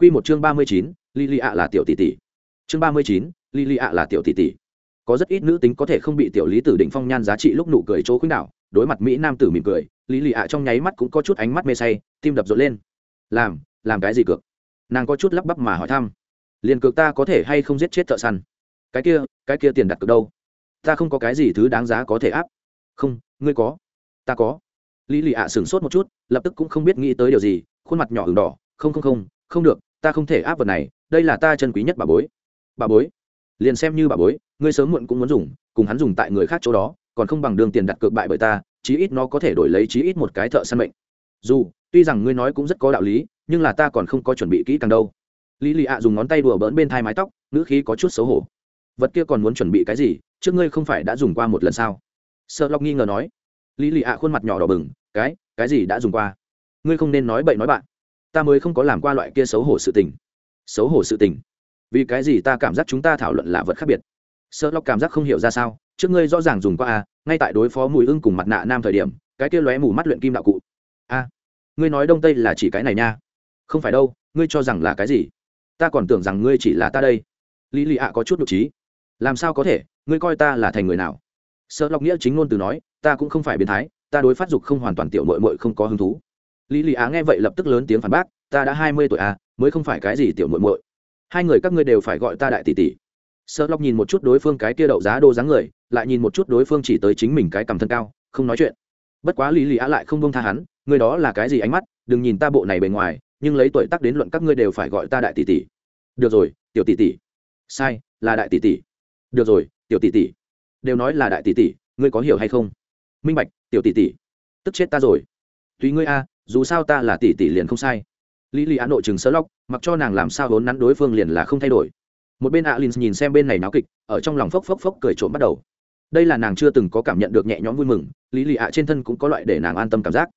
Quy một chương ba mươi chín, lily ạ là tiểu tỷ tỷ. Chương ba mươi chín, lily ạ là tiểu tỷ tỷ. Có rất ít nữ tính có thể không bị tiểu lý tử định phong nhan giá trị lúc nụ cười chỗ khuynh đảo, đối mặt mỹ nam tử mỉm cười, Lily ạ trong nháy mắt cũng có chút ánh mắt mê say, tim đập rộn lên. Làm làm cái gì cược? Nàng có chút lắp bắp mà hỏi thăm. Liên cược ta có thể hay không giết chết thợ săn? Cái kia cái kia tiền đặt cược đâu? Ta không có cái gì thứ đáng giá có thể áp. Không, ngươi có. Ta có. Lý lì ạ sửng sốt một chút, lập tức cũng không biết nghĩ tới điều gì, khuôn mặt nhỏ ửng đỏ, không không không không được ta không thể áp vật này, đây là ta chân quý nhất bà bối. Bà bối, liền xem như bà bối, ngươi sớm muộn cũng muốn dùng, cùng hắn dùng tại người khác chỗ đó, còn không bằng đường tiền đặt cược bại bởi ta, chí ít nó có thể đổi lấy chí ít một cái thợ săn mệnh. Dù, tuy rằng ngươi nói cũng rất có đạo lý, nhưng là ta còn không có chuẩn bị kỹ càng đâu. Lý lì ạ dùng ngón tay đùa bỡn bên thai mái tóc, ngữ khí có chút xấu hổ. Vật kia còn muốn chuẩn bị cái gì, trước ngươi không phải đã dùng qua một lần sao? Sợ lọc nghi ngờ nói. Lý lì ạ khuôn mặt nhỏ đỏ bừng, cái cái gì đã dùng qua? Ngươi không nên nói bậy nói bạn ta mới không có làm qua loại kia xấu hổ sự tình. Xấu hổ sự tình? Vì cái gì ta cảm giác chúng ta thảo luận là vật khác biệt? Sợ lóc cảm giác không hiểu ra sao, trước ngươi rõ ràng dùng qua a ngay tại đối phó mùi ưng cùng mặt nạ nam thời điểm, cái kia lóe mù mắt luyện kim đạo cụ. A ngươi nói đông tây là chỉ cái này nha. Không phải đâu, ngươi cho rằng là cái gì? Ta còn tưởng rằng ngươi chỉ là ta đây. Lý lì ạ có chút nhục trí. Làm sao có thể, ngươi coi ta là thành người nào? Sợ lóc nghĩa chính ngôn từ nói, ta cũng không phải biến thái, ta đối phát dục không hoàn toàn tiểu mội mội không có hứng thú lý lý á nghe vậy lập tức lớn tiếng phản bác, ta đã hai mươi tuổi à mới không phải cái gì tiểu muội muội. hai người các ngươi đều phải gọi ta đại tỷ tỷ. Sợ lọc nhìn một chút đối phương cái kia đậu giá đô dáng người, lại nhìn một chút đối phương chỉ tới chính mình cái cầm thân cao, không nói chuyện. Bất quá lý lý á lại không bông tha hắn người đó là cái gì ánh mắt, đừng nhìn ta bộ này bề ngoài, nhưng lấy tuổi tác đến luận các ngươi đều phải gọi ta đại tỷ tỷ. Được rồi, tiểu tỷ tỷ. Sai, là đại tỷ tỷ. Được rồi, tiểu tỷ tỷ. Đều nói là đại tỷ tỷ, ngươi có hiểu hay không? Minh bạch, tiểu tỷ tỷ. Tức chết ta rồi. Tùy ngươi a dù sao ta là tỷ tỷ liền không sai. Lý lý án nội chừng sơ lóc, mặc cho nàng làm sao vốn nắn đối phương liền là không thay đổi. Một bên alin nhìn xem bên này náo kịch, ở trong lòng phốc phốc phốc cười trộm bắt đầu. Đây là nàng chưa từng có cảm nhận được nhẹ nhõm vui mừng, lý lì ạ trên thân cũng có loại để nàng an tâm cảm giác.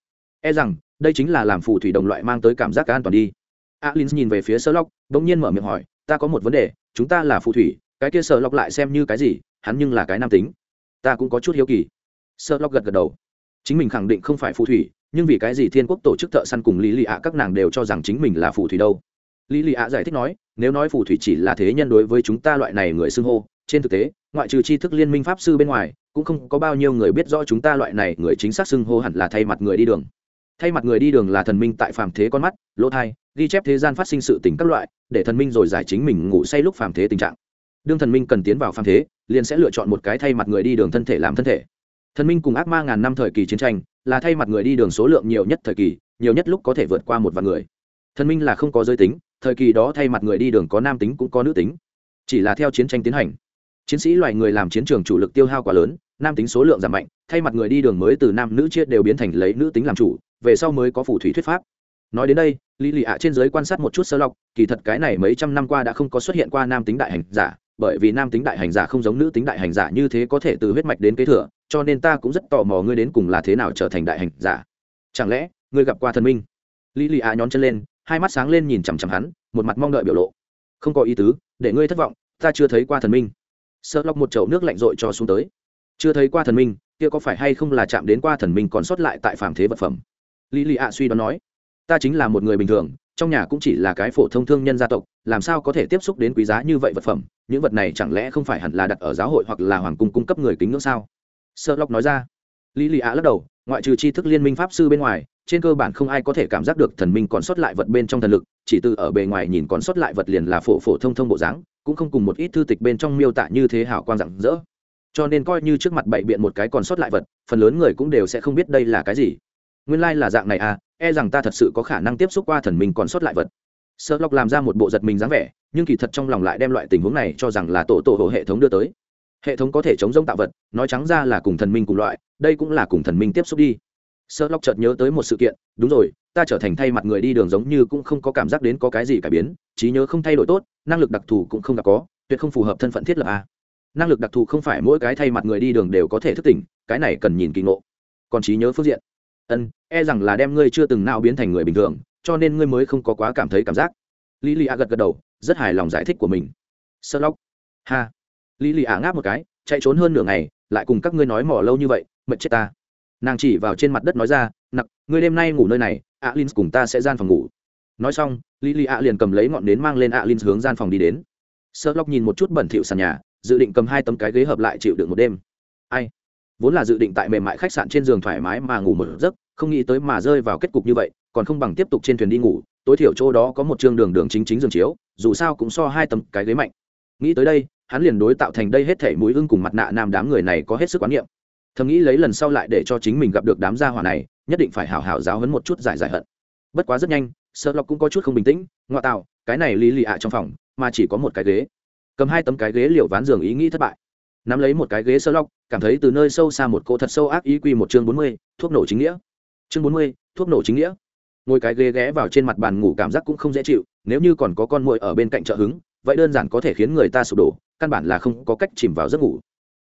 E rằng, đây chính là làm phù thủy đồng loại mang tới cảm giác an toàn đi. Alin nhìn về phía sơ lóc đ ỗ n g nhiên mở miệng hỏi, ta có một vấn đề, chúng ta là phù thủy, cái kia sơ lóc lại xem như cái gì, hắn nhưng là cái nam tính. Ta cũng có chút hiếu kỳ. Sơ lóc gật gật đầu. Chính mình khẳng định không phải phù thủy nhưng vì cái gì thiên quốc tổ chức thợ săn cùng lý lì ạ các nàng đều cho rằng chính mình là phù thủy đâu? Lý lì ạ giải thích nói, nếu nói phù thủy chỉ là thế nhân đối với chúng ta loại này người xưng hô, trên thực tế, ngoại trừ tri thức liên minh pháp sư bên ngoài, cũng không có bao nhiêu người biết rõ chúng ta loại này người chính xác xưng hô hẳn là thay mặt người đi đường. Thay mặt người đi đường là thần minh tại phàm thế con mắt, lỗ thai, ghi chép thế gian phát sinh sự tình các loại, để thần minh rồi giải chính mình ngủ say lúc phàm thế tình trạng. Đương thần minh cần tiến vào phàm thế, liền sẽ lựa chọn một cái thay mặt người đi đường thân thể làm thân thể. Thần minh cùng ác ma ngàn năm thời kỳ chiến tranh là thay mặt người đi đường số lượng nhiều nhất thời kỳ, nhiều nhất lúc có thể vượt qua một vạn người. Thần minh là không có giới tính, thời kỳ đó thay mặt người đi đường có nam tính cũng có nữ tính. Chỉ là theo chiến tranh tiến hành. Chiến sĩ loài người làm chiến trường chủ lực tiêu hao quá lớn, nam tính số lượng giảm mạnh, thay mặt người đi đường mới từ nam nữ chia đều biến thành lấy nữ tính làm chủ, về sau mới có phù thủy thuyết pháp. Nói đến đây, lý lì ạ trên giới quan sát một chút sơ lọc, kỳ thật cái này mấy trăm năm qua đã không có xuất hiện qua nam tính đại hành giả, bởi vì nam tính đại hành giả không giống nữ tính đại hành giả như thế có thể từ huyết mạch đến kế thừa cho nên ta cũng rất tò mò ngươi đến cùng là thế nào trở thành đại hành giả. Chẳng lẽ, ngươi gặp qua thần minh? Lý lì ạ nhón chân lên, hai mắt sáng lên nhìn chằm chằm hắn, một mặt mong đợi biểu lộ. Không có ý tứ, để ngươi thất vọng, ta chưa thấy qua thần minh. Sợ lọc một chậu nước lạnh rội cho xuống tới. Chưa thấy qua thần minh, kia có phải hay không là chạm đến qua thần minh còn sót lại tại phàm thế vật phẩm? Lý lì ạ suy đoán nói. Ta chính là một người bình thường, trong nhà cũng chỉ là cái phổ thông thương nhân gia tộc, làm sao có thể tiếp xúc đến quý giá như vậy vật phẩm? Những vật này chẳng lẽ không phải hẳn là đặt ở giáo hội hoặc là hoàng cung cung cấp người kính ngưỡng sao? Sợ lóc nói ra. Lý lì ạ lắc đầu, ngoại trừ tri thức liên minh pháp sư bên ngoài, trên cơ bản không ai có thể cảm giác được thần minh còn sót lại vật bên trong thần lực, chỉ từ ở bề ngoài nhìn còn sót lại vật liền là phổ phổ thông thông bộ dáng, cũng không cùng một ít thư tịch bên trong miêu tả như thế hảo quang rạng rỡ. Cho nên coi như trước mặt bậy biện một cái còn sót lại vật, phần lớn người cũng đều sẽ không biết đây là cái gì. Nguyên lai、like、là dạng này à e rằng ta thật sự có khả năng tiếp xúc qua thần mình còn sót lại vật. Sợ lọc làm ra một bộ giật mình dáng vẻ, nhưng kỳ thật trong lòng lại đem loại tình huống này cho rằng là tổ tổ hộ hệ thống đưa tới hệ thống có thể chống rông tạo vật, nói trắng ra là cùng thần minh cùng loại, đây cũng là cùng thần minh tiếp xúc đi. Sợ lóc chợt nhớ tới một sự kiện, đúng rồi, ta trở thành thay mặt người đi đường giống như cũng không có cảm giác đến có cái gì cải biến, trí nhớ không thay đổi tốt, năng lực đặc thù cũng không gặp có, tuyệt không phù hợp thân phận thiết lập a. Năng lực đặc thù không phải mỗi cái thay mặt người đi đường đều có thể thức tỉnh, cái này cần nhìn kỳ ngộ. Còn trí nhớ phương diện. Ân e rằng là đem ngươi chưa từng nào biến thành người bình thường, cho nên ngươi mới không có quá cảm thấy cảm giác. Lý lì a gật gật đầu, rất hài lòng giải thích của mình. Sợ lóc ha lý lì ả ngáp một cái, chạy trốn hơn nửa ngày, lại cùng các ngươi nói mỏ lâu như vậy, mệt chết ta. Nàng chỉ vào trên mặt đất nói ra, nặc, ngươi đêm nay ngủ nơi này alin cùng ta sẽ gian phòng ngủ. Nói xong, lý lì ạ liền cầm lấy ngọn nến mang lên ạ linh hướng gian phòng đi đến. Sợ lóc nhìn một chút bẩn thịu sàn nhà, dự định cầm hai tấm cái ghế hợp lại chịu được một đêm. Ai? Vốn là dự định tại mềm mại khách sạn trên giường thoải mái mà ngủ một giấc, không nghĩ tới mà rơi vào kết cục như vậy, còn không bằng tiếp tục trên thuyền đi ngủ, tối thiểu chỗ đó có một chương đường đường chính chính giường chiếu, dù sao cũng so hai tấm cái ghế mạnh. Nghĩ tới đây hắn liền đối tạo thành đây hết thể mũi ưng cùng mặt nạ nam đám người này có hết sức quán niệm. Thầm nghĩ lấy lần sau lại để cho chính mình gặp được đám gia hỏa này, nhất định phải hào hào giáo hấn một chút giải giải hận. Bất quá rất nhanh sợ lọc cũng có chút không bình tĩnh ngoại tạo, cái này lý lì ạ trong phòng, mà chỉ có một cái ghế. Cầm hai tấm cái ghế liệu ván giường ý nghĩ thất bại. Nắm lấy một cái ghế sơ lọc cảm thấy từ nơi sâu xa một cỗ thật sâu ác ý quy một chương bốn mươi, thuốc nổ chính nghĩa. Chương bốn mươi, thuốc nổ chính nghĩa. Ngồi cái ghế ghé vào trên mặt bàn ngủ cảm giác cũng không dễ chịu, nếu như còn có con muội ở bên cạnh trợ hứng vậy đơn giản có thể khiến người ta sụp đổ, căn bản là không có cách chìm vào giấc ngủ.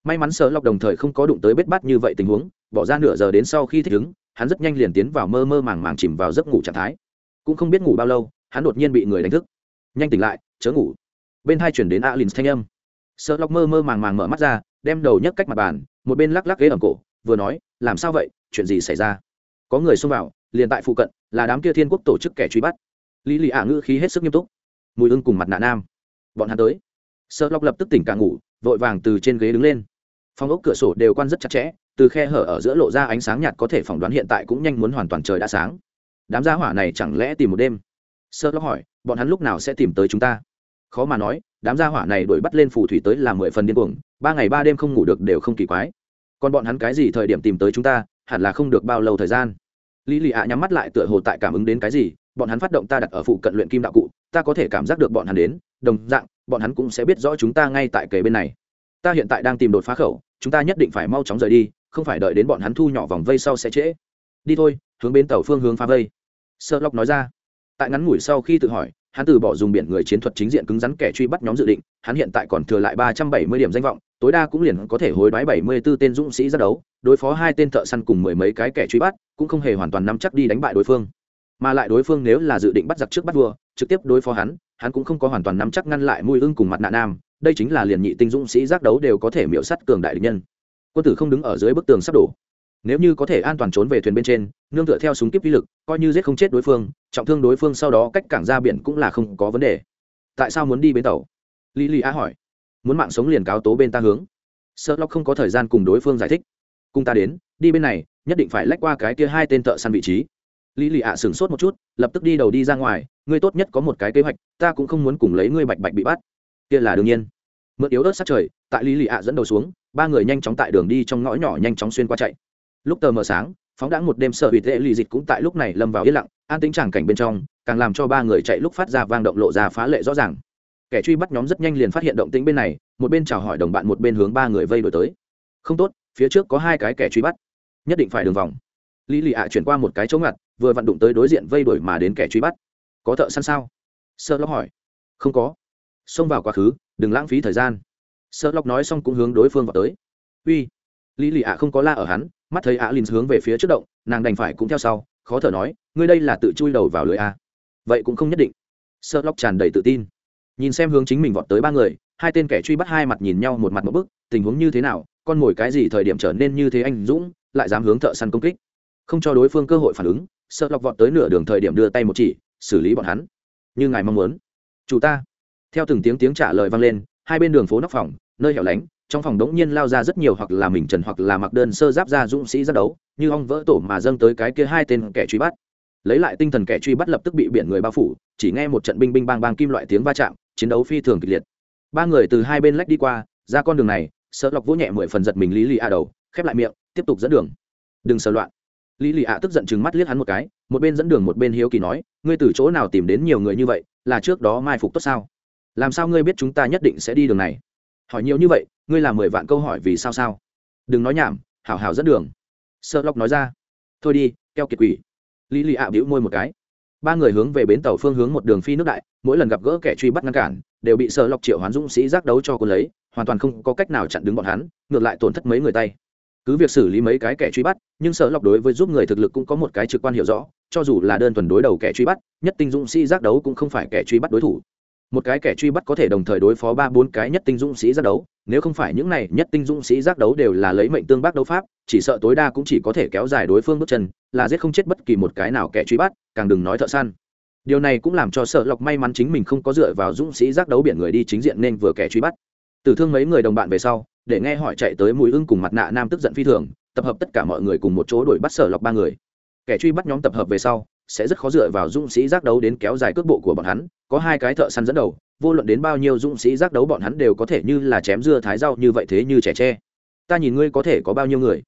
May mắn sợ lọc đồng thời không có đụng tới bết bát như vậy tình huống, bỏ ra nửa giờ đến sau khi thích ứng, hắn rất nhanh liền tiến vào mơ mơ màng màng chìm vào giấc ngủ trạng thái. Cũng không biết ngủ bao lâu, hắn đột nhiên bị người đánh thức. Nhanh tỉnh lại, chớ ngủ. Bên hai chuyển đến alin thanh âm. Sợ lọc mơ mơ màng màng mở mắt ra, đem đầu nhấc cách mặt bàn, một bên lắc lắc ghế ẩm cổ, vừa nói, làm sao vậy? Chuyện gì xảy ra? Có người xông vào, liền tại phụ cận là đám kia thiên quốc tổ chức kẻ truy bắt. Lý lì ả ngữ khí hết sức nghiêm túc. Mùi ưng cùng mặt nạ nam bọn hắn tới. Sợ lọc lập tức tỉnh cả ngủ, vội vàng từ trên ghế đứng lên. Phòng ốc cửa sổ đều quan rất chặt chẽ, từ khe hở ở giữa lộ ra ánh sáng nhạt có thể phỏng đoán hiện tại cũng nhanh muốn hoàn toàn trời đã sáng. Đám gia hỏa này chẳng lẽ tìm một đêm? Sợ lọc hỏi, bọn hắn lúc nào sẽ tìm tới chúng ta? Khó mà nói, đám gia hỏa này đuổi bắt lên phù thủy tới là mười phần điên cuồng, ba ngày ba đêm không ngủ được đều không kỳ quái. Còn bọn hắn cái gì thời điểm tìm tới chúng ta, hẳn là không được bao lâu thời gian. Lý lì ạ nhắm mắt lại tựa hồ tại cảm ứng đến cái gì, bọn hắn phát động ta đặt ở phụ cận luyện kim đạo cụ, ta có thể cảm giác được bọn hắn đến đồng dạng, bọn hắn cũng sẽ biết rõ chúng ta ngay tại kề bên này. Ta hiện tại đang tìm đột phá khẩu, chúng ta nhất định phải mau chóng rời đi, không phải đợi đến bọn hắn thu nhỏ vòng vây sau sẽ trễ. Đi thôi, hướng bên tàu phương hướng phá vây. Sợ lóc nói ra. Tại ngắn ngủi sau khi tự hỏi, hắn từ bỏ dùng biển người chiến thuật chính diện cứng rắn kẻ truy bắt nhóm dự định, hắn hiện tại còn thừa lại ba trăm bảy mươi điểm danh vọng, tối đa cũng liền có thể hối đoái bảy mươi b ố tên dũng sĩ ra đấu, đối phó hai tên thợ săn cùng mười mấy cái kẻ truy bắt, cũng không hề hoàn toàn nắm chắc đi đánh bại đối phương. Mà lại đối phương nếu là dự định bắt giặc trước bắt vua, trực tiếp đối phó hắn hắn cũng không có hoàn toàn nắm chắc ngăn lại mùi ưng cùng mặt nạ nam, đây chính là liền nhị tinh dũng sĩ giác đấu đều có thể miễu sắt cường đại địch nhân. Quân tử không đứng ở dưới bức tường sắp đổ. Nếu như có thể an toàn trốn về thuyền bên trên, nương tựa theo súng kíp vi lực, coi như giết không chết đối phương, trọng thương đối phương sau đó cách cảng ra biển cũng là không có vấn đề. Tại sao muốn đi bến tàu? Lý lý á hỏi. Muốn mạng sống liền cáo tố bên ta hướng. Sợ lóc không có thời gian cùng đối phương giải thích. Cùng ta đến, đi bên này, nhất định phải lách qua cái kia hai tên thợ săn vị trí lý lì ạ sửng sốt một chút, lập tức đi đầu đi ra ngoài, ngươi tốt nhất có một cái kế hoạch, ta cũng không muốn cùng lấy ngươi bạch bạch bị bắt. Kia là đương nhiên. Mượn yếu ớt sát trời, tại lý lì ạ dẫn đầu xuống, ba người nhanh chóng tại đường đi trong ngõ nhỏ nhanh chóng xuyên qua chạy. Lúc tờ mờ sáng, phóng đãng một đêm sợ hủy tệ lì dịch cũng tại lúc này lâm vào yên lặng, an tính tràng cảnh bên trong, càng làm cho ba người chạy lúc phát ra vang động lộ ra phá lệ rõ ràng. Kẻ truy bắt nhóm rất nhanh liền phát hiện động tĩnh bên này, một bên chào hỏi đồng bạn một bên hướng ba người vây đổi tới. Không tốt, phía trước có hai cái kẻ truy bắt, nhất định phải đường vòng. Lý lì ạ chuyển qua một cái chỗ ngặt vừa vặn đụng tới đối diện vây đuổi mà đến kẻ truy bắt. Có thợ săn sao? Sơ lóc hỏi. Không có. Xông vào quá khứ, đừng lãng phí thời gian. Sơ lóc nói xong cũng hướng đối phương vào tới. Uy. Lý lì ạ không có la ở hắn, mắt thấy ạ à lìn hướng về phía trước động, nàng đành phải cũng theo sau, khó thở nói, ngươi đây là tự chui đầu vào lưới a. Vậy cũng không nhất định. Sơ lóc tràn đầy tự tin. Nhìn xem hướng chính mình vọt tới ba người, hai tên kẻ truy bắt hai mặt nhìn nhau một mặt một bức, tình huống như thế nào, con mồi cái gì thời điểm trở nên như thế anh dũng, lại dám hướng thợ săn công kích. Không cho đối phương cơ hội phản ứng sợ lọc vọt tới nửa đường thời điểm đưa tay một chỉ, xử lý bọn hắn. Như ngài mong muốn. Chủ ta. Theo từng tiếng tiếng trả lời vang lên, hai bên đường phố nóc phòng, nơi hẻo lánh, trong phòng đống nhiên lao ra rất nhiều hoặc là mình trần hoặc là mặc đơn sơ giáp ra dũng sĩ ra đấu, như ong vỡ tổ mà dâng tới cái kia hai tên kẻ truy bắt. Lấy lại tinh thần kẻ truy bắt lập tức bị biển người bao phủ, chỉ nghe một trận binh binh bang bang kim loại tiếng va chạm, chiến đấu phi thường kịch liệt. Ba người từ hai bên lách đi qua, ra con đường này, sợ lọc vỗ nhẹ mười phần giật mình lý lì a đầu, khép lại miệng, tiếp tục dẫn đường. Đừng sờ loạn lý lì ạ tức giận chừng mắt liếc hắn một cái, một bên dẫn đường một bên hiếu kỳ nói, ngươi từ chỗ nào tìm đến nhiều người như vậy, là trước đó mai phục tốt sao? Làm sao ngươi biết chúng ta nhất định sẽ đi đường này? Hỏi nhiều như vậy, ngươi làm mười vạn câu hỏi vì sao sao? Đừng nói nhảm, hảo hảo dẫn đường. Sợ lóc nói ra. Thôi đi, keo kiệt quỷ. Lý lì ạ bĩu môi một cái. Ba người hướng về bến tàu phương hướng một đường phi nước đại, mỗi lần gặp gỡ kẻ truy bắt ngăn cản, đều bị sợ lọc triệu hoán dũng sĩ giác đấu cho cô lấy, hoàn toàn không có cách nào chặn đứng bọn hắn, ngược lại tổn thất mấy người tay cứ việc xử lý mấy cái kẻ truy bắt, nhưng sợ lọc đối với giúp người thực lực cũng có một cái trực quan hiểu rõ, cho dù là đơn thuần đối đầu kẻ truy bắt, nhất tinh dũng sĩ giác đấu cũng không phải kẻ truy bắt đối thủ. Một cái kẻ truy bắt có thể đồng thời đối phó ba bốn cái nhất tinh dũng sĩ giác đấu, nếu không phải những này nhất tinh dũng sĩ giác đấu đều là lấy mệnh tương bác đấu pháp, chỉ sợ tối đa cũng chỉ có thể kéo dài đối phương bước chân, là giết không chết bất kỳ một cái nào kẻ truy bắt, càng đừng nói thợ săn. Điều này cũng làm cho sợ lọc may mắn chính mình không có dựa vào dũng sĩ giác đấu biển người đi chính diện nên vừa kẻ truy bắt. Tử thương mấy người đồng bạn về sau để nghe hỏi chạy tới mùi ưng cùng mặt nạ nam tức giận phi thường, tập hợp tất cả mọi người cùng một chỗ đuổi bắt sở lọc ba người. Kẻ truy bắt nhóm tập hợp về sau, sẽ rất khó dựa vào dũng sĩ giác đấu đến kéo dài cước bộ của bọn hắn, có hai cái thợ săn dẫn đầu, vô luận đến bao nhiêu dũng sĩ giác đấu bọn hắn đều có thể như là chém dưa thái rau như vậy thế như trẻ tre. Ta nhìn ngươi có thể có bao nhiêu người?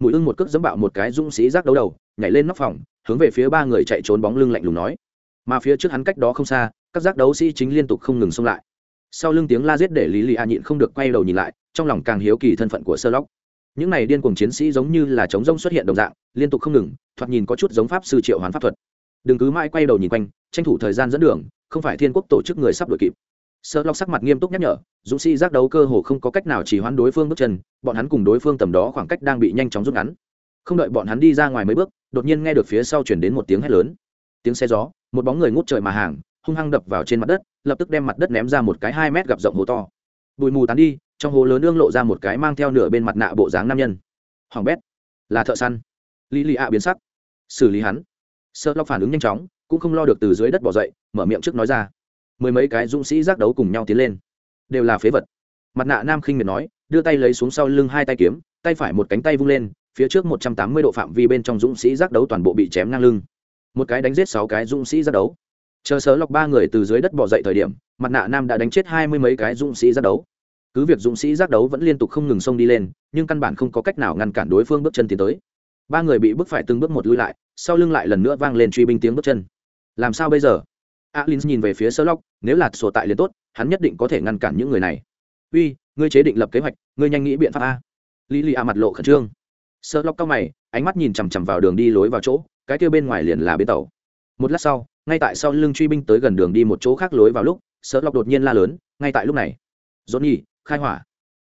Mùi ưng một cước dẫm bạo một cái dũng sĩ giác đấu đầu, nhảy lên nóc phòng, hướng về phía ba người chạy trốn bóng lưng lạnh lùng nói. Mà phía trước hắn cách đó không xa, các giác đấu sĩ chính liên tục không ngừng xông lại. Sau lưng tiếng la giết để lý lì a nhịn không được quay đầu nhìn lại trong lòng càng hiếu kỳ thân phận của sơ lóc những này điên cuồng chiến sĩ giống như là chống rông xuất hiện đồng dạng, liên tục không ngừng, thoạt nhìn có chút giống pháp sư triệu hoán pháp thuật. Đừng cứ mãi quay đầu nhìn quanh, tranh thủ thời gian dẫn đường, không phải thiên quốc tổ chức người sắp đội kịp. Sơ lóc sắc mặt nghiêm túc nhắc nhở, dũng sĩ giác đấu cơ hồ không có cách nào chỉ hoán đối phương bước chân, bọn hắn cùng đối phương tầm đó khoảng cách đang bị nhanh chóng rút ngắn. Không đợi bọn hắn đi ra ngoài mấy bước, đột nhiên nghe được phía sau chuyển đến một tiếng hét lớn. Tiếng xe gió, một bóng người ngút trời mà hàng, hung hăng đập vào trên mặt đất, lập tức đem mặt đất ném ra một cái hai mét gặp rộng hố to. Bụi mù tán đi trong hố lớn ương lộ ra một cái mang theo nửa bên mặt nạ bộ dáng nam nhân. Hoàng bét, là thợ săn. Lý lì ạ biến sắc. Xử lý hắn. Sợ lọc phản ứng nhanh chóng, cũng không lo được từ dưới đất bỏ dậy, mở miệng trước nói ra. Mười mấy cái dũng sĩ giác đấu cùng nhau tiến lên. Đều là phế vật. Mặt nạ nam khinh miệt nói, đưa tay lấy xuống sau lưng hai tay kiếm, tay phải một cánh tay vung lên, phía trước một trăm tám mươi độ phạm vi bên trong dũng sĩ giác đấu toàn bộ bị chém ngang lưng. Một cái đánh giết sáu cái dũng sĩ giác đấu. Chờ sớ lọc ba người từ dưới đất bỏ dậy thời điểm, mặt nạ nam đã đánh chết hai mươi mấy cái dũng sĩ giác đấu cứ việc dũng sĩ giác đấu vẫn liên tục không ngừng xông đi lên, nhưng căn bản không có cách nào ngăn cản đối phương bước chân tiến tới. Ba người bị bước phải từng bước một lui lại, sau lưng lại lần nữa vang lên truy binh tiếng bước chân. Làm sao bây giờ? Alin nhìn về phía sơ lóc nếu là sổ tại liền tốt, hắn nhất định có thể ngăn cản những người này. Uy, ngươi chế định lập kế hoạch, ngươi nhanh nghĩ biện pháp a. Lý lì a mặt lộ khẩn trương. Sơ lóc cao mày, ánh mắt nhìn chằm chằm vào đường đi lối vào chỗ, cái kia bên ngoài liền là bến tàu. Một lát sau, ngay tại sau lưng truy binh tới gần đường đi một chỗ khác lối vào lúc sợ lọc đột nhiên la lớn, ngay tại lúc này. Dốt nhi khai hỏa.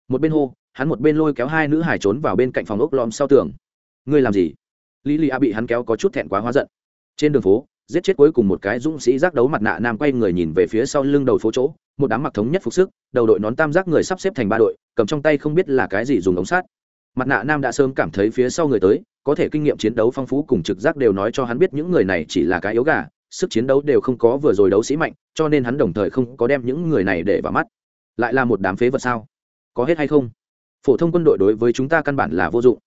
Một bên hô, hắn một bên lôi kéo hai nữ hải trốn vào bên cạnh phòng ốc lom sau tường. Ngươi làm gì? Lý lì a bị hắn kéo có chút thẹn quá hóa giận. Trên đường phố, giết chết cuối cùng một cái dũng sĩ giác đấu mặt nạ nam quay người nhìn về phía sau lưng đầu phố chỗ, một đám mặc thống nhất phục sức, đầu đội nón tam giác người sắp xếp thành ba đội, cầm trong tay không biết là cái gì dùng ống sát. Mặt nạ nam đã sớm cảm thấy phía sau người tới, có thể kinh nghiệm chiến đấu phong phú cùng trực giác đều nói cho hắn biết những người này chỉ là cái yếu gà, sức chiến đấu đều không có vừa rồi đấu sĩ mạnh, cho nên hắn đồng thời không có đem những người này để vào mắt lại là một đám phế vật sao? Có hết hay không? Phổ thông quân đội đối với chúng ta căn bản là vô dụng.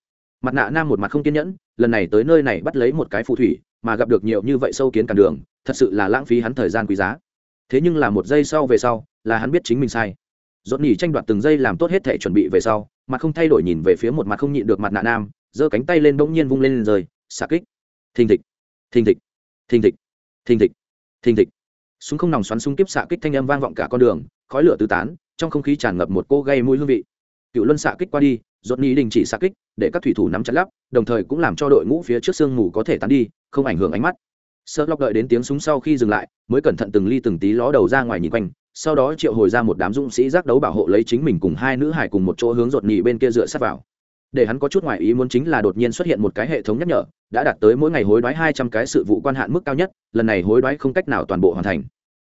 Mặt nạ nam một mặt không kiên nhẫn, lần này tới nơi này bắt lấy một cái phù thủy, mà gặp được nhiều như vậy sâu kiến cản đường, thật sự là lãng phí hắn thời gian quý giá. Thế nhưng là một giây sau về sau, là hắn biết chính mình sai. Dốt nỉ tranh đoạt từng giây làm tốt hết thể chuẩn bị về sau mà không thay đổi nhìn về phía một mặt không nhịn được mặt nạ nam, giơ cánh tay lên bỗng nhiên vung lên rời xạ kích. Thình thịch thình thịch thình thịch thình thịch thình thịch. Súng không nòng xoắn súng kiếp xạ kích thanh âm vang vọng cả con đường, khói lửa tứ tán trong không khí tràn ngập một cô gây mũi hương vị. Cựu luân xạ kích qua đi dốt nỉ đình chỉ xạ kích, để các thủy thủ nắm chặt lắp, đồng thời cũng làm cho đội ngũ phía trước sương mù có thể tán đi, không ảnh hưởng ánh mắt. Sợ lọc đợi đến tiếng súng sau khi dừng lại, mới cẩn thận từng ly từng tí ló đầu ra ngoài nhìn quanh, sau đó triệu hồi ra một đám dũng sĩ giác đấu bảo hộ lấy chính mình cùng hai nữ hải cùng một chỗ hướng rột nhị bên kia dựa sát vào. Để hắn có chút ngoại ý muốn chính là đột nhiên xuất hiện một cái hệ thống nhắc nhở, đã đạt tới mỗi ngày hối đoái hai trăm cái sự vụ quan hạn mức cao nhất, lần này hối đoái không cách nào toàn bộ hoàn thành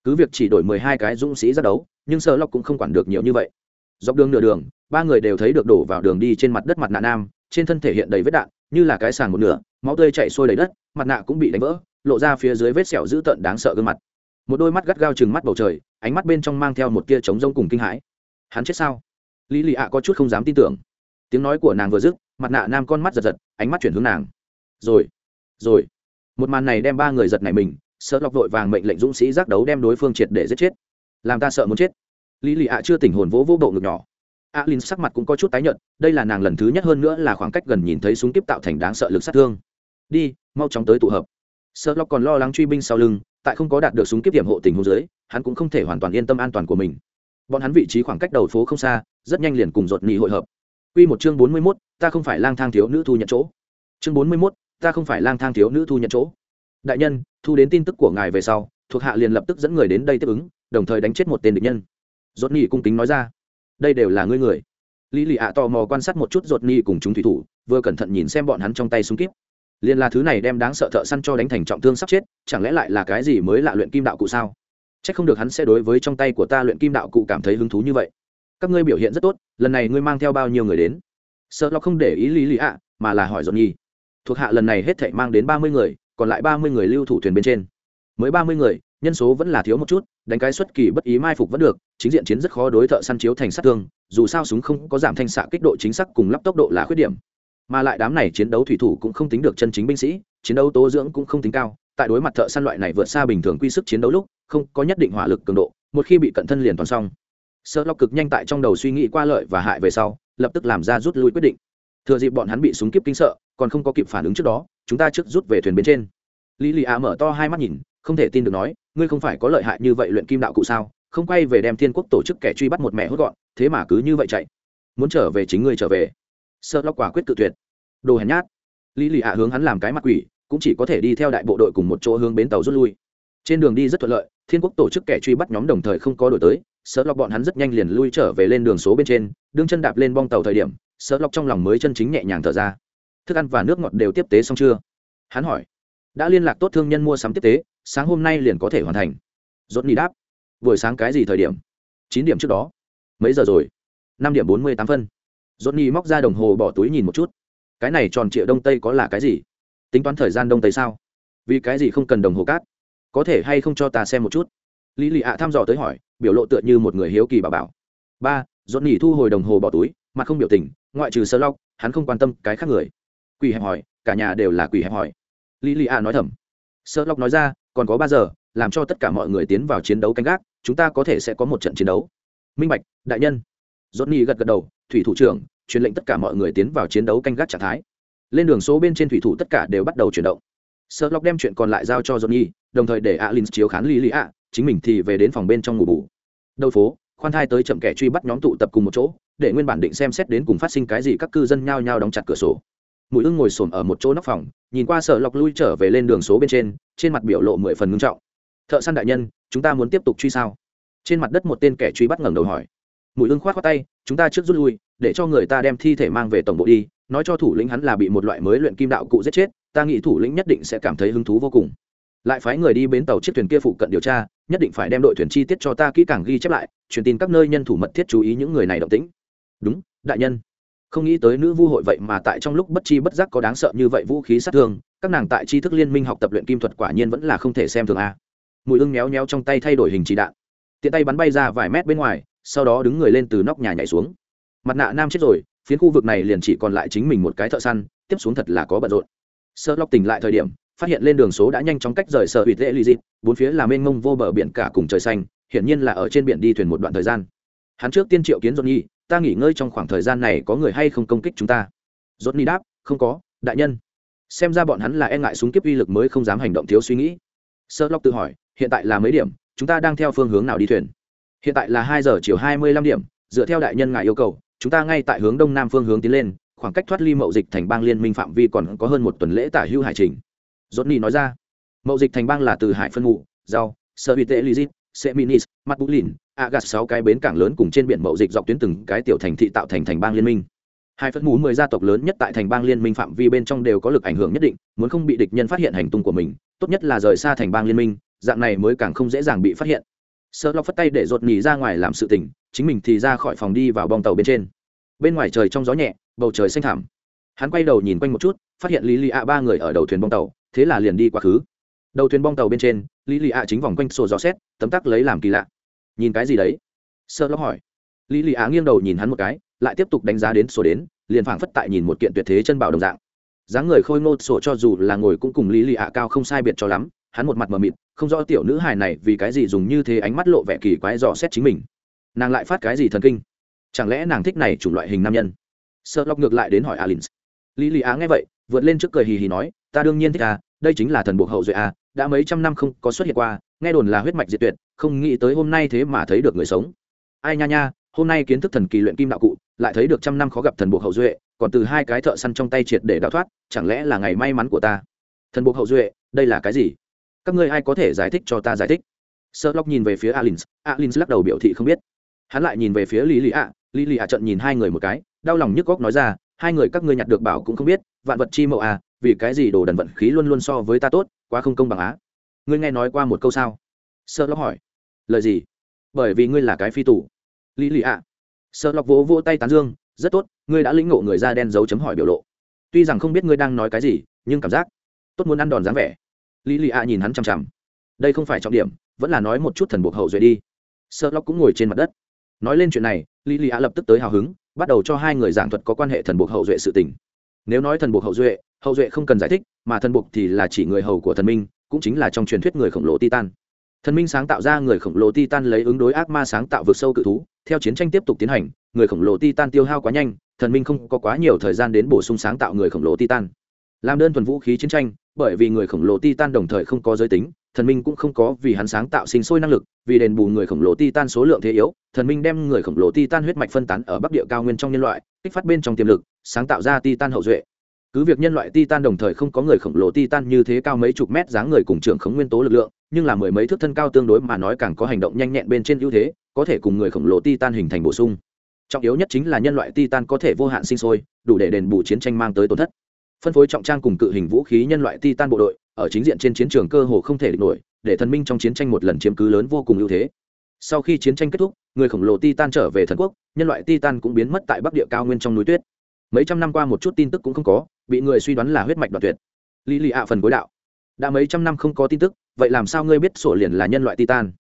cứ việc chỉ đổi mười hai cái dũng sĩ ra đấu, nhưng sợ lộc cũng không quản được nhiều như vậy. Dọc đường nửa đường, ba người đều thấy được đổ vào đường đi trên mặt đất mặt nạ nam, trên thân thể hiện đầy vết đạn, như là cái sàn một nửa, máu tươi chảy sôi đầy đất, mặt nạ cũng bị đánh vỡ, lộ ra phía dưới vết sẹo dữ tợn đáng sợ gương mặt. Một đôi mắt gắt gao chừng mắt bầu trời, ánh mắt bên trong mang theo một tia trống rông cùng kinh hãi. Hắn chết sao? Lý lì ạ có chút không dám tin tưởng. Tiếng nói của nàng vừa dứt, mặt nạ nam con mắt giật giật, ánh mắt chuyển hướng nàng. Rồi rồi. Một màn này đem ba người giật này mình sợ lọc vội vàng mệnh lệnh dũng sĩ giác đấu đem đối phương triệt để giết chết. Làm ta sợ muốn chết. Lý lì ạ chưa tỉnh hồn vỗ vỗ bộ ngực nhỏ. A l i n sắc mặt cũng có chút tái nhợt, đây là nàng lần thứ nhất hơn nữa là khoảng cách gần nhìn thấy súng kíp tạo thành đáng sợ lực sát thương. Đi, mau chóng tới tụ hợp. Sợ lọc còn lo lắng truy binh sau lưng, tại không có đạt được súng kiếp điểm hộ tình hồ dưới, hắn cũng không thể hoàn toàn yên tâm an toàn của mình. Bọn hắn vị trí khoảng cách đầu phố không xa, rất nhanh liền cùng ruột nghị hội hợp. Quy một chương bốn mươi mốt, ta không phải lang thang thiếu nữ thu nhận chỗ. Chương bốn mươi mốt, ta không phải lang thang thiếu nữ thu nhận chỗ. Đại nhân, thu đến tin tức của ngài về sau, thuộc hạ liền lập tức dẫn người đến đây tiếp ứng, đồng thời đánh chết một tên địch nhân. Rốt Nhi cung kính nói ra, đây đều là ngươi người. Lý lì ạ tò mò quan sát một chút Rốt Nhi cùng chúng thủy thủ, vừa cẩn thận nhìn xem bọn hắn trong tay súng kíp. Liền là thứ này đem đáng sợ thợ săn cho đánh thành trọng thương sắp chết chẳng lẽ lại là cái gì mới lạ luyện kim đạo cụ sao? C h ắ c không được hắn sẽ đối với trong tay của ta luyện kim đạo cụ cảm thấy hứng thú như vậy. Các ngươi biểu hiện rất tốt lần này ngươi mang theo bao nhiêu người đến? Sợ lo không để ý lý lì ạ mà là hỏi dọn nhi thuộc hạ lần này hết thảy mang đến ba mươi người còn lại ba mươi người lưu thủ thuyền bên trên. Mới ba mươi người, nhân số vẫn là thiếu một chút, đánh cái xuất kỳ bất ý mai phục vẫn được, chính diện chiến rất khó đối thợ săn chiếu thành sát thương, dù sao súng không có giảm thanh xạ kích độ chính xác cùng lắp tốc độ là khuyết điểm. Mà lại đám này chiến đấu thủy thủ cũng không tính được chân chính binh sĩ, chiến đấu tố dưỡng cũng không tính cao, tại đối mặt thợ săn loại này vượt xa bình thường quy sức chiến đấu lúc, không có nhất định hỏa lực cường độ, một khi bị cận thân liền toàn xong. Sợ lọc cực nhanh tại trong đầu suy nghĩ qua lợi và hại về sau, lập tức làm ra rút lui quyết định. Thừa dịp bọn hắn bị súng kiếp kinh sợ còn không có kịp phản ứng trước đó, chúng ta trước rút về thuyền bên trên. Lý lì ạ mở to hai mắt nhìn, không thể tin được nói, ngươi không phải có lợi hại như vậy luyện kim đạo cụ sao? Không quay về đem thiên quốc tổ chức kẻ truy bắt một mẹ hốt gọn, thế mà cứ như vậy chạy. Muốn trở về chính ngươi trở về. Sợ lọc quả quyết cự tuyệt. Đồ hèn nhát. Lý lì ạ hướng hắn làm cái mặt quỷ, cũng chỉ có thể đi theo đại bộ đội cùng một chỗ hướng bến tàu rút lui. Trên đường đi rất thuận lợi, thiên quốc tổ chức kẻ truy bắt nhóm đồng thời không có đổi tới. Sợ lọc bọn hắn rất nhanh liền lui trở về lên đường số bên trên, đương chân đạp lên bong tàu thời điểm, sợ lọc trong lòng mới chân chính nhẹ nhàng thở ra thức ăn và nước ngọt đều tiếp tế xong chưa? Hắn hỏi. Đã liên lạc tốt thương nhân mua sắm tiếp tế, sáng hôm nay liền có thể hoàn thành. Dốt ni đáp. Buổi sáng cái gì thời điểm? Chín điểm trước đó. Mấy giờ rồi? Năm điểm bốn mươi tám phân. Dốt ni móc ra đồng hồ bỏ túi nhìn một chút. Cái này tròn triệu đông tây có là cái gì? Tính toán thời gian đông tây sao? Vì cái gì không cần đồng hồ cát? Có thể hay không cho ta xem một chút? Lý lì ạ thăm dò tới hỏi, biểu lộ tựa như một người hiếu kỳ bà bảo. Ba dốt ni thu hồi đồng hồ bỏ túi mà không biểu tình, ngoại trừ sơ lóc hắn không quan tâm cái khác người quỷ hẹp hỏi, cả nhà đều là quỷ hẹp hỏi. Lý lì a nói thầm. Sơ lóc nói ra, còn có ba giờ, làm cho tất cả mọi người tiến vào chiến đấu canh gác, chúng ta có thể sẽ có một trận chiến đấu. Minh bạch, đại nhân. Dốt gật gật đầu, thủy thủ trưởng, truyền lệnh tất cả mọi người tiến vào chiến đấu canh gác trạng thái. Lên đường số bên trên thủy thủ tất cả đều bắt đầu chuyển động. Sơ lóc đem chuyện còn lại giao cho johnny đồng thời để alin chiếu khán lý lì a, chính mình thì về đến phòng bên trong ngủ bù. Đầu phố, khoan thai tới chậm kẻ truy bắt nhóm tụ tập cùng một chỗ, để nguyên bản định xem xét đến cùng phát sinh cái gì các cư dân nhao nhao đóng chặt cửa sổ mũi ưng ngồi xổm ở một chỗ nóc phòng, nhìn qua sợ lọc lui trở về lên đường số bên trên trên mặt biểu lộ mười phần ngưng trọng. Thợ săn đại nhân, chúng ta muốn tiếp tục truy sao? Trên mặt đất một tên kẻ truy bắt ngẩng đầu hỏi. Mũi ưng khoát khoát tay, chúng ta trước rút lui, để cho người ta đem thi thể mang về tổng bộ đi, nói cho thủ lĩnh hắn là bị một loại mới luyện kim đạo cụ giết chết, ta nghĩ thủ lĩnh nhất định sẽ cảm thấy hứng thú vô cùng. Lại phái người đi bến tàu chiếc thuyền kia phụ cận điều tra, nhất định phải đem đội thuyền chi tiết cho ta kỹ càng ghi chép lại, truyền tin các nơi nhân thủ mật thiết chú ý những người này động tĩnh. Đúng, đại nhân không nghĩ tới nữ vu hội vậy mà tại trong lúc bất chi bất giác có đáng sợ như vậy vũ khí sát thương, các nàng tại tri thức liên minh học tập luyện kim thuật quả nhiên vẫn là không thể xem thường a. Mùi ưng méo méo trong tay thay đổi hình chỉ đạn. Tiện tay bắn bay ra vài mét bên ngoài, sau đó đứng người lên từ nóc nhà nhảy xuống. Mặt nạ nam chết rồi, phiến khu vực này liền chỉ còn lại chính mình một cái thợ săn, tiếp xuống thật là có bận rộn. Sợ lóc tỉnh lại thời điểm, phát hiện lên đường số đã nhanh chóng cách rời sở ủy lễ lì dịp bốn phía là mênh mông vô bờ biển cả cùng trời xanh, hiển nhiên là ở trên biển đi thuyền một đoạn thời gian. Hắn trước tiên triệu kiến johnny ta nghỉ ngơi trong khoảng thời gian này có người hay không công kích chúng ta? Johnny đáp, không có, đại nhân. Xem ra bọn hắn là e ngại súng kiếp uy lực mới không dám hành động thiếu suy nghĩ. Sơ lóc tự hỏi, hiện tại là mấy điểm, chúng ta đang theo phương hướng nào đi thuyền? Hiện tại là hai giờ chiều hai mươi lăm điểm, dựa theo đại nhân ngài yêu cầu, chúng ta ngay tại hướng đông nam phương hướng tiến lên, khoảng cách thoát ly mậu dịch thành bang liên minh phạm vi còn có hơn một tuần lễ tả hưu hải trình. Johnny nói ra, mậu dịch thành bang là từ hải phân ngụ rau sơ bị tệ lizit seminis mặt bú lìn agas sáu cái bến cảng lớn cùng trên biển mậu dịch dọc tuyến từng cái tiểu thành thị tạo thành thành bang liên minh. Hai phân mù mười gia tộc lớn nhất tại thành bang liên minh phạm vi bên trong đều có lực ảnh hưởng nhất định, muốn không bị địch nhân phát hiện hành tung của mình, tốt nhất là rời xa thành bang liên minh, dạng này mới càng không dễ dàng bị phát hiện. Sợ lo phất tay để rột nhì ra ngoài làm sự tỉnh chính mình thì ra khỏi phòng đi vào bong tàu bên trên. Bên ngoài trời trong gió nhẹ, bầu trời xanh thảm hắn quay đầu nhìn quanh một chút, phát hiện lý lì ạ ba người ở đầu thuyền bong tàu, thế là liền đi quá khứ. Đầu thuyền bong tàu bên trên, lý lì ạ chính vòng quanh sổ gió xét, tấm tắc lấy làm kỳ lạ nhìn cái gì đấy? Sơ lóc hỏi. Lý lì á nghiêng đầu nhìn hắn một cái, lại tiếp tục đánh giá đến sổ đến, liền phảng phất tại nhìn một kiện tuyệt thế chân bảo đồng dạng. Dáng người khôi ngô sổ cho dù là ngồi cũng cùng lý lì ạ cao không sai biệt cho lắm, hắn một mặt mờ mịt, không rõ tiểu nữ hài này vì cái gì dùng như thế ánh mắt lộ vẻ kỳ quái dò xét chính mình. Nàng lại phát cái gì thần kinh? Chẳng lẽ nàng thích này chủng loại hình nam nhân? Sợ lóc ngược lại đến hỏi alin lý lý á nghe vậy, vượt lên trước cười hì hì nói, ta đương nhiên thích à đây chính là thần buộc hậu duệ à đã mấy trăm năm không có xuất hiện qua, nghe đồn là huyết mạch diệt tuyệt, không nghĩ tới hôm nay thế mà thấy được người sống. Ai nha nha, hôm nay kiến thức thần kỳ luyện kim đạo cụ, lại thấy được trăm năm khó gặp thần buộc hậu duệ, còn từ hai cái thợ săn trong tay triệt để đào thoát, chẳng lẽ là ngày may mắn của ta? Thần buộc hậu duệ, đây là cái gì? Các ngươi ai có thể giải thích cho ta giải thích? Sợ lóc nhìn về phía alin alin lắc đầu biểu thị không biết. Hắn lại nhìn về phía lý lý ạ lý lý ạ trận nhìn hai người một cái, đau lòng nhức góc nói ra, hai người các ngươi nhặt được bảo cũng không biết, vạn vật chi mậu à vì cái gì đồ đần vận khí luôn luôn so với ta tốt quá không công bằng á. Ngươi nghe nói qua một câu sao? Sợ lóc hỏi. Lời gì? Bởi vì ngươi là cái phi tủ lý lì ạ. Sợ lóc vỗ vỗ tay tán dương. Rất tốt, ngươi đã lĩnh ngộ người da đen dấu chấm hỏi biểu lộ. Tuy rằng không biết ngươi đang nói cái gì, nhưng cảm giác tốt muốn ăn đòn dáng vẻ. Lý lì ạ nhìn hắn chằm chằm. Đây không phải trọng điểm, vẫn là nói một chút thần buộc hậu duệ đi. Sợ lóc cũng ngồi trên mặt đất. Nói lên chuyện này, lý lì ạ lập tức tới hào hứng, bắt đầu cho hai người giảng thuật có quan hệ thần buộc hậu duệ sự tình nếu nói thần buộc hậu duệ hậu duệ không cần giải thích, mà thần buộc thì là chỉ người hầu của thần minh, cũng chính là trong truyền thuyết người khổng lồ titan thần minh sáng tạo ra người khổng lồ titan lấy ứng đối ác ma sáng tạo vượt sâu cự thú, theo chiến tranh tiếp tục tiến hành, người khổng lồ titan tiêu hao quá nhanh, thần minh không có quá nhiều thời gian đến bổ sung sáng tạo người khổng lồ titan làm đơn thuần vũ khí chiến tranh, bởi vì người khổng lồ titan đồng thời không có giới tính thần minh cũng không có vì hắn sáng tạo sinh sôi năng lực, vì đền bù người khổng lồ titan số lượng thế yếu, thần minh đem người khổng lồ titan huyết mạch phân tán ở bắc địa cao nguyên trong nhân loại, kích phát bên trong tiềm lực, sáng tạo ra titan hậu duệ. Cứ việc nhân loại titan đồng thời không có người khổng lồ titan như thế cao mấy chục mét dáng người cùng trưởng khống nguyên tố lực lượng, nhưng là mười mấy thước thân cao tương đối mà nói càng có hành động nhanh nhẹn bên trên ưu thế, có thể cùng người khổng lồ titan hình thành bổ sung. Trọng yếu nhất chính là nhân loại titan có thể vô hạn sinh sôi, đủ để đền bù chiến tranh mang tới tổn thất. Phân phối trọng trang cùng cự hình vũ khí nhân loại titan bộ đội ở chính diện trên chiến trường cơ hồ không thể địch nổi, để thần minh trong chiến tranh một lần chiếm cứ lớn vô cùng ưu thế. Sau khi chiến tranh kết thúc, người khổng lồ titan trở về thần quốc, nhân loại titan cũng biến mất tại bắc địa cao nguyên trong núi tuyết. Mấy trăm năm qua một chút tin tức cũng không có, bị người suy đoán là huyết mạch đoạn tuyệt. Lý lì ạ phần cuối đạo. Đã mấy trăm năm không có tin tức, vậy làm sao ngươi biết sổ liền là nhân loại titan?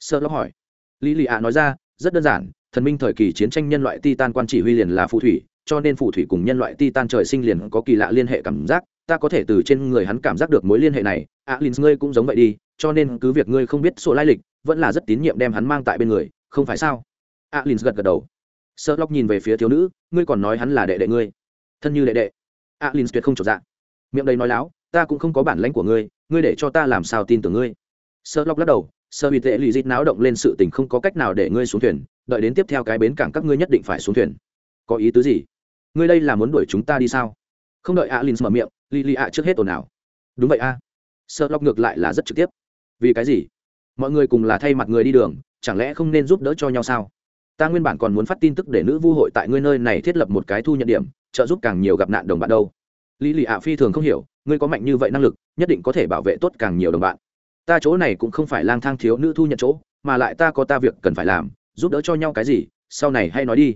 Sơ lóc hỏi. Lý lì ạ nói ra, rất đơn giản, thần minh thời kỳ chiến tranh nhân loại titan quan chỉ huy liền là phù thủy, cho nên phù thủy cùng nhân loại titan trời sinh liền có kỳ lạ liên hệ cảm giác ta có thể từ trên người hắn cảm giác được mối liên hệ này. Á à, l ngươi cũng giống vậy đi cho nên cứ việc ngươi không biết sổ lai lịch vẫn là rất tín nhiệm đem hắn mang tại bên người không phải sao? Á à, l gật gật đầu. Sợ lóc nhìn về phía thiếu nữ ngươi còn nói hắn là đệ đệ ngươi. Thân như đệ đệ. Á à, l tuyệt không trọn dạ. Miệng đầy nói láo ta cũng không có bản lãnh của ngươi ngươi để cho ta làm sao tin tưởng ngươi? Sợ lóc lắc đầu sợ bị tệ lì dít náo động lên sự tình không có cách nào để ngươi xuống thuyền đợi đến tiếp theo cái bến cảng các ngươi nhất định phải xuống thuyền. Có ý tứ gì? Ngươi đây là muốn đuổi chúng ta đi sao? Không đợi à, alin mở miệng li lì ạ trước hết ồn ào. Đúng vậy a. Sợ lóc ngược lại là rất trực tiếp. Vì cái gì? Mọi người cùng là thay mặt người đi đường, chẳng lẽ không nên giúp đỡ cho nhau sao? Ta nguyên bản còn muốn phát tin tức để nữ vu hội tại ngươi nơi này thiết lập một cái thu nhận điểm, trợ giúp càng nhiều gặp nạn đồng bạn đâu. Lý lì ạ phi thường không hiểu, ngươi có mạnh như vậy năng lực, nhất định có thể bảo vệ tốt càng nhiều đồng bạn. Ta chỗ này cũng không phải lang thang thiếu nữ thu nhận chỗ, mà lại ta có ta việc cần phải làm, giúp đỡ cho nhau cái gì, sau này hay nói đi.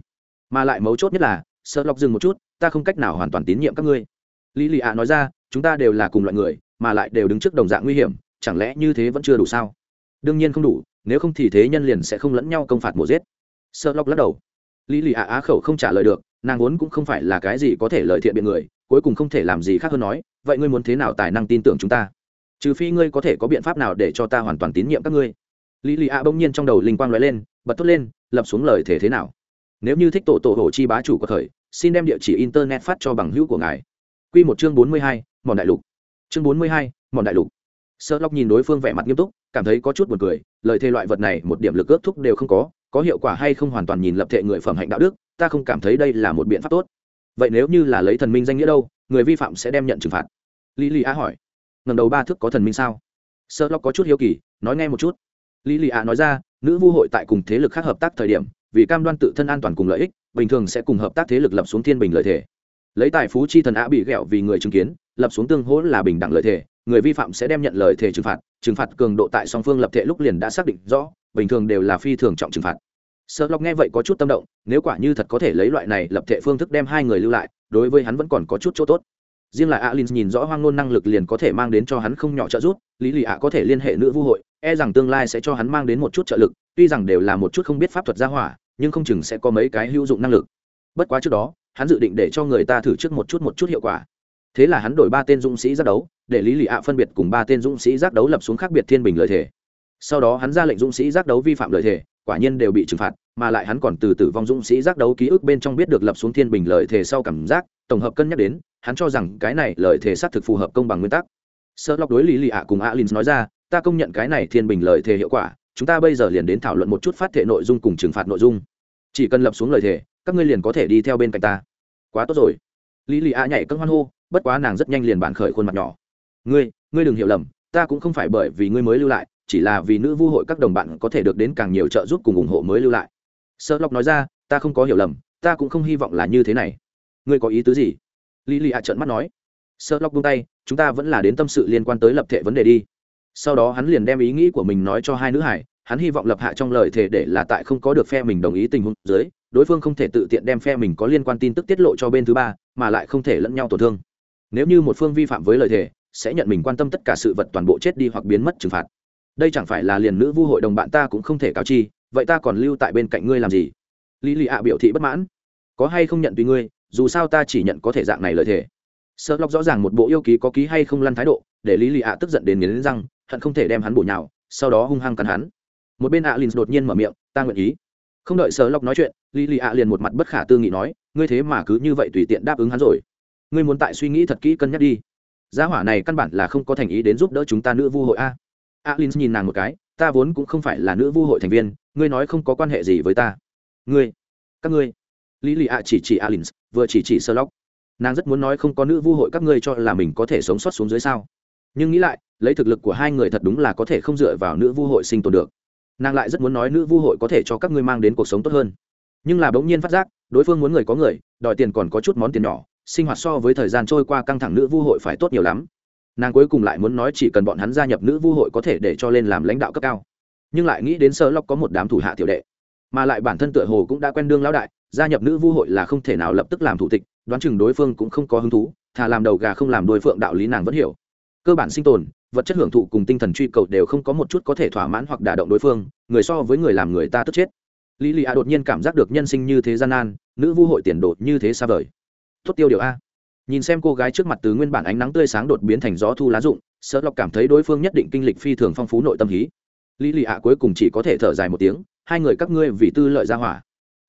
Mà lại mấu chốt nhất là, sợ lọc dừng một chút, ta không cách nào hoàn toàn tín nhiệm các ngươi lý lì ạ nói ra, chúng ta đều là cùng loại người, mà lại đều đứng trước đồng dạng nguy hiểm, chẳng lẽ như thế vẫn chưa đủ sao? Đương nhiên không đủ, nếu không thì thế nhân liền sẽ không lẫn nhau công phạt mùa giết. Sợ lóc lắc đầu. Lý lì ạ á khẩu không trả lời được, nàng vốn cũng không phải là cái gì có thể lợi thiện biện người, cuối cùng không thể làm gì khác hơn nói, vậy ngươi muốn thế nào tài năng tin tưởng chúng ta? Trừ phi ngươi có thể có biện pháp nào để cho ta hoàn toàn tín nhiệm các ngươi. Lý lì ạ bỗng nhiên trong đầu linh quang nói lên, bật thốt lên, lập xuống lời thể thế nào? Nếu như thích tổ tổ hồ chi bá chủ có thời, xin đem địa chỉ internet phát cho bằng hữu của ngài. Quy một chương bốn mươi hai, mòn đại lục. Chương bốn mươi hai, mòn đại lục. Sơ Lộc nhìn đối phương vẻ mặt nghiêm túc, cảm thấy có chút buồn cười, lời thề loại vật này một điểm lực ước thúc đều không có có hiệu quả hay không hoàn toàn nhìn lập thể người phẩm hạnh đạo đức, ta không cảm thấy đây là một biện pháp tốt. Vậy nếu như là lấy thần minh danh nghĩa đâu, người vi phạm sẽ đem nhận trừng phạt? Lý Lý á hỏi. Ngẩng đầu ba thước có thần minh sao? Sơ Lộc có chút hiếu kỳ, nói nghe một chút. Lý Lý á nói ra, nữ vu hội tại cùng thế lực khác hợp tác thời điểm, vì cam đoan tự thân an toàn cùng lợi ích, bình thường sẽ cùng hợp tác thế lực lập xuống thiên bình lợi thể lấy tài phú chi thần ạ bị ghẹo vì người chứng kiến, lập xuống tương hỗ là bình đẳng lợi thể, người vi phạm sẽ đem nhận lời thể trừng phạt trừng phạt cường độ tại song phương lập thể lúc liền đã xác định rõ, bình thường đều là phi thường trọng trừng phạt. Sợ lọc nghe vậy có chút tâm động, nếu quả như thật có thể lấy loại này lập thể phương thức đem hai người lưu lại, đối với hắn vẫn còn có chút chỗ tốt. Riêng là alin nhìn rõ hoang ngôn năng lực liền có thể mang đến cho hắn không nhỏ trợ giúp, lý lì ạ có thể liên hệ nữ vũ hội e rằng tương lai sẽ cho hắn mang đến một chút trợ lực, tuy rằng đều là một chút không biết pháp thuật gia hỏa, nhưng không chừng sẽ có mấy cái hữu dụng năng lực. Bất quá trước đó hắn dự định để cho người ta thử trước một chút một chút hiệu quả. Thế là hắn đổi ba tên dũng sĩ giác đấu, để lý lì ạ phân biệt cùng ba tên dũng sĩ giác đấu lập xuống khác biệt thiên bình lợi thể. Sau đó hắn ra lệnh dũng sĩ giác đấu vi phạm lợi thể, quả nhiên đều bị trừng phạt, mà lại hắn còn từ tử vong dũng sĩ giác đấu ký ức bên trong biết được lập xuống thiên bình lợi thể sau cảm giác, tổng hợp cân nhắc đến, hắn cho rằng cái này lợi thể xác thực phù hợp công bằng nguyên tắc. Sơ lọc đối lý lì ạ cùng alin nói ra, ta công nhận cái này thiên bình lợi thể hiệu quả, chúng ta bây giờ liền đến thảo luận một chút phát thể nội dung cùng trừng phạt nội dung. Chỉ cần lập xuống lời thề các ngươi liền có thể đi theo bên cạnh ta. Quá tốt rồi. Lý lì a nhảy cân hoan hô, bất quá nàng rất nhanh liền bản khởi khuôn mặt nhỏ. Ngươi ngươi đừng hiểu lầm, ta cũng không phải bởi vì ngươi mới lưu lại, chỉ là vì nữ vu hội các đồng bạn có thể được đến càng nhiều trợ giúp cùng ủng hộ mới lưu lại. Sợ lộc nói ra, ta không có hiểu lầm, ta cũng không hy vọng là như thế này. Ngươi có ý tứ gì? Lý lì a trợn mắt nói. Sơ Lộc buông tay, chúng ta vẫn là đến tâm sự liên quan tới lập thể vấn đề đi. Sau đó hắn liền đem ý nghĩ của mình nói cho hai nữ hải hắn hy vọng lập hạ trong lời thề để là tại không có được phe mình đồng ý tình huống dưới, đối phương không thể tự tiện đem phe mình có liên quan tin tức tiết lộ cho bên thứ ba, mà lại không thể lẫn nhau tổn thương. Nếu như một phương vi phạm với lời thề, sẽ nhận mình quan tâm tất cả sự vật toàn bộ chết đi hoặc biến mất trừng phạt. Đây chẳng phải là liền nữ vu hội đồng bạn ta cũng không thể cáo chi, vậy ta còn lưu tại bên cạnh ngươi làm gì? Lý lì ạ biểu thị bất mãn. Có hay không nhận tùy ngươi, dù sao ta chỉ nhận có thể dạng này lợi thế sợ lóc rõ ràng một bộ yêu ký có ký hay không lăn thái độ, để lý lì ạ tức giận đến nghiến răng, hận không thể đem hắn bổ nhào, sau đó hung hăng cắn hắn một bên alin đột nhiên mở miệng, ta nguyện ý. Không đợi sợ lộc nói chuyện lý lì ạ liền một mặt bất khả tư nghị nói, ngươi thế mà cứ như vậy tùy tiện đáp ứng hắn rồi. Ngươi muốn tại suy nghĩ thật kỹ cân nhắc đi. Gia hỏa này căn bản là không có thành ý đến giúp đỡ chúng ta nữ vu hội a. Alin nhìn nàng một cái, ta vốn cũng không phải là nữ vu hội thành viên, ngươi nói không có quan hệ gì với ta. Ngươi, các ngươi. Lý lì ạ chỉ chỉ alin, vừa chỉ chỉ sơ lóc nàng rất muốn nói không có nữ vu hội các ngươi cho là mình có thể sống sót xuống dưới sao. Nhưng nghĩ lại, lấy thực lực của hai người thật đúng là có thể không dựa vào nữ vu hội sinh tồn được nàng lại rất muốn nói nữ vu hội có thể cho các ngươi mang đến cuộc sống tốt hơn. Nhưng là bỗng nhiên phát giác, đối phương muốn người có người, đòi tiền còn có chút món tiền nhỏ, sinh hoạt so với thời gian trôi qua căng thẳng nữ vu hội phải tốt nhiều lắm. Nàng cuối cùng lại muốn nói chỉ cần bọn hắn gia nhập nữ vu hội có thể để cho lên làm lãnh đạo cấp cao. Nhưng lại nghĩ đến sơ lóc có một đám thủ hạ tiểu đệ. Mà lại bản thân tựa hồ cũng đã quen đương lão đại, gia nhập nữ vu hội là không thể nào lập tức làm thủ tịch, đoán chừng đối phương cũng không có hứng thú, thà làm đầu gà không làm đôi phượng đạo lý nàng vẫn hiểu. Cơ bản sinh tồn vật chất hưởng thụ cùng tinh thần truy cầu đều không có một chút có thể thỏa mãn hoặc đả động đối phương, người so với người làm người ta tức chết. Lý lì a đột nhiên cảm giác được nhân sinh như thế gian nan, nữ vu hội tiền đột như thế xa vời. Tốt tiêu điều a. Nhìn xem cô gái trước mặt từ nguyên bản ánh nắng tươi sáng đột biến thành gió thu lá rụng sợ lọc cảm thấy đối phương nhất định kinh lịch phi thường phong phú nội tâm hí. Lý lì a cuối cùng chỉ có thể thở dài một tiếng, hai người các ngươi vì tư lợi ra hỏa.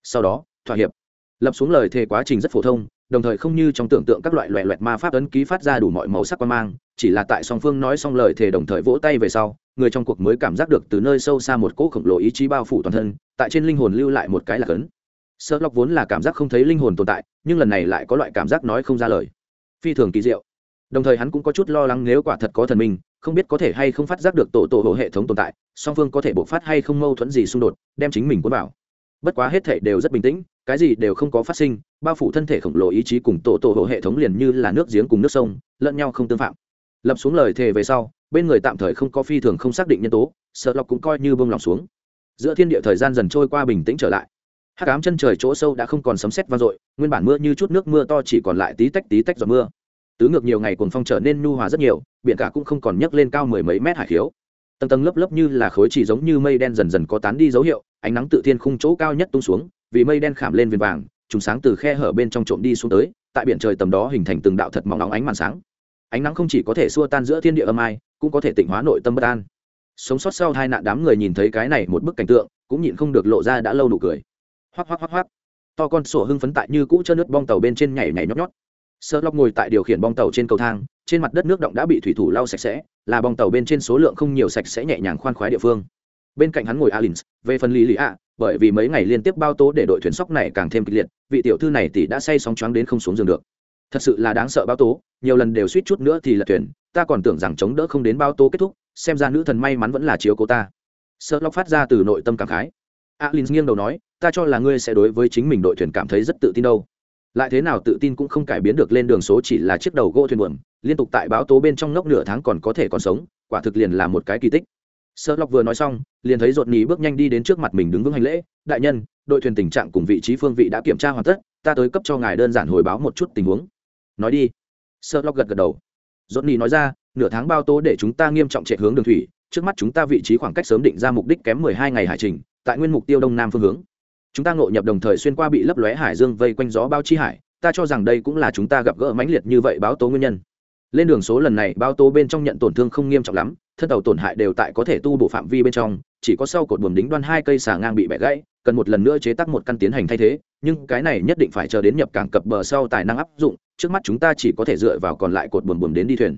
Sau đó, thỏa hiệp. Lập xuống lời thề quá trình rất phổ thông đồng thời không như trong tưởng tượng các loại loẹ loẹt ma pháp ấn ký phát ra đủ mọi màu sắc quan mang, chỉ là tại song phương nói xong lời thề đồng thời vỗ tay về sau, người trong cuộc mới cảm giác được từ nơi sâu xa một cỗ khổng lồ ý chí bao phủ toàn thân, tại trên linh hồn lưu lại một cái là cấn. Sợ lọc vốn là cảm giác không thấy linh hồn tồn tại, nhưng lần này lại có loại cảm giác nói không ra lời. Phi thường kỳ diệu. Đồng thời hắn cũng có chút lo lắng nếu quả thật có thần minh, không biết có thể hay không phát giác được tổ tổ hộ hệ thống tồn tại, song phương có thể bộc phát hay không mâu thuẫn gì xung đột, đem chính mình cuốn vào bất quá hết thể đều rất bình tĩnh, cái gì đều không có phát sinh, bao phủ thân thể khổng lồ ý chí cùng tổ tổ hộ hệ thống liền như là nước giếng cùng nước sông, lẫn nhau không tương phạm. Lập xuống lời thề về sau, bên người tạm thời không có phi thường không xác định nhân tố, sợ lọc cũng coi như bông lòng xuống. Giữa thiên địa thời gian dần trôi qua bình tĩnh trở lại. Hát cám chân trời chỗ sâu đã không còn sấm sét vang dội, nguyên bản mưa như chút nước mưa to chỉ còn lại tí tách tí tách giọt mưa. Tứ ngược nhiều ngày cuồng phong trở nên nhu hòa rất nhiều, biển cả cũng không còn nhấc lên cao mười mấy mét hải khiếu tầng tầng lớp lớp như là khối chỉ giống như mây đen dần dần có tán đi dấu hiệu, ánh nắng tự thiên khung chỗ cao nhất tung xuống, vì mây đen khảm lên viền vàng, trùng sáng từ khe hở bên trong trộm đi xuống tới, tại biển trời tầm đó hình thành từng đạo thật mỏng nóng ánh màn sáng. Ánh nắng không chỉ có thể xua tan giữa thiên địa âm ai, cũng có thể tịnh hóa nội tâm bất an. Sống sót sau hai nạn đám người nhìn thấy cái này một bức cảnh tượng, cũng nhịn không được lộ ra đã lâu nụ cười. Hoắc hoắc hoắc hoắc. To con sổ hưng phấn tại như cũ chân nước bong tàu bên trên nhảy nhảy nhót nhót. Sơ lóc ngồi tại điều khiển bong tàu trên cầu thang trên mặt đất nước động đã bị thủy thủ lau sạch sẽ, là bong tàu bên trên số lượng không nhiều sạch sẽ nhẹ nhàng khoan khoái địa phương. Bên cạnh hắn ngồi alins, về phần lý lý ạ, bởi vì mấy ngày liên tiếp bao tố để đội thuyền sóc này càng thêm kịch liệt, vị tiểu thư này tỷ đã say sóng choáng đến không xuống giường được. Thật sự là đáng sợ bao tố, nhiều lần đều suýt chút nữa thì là thuyền, ta còn tưởng rằng chống đỡ không đến bao tố kết thúc, xem ra nữ thần may mắn vẫn là chiếu cố ta. Sợ lóc phát ra từ nội tâm cảm khái. Alin nghiêng đầu nói, ta cho là ngươi sẽ đối với chính mình đội thuyền cảm thấy rất tự tin đâu lại thế nào tự tin cũng không cải biến được lên đường số chỉ là chiếc đầu gỗ thuyền buồm, liên tục tại báo tố bên trong nốc nửa tháng còn có thể còn sống, quả thực liền là một cái kỳ tích. Sợ lọc vừa nói xong, liền thấy rột nhì bước nhanh đi đến trước mặt mình đứng vững hành lễ, đại nhân, đội thuyền tình trạng cùng vị trí phương vị đã kiểm tra hoàn tất, ta tới cấp cho ngài đơn giản hồi báo một chút tình huống. Nói đi. Sợ lọc gật gật đầu. Rột nhì nói ra, nửa tháng bao tố để chúng ta nghiêm trọng chạy hướng đường thủy, trước mắt chúng ta vị trí khoảng cách sớm định ra mục đích kém mười hai ngày hải trình, tại nguyên mục tiêu đông nam phương hướng chúng ta ngộ nhập đồng thời xuyên qua bị lấp lóe hải dương vây quanh gió bao chi hải, ta cho rằng đây cũng là chúng ta gặp gỡ mãnh liệt như vậy báo tố nguyên nhân. Lên đường số lần này, báo tố bên trong nhận tổn thương không nghiêm trọng lắm, thân tàu tổn hại đều tại có thể tu bổ phạm vi bên trong, chỉ có sau cột buồm đính đoan hai cây xà ngang bị bẻ gãy, cần một lần nữa chế tác một căn tiến hành thay thế, nhưng cái này nhất định phải chờ đến nhập cảng cập bờ sau tài năng áp dụng, trước mắt chúng ta chỉ có thể dựa vào còn lại cột buồm buồm đến đi thuyền.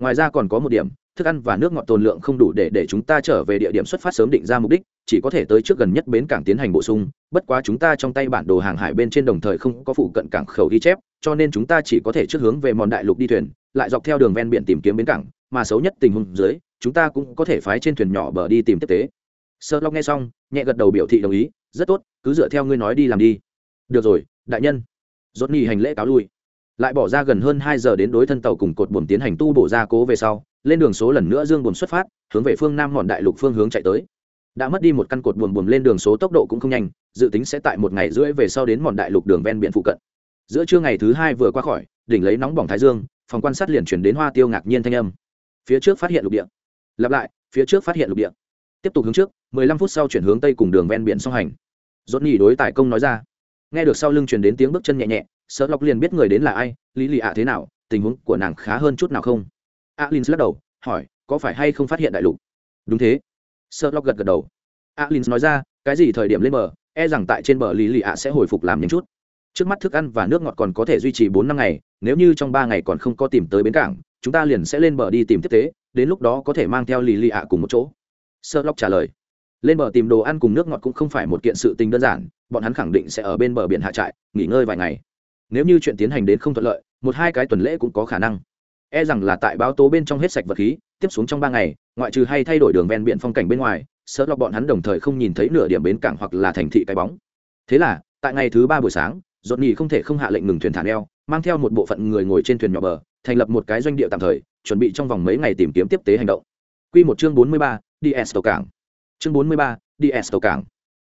Ngoài ra còn có một điểm, thức ăn và nước ngọt tồn lượng không đủ để để chúng ta trở về địa điểm xuất phát sớm định ra mục đích chỉ có thể tới trước gần nhất bến cảng tiến hành bổ sung, bất quá chúng ta trong tay bản đồ hàng hải bên trên đồng thời không có phụ cận cảng khẩu ghi chép, cho nên chúng ta chỉ có thể trước hướng về mòn đại lục đi thuyền, lại dọc theo đường ven biển tìm kiếm bến cảng, mà xấu nhất tình huống dưới, chúng ta cũng có thể phái trên thuyền nhỏ bờ đi tìm tiếp tế. Sơ lóc nghe xong, nhẹ gật đầu biểu thị đồng ý, rất tốt, cứ dựa theo ngươi nói đi làm đi. Được rồi, đại nhân. Dốt nghi hành lễ cáo lui. Lại bỏ ra gần hơn hai giờ đến đối thân tàu cùng cột buồm tiến hành tu bổ gia cố về sau, lên đường số lần nữa dương buồm xuất phát, hướng về phương nam mòn đại lục phương hướng chạy tới đã mất đi một căn cột buồm buồm lên đường số tốc độ cũng không nhanh, dự tính sẽ tại một ngày rưỡi về sau đến mòn đại lục đường ven biển phụ cận. Giữa trưa ngày thứ hai vừa qua khỏi, đỉnh lấy nóng bỏng thái dương, phòng quan sát liền chuyển đến hoa tiêu ngạc nhiên thanh âm. Phía trước phát hiện lục địa. Lặp lại, phía trước phát hiện lục địa. Tiếp tục hướng trước 15 phút sau chuyển hướng tây cùng đường ven biển song hành. Dốt nhì đối tài công nói ra. Nghe được sau lưng truyền đến tiếng bước chân nhẹ nhẹ sợ lọc liền biết người đến là ai, lý lì ạ thế nào, tình huống của nàng khá hơn chút nào không? Alin lắc đầu, hỏi, có phải hay không phát hiện đại lục? Đúng thế sợ lóc gật gật đầu. Alin nói ra, cái gì thời điểm lên bờ e rằng tại trên bờ lì lì ạ sẽ hồi phục làm nhanh chút. Trước mắt thức ăn và nước ngọt còn có thể duy trì bốn năm ngày, nếu như trong ba ngày còn không có tìm tới bến cảng, chúng ta liền sẽ lên bờ đi tìm tiếp tế, đến lúc đó có thể mang theo lì lì ạ cùng một chỗ. Sợ lóc trả lời. Lên bờ tìm đồ ăn cùng nước ngọt cũng không phải một kiện sự tình đơn giản, bọn hắn khẳng định sẽ ở bên bờ biển hạ trại, nghỉ ngơi vài ngày. Nếu như chuyện tiến hành đến không thuận lợi, một hai cái tuần lễ cũng có khả năng e rằng là tại báo tố bên trong hết sạch vật khí tiếp xuống trong ba ngày ngoại trừ hay thay đổi đường ven biển phong cảnh bên ngoài sợ lọc bọn hắn đồng thời không nhìn thấy nửa điểm bến cảng hoặc là thành thị cái bóng thế là tại ngày thứ ba buổi sáng dột nhì không thể không hạ lệnh ngừng thuyền thả neo mang theo một bộ phận người ngồi trên thuyền nhỏ bờ thành lập một cái doanh địa tạm thời chuẩn bị trong vòng mấy ngày tìm kiếm tiếp tế hành động Quy một chương bốn mươi ba, đi Esto cảng. Chương bốn mươi ba, đi Esto cảng.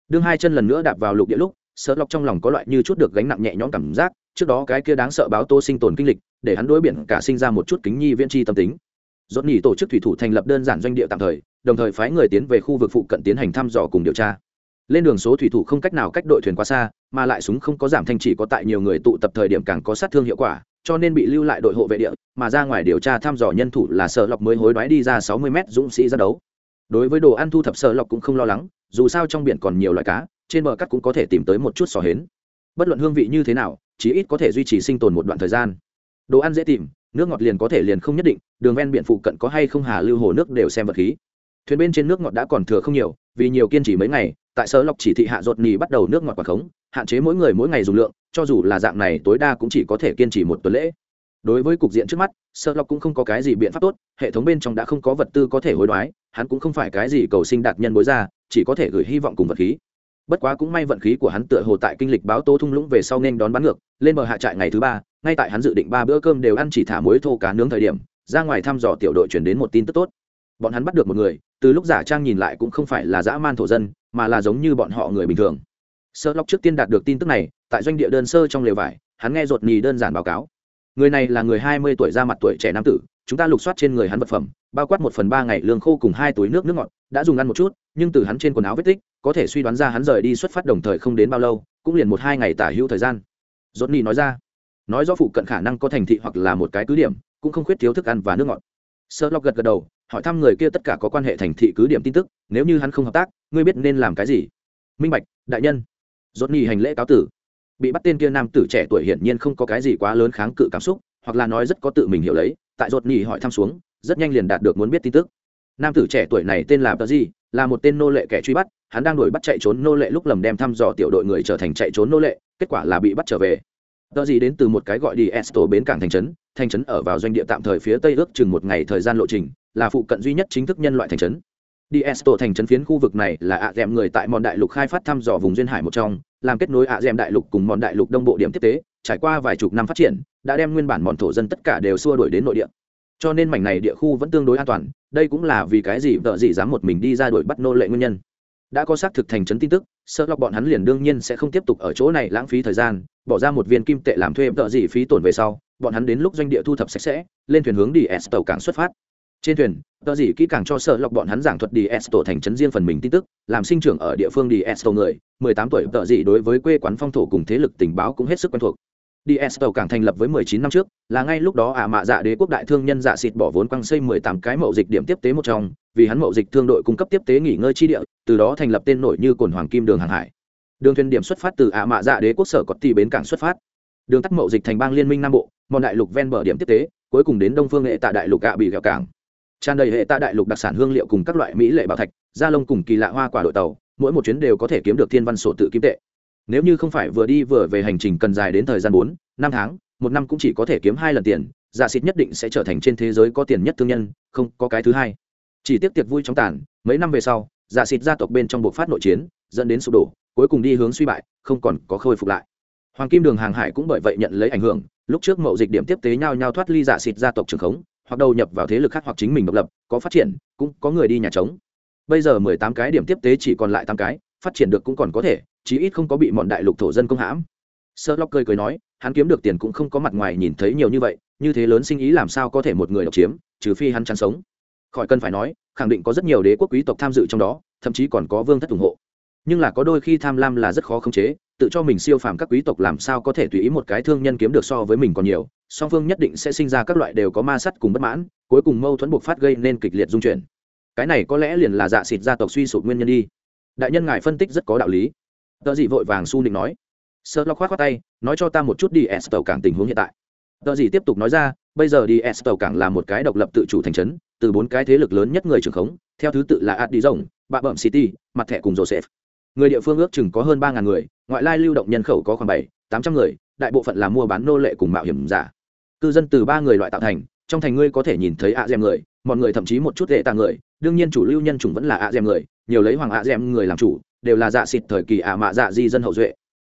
Đương hai chân lần nữa đạp vào lục địa lúc, sợ lọc trong lòng có loại như chút được gánh nặng nhẹ nhõm cảm giác, trước đó cái kia đáng sợ báo tô sinh tồn kinh lịch, để hắn đối biển cả sinh ra một chút kính nhi viễn chi tâm tính. dốt nhì tổ chức thủy thủ thành lập đơn giản doanh địa tạm thời, đồng thời phái người tiến về khu vực phụ cận tiến hành thăm dò cùng điều tra. Lên đường số thủy thủ không cách nào cách đội thuyền quá xa mà lại súng không có giảm thanh chỉ có tại nhiều người tụ tập thời điểm càng có sát thương hiệu quả cho nên bị lưu lại đội hộ vệ địa mà ra ngoài điều tra thăm dò nhân thủ là sợ lọc mới hối đoái đi ra sáu mươi mét dũng sĩ ra đấu. Đối với đồ ăn thu thập sợ lọc cũng không lo lắng dù sao trong biển còn nhiều loại cá trên bờ cắt cũng có thể tìm tới một chút sò hến. Bất luận hương vị như thế nào chí ít có thể duy trì sinh tồn một đoạn thời gian đồ ăn dễ tìm, nước ngọt liền có thể liền không nhất định, đường ven biển phụ cận có hay không hà lưu hồ nước đều xem vật khí. Thuyền bên trên nước ngọt đã còn thừa không nhiều, vì nhiều kiên trì mấy ngày, tại sở lọc chỉ thị hạ ruột nì bắt đầu nước ngọt quả khống, hạn chế mỗi người mỗi ngày dùng lượng, cho dù là dạng này tối đa cũng chỉ có thể kiên trì một tuần lễ. Đối với cục diện trước mắt, sở lọc cũng không có cái gì biện pháp tốt, hệ thống bên trong đã không có vật tư có thể hối đoái, hắn cũng không phải cái gì cầu sinh đạt nhân bối ra, chỉ có thể gửi hy vọng cùng vật khí bất quá cũng may vận khí của hắn tựa hồ tại kinh lịch báo tố thung lũng về sau nên đón bắn ngược, lên bờ hạ trại ngày thứ ba, ngay tại hắn dự định ba bữa cơm đều ăn chỉ thả muối thô cá nướng thời điểm, ra ngoài thăm dò tiểu đội chuyển đến một tin tức tốt. Bọn hắn bắt được một người, từ lúc giả trang nhìn lại cũng không phải là dã man thổ dân, mà là giống như bọn họ người bình thường. Sơ lóc trước tiên đạt được tin tức này, tại doanh địa đơn sơ trong lều vải, hắn nghe ruột nhì đơn giản báo cáo. Người này là người hai mươi tuổi ra mặt tuổi trẻ nam tử, chúng ta lục soát trên người hắn vật phẩm bao quát một phần ba ngày lương khô cùng hai túi nước nước ngọt, đã dùng ăn một chút, nhưng từ hắn trên quần áo vết tích, có thể suy đoán ra hắn rời đi xuất phát đồng thời không đến bao lâu, cũng liền một hai ngày tả hữu thời gian. Dốt ni nói ra, nói do phụ cận khả năng có thành thị hoặc là một cái cứ điểm, cũng không khuyết thiếu thức ăn và nước ngọt. Sơ lọc gật gật đầu, hỏi thăm người kia tất cả có quan hệ thành thị cứ điểm tin tức, nếu như hắn không hợp tác, ngươi biết nên làm cái gì? Minh bạch, đại nhân. Dốt ni hành lễ cáo tử. Bị bắt tên kia nam tử trẻ tuổi hiển nhiên không có cái gì quá lớn kháng cự cảm xúc, hoặc là nói rất có tự mình hiểu lấy, tại dốt ni hỏi thăm xuống rất nhanh liền đạt được muốn biết tin tức. Nam tử trẻ tuổi này tên là tờ là một tên nô lệ kẻ truy bắt, hắn đang đuổi bắt chạy trốn nô lệ lúc lầm đem thăm dò tiểu đội người trở thành chạy trốn nô lệ, kết quả là bị bắt trở về. Tờ đến từ một cái gọi đi esto bến cảng thành trấn thành trấn ở vào doanh địa tạm thời phía tây ước chừng một ngày thời gian lộ trình, là phụ cận duy nhất chính thức nhân loại thành trấn. Đi esto thành trấn phiến khu vực này là ạ à người tại mòn đại lục khai phát thăm dò vùng duyên hải một trong, làm kết nối ạ à đại lục cùng mòn đại lục đông bộ điểm tiếp tế, trải qua vài chục năm phát triển, đã đem nguyên bản mòn thổ dân tất cả đều xua đuổi đến nội địa cho nên mảnh này địa khu vẫn tương đối an toàn, đây cũng là vì cái gì vợ gì dám một mình đi ra đuổi bắt nô lệ nguyên nhân. Đã có xác thực thành trấn tin tức, sợ lọc bọn hắn liền đương nhiên sẽ không tiếp tục ở chỗ này lãng phí thời gian, bỏ ra một viên kim tệ làm thuê vợ gì phí tổn về sau, bọn hắn đến lúc doanh địa thu thập sạch sẽ, lên thuyền hướng đi s tàu cảng xuất phát. Trên thuyền tờ gì kỹ càng cho sợ lọc bọn hắn giảng thuật đi esto thành trấn riêng phần mình tin tức, làm sinh trưởng ở địa phương đi esto người, mười tám tuổi tờ gì đối với quê quán phong thổ cùng thế lực tình báo cũng hết sức quen thuộc. DS tàu cảng thành lập với mười chín năm trước, là ngay lúc đó ả à mạ dạ đế quốc đại thương nhân dạ xịt bỏ vốn quăng xây mười tám cái mậu dịch điểm tiếp tế một trong, vì hắn mậu dịch thương đội cung cấp tiếp tế nghỉ ngơi chi địa, từ đó thành lập tên nổi như cồn hoàng kim đường hàng hải. Đường thuyền điểm xuất phát từ ả à mạ dạ đế quốc sở có tỷ bến cảng xuất phát. Đường tắt mậu dịch thành bang liên minh nam bộ, mòn đại lục ven bờ điểm tiếp tế, cuối cùng đến đông phương hệ tại đại lục gạ bị gạo cảng. Tràn đầy hệ tại đại lục đặc sản hương liệu cùng các loại mỹ lệ bảo thạch, da lông cùng kỳ lạ hoa quả đội tàu, mỗi một chuyến đều có thể kiếm được thiên văn sổ tự kim tệ nếu như không phải vừa đi vừa về hành trình cần dài đến thời gian bốn, năm tháng, một năm cũng chỉ có thể kiếm hai lần tiền dạ xịt nhất định sẽ trở thành trên thế giới có tiền nhất thương nhân, không có cái thứ hai. Chỉ tiếp tiệc vui trong tàn, mấy năm về sau dạ xịt gia tộc bên trong buộc phát nội chiến, dẫn đến sụp đổ, cuối cùng đi hướng suy bại, không còn có khôi phục lại. Hoàng kim đường hàng hải cũng bởi vậy nhận lấy ảnh hưởng, lúc trước mậu dịch điểm tiếp tế nhau nhau thoát ly dạ xịt gia tộc trường khống, hoặc đầu nhập vào thế lực khác hoặc chính mình độc lập, có phát triển, cũng có người đi nhà trống. Bây giờ mười tám cái điểm tiếp tế chỉ còn lại tám cái, phát triển được cũng còn có thể chí ít không có bị bọn đại lục thổ dân công hãm. Sơ lóc cười cười nói, hắn kiếm được tiền cũng không có mặt ngoài nhìn thấy nhiều như vậy, như thế lớn sinh ý làm sao có thể một người độc chiếm, trừ phi hắn chán sống. Khỏi cần phải nói, khẳng định có rất nhiều đế quốc quý tộc tham dự trong đó, thậm chí còn có vương thất ủng hộ. Nhưng là có đôi khi tham lam là rất khó khống chế, tự cho mình siêu phàm các quý tộc làm sao có thể tùy ý một cái thương nhân kiếm được so với mình còn nhiều, song phương nhất định sẽ sinh ra các loại đều có ma sắt cùng bất mãn, cuối cùng mâu thuẫn buộc phát gây nên kịch liệt dung chuyển. Cái này có lẽ liền là dạ xịt gia tộc suy sụp nguyên nhân đi. Đại nhân ngài phân tích rất có đạo lý tờ dị vội vàng su định nói. Sơ lo khoát khoát tay, nói cho ta một chút đi, s tàu cảng tình huống hiện tại. Tờ dị tiếp tục nói ra, bây giờ đi, s tàu cảng là một cái độc lập tự chủ thành trấn, từ bốn cái thế lực lớn nhất người trưởng khống, theo thứ tự là ad đi rồng, bạ bẩm city mặt thẻ cùng joseph. Người địa phương ước chừng có hơn ba ngàn người, ngoại lai lưu động nhân khẩu có khoảng bảy, tám trăm người, đại bộ phận là mua bán nô lệ cùng mạo hiểm giả. Cư dân từ ba người loại tạo thành, trong thành ngươi có thể nhìn thấy ạ à người, mọi người thậm chí một chút lệ tạ người, đương nhiên chủ lưu nhân chủng vẫn là ạ à người, nhiều lấy hoàng ạ à người làm chủ đều là dạ xịt thời kỳ ạ mạ dạ di dân hậu duệ.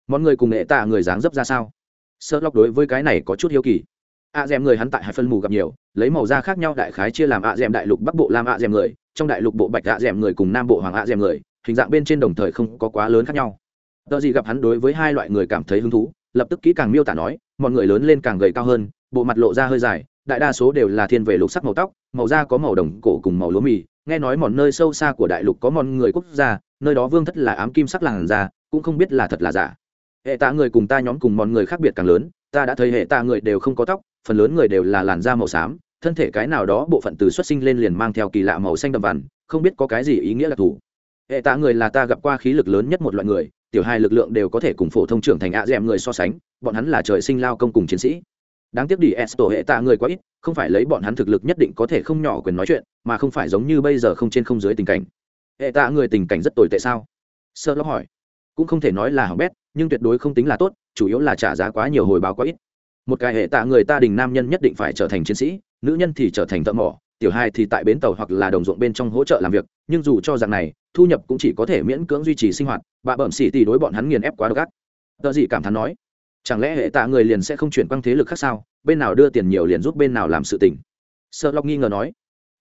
Mọi người cùng nghệ tạ người dáng dấp ra sao? Sợ lóc đối với cái này có chút hiếu kỳ. Ạ d người hắn tại hai phân mù gặp nhiều, lấy màu da khác nhau đại khái chia làm ạ d đại lục bắc bộ làm ạ d người, trong đại lục bộ bạch ạ d người cùng nam bộ hoàng ạ d người, hình dạng bên trên đồng thời không có quá lớn khác nhau. Tờ gì gặp hắn đối với hai loại người cảm thấy hứng thú, lập tức kỹ càng miêu tả nói, mọi người lớn lên càng gầy cao hơn, bộ mặt lộ ra hơi dài, đại đa số đều là thiên về lục sắc màu tóc, màu da có màu đồng cổ cùng màu lúa mì, nghe nói mòn nơi sâu xa của đại lục có mòn người quốc gia nơi đó vương thất là ám kim sắc làn da, cũng không biết là thật là giả. Hệ tạ người cùng ta nhóm cùng mọi người khác biệt càng lớn, ta đã thấy hệ tạ người đều không có tóc, phần lớn người đều là làn da màu xám, thân thể cái nào đó bộ phận từ xuất sinh lên liền mang theo kỳ lạ màu xanh đậm vằn, không biết có cái gì ý nghĩa đặc thù. Hệ tạ người là ta gặp qua khí lực lớn nhất một loại người, tiểu hai lực lượng đều có thể cùng phổ thông trưởng thành ạ d người so sánh, bọn hắn là trời sinh lao công cùng chiến sĩ. Đáng tiếc đi s tổ hệ tạ người quá ít, không phải lấy bọn hắn thực lực nhất định có thể không nhỏ quyền nói chuyện, mà không phải giống như bây giờ không trên không dưới tình cảnh hệ tạ người tình cảnh rất tồi tệ sao? Sơ lóc hỏi. Cũng không thể nói là hỏng bét, nhưng tuyệt đối không tính là tốt, chủ yếu là trả giá quá nhiều hồi báo quá ít. Một cái hệ tạ người ta đình nam nhân nhất định phải trở thành chiến sĩ, nữ nhân thì trở thành thợ mỏ, tiểu hai thì tại bến tàu hoặc là đồng ruộng bên trong hỗ trợ làm việc, nhưng dù cho rằng này, thu nhập cũng chỉ có thể miễn cưỡng duy trì sinh hoạt, bà bẩm xỉ tỷ đối bọn hắn nghiền ép quá độc gắt. tờ gì cảm thán nói, chẳng lẽ hệ tạ người liền sẽ không chuyển quang thế lực khác sao? Bên nào đưa tiền nhiều liền giúp bên nào làm sự tình. Sợ lóc nghi ngờ nói.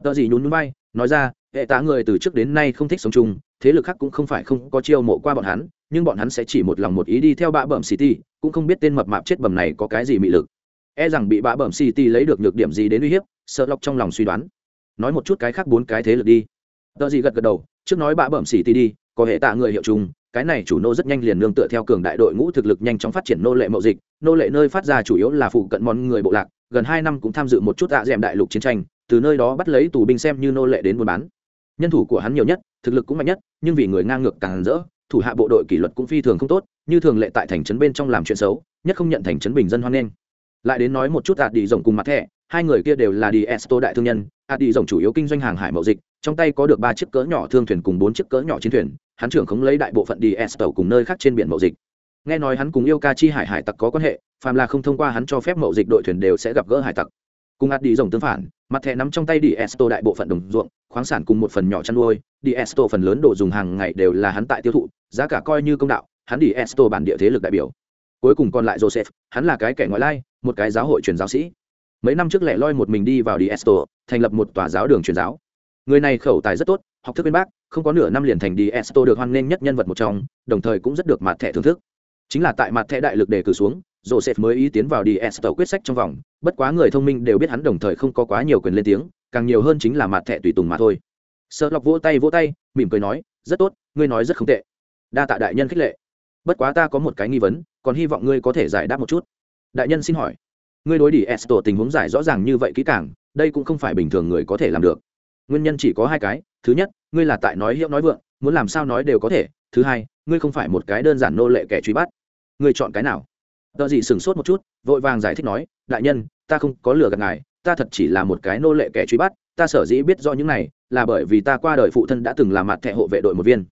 Tờ gì nhún núi bay nói ra hệ tạ người từ trước đến nay không thích sống chung, thế lực khác cũng không phải không có chiêu mộ qua bọn hắn, nhưng bọn hắn sẽ chỉ một lòng một ý đi theo bã bẩm city cũng không biết tên mập mạp chết bầm này có cái gì mị lực. E rằng bị bã bẩm city lấy được nhược điểm gì đến uy hiếp, sợ lọc trong lòng suy đoán. Nói một chút cái khác bốn cái thế lực đi. Tờ gì gật gật đầu, trước nói bã bẩm city đi, có hệ tạ người hiệu chung, cái này chủ nô rất nhanh liền nương tựa theo cường đại đội ngũ thực lực nhanh chóng phát triển nô lệ mậu dịch, nô lệ nơi phát ra chủ yếu là phụ cận món người bộ lạc, gần hai năm cũng tham dự một chút ạ d đại lục chiến tranh, từ nơi đó bắt lấy tù binh xem như nô lệ đến buôn bán nhân thủ của hắn nhiều nhất, thực lực cũng mạnh nhất, nhưng vì người ngang ngược càng rỡ, thủ hạ bộ đội kỷ luật cũng phi thường không tốt, như thường lệ tại thành trấn bên trong làm chuyện xấu, nhất không nhận thành trấn bình dân hoan nghênh. Lại đến nói một chút ạt đi rồng cùng mặt thẻ, hai người kia đều là đi esto đại thương nhân. Ạt đi rồng chủ yếu kinh doanh hàng hải mậu dịch, trong tay có được ba chiếc cỡ nhỏ thương thuyền cùng bốn chiếc cỡ nhỏ chiến thuyền, hắn trưởng không lấy đại bộ phận đi esto cùng nơi khác trên biển mậu dịch. Nghe nói hắn cùng yêu ca chi hải hải tặc có quan hệ, phàm là không thông qua hắn cho phép mậu dịch đội thuyền đều sẽ gặp gỡ hải tặc cùng ạt đi rồng tương phản, mặt thẻ nắm trong tay đi esto đại bộ phận đồng ruộng, khoáng sản cùng một phần nhỏ chăn nuôi. Đi esto phần lớn đồ dùng hàng ngày đều là hắn tại tiêu thụ, giá cả coi như công đạo, hắn đi esto bản địa thế lực đại biểu. Cuối cùng còn lại joseph, hắn là cái kẻ ngoại lai, một cái giáo hội truyền giáo sĩ. Mấy năm trước lẻ loi một mình đi vào đi esto, thành lập một tòa giáo đường truyền giáo. Người này khẩu tài rất tốt, học thức bên bác, không có nửa năm liền thành đi esto được hoan nghênh nhất nhân vật một trong, đồng thời cũng rất được mặt thẻ thưởng thức. Chính là tại mặt thẻ đại lực đề cử xuống joseph mới ý tiến vào DS tàu quyết sách trong vòng, bất quá người thông minh đều biết hắn đồng thời không có quá nhiều quyền lên tiếng, càng nhiều hơn chính là mặt thẻ tùy tùng mà thôi. Sợ Lộc vỗ tay vỗ tay, mỉm cười nói, rất tốt, ngươi nói rất không tệ. Đa tạ đại nhân khích lệ. Bất quá ta có một cái nghi vấn, còn hy vọng ngươi có thể giải đáp một chút. Đại nhân xin hỏi, ngươi đối DS tổ tình huống giải rõ ràng như vậy kỹ càng, đây cũng không phải bình thường người có thể làm được. Nguyên nhân chỉ có hai cái, thứ nhất, ngươi là tại nói hiệu nói vượng, muốn làm sao nói đều có thể, thứ hai, ngươi không phải một cái đơn giản nô lệ kẻ truy bắt. Ngươi chọn cái nào? Tờ gì sửng sốt một chút, vội vàng giải thích nói, đại nhân, ta không có lừa gạt ngài, ta thật chỉ là một cái nô lệ kẻ truy bắt, ta sở dĩ biết do những này là bởi vì ta qua đời phụ thân đã từng là mặt thẻ hộ vệ đội một viên.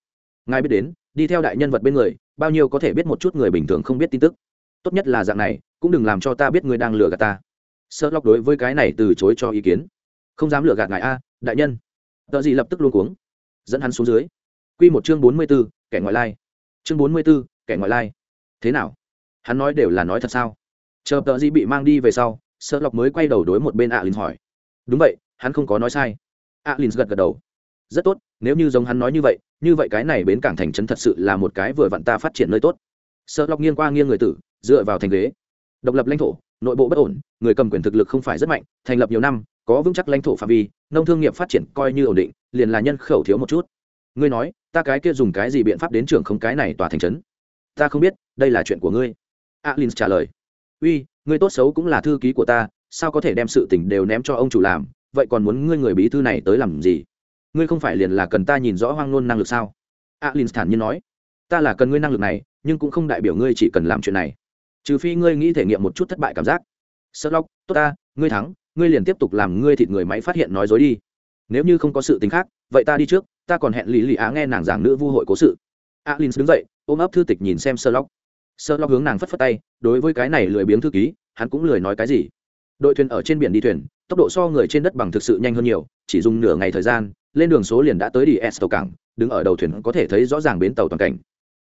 Ngài biết đến, đi theo đại nhân vật bên người, bao nhiêu có thể biết một chút người bình thường không biết tin tức. Tốt nhất là dạng này, cũng đừng làm cho ta biết người đang lừa gạt ta. Sơ lóc đối với cái này từ chối cho ý kiến. Không dám lừa gạt ngài a, đại nhân. Tờ gì lập tức luôn cuống, dẫn hắn xuống dưới. Q một chương bốn mươi b ố kẻ ngoại lai. Chương bốn mươi b ố kẻ ngoại lai. Thế nào? Hắn nói đều là nói thật sao? Chờ tờ gì bị mang đi về sau, sơ lọc mới quay đầu đối một bên alin hỏi. Đúng vậy, hắn không có nói sai. Alin gật gật đầu. Rất tốt, nếu như giống hắn nói như vậy như vậy cái này bến cảng thành trấn thật sự là một cái vừa vặn ta phát triển nơi tốt. Sợ lọc nghiêng qua nghiêng người tử, dựa vào thành ghế. Độc lập lãnh thổ, nội bộ bất ổn, người cầm quyền thực lực không phải rất mạnh, thành lập nhiều năm, có vững chắc lãnh thổ phạm vi, nông thương nghiệp phát triển coi như ổn định, liền là nhân khẩu thiếu một chút. Ngươi nói, ta cái kia dùng cái gì biện pháp đến trường không cái này tòa thành trấn? Ta không biết, đây là chuyện của ngươi alin trả lời. Uy ngươi tốt xấu cũng là thư ký của ta, sao có thể đem sự tình đều ném cho ông chủ làm? Vậy còn muốn ngươi người bí thư này tới làm gì? Ngươi không phải liền là cần ta nhìn rõ hoang nôn năng lực sao? Alin thản nhiên nói. Ta là cần ngươi năng lực này, nhưng cũng không đại biểu ngươi chỉ cần làm chuyện này. Trừ phi ngươi nghĩ thể nghiệm một chút thất bại cảm giác. Sơ lóc tốt ta, ngươi thắng, ngươi liền tiếp tục làm ngươi thịt người máy phát hiện nói dối đi. Nếu như không có sự tính khác, vậy ta đi trước, ta còn hẹn lý lì á nghe nàng giảng nữ vu hội cố sự. Alin đứng dậy, ôm ấp thư tịch nhìn xem sơ lóc sơ lo hướng nàng phất phất tay, đối với cái này lười biếng thư ký, hắn cũng lười nói cái gì. Đội thuyền ở trên biển đi thuyền, tốc độ so người trên đất bằng thực sự nhanh hơn nhiều, chỉ dùng nửa ngày thời gian, lên đường số liền đã tới đi s tàu cảng, đứng ở đầu thuyền có thể thấy rõ ràng bến tàu toàn cảnh.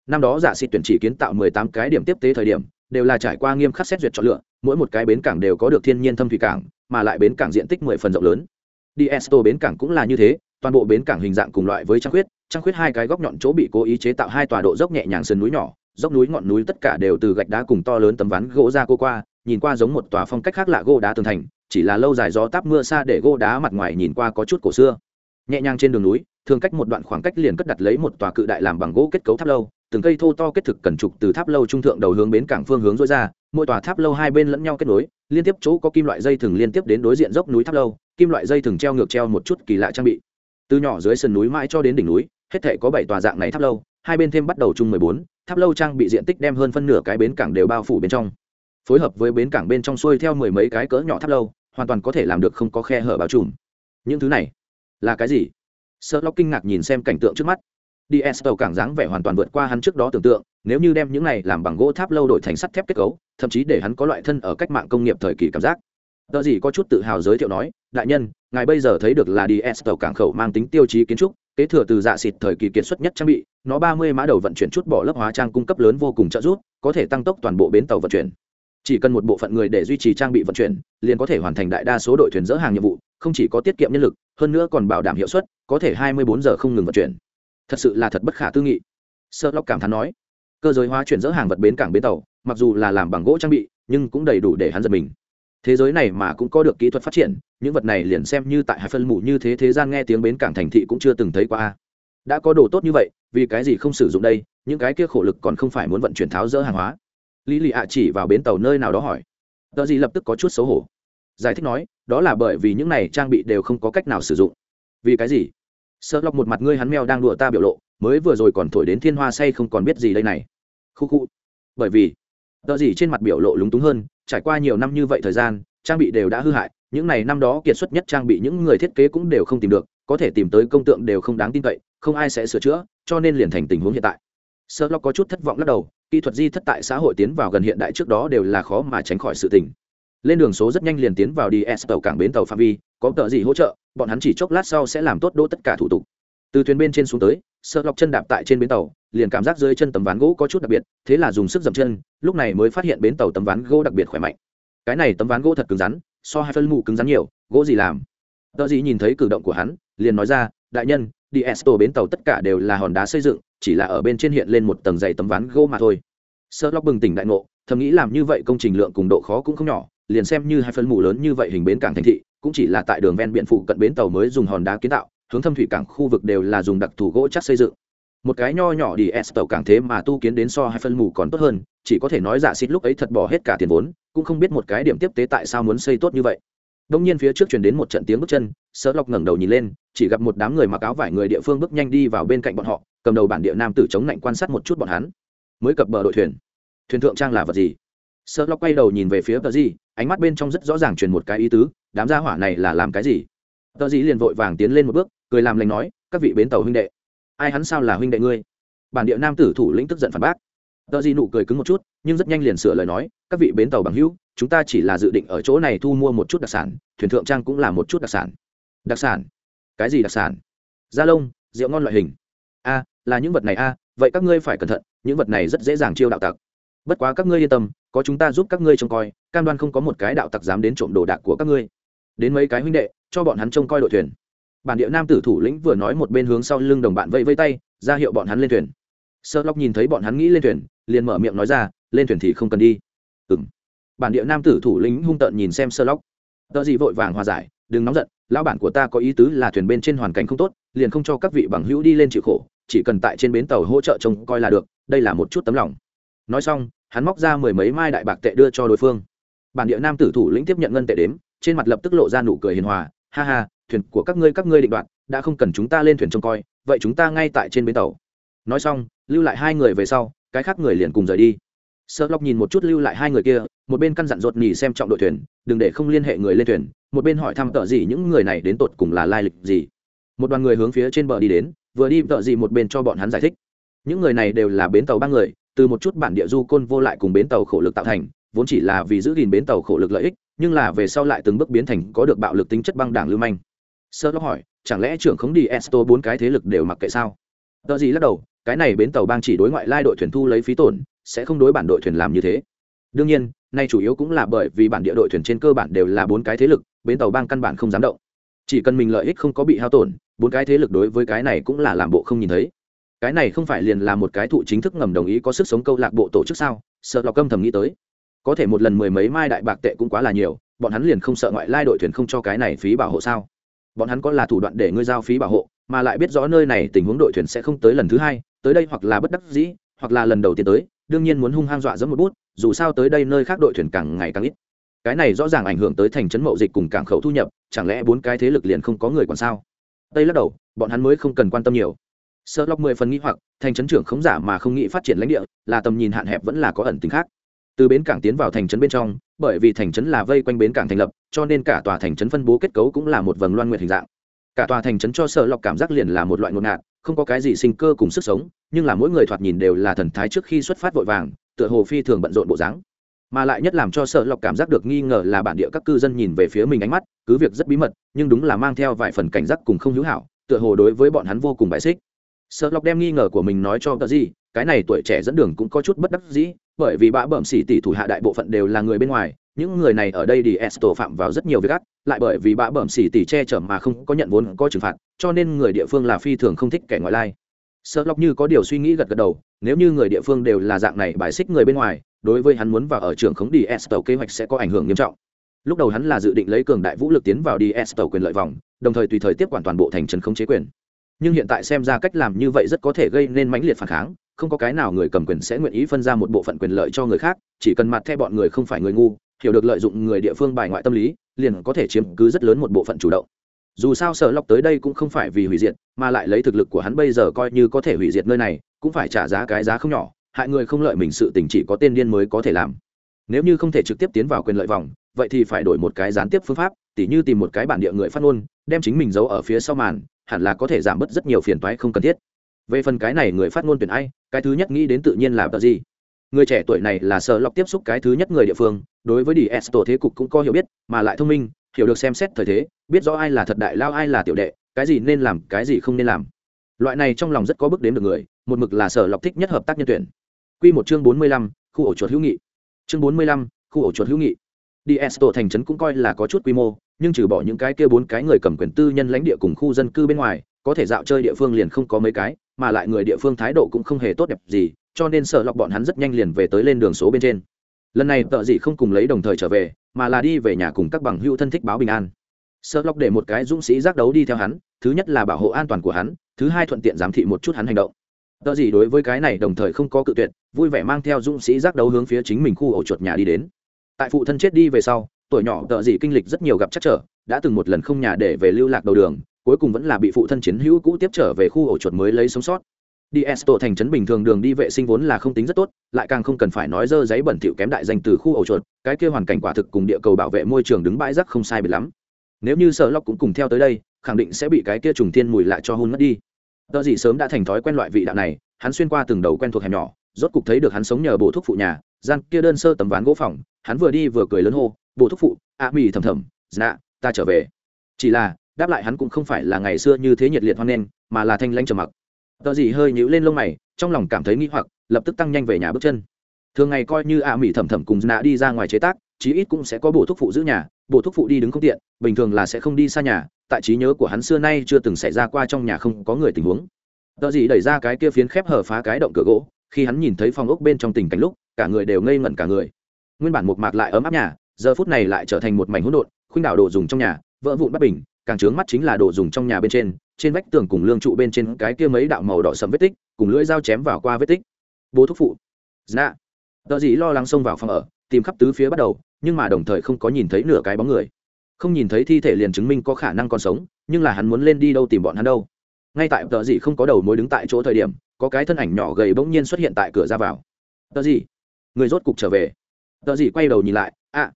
Năm đó giả xịt tuyển chỉ kiến tạo 18 cái điểm tiếp tế thời điểm, đều là trải qua nghiêm khắc xét duyệt chọn lựa, mỗi một cái bến cảng đều có được thiên nhiên thâm thủy cảng, mà lại bến cảng diện tích 10 phần rộng lớn. Đi esto bến cảng cũng là như thế, toàn bộ bến cảng hình dạng cùng loại với trang khuyết trang khuyết hai cái góc nhọn chỗ bị cố ý chế tạo hai tòa độ dốc nhẹ nhàng sườn núi nhỏ dốc núi ngọn núi tất cả đều từ gạch đá cùng to lớn tấm ván gỗ ra cô qua, nhìn qua giống một tòa phong cách khác lạ gỗ đá tường thành, chỉ là lâu dài gió táp mưa xa để gỗ đá mặt ngoài nhìn qua có chút cổ xưa. Nhẹ nhàng trên đường núi, thường cách một đoạn khoảng cách liền cất đặt lấy một tòa cự đại làm bằng gỗ kết cấu tháp lâu, từng cây thô to kết thực cần trục từ tháp lâu trung thượng đầu hướng bến cảng phương hướng dối ra, mỗi tòa tháp lâu hai bên lẫn nhau kết nối, liên tiếp chỗ có kim loại dây thừng liên tiếp đến đối diện dốc núi tháp lâu, kim loại dây thừng treo ngược treo một chút kỳ lạ trang bị. Từ nhỏ dưới sườn núi mãi cho đến đỉnh núi, hết thể có bảy tòa dạng này tháp lâu, hai bên thêm bắt đầu chung mười bốn tháp lâu trang bị diện tích đem hơn phân nửa cái bến cảng đều bao phủ bên trong. Phối hợp với bến cảng bên trong xuôi theo mười mấy cái cỡ nhỏ tháp lâu, hoàn toàn có thể làm được không có khe hở bao trùm. Những thứ này là cái gì? Sợ lóc kinh ngạc nhìn xem cảnh tượng trước mắt. Ds tàu cảng dáng vẻ hoàn toàn vượt qua hắn trước đó tưởng tượng, nếu như đem những này làm bằng gỗ tháp lâu đổi thành sắt thép kết cấu, thậm chí để hắn có loại thân ở cách mạng công nghiệp thời kỳ cảm giác. Tờ gì có chút tự hào giới thiệu nói, đại nhân, ngài bây giờ thấy được là ds tàu cảng khẩu mang tính tiêu chí kiến trúc kế thừa từ dạ xịt thời kỳ kiệt xuất nhất trang bị, nó ba mươi mã đầu vận chuyển chút bỏ lớp hóa trang cung cấp lớn vô cùng trợ giúp, có thể tăng tốc toàn bộ bến tàu vận chuyển. Chỉ cần một bộ phận người để duy trì trang bị vận chuyển, liền có thể hoàn thành đại đa số đội thuyền dỡ hàng nhiệm vụ, không chỉ có tiết kiệm nhân lực, hơn nữa còn bảo đảm hiệu suất, có thể hai mươi bốn giờ không ngừng vận chuyển. Thật sự là thật bất khả tư nghị. Sơ lóc cảm thán nói, cơ giới hóa chuyển dỡ hàng vật bến cảng bến tàu, mặc dù là làm bằng gỗ trang bị, nhưng cũng đầy đủ để hắn giật mình thế giới này mà cũng có được kỹ thuật phát triển, những vật này liền xem như tại hai phân mù như thế thế gian nghe tiếng bến cảng thành thị cũng chưa từng thấy qua. Đã có đồ tốt như vậy, vì cái gì không sử dụng đây? Những cái kia khổ lực còn không phải muốn vận chuyển tháo dỡ hàng hóa. Lý lì ạ chỉ vào bến tàu nơi nào đó hỏi. Tờ gì lập tức có chút xấu hổ. Giải thích nói, đó là bởi vì những này trang bị đều không có cách nào sử dụng. Vì cái gì? Sợ lọc một mặt ngươi hắn mèo đang đùa ta biểu lộ, mới vừa rồi còn thổi đến thiên hoa say không còn biết gì đây này. Khu khu. Bởi vì, tờ gì trên mặt biểu lộ lúng túng hơn trải qua nhiều năm như vậy thời gian, trang bị đều đã hư hại, những này năm đó kiệt xuất nhất trang bị những người thiết kế cũng đều không tìm được, có thể tìm tới công tượng đều không đáng tin cậy, không ai sẽ sửa chữa, cho nên liền thành tình huống hiện tại. Sợ lo có chút thất vọng lắc đầu, kỹ thuật di thất tại xã hội tiến vào gần hiện đại trước đó đều là khó mà tránh khỏi sự tình. Lên đường số rất nhanh liền tiến vào đi s tàu cảng bến tàu phạm vi, có tờ gì hỗ trợ, bọn hắn chỉ chốc lát sau sẽ làm tốt đỗ tất cả thủ tục. Từ thuyền bên trên xuống tới sợ lọc chân đạp tại trên bến tàu, liền cảm giác dưới chân tấm ván gỗ có chút đặc biệt, thế là dùng sức dậm chân, lúc này mới phát hiện bến tàu tấm ván gỗ đặc biệt khỏe mạnh. Cái này tấm ván gỗ thật cứng rắn, so hai phân mù cứng rắn nhiều, gỗ gì làm? Tờ gì nhìn thấy cử động của hắn, liền nói ra, đại nhân, đi s bến tàu tất cả đều là hòn đá xây dựng, chỉ là ở bên trên hiện lên một tầng dày tấm ván gỗ mà thôi. Sợ lọc bừng tỉnh đại ngộ, thầm nghĩ làm như vậy công trình lượng cùng độ khó cũng không nhỏ, liền xem như hai phân mù lớn như vậy hình bến cảng thành thị, cũng chỉ là tại đường ven biển phụ cận bến tàu mới dùng hòn đá kiến tạo hướng thâm thủy cảng khu vực đều là dùng đặc thù gỗ chắc xây dựng. Một cái nho nhỏ đi s tàu cảng thế mà tu kiến đến so hai phân mù còn tốt hơn, chỉ có thể nói giả xịt lúc ấy thật bỏ hết cả tiền vốn, cũng không biết một cái điểm tiếp tế tại sao muốn xây tốt như vậy. Đông nhiên phía trước truyền đến một trận tiếng bước chân sợ lọc ngẩng đầu nhìn lên, chỉ gặp một đám người mặc áo vải người địa phương bước nhanh đi vào bên cạnh bọn họ, cầm đầu bản địa nam tử chống lạnh quan sát một chút bọn hắn. Mới cập bờ đội thuyền. Thuyền thượng trang là vật gì? Sợ lọc quay đầu nhìn về phía tờ gì ánh mắt bên trong rất rõ ràng truyền một cái ý tứ, đám gia hỏa này là làm cái gì? Tờ gì liền vội vàng tiến lên một bước cười làm lành nói, các vị bến tàu huynh đệ, ai hắn sao là huynh đệ ngươi? Bản địa nam tử thủ lĩnh tức giận phản bác. Tờ Di nụ cười cứng một chút, nhưng rất nhanh liền sửa lời nói, các vị bến tàu bằng hữu, chúng ta chỉ là dự định ở chỗ này thu mua một chút đặc sản, thuyền thượng trang cũng là một chút đặc sản. Đặc sản? Cái gì đặc sản? Da lông, rượu ngon loại hình. A, là những vật này a, vậy các ngươi phải cẩn thận, những vật này rất dễ dàng chiêu đạo tặc. Bất quá các ngươi yên tâm, có chúng ta giúp các ngươi trông coi, cam đoan không có một cái đạo tặc dám đến trộm đồ đạc của các ngươi. Đến mấy cái huynh đệ, cho bọn hắn trông coi đội thuyền bản địa nam tử thủ lĩnh vừa nói một bên hướng sau lưng đồng bạn vây vây tay, ra hiệu bọn hắn lên thuyền. Sợ lóc nhìn thấy bọn hắn nghĩ lên thuyền, liền mở miệng nói ra, lên thuyền thì không cần đi. Ừ m bản địa nam tử thủ lĩnh hung tợn nhìn xem sơ lóc tợ gì vội vàng hòa giải, đừng nóng giận, lão bản của ta có ý tứ là thuyền bên trên hoàn cảnh không tốt, liền không cho các vị bằng hữu đi lên chịu khổ, chỉ cần tại trên bến tàu hỗ trợ trông coi là được, đây là một chút tấm lòng. Nói xong, hắn móc ra mười mấy mai đại bạc tệ đưa cho đối phương. Bản địa nam tử thủ lĩnh tiếp nhận ngân tệ đếm, trên mặt lập tức lộ ra nụ cười hiền hòa, ha ha thuyền của các ngươi các ngươi định đoạt, đã không cần chúng ta lên thuyền trông coi, vậy chúng ta ngay tại trên bến tàu. Nói xong, lưu lại hai người về sau, cái khác người liền cùng rời đi. Sợ lóc nhìn một chút lưu lại hai người kia, một bên căn dặn ruột nhì xem trọng đội thuyền, đừng để không liên hệ người lên thuyền, một bên hỏi thăm tợ gì những người này đến tột cùng là lai lịch gì. Một đoàn người hướng phía trên bờ đi đến, vừa đi tợ gì một bên cho bọn hắn giải thích. Những người này đều là bến tàu ba người, từ một chút bản địa du côn vô lại cùng bến tàu khổ lực tạo thành, vốn chỉ là vì giữ gìn bến tàu khổ lực lợi ích, nhưng là về sau lại từng bước biến thành có được bạo lực tính chất băng đảng lưu manh sơ lóc hỏi, chẳng lẽ trưởng khống đi esto bốn cái thế lực đều mặc kệ sao? Tờ gì lắc đầu, cái này bến tàu bang chỉ đối ngoại lai đội thuyền thu lấy phí tổn, sẽ không đối bản đội thuyền làm như thế. Đương nhiên, nay chủ yếu cũng là bởi vì bản địa đội thuyền trên cơ bản đều là bốn cái thế lực, bến tàu bang căn bản không dám động. Chỉ cần mình lợi ích không có bị hao tổn, bốn cái thế lực đối với cái này cũng là làm bộ không nhìn thấy. Cái này không phải liền là một cái thụ chính thức ngầm đồng ý có sức sống câu lạc bộ tổ chức sao? Sợ lọc câm thầm nghĩ tới. Có thể một lần mười mấy mai đại bạc tệ cũng quá là nhiều, bọn hắn liền không sợ ngoại lai đội thuyền không cho cái này phí bảo hộ sao? Bọn hắn có là thủ đoạn để ngươi giao phí bảo hộ, mà lại biết rõ nơi này tình huống đội thuyền sẽ không tới lần thứ hai, tới đây hoặc là bất đắc dĩ, hoặc là lần đầu tiên tới, đương nhiên muốn hung hăng dọa dẫm một bút, dù sao tới đây nơi khác đội thuyền càng ngày càng ít. Cái này rõ ràng ảnh hưởng tới thành trấn mậu dịch cùng cảng khẩu thu nhập, chẳng lẽ bốn cái thế lực liền không có người còn sao? Đây lắc đầu, bọn hắn mới không cần quan tâm nhiều. Sơ lóc mười phần nghĩ hoặc, thành trấn trưởng khống giả mà không nghĩ phát triển lãnh địa, là tầm nhìn hạn hẹp vẫn là có ẩn tính khác từ bến cảng tiến vào thành trấn bên trong, bởi vì thành trấn là vây quanh bến cảng thành lập, cho nên cả tòa thành trấn phân bố kết cấu cũng là một vầng loan nguyện hình dạng. Cả tòa thành trấn cho sợ lọc cảm giác liền là một loại ngột ngạt, không có cái gì sinh cơ cùng sức sống, nhưng là mỗi người thoạt nhìn đều là thần thái trước khi xuất phát vội vàng, tựa hồ phi thường bận rộn bộ dáng. Mà lại nhất làm cho sợ lọc cảm giác được nghi ngờ là bản địa các cư dân nhìn về phía mình ánh mắt, cứ việc rất bí mật, nhưng đúng là mang theo vài phần cảnh giác cùng không hữu hảo, tựa hồ đối với bọn hắn vô cùng bài xích. Sợ lọc đem nghi ngờ của mình nói cho tờ gì cái này tuổi trẻ dẫn đường cũng có chút bất đắc dĩ bởi vì bã bẩm xỉ tỷ thủ hạ đại bộ phận đều là người bên ngoài, những người này ở đây đi esto phạm vào rất nhiều việc ác, lại bởi vì bã bẩm xỉ tỷ che chở mà không có nhận vốn, có trừng phạt, cho nên người địa phương là phi thường không thích kẻ ngoại lai. Sợ lóc như có điều suy nghĩ gật gật đầu, nếu như người địa phương đều là dạng này bài xích người bên ngoài, đối với hắn muốn vào ở trường khống đi esto kế hoạch sẽ có ảnh hưởng nghiêm trọng. Lúc đầu hắn là dự định lấy cường đại vũ lực tiến vào đi esto quyền lợi vòng, đồng thời tùy thời tiếp quản toàn bộ thành trấn khống chế quyền. Nhưng hiện tại xem ra cách làm như vậy rất có thể gây nên mãnh liệt phản kháng không có cái nào người cầm quyền sẽ nguyện ý phân ra một bộ phận quyền lợi cho người khác, chỉ cần mặt theo bọn người không phải người ngu, hiểu được lợi dụng người địa phương bài ngoại tâm lý, liền có thể chiếm cứ rất lớn một bộ phận chủ động. Dù sao sở lọc tới đây cũng không phải vì hủy diệt, mà lại lấy thực lực của hắn bây giờ coi như có thể hủy diệt nơi này, cũng phải trả giá cái giá không nhỏ, hại người không lợi mình sự tình chỉ có tên điên mới có thể làm. Nếu như không thể trực tiếp tiến vào quyền lợi vòng, vậy thì phải đổi một cái gián tiếp phương pháp, tỉ như tìm một cái bản địa người phát ngôn, đem chính mình giấu ở phía sau màn, hẳn là có thể giảm bớt rất nhiều phiền toái không cần thiết về phần cái này người phát ngôn tuyển ai cái thứ nhất nghĩ đến tự nhiên là tờ gì người trẻ tuổi này là sợ lọc tiếp xúc cái thứ nhất người địa phương đối với đi tổ thế cục cũng có hiểu biết mà lại thông minh hiểu được xem xét thời thế biết rõ ai là thật đại lao ai là tiểu đệ cái gì nên làm cái gì không nên làm loại này trong lòng rất có bước đến được người một mực là sở lọc thích nhất hợp tác nhân tuyển Quy một chương bốn mươi lăm, khu ổ chuột hữu nghị. Chương bốn mươi lăm, khu ổ chuột hữu nghị. Đi Esto thành trấn cũng coi là có chút quy mô, nhưng trừ bỏ những cái kia bốn cái người cầm quyền tư nhân lãnh địa cùng khu dân cư bên ngoài, có thể dạo chơi địa phương liền không có mấy cái, mà lại người địa phương thái độ cũng không hề tốt đẹp gì, cho nên sợ lọc bọn hắn rất nhanh liền về tới lên đường số bên trên. Lần này tợ dị không cùng lấy đồng thời trở về, mà là đi về nhà cùng các bằng hữu thân thích báo bình an. sợ lọc để một cái dũng sĩ giác đấu đi theo hắn, thứ nhất là bảo hộ an toàn của hắn, thứ hai thuận tiện giám thị một chút hắn hành động tợ dị đối với cái này đồng thời không có cự tuyệt vui vẻ mang theo dũng sĩ giác đấu hướng phía chính mình khu ổ chuột nhà đi đến tại phụ thân chết đi về sau tuổi nhỏ tợ dị kinh lịch rất nhiều gặp chắc trở đã từng một lần không nhà để về lưu lạc đầu đường cuối cùng vẫn là bị phụ thân chiến hữu cũ tiếp trở về khu ổ chuột mới lấy sống sót. Đi esto thành trấn bình thường đường đi vệ sinh vốn là không tính rất tốt, lại càng không cần phải nói dơ giấy bẩn thỉu kém đại danh từ khu ổ chuột, cái kia hoàn cảnh quả thực cùng địa cầu bảo vệ môi trường đứng bãi rác không sai biệt lắm. Nếu như sợ lóc cũng cùng theo tới đây, khẳng định sẽ bị cái kia trùng thiên mùi lại cho hôn mất đi. Tờ gì sớm đã thành thói quen loại vị đạo này, hắn xuyên qua từng đầu quen thuộc hẻm nhỏ, rốt cục thấy được hắn sống nhờ bộ thuốc phụ nhà, gian kia đơn sơ tấm ván gỗ phòng, hắn vừa đi vừa cười lớn hô bộ thuốc phụ, ạ, mì thầm thầm dạ ta trở về. Chỉ là đáp lại hắn cũng không phải là ngày xưa như thế nhiệt liệt hoan nghênh, mà là thanh lãnh trầm mặc. Tờ gì hơi nhíu lên lông mày, trong lòng cảm thấy nghi hoặc, lập tức tăng nhanh về nhà bước chân. Thường ngày coi như a mỹ thầm thầm cùng nã đi ra ngoài chế tác, chí ít cũng sẽ có bộ thuốc phụ giữ nhà bộ thuốc phụ đi đứng không tiện, bình thường là sẽ không đi xa nhà, tại trí nhớ của hắn xưa nay chưa từng xảy ra qua trong nhà không có người tình huống. Tờ gì đẩy ra cái kia phiến khép hở phá cái động cửa gỗ, khi hắn nhìn thấy phòng ốc bên trong tình cảnh lúc, cả người đều ngây ngẩn cả người. Nguyên bản một mạc lại ấm áp nhà, giờ phút này lại trở thành một mảnh hỗn độn, khuynh đảo đồ dùng trong nhà, vỡ vụn bất bình càng trướng mắt chính là đồ dùng trong nhà bên trên trên vách tường cùng lương trụ bên trên cái kia mấy đạo màu đỏ sẫm vết tích, cùng lưỡi dao chém vào qua vết tích. Bố thúc phụ. Dạ. Tờ gì lo lắng xông vào phòng ở, tìm khắp tứ phía bắt đầu, nhưng mà đồng thời không có nhìn thấy nửa cái bóng người. Không nhìn thấy thi thể liền chứng minh có khả năng còn sống, nhưng là hắn muốn lên đi đâu tìm bọn hắn đâu. Ngay tại tờ gì không có đầu mối đứng tại chỗ thời điểm, có cái thân ảnh nhỏ gầy bỗng nhiên xuất hiện tại cửa ra vào. Tờ gì người rốt cục trở về. Tờ gì quay đầu nhìn lại ạ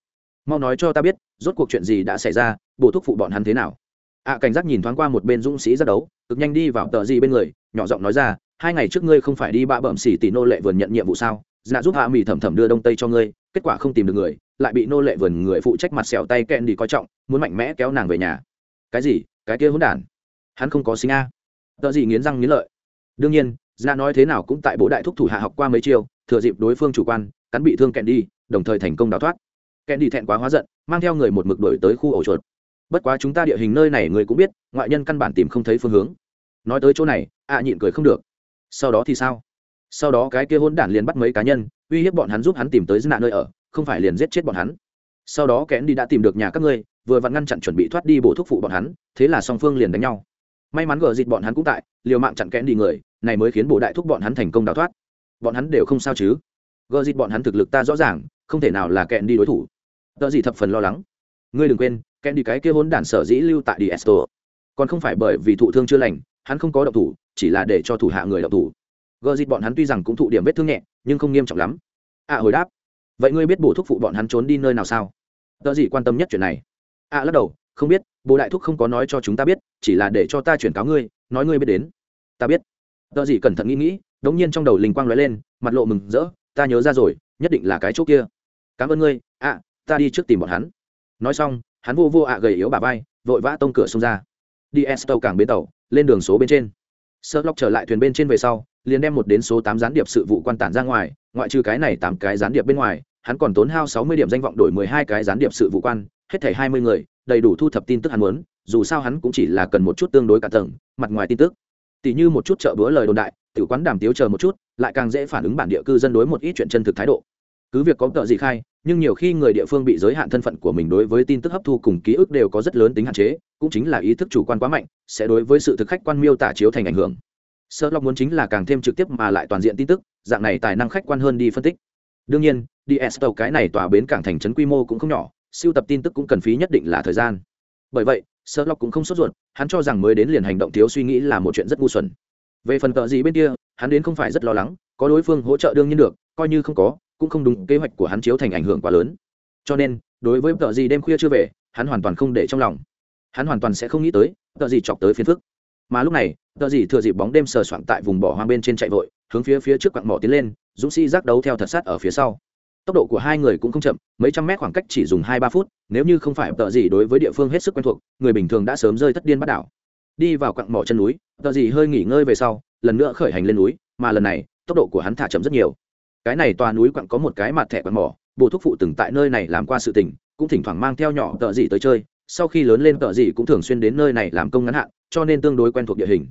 mau nói cho ta biết, rốt cuộc chuyện gì đã xảy ra bổ thuốc phụ bọn hắn thế nào? Ạ cảnh giác nhìn thoáng qua một bên dũng sĩ ra đấu, cực nhanh đi vào tờ gì bên người, nhỏ giọng nói ra, hai ngày trước ngươi không phải đi bạ bẩm xỉ tỷ nô lệ vườn nhận nhiệm vụ sao? Dạ giúp hạ mỹ thẩm thẩm đưa đông tây cho ngươi, kết quả không tìm được người, lại bị nô lệ vườn người phụ trách mặt xẻo tay kẹn đi coi trọng, muốn mạnh mẽ kéo nàng về nhà. Cái gì? Cái kia hỗn đản? Hắn không có sinh a? Tờ gì nghiến răng nghiến lợi. Đương nhiên dạ nói thế nào cũng tại bộ đại thúc thủ hạ học qua mấy chiêu, thừa dịp đối phương chủ quan, cắn bị thương kẹn đi, đồng thời thành công đào thoát. Kẹn đi thẹn quá hóa giận, mang theo người một mực đuổi tới khu ổ chuột bất quá chúng ta địa hình nơi này người cũng biết, ngoại nhân căn bản tìm không thấy phương hướng. Nói tới chỗ này, ạ à nhịn cười không được. Sau đó thì sao? Sau đó cái kia hôn đản liền bắt mấy cá nhân, uy hiếp bọn hắn giúp hắn tìm tới nạn nơi ở, không phải liền giết chết bọn hắn. Sau đó kẽn đi đã tìm được nhà các ngươi, vừa vặn ngăn chặn chuẩn bị thoát đi bổ thuốc phụ bọn hắn, thế là song phương liền đánh nhau. May mắn gờ dịt bọn hắn cũng tại, liều mạng chặn kẽn đi người, này mới khiến bộ đại thúc bọn hắn thành công đào thoát. Bọn hắn đều không sao chứ? Gờ dịt bọn hắn thực lực ta rõ ràng, không thể nào là kẽn đi đối thủ. Tợ gì thập phần lo lắng ngươi đừng quên kèn đi cái kia hôn đản sở dĩ lưu tại đi esto còn không phải bởi vì thụ thương chưa lành, hắn không có động thủ, chỉ là để cho thủ hạ người động thủ. Gờ dịt bọn hắn tuy rằng cũng thụ điểm vết thương nhẹ, nhưng không nghiêm trọng lắm. À hồi đáp. Vậy ngươi biết bổ thúc phụ bọn hắn trốn đi nơi nào sao? Tờ gì quan tâm nhất chuyện này? À lắc đầu, không biết bố đại thúc không có nói cho chúng ta biết, chỉ là để cho ta chuyển cáo ngươi, nói ngươi biết đến. Ta biết. Tờ gì cẩn thận nghĩ nghĩ, đống nhiên trong đầu linh quang lóe lên, mặt lộ mừng rỡ, ta nhớ ra rồi, nhất định là cái chỗ kia. Cảm ơn ngươi à ta đi trước tìm bọn hắn nói xong, hắn vô vô ạ gầy yếu bà vai, vội vã tông cửa xông ra. Đi s tàu cảng bến tàu, lên đường số bên trên. Sơ lóc trở lại thuyền bên trên về sau, liền đem một đến số tám gián điệp sự vụ quan tản ra ngoài, ngoại trừ cái này tám cái gián điệp bên ngoài, hắn còn tốn hao sáu mươi điểm danh vọng đổi mười hai cái gián điệp sự vụ quan, hết thảy hai mươi người, đầy đủ thu thập tin tức hắn muốn, dù sao hắn cũng chỉ là cần một chút tương đối cả tầng, mặt ngoài tin tức. Tỷ như một chút chợ bữa lời đồn đại tự quán đàm tiếu chờ một chút, lại càng dễ phản ứng bản địa cư dân đối một ít chuyện chân thực thái độ cứ việc có tợ gì khai, nhưng nhiều khi người địa phương bị giới hạn thân phận của mình đối với tin tức hấp thu cùng ký ức đều có rất lớn tính hạn chế, cũng chính là ý thức chủ quan quá mạnh, sẽ đối với sự thực khách quan miêu tả chiếu thành ảnh hưởng. Sơ lọc muốn chính là càng thêm trực tiếp mà lại toàn diện tin tức, dạng này tài năng khách quan hơn đi phân tích. Đương nhiên, đi s tàu cái này tòa bến cảng thành trấn quy mô cũng không nhỏ, siêu tập tin tức cũng cần phí nhất định là thời gian. Bởi vậy sơ lọc cũng không sốt ruột, hắn cho rằng mới đến liền hành động thiếu suy nghĩ là một chuyện rất ngu xuẩn. Về phần tợ gì bên kia, hắn đến không phải rất lo lắng, có đối phương hỗ trợ đương nhiên được, coi như không có cũng không đúng, kế hoạch của hắn chiếu thành ảnh hưởng quá lớn. Cho nên, đối với tờ gì đêm khuya chưa về, hắn hoàn toàn không để trong lòng. Hắn hoàn toàn sẽ không nghĩ tới, tờ gì chọc tới phiền phức. Mà lúc này, tờ gì thừa dịp bóng đêm sờ soạng tại vùng bỏ hoang bên trên chạy vội, hướng phía phía trước quặng mỏ tiến lên, dũng sĩ giác đấu theo thật sát ở phía sau. Tốc độ của hai người cũng không chậm, mấy trăm mét khoảng cách chỉ dùng hai ba phút, nếu như không phải tờ gì đối với địa phương hết sức quen thuộc, người bình thường đã sớm rơi thất điên bắt đảo. Đi vào quặng mỏ chân núi, tờ gì hơi nghỉ ngơi về sau, lần nữa khởi hành lên núi, mà lần này, tốc độ của hắn thả chậm rất nhiều cái này tòa núi quặng có một cái mặt thẻ quặng mỏ bộ thúc phụ từng tại nơi này làm qua sự tình, cũng thỉnh thoảng mang theo nhỏ tợ gì tới chơi, sau khi lớn lên tợ gì cũng thường xuyên đến nơi này làm công ngắn hạn, cho nên tương đối quen thuộc địa hình.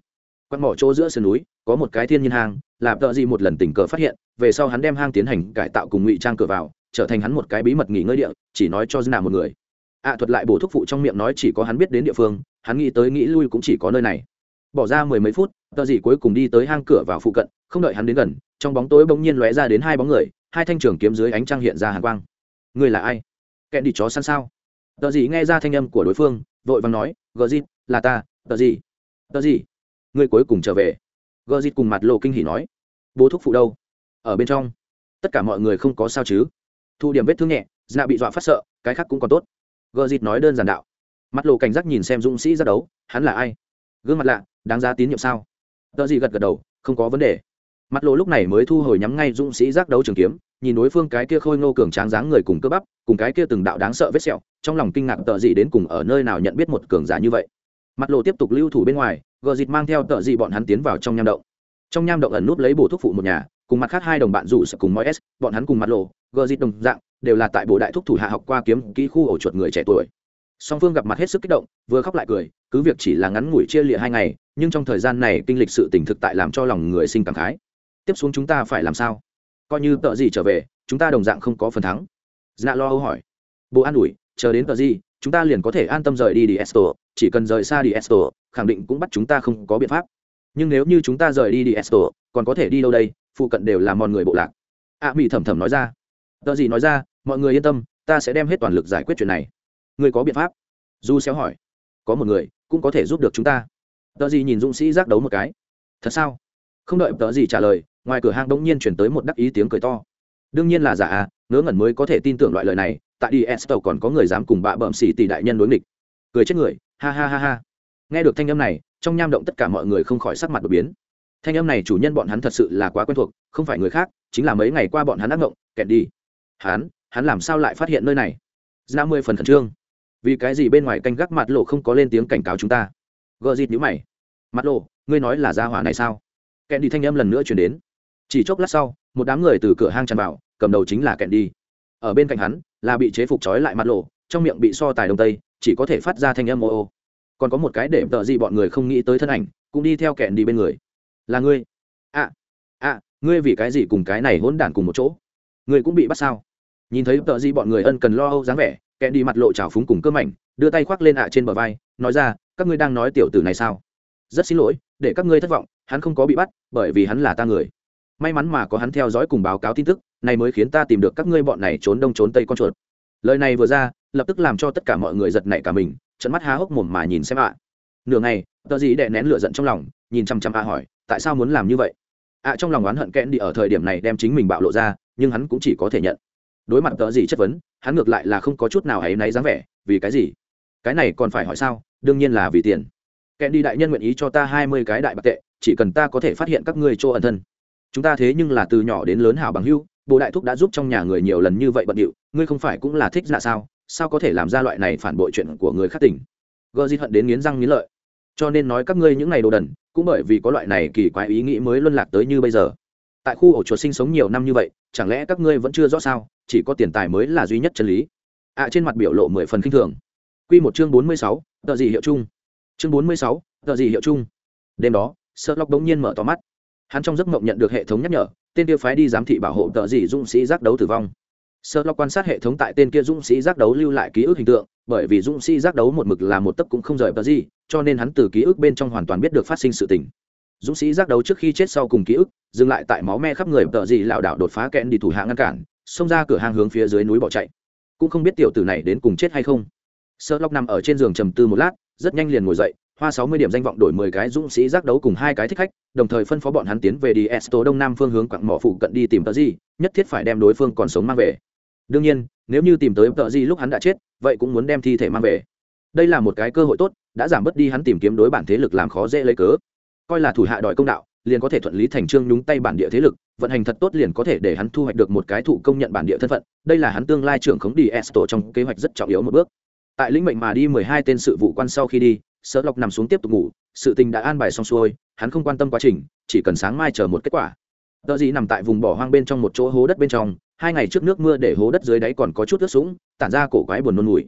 Quặng mỏ chỗ giữa sườn núi, có một cái thiên nhiên hang làm tợ gì một lần tình cờ phát hiện, về sau hắn đem hang tiến hành cải tạo cùng ngụy trang cửa vào, trở thành hắn một cái bí mật nghỉ ngơi địa, chỉ nói cho nào một người. Ạ thuật lại bổ thúc phụ trong miệng nói chỉ có hắn biết đến địa phương, hắn nghĩ tới nghĩ lui cũng chỉ có nơi này. Bỏ ra mười mấy phút, tợ gì cuối cùng đi tới hang cửa vào phụ cận, không đợi hắn đến gần trong bóng tối bỗng nhiên lóe ra đến hai bóng người, hai thanh trường kiếm dưới ánh trăng hiện ra hàn quang. Người là ai? Kẹn đi chó săn sao? Tờ gì nghe ra thanh âm của đối phương, vội vàng nói, gờ gì là ta, tờ gì tờ gì người cuối cùng trở về. Gờ gì cùng mặt lộ kinh hỉ nói, bố thúc phụ đâu? Ở bên trong. Tất cả mọi người không có sao chứ? Thu điểm vết thương nhẹ dạ bị dọa phát sợ, cái khác cũng còn tốt. Gờ dịt nói đơn giản đạo. Mặt lộ cảnh giác nhìn xem dũng sĩ ra đấu, hắn là ai? Gương mặt lạ, đáng ra tín nhiệm sao? Tờ gì gật gật đầu, không có vấn đề mặt lộ lúc này mới thu hồi nhắm ngay dũng sĩ giác đấu trường kiếm, nhìn đối phương cái kia khôi ngô cường tráng dáng người cùng cơ bắp, cùng cái kia từng đạo đáng sợ vết sẹo, trong lòng kinh ngạc tợ gì đến cùng ở nơi nào nhận biết một cường giả như vậy. Mặt lộ tiếp tục lưu thủ bên ngoài, gờ dịt mang theo tợ gì bọn hắn tiến vào trong nham động. Trong nham động ẩn núp lấy bổ thuốc phụ một nhà, cùng mặt khác hai đồng bạn rủ sợ cùng mọi s bọn hắn cùng mặt lộ, gờ dịt đồng dạng, đều là tại bộ đại thúc thủ hạ học qua kiếm kỹ khu ổ chuột người trẻ tuổi. Song phương gặp mặt hết sức kích động, vừa khóc lại cười, cứ việc chỉ là ngắn ngủi chia lịa hai ngày, nhưng trong thời gian này kinh lịch sự tỉnh thực tại làm cho lòng người sinh cảm khái tiếp xuống chúng ta phải làm sao? Coi như tợ gì trở về, chúng ta đồng dạng không có phần thắng. Dạ lo âu hỏi. Bố an ủi, chờ đến tợ gì, chúng ta liền có thể an tâm rời đi đi esto chỉ cần rời xa đi esto khẳng định cũng bắt chúng ta không có biện pháp. Nhưng nếu như chúng ta rời đi đi esto còn có thể đi đâu đây? Phụ cận đều là mòn người bộ lạc. A mỹ thầm thầm nói ra. Tờ gì nói ra, mọi người yên tâm, ta sẽ đem hết toàn lực giải quyết chuyện này. Người có biện pháp? Du xéo hỏi. Có một người, cũng có thể giúp được chúng ta. Tờ gì nhìn dũng sĩ giác đấu một cái. Thật sao? Không đợi tờ gì trả lời ngoài cửa hang đống nhiên chuyển tới một đắc ý tiếng cười to. Đương nhiên là giả à ngớ ngẩn mới có thể tin tưởng loại lời này, tại đi esto còn có người dám cùng bạ bợm xỉ tỷ đại nhân đối nghịch. Cười chết người, ha ha ha ha. Nghe được thanh âm này, trong nham động tất cả mọi người không khỏi sắc mặt đột biến. Thanh âm này chủ nhân bọn hắn thật sự là quá quen thuộc, không phải người khác, chính là mấy ngày qua bọn hắn ác ngộng, kẹt đi. Hắn hắn làm sao lại phát hiện nơi này? Ra mười phần khẩn trương. Vì cái gì bên ngoài canh gác mặt lộ không có lên tiếng cảnh cáo chúng ta? Gợ dịt nhữ mày. Mặt lộ, ngươi nói là gia hỏa này sao? Kẹn đi thanh âm lần nữa chuyển đến chỉ chốc lát sau, một đám người từ cửa hang tràn vào, cầm đầu chính là kẹn đi. Ở bên cạnh hắn, là bị chế phục trói lại mặt lộ, trong miệng bị so tài đông tây, chỉ có thể phát ra thanh âm ô ô. Còn có một cái để tợ gì bọn người không nghĩ tới thân ảnh, cũng đi theo kẹn đi bên người. Là ngươi. À à ngươi vì cái gì cùng cái này hỗn đản cùng một chỗ? Ngươi cũng bị bắt sao? Nhìn thấy tợ gì bọn người ân cần lo âu dáng vẻ, kẹn đi mặt lộ trào phúng cùng cơ mảnh đưa tay khoác lên ạ trên bờ vai, nói ra, các ngươi đang nói tiểu tử này sao? Rất xin lỗi, để các ngươi thất vọng, hắn không có bị bắt, bởi vì hắn là ta người may mắn mà có hắn theo dõi cùng báo cáo tin tức, này mới khiến ta tìm được các ngươi bọn này trốn đông trốn tây con chuột. Lời này vừa ra, lập tức làm cho tất cả mọi người giật nảy cả mình trận mắt há hốc mồm mà nhìn xem ạ. Nửa ngày, tờ gì đệ nén lửa giận trong lòng, nhìn chăm chăm ạ hỏi, tại sao muốn làm như vậy? Ạ trong lòng oán hận kẽn đi ở thời điểm này đem chính mình bạo lộ ra, nhưng hắn cũng chỉ có thể nhận. Đối mặt tờ gì chất vấn, hắn ngược lại là không có chút nào ấy náy dáng vẻ, vì cái gì? Cái này còn phải hỏi sao? Đương nhiên là vì tiền. Kẽn đi đại nhân nguyện ý cho ta hai mươi cái đại bạc tệ, chỉ cần ta có thể phát hiện các ngươi chỗ ẩn thân chúng ta thế nhưng là từ nhỏ đến lớn hảo bằng hưu bộ đại thúc đã giúp trong nhà người nhiều lần như vậy bận điệu ngươi không phải cũng là thích dạ sao? Sao có thể làm ra loại này phản bội chuyện của người khác tỉnh gờ di hận đến nghiến răng nghiến lợi. Cho nên nói các ngươi những ngày đồ đần cũng bởi vì có loại này kỳ quái ý nghĩ mới luân lạc tới như bây giờ. Tại khu ổ chuột sinh sống nhiều năm như vậy chẳng lẽ các ngươi vẫn chưa rõ sao? Chỉ có tiền tài mới là duy nhất chân lý. Ạ à, trên mặt biểu lộ mười phần khinh thường. Q một chương bốn mươi sáu tờ gì hiệu chung? Chương bốn mươi sáu tờ gì hiệu chung? Đêm đó sợ lóc đống nhiên mở to mắt hắn trong giấc mộng nhận được hệ thống nhắc nhở, tên kia phái đi giám thị bảo hộ tợ gì dũng sĩ giác đấu tử vong. Sợ lo quan sát hệ thống tại tên kia dũng sĩ giác đấu lưu lại ký ức hình tượng, bởi vì dũng sĩ giác đấu một mực là một tấc cũng không rời tờ gì, cho nên hắn từ ký ức bên trong hoàn toàn biết được phát sinh sự tình. Dũng sĩ giác đấu trước khi chết sau cùng ký ức, dừng lại tại máu me khắp người tợ gì lảo đảo đột phá kẽn đi thủ hạ ngăn cản, xông ra cửa hang hướng phía dưới núi bỏ chạy. Cũng không biết tiểu tử này đến cùng chết hay không. Sợ lóc nằm ở trên giường trầm tư một lát, rất nhanh liền ngồi dậy hoa sáu mươi điểm danh vọng đổi mười cái dũng sĩ giác đấu cùng hai cái thích khách, đồng thời phân phó bọn hắn tiến về đi esto đông nam phương hướng quặng mỏ phụ cận đi tìm tờ gì, nhất thiết phải đem đối phương còn sống mang về. Đương nhiên, nếu như tìm tới tờ gì lúc hắn đã chết, vậy cũng muốn đem thi thể mang về. Đây là một cái cơ hội tốt, đã giảm bớt đi hắn tìm kiếm đối bản thế lực làm khó dễ lấy cớ. Coi là thủ hạ đòi công đạo, liền có thể thuận lý thành trương nhúng tay bản địa thế lực, vận hành thật tốt liền có thể để hắn thu hoạch được một cái thụ công nhận bản địa thân phận, đây là hắn tương lai trưởng khống đi esto trong kế hoạch rất trọng yếu một bước. Tại lĩnh mệnh mà đi mười hai tên sự vụ quan sau khi đi sợ Lộc nằm xuống tiếp tục ngủ, sự tình đã an bài xong xuôi, hắn không quan tâm quá trình, chỉ cần sáng mai chờ một kết quả. Tờ gì nằm tại vùng bỏ hoang bên trong một chỗ hố đất bên trong, hai ngày trước nước mưa để hố đất dưới đáy còn có chút ướt sũng, tản ra cổ quái buồn nôn mùi.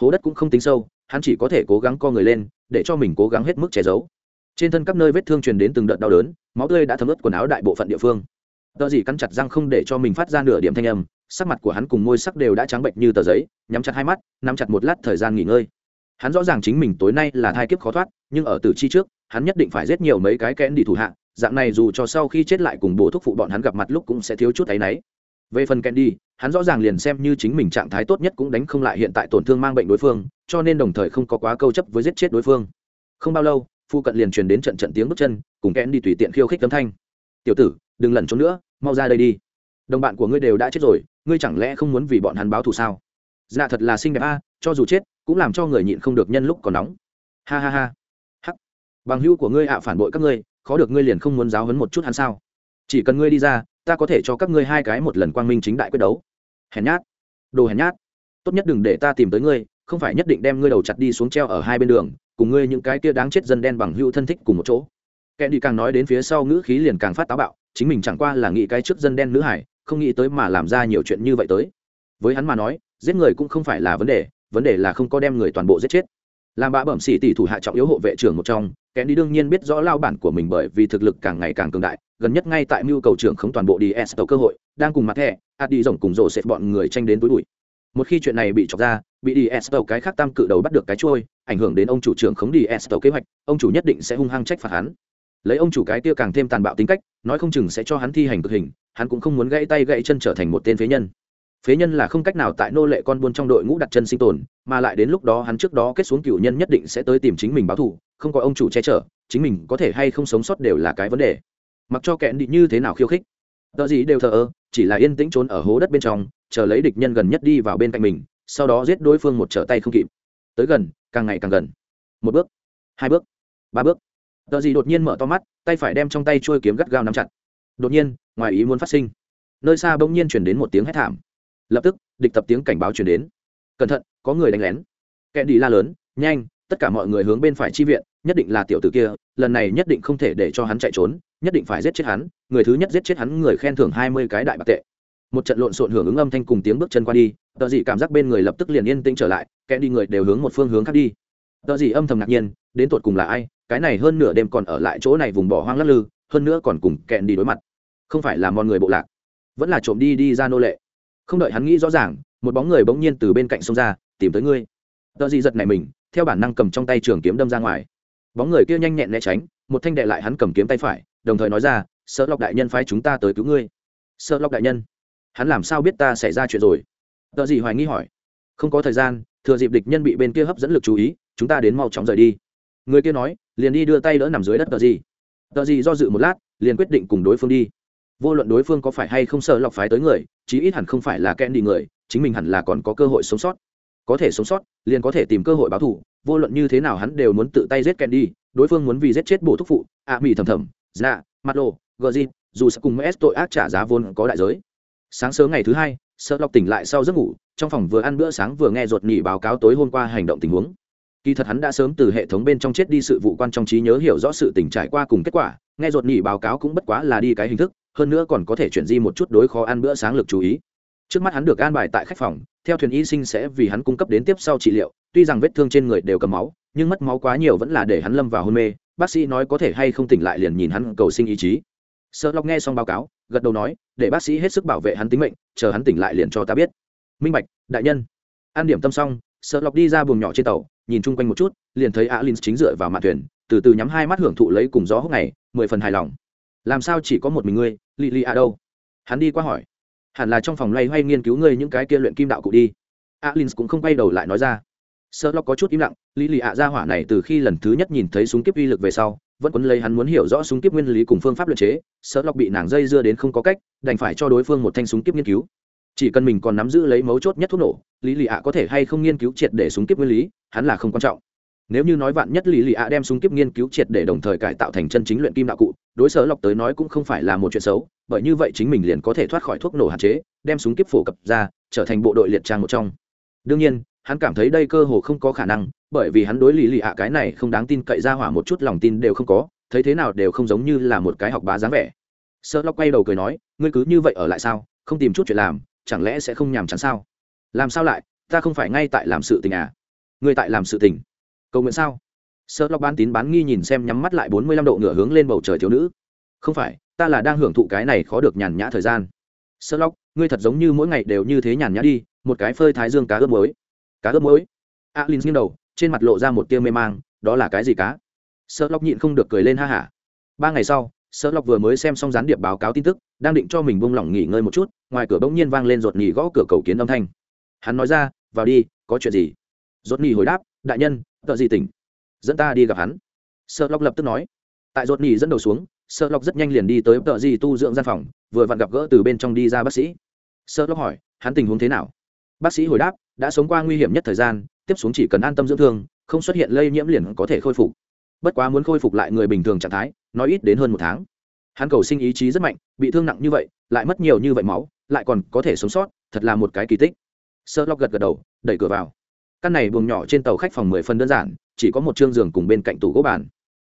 Hố đất cũng không tính sâu, hắn chỉ có thể cố gắng co người lên, để cho mình cố gắng hết mức che giấu. Trên thân các nơi vết thương truyền đến từng đợt đau đớn, máu tươi đã thấm ướt quần áo đại bộ phận địa phương. Tờ gì cắn chặt răng không để cho mình phát ra nửa điểm thanh âm, sắc mặt của hắn cùng môi sắc đều đã trắng bệnh như tờ giấy, nhắm chặt hai mắt, nắm chặt một lát thời gian nghỉ ngơi hắn rõ ràng chính mình tối nay là thai kiếp khó thoát, nhưng ở tử chi trước, hắn nhất định phải giết nhiều mấy cái kẽn đi thủ hạ, dạng này dù cho sau khi chết lại cùng bố thúc phụ bọn hắn gặp mặt lúc cũng sẽ thiếu chút áy náy. Về phần kẽn đi, hắn rõ ràng liền xem như chính mình trạng thái tốt nhất cũng đánh không lại hiện tại tổn thương mang bệnh đối phương, cho nên đồng thời không có quá câu chấp với giết chết đối phương. Không bao lâu, phu cận liền truyền đến trận trận tiếng bước chân, cùng kẽn đi tùy tiện khiêu khích tấm thanh. Tiểu tử, đừng lẩn trốn nữa, mau ra đây đi. Đồng bạn của ngươi đều đã chết rồi, ngươi chẳng lẽ không muốn vì bọn hắn báo thù sao? Dạ thật là xinh đẹp a, cho dù chết cũng làm cho người nhịn không được nhân lúc còn nóng. Ha ha ha. Hắc. Bằng hữu của ngươi ạ, phản bội các ngươi, khó được ngươi liền không muốn giáo huấn một chút hắn sao? Chỉ cần ngươi đi ra, ta có thể cho các ngươi hai cái một lần quang minh chính đại quyết đấu. Hèn nhát. Đồ hèn nhát. Tốt nhất đừng để ta tìm tới ngươi, không phải nhất định đem ngươi đầu chặt đi xuống treo ở hai bên đường, cùng ngươi những cái kia đáng chết dân đen bằng hữu thân thích cùng một chỗ. Kẻ đi càng nói đến phía sau ngữ khí liền càng phát táo bạo, chính mình chẳng qua là nghĩ cái trước dân đen nữ hải, không nghĩ tới mà làm ra nhiều chuyện như vậy tới. Với hắn mà nói, giết người cũng không phải là vấn đề vấn đề là không có đem người toàn bộ giết chết. Làm bạ bẩm xỉ tỷ thủ hạ trọng yếu hộ vệ trưởng một trong, kẻ đi đương nhiên biết rõ lao bản của mình bởi vì thực lực càng ngày càng cường đại, gần nhất ngay tại mưu cầu trưởng không toàn bộ đi s cơ hội, đang cùng mặt thẻ ạt đi rồng cùng rổ xếp bọn người tranh đến túi bụi. Một khi chuyện này bị chọc ra, bị đi esto cái khác tam cự đầu bắt được cái trôi ảnh hưởng đến ông chủ trưởng khống đi esto kế hoạch, ông chủ nhất định sẽ hung hăng trách phạt hắn. Lấy ông chủ cái kia càng thêm tàn bạo tính cách, nói không chừng sẽ cho hắn thi hành cực hình, hắn cũng không muốn gãy tay gãy chân trở thành một tên phế nhân phế nhân là không cách nào tại nô lệ con buôn trong đội ngũ đặt chân sinh tồn, mà lại đến lúc đó hắn trước đó kết xuống cựu nhân nhất định sẽ tới tìm chính mình báo thù, không có ông chủ che chở, chính mình có thể hay không sống sót đều là cái vấn đề. Mặc cho kẽn đi như thế nào khiêu khích, tờ gì đều thờ ơ, chỉ là yên tĩnh trốn ở hố đất bên trong, chờ lấy địch nhân gần nhất đi vào bên cạnh mình, sau đó giết đối phương một trở tay không kịp. Tới gần, càng ngày càng gần. Một bước, hai bước, ba bước. Tờ gì đột nhiên mở to mắt, tay phải đem trong tay trôi kiếm gắt gao nắm chặt. Đột nhiên, ngoài ý muốn phát sinh. Nơi xa bỗng nhiên chuyển đến một tiếng hét thảm lập tức, địch tập tiếng cảnh báo chuyển đến. Cẩn thận, có người đánh lén. Kẻ đi la lớn, nhanh, tất cả mọi người hướng bên phải chi viện, nhất định là tiểu tử kia, lần này nhất định không thể để cho hắn chạy trốn, nhất định phải giết chết hắn, người thứ nhất giết chết hắn người khen thưởng hai mươi cái đại bạc tệ. Một trận lộn xộn hưởng ứng âm thanh cùng tiếng bước chân qua đi, tờ dị cảm giác bên người lập tức liền yên tĩnh trở lại, kẻ đi người đều hướng một phương hướng khác đi. Tờ dị âm thầm ngạc nhiên, đến tột cùng là ai, cái này hơn nửa đêm còn ở lại chỗ này vùng bỏ hoang lắc lư, hơn nữa còn cùng kẹn đi đối mặt. Không phải là mọi người bộ lạc, vẫn là trộm đi đi ra nô lệ không đợi hắn nghĩ rõ ràng, một bóng người bỗng nhiên từ bên cạnh sông ra, tìm tới ngươi. Tờ dị giật này mình, theo bản năng cầm trong tay trường kiếm đâm ra ngoài. Bóng người kia nhanh nhẹn né tránh, một thanh đệ lại hắn cầm kiếm tay phải, đồng thời nói ra, sợ lọc đại nhân phái chúng ta tới cứu ngươi. Sợ lọc đại nhân? Hắn làm sao biết ta xảy ra chuyện rồi? Tờ gì hoài nghi hỏi. Không có thời gian, thừa dịp địch nhân bị bên kia hấp dẫn lực chú ý, chúng ta đến mau chóng rời đi. Người kia nói, liền đi đưa tay đỡ nằm dưới đất tờ gì tờ gì do dự một lát, liền quyết định cùng đối phương đi. Vô luận đối phương có phải hay không sợ lọc phái tới người chí ít hẳn không phải là kẽn đi người chính mình hẳn là còn có cơ hội sống sót. Có thể sống sót liền có thể tìm cơ hội báo thù vô luận như thế nào hắn đều muốn tự tay giết kẽn đi đối phương muốn vì giết chết bổ thúc phụ ạ à, mỹ thầm thầm dạ mặt lộ gờ gì dù sẽ cùng s tội ác trả giá vốn có đại giới. Sáng sớm ngày thứ hai sợ lọc tỉnh lại sau giấc ngủ trong phòng vừa ăn bữa sáng vừa nghe ruột nhị báo cáo tối hôm qua hành động tình huống kỳ thật hắn đã sớm từ hệ thống bên trong chết đi sự vụ quan trong trí nhớ hiểu rõ sự tình trải qua cùng kết quả, nghe ruột nhị báo cáo cũng bất quá là đi cái hình thức, hơn nữa còn có thể chuyển di một chút đối khó ăn bữa sáng lực chú ý. Trước mắt hắn được an bài tại khách phòng, theo thuyền y sinh sẽ vì hắn cung cấp đến tiếp sau trị liệu, tuy rằng vết thương trên người đều cầm máu, nhưng mất máu quá nhiều vẫn là để hắn lâm vào hôn mê, bác sĩ nói có thể hay không tỉnh lại liền nhìn hắn cầu sinh ý chí. Sợ lọc nghe xong báo cáo, gật đầu nói, để bác sĩ hết sức bảo vệ hắn tính mệnh, chờ hắn tỉnh lại liền cho ta biết. Minh bạch, đại nhân. An điểm tâm xong, sợ lọc đi ra buồng nhỏ trên tàu nhìn chung quanh một chút, liền thấy alin chính dựa vào mặt thuyền, từ từ nhắm hai mắt hưởng thụ lấy cùng gió hốc này mười phần hài lòng. Làm sao chỉ có một mình ngươi lì lì à đâu? Hắn đi qua hỏi. Hẳn là trong phòng loay hoay nghiên cứu ngươi những cái kia luyện kim đạo cụ đi. Alin cũng không quay đầu lại nói ra. Sợ lo có chút im lặng lý lì ạ ra hỏa này từ khi lần thứ nhất nhìn thấy súng kiếp uy lực về sau, vẫn quấn lấy hắn muốn hiểu rõ súng kiếp nguyên lý cùng phương pháp luyện chế sợ lọc bị nàng dây dưa đến không có cách, đành phải cho đối phương một thanh súng kiếp nghiên cứu chỉ cần mình còn nắm giữ lấy mấu chốt nhất thuốc nổ, lý lì ạ có thể hay không nghiên cứu triệt để súng kiếp nguyên lý, hắn là không quan trọng. Nếu như nói vạn nhất lý lì ạ đem súng kiếp nghiên cứu triệt để đồng thời cải tạo thành chân chính luyện kim đạo cụ, đối sở lọc tới nói cũng không phải là một chuyện xấu, bởi như vậy chính mình liền có thể thoát khỏi thuốc nổ hạn chế, đem súng kiếp phổ cập ra, trở thành bộ đội liệt trang một trong. Đương nhiên, hắn cảm thấy đây cơ hồ không có khả năng, bởi vì hắn đối Lý lì ạ cái này không đáng tin cậy ra hỏa một chút lòng tin đều không có, thấy thế nào đều không giống như là một cái học bá dáng vẻ. Sợ lóc quay đầu cười nói, ngươi cứ như vậy ở lại sao? Không tìm chút chuyện làm chẳng lẽ sẽ không nhàm chán sao? Làm sao lại? Ta không phải ngay tại làm sự tình à? Ngươi tại làm sự tình. Cầu nguyện sao? Sợ lọc bán tín bán nghi nhìn xem nhắm mắt lại bốn mươi lăm độ ngửa hướng lên bầu trời thiếu nữ. Không phải, ta là đang hưởng thụ cái này khó được nhàn nhã thời gian. Sợ lọc ngươi thật giống như mỗi ngày đều như thế nhàn nhã đi, một cái phơi thái dương cá ướp mới cá ướp muối? Alin nghiêng đầu, trên mặt lộ ra một tia mê mang, đó là cái gì cá? Sợ lọc nhịn không được cười lên ha hả. Ba ngày sau sợ lọc vừa mới xem xong gián điệp báo cáo tin tức, đang định cho mình buông lỏng nghỉ ngơi một chút, ngoài cửa bỗng nhiên vang lên rột nhì gõ cửa cầu kiến âm thanh. Hắn nói ra, vào đi, có chuyện gì? Rột nhì hồi đáp, đại nhân, tợ gì tỉnh? Dẫn ta đi gặp hắn. Sợ lọc lập tức nói. Tại rột nhì dẫn đầu xuống sợ lọc rất nhanh liền đi tới tợ gì tu dưỡng gian phòng, vừa vặn gặp gỡ từ bên trong đi ra bác sĩ. Sợ lọc hỏi, hắn tình huống thế nào? Bác sĩ hồi đáp, đã sống qua nguy hiểm nhất thời gian, tiếp xuống chỉ cần an tâm dưỡng thương, không xuất hiện lây nhiễm liền có thể khôi phục bất quá muốn khôi phục lại người bình thường trạng thái, nói ít đến hơn một tháng. Hắn cầu sinh ý chí rất mạnh, bị thương nặng như vậy, lại mất nhiều như vậy máu, lại còn có thể sống sót, thật là một cái kỳ tích. Sơ lóc gật gật đầu, đẩy cửa vào. Căn này buồng nhỏ trên tàu khách phòng mười phân đơn giản, chỉ có một chương giường cùng bên cạnh tủ gỗ bàn.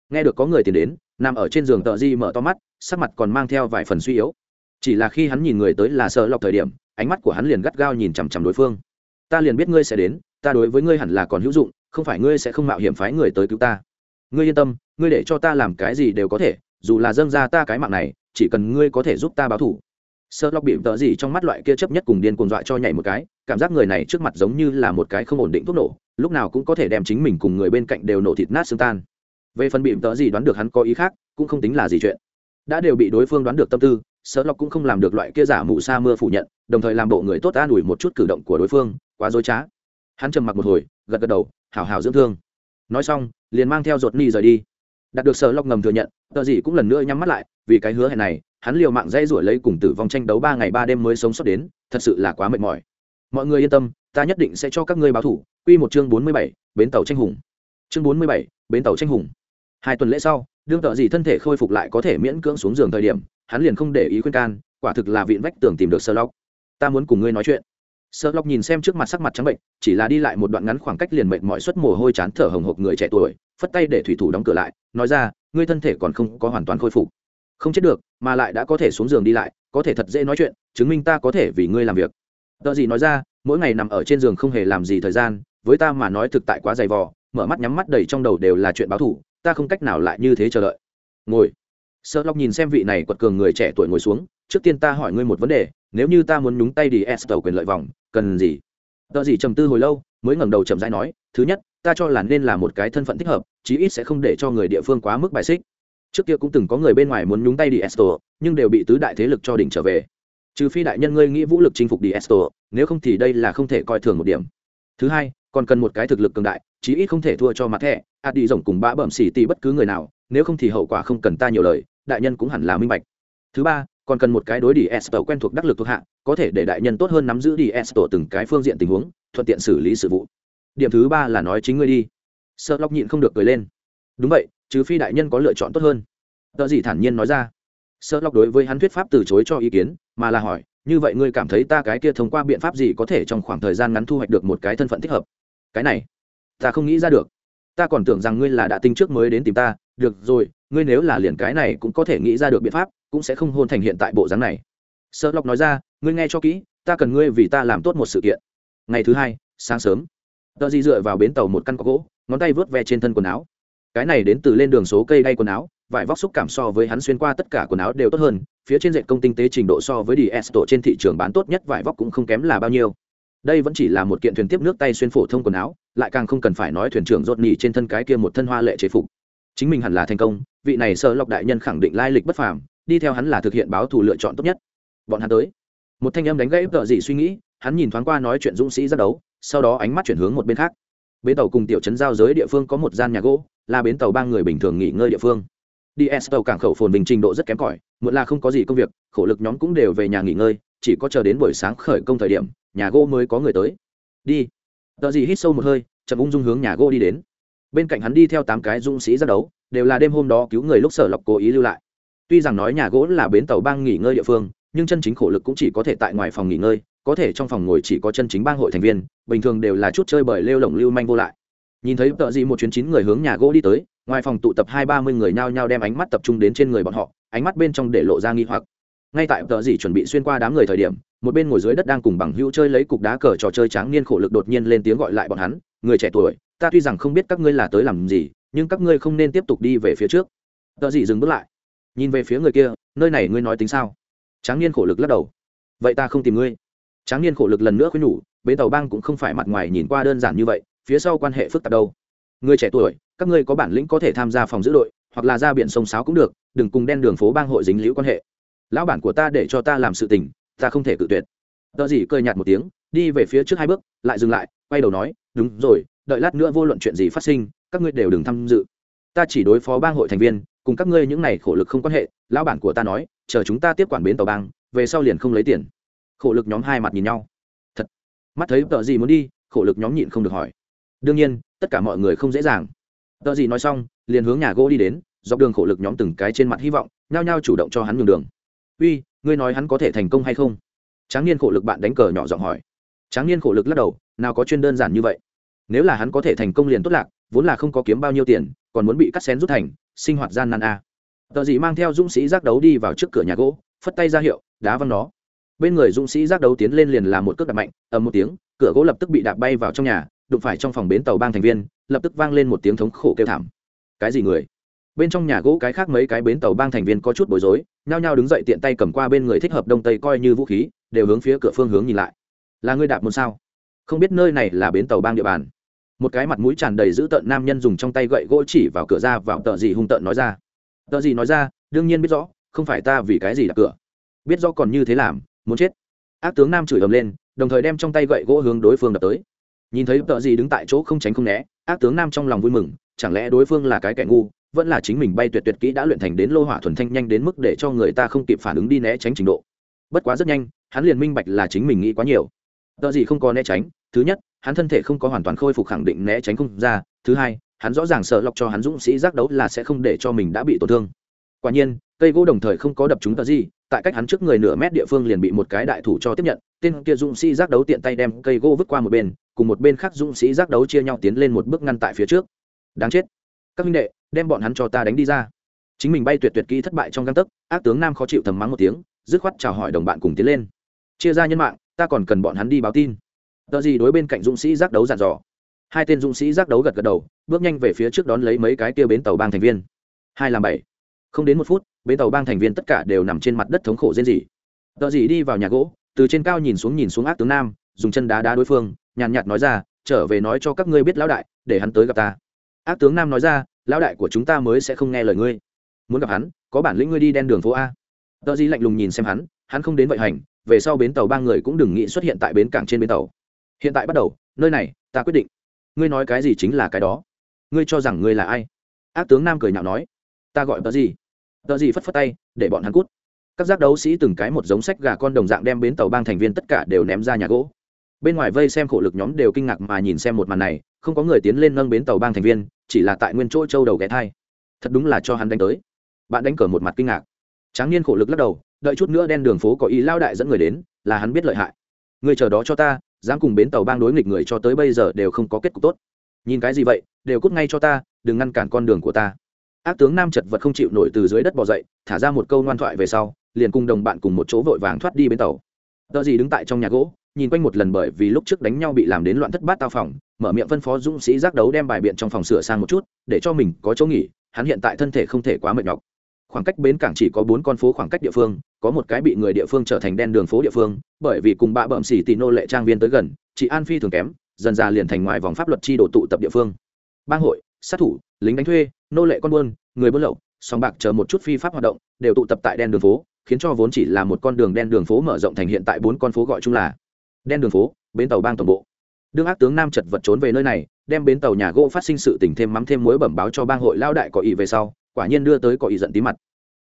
Nghe được có người tìm đến, nằm ở trên giường tợ di mở to mắt, sắc mặt còn mang theo vài phần suy yếu. Chỉ là khi hắn nhìn người tới là sợ lọc thời điểm, ánh mắt của hắn liền gắt gao nhìn chằm chằm đối phương. Ta liền biết ngươi sẽ đến, ta đối với ngươi hẳn là còn hữu dụng, không phải ngươi sẽ không mạo hiểm phái người tới cứu ta ngươi yên tâm, ngươi để cho ta làm cái gì đều có thể, dù là dâng ra ta cái mạng này, chỉ cần ngươi có thể giúp ta báo thủ. Sợ lọc bị tợ gì trong mắt loại kia chấp nhất cùng điên cuồng dọa cho nhảy một cái, cảm giác người này trước mặt giống như là một cái không ổn định thuốc nổ, lúc nào cũng có thể đem chính mình cùng người bên cạnh đều nổ thịt nát xương tan. Về phần bị tợ gì đoán được hắn có ý khác, cũng không tính là gì chuyện. Đã đều bị đối phương đoán được tâm tư sợ lọc cũng không làm được loại kia giả mụ sa mưa phủ nhận, đồng thời làm bộ người tốt an ủi một chút cử động của đối phương, quá dối trá. Hắn trầm mặc một hồi, gật gật đầu hào hào dưỡng thương nói xong liền mang theo ruột ni rời đi. Đạt được sở lộc ngầm thừa nhận tờ gì cũng lần nữa nhắm mắt lại vì cái hứa hẹn này hắn liều mạng dây rủi lấy cùng tử vong tranh đấu ba ngày ba đêm mới sống sót đến thật sự là quá mệt mỏi. Mọi người yên tâm ta nhất định sẽ cho các ngươi báo thủ quy một chương bốn mươi bảy, bến tàu tranh hùng. Chương bốn mươi bảy, bến tàu tranh hùng. Hai tuần lễ sau đương tợ gì thân thể khôi phục lại có thể miễn cưỡng xuống giường thời điểm hắn liền không để ý khuyên can quả thực là vịn vách tưởng tìm được sơ lóc ta muốn cùng ngươi nói chuyện sợ lọc nhìn xem trước mặt sắc mặt trắng bệnh, chỉ là đi lại một đoạn ngắn khoảng cách liền mệnh mọi suất mồ hôi chán thở hồng hộc người trẻ tuổi, phất tay để thủy thủ đóng cửa lại, nói ra, ngươi thân thể còn không có hoàn toàn khôi phục. Không chết được, mà lại đã có thể xuống giường đi lại, có thể thật dễ nói chuyện, chứng minh ta có thể vì ngươi làm việc. Tờ gì nói ra, mỗi ngày nằm ở trên giường không hề làm gì thời gian, với ta mà nói thực tại quá dày vò, mở mắt nhắm mắt đầy trong đầu đều là chuyện báo thủ ta không cách nào lại như thế chờ đợi. Ngồi. Sợ lọc nhìn xem vị này quật cường người trẻ tuổi ngồi xuống, trước tiên ta hỏi ngươi một vấn đề nếu như ta muốn nhúng tay đi s tàu quyền lợi vòng, cần gì? Tờ gì trầm tư hồi lâu, mới ngẩng đầu chậm rãi nói, thứ nhất, ta cho là nên là một cái thân phận thích hợp, chí ít sẽ không để cho người địa phương quá mức bài xích. Trước kia cũng từng có người bên ngoài muốn nhúng tay đi esto nhưng đều bị tứ đại thế lực cho đỉnh trở về. Trừ phi đại nhân ngươi nghĩ vũ lực chinh phục đi esto nếu không thì đây là không thể coi thường một điểm. Thứ hai, còn cần một cái thực lực cường đại, chí ít không thể thua cho mặt thẻ, ạt đi rồng cùng bã bẩm xỉ tì bất cứ người nào, nếu không thì hậu quả không cần ta nhiều lời, đại nhân cũng hẳn là minh bạch. Thứ ba còn cần một cái đối đi tổ quen thuộc đắc lực thuộc hạ, có thể để đại nhân tốt hơn nắm giữ đi tổ từng cái phương diện tình huống, thuận tiện xử lý sự vụ. Điểm thứ ba là nói chính ngươi đi. Sợ lóc nhịn không được cười lên. Đúng vậy, trừ phi đại nhân có lựa chọn tốt hơn. Tờ gì thản nhiên nói ra. Sợ lóc đối với hắn thuyết pháp từ chối cho ý kiến, mà là hỏi, như vậy ngươi cảm thấy ta cái kia thông qua biện pháp gì có thể trong khoảng thời gian ngắn thu hoạch được một cái thân phận thích hợp? Cái này, ta không nghĩ ra được. Ta còn tưởng rằng ngươi là đã tinh trước mới đến tìm ta. Được rồi ngươi nếu là liền cái này cũng có thể nghĩ ra được biện pháp, cũng sẽ không hôn thành hiện tại bộ dáng này. Sợ lộc nói ra, ngươi nghe cho kỹ, ta cần ngươi vì ta làm tốt một sự kiện. Ngày thứ hai, sáng sớm tờ di dựa vào bến tàu một căn có gỗ, ngón tay vớt ve trên thân quần áo. Cái này đến từ lên đường số cây đay quần áo, vải vóc xúc cảm so với hắn xuyên qua tất cả quần áo đều tốt hơn, phía trên dệt công tinh tế trình độ so với ds tổ trên thị trường bán tốt nhất vải vóc cũng không kém là bao nhiêu. Đây vẫn chỉ là một kiện thuyền tiếp nước tay xuyên phổ thông quần áo, lại càng không cần phải nói thuyền trưởng rốt nỉ trên thân cái kia một thân hoa lệ chế phục chính mình hẳn là thành công, vị này sợ lọc đại nhân khẳng định lai lịch bất phàm, đi theo hắn là thực hiện báo thù lựa chọn tốt nhất. Bọn hắn tới. Một thanh âm đánh gãy vợ dị suy nghĩ, hắn nhìn thoáng qua nói chuyện dũng sĩ ra đấu, sau đó ánh mắt chuyển hướng một bên khác. Bến tàu cùng tiểu trấn giao giới địa phương có một gian nhà gỗ, là bến tàu ba người bình thường nghỉ ngơi địa phương. Đi s tàu cảng khẩu phồn bình trình độ rất kém cỏi muộn là không có gì công việc, khổ lực nhóm cũng đều về nhà nghỉ ngơi, chỉ có chờ đến buổi sáng khởi công thời điểm, nhà gỗ mới có người tới. Đi. Tờ gì hít sâu một hơi, chậm ung dung hướng nhà gỗ đi đến bên cạnh hắn đi theo tám cái dũng sĩ ra đấu, đều là đêm hôm đó cứu người lúc sở lọc cố ý lưu lại. Tuy rằng nói nhà gỗ là bến tàu bang nghỉ ngơi địa phương, nhưng chân chính khổ lực cũng chỉ có thể tại ngoài phòng nghỉ ngơi, có thể trong phòng ngồi chỉ có chân chính bang hội thành viên, bình thường đều là chút chơi bởi lêu lỏng lưu manh vô lại. Nhìn thấy tợ gì một chuyến chín người hướng nhà gỗ đi tới, ngoài phòng tụ tập hai ba mươi người nhao nhao đem ánh mắt tập trung đến trên người bọn họ, ánh mắt bên trong để lộ ra nghi hoặc. Ngay tại tợ gì chuẩn bị xuyên qua đám người thời điểm, một bên ngồi dưới đất đang cùng bằng hữu chơi lấy cục đá cờ trò chơi tráng niên khổ lực đột nhiên lên tiếng gọi lại bọn hắn, người trẻ tuổi ta tuy rằng không biết các ngươi là tới làm gì, nhưng các ngươi không nên tiếp tục đi về phía trước. Tợ gì dừng bước lại. Nhìn về phía người kia, nơi này ngươi nói tính sao? Tráng niên khổ lực lắc đầu. Vậy ta không tìm ngươi. Tráng niên khổ lực lần nữa khuyên nhủ, bến tàu bang cũng không phải mặt ngoài nhìn qua đơn giản như vậy, phía sau quan hệ phức tạp đâu. Người trẻ tuổi, các ngươi có bản lĩnh có thể tham gia phòng giữ đội, hoặc là ra biển sông sáo cũng được, đừng cùng đen đường phố bang hội dính liễu quan hệ. Lão bản của ta để cho ta làm sự tình, ta không thể cự tuyệt. Tợ gì cười nhạt một tiếng, đi về phía trước hai bước, lại dừng lại, quay đầu nói, đúng rồi đợi lát nữa vô luận chuyện gì phát sinh, các ngươi đều đừng tham dự. Ta chỉ đối phó bang hội thành viên, cùng các ngươi những này khổ lực không quan hệ, lão bản của ta nói, chờ chúng ta tiếp quản bến tàu bang, về sau liền không lấy tiền. Khổ lực nhóm hai mặt nhìn nhau. Thật. Mắt thấy tờ gì muốn đi, khổ lực nhóm nhịn không được hỏi. Đương nhiên, tất cả mọi người không dễ dàng. Tờ gì nói xong, liền hướng nhà gỗ đi đến, dọc đường khổ lực nhóm từng cái trên mặt hy vọng, nhao nhao chủ động cho hắn nhường đường. Uy, ngươi nói hắn có thể thành công hay không? Tráng niên khổ lực bạn đánh cờ nhỏ giọng hỏi. Tráng niên khổ lực lắc đầu, nào có chuyên đơn giản như vậy nếu là hắn có thể thành công liền tốt lạc, vốn là không có kiếm bao nhiêu tiền, còn muốn bị cắt xén rút thành, sinh hoạt gian nan a. À. tờ gì mang theo dũng sĩ giác đấu đi vào trước cửa nhà gỗ, phất tay ra hiệu, đá văng nó. Bên người dũng sĩ giác đấu tiến lên liền làm một cước đạp mạnh, ầm một tiếng, cửa gỗ lập tức bị đạp bay vào trong nhà, đụng phải trong phòng bến tàu bang thành viên, lập tức vang lên một tiếng thống khổ kêu thảm. Cái gì người? Bên trong nhà gỗ cái khác mấy cái bến tàu bang thành viên có chút bối rối, nhao nhao đứng dậy tiện tay cầm qua bên người thích hợp đông tây coi như vũ khí, đều hướng phía cửa phương hướng nhìn lại. Là ngươi đạp một sao? Không biết nơi này là bến tàu bang địa bàn một cái mặt mũi tràn đầy dữ tợn nam nhân dùng trong tay gậy gỗ chỉ vào cửa ra vào tợ gì hung tợn nói ra. Tợ gì nói ra, đương nhiên biết rõ, không phải ta vì cái gì đặt cửa. Biết rõ còn như thế làm, muốn chết. Ác tướng nam chửi ầm lên, đồng thời đem trong tay gậy gỗ hướng đối phương đập tới. Nhìn thấy tợ gì đứng tại chỗ không tránh không né, ác tướng nam trong lòng vui mừng, chẳng lẽ đối phương là cái kẻ ngu, vẫn là chính mình bay tuyệt tuyệt kỹ đã luyện thành đến lô hỏa thuần thanh nhanh đến mức để cho người ta không kịp phản ứng đi né tránh trình độ. Bất quá rất nhanh, hắn liền minh bạch là chính mình nghĩ quá nhiều tợ gì không có né tránh, thứ nhất, hắn thân thể không có hoàn toàn khôi phục khẳng định né tránh không ra, thứ hai, hắn rõ ràng sợ lọc cho hắn dũng sĩ giác đấu là sẽ không để cho mình đã bị tổn thương. Quả nhiên, cây gỗ đồng thời không có đập chúng tờ gì, tại cách hắn trước người nửa mét địa phương liền bị một cái đại thủ cho tiếp nhận, tên kia dũng sĩ giác đấu tiện tay đem cây gỗ vứt qua một bên, cùng một bên khác dũng sĩ giác đấu chia nhau tiến lên một bước ngăn tại phía trước. Đáng chết. Các minh đệ, đem bọn hắn cho ta đánh đi ra. Chính mình bay tuyệt tuyệt kỹ thất bại trong găng tấc, ác tướng nam khó chịu thầm mắng một tiếng, dứt khoát chào hỏi đồng bạn cùng tiến lên. Chia ra nhân mạng ta còn cần bọn hắn đi báo tin. Tờ gì đối bên cạnh dũng sĩ giác đấu dặn dò. Hai tên dũng sĩ giác đấu gật gật đầu, bước nhanh về phía trước đón lấy mấy cái kia bến tàu bang thành viên. Hai làm bảy. Không đến một phút, bến tàu bang thành viên tất cả đều nằm trên mặt đất thống khổ rên rỉ. Tờ gì đi vào nhà gỗ, từ trên cao nhìn xuống nhìn xuống ác tướng nam, dùng chân đá đá đối phương, nhàn nhạt nói ra, trở về nói cho các ngươi biết lão đại, để hắn tới gặp ta. Ác tướng nam nói ra, lão đại của chúng ta mới sẽ không nghe lời ngươi. Muốn gặp hắn, có bản lĩnh ngươi đi đen đường phố a. Tờ gì lạnh lùng nhìn xem hắn hắn không đến vậy hành về sau bến tàu ba người cũng đừng nghĩ xuất hiện tại bến cảng trên bến tàu. Hiện tại bắt đầu, nơi này, ta quyết định. Ngươi nói cái gì chính là cái đó. Ngươi cho rằng ngươi là ai? Ác tướng nam cười nhạo nói. Ta gọi tờ gì? Tờ gì phất phất tay, để bọn hắn cút. Các giác đấu sĩ từng cái một giống sách gà con đồng dạng đem bến tàu bang thành viên tất cả đều ném ra nhà gỗ. Bên ngoài vây xem khổ lực nhóm đều kinh ngạc mà nhìn xem một màn này, không có người tiến lên nâng bến tàu bang thành viên, chỉ là tại nguyên chỗ châu đầu ghé thai. Thật đúng là cho hắn đánh tới. Bạn đánh cờ một mặt kinh ngạc. Tráng niên khổ lực lắc đầu đợi chút nữa đen đường phố có ý lao đại dẫn người đến, là hắn biết lợi hại. Người chờ đó cho ta, dám cùng bến tàu bang đối nghịch người cho tới bây giờ đều không có kết cục tốt. Nhìn cái gì vậy, đều cút ngay cho ta, đừng ngăn cản con đường của ta. Ác tướng nam chật vật không chịu nổi từ dưới đất bỏ dậy, thả ra một câu ngoan thoại về sau, liền cùng đồng bạn cùng một chỗ vội vàng thoát đi bến tàu. Tờ gì đứng tại trong nhà gỗ, nhìn quanh một lần bởi vì lúc trước đánh nhau bị làm đến loạn thất bát tao phòng, mở miệng phân phó dũng sĩ giác đấu đem bài biện trong phòng sửa sang một chút, để cho mình có chỗ nghỉ, hắn hiện tại thân thể không thể quá mệt nhọc. Khoảng cách bến cảng chỉ có bốn con phố khoảng cách địa phương có một cái bị người địa phương trở thành đen đường phố địa phương, bởi vì cùng bạ bợm xỉ tì nô lệ trang viên tới gần, chị an phi thường kém, dần ra liền thành ngoài vòng pháp luật chi đồ tụ tập địa phương. Bang hội, sát thủ, lính đánh thuê, nô lệ con buôn, người buôn lậu, song bạc chờ một chút phi pháp hoạt động, đều tụ tập tại đen đường phố, khiến cho vốn chỉ là một con đường đen đường phố mở rộng thành hiện tại bốn con phố gọi chung là đen đường phố, bến tàu bang tổng bộ. Đương ác tướng nam chật vật trốn về nơi này, đem bến tàu nhà gỗ phát sinh sự tình thêm mắm thêm muối bẩm báo cho bang hội lao đại có ý về sau, quả nhiên đưa tới có ý giận tí mặt.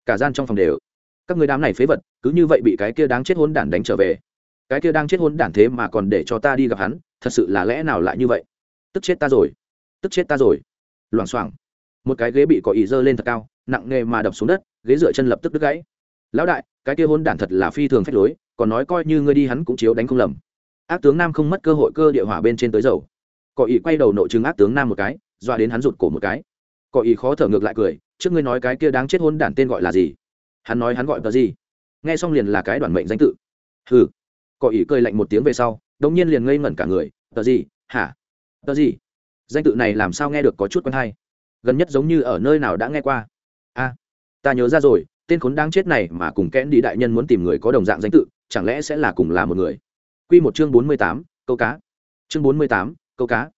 Cả gian trong phòng đều các người đám này phế vật, cứ như vậy bị cái kia đáng chết hôn đản đánh trở về. Cái kia đang chết hôn đản thế mà còn để cho ta đi gặp hắn, thật sự là lẽ nào lại như vậy? Tức chết ta rồi. Tức chết ta rồi. Loảng xoảng. Một cái ghế bị có ý dơ lên thật cao, nặng nề mà đập xuống đất, ghế dựa chân lập tức đứt gãy. Lão đại, cái kia hôn đản thật là phi thường phách lối, còn nói coi như ngươi đi hắn cũng chiếu đánh không lầm. Ác tướng nam không mất cơ hội cơ địa hỏa bên trên tới dầu. Cỏ ý quay đầu nội chứng ác tướng nam một cái, dọa đến hắn rụt cổ một cái. Cỏ ý khó thở ngược lại cười, trước ngươi nói cái kia đáng chết hôn đản tên gọi là gì? Hắn nói hắn gọi tờ gì? Nghe xong liền là cái đoàn mệnh danh tự. Hừ. Cỏ ý cười lạnh một tiếng về sau, đống nhiên liền ngây ngẩn cả người. Tờ gì? Hả? Tờ gì? Danh tự này làm sao nghe được có chút quen hay? Gần nhất giống như ở nơi nào đã nghe qua. A. Ta nhớ ra rồi, tên khốn đáng chết này mà cùng kẽn đi đại nhân muốn tìm người có đồng dạng danh tự, chẳng lẽ sẽ là cùng là một người? Quy một chương bốn mươi tám, câu cá. Chương bốn mươi tám, câu cá.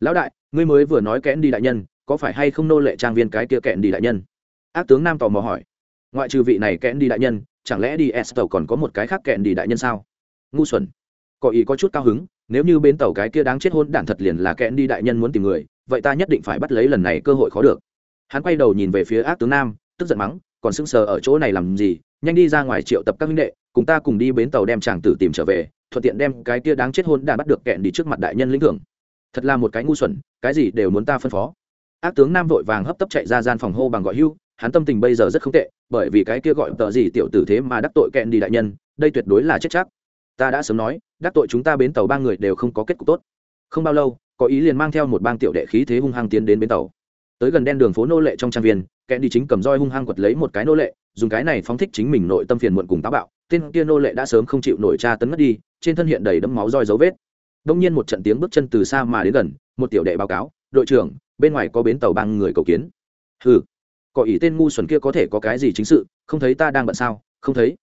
Lão đại, ngươi mới vừa nói kẽn đi đại nhân, có phải hay không nô lệ trang viên cái kia kẽn đi đại nhân? Ác tướng nam tò mò hỏi ngoại trừ vị này kẽn đi đại nhân, chẳng lẽ đi s tàu còn có một cái khác kẽn đi đại nhân sao? Ngu xuẩn. Có ý có chút cao hứng, nếu như bến tàu cái kia đáng chết hôn đản thật liền là kẽn đi đại nhân muốn tìm người, vậy ta nhất định phải bắt lấy lần này cơ hội khó được. Hắn quay đầu nhìn về phía ác tướng nam, tức giận mắng, còn sững sờ ở chỗ này làm gì? Nhanh đi ra ngoài triệu tập các minh đệ, cùng ta cùng đi bến tàu đem chàng tử tìm trở về, thuận tiện đem cái kia đáng chết hôn đản bắt được kẹn đi trước mặt đại nhân lĩnh thưởng. Thật là một cái ngu xuẩn, cái gì đều muốn ta phân phó. Ác tướng nam vội vàng hấp tấp chạy ra gian phòng hô bằng gọi hưu hắn tâm tình bây giờ rất không tệ, bởi vì cái kia gọi tờ gì tiểu tử thế mà đắc tội kẹn đi đại nhân, đây tuyệt đối là chết chắc. Ta đã sớm nói, đắc tội chúng ta bến tàu ba người đều không có kết cục tốt. Không bao lâu, có ý liền mang theo một bang tiểu đệ khí thế hung hăng tiến đến bến tàu. Tới gần đen đường phố nô lệ trong trang viên, kẹn đi chính cầm roi hung hăng quật lấy một cái nô lệ, dùng cái này phóng thích chính mình nội tâm phiền muộn cùng táo bạo. Tên kia nô lệ đã sớm không chịu nổi tra tấn mất đi, trên thân hiện đầy đẫm máu roi dấu vết. Đông nhiên một trận tiếng bước chân từ xa mà đến gần, một tiểu đệ báo cáo, đội trưởng, bên ngoài có bến tàu băng người cầu kiến. Hừ có ý tên ngu xuẩn kia có thể có cái gì chính sự, không thấy ta đang bận sao? Không thấy.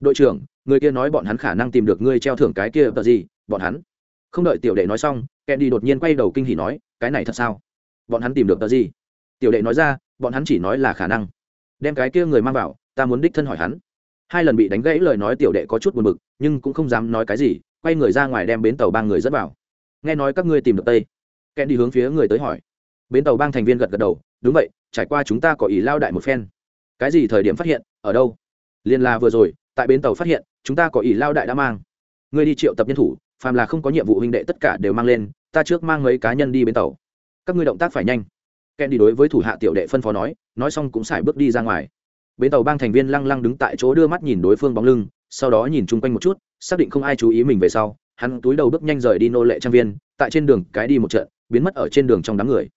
Đội trưởng, người kia nói bọn hắn khả năng tìm được ngươi treo thưởng cái kia tờ gì? Bọn hắn. Không đợi tiểu đệ nói xong kẹn đi đột nhiên quay đầu kinh hỉ nói, cái này thật sao? Bọn hắn tìm được tờ gì? Tiểu đệ nói ra, bọn hắn chỉ nói là khả năng. Đem cái kia người mang vào, ta muốn đích thân hỏi hắn. Hai lần bị đánh gãy lời nói tiểu đệ có chút buồn bực, nhưng cũng không dám nói cái gì, quay người ra ngoài đem bến tàu ba người dẫn vào. Nghe nói các ngươi tìm được tây. Kẹn đi hướng phía người tới hỏi. Bến tàu bang thành viên gật gật đầu, đúng vậy trải qua chúng ta có ý lao đại một phen. Cái gì thời điểm phát hiện, ở đâu? Liên là vừa rồi, tại bến tàu phát hiện, chúng ta có ý lao đại đã mang. Ngươi đi triệu tập nhân thủ, phàm là không có nhiệm vụ huynh đệ tất cả đều mang lên, ta trước mang mấy cá nhân đi bến tàu. Các ngươi động tác phải nhanh. Ken đi đối với thủ hạ tiểu đệ phân phó nói nói xong cũng xài bước đi ra ngoài. Bến tàu bang thành viên lăng lăng đứng tại chỗ đưa mắt nhìn đối phương bóng lưng, sau đó nhìn chung quanh một chút, xác định không ai chú ý mình về sau, hắn túi đầu bước nhanh rời đi nô lệ trang viên, tại trên đường cái đi một trận, biến mất ở trên đường trong đám người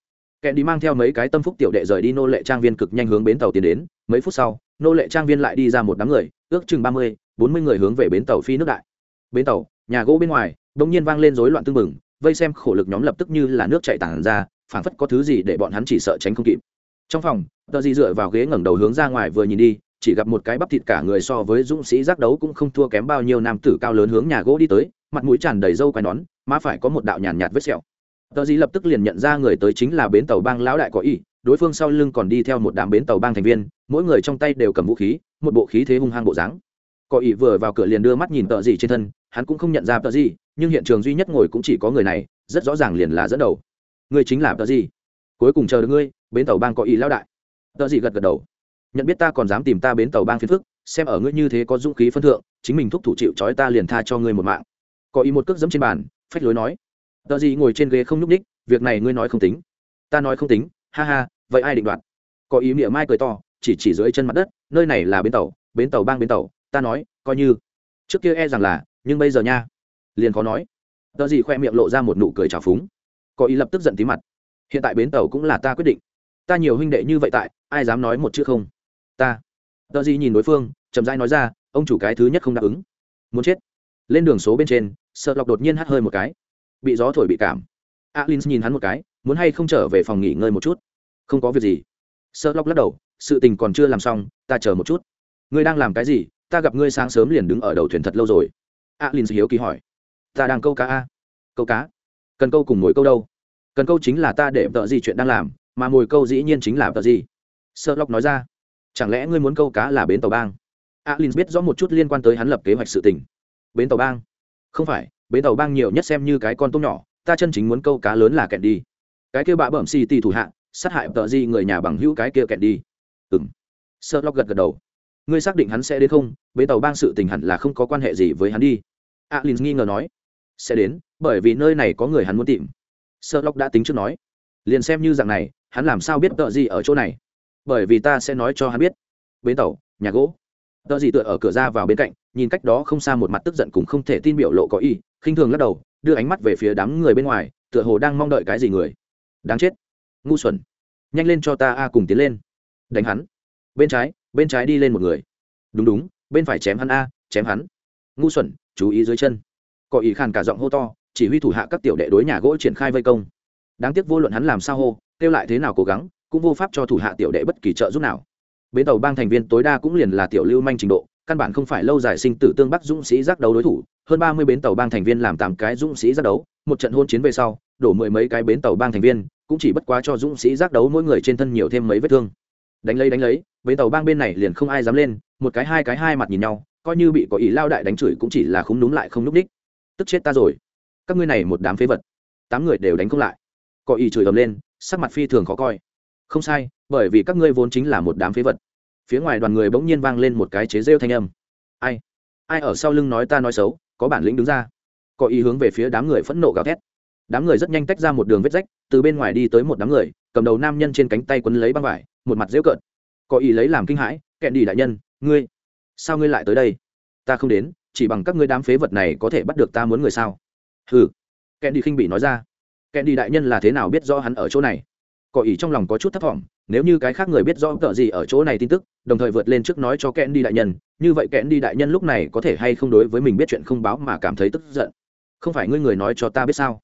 kẹn đi mang theo mấy cái tâm phúc tiểu đệ rời đi nô lệ trang viên cực nhanh hướng bến tàu tiến đến. Mấy phút sau, nô lệ trang viên lại đi ra một đám người, ước chừng ba mươi, bốn mươi người hướng về bến tàu phi nước đại. Bến tàu, nhà gỗ bên ngoài đ ỗ n g nhiên vang lên rối loạn tưng bừng, vây xem khổ lực nhóm lập tức như là nước chạy tản ra, phảng phất có thứ gì để bọn hắn chỉ sợ tránh không kịp. Trong phòng, tờ gì dựa vào ghế ngẩng đầu hướng ra ngoài vừa nhìn đi, chỉ gặp một cái bắp thịt cả người so với dũng sĩ giác đấu cũng không thua kém bao nhiêu nam tử cao lớn hướng nhà gỗ đi tới, mặt mũi tràn đầy râu quai nón, má phải có một đạo nhàn nhạt vết sẹo tờ gì lập tức liền nhận ra người tới chính là bến tàu bang lão đại có ý, đối phương sau lưng còn đi theo một đám bến tàu bang thành viên, mỗi người trong tay đều cầm vũ khí, một bộ khí thế hung hăng bộ dáng. Có ý vừa vào cửa liền đưa mắt nhìn tờ gì trên thân, hắn cũng không nhận ra tờ gì nhưng hiện trường duy nhất ngồi cũng chỉ có người này, rất rõ ràng liền là dẫn đầu. Người chính là tờ gì cuối cùng chờ được ngươi, bến tàu bang có ý lão đại. Tờ gì gật gật đầu. Nhận biết ta còn dám tìm ta bến tàu bang phiền phức, xem ở ngươi như thế có dũng khí phân thượng, chính mình thúc thủ chịu trói ta liền tha cho ngươi một mạng. Có ý một cước dẫm trên bàn, phách lối nói tờ gì ngồi trên ghế không nhúc ních việc này ngươi nói không tính. Ta nói không tính, ha ha, vậy ai định đoạt? Có ý nghĩa mai cười to, chỉ chỉ dưới chân mặt đất, nơi này là bến tàu bến tàu bang bến tàu, ta nói, coi như. Trước kia e rằng là, nhưng bây giờ nha. Liền khó nói. Tờ gì khoe miệng lộ ra một nụ cười trào phúng. Có ý lập tức giận tí mặt. Hiện tại bến tàu cũng là ta quyết định. Ta nhiều huynh đệ như vậy tại, ai dám nói một chữ không? Ta. Tờ gì nhìn đối phương, chậm rãi nói ra, ông chủ cái thứ nhất không đáp ứng. Muốn chết. Lên đường số bên trên, sợ lọc đột nhiên hắt hơi một cái bị gió thổi bị cảm. Alin nhìn hắn một cái, muốn hay không trở về phòng nghỉ ngơi một chút? Không có việc gì. Sợ lóc lắc đầu, sự tình còn chưa làm xong, ta chờ một chút. Ngươi đang làm cái gì? Ta gặp ngươi sáng sớm liền đứng ở đầu thuyền thật lâu rồi. Alin hiếu kỳ hỏi. Ta đang câu cá a. Câu cá? Cần câu cùng mồi câu đâu? Cần câu chính là ta để vợ gì chuyện đang làm, mà mồi câu dĩ nhiên chính là vợ gì. Sợ lóc nói ra. Chẳng lẽ ngươi muốn câu cá là bến tàu bang? Alin biết rõ một chút liên quan tới hắn lập kế hoạch sự tình. Bến tàu bang? Không phải bến tàu bang nhiều nhất xem như cái con tôm nhỏ, ta chân chính muốn câu cá lớn là kẹn đi. Cái kia bạ bẩm xì tì thủ hạ, sát hại tợ di người nhà bằng hữu cái kia kẹn đi. Ừ m sợ lóc gật gật đầu. Ngươi xác định hắn sẽ đến không? Bến tàu bang sự tình hẳn là không có quan hệ gì với hắn đi. Alin nghi ngờ nói. Sẽ đến, bởi vì nơi này có người hắn muốn tìm. Sợ lóc đã tính trước nói. Liền xem như dạng này, hắn làm sao biết tợ gì ở chỗ này? Bởi vì ta sẽ nói cho hắn biết. Bến tàu, nhà gỗ. Tợ gì tựa ở cửa ra vào bên cạnh, nhìn cách đó không xa một mặt tức giận cũng không thể tin biểu lộ có ý khinh thường lắc đầu, đưa ánh mắt về phía đám người bên ngoài, tựa hồ đang mong đợi cái gì người. Đáng chết. Ngu xuẩn. Nhanh lên cho ta a cùng tiến lên. Đánh hắn. Bên trái bên trái đi lên một người. Đúng đúng, bên phải chém hắn a, chém hắn. Ngu xuẩn, chú ý dưới chân. Có ý khàn cả giọng hô to, chỉ huy thủ hạ các tiểu đệ đối nhà gỗ triển khai vây công. Đáng tiếc vô luận hắn làm sao hô, kêu lại thế nào cố gắng, cũng vô pháp cho thủ hạ tiểu đệ bất kỳ trợ giúp nào. Bến tàu bang thành viên tối đa cũng liền là tiểu lưu manh trình độ căn bản không phải lâu dài sinh tử tương bắc dũng sĩ giác đấu đối thủ, hơn ba mươi bến tàu bang thành viên làm tám cái dũng sĩ giác đấu, một trận hôn chiến về sau, đổ mười mấy cái bến tàu bang thành viên, cũng chỉ bất quá cho dũng sĩ giác đấu mỗi người trên thân nhiều thêm mấy vết thương. Đánh lấy đánh lấy, bến tàu bang bên này liền không ai dám lên, một cái hai cái hai mặt nhìn nhau, coi như bị có ý lao đại đánh chửi cũng chỉ là không đúng lại không núp đích. Tức chết ta rồi. Các ngươi này một đám phế vật. Tám người đều đánh không lại. Có ý chửi ầm lên, sắc mặt phi thường khó coi. Không sai, bởi vì các ngươi vốn chính là một đám phế vật phía ngoài đoàn người bỗng nhiên vang lên một cái chế rêu thanh âm. Ai? Ai ở sau lưng nói ta nói xấu, có bản lĩnh đứng ra. Có ý hướng về phía đám người phẫn nộ gào thét. Đám người rất nhanh tách ra một đường vết rách, từ bên ngoài đi tới một đám người, cầm đầu nam nhân trên cánh tay quấn lấy băng vải, một mặt dễu cợt. Có ý lấy làm kinh hãi, kẹn đi đại nhân, ngươi, sao ngươi lại tới đây? Ta không đến, chỉ bằng các ngươi đám phế vật này có thể bắt được ta muốn người sao? Hừ. Kẹn đi khinh bị nói ra. Kẹn đi đại nhân là thế nào biết rõ hắn ở chỗ này? Có ý trong lòng có chút thấp thỏm, nếu như cái khác người biết rõ tợ gì ở chỗ này tin tức, đồng thời vượt lên trước nói cho kẽn đi đại nhân, như vậy kẽn đi đại nhân lúc này có thể hay không đối với mình biết chuyện không báo mà cảm thấy tức giận? Không phải ngươi người nói cho ta biết sao?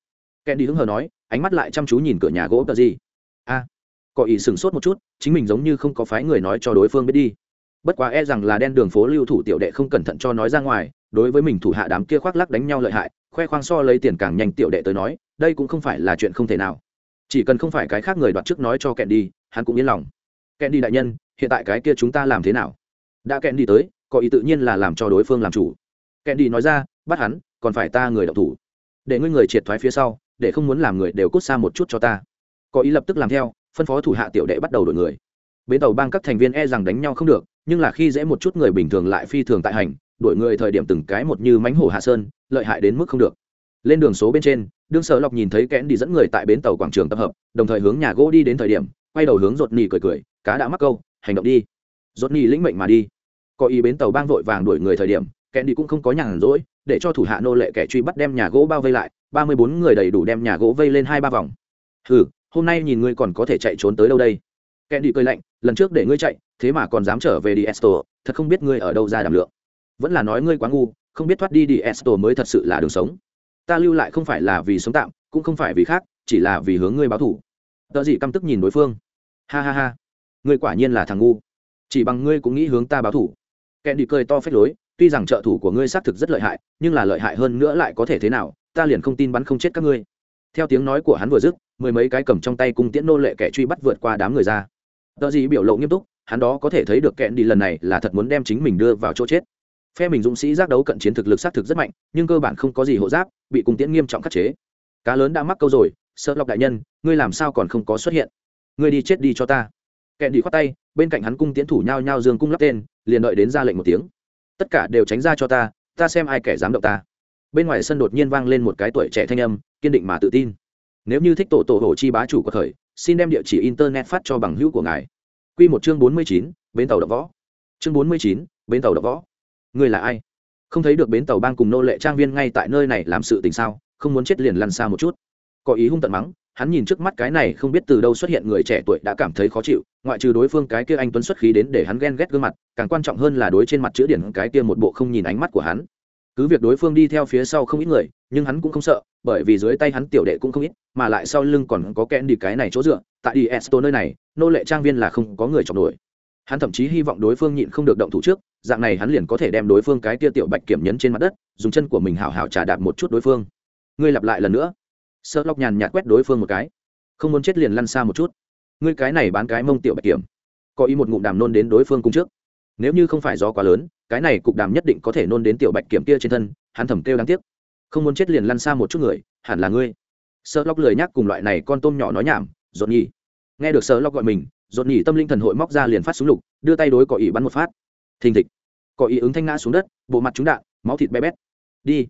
Kẽn đi hứng hờ nói, ánh mắt lại chăm chú nhìn cửa nhà gỗ tợ gì. A, có ý sửng sốt một chút, chính mình giống như không có phái người nói cho đối phương biết đi. Bất quá e rằng là đen đường phố lưu thủ tiểu đệ không cẩn thận cho nói ra ngoài, đối với mình thủ hạ đám kia khoác lắc đánh nhau lợi hại, khoe khoang so lấy tiền càng nhanh tiểu đệ tới nói, đây cũng không phải là chuyện không thể nào chỉ cần không phải cái khác người đoạt trước nói cho kẹn đi, hắn cũng yên lòng. Kẹn đi đại nhân, hiện tại cái kia chúng ta làm thế nào? Đã kẹn đi tới, có ý tự nhiên là làm cho đối phương làm chủ. Kẹn đi nói ra, bắt hắn, còn phải ta người đọc thủ. Để ngươi người triệt thoái phía sau, để không muốn làm người đều cút xa một chút cho ta. Có ý lập tức làm theo, phân phó thủ hạ tiểu đệ bắt đầu đổi người. Bến tàu bang các thành viên e rằng đánh nhau không được, nhưng là khi dễ một chút người bình thường lại phi thường tại hành, đổi người thời điểm từng cái một như mánh hổ hạ sơn, lợi hại đến mức không được lên đường số bên trên, đương sở lọc nhìn thấy kẽn đi dẫn người tại bến tàu quảng trường tập hợp, đồng thời hướng nhà gỗ đi đến thời điểm, quay đầu hướng rột nỉ cười cười, cá đã mắc câu, hành động đi. Rột nỉ lĩnh mệnh mà đi. Có ý bến tàu bang vội vàng đuổi người thời điểm, kẽn đi cũng không có nhàn rỗi, để cho thủ hạ nô lệ kẻ truy bắt đem nhà gỗ bao vây lại, ba mươi bốn người đầy đủ đem nhà gỗ vây lên hai ba vòng. Ừ hôm nay nhìn ngươi còn có thể chạy trốn tới đâu đây? Kẽn đi cười lạnh, lần trước để ngươi chạy, thế mà còn dám trở về đi esto thật không biết ngươi ở đâu ra đảm lượng. Vẫn là nói ngươi quá ngu, không biết thoát đi đi esto mới thật sự là đường sống ta lưu lại không phải là vì sống tạm, cũng không phải vì khác, chỉ là vì hướng ngươi báo thủ tợ gì căm tức nhìn đối phương. Ha ha ha, ngươi quả nhiên là thằng ngu. Chỉ bằng ngươi cũng nghĩ hướng ta báo thủ kẹn đi cười to phết lối, tuy rằng trợ thủ của ngươi xác thực rất lợi hại, nhưng là lợi hại hơn nữa lại có thể thế nào, ta liền không tin bắn không chết các ngươi. Theo tiếng nói của hắn vừa dứt, mười mấy cái cầm trong tay cung tiễn nô lệ kẻ truy bắt vượt qua đám người ra. Tợ gì biểu lộ nghiêm túc, hắn đó có thể thấy được kẹn đi lần này là thật muốn đem chính mình đưa vào chỗ chết phe mình dũng sĩ giác đấu cận chiến thực lực xác thực rất mạnh, nhưng cơ bản không có gì hộ giáp, bị cung tiễn nghiêm trọng khắc chế. Cá lớn đã mắc câu rồi, sợ lọc đại nhân, ngươi làm sao còn không có xuất hiện? Ngươi đi chết đi cho ta. Kẹn đi khoát tay, bên cạnh hắn cung tiễn thủ nhao nhao dương cung lắp tên, liền đợi đến ra lệnh một tiếng. Tất cả đều tránh ra cho ta ta xem ai kẻ dám động ta. Bên ngoài sân đột nhiên vang lên một cái tuổi trẻ thanh âm, kiên định mà tự tin. Nếu như thích tổ tổ hồ chi bá chủ của thời, xin đem địa chỉ internet phát cho bằng hữu của ngài. Q một chương bốn mươi chín, bến tàu đập võ. Chương bốn mươi chín, bến tàu đập võ. Ngươi là ai? Không thấy được bến tàu bang cùng nô lệ trang viên ngay tại nơi này làm sự tình sao? Không muốn chết liền lăn xa một chút. Có ý hung tận mắng, hắn nhìn trước mắt cái này không biết từ đâu xuất hiện người trẻ tuổi đã cảm thấy khó chịu, ngoại trừ đối phương cái kia anh tuấn xuất khí đến để hắn ghen ghét gương mặt, càng quan trọng hơn là đối trên mặt chữ điển cái kia một bộ không nhìn ánh mắt của hắn. Cứ việc đối phương đi theo phía sau không ít người, nhưng hắn cũng không sợ, bởi vì dưới tay hắn tiểu đệ cũng không ít, mà lại sau lưng còn có kẽn đi cái này chỗ dựa, tại đi esto nơi này, nô lệ trang viên là không có người chọc nổi hắn thậm chí hy vọng đối phương nhịn không được động thủ trước, dạng này hắn liền có thể đem đối phương cái tia tiểu bạch kiểm nhấn trên mặt đất, dùng chân của mình hào hào trả đạp một chút đối phương. Ngươi lặp lại lần nữa. Sợ lóc nhàn nhạt quét đối phương một cái. Không muốn chết liền lăn xa một chút. Ngươi cái này bán cái mông tiểu bạch kiểm. Có ý một ngụm đàm nôn đến đối phương cung trước. Nếu như không phải gió quá lớn, cái này cục đàm nhất định có thể nôn đến tiểu bạch kiểm kia trên thân, hắn thầm kêu đáng tiếc. Không muốn chết liền lăn xa một chút người, hẳn là ngươi. Sợ lóc lười nhắc cùng loại này con tôm nhỏ nói nhảm dột nhỉ. Nghe được sợ lóc gọi mình dột nhỉ tâm linh thần hội móc ra liền phát súng lục, đưa tay đối cỏ ý bắn một phát. Thình thịch. Cỏ ý ứng thanh ngã xuống đất, bộ mặt trúng đạn, máu thịt bé bét. Đi.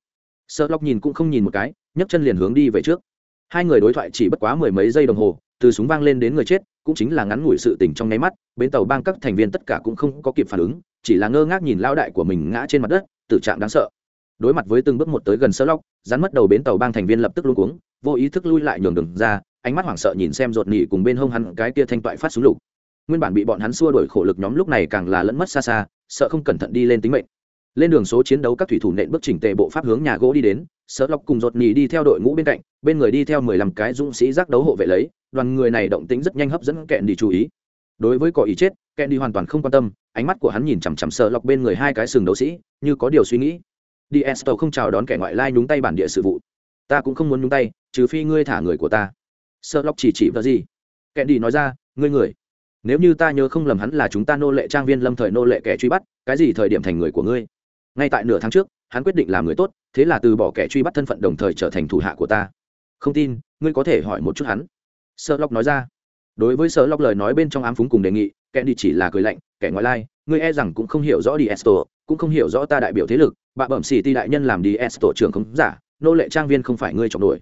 Sợ lóc nhìn cũng không nhìn một cái, nhấc chân liền hướng đi về trước. Hai người đối thoại chỉ bất quá mười mấy giây đồng hồ, từ súng vang lên đến người chết, cũng chính là ngắn ngủi sự tỉnh trong nháy mắt, bến tàu bang các thành viên tất cả cũng không có kịp phản ứng, chỉ là ngơ ngác nhìn lao đại của mình ngã trên mặt đất, tử trạng đáng sợ. Đối mặt với từng bước một tới gần sơ lóc rắn mất đầu bến tàu bang thành viên lập tức luôn cuống, vô ý thức lui lại nhường đường ra ánh mắt hoảng sợ nhìn xem rột nỉ cùng bên hông hắn cái kia thanh toại phát xuống lục. Nguyên bản bị bọn hắn xua đuổi khổ lực nhóm lúc này càng là lẫn mất xa xa, sợ không cẩn thận đi lên tính mệnh. Lên đường số chiến đấu các thủy thủ nện bước chỉnh tề bộ pháp hướng nhà gỗ đi đến, sợ lọc cùng rột nỉ đi theo đội ngũ bên cạnh, bên người đi theo mười lăm cái dũng sĩ giác đấu hộ vệ lấy, đoàn người này động tính rất nhanh hấp dẫn kẹn đi chú ý. Đối với cỏ ý chết, kẹn đi hoàn toàn không quan tâm, ánh mắt của hắn nhìn chằm chằm sợ lọc bên người hai cái sừng đấu sĩ, như có điều suy nghĩ. Đi esto không chào đón kẻ ngoại lai nhúng tay bản địa sự vụ. Ta cũng không muốn nhúng tay, trừ phi ngươi thả người của ta sợ lóc chỉ chỉ vào gì? Kẹn đi nói ra, ngươi người, nếu như ta nhớ không lầm hắn là chúng ta nô lệ trang viên lâm thời nô lệ kẻ truy bắt, cái gì thời điểm thành người của ngươi? Ngay tại nửa tháng trước, hắn quyết định làm người tốt, thế là từ bỏ kẻ truy bắt thân phận đồng thời trở thành thủ hạ của ta. Không tin, ngươi có thể hỏi một chút hắn. Sợ lóc nói ra. Đối với sợ lóc lời nói bên trong ám phúng cùng đề nghị kẻ đi chỉ là cười lạnh, kẻ ngoại lai, ngươi e rằng cũng không hiểu rõ đi esto cũng không hiểu rõ ta đại biểu thế lực bạ bẩm xỉ ti đại nhân làm đi esto trưởng không giả, nô lệ trang viên không phải ngươi trọng đuổi.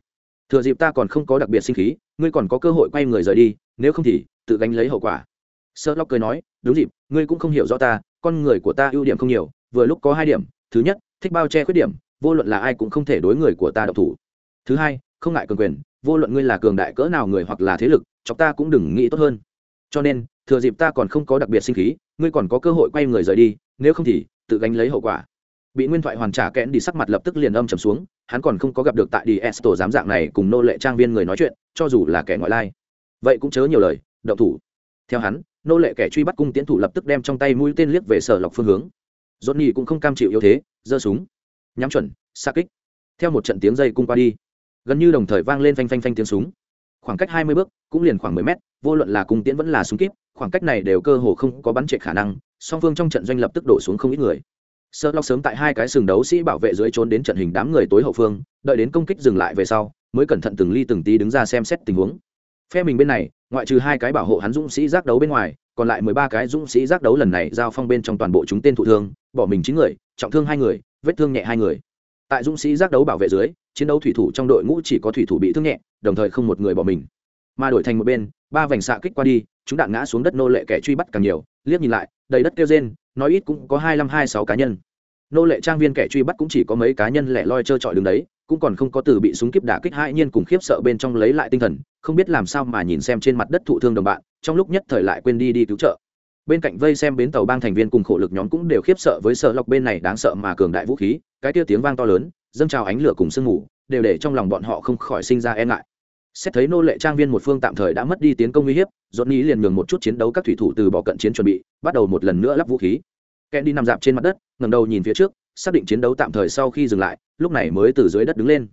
Thừa dịp ta còn không có đặc biệt sinh khí ngươi còn có cơ hội quay người rời đi, nếu không thì tự gánh lấy hậu quả. Sợ lóc cười nói, đúng dịp, ngươi cũng không hiểu rõ ta, con người của ta ưu điểm không nhiều, vừa lúc có hai điểm, thứ nhất, thích bao che khuyết điểm, vô luận là ai cũng không thể đối người của ta độc thủ. Thứ hai, không ngại cường quyền, vô luận ngươi là cường đại cỡ nào người hoặc là thế lực, chọc ta cũng đừng nghĩ tốt hơn. Cho nên, thừa dịp ta còn không có đặc biệt sinh khí, ngươi còn có cơ hội quay người rời đi, nếu không thì tự gánh lấy hậu quả bị nguyên thoại hoàn trả kẽn đi sắc mặt lập tức liền âm trầm xuống, hắn còn không có gặp được tại đi esto giám dạng này cùng nô lệ trang viên người nói chuyện, cho dù là kẻ ngoại lai. Vậy cũng chớ nhiều lời đậu thủ. Theo hắn, nô lệ kẻ truy bắt cung tiến thủ lập tức đem trong tay mũi tên liếc về sở lọc phương hướng. Dốt nhi cũng không cam chịu yếu thế, giơ súng. Nhắm chuẩn xa kích. Theo một trận tiếng dây cung qua đi, gần như đồng thời vang lên phanh phanh phanh tiếng súng. Khoảng cách hai mươi bước, cũng liền khoảng mười mét, vô luận là cung tiễn vẫn là súng kíp, khoảng cách này đều cơ hồ không có bắn trệ khả năng, song phương trong trận doanh lập tức đổ xuống không ít người sơ lóc sớm tại hai cái sừng đấu sĩ bảo vệ dưới trốn đến trận hình đám người tối hậu phương, đợi đến công kích dừng lại về sau, mới cẩn thận từng ly từng tí đứng ra xem xét tình huống. Phe mình bên này, ngoại trừ hai cái bảo hộ hắn dũng sĩ giác đấu bên ngoài, còn lại mười ba cái dũng sĩ giác đấu lần này giao phong bên trong toàn bộ chúng tên thụ thương, bỏ mình chín người, trọng thương hai người, vết thương nhẹ hai người. Tại dũng sĩ giác đấu bảo vệ dưới, chiến đấu thủy thủ trong đội ngũ chỉ có thủy thủ bị thương nhẹ, đồng thời không một người bỏ mình. Mà đổi thành một bên, ba vành xạ kích qua đi, chúng đạn ngã xuống đất nô lệ kẻ truy bắt càng nhiều, liếc nhìn lại, đầy đất kêu rên nói ít cũng có hai trăm hai sáu cá nhân. Nô lệ trang viên kẻ truy bắt cũng chỉ có mấy cá nhân lẻ loi trơ trọi đứng đấy cũng còn không có từ bị súng kíp đả kích hại, nhiên cùng khiếp sợ bên trong lấy lại tinh thần không biết làm sao mà nhìn xem trên mặt đất thụ thương đồng bạn trong lúc nhất thời lại quên đi đi cứu trợ. Bên cạnh vây xem bến tàu bang thành viên cùng khổ lực nhóm cũng đều khiếp sợ với sợ lọc bên này đáng sợ mà cường đại vũ khí cái tiêu tiếng vang to lớn dâng trào ánh lửa cùng sương mù đều để trong lòng bọn họ không khỏi sinh ra e ngại xét thấy nô lệ trang viên một phương tạm thời đã mất đi tiến công uy hiếp dồn nghĩ liền nhường một chút chiến đấu các thủy thủ từ bỏ cận chiến chuẩn bị, bắt đầu một lần nữa lắp vũ khí. Kèn đi nằm dạp trên mặt đất ngầm đầu nhìn phía trước, xác định chiến đấu tạm thời sau khi dừng lại, lúc này mới từ dưới đất đứng lên.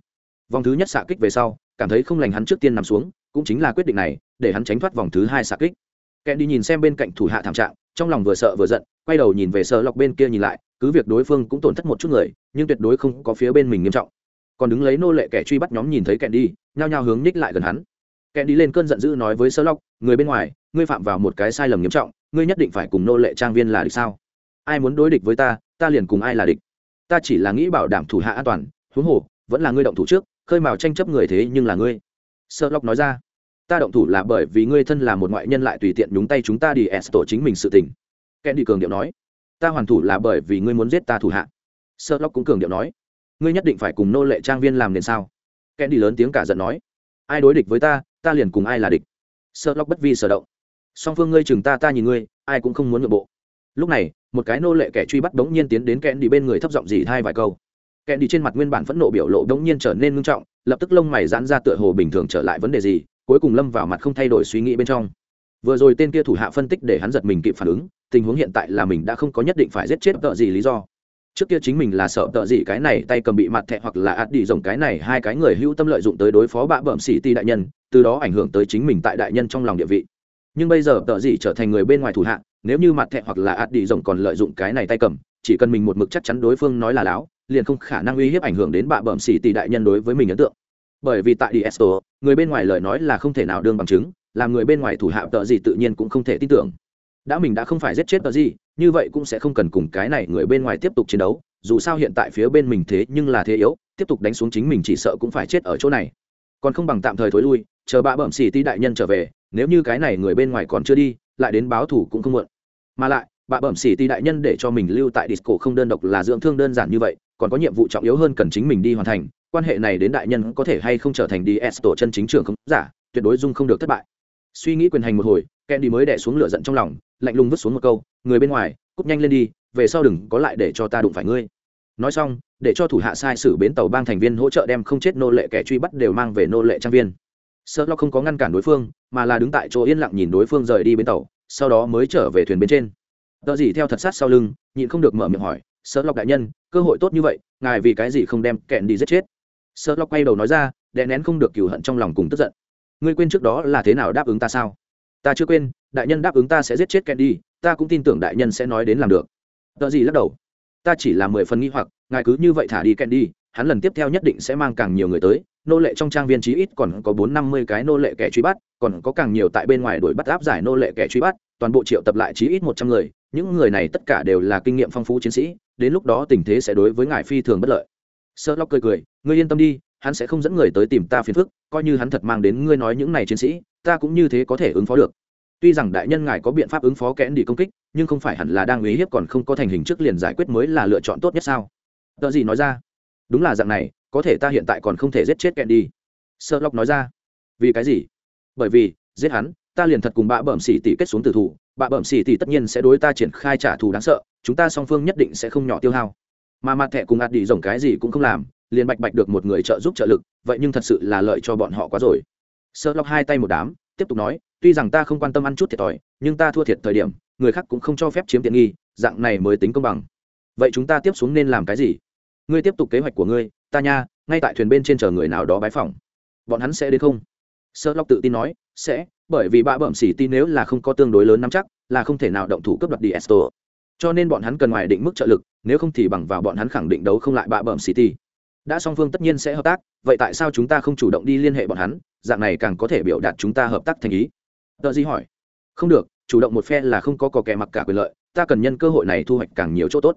Vòng thứ nhất xạ kích về sau, cảm thấy không lành hắn trước tiên nằm xuống, cũng chính là quyết định này, để hắn tránh thoát vòng thứ hai xạ kích. Kèn đi nhìn xem bên cạnh thủ hạ thảm trạng, trong lòng vừa sợ vừa giận, quay đầu nhìn về sợ lọc bên kia nhìn lại, cứ việc đối phương cũng tổn thất một chút người, nhưng tuyệt đối không có phía bên mình nghiêm trọng còn đứng lấy nô lệ kẻ truy bắt nhóm nhìn thấy kẹn đi, nhao nhao hướng ních lại gần hắn. Kẹn đi lên cơn giận dữ nói với sơ lóc người bên ngoài, ngươi phạm vào một cái sai lầm nghiêm trọng, ngươi nhất định phải cùng nô lệ trang viên là địch sao? Ai muốn đối địch với ta ta liền cùng ai là địch. Ta chỉ là nghĩ bảo đảm thủ hạ an toàn, huống hồ, vẫn là ngươi động thủ trước, khơi mào tranh chấp người thế nhưng là ngươi. Sơ lóc nói ra. Ta động thủ là bởi vì ngươi thân là một ngoại nhân lại tùy tiện nhúng tay chúng ta đi s tổ chính mình sự tình. Kèn đi cường điệu nói. Ta hoàn thủ là bởi vì ngươi muốn giết ta thủ hạ. Sơ lóc cũng cường điệu nói ngươi nhất định phải cùng nô lệ trang viên làm nên sao? Kẽn đi lớn tiếng cả giận nói. Ai đối địch với ta ta liền cùng ai là địch. Sợ lóc bất vi sở động. Song phương ngươi chừng ta ta nhìn ngươi, ai cũng không muốn nội bộ. Lúc này, một cái nô lệ kẻ truy bắt đống nhiên tiến đến kẽn đi bên người thấp giọng dì hai vài câu. Kẽn đi trên mặt nguyên bản phẫn nộ biểu lộ đống nhiên trở nên ngưng trọng, lập tức lông mày giãn ra tựa hồ bình thường trở lại vấn đề gì, cuối cùng lâm vào mặt không thay đổi suy nghĩ bên trong. Vừa rồi tên kia thủ hạ phân tích để hắn giật mình kịp phản ứng, tình huống hiện tại là mình đã không có nhất định phải giết chết tợ gì lý do trước kia chính mình là sợ tợ gì cái này tay cầm bị mặt thẹ hoặc là ạt đi rồng cái này hai cái người hữu tâm lợi dụng tới đối phó bạ bẩm sĩ ti đại nhân, từ đó ảnh hưởng tới chính mình tại đại nhân trong lòng địa vị. Nhưng bây giờ tợ gì trở thành người bên ngoài thủ hạ, nếu như mặt thẹ hoặc là ạt đi rồng còn lợi dụng cái này tay cầm, chỉ cần mình một mực chắc chắn đối phương nói là láo, liền không khả năng uy hiếp ảnh hưởng đến bạ bẩm sĩ ti đại nhân đối với mình ấn tượng. Bởi vì tại diesto, người bên ngoài lời nói là không thể nào đương bằng chứng, làm người bên ngoài thủ hạ tợ gì tự nhiên cũng không thể tin tưởng đã mình đã không phải giết chết tờ gì, như vậy cũng sẽ không cần cùng cái này người bên ngoài tiếp tục chiến đấu, dù sao hiện tại phía bên mình thế nhưng là thế yếu, tiếp tục đánh xuống chính mình chỉ sợ cũng phải chết ở chỗ này. Còn không bằng tạm thời thối lui, chờ bạ bẩm xì tí đại nhân trở về, nếu như cái này người bên ngoài còn chưa đi, lại đến báo thủ cũng không muộn. Mà lại, bạ bẩm xì tí đại nhân để cho mình lưu tại disco không đơn độc là dưỡng thương đơn giản như vậy, còn có nhiệm vụ trọng yếu hơn cần chính mình đi hoàn thành, quan hệ này đến đại nhân có thể hay không trở thành đi s tổ chân chính trường không giả, tuyệt đối dung không được thất bại. Suy nghĩ quyền hành một hồi ken đi mới đẻ xuống lửa giận trong lòng lạnh lùng vứt xuống một câu, người bên ngoài cúp nhanh lên đi, về sau đừng có lại để cho ta đụng phải ngươi. Nói xong, để cho thủ hạ sai sử bến tàu bang thành viên hỗ trợ đem không chết nô lệ kẻ truy bắt đều mang về nô lệ trang viên. Sợ lo không có ngăn cản đối phương, mà là đứng tại chỗ yên lặng nhìn đối phương rời đi bến tàu, sau đó mới trở về thuyền bên trên. Tờ gì theo thật sát sau lưng, nhịn không được mở miệng hỏi sợ lọc đại nhân, cơ hội tốt như vậy, ngài vì cái gì không đem kẹn đi giết chết? Sợ lọc quay đầu nói ra, đè nén không được cừu hận trong lòng cùng tức giận. Ngươi quên trước đó là thế nào đáp ứng ta sao? Ta chưa quên, đại nhân đáp ứng ta sẽ giết chết kẹn đi, ta cũng tin tưởng đại nhân sẽ nói đến làm được. Tờ gì lắc đầu. Ta chỉ là mười phần nghi hoặc, ngài cứ như vậy thả đi kẹn đi, hắn lần tiếp theo nhất định sẽ mang càng nhiều người tới, nô lệ trong trang viên chí ít còn có bốn năm mươi cái nô lệ kẻ truy bắt, còn có càng nhiều tại bên ngoài đuổi bắt áp giải nô lệ kẻ truy bắt, toàn bộ triệu tập lại chí ít một trăm người, những người này tất cả đều là kinh nghiệm phong phú chiến sĩ, đến lúc đó tình thế sẽ đối với ngài phi thường bất lợi. Sơ lóc cười cười, ngươi yên tâm đi, hắn sẽ không dẫn người tới tìm ta phiền phức coi như hắn thật mang đến ngươi nói những này chiến sĩ, ta cũng như thế có thể ứng phó được. Tuy rằng đại nhân ngài có biện pháp ứng phó kẽn đi công kích, nhưng không phải hẳn là đang uy hiếp còn không có thành hình trước liền giải quyết mới là lựa chọn tốt nhất sao? Tờ gì nói ra? Đúng là dạng này, có thể ta hiện tại còn không thể giết chết kẽn đi. Sherlock lóc nói ra. Vì cái gì? Bởi vì, giết hắn, ta liền thật cùng bạ bẩm xỉ tỷ kết xuống tử thủ. Bạ bẩm xỉ tỷ tất nhiên sẽ đối ta triển khai trả thù đáng sợ, chúng ta song phương nhất định sẽ không nhỏ tiêu hao. Mà mặt thẻ cùng ạt đi rồng cái gì cũng không làm liền bạch bạch được một người trợ giúp trợ lực, vậy nhưng thật sự là lợi cho bọn họ quá rồi. Sợ lọc hai tay một đám, tiếp tục nói, tuy rằng ta không quan tâm ăn chút thiệt thòi, nhưng ta thua thiệt thời điểm, người khác cũng không cho phép chiếm tiện nghi, dạng này mới tính công bằng. Vậy chúng ta tiếp xuống nên làm cái gì? Ngươi tiếp tục kế hoạch của ngươi, ta nha, ngay tại thuyền bên trên chờ người nào đó bái phòng bọn hắn sẽ đến không? Sợ lọc tự tin nói, sẽ, bởi vì bạ bẩm xỉ tin nếu là không có tương đối lớn nắm chắc, là không thể nào động thủ cấp đoạt đi esto cho nên bọn hắn cần ngoài định mức trợ lực, nếu không thì bằng vào bọn hắn khẳng định đấu không lại bạ bẩm city đã song phương tất nhiên sẽ hợp tác, vậy tại sao chúng ta không chủ động đi liên hệ bọn hắn? Dạng này càng có thể biểu đạt chúng ta hợp tác thành ý. Tờ di hỏi. Không được, chủ động một phe là không có cò kẻ mặc cả quyền lợi, ta cần nhân cơ hội này thu hoạch càng nhiều chỗ tốt.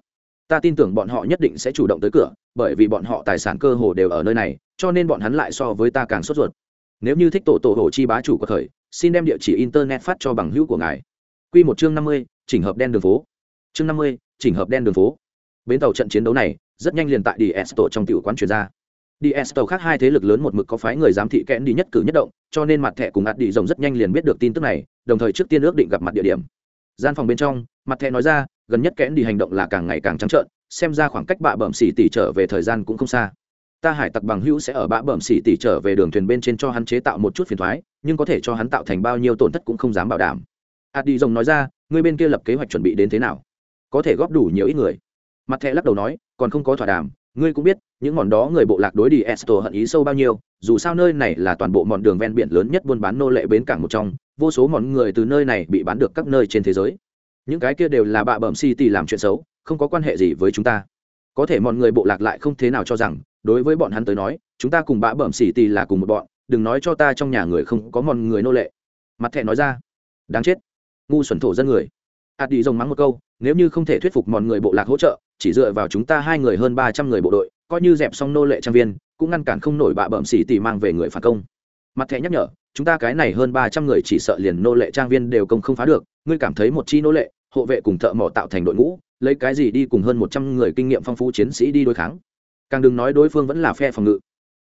Ta tin tưởng bọn họ nhất định sẽ chủ động tới cửa, bởi vì bọn họ tài sản cơ hồ đều ở nơi này, cho nên bọn hắn lại so với ta càng sốt ruột. Nếu như thích tổ tổ hồ chi bá chủ của thời, xin đem địa chỉ internet phát cho bằng hữu của ngài. Q một chương năm mươi, chỉnh hợp đen đường phố. Chương năm mươi, chỉnh hợp đen đường phố. Bến tàu trận chiến đấu này rất nhanh liền tại đi esto trong tiểu quán chuyển ra. Đi esto khác hai thế lực lớn một mực có phái người giám thị kẽn đi nhất cử nhất động, cho nên mặt thẻ cùng ạt đi rồng rất nhanh liền biết được tin tức này, đồng thời trước tiên ước định gặp mặt địa điểm. Gian phòng bên trong, mặt thẻ nói ra, gần nhất kẽn đi hành động là càng ngày càng trắng trợn, xem ra khoảng cách bạ bẩm xỉ tỷ trở về thời gian cũng không xa. Ta hải tặc bằng hữu sẽ ở bạ bẩm xỉ tỷ trở về đường thuyền bên trên cho hắn chế tạo một chút phiền thoái, nhưng có thể cho hắn tạo thành bao nhiêu tổn thất cũng không dám bảo đảm. Ạt đi rồng nói ra, người bên kia lập kế hoạch chuẩn bị đến thế nào? Có thể góp đủ nhiều ít người. Mặt thẻ lắc đầu nói còn không có thỏa đàm, ngươi cũng biết, những món đó người bộ lạc đối đi esto hận ý sâu bao nhiêu, dù sao nơi này là toàn bộ mòn đường ven biển lớn nhất buôn bán nô lệ bến cảng một trong, vô số món người từ nơi này bị bán được các nơi trên thế giới. Những cái kia đều là bạ bẩm city làm chuyện xấu, không có quan hệ gì với chúng ta. Có thể mọi người bộ lạc lại không thế nào cho rằng, đối với bọn hắn tới nói, chúng ta cùng bạ bẩm city là cùng một bọn, đừng nói cho ta trong nhà người không có mòn người nô lệ. Mặt thẻ nói ra. Đáng chết. Ngu xuẩn thổ dân người. Ạt đi rồng mắng một câu, nếu như không thể thuyết phục mọi người bộ lạc hỗ trợ chỉ dựa vào chúng ta hai người hơn ba trăm người bộ đội, coi như dẹp xong nô lệ trang viên, cũng ngăn cản không nổi bạ bẩm xỉ tỉ mang về người phản công. Mặt thẻ nhắc nhở, chúng ta cái này hơn ba trăm người chỉ sợ liền nô lệ trang viên đều công không phá được, ngươi cảm thấy một chi nô lệ, hộ vệ cùng thợ mỏ tạo thành đội ngũ, lấy cái gì đi cùng hơn một trăm người kinh nghiệm phong phú chiến sĩ đi đối kháng? Càng đừng nói đối phương vẫn là phe phòng ngự.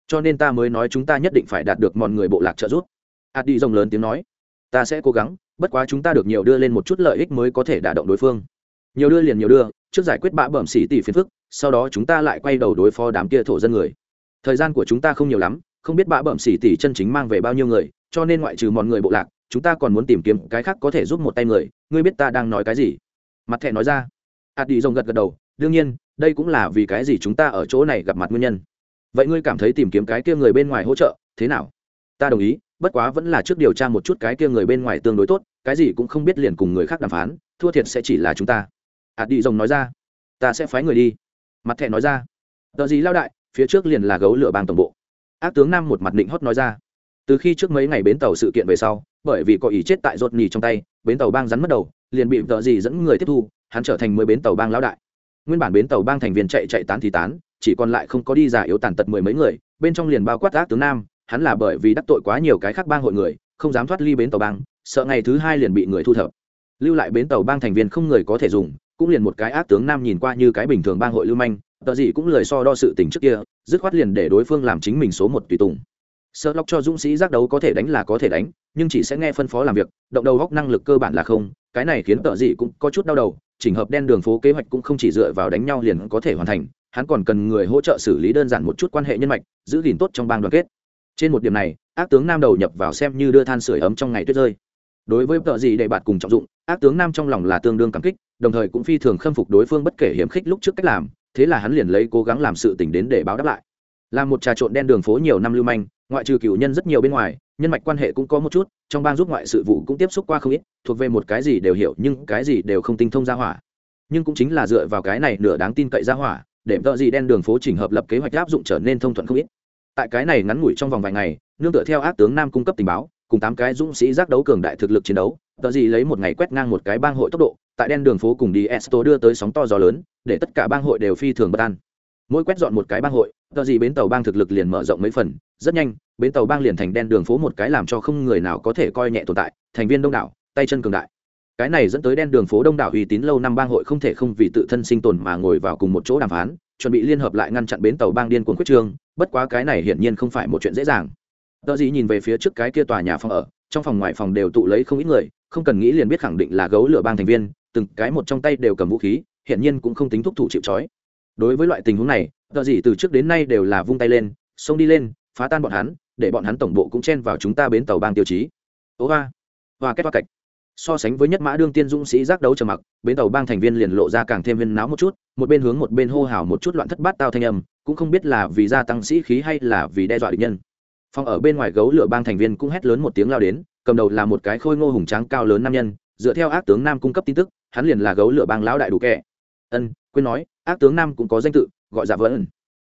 Cho nên ta mới nói chúng ta nhất định phải đạt được mọi người bộ lạc trợ giúp. Ạt đi rồng lớn tiếng nói, ta sẽ cố gắng, bất quá chúng ta được nhiều đưa lên một chút lợi ích mới có thể đả động đối phương nhiều đưa liền nhiều đưa, trước giải quyết bã bẩm xỉ tỷ phiền phức, sau đó chúng ta lại quay đầu đối phó đám kia thổ dân người. Thời gian của chúng ta không nhiều lắm, không biết bã bẩm xỉ tỷ chân chính mang về bao nhiêu người, cho nên ngoại trừ mọi người bộ lạc, chúng ta còn muốn tìm kiếm cái khác có thể giúp một tay người, ngươi biết ta đang nói cái gì? Mặt thẹ nói ra. Hạt đi rồng gật gật đầu, đương nhiên, đây cũng là vì cái gì chúng ta ở chỗ này gặp mặt nguyên nhân. Vậy ngươi cảm thấy tìm kiếm cái kia người bên ngoài hỗ trợ, thế nào? Ta đồng ý, bất quá vẫn là trước điều tra một chút cái kia người bên ngoài tương đối tốt, cái gì cũng không biết liền cùng người khác đàm phán, thua thiệt sẽ chỉ là chúng ta ạt đi rồng nói ra, ta sẽ phái người đi. Mặt thẹ nói ra, tờ gì lao đại, phía trước liền là gấu lửa bang tổng bộ. Ác tướng nam một mặt định hót nói ra, từ khi trước mấy ngày bến tàu sự kiện về sau, bởi vì có ý chết tại rột nhì trong tay, bến tàu bang rắn mất đầu, liền bị tờ gì dẫn người tiếp thu, hắn trở thành mới bến tàu bang lão đại. Nguyên bản bến tàu bang thành viên chạy chạy tán thì tán, chỉ còn lại không có đi giả yếu tàn tật mười mấy người, bên trong liền bao quát ác tướng nam, hắn là bởi vì đắc tội quá nhiều cái khác bang hội người, không dám thoát ly bến tàu bang, sợ ngày thứ hai liền bị người thu thập. Lưu lại bến tàu bang thành viên không người có thể dùng cũng liền một cái ác tướng nam nhìn qua như cái bình thường bang hội lưu manh, tờ gì cũng lời so đo sự tình trước kia, dứt khoát liền để đối phương làm chính mình số một tùy tùng. Sợ lóc cho dũng sĩ giác đấu có thể đánh là có thể đánh, nhưng chỉ sẽ nghe phân phó làm việc, động đầu góc năng lực cơ bản là không, cái này khiến tờ gì cũng có chút đau đầu, chỉnh hợp đen đường phố kế hoạch cũng không chỉ dựa vào đánh nhau liền có thể hoàn thành, hắn còn cần người hỗ trợ xử lý đơn giản một chút quan hệ nhân mạch, giữ gìn tốt trong bang đoàn kết. Trên một điểm này, ác tướng nam đầu nhập vào xem như đưa than sửa ấm trong ngày tuyết rơi đối với tợ gì để bạn cùng trọng dụng, ác tướng nam trong lòng là tương đương cảm kích, đồng thời cũng phi thường khâm phục đối phương bất kể hiểm khích lúc trước cách làm, thế là hắn liền lấy cố gắng làm sự tỉnh đến để báo đáp lại. Là một trà trộn đen đường phố nhiều năm lưu manh, ngoại trừ cựu nhân rất nhiều bên ngoài, nhân mạch quan hệ cũng có một chút, trong bang giúp ngoại sự vụ cũng tiếp xúc qua không ít, thuộc về một cái gì đều hiểu nhưng cái gì đều không tinh thông ra hỏa. Nhưng cũng chính là dựa vào cái này nửa đáng tin cậy ra hỏa, để vợ gì đen đường phố chỉnh hợp lập kế hoạch áp dụng trở nên thông thuận không ít. Tại cái này ngắn ngủi trong vòng vài ngày, nương tựa theo ác tướng nam cung cấp tình báo cùng tám cái dũng sĩ giác đấu cường đại thực lực chiến đấu, tờ gì lấy một ngày quét ngang một cái bang hội tốc độ, tại đen đường phố cùng đi esto đưa tới sóng to gió lớn, để tất cả bang hội đều phi thường bất an. Mỗi quét dọn một cái bang hội, tờ gì bến tàu bang thực lực liền mở rộng mấy phần, rất nhanh, bến tàu bang liền thành đen đường phố một cái làm cho không người nào có thể coi nhẹ tồn tại, thành viên đông đảo, tay chân cường đại. Cái này dẫn tới đen đường phố đông đảo uy tín lâu năm bang hội không thể không vì tự thân sinh tồn mà ngồi vào cùng một chỗ đàm phán, chuẩn bị liên hợp lại ngăn chặn bến tàu bang điên cuồng quyết trương, bất quá cái này hiển nhiên không phải một chuyện dễ dàng tờ gì nhìn về phía trước cái kia tòa nhà phòng ở, trong phòng ngoài phòng đều tụ lấy không ít người, không cần nghĩ liền biết khẳng định là gấu lửa bang thành viên, từng cái một trong tay đều cầm vũ khí, hiển nhiên cũng không tính thúc thủ chịu trói. Đối với loại tình huống này, tờ gì từ trước đến nay đều là vung tay lên, xông đi lên, phá tan bọn hắn, để bọn hắn tổng bộ cũng chen vào chúng ta bến tàu bang tiêu chí. Ố hoa và kết hoa cạch. So sánh với nhất mã đương tiên dũng sĩ giác đấu trầm mặc, bến tàu bang thành viên liền lộ ra càng thêm viên náo một chút, một bên hướng một bên hô hào một chút loạn thất bát tao thanh âm, cũng không biết là vì gia tăng sĩ khí hay là vì đe dọa địch nhân phòng ở bên ngoài gấu lửa bang thành viên cũng hét lớn một tiếng lao đến, cầm đầu là một cái khôi ngô hùng tráng cao lớn nam nhân, dựa theo ác tướng nam cung cấp tin tức, hắn liền là gấu lửa bang lão đại đủ kẻ. Ân, quên nói, ác tướng nam cũng có danh tự, gọi dạ vẫn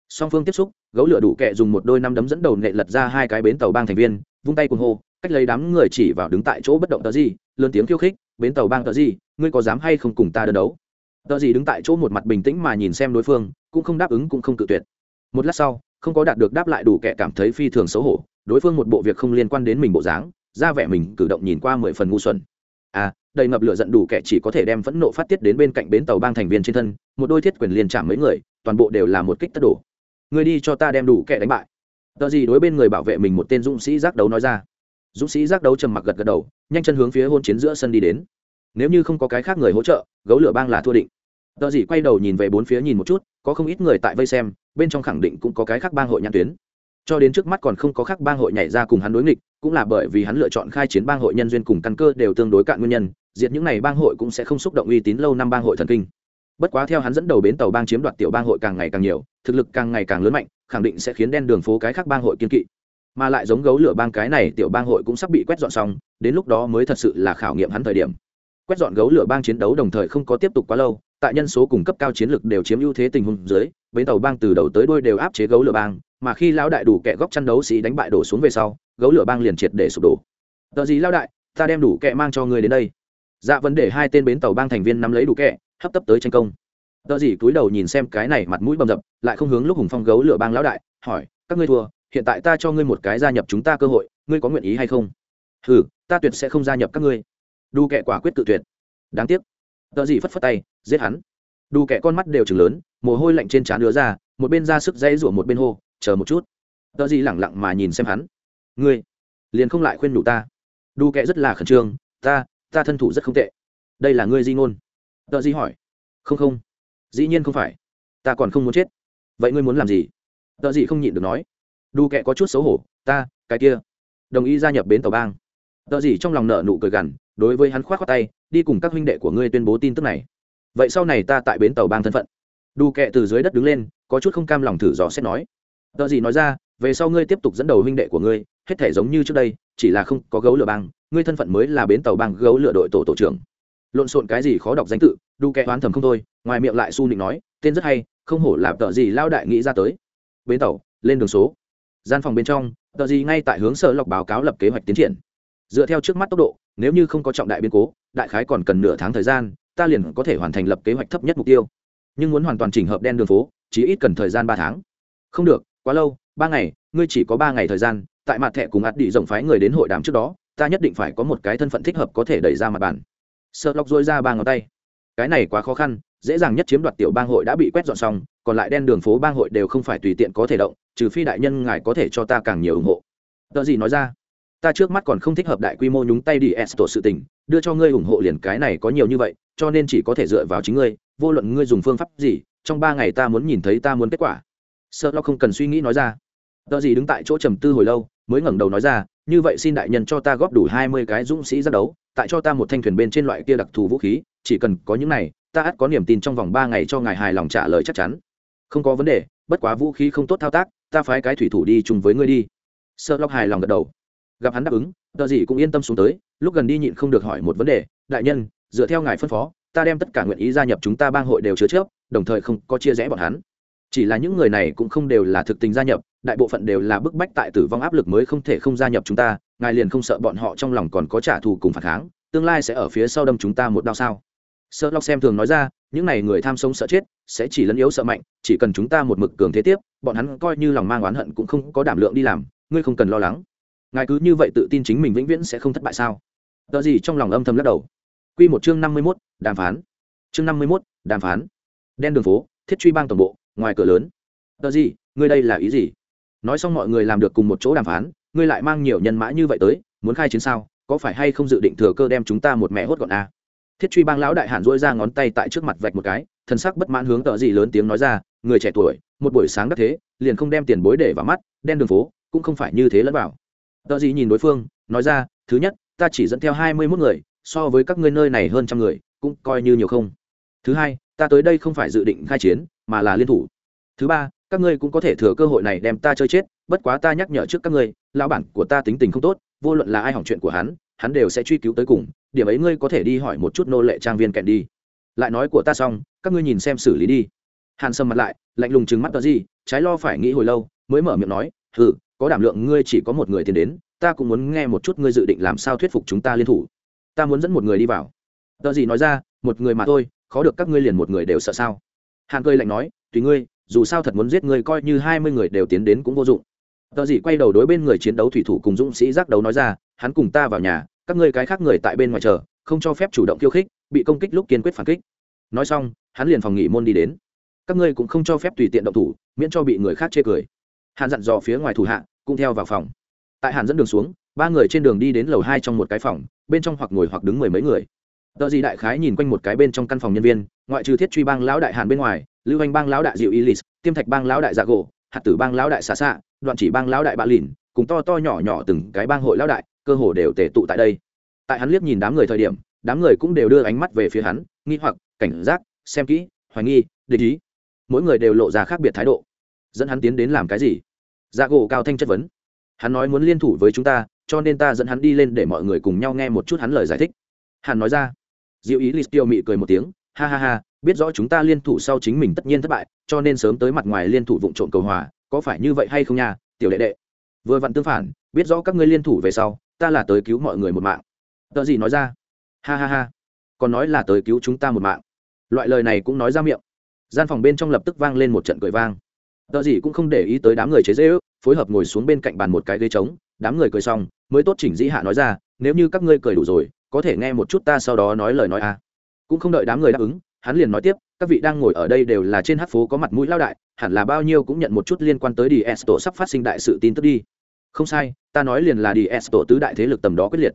song phương tiếp xúc, gấu lửa đủ kẹ dùng một đôi năm đấm dẫn đầu nệ lật ra hai cái bến tàu bang thành viên, vung tay cùng hô, cách lấy đám người chỉ vào đứng tại chỗ bất động tờ gì, lớn tiếng khiêu khích, bến tàu bang tờ gì, ngươi có dám hay không cùng ta đơn đấu? Tờ gì đứng tại chỗ một mặt bình tĩnh mà nhìn xem đối phương, cũng không đáp ứng cũng không cự tuyệt. Một lát sau không có đạt được đáp lại đủ kẻ cảm thấy phi thường xấu hổ, đối phương một bộ việc không liên quan đến mình bộ dáng, ra vẻ mình cử động nhìn qua mười phần ngu xuẩn. À đầy ngập lửa giận đủ kẻ chỉ có thể đem phẫn nộ phát tiết đến bên cạnh bến tàu bang thành viên trên thân, một đôi thiết quyền liên chạm mấy người, toàn bộ đều là một kích tất đổ. Người đi cho ta đem đủ kẻ đánh bại. Tờ gì đối bên người bảo vệ mình một tên dũng sĩ giác đấu nói ra. Dũng sĩ giác đấu trầm mặc gật gật đầu, nhanh chân hướng phía hôn chiến giữa sân đi đến. Nếu như không có cái khác người hỗ trợ, gấu lửa bang là thua định. Tờ gì quay đầu nhìn về bốn phía nhìn một chút, có không ít người tại vây xem bên trong khẳng định cũng có cái khác bang hội nhãn tuyến. Cho đến trước mắt còn không có khác bang hội nhảy ra cùng hắn đối nghịch, cũng là bởi vì hắn lựa chọn khai chiến bang hội nhân duyên cùng căn cơ đều tương đối cạn nguyên nhân, diệt những này bang hội cũng sẽ không xúc động uy tín lâu năm bang hội thần kinh. Bất quá theo hắn dẫn đầu bến tàu bang chiếm đoạt tiểu bang hội càng ngày càng nhiều, thực lực càng ngày càng lớn mạnh, khẳng định sẽ khiến đen đường phố cái khác bang hội kiên kỵ. Mà lại giống gấu lửa bang cái này, tiểu bang hội cũng sắp bị quét dọn xong, đến lúc đó mới thật sự là khảo nghiệm hắn thời điểm. Quét dọn gấu lửa bang chiến đấu đồng thời không có tiếp tục quá lâu tại nhân số cùng cấp cao chiến lược đều chiếm ưu thế tình huống dưới, bến tàu bang từ đầu tới đuôi đều áp chế gấu lửa bang, mà khi lão đại đủ kẻ góc chăn đấu sĩ đánh bại đổ xuống về sau, gấu lửa bang liền triệt để sụp đổ. Tờ gì lão đại, ta đem đủ kẻ mang cho người đến đây. Dạ vấn đề hai tên bến tàu bang thành viên nắm lấy đủ kẻ, hấp tấp tới tranh công. Tờ gì cúi đầu nhìn xem cái này mặt mũi bầm dập, lại không hướng lúc hùng phong gấu lửa bang lão đại, hỏi, các ngươi thua, hiện tại ta cho ngươi một cái gia nhập chúng ta cơ hội, ngươi có nguyện ý hay không? Ừ ta tuyệt sẽ không gia nhập các ngươi. Đủ kẻ quả quyết tự tuyệt. Đáng tiếc tợ gì phất phất tay, giết hắn. Đủ kẻ con mắt đều chừng lớn, mồ hôi lạnh trên trán đứa ra, một bên ra sức dãy rủa một bên hô, chờ một chút. Tợ gì lẳng lặng mà nhìn xem hắn. Ngươi liền không lại khuyên đủ ta. Đủ kẻ rất là khẩn trương, ta ta thân thủ rất không tệ. Đây là ngươi di ngôn. Tợ gì hỏi. Không không. Dĩ nhiên không phải. Ta còn không muốn chết. Vậy ngươi muốn làm gì? Tợ gì không nhịn được nói. Đủ kẻ có chút xấu hổ, ta, cái kia. Đồng ý gia nhập bến tàu bang. Tợ gì trong lòng nợ nụ cười gằn đối với hắn khoát khoát tay, đi cùng các huynh đệ của ngươi tuyên bố tin tức này. Vậy sau này ta tại bến tàu bang thân phận. Đu kệ từ dưới đất đứng lên, có chút không cam lòng thử dò xét nói. Tờ gì nói ra, về sau ngươi tiếp tục dẫn đầu huynh đệ của ngươi, hết thể giống như trước đây, chỉ là không có gấu lửa bang, ngươi thân phận mới là bến tàu bang gấu lửa đội tổ tổ trưởng. Lộn xộn cái gì khó đọc danh tự đu kệ oán thầm không thôi, ngoài miệng lại su nịnh nói, tên rất hay, không hổ làm tờ gì lao đại nghĩ ra tới. Bến tàu, lên đường số. Gian phòng bên trong, tờ gì ngay tại hướng sở lọc báo cáo lập kế hoạch tiến triển. Dựa theo trước mắt tốc độ nếu như không có trọng đại biến cố, đại khái còn cần nửa tháng thời gian, ta liền có thể hoàn thành lập kế hoạch thấp nhất mục tiêu. Nhưng muốn hoàn toàn chỉnh hợp đen đường phố chỉ ít cần thời gian ba tháng. Không được, quá lâu, ba ngày, ngươi chỉ có ba ngày thời gian, tại mặt thẻ cùng ạt đi rộng phái người đến hội đàm trước đó, ta nhất định phải có một cái thân phận thích hợp có thể đẩy ra mặt bàn. Sợ lọc dôi ra ba ngón tay. Cái này quá khó khăn, dễ dàng nhất chiếm đoạt tiểu bang hội đã bị quét dọn xong, còn lại đen đường phố bang hội đều không phải tùy tiện có thể động, trừ phi đại nhân ngài có thể cho ta càng nhiều ủng hộ. Tờ gì nói ra? Ta trước mắt còn không thích hợp đại quy mô nhúng tay đi esto sự tình, đưa cho ngươi ủng hộ liền cái này có nhiều như vậy, cho nên chỉ có thể dựa vào chính ngươi, vô luận ngươi dùng phương pháp gì, trong ba ngày ta muốn nhìn thấy ta muốn kết quả. Sợ lo không cần suy nghĩ nói ra. Tờ gì đứng tại chỗ trầm tư hồi lâu, mới ngẩng đầu nói ra, như vậy xin đại nhân cho ta góp đủ hai mươi cái dũng sĩ ra đấu, tại cho ta một thanh thuyền bên trên loại kia đặc thù vũ khí, chỉ cần có những này, ta ắt có niềm tin trong vòng ba ngày cho ngài hài lòng trả lời chắc chắn. Không có vấn đề, bất quá vũ khí không tốt thao tác, ta phái cái thủy thủ đi chung với ngươi đi. Sợ lóc hài lòng gật đầu gặp hắn đáp ứng, tờ gì cũng yên tâm xuống tới, lúc gần đi nhịn không được hỏi một vấn đề, đại nhân, dựa theo ngài phân phó, ta đem tất cả nguyện ý gia nhập chúng ta bang hội đều chứa chấp đồng thời không có chia rẽ bọn hắn. Chỉ là những người này cũng không đều là thực tình gia nhập, đại bộ phận đều là bức bách tại tử vong áp lực mới không thể không gia nhập chúng ta, ngài liền không sợ bọn họ trong lòng còn có trả thù cùng phản kháng, tương lai sẽ ở phía sau đâm chúng ta một đau sao? Sợ lóc xem thường nói ra, những n à y người tham sống sợ chết, sẽ chỉ lấn yếu sợ mạnh, chỉ cần chúng ta một mực cường thế tiếp, bọn hắn coi như lòng mang oán hận cũng không có đảm lượng đi làm, ngươi không cần lo lắng ngài cứ như vậy tự tin chính mình vĩnh viễn sẽ không thất bại sao? Tờ gì trong lòng âm thầm lắc đầu. Q một chương năm mươi mốt, đàm phán. Chương năm mươi mốt, đàm phán. Đen đường phố, thiết truy bang toàn bộ, ngoài cửa lớn. Tờ gì, ngươi đây là ý gì? Nói xong mọi người làm được cùng một chỗ đàm phán, ngươi lại mang nhiều nhân mã như vậy tới, muốn khai chiến sao? Có phải hay không dự định thừa cơ đem chúng ta một mẹ hốt gọn à? thiết truy bang lão đại hạn dỗi ra ngón tay tại trước mặt vạch một cái thân sắc bất mãn hướng tờ gì lớn tiếng nói ra, người trẻ tuổi, một buổi sáng đắc thế, liền không đem tiền bối để vào mắt, đen đường phố, cũng không phải như thế lẫn vào tờ gì nhìn đối phương, nói ra, thứ nhất, ta chỉ dẫn theo hai mươi mốt người, so với các ngươi nơi này hơn trăm người, cũng coi như nhiều không. Thứ hai, ta tới đây không phải dự định khai chiến, mà là liên thủ. Thứ ba, các ngươi cũng có thể thừa cơ hội này đem ta chơi chết, bất quá ta nhắc nhở trước các ngươi, lão bản của ta tính tình không tốt, vô luận là ai hỏng chuyện của hắn hắn đều sẽ truy cứu tới cùng, điểm ấy ngươi có thể đi hỏi một chút nô lệ trang viên kèn đi. Lại nói của ta xong, các ngươi nhìn xem xử lý đi. Hàn sâm mặt lại, lạnh lùng trừng mắt tờ gì trái lo phải nghĩ hồi lâu, mới mở miệng nói ừ có đảm lượng ngươi chỉ có một người tiền đến, ta cũng muốn nghe một chút ngươi dự định làm sao thuyết phục chúng ta liên thủ. Ta muốn dẫn một người đi vào. Tờ gì nói ra, một người mà thôi, khó được các ngươi liền một người đều sợ sao. Hàn cười lạnh nói, tùy ngươi, dù sao thật muốn giết ngươi coi như hai mươi người đều tiến đến cũng vô dụng. Tờ gì quay đầu đối bên người chiến đấu thủy thủ cùng dũng sĩ giác đấu nói ra, hắn cùng ta vào nhà, các ngươi cái khác người tại bên ngoài chờ, không cho phép chủ động khiêu khích, bị công kích lúc kiên quyết phản kích. Nói xong, hắn liền phòng nghỉ môn đi đến. Các ngươi cũng không cho phép tùy tiện động thủ, miễn cho bị người khác chê cười hàn dặn dò phía ngoài thủ hạ, cũng theo vào phòng. Tại hàn dẫn đường xuống, ba người trên đường đi đến lầu hai trong một cái phòng, bên trong hoặc ngồi hoặc đứng mười mấy người. Tờ gì đại khái nhìn quanh một cái bên trong căn phòng nhân viên, ngoại trừ thiết truy bang lão đại hàn bên ngoài, lưu anh bang lão đại diệu ilis, tiêm thạch bang lão đại dạ gỗ, hạt tử bang lão đại xà xạ, đoạn chỉ bang lão đại bạ lìn, cùng to to nhỏ nhỏ từng cái bang hội lão đại, cơ hồ đều tề tụ tại đây. Tại hắn liếc nhìn đám người thời điểm, đám người cũng đều đưa ánh mắt về phía hắn, nghi hoặc, cảnh giác, xem kỹ, hoài nghi, định ý. Mỗi người đều lộ ra khác biệt thái độ. Dẫn hắn tiến đến làm cái gì? Dạ gỗ cao thanh chất vấn. Hắn nói muốn liên thủ với chúng ta, cho nên ta dẫn hắn đi lên để mọi người cùng nhau nghe một chút hắn lời giải thích. Hắn nói ra. Diệu ý listio mị cười một tiếng, ha ha ha, biết rõ chúng ta liên thủ sau chính mình tất nhiên thất bại, cho nên sớm tới mặt ngoài liên thủ vụ trộm cầu hòa, có phải như vậy hay không nha, tiểu đệ đệ? Vừa vặn tương phản, biết rõ các ngươi liên thủ về sau, ta là tới cứu mọi người một mạng. Tờ gì nói ra? Ha ha ha. Còn nói là tới cứu chúng ta một mạng. Loại lời này cũng nói ra miệng. Gian phòng bên trong lập tức vang lên một trận cười vang tờ gì cũng không để ý tới đám người chế dễ ước phối hợp ngồi xuống bên cạnh bàn một cái ghế trống, đám người cười xong, mới tốt chỉnh dĩ hạ nói ra, nếu như các ngươi cười đủ rồi, có thể nghe một chút ta sau đó nói lời nói a cũng không đợi đám người đáp ứng, hắn liền nói tiếp, các vị đang ngồi ở đây đều là trên hát phố có mặt mũi lao đại, hẳn là bao nhiêu cũng nhận một chút liên quan tới ds tổ sắp phát sinh đại sự tin tức đi. Không sai, ta nói liền là ds tổ tứ đại thế lực tầm đó quyết liệt.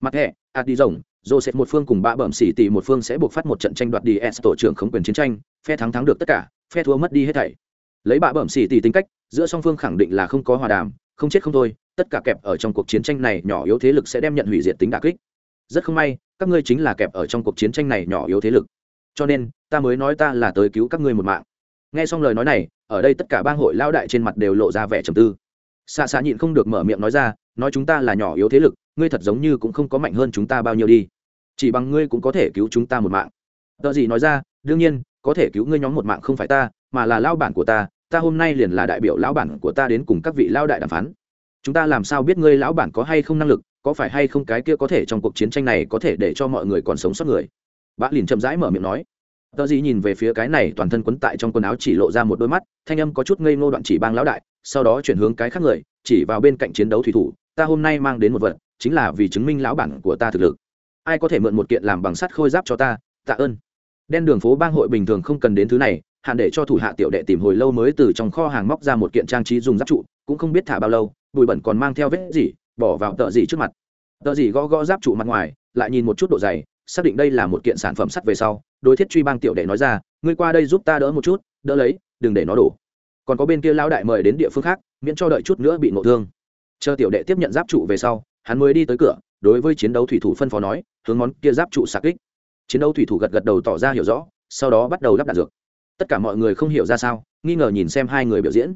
Mặt hệ ạt à đi rồng, joseph một phương cùng ba bẩm xỉ tỷ một phương sẽ buộc phát một trận tranh đoạt ds tổ trưởng khống quyền chiến tranh, phe thắng thắng được tất cả, phe thua mất đi hết thảy lấy bạ bẩm xì tỷ tính cách, giữa song phương khẳng định là không có hòa đàm, không chết không thôi, tất cả kẹp ở trong cuộc chiến tranh này nhỏ yếu thế lực sẽ đem nhận hủy diệt tính đà kích. Rất không may, các ngươi chính là kẹp ở trong cuộc chiến tranh này nhỏ yếu thế lực. Cho nên, ta mới nói ta là tới cứu các ngươi một mạng. Nghe xong lời nói này, ở đây tất cả bang hội lao đại trên mặt đều lộ ra vẻ trầm tư. Xạ xạ nhịn không được mở miệng nói ra, nói chúng ta là nhỏ yếu thế lực, ngươi thật giống như cũng không có mạnh hơn chúng ta bao nhiêu đi. Chỉ bằng ngươi cũng có thể cứu chúng ta một mạng. Tờ gì nói ra, đương nhiên, có thể cứu ngươi nhóm một mạng không phải ta, mà là lao bản của ta ta hôm nay liền là đại biểu lão bản của ta đến cùng các vị lao đại đàm phán. Chúng ta làm sao biết ngươi lão bản có hay không năng lực, có phải hay không cái kia có thể trong cuộc chiến tranh này có thể để cho mọi người còn sống sót người? Bác liền chậm rãi mở miệng nói. Tờ gì nhìn về phía cái này toàn thân quấn tại trong quần áo chỉ lộ ra một đôi mắt, thanh âm có chút ngây ngô đoạn chỉ bang lão đại, sau đó chuyển hướng cái khác người, chỉ vào bên cạnh chiến đấu thủy thủ, ta hôm nay mang đến một vật, chính là vì chứng minh lão bản của ta thực lực. Ai có thể mượn một kiện làm bằng sắt khôi giáp cho ta? Tạ ơn. Đen đường phố bang hội bình thường không cần đến thứ này hạn để cho thủ hạ tiểu đệ tìm hồi lâu mới từ trong kho hàng móc ra một kiện trang trí dùng giáp trụ, cũng không biết thả bao lâu, bụi bẩn còn mang theo vết gì, bỏ vào tợ gì trước mặt. Tợ gì gõ gõ giáp trụ mặt ngoài, lại nhìn một chút độ dày, xác định đây là một kiện sản phẩm sắt về sau, đối thiết truy bang tiểu đệ nói ra, ngươi qua đây giúp ta đỡ một chút, đỡ lấy, đừng để nó đổ. Còn có bên kia lão đại mời đến địa phương khác, miễn cho đợi chút nữa bị ngộ thương. Chờ tiểu đệ tiếp nhận giáp trụ về sau, hắn mới đi tới cửa, đối với chiến đấu thủy thủ phân phó nói, hướng món kia giáp trụ sạc kích. Chiến đấu thủy thủ gật gật đầu tỏ ra hiểu rõ, sau đó bắt đầu lắp đặt dược tất cả mọi người không hiểu ra sao, nghi ngờ nhìn xem hai người biểu diễn.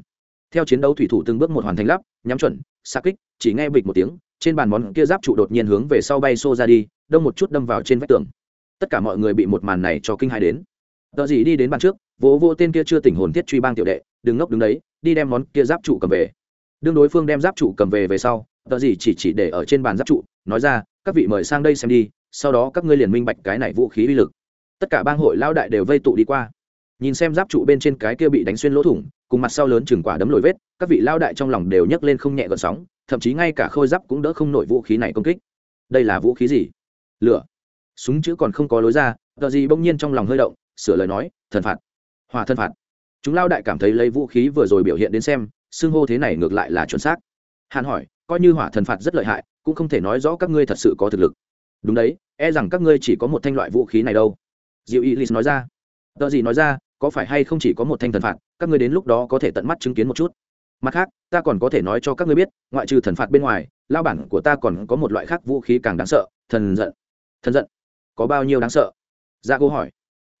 Theo chiến đấu thủy thủ từng bước một hoàn thành lắp, nhắm chuẩn sạc kích, chỉ nghe bịch một tiếng, trên bàn món kia giáp trụ đột nhiên hướng về sau bay xô ra đi, đông một chút đâm vào trên vách tường. Tất cả mọi người bị một màn này cho kinh hai đến. Tờ gì đi đến bàn trước, vỗ vô tên kia chưa tỉnh hồn thiết truy bang tiểu đệ, đừng ngốc đứng đấy, đi đem món kia giáp trụ cầm về. Đương đối phương đem giáp trụ cầm về về sau, tờ gì chỉ chỉ để ở trên bàn giáp trụ, nói ra, các vị mời sang đây xem đi, sau đó các ngươi liền minh bạch cái này vũ khí uy lực. Tất cả bang hội lao đại đều vây tụ đi qua nhìn xem giáp trụ bên trên cái kia bị đánh xuyên lỗ thủng, cùng mặt sau lớn chừng quả đấm lồi vết, các vị lao đại trong lòng đều nhấc lên không nhẹ gợn sóng, thậm chí ngay cả khôi giáp cũng đỡ không nổi vũ khí này công kích. Đây là vũ khí gì? Lửa. Súng chữ còn không có lối ra, tờ gì bỗng nhiên trong lòng hơi động, sửa lời nói, thần phạt. Hòa thân phạt. Chúng lao đại cảm thấy lấy vũ khí vừa rồi biểu hiện đến xem, xưng hô thế này ngược lại là chuẩn xác. Hàn hỏi, coi như hỏa thần phạt rất lợi hại, cũng không thể nói rõ các ngươi thật sự có thực lực. Đúng đấy e rằng các ngươi chỉ có một thanh loại vũ khí này đâu. Diệu y nói ra. Tờ gì nói ra có phải hay không chỉ có một thanh thần phạt, các ngươi đến lúc đó có thể tận mắt chứng kiến một chút. Mặt khác, ta còn có thể nói cho các ngươi biết, ngoại trừ thần phạt bên ngoài lao bản của ta còn có một loại khác vũ khí càng đáng sợ, thần giận. Thần giận? Có bao nhiêu đáng sợ? Ra cô hỏi.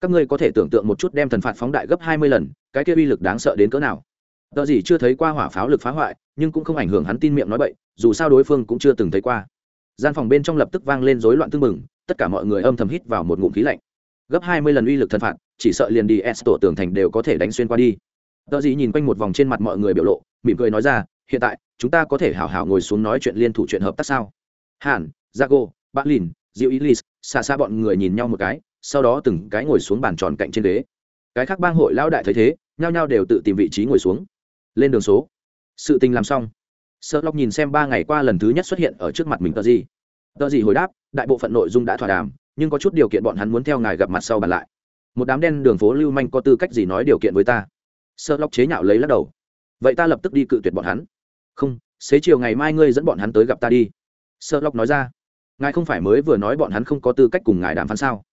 Các ngươi có thể tưởng tượng một chút đem thần phạt phóng đại gấp hai mươi lần, cái kia uy lực đáng sợ đến cỡ nào? Tờ gì chưa thấy qua hỏa pháo lực phá hoại, nhưng cũng không ảnh hưởng hắn tin miệng nói bậy, dù sao đối phương cũng chưa từng thấy qua. Gian phòng bên trong lập tức vang lên rối loạn tương mừng tất cả mọi người âm thầm hít vào một ngụm khí lạnh. Gấp hai mươi lần uy lực thần phạt chỉ sợ liền đi s tổ tường thành đều có thể đánh xuyên qua đi. Tờ gì nhìn quanh một vòng trên mặt mọi người biểu lộ, mỉm cười nói ra, hiện tại, chúng ta có thể hảo hảo ngồi xuống nói chuyện liên thủ chuyện hợp tác sao? Hàn, jago bạn lìn diệu ilis xa xa bọn người nhìn nhau một cái, sau đó từng cái ngồi xuống bàn tròn cạnh trên ghế. Cái khác bang hội lão đại thấy thế, nhao nhao đều tự tìm vị trí ngồi xuống. Lên đường số. Sự tình làm xong. Sợ lóc nhìn xem ba ngày qua lần thứ nhất xuất hiện ở trước mặt mình tờ gì tờ gì hồi đáp, đại bộ phận nội dung đã thỏa đàm, nhưng có chút điều kiện bọn hắn muốn theo ngài gặp mặt sau bàn lại một đám đen đường phố lưu manh có tư cách gì nói điều kiện với ta? Sợ lóc chế nhạo lấy lắc đầu. Vậy ta lập tức đi cự tuyệt bọn hắn. Không, xế chiều ngày mai ngươi dẫn bọn hắn tới gặp ta đi. Sợ lóc nói ra. Ngài không phải mới vừa nói bọn hắn không có tư cách cùng ngài đàm phán sao?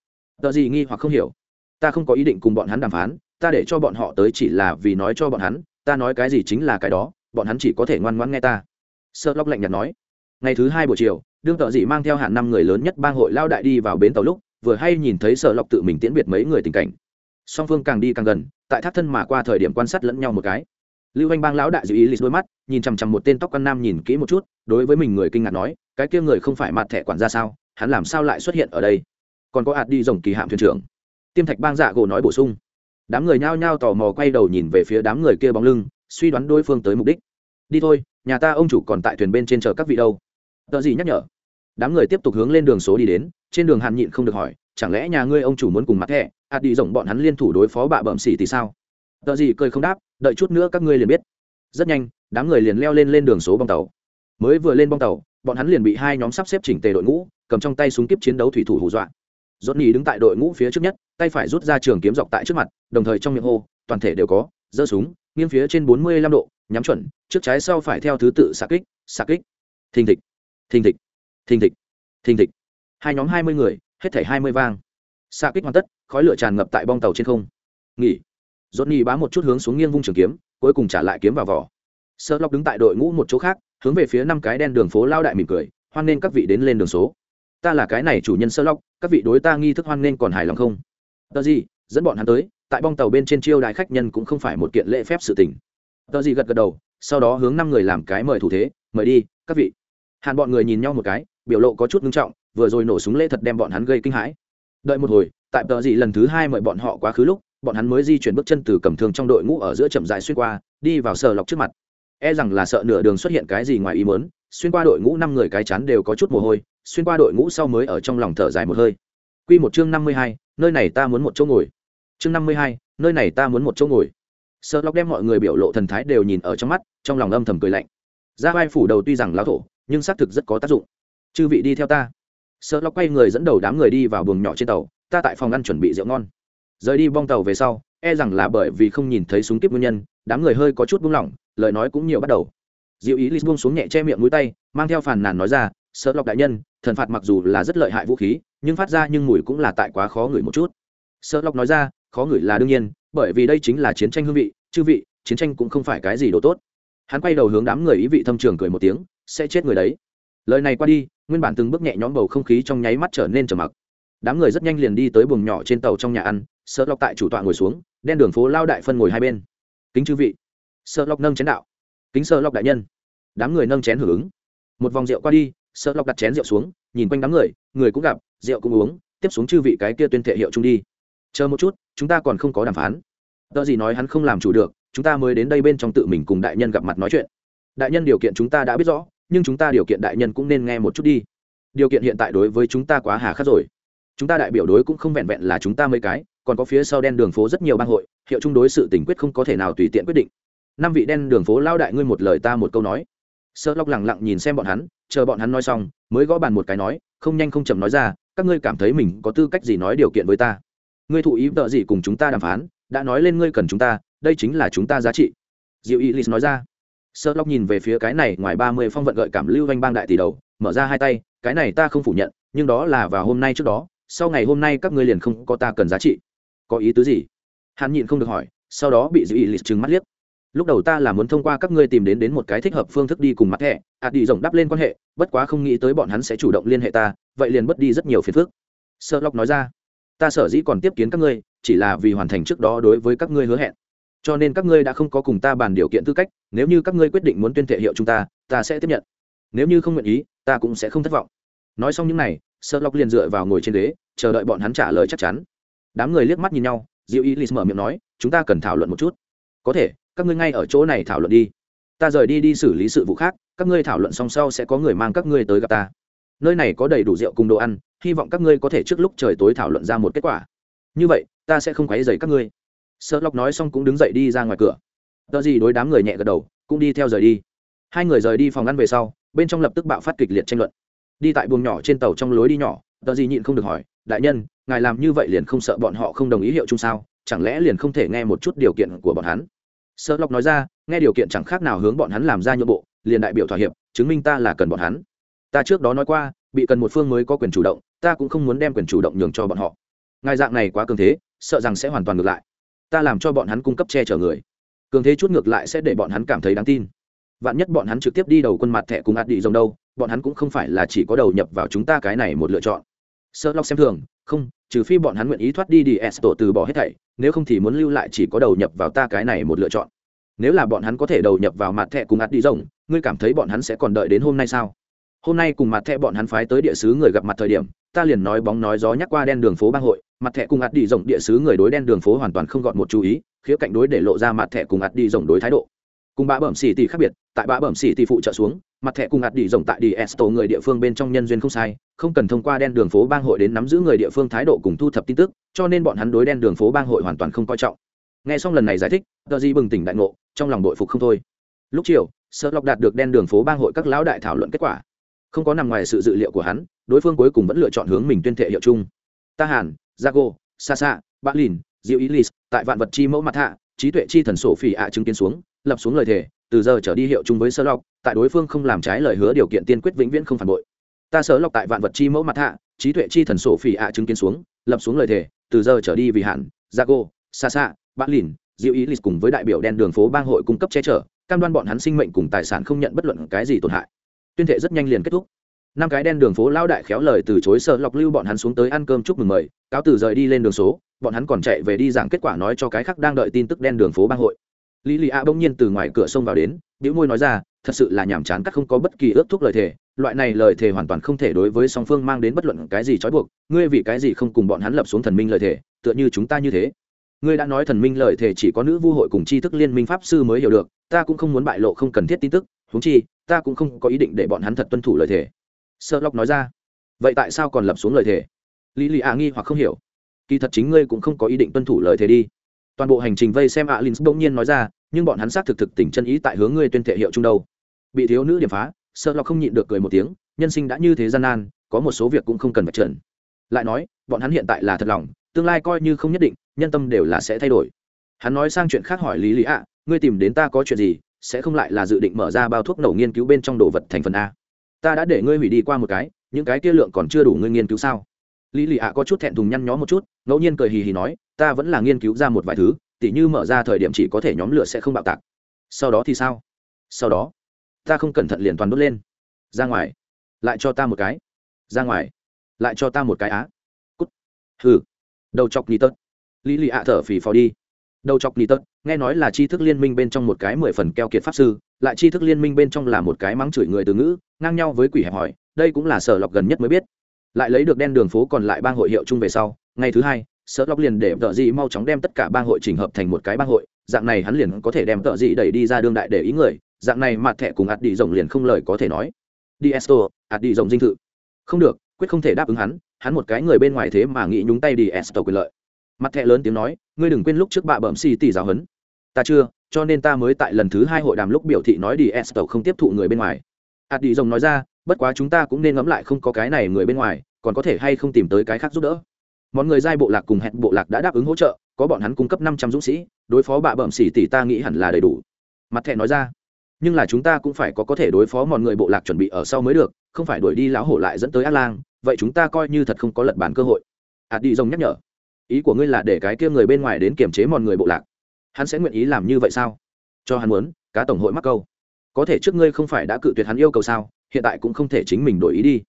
Tờ gì nghi hoặc không hiểu. Ta không có ý định cùng bọn hắn đàm phán, ta để cho bọn họ tới chỉ là vì nói cho bọn hắn, ta nói cái gì chính là cái đó, bọn hắn chỉ có thể ngoan ngoãn nghe ta. Sợ lóc lạnh nhạt nói. Ngày thứ hai buổi chiều, đương tợ dị mang theo hạn năm người lớn nhất bang hội lao đại đi vào bến tàu lúc vừa hay nhìn thấy sợ lọc tự mình tiễn biệt mấy người tình cảnh. Song phương càng đi càng gần, tại thác thân mà qua thời điểm quan sát lẫn nhau một cái. Lưu anh bang lão đại dư ý lịch đôi mắt, nhìn chằm chằm một tên tóc căn nam nhìn kỹ một chút, đối với mình người kinh ngạc nói, cái kia người không phải mặt thẻ quản ra sao? Hắn làm sao lại xuất hiện ở đây? Còn có hạt đi rồng kỳ hạm thuyền trưởng. Tiêm thạch bang dạ gỗ nói bổ sung. Đám người nhao nhao tò mò quay đầu nhìn về phía đám người kia bóng lưng, suy đoán đối phương tới mục đích. Đi thôi, nhà ta ông chủ còn tại thuyền bên trên chờ các vị đâu. Tờ gì nhắc nhở? Đám người tiếp tục hướng lên đường số đi đến, trên đường hàn nhịn không được hỏi, chẳng lẽ nhà ngươi ông chủ muốn cùng mặt thẻ? Hạt đi rộng bọn hắn liên thủ đối phó bạ bẩm xỉ thì sao? Tợ gì cười không đáp, đợi chút nữa các ngươi liền biết. Rất nhanh, đám người liền leo lên lên đường số bong tàu. Mới vừa lên bong tàu, bọn hắn liền bị hai nhóm sắp xếp chỉnh tề đội ngũ, cầm trong tay súng kiếp chiến đấu thủy thủ hù dọa. Dốt nhì đứng tại đội ngũ phía trước nhất, tay phải rút ra trường kiếm dọc tại trước mặt, đồng thời trong miệng hô, toàn thể đều có, giơ súng, nghiêng phía trên bốn mươi lăm độ, nhắm chuẩn, trước trái sau phải theo thứ tự xạ kích xạ kích. Thình thịch thình thịch thình thịch thình thịch. Hai nhóm hai mươi người, hết thảy hai mươi vang. Xạ kích hoàn tất, khói lửa tràn ngập tại bong tàu trên không. Nghỉ. Dốt nhì bá một chút hướng xuống nghiêng vung trường kiếm, cuối cùng trả lại kiếm vào vỏ. Sợ lóc đứng tại đội ngũ một chỗ khác, hướng về phía năm cái đen đường phố lao đại mỉm cười, hoan nên các vị đến lên đường số. Ta là cái này chủ nhân sơ lóc các vị đối ta nghi thức hoan nên còn hài lòng không? Tờ gì dẫn bọn hắn tới, tại bong tàu bên trên chiêu đại khách nhân cũng không phải một kiện lễ phép sự tình. Tờ gì gật gật đầu, sau đó hướng năm người làm cái mời thủ thế, mời đi, các vị. Hàn bọn người nhìn nhau một cái biểu lộ có chút nghiêm trọng vừa rồi nổ súng lễ thật đem bọn hắn gây kinh hãi đợi một hồi tại tờ gì lần thứ hai mời bọn họ quá khứ lúc bọn hắn mới di chuyển bước chân từ cầm thương trong đội ngũ ở giữa chậm dài xuyên qua đi vào sờ lọc trước mặt e rằng là sợ nửa đường xuất hiện cái gì ngoài ý muốn xuyên qua đội ngũ năm người cái chán đều có chút mồ hôi xuyên qua đội ngũ sau mới ở trong lòng thở dài một hơi Quy một chương năm mươi hai, nơi này ta muốn một chỗ ngồi. Chương năm mươi hai, nơi này ta muốn một chỗ ngồi. Sơ Lộc đem mọi người biểu lộ thần thái đều nhìn ở trong mắt, trong lòng âm thầm cười lạnh. Ra vai phủ đầu tuy rằng lão thổ, nhưng xác thực rất có tác dụng. Chư vị đi theo ta. Sơ Lộc quay người dẫn đầu đám người đi vào buồng nhỏ trên tàu, ta tại phòng ăn chuẩn bị rượu ngon. Rời đi bong tàu về sau, e rằng là bởi vì không nhìn thấy súng kiếp nguyên nhân, đám người hơi có chút buông lỏng, lời nói cũng nhiều bắt đầu. Diệu Ý Lis buông xuống nhẹ che miệng mũi tay, mang theo phàn nàn nói ra, "Sơ Lộc đại nhân, thần phạt mặc dù là rất lợi hại vũ khí, nhưng phát ra nhưng mùi cũng là tại quá khó ngửi một chút sợ lộc nói ra khó ngửi là đương nhiên bởi vì đây chính là chiến tranh hương vị chư vị chiến tranh cũng không phải cái gì đồ tốt hắn quay đầu hướng đám người ý vị thâm trường cười một tiếng sẽ chết người đấy lời này qua đi nguyên bản từng bước nhẹ nhõm bầu không khí trong nháy mắt trở nên trầm mặc. Đám người rất nhanh liền đi tới buồng nhỏ trên tàu trong nhà ăn sợ lộc tại chủ tọa ngồi xuống, đen đường phố lao đại phân ngồi hai bên. Kính chư vị. Sợ lộc nâng chén đạo. Kính sợ lộc đại nhân. Đám người nâng chén hưởng ứng. Một vòng rượu qua đi sợ lộc đặt chén rượu xuống, nhìn quanh đám người người cũng gặp, rượu cũng uống, tiếp xuống chư vị cái kia tuyên thệ hiệu chung đi. Chờ một chút, chúng ta còn không có đàm phán. Tờ gì nói hắn không làm chủ được, chúng ta mới đến đây bên trong tự mình cùng đại nhân gặp mặt nói chuyện. Đại nhân điều kiện chúng ta đã biết rõ nhưng chúng ta điều kiện đại nhân cũng nên nghe một chút đi. Điều kiện hiện tại đối với chúng ta quá hà khắc rồi. Chúng ta đại biểu đối cũng không vẹn vẹn là chúng ta mấy cái, còn có phía sau đen đường phố rất nhiều bang hội, hiệu chung đối sự tình quyết không có thể nào tùy tiện quyết định. Năm vị đen đường phố lao đại ngươi một lời ta một câu nói. Sợ lóc lẳng lặng nhìn xem bọn hắn, chờ bọn hắn nói xong, mới gõ bàn một cái nói, không nhanh không chậm nói ra, các ngươi cảm thấy mình có tư cách gì nói điều kiện với ta? Ngươi thụ ý vợ gì cùng chúng ta đàm phán, đã nói lên ngươi cần chúng ta, đây chính là chúng ta giá trị. Diệu y lis nói ra sơ lóc nhìn về phía cái này ngoài ba mươi phong vận gợi cảm lưu vanh bang đại tỷ đầu, mở ra hai tay, cái này ta không phủ nhận, nhưng đó là vào hôm nay trước đó, sau ngày hôm nay các ngươi liền không có ta cần giá trị. Có ý tứ gì? Hắn nhịn không được hỏi, sau đó bị dư ý lịch trừng mắt liếc. Lúc đầu ta là muốn thông qua các ngươi tìm đến đến một cái thích hợp phương thức đi cùng mặt thẻ ạt đi rộng đắp lên quan hệ, bất quá không nghĩ tới bọn hắn sẽ chủ động liên hệ ta, vậy liền mất đi rất nhiều phiền phức. Sơ lóc nói ra, ta sở dĩ còn tiếp kiến các ngươi, chỉ là vì hoàn thành trước đó đối với các ngươi hứa hẹn cho nên các ngươi đã không có cùng ta bàn điều kiện tư cách, nếu như các ngươi quyết định muốn tuyên thệ hiệu chúng ta ta sẽ tiếp nhận. Nếu như không nguyện ý, ta cũng sẽ không thất vọng. Nói xong những n à y sợ lóc liền dựa vào ngồi trên ghế, chờ đợi bọn hắn trả lời chắc chắn. Đám người liếc mắt nhìn nhau, diệu ý lis mở miệng nói, chúng ta cần thảo luận một chút. Có thể, các ngươi ngay ở chỗ này thảo luận đi. Ta rời đi đi xử lý sự vụ khác, các ngươi thảo luận song sau sẽ có người mang các ngươi tới gặp ta. Nơi này có đầy đủ rượu cùng đồ ăn, hy vọng các ngươi có thể trước lúc trời tối thảo luận ra một kết quả. Như vậy, ta sẽ không quấy dày các ngươi sợ lọc nói xong cũng đứng dậy đi ra ngoài cửa. Tờ gì đối đám người nhẹ gật đầu, cũng đi theo rời đi. Hai người rời đi phòng ăn về sau, bên trong lập tức bạo phát kịch liệt tranh luận. Đi tại buồng nhỏ trên tàu trong lối đi nhỏ, tờ gì nhịn không được hỏi, đại nhân, ngài làm như vậy liền không sợ bọn họ không đồng ý hiệu chung sao? Chẳng lẽ liền không thể nghe một chút điều kiện của bọn hắn? Sợ lọc nói ra, nghe điều kiện chẳng khác nào hướng bọn hắn làm ra nhượng bộ, liền đại biểu thỏa hiệp, chứng minh ta là cần bọn hắn. Ta trước đó nói qua, bị cần một phương mới có quyền chủ động, ta cũng không muốn đem quyền chủ động nhường cho bọn họ. Ngài dạng này quá cường thế, sợ rằng sẽ hoàn toàn ngược lại ta làm cho bọn hắn cung cấp che chở người. Cường thế chút ngược lại sẽ để bọn hắn cảm thấy đáng tin. Vạn nhất bọn hắn trực tiếp đi đầu quân mặt thẻ cùng ạt đi rồng đâu, bọn hắn cũng không phải là chỉ có đầu nhập vào chúng ta cái này một lựa chọn. Sợ lóc xem thường, không, trừ phi bọn hắn nguyện ý thoát đi đi, s tổ từ bỏ hết thảy, nếu không thì muốn lưu lại chỉ có đầu nhập vào ta cái này một lựa chọn. Nếu là bọn hắn có thể đầu nhập vào mặt thẻ cùng ạt đi rồng, ngươi cảm thấy bọn hắn sẽ còn đợi đến hôm nay sao? Hôm nay cùng mặt thẻ bọn hắn phái tới địa sứ người gặp mặt thời điểm, ta liền nói bóng nói gió nhắc qua đen đường phố bang hội, mặt thẻ cùng ạt đi rộng địa sứ người đối đen đường phố hoàn toàn không gọn một chú ý, khía cạnh đối để lộ ra mặt thẻ cùng ạt đi rộng đối thái độ. Cùng bã bẩm xỉ tỷ khác biệt, tại bã bẩm xỉ tỷ phụ trợ xuống, mặt thẻ cùng ạt đi rộng tại đi esto người địa phương bên trong nhân duyên không sai, không cần thông qua đen đường phố bang hội đến nắm giữ người địa phương thái độ cùng thu thập tin tức, cho nên bọn hắn đối đen đường phố bang hội hoàn toàn không coi trọng. Nghe xong lần này giải thích, tờ di bừng tỉnh đại ngộ, trong lòng đội phục không thôi. Lúc chiều sợ lọc đạt được đen đường phố bang hội các lão đại thảo luận kết quả không có nằm ngoài sự dự liệu của hắn, đối phương cuối cùng vẫn lựa chọn hướng mình tuyên thệ hiệu chung. Ta hàn, jago, sasa Bát lìn diệu ý lis tại vạn vật chi mẫu mặt hạ, trí tuệ chi thần sổ phỉ ạ chứng kiến xuống, lập xuống lời thề, từ giờ trở đi hiệu chung với sơ lọc tại đối phương không làm trái lời hứa điều kiện tiên quyết vĩnh viễn không phản bội. Ta sơ lọc tại vạn vật chi mẫu mặt hạ, trí tuệ chi thần sổ phỉ ạ chứng kiến xuống, lập xuống lời thề, từ giờ trở đi vì hạn jago, sasa Bát lìn diệu ý lis cùng với đại biểu đen đường phố bang hội cung cấp che chở, cam đoan bọn hắn sinh mệnh cùng tài sản không nhận bất luận cái gì tổn hại tuyên thệ rất nhanh liền kết thúc. Năm cái đen đường phố lao đại khéo lời từ chối sợ lọc lưu bọn hắn xuống tới ăn cơm chúc mừng mời, cáo từ rời đi lên đường số, bọn hắn còn chạy về đi giảng kết quả nói cho cái khác đang đợi tin tức đen đường phố bang hội. Lý lì a bỗng nhiên từ ngoài cửa sông vào đến đĩu môi nói ra, thật sự là nhàm chán các không có bất kỳ ước thúc lời thề, loại này lời thề hoàn toàn không thể đối với song phương mang đến bất luận cái gì trói buộc, ngươi vì cái gì không cùng bọn hắn lập xuống thần minh lời thề, tựa như chúng ta như thế. Ngươi đã nói thần minh lời thề chỉ có nữ vu hội cùng tri thức liên minh pháp sư mới hiểu được, ta cũng không muốn bại lộ không cần thiết tin tức huống chi, ta cũng không có ý định để bọn hắn thật tuân thủ lời thề. Sợ lóc nói ra. Vậy tại sao còn lập xuống lời thề? Lý lì ạ nghi hoặc không hiểu. Kỳ thật chính ngươi cũng không có ý định tuân thủ lời thề đi. Toàn bộ hành trình vây xem ạ h bỗng nhiên nói ra, nhưng bọn hắn xác thực thực tình chân ý tại hướng ngươi tuyên thệ hiệu chung đâu. Bị thiếu nữ điểm phá sợ lọc không nhịn được cười một tiếng, nhân sinh đã như thế gian nan, có một số việc cũng không cần vật trần. Lại nói, bọn hắn hiện tại là thật lòng, tương lai coi như không nhất định, nhân tâm đều là sẽ thay đổi. Hắn nói sang chuyện khác hỏi lý lý ạ ngươi tìm đến ta có chuyện gì sẽ không lại là dự định mở ra bao thuốc nổ nghiên cứu bên trong đồ vật thành phần a. Ta đã để ngươi hủy đi qua một cái, những cái kia lượng còn chưa đủ ngươi nghiên cứu sao? Lý lì ạ có chút thẹn thùng nhăn nhó một chút, ngẫu nhiên cười hì hì nói, ta vẫn là nghiên cứu ra một vài thứ, tỉ như mở ra thời điểm chỉ có thể nhóm lửa sẽ không bạo tạc. Sau đó thì sao? Sau đó, ta không cẩn thận liền toàn đốt lên. Ra ngoài, lại cho ta một cái. Ra ngoài, lại cho ta một cái á. Cút. Hừ. Đầu chọc ni tớt. Lý lì ạ thở phì phò đi đầu chọc ni tật, nghe nói là tri thức liên minh bên trong một cái mười phần keo kiệt pháp sư, lại tri thức liên minh bên trong là một cái mắng chửi người từ ngữ, ngang nhau với quỷ hẹp hỏi, đây cũng là sở lọc gần nhất mới biết. Lại lấy được đen đường phố còn lại bang hội hiệu chung về sau, ngày thứ hai, sở lọc liền để tợ dị mau chóng đem tất cả bang hội trình hợp thành một cái bang hội, dạng này hắn liền có thể đem tợ dị đẩy đi ra đương đại để ý người, dạng này mặt thẻ cùng ạt đi rộng liền không lời có thể nói. Đi esto ạt đi rộng dinh thự. Không được, quyết không thể đáp ứng hắn hắn một cái người bên ngoài thế mà nghĩ nhúng tay đi esto quyền lợi mặt thẹ lớn tiếng nói, ngươi đừng quên lúc trước bạ bẩm xì tỷ giáo huấn. Ta chưa, cho nên ta mới tại lần thứ hai hội đàm lúc biểu thị nói đi Estel không tiếp thụ người bên ngoài. Hạt đi rồng nói ra, bất quá chúng ta cũng nên ngẫm lại không có cái này người bên ngoài, còn có thể hay không tìm tới cái khác giúp đỡ. Món người giai bộ lạc cùng hẹn bộ lạc đã đáp ứng hỗ trợ, có bọn hắn cung cấp năm trăm dũng sĩ, đối phó bạ bẩm xỉ tỷ ta nghĩ hẳn là đầy đủ. Mặt thẹ nói ra, nhưng là chúng ta cũng phải có có thể đối phó mọi người bộ lạc chuẩn bị ở sau mới được, không phải đuổi đi lão hổ lại dẫn tới ác lang, vậy chúng ta coi như thật không có lật bản cơ hội. Hạt đi rồng nhắc nhở ý của ngươi là để cái kia người bên ngoài đến kiềm chế mọi người bộ lạc. Hắn sẽ nguyện ý làm như vậy sao? Cho hắn muốn, cá tổng hội mắc câu. Có thể trước ngươi không phải đã cự tuyệt hắn yêu cầu sao? Hiện tại cũng không thể chính mình đổi ý đi.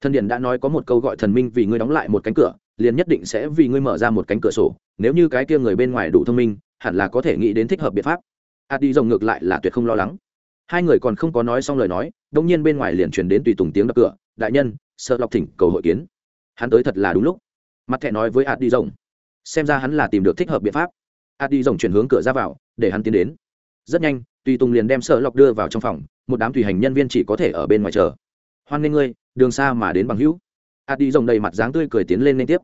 Thần điện đã nói có một câu gọi thần minh vì ngươi đóng lại một cánh cửa, liền nhất định sẽ vì ngươi mở ra một cánh cửa sổ. Nếu như cái kia người bên ngoài đủ thông minh, hẳn là có thể nghĩ đến thích hợp biện pháp. A đi rồng ngược lại là tuyệt không lo lắng. Hai người còn không có nói xong lời nói đông nhiên bên ngoài liền truyền đến tùy tùng tiếng đập cửa. Đại nhân, sợ lọc thỉnh cầu hội kiến. Hắn tới thật là đúng lúc. Mặt thẹ nói với a đi rồng xem ra hắn là tìm được thích hợp biện pháp. A đi rồng chuyển hướng cửa ra vào, để hắn tiến đến. Rất nhanh, tùy tùng liền đem sợ lọc đưa vào trong phòng, một đám tùy hành nhân viên chỉ có thể ở bên ngoài chờ. Hoan nghênh ngươi, đường xa mà đến bằng hữu. A đi rồng đầy mặt dáng tươi cười tiến lên liên tiếp.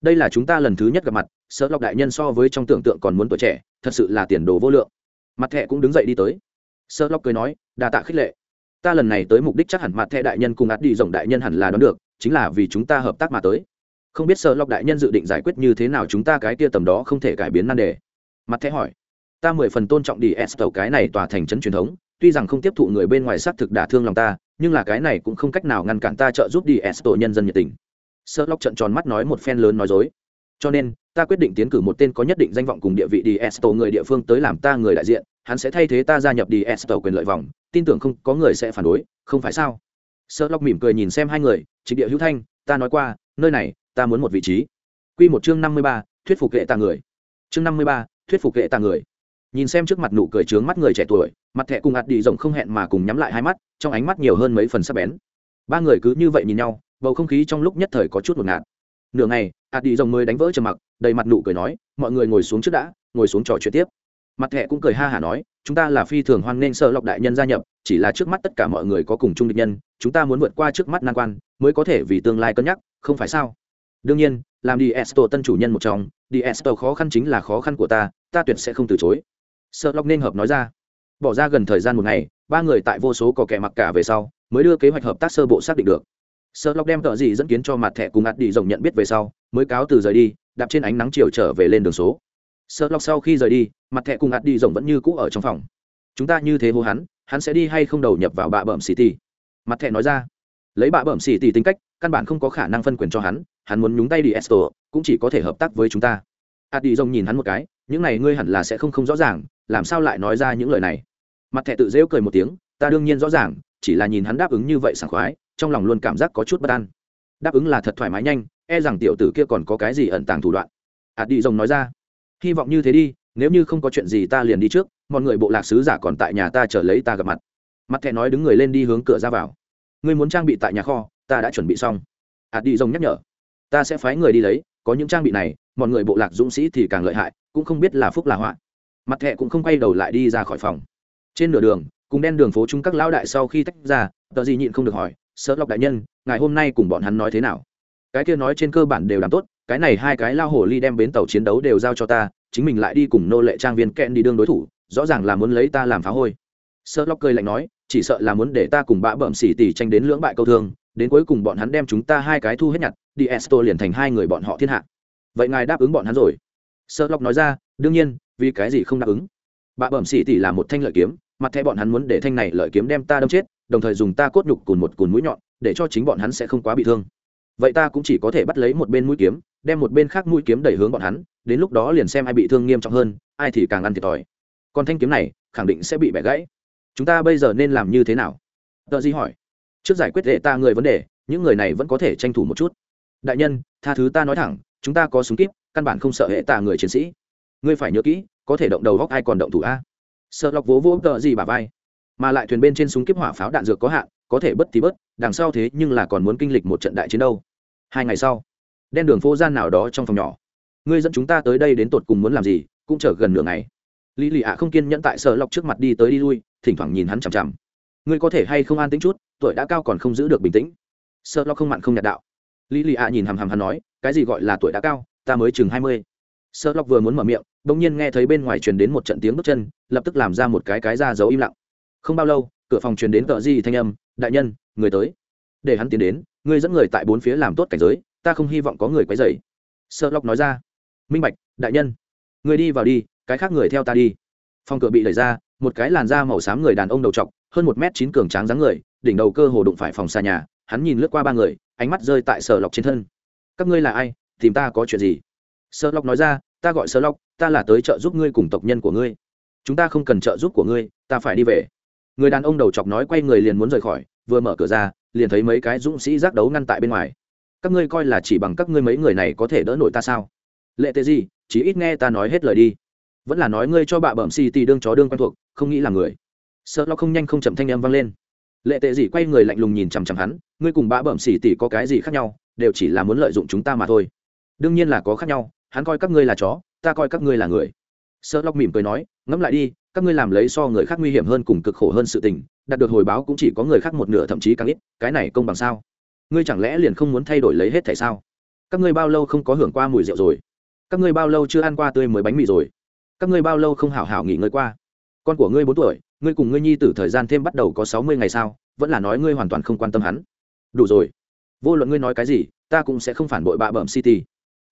Đây là chúng ta lần thứ nhất gặp mặt sợ lọc đại nhân so với trong tưởng tượng còn muốn tuổi trẻ, thật sự là tiền đồ vô lượng. Mặt thẹ cũng đứng dậy đi tới. Sợ lọc cười nói đà tạ khích lệ. Ta lần này tới mục đích chắc hẳn mặt thẹ đại nhân cùng ạt đi rồng đại nhân hẳn là đón được, chính là vì chúng ta hợp tác mà tới không biết sợ lọc đại nhân dự định giải quyết như thế nào chúng ta cái tia tầm đó không thể cải biến nan đề. Mặt thẻ hỏi, ta mười phần tôn trọng đi s tàu cái này tòa thành trấn truyền thống, tuy rằng không tiếp thụ người bên ngoài xác thực đả thương lòng ta, nhưng là cái này cũng không cách nào ngăn cản ta trợ giúp đi s tổ nhân dân nhiệt tình. Sợ lóc trận tròn mắt nói một phen lớn nói dối. Cho nên, ta quyết định tiến cử một tên có nhất định danh vọng cùng địa vị đi s tổ người địa phương tới làm ta người đại diện, hắn sẽ thay thế ta gia nhập đi s tổ quyền lợi vòng, tin tưởng không có người sẽ phản đối, không phải sao? Sợ lóc mỉm cười nhìn xem hai người, trịnh địa hữu thanh, ta nói qua, nơi này ta muốn một vị trí. Q một chương năm mươi ba, thuyết phục hệ tà người. Chương năm mươi ba, thuyết phục hệ tà người. Nhìn xem trước mặt nụ cười trướng mắt người trẻ tuổi, mặt thẹ cùng ạt đi rộng không hẹn mà cùng nhắm lại hai mắt, trong ánh mắt nhiều hơn mấy phần sắc bén. Ba người cứ như vậy nhìn nhau, bầu không khí trong lúc nhất thời có chút ngột ngạt. Nửa ngày ạt đi rộng mới đánh vỡ trầm mặc, đầy mặt nụ cười nói, mọi người ngồi xuống trước đã, ngồi xuống trò chuyện tiếp. Mặt thẹ cũng cười ha hả nói, chúng ta là phi thường hoan nghênh sợ lọc đại nhân gia nhập, chỉ là trước mắt tất cả mọi người có cùng chung địch nhân, chúng ta muốn vượt qua trước mắt nan quan, mới có thể vì tương lai cân nhắc, không phải sao? Đương nhiên, làm đi esto tân chủ nhân một trong, đi esto khó khăn chính là khó khăn của ta ta tuyệt sẽ không từ chối. Sợ lóc nên hợp nói ra. Bỏ ra gần thời gian một ngày, ba người tại vô số có kẻ mặc cả về sau, mới đưa kế hoạch hợp tác sơ bộ xác định được. Sợ lóc đem tợ gì dẫn kiến cho mặt thẻ cùng ạt đi rộng nhận biết về sau, mới cáo từ rời đi, đạp trên ánh nắng chiều trở về lên đường số. Sợ lóc sau khi rời đi, mặt thẻ cùng ạt đi rộng vẫn như cũ ở trong phòng. Chúng ta như thế hô hắn hắn sẽ đi hay không đầu nhập vào bạ bẩm city mặt thẻ nói ra. Lấy bạ bẩm city tính cách căn bản không có khả năng phân quyền cho hắn hắn muốn nhúng tay đi esto, cũng chỉ có thể hợp tác với chúng ta. Ạt đi rồng nhìn hắn một cái, những này ngươi hẳn là sẽ không không rõ ràng, làm sao lại nói ra những lời này? Mặt thẻ tự rêu cười một tiếng, ta đương nhiên rõ ràng, chỉ là nhìn hắn đáp ứng như vậy sảng khoái, trong lòng luôn cảm giác có chút bất an. Đáp ứng là thật thoải mái nhanh e rằng tiểu tử kia còn có cái gì ẩn tàng thủ đoạn. Ạt đi rồng nói ra, hy vọng như thế đi, nếu như không có chuyện gì ta liền đi trước, mọi người bộ lạc sứ giả còn tại nhà ta chờ lấy ta gặp mặt. Mặt thẻ nói đứng người lên đi hướng cửa ra vào. Ngươi muốn trang bị tại nhà kho ta đã chuẩn bị xong. Ạt đi rồng nhắc nhở, ta sẽ phái người đi lấy, có những trang bị này, mọi người bộ lạc dũng sĩ thì càng lợi hại, cũng không biết là phúc là họa. Mặt thẹ cũng không quay đầu lại đi ra khỏi phòng. Trên nửa đường, cùng đen đường phố chung các lão đại sau khi tách ra, tờ gì nhịn không được hỏi, sợ lọc đại nhân ngày hôm nay cùng bọn hắn nói thế nào? Cái kia nói trên cơ bản đều làm tốt, cái này hai cái lao hồ ly đem bến tàu chiến đấu đều giao cho ta, chính mình lại đi cùng nô lệ trang viên kẹn đi đương đối thủ, rõ ràng là muốn lấy ta làm phá hôi. Sợ lọc cười lạnh nói, chỉ sợ là muốn để ta cùng bã bợm xỉ tỉ tranh đến lưỡng bại câu thương đến cuối cùng bọn hắn đem chúng ta hai cái thu hết nhặt, đi esto liền thành hai người bọn họ thiên hạ. Vậy ngài đáp ứng bọn hắn rồi? Sợ lọc nói ra, đương nhiên, vì cái gì không đáp ứng? Bạ bẩm xỉ tỉ là một thanh lợi kiếm, mặt thẻ bọn hắn muốn để thanh này lợi kiếm đem ta đâm chết, đồng thời dùng ta cốt nhục cùn một cùn mũi nhọn, để cho chính bọn hắn sẽ không quá bị thương. Vậy ta cũng chỉ có thể bắt lấy một bên mũi kiếm, đem một bên khác mũi kiếm đẩy hướng bọn hắn, đến lúc đó liền xem ai bị thương nghiêm trọng hơn, ai thì càng ăn thiệt thòi. Còn thanh kiếm này, khẳng định sẽ bị bẻ gãy. Chúng ta bây giờ nên làm như thế nào? Tờ di hỏi trước giải quyết hệ ta người vấn đề, những người này vẫn có thể tranh thủ một chút. Đại nhân, tha thứ ta nói thẳng, chúng ta có súng kíp, căn bản không sợ hệ ta người chiến sĩ. Ngươi phải nhớ kỹ, có thể động đầu góc ai còn động thủ a? Sợ lọc vố vỗ tờ gì bà vai. Mà lại thuyền bên trên súng kiếp hỏa pháo đạn dược có hạn, có thể bất thì bớt, đằng sau thế nhưng là còn muốn kinh lịch một trận đại chiến đâu. Hai ngày sau, đen đường phố gian nào đó trong phòng nhỏ. Ngươi dẫn chúng ta tới đây đến tột cùng muốn làm gì, cũng chờ gần nửa ngày. Lý lì ạ không kiên nhẫn tại sợ lọc trước mặt đi tới đi lui, thỉnh thoảng nhìn hắn chằm chằm ngươi có thể hay không an tính chút, tuổi đã cao còn không giữ được bình tĩnh. Sợ lo không mặn không nhạt đạo. Lý lì ạ nhìn hằm hằm hắn nói, cái gì gọi là tuổi đã cao, ta mới chừng hai mươi. Sợ lọc vừa muốn mở miệng, bỗng nhiên nghe thấy bên ngoài truyền đến một trận tiếng bước chân, lập tức làm ra một cái cái ra giấu im lặng. Không bao lâu, cửa phòng truyền đến cỡ gì thanh âm, đại nhân, người tới. Để hắn tiến đến, ngươi dẫn người tại bốn phía làm tốt cảnh giới, ta không hy vọng có người quấy rầy. Sợ lọc nói ra, minh bạch, đại nhân, người đi vào đi, cái khác người theo ta đi. Phòng cửa bị đẩy ra, một cái làn da màu xám người đàn ông đầu trọc hơn một m chín cường tráng dáng người, đỉnh đầu cơ hồ đụng phải phòng xa nhà, hắn nhìn lướt qua ba người, ánh mắt rơi tại sở lọc trên thân. Các ngươi là ai? Tìm ta có chuyện gì? Sở lọc nói ra, ta gọi sở lọc ta là tới trợ giúp ngươi cùng tộc nhân của ngươi. Chúng ta không cần trợ giúp của ngươi, ta phải đi về. Người đàn ông đầu chọc nói quay người liền muốn rời khỏi, vừa mở cửa ra, liền thấy mấy cái dũng sĩ giác đấu ngăn tại bên ngoài. Các ngươi coi là chỉ bằng các ngươi mấy người này có thể đỡ nổi ta sao? Lệ tệ gì? Chỉ ít nghe ta nói hết lời đi. Vẫn là nói ngươi cho bạ bẩm si tì đương chó đương quen thuộc, không nghĩ là người sợ lo không nhanh không chậm thanh em vang lên. Lệ tệ gì quay người lạnh lùng nhìn chằm chằm hắn, ngươi cùng bã bẩm xì tỉ có cái gì khác nhau, đều chỉ là muốn lợi dụng chúng ta mà thôi. Đương nhiên là có khác nhau, hắn coi các ngươi là chó, ta coi các ngươi là người. Sợ lóc mỉm cười nói, ngẫm lại đi, các ngươi làm lấy so người khác nguy hiểm hơn cùng cực khổ hơn sự tình, đạt được hồi báo cũng chỉ có người khác một nửa thậm chí càng ít, cái này công bằng sao? Ngươi chẳng lẽ liền không muốn thay đổi lấy hết tại sao? Các ngươi bao lâu không có hưởng qua mùi rượu rồi? Các ngươi bao lâu chưa ăn qua tươi mới bánh mì rồi? Các ngươi bao lâu không hảo hảo nghỉ ngơi qua? Con của ngươi bốn tuổi ngươi cùng ngươi nhi tử thời gian thêm bắt đầu có sáu mươi ngày sao, vẫn là nói ngươi hoàn toàn không quan tâm hắn. Đủ rồi. Vô luận ngươi nói cái gì, ta cũng sẽ không phản bội bạ bẩm city.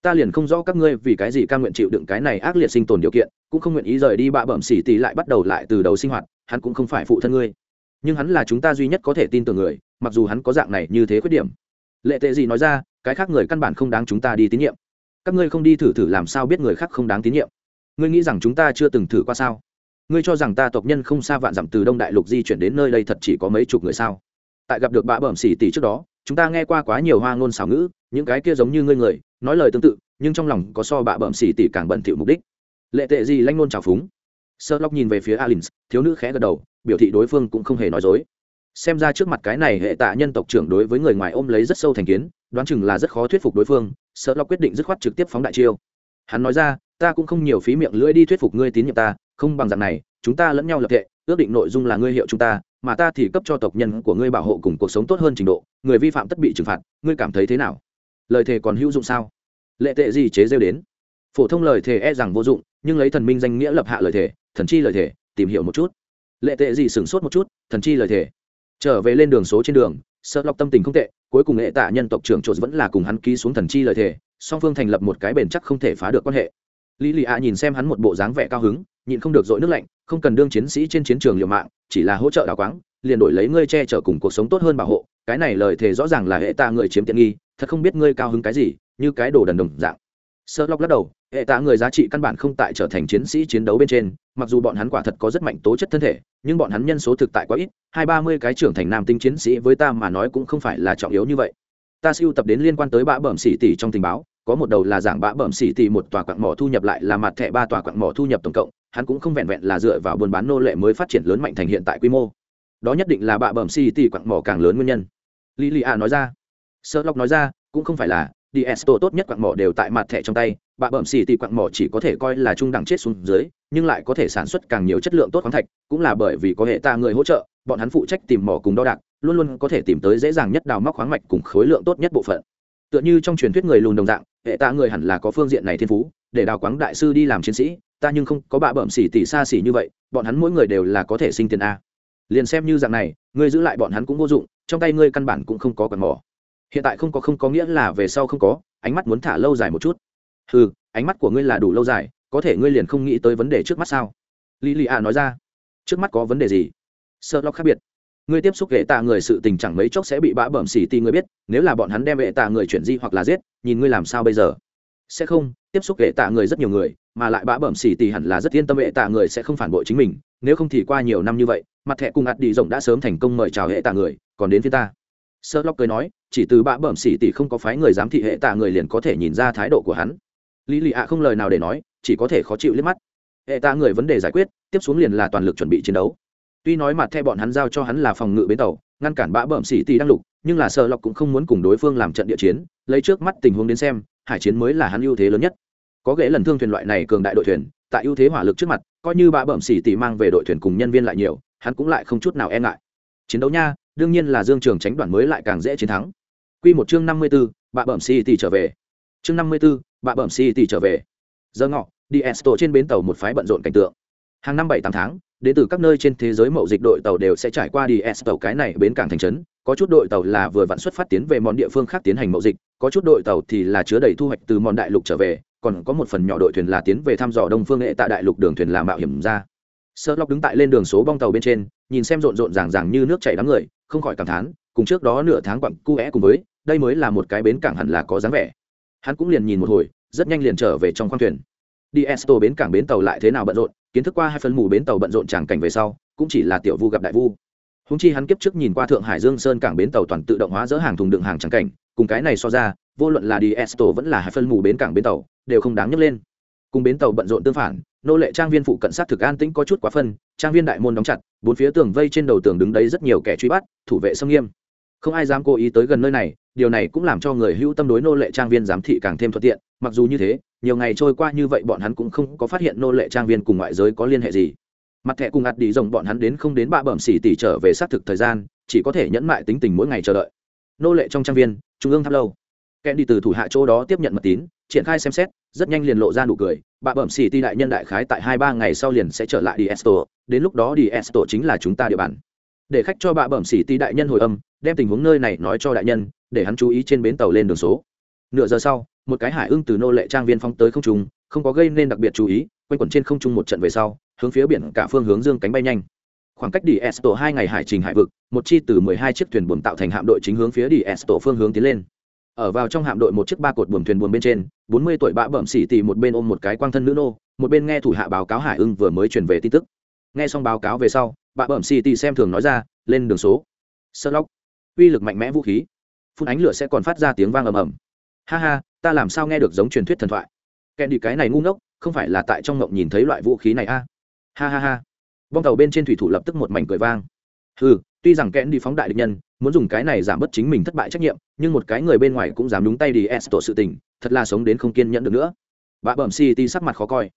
Ta liền không rõ các ngươi vì cái gì ca nguyện chịu đựng cái này ác liệt sinh tồn điều kiện, cũng không nguyện ý rời đi bạ bẩm xỉ tì lại bắt đầu lại từ đầu sinh hoạt, hắn cũng không phải phụ thân ngươi. Nhưng hắn là chúng ta duy nhất có thể tin tưởng người, mặc dù hắn có dạng này như thế khuyết điểm. Lệ tệ gì nói ra, cái khác người căn bản không đáng chúng ta đi tín nhiệm. Các ngươi không đi thử thử làm sao biết người khác không đáng tín nhiệm? Ngươi nghĩ rằng chúng ta chưa từng thử qua sao? Ngươi cho rằng ta tộc nhân không xa vạn dặm từ đông đại lục di chuyển đến nơi đây thật chỉ có mấy chục người sao? Tại gặp được bã bẩm xỉ tỷ trước đó, chúng ta nghe qua quá nhiều hoa ngôn xảo ngữ, những cái kia giống như ngươi người, nói lời tương tự, nhưng trong lòng có so bạ bẩm xỉ tỷ càng bẩn thỉu mục đích. Lệ tệ gì lanh ngôn trào phúng. Sơ lóc nhìn về phía alin thiếu nữ khẽ gật đầu, biểu thị đối phương cũng không hề nói dối. Xem ra trước mặt cái này hệ tạ nhân tộc trưởng đối với người ngoài ôm lấy rất sâu thành kiến, đoán chừng là rất khó thuyết phục đối phương sợ lọc quyết định dứt khoát trực tiếp phóng đại chiêu. Hắn nói ra, ta cũng không nhiều phí miệng lưỡi đi thuyết phục ngươi tín nhiệm ta không bằng dạng này, chúng ta lẫn nhau lập thệ, ước định nội dung là ngươi hiệu chúng ta, mà ta thì cấp cho tộc nhân của ngươi bảo hộ cùng cuộc sống tốt hơn trình độ, người vi phạm tất bị trừng phạt, ngươi cảm thấy thế nào? Lời thề còn hữu dụng sao? Lệ tệ gì chế rêu đến? Phổ thông lời thề e rằng vô dụng, nhưng lấy thần minh danh nghĩa lập hạ lời thề, thần chi lời thề, tìm hiểu một chút. Lệ tệ gì sửng sốt một chút, thần chi lời thề. Trở về lên đường số trên đường, sợ lọc tâm tình không tệ, cuối cùng hệ tạ nhân tộc trưởng trộn vẫn là cùng hắn ký xuống thần chi lời thề, song phương thành lập một cái bền chắc không thể phá được quan hệ. Lý lì ạ nhìn xem hắn một bộ dáng vẻ cao hứng nhịn không được dội nước lạnh, không cần đương chiến sĩ trên chiến trường liều mạng, chỉ là hỗ trợ đào quáng, liền đổi lấy ngươi che chở cùng cuộc sống tốt hơn bảo hộ, cái này lời thề rõ ràng là hệ tạ người chiếm tiện nghi, thật không biết ngươi cao hứng cái gì, như cái đồ đần đồng dạng. Sơ lóc lắc đầu, hệ tạ người giá trị căn bản không tại trở thành chiến sĩ chiến đấu bên trên, mặc dù bọn hắn quả thật có rất mạnh tố chất thân thể, nhưng bọn hắn nhân số thực tại quá ít, hai ba mươi cái trưởng thành nam tinh chiến sĩ với ta mà nói cũng không phải là trọng yếu như vậy. Ta siêu tập đến liên quan tới bã bẩm xỉ tỷ trong tình báo có một đầu là giảng bã bẩm xỉ tỷ một tòa quặng mỏ thu nhập lại là mặt thẻ ba tòa quặng mỏ thu nhập tổng cộng, hắn cũng không vẹn vẹn là dựa vào buôn bán nô lệ mới phát triển lớn mạnh thành hiện tại quy mô. Đó nhất định là bạ bẩm xỉ tỷ quặng mỏ càng lớn nguyên nhân. Lili a nói ra. Sơ lóc nói ra, cũng không phải là, đi esto tốt nhất quặng mỏ đều tại mặt thẻ trong tay, bạ bẩm xì tỷ quặng mỏ chỉ có thể coi là trung đẳng chết xuống dưới, nhưng lại có thể sản xuất càng nhiều chất lượng tốt khoáng thạch, cũng là bởi vì có hệ ta người hỗ trợ, bọn hắn phụ trách tìm mỏ cùng đo đạc, luôn luôn có thể tìm tới dễ dàng nhất đào móc khoáng mạch cùng khối lượng tốt nhất bộ phận. Tựa như trong truyền thuyết người lùn đồng dạng hệ ta người hẳn là có phương diện này thiên phú, để đào quáng đại sư đi làm chiến sĩ, ta nhưng không có bạ bẩm xỉ tỷ xa xỉ như vậy, bọn hắn mỗi người đều là có thể sinh tiền a. Liền xem như dạng này, ngươi giữ lại bọn hắn cũng vô dụng, trong tay ngươi căn bản cũng không có quần mỏ. Hiện tại không có không có nghĩa là về sau không có, ánh mắt muốn thả lâu dài một chút. Ừ ánh mắt của ngươi là đủ lâu dài, có thể ngươi liền không nghĩ tới vấn đề trước mắt sao? Lý lì ạ nói ra. Trước mắt có vấn đề gì? Sợ lo khác biệt ngươi tiếp xúc hệ tạ người sự tình chẳng mấy chốc sẽ bị bã bẩm xỉ ti ngươi biết, nếu là bọn hắn đem hệ tạ người chuyển di hoặc là giết, nhìn ngươi làm sao bây giờ? Sẽ không, tiếp xúc hệ tạ người rất nhiều người, mà lại bã bẩm xỉ ti hẳn là rất yên tâm hệ tạ người sẽ không phản bội chính mình, nếu không thì qua nhiều năm như vậy, mặt thẻ cùng ạt đi rộng đã sớm thành công mời chào hệ tạ người, còn đến phía ta. Sơ lóc cười nói, chỉ từ bã bẩm xỉ ti không có phái người giám thị hệ tạ người liền có thể nhìn ra thái độ của hắn. Lý lì ạ không lời nào để nói, chỉ có thể khó chịu liếc mắt. Hệ tạ người vấn đề giải quyết, tiếp xuống liền là toàn lực chuẩn bị chiến đấu tuy nói mặt thẻ bọn hắn giao cho hắn là phòng ngự bến tàu ngăn cản bã bợm xỉ tì đang lục nhưng là sơ lọc cũng không muốn cùng đối phương làm trận địa chiến lấy trước mắt tình huống đến xem hải chiến mới là hắn ưu thế lớn nhất. Có ghế lần thương thuyền loại này cường đại đội thuyền tại ưu thế hỏa lực trước mặt coi như bã bợm xỉ tỷ mang về đội thuyền cùng nhân viên lại nhiều hắn cũng lại không chút nào e ngại. Chiến đấu nha đương nhiên là dương trường tránh đoàn mới lại càng dễ chiến thắng. Quy một chương năm mươi 54, bạ bẩm xỉ tỷ trở về. Chương năm mươi 54, bạ bẩm xỉ tỷ trở về. Giờ ngọ đi esto trên bến tàu một phái bận rộn cảnh tượng. Hàng năm bảy tám tháng đến từ các nơi trên thế giới mậu dịch đội tàu đều sẽ trải qua đi tàu cái này bến cảng thành trấn. Có chút đội tàu là vừa vặn xuất phát tiến về món địa phương khác tiến hành mậu dịch, có chút đội tàu thì là chứa đầy thu hoạch từ món đại lục trở về, còn có một phần nhỏ đội thuyền là tiến về thăm dò đông phương nghệ tại đại lục đường thuyền là mạo hiểm ra. Sơ lóc đứng tại lên đường số bong tàu bên trên, nhìn xem rộn rộn ràng ràng như nước chảy đám người, không khỏi cảm thán, cùng trước đó nửa tháng quặng cu é cùng với, đây mới là một cái bến cảng hẳn là có dáng vẻ. Hắn cũng liền nhìn một hồi, rất nhanh liền trở về trong khoang thuyền. Đi esto bến cảng bến tàu lại thế nào bận rộn kiến thức qua hai phần mù bến tàu bận rộn tràng cảnh về sau, cũng chỉ là tiểu vu gặp đại vu. Húng chi hắn kiếp trước nhìn qua thượng hải dương sơn cảng bến tàu toàn tự động hóa dỡ hàng thùng đựng hàng tràng cảnh, cùng cái này so ra, vô luận là đi esto vẫn là hai phân mù bến cảng bến tàu, đều không đáng nhắc lên. Cùng bến tàu bận rộn tương phản, nô lệ trang viên phụ cận sát thực an tĩnh có chút quá phân, trang viên đại môn đóng chặt, bốn phía tường vây trên đầu tường đứng đấy rất nhiều kẻ truy bắt, thủ vệ xâm nghiêm không ai dám cố ý tới gần nơi này, điều này cũng làm cho người hữu tâm đối nô lệ trang viên giám thị càng thêm thuận tiện, mặc dù như thế, nhiều ngày trôi qua như vậy bọn hắn cũng không có phát hiện nô lệ trang viên cùng ngoại giới có liên hệ gì. Mặt thẻ cùng ạt đi rồng bọn hắn đến không đến bạ bẩm xỉ tỉ trở về xác thực thời gian, chỉ có thể nhẫn mại tính tình mỗi ngày chờ đợi. Nô lệ trong trang viên, trung ương tháp lâu. Kẻ đi từ thủ hạ chỗ đó tiếp nhận mật tín, triển khai xem xét, rất nhanh liền lộ ra nụ cười, bạ bẩm xỉ ti đại nhân đại khái tại hai ba ngày sau liền sẽ trở lại đi esto đến lúc đó đi esto chính là chúng ta địa bàn để khách cho bạ bẩm xỉ ti đại nhân hồi âm, đem tình huống nơi này nói cho đại nhân, để hắn chú ý trên bến tàu lên đường số. Nửa giờ sau, một cái hải ưng từ nô lệ trang viên phóng tới không trung, không có gây nên đặc biệt chú ý, quanh quẩn trên không trung một trận về sau, hướng phía biển cả phương hướng dương cánh bay nhanh. Khoảng cách đi esto hai ngày hải trình hải vực, một chi từ mười hai chiếc thuyền buồm tạo thành hạm đội chính hướng phía đi esto phương hướng tiến lên. Ở vào trong hạm đội một chiếc ba cột buồm thuyền buồm bên trên, bốn mươi tuổi bã bẩm xỉ tì một bên ôm một cái quang thân nữ nô, một bên nghe thủ hạ báo cáo hải ưng vừa mới truyền về tin tức. Nghe xong báo cáo về sau bà bẩm city xem thường nói ra, lên đường số. Sơ lóc uy lực mạnh mẽ vũ khí. Phun ánh lửa sẽ còn phát ra tiếng vang ầm ầm. Ha ha, ta làm sao nghe được giống truyền thuyết thần thoại? Kèn đi cái này ngu ngốc, không phải là tại trong ngộng nhìn thấy loại vũ khí này a? Ha ha ha. Bong tàu bên trên thủy thủ lập tức một mảnh cười vang. Ừ tuy rằng kẽn đi phóng đại địch nhân, muốn dùng cái này giảm bớt chính mình thất bại trách nhiệm, nhưng một cái người bên ngoài cũng dám đúng tay đi s tổ sự tình, thật là sống đến không kiên nhẫn được nữa. Bà bẩm city sắc mặt khó coi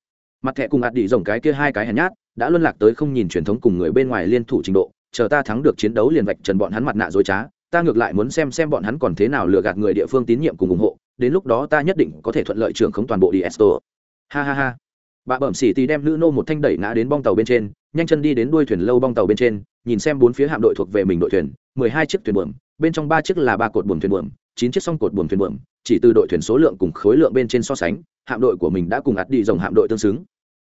mặt thẻ cùng ạt đi rồng cái kia hai cái hèn nhát, đã luân lạc tới không nhìn truyền thống cùng người bên ngoài liên thủ trình độ, chờ ta thắng được chiến đấu liền vạch trần bọn hắn mặt nạ dối trá, ta ngược lại muốn xem xem bọn hắn còn thế nào lừa gạt người địa phương tín nhiệm cùng ủng hộ, đến lúc đó ta nhất định có thể thuận lợi trưởng không toàn bộ đi esto ha ha ha. Bà bẩm xỉ tì đem nữ nô một thanh đẩy ngã đến bong tàu bên trên, nhanh chân đi đến đuôi thuyền lâu bong tàu bên trên, nhìn xem bốn phía hạm đội thuộc về mình đội thuyền, mười hai chiếc thuyền buồm, bên trong ba chiếc là ba cột buồm thuyền buồm, chín chiếc song cột buồm thuyền buồm, chỉ từ đội thuyền số lượng cùng khối lượng bên trên so sánh hạm đội của mình đã cùng ắt đi dòng hạm đội tương xứng.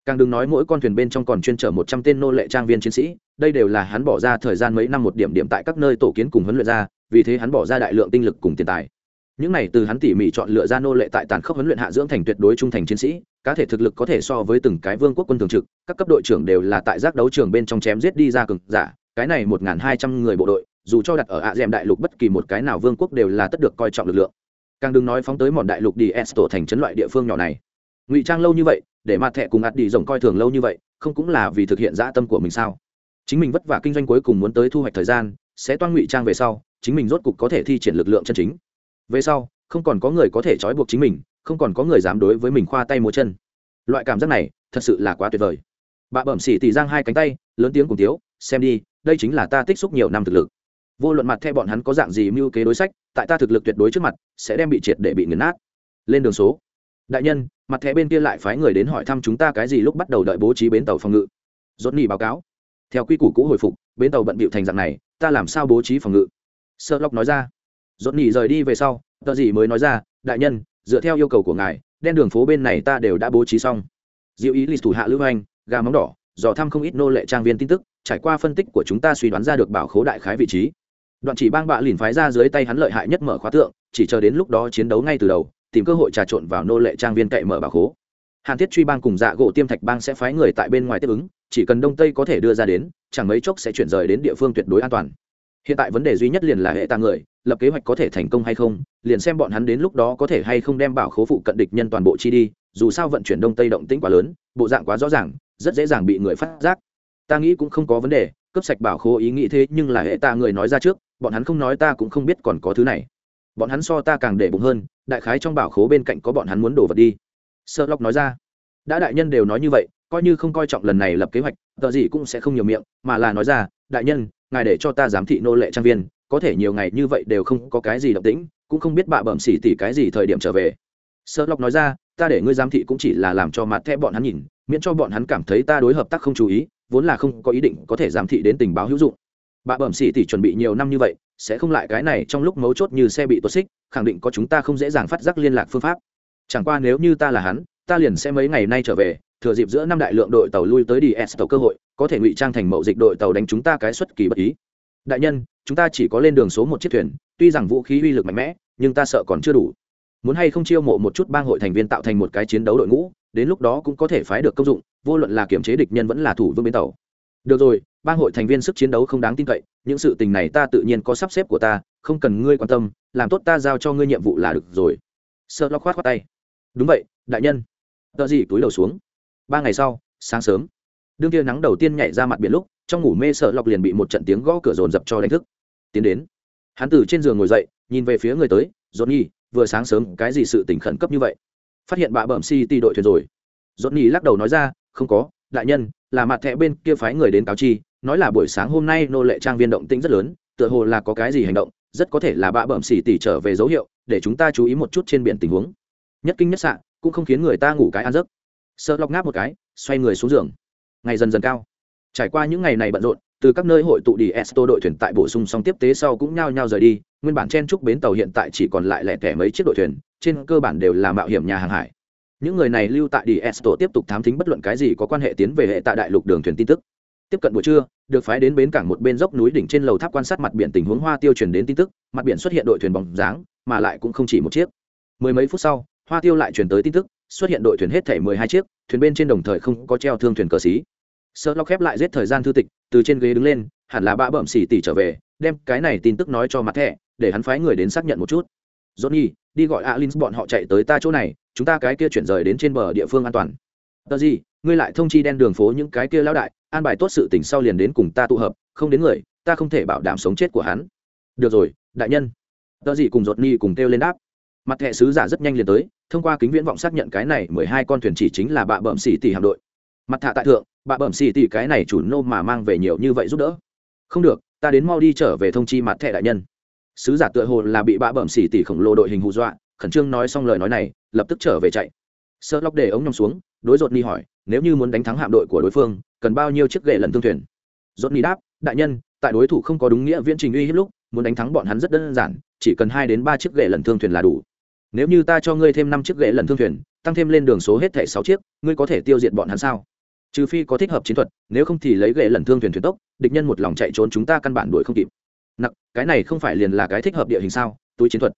Càng đừng nói mỗi con thuyền bên trong còn chuyên chở một trăm tên nô lệ trang viên chiến sĩ, đây đều là hắn bỏ ra thời gian mấy năm một điểm điểm tại các nơi tổ kiến cùng huấn luyện ra, vì thế hắn bỏ ra đại lượng tinh lực cùng tiền tài. Những này từ hắn tỉ mỉ chọn lựa ra nô lệ tại tàn khốc huấn luyện hạ dưỡng thành tuyệt đối trung thành chiến sĩ, cá thể thực lực có thể so với từng cái vương quốc quân thường trực, các cấp đội trưởng đều là tại giác đấu trường bên trong chém giết đi ra cường giả, cái này một hai trăm người bộ đội, dù cho đặt ở ạ d đại lục bất kỳ một cái nào vương quốc đều là tất được coi trọng lực lượng càng đừng nói phóng tới mòn đại lục đi tổ thành trấn loại địa phương nhỏ này. Ngụy trang lâu như vậy, để mặt thẹ cùng ạt đi rồng coi thường lâu như vậy, không cũng là vì thực hiện dã tâm của mình sao? Chính mình vất vả kinh doanh cuối cùng muốn tới thu hoạch thời gian, sẽ toan ngụy trang về sau, chính mình rốt cục có thể thi triển lực lượng chân chính. Về sau, không còn có người có thể trói buộc chính mình, không còn có người dám đối với mình khoa tay múa chân. Loại cảm giác này, thật sự là quá tuyệt vời. Bà bẩm xỉ tỉ giang hai cánh tay, lớn tiếng cùng tiếu, xem đi, đây chính là ta tích xúc nhiều năm thực lực vô luận mặt theo bọn hắn có dạng gì mưu kế đối sách tại ta thực lực tuyệt đối trước mặt sẽ đem bị triệt để bị nghiền nát. Lên đường số. Đại nhân mặt thẻ bên kia lại phái người đến hỏi thăm chúng ta cái gì lúc bắt đầu đợi bố trí bến tàu phòng ngự. Dốt nỉ báo cáo. Theo quy củ cũ hồi phục bến tàu bận bịu thành dạng này ta làm sao bố trí phòng ngự? Sơ lóc nói ra. Dốt nỉ rời đi về sau tờ gì mới nói ra đại nhân dựa theo yêu cầu của ngài đen đường phố bên này ta đều đã bố trí xong. Diệu ý lịch thủ hạ lưu hành, gà móng đỏ dò thăm không ít nô lệ trang viên tin tức trải qua phân tích của chúng ta suy đoán ra được bảo khố đại khái vị trí đoạn chỉ bang bạ lìn phái ra dưới tay hắn lợi hại nhất mở khóa tượng, chỉ chờ đến lúc đó chiến đấu ngay từ đầu, tìm cơ hội trà trộn vào nô lệ trang viên cậy mở bảo khố. Hàn thiết truy bang cùng dạ gỗ tiêm thạch bang sẽ phái người tại bên ngoài tiếp ứng, chỉ cần đông tây có thể đưa ra đến, chẳng mấy chốc sẽ chuyển rời đến địa phương tuyệt đối an toàn. Hiện tại vấn đề duy nhất liền là hệ tàng người, lập kế hoạch có thể thành công hay không, liền xem bọn hắn đến lúc đó có thể hay không đem bảo khố phụ cận địch nhân toàn bộ chi đi, dù sao vận chuyển đông tây động tĩnh quá lớn, bộ dạng quá rõ ràng, rất dễ dàng bị người phát giác. Ta nghĩ cũng không có vấn đề, cấp sạch bảo khố ý nghĩ thế nhưng là hệ ta người nói ra trước bọn hắn không nói ta cũng không biết còn có thứ này. Bọn hắn so ta càng để bụng hơn, đại khái trong bảo khố bên cạnh có bọn hắn muốn đổ vật đi. Sơ lóc nói ra. Đã đại nhân đều nói như vậy, coi như không coi trọng lần này lập kế hoạch, tờ gì cũng sẽ không nhiều miệng, mà là nói ra, đại nhân, ngài để cho ta giám thị nô lệ trang viên, có thể nhiều ngày như vậy đều không có cái gì động tĩnh, cũng không biết bạ bẩm xỉ tỉ cái gì thời điểm trở về. Sơ lóc nói ra, ta để ngươi giám thị cũng chỉ là làm cho mặt thép bọn hắn nhìn, miễn cho bọn hắn cảm thấy ta đối hợp tác không chú ý, vốn là không có ý định có thể giám thị đến tình báo hữu dụng. Bà bẩm xỉ tỉ chuẩn bị nhiều năm như vậy, sẽ không lại cái này trong lúc mấu chốt như xe bị tuột xích, khẳng định có chúng ta không dễ dàng phát giác liên lạc phương pháp. Chẳng qua nếu như ta là hắn, ta liền sẽ mấy ngày nay trở về, thừa dịp giữa năm đại lượng đội tàu lui tới đi s tàu cơ hội, có thể ngụy trang thành mậu dịch đội tàu đánh chúng ta cái xuất kỳ bất ý. Đại nhân, chúng ta chỉ có lên đường số một chiếc thuyền, tuy rằng vũ khí uy lực mạnh mẽ, nhưng ta sợ còn chưa đủ. Muốn hay không chiêu mộ một chút bang hội thành viên tạo thành một cái chiến đấu đội ngũ, đến lúc đó cũng có thể phái được công dụng, vô luận là kiểm chế địch nhân vẫn là thủ vương bến tàu. Được rồi bang hội thành viên sức chiến đấu không đáng tin cậy, những sự tình này ta tự nhiên có sắp xếp của ta, không cần ngươi quan tâm, làm tốt ta giao cho ngươi nhiệm vụ là được rồi. Sợ lo khoát khoát tay. Đúng vậy, đại nhân. Tờ gì túi đầu xuống. Ba ngày sau, sáng sớm, đương kia nắng đầu tiên nhảy ra mặt biển lúc, trong ngủ mê sợ lọc liền bị một trận tiếng gõ cửa rồn dập cho đánh thức. Tiến đến, hắn từ trên giường ngồi dậy, nhìn về phía người tới dồn nhi vừa sáng sớm cái gì sự tình khẩn cấp như vậy? Phát hiện bà bẩm si ti đội thuyền rồi. Dồn nhi lắc đầu nói ra, không có, đại nhân, là mặt thẻ bên kia phái người đến cáo chi nói là buổi sáng hôm nay nô lệ trang viên động tĩnh rất lớn, tựa hồ là có cái gì hành động, rất có thể là bạ bẩm xỉ tỉ trở về dấu hiệu, để chúng ta chú ý một chút trên biển tình huống. Nhất kinh nhất sạn cũng không khiến người ta ngủ cái ăn giấc. Sợ lọc ngáp một cái, xoay người xuống giường. Ngày dần dần cao. Trải qua những ngày này bận rộn, từ các nơi hội tụ đi esto đội thuyền tại bổ sung xong tiếp tế sau cũng nhao nhao rời đi, nguyên bản chen trúc bến tàu hiện tại chỉ còn lại lẻ tẻ mấy chiếc đội thuyền, trên cơ bản đều là mạo hiểm nhà hàng hải. Những người này lưu tại đi esto tiếp tục thám thính bất luận cái gì có quan hệ tiến về hệ tại đại lục đường thuyền tin tức tiếp cận buổi trưa, được phái đến bến cảng một bên dốc núi đỉnh trên lầu tháp quan sát mặt biển tình huống hoa tiêu truyền đến tin tức, mặt biển xuất hiện đội thuyền bóng dáng, mà lại cũng không chỉ một chiếc. Mười mấy phút sau, hoa tiêu lại truyền tới tin tức, xuất hiện đội thuyền hết thể mười hai chiếc, thuyền bên trên đồng thời không có treo thương thuyền cờ xí. Sợ lo khép lại giết thời gian thư tịch, từ trên ghế đứng lên, hẳn là bã bẩm xỉ tỉ trở về, đem cái này tin tức nói cho mặt thẻ, để hắn phái người đến xác nhận một chút. Johnny, đi gọi alin bọn họ chạy tới ta chỗ này, chúng ta cái kia chuyển rời đến trên bờ địa phương an toàn. Tờ gì, ngươi lại thông chi đen đường phố những cái kia lão đại an bài tốt sự tình sau liền đến cùng ta tụ hợp, không đến người, ta không thể bảo đảm sống chết của hắn. Được rồi, đại nhân. Tờ gì cùng giọt ni cùng kêu lên đáp. Mặt thẻ sứ giả rất nhanh liền tới, thông qua kính viễn vọng xác nhận cái này mười hai con thuyền chỉ chính là bạ bẩm xỉ tỷ hạm đội. Mặt thạ tại thượng, bạ bẩm xỉ tỷ cái này chủ nô mà mang về nhiều như vậy giúp đỡ. Không được, ta đến mau đi trở về thông chi mặt thẻ đại nhân. Sứ giả tựa hồ là bị bạ bẩm xỉ tỷ khổng lồ đội hình hù dọa, khẩn trương nói xong lời nói này, lập tức trở về chạy. Sợ lóc để ống nhom xuống, đối dột ni hỏi, nếu như muốn đánh thắng hạm đội của đối phương cần bao nhiêu chiếc ghệ lần thương thuyền? Dốt ni đáp, đại nhân, tại đối thủ không có đúng nghĩa viễn trình uy hiếp lúc, muốn đánh thắng bọn hắn rất đơn giản, chỉ cần hai đến ba chiếc ghệ lần thương thuyền là đủ. Nếu như ta cho ngươi thêm năm chiếc ghệ lần thương thuyền, tăng thêm lên đường số hết thẻ sáu chiếc, ngươi có thể tiêu diệt bọn hắn sao? Trừ phi có thích hợp chiến thuật, nếu không thì lấy ghệ lần thương thuyền thuyền tốc, địch nhân một lòng chạy trốn chúng ta căn bản đuổi không kịp. Nặc, cái này không phải liền là cái thích hợp địa hình sao? Túi chiến thuật.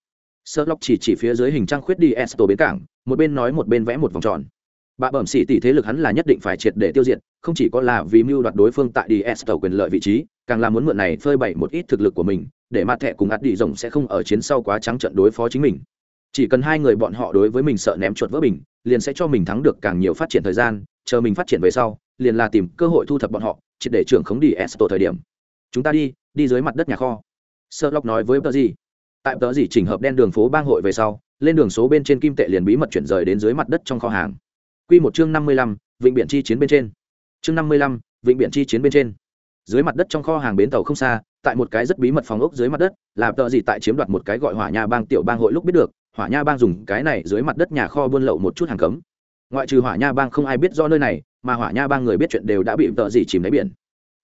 Sợ lóc chỉ chỉ phía dưới hình trang khuyết đi esto bến cảng, một bên nói một bên vẽ một vòng tròn bà bẩm xỉ tỷ thế lực hắn là nhất định phải triệt để tiêu diệt, không chỉ có là vì mưu đoạt đối phương tại đi s tàu quyền lợi vị trí, càng là muốn mượn này phơi bày một ít thực lực của mình, để mặt thẻ cùng ắt đi rồng sẽ không ở chiến sau quá trắng trận đối phó chính mình. Chỉ cần hai người bọn họ đối với mình sợ ném chuột vỡ bình, liền sẽ cho mình thắng được càng nhiều phát triển thời gian, chờ mình phát triển về sau, liền là tìm cơ hội thu thập bọn họ, triệt để trưởng khống đi s tổ thời điểm. Chúng ta đi đi dưới mặt đất nhà kho. Sơ lóc nói với tờ gì tại tờ gì chỉnh hợp đen đường phố bang hội về sau, lên đường số bên trên kim tệ liền bí mật chuyển rời đến dưới mặt đất trong kho hàng. Quy một chương 55, vịnh biển chi chiến bên trên. Chương 55, vịnh biển chi chiến bên trên. Dưới mặt đất trong kho hàng bến tàu không xa, tại một cái rất bí mật phòng ốc dưới mặt đất, làm tợ gì tại chiếm đoạt một cái gọi Hỏa Nha Bang tiểu bang hội lúc biết được, Hỏa Nha Bang dùng cái này dưới mặt đất nhà kho buôn lậu một chút hàng cấm. Ngoại trừ Hỏa Nha Bang không ai biết do nơi này, mà Hỏa Nha Bang người biết chuyện đều đã bị tợ gì chìm đáy biển.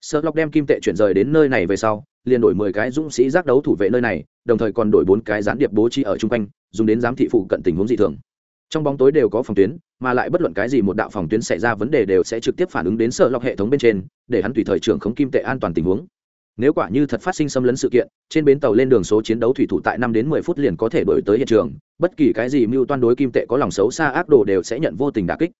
Sherlock đem kim tệ chuyển rời đến nơi này về sau, liền đổi 10 cái dũng sĩ giác đấu thủ vệ nơi này, đồng thời còn đổi 4 cái gián điệp bố trí ở trung quanh, dùng đến giám thị phụ cận tình huống dị thường trong bóng tối đều có phòng tuyến mà lại bất luận cái gì một đạo phòng tuyến xảy ra vấn đề đều sẽ trực tiếp phản ứng đến sợ lọc hệ thống bên trên, để hắn tùy thời trưởng khống kim tệ an toàn tình huống. Nếu quả như thật phát sinh xâm lấn sự kiện, trên bến tàu lên đường số chiến đấu thủy thủ tại năm đến mười phút liền có thể đổi tới hiện trường, bất kỳ cái gì mưu toan đối kim tệ có lòng xấu xa ác đồ đều sẽ nhận vô tình đà kích.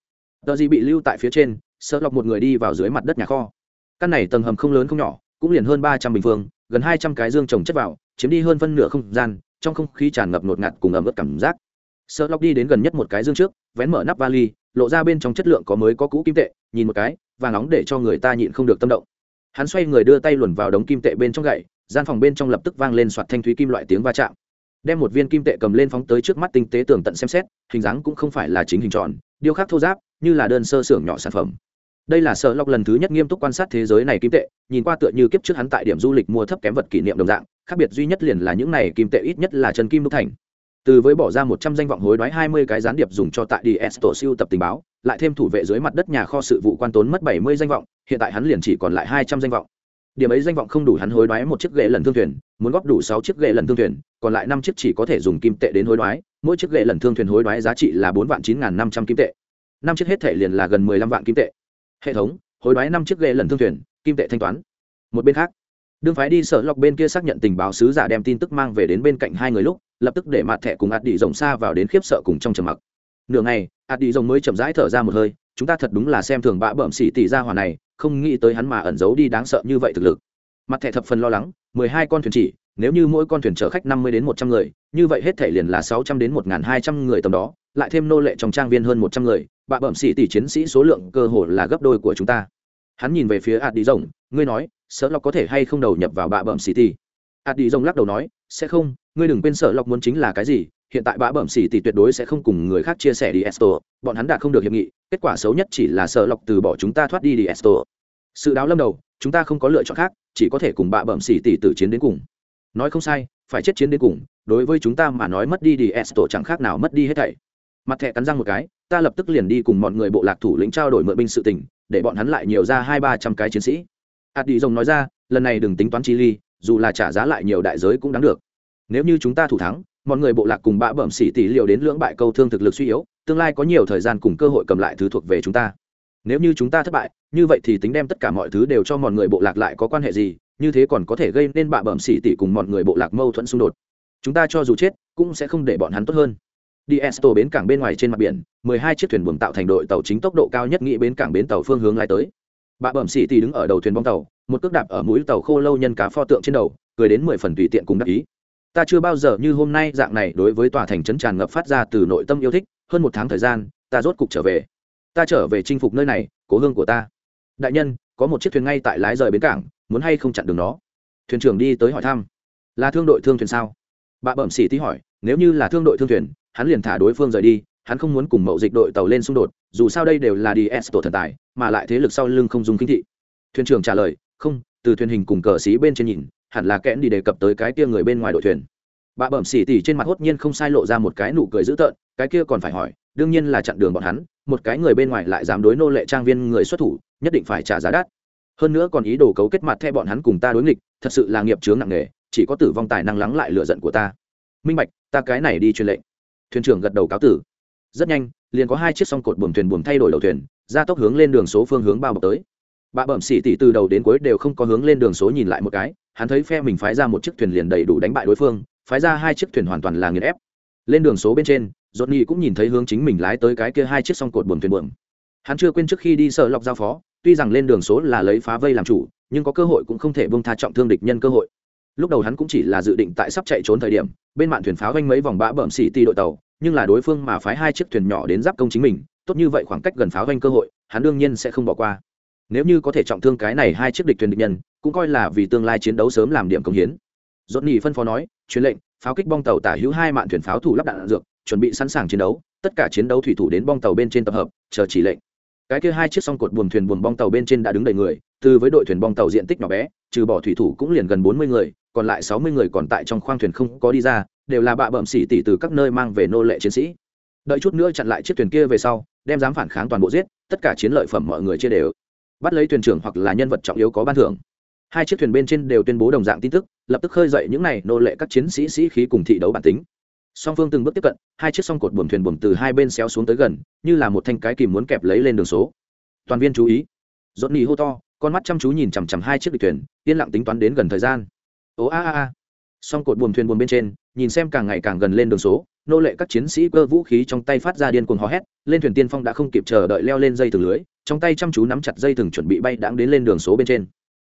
Tờ gì bị lưu tại phía trên sợ lọc một người đi vào dưới mặt đất nhà kho. Căn này tầng hầm không lớn không nhỏ, cũng liền hơn ba trăm bình phương, gần hai trăm cái dương trồng chất vào, chiếm đi hơn phân nửa không gian, trong không khí tràn ngập ngột ngạt cùng ẩm ướt cảm giác sợ lóc đi đến gần nhất một cái dương trước, vén mở nắp vali, lộ ra bên trong chất lượng có mới có cũ kim tệ, nhìn một cái, và nóng để cho người ta nhịn không được tâm động. Hắn xoay người đưa tay luồn vào đống kim tệ bên trong gậy, gian phòng bên trong lập tức vang lên soạt thanh thúy kim loại tiếng va chạm. Đem một viên kim tệ cầm lên phóng tới trước mắt tinh tế tường tận xem xét, hình dáng cũng không phải là chính hình tròn, điêu khắc thô giáp, như là đơn sơ xưởng nhỏ sản phẩm. Đây là sợ lọc lần thứ nhất nghiêm túc quan sát thế giới này kim tệ, nhìn qua tựa như kiếp trước hắn tại điểm du lịch mua thấp kém vật kỷ niệm đồng dạng, khác biệt duy nhất liền là những này kim tệ ít nhất là chân kim đúc thành từ với bỏ ra một trăm danh vọng hối đoái hai mươi cái gián điệp dùng cho tại ds tổ siêu tập tình báo, lại thêm thủ vệ dưới mặt đất nhà kho sự vụ quan tốn mất bảy mươi danh vọng, hiện tại hắn liền chỉ còn lại hai trăm danh vọng. Điểm ấy danh vọng không đủ hắn hối đoái một chiếc ghế lần thương thuyền, muốn góp đủ sáu chiếc ghế lần thương thuyền, còn lại năm chiếc chỉ có thể dùng kim tệ đến hối đoái, mỗi chiếc ghế lần thương thuyền hối đoái giá trị là bốn vạn chín n năm trăm kim tệ. Năm chiếc hết thể liền là gần mười lăm vạn kim tệ. Hệ thống, hối đoái năm chiếc ghế lần thương thuyền, kim tệ thanh toán. Một bên khác đương phái đi sở lọc bên kia xác nhận tình báo, sứ giả đem tin tức mang về đến bên cạnh hai người lúc, lập tức để mặt thẻ cùng ạt đi rồng xa vào đến khiếp sợ cùng trong trầm mặc. Nửa ngày, ạt đi rồng mới chậm rãi thở ra một hơi, chúng ta thật đúng là xem thường bã bẩm xỉ tỷ ra hỏa này, không nghĩ tới hắn mà ẩn giấu đi đáng sợ như vậy thực lực. Mặt thẻ thập phần lo lắng, mười hai con thuyền chỉ, nếu như mỗi con thuyền chở khách năm mươi đến một trăm người, như vậy hết thể liền là sáu trăm đến một n g h n hai trăm người tầm đó, lại thêm nô lệ trong trang viên hơn một trăm người, bạ bẩm xỉ tỷ chiến sĩ số lượng cơ hồ là gấp đôi của chúng ta. Hắn nhìn về phía ạt đi rồng, ngươi nói sợ lọc có thể hay không đầu nhập vào bạ bẩm xỉ tỷ ạt đi rồng lắc đầu nói, sẽ không, ngươi đừng quên sợ lọc muốn chính là cái gì, hiện tại bạ bẩm xỉ tỷ tuyệt đối sẽ không cùng người khác chia sẻ đi esto. Bọn hắn đạt không được hiệp nghị, kết quả xấu nhất chỉ là sợ lọc từ bỏ chúng ta thoát đi đi esto. Sự đáo lâm đầu, chúng ta không có lựa chọn khác, chỉ có thể cùng bạ bẩm xỉ tỷ tử chiến đến cùng. Nói không sai, phải chết chiến đến cùng, đối với chúng ta mà nói mất đi đi esto chẳng khác nào mất đi hết thảy. Mặt thẻ cắn răng một cái, ta lập tức liền đi cùng mọi người bộ lạc thủ lĩnh trao đổi mượn binh sự tình, để bọn hắn lại nhiều ra hai ba trăm cái chiến sĩ hạt đi rồng nói ra, lần này đừng tính toán chi ly, dù là trả giá lại nhiều đại giới cũng đáng được. Nếu như chúng ta thủ thắng, mọi người bộ lạc cùng bạ bẩm xỉ tỷ liệu đến lưỡng bại câu thương thực lực suy yếu, tương lai có nhiều thời gian cùng cơ hội cầm lại thứ thuộc về chúng ta. Nếu như chúng ta thất bại, như vậy thì tính đem tất cả mọi thứ đều cho mọi người bộ lạc lại có quan hệ gì, như thế còn có thể gây nên bạ bẩm xỉ tỷ cùng mọi người bộ lạc mâu thuẫn xung đột. Chúng ta cho dù chết, cũng sẽ không để bọn hắn tốt hơn. Đi esto bến cảng bên ngoài trên mặt biển, mười hai chiếc thuyền buồm tạo thành đội tàu chính tốc độ cao nhất nghĩ bến cảng bến tàu phương hướng lại tới. Bà bẩm xỉ tỷ đứng ở đầu thuyền bong tàu, một cước đạp ở mũi tàu khô lâu nhân cá pho tượng trên đầu, cười đến mười phần tùy tiện cùng đắc ý. Ta chưa bao giờ như hôm nay dạng này đối với tòa thành trấn tràn ngập phát ra từ nội tâm yêu thích, hơn một tháng thời gian, ta rốt cục trở về. Ta trở về chinh phục nơi này, cố hương của ta. Đại nhân, có một chiếc thuyền ngay tại lái rời bến cảng, muốn hay không chặn đường nó? Thuyền trưởng đi tới hỏi thăm. Là thương đội thương thuyền sao? Bà bẩm xỉ tí hỏi, nếu như là thương đội thương thuyền, hắn liền thả đối phương rời đi hắn không muốn cùng mậu dịch đội tàu lên xung đột, dù sao đây đều là ds tổ thần tài, mà lại thế lực sau lưng không dùng kinh thị. Thuyền trưởng trả lời, không, từ thuyền hình cùng cờ xí bên trên nhìn, hẳn là kẽn đi đề cập tới cái kia người bên ngoài đội thuyền. Bà bẩm xỉ tỉ trên mặt hốt nhiên không sai lộ ra một cái nụ cười dữ tợn, cái kia còn phải hỏi, đương nhiên là chặn đường bọn hắn, một cái người bên ngoài lại dám đối nô lệ trang viên người xuất thủ, nhất định phải trả giá đắt. Hơn nữa còn ý đồ cấu kết mặt theo bọn hắn cùng ta đối nghịch, thật sự là nghiệp chướng nặng nề, chỉ có tử vong tài năng lắng lại lựa giận của ta. Minh bạch, ta cái này đi truyền lệnh. Thuyền trưởng gật đầu cáo tử rất nhanh, liền có hai chiếc song cột buồm thuyền buồm thay đổi đầu thuyền ra tốc hướng lên đường số phương hướng bao bọc tới. Bà bẩm xỉ tỉ từ đầu đến cuối đều không có hướng lên đường số nhìn lại một cái, hắn thấy phe mình phái ra một chiếc thuyền liền đầy đủ đánh bại đối phương, phái ra hai chiếc thuyền hoàn toàn là nghiền ép. Lên đường số bên trên dốt nhi cũng nhìn thấy hướng chính mình lái tới cái kia hai chiếc song cột buồm thuyền buồm. Hắn chưa quên trước khi đi sợ lọc giao phó, tuy rằng lên đường số là lấy phá vây làm chủ, nhưng có cơ hội cũng không thể bông tha trọng thương địch nhân cơ hội. Lúc đầu hắn cũng chỉ là dự định tại sắp chạy trốn thời điểm, bên mạn thuyền pháo vanh mấy vòng bã bẩm xỉ ti đội tàu nhưng là đối phương mà phái hai chiếc thuyền nhỏ đến giáp công chính mình tốt như vậy khoảng cách gần pháo doanh cơ hội hắn đương nhiên sẽ không bỏ qua. Nếu như có thể trọng thương cái này hai chiếc địch thuyền địch nhân cũng coi là vì tương lai chiến đấu sớm làm điểm công hiến. Dốt nhì phân phó nói truyền lệnh pháo kích bong tàu tả hữu hai mạn thuyền pháo thủ lắp đạn, đạn dược chuẩn bị sẵn sàng chiến đấu tất cả chiến đấu thủy thủ đến bong tàu bên trên tập hợp chờ chỉ lệnh. Cái kia hai chiếc song cột buồm thuyền buồm bong tàu bên trên đã đứng đầy người từ với đội thuyền bong tàu diện tích nhỏ bé trừ bỏ thủy thủ cũng liền gần bốn mươi người còn lại sáu mươi người còn tại trong khoang thuyền không có đi ra đều là bạ bẩm xỉ tỉ từ các nơi mang về nô lệ chiến sĩ. Đợi chút nữa chặn lại chiếc thuyền kia về sau, đem dám phản kháng toàn bộ giết, tất cả chiến lợi phẩm mọi người chia đều. Bắt lấy thuyền trưởng hoặc là nhân vật trọng yếu có ban thưởng. Hai chiếc thuyền bên trên đều tuyên bố đồng dạng tin tức, lập tức khơi dậy những n à y nô lệ các chiến sĩ sĩ khí cùng thị đấu bản tính. Song phương từng bước tiếp cận, hai chiếc song cột buồm thuyền buồm từ hai bên xéo xuống tới gần, như là một thanh cái kìm muốn kẹp lấy lên đường số. Toàn viên chú ý. Dốt nỉ hô to, con mắt chăm chú nhìn chằm chằm hai chiếc địch thuyền, yên lặng tính toán đến gần thời gian. Ố a a a. Song cột buồm thuyền buồm bên trên nhìn xem càng ngày càng gần lên đường số, nô lệ các chiến sĩ cơ vũ khí trong tay phát ra điên cuồng hò hét, lên thuyền tiên phong đã không kịp chờ đợi leo lên dây thừng lưới, trong tay chăm chú nắm chặt dây thừng chuẩn bị bay đáng đến lên đường số bên trên.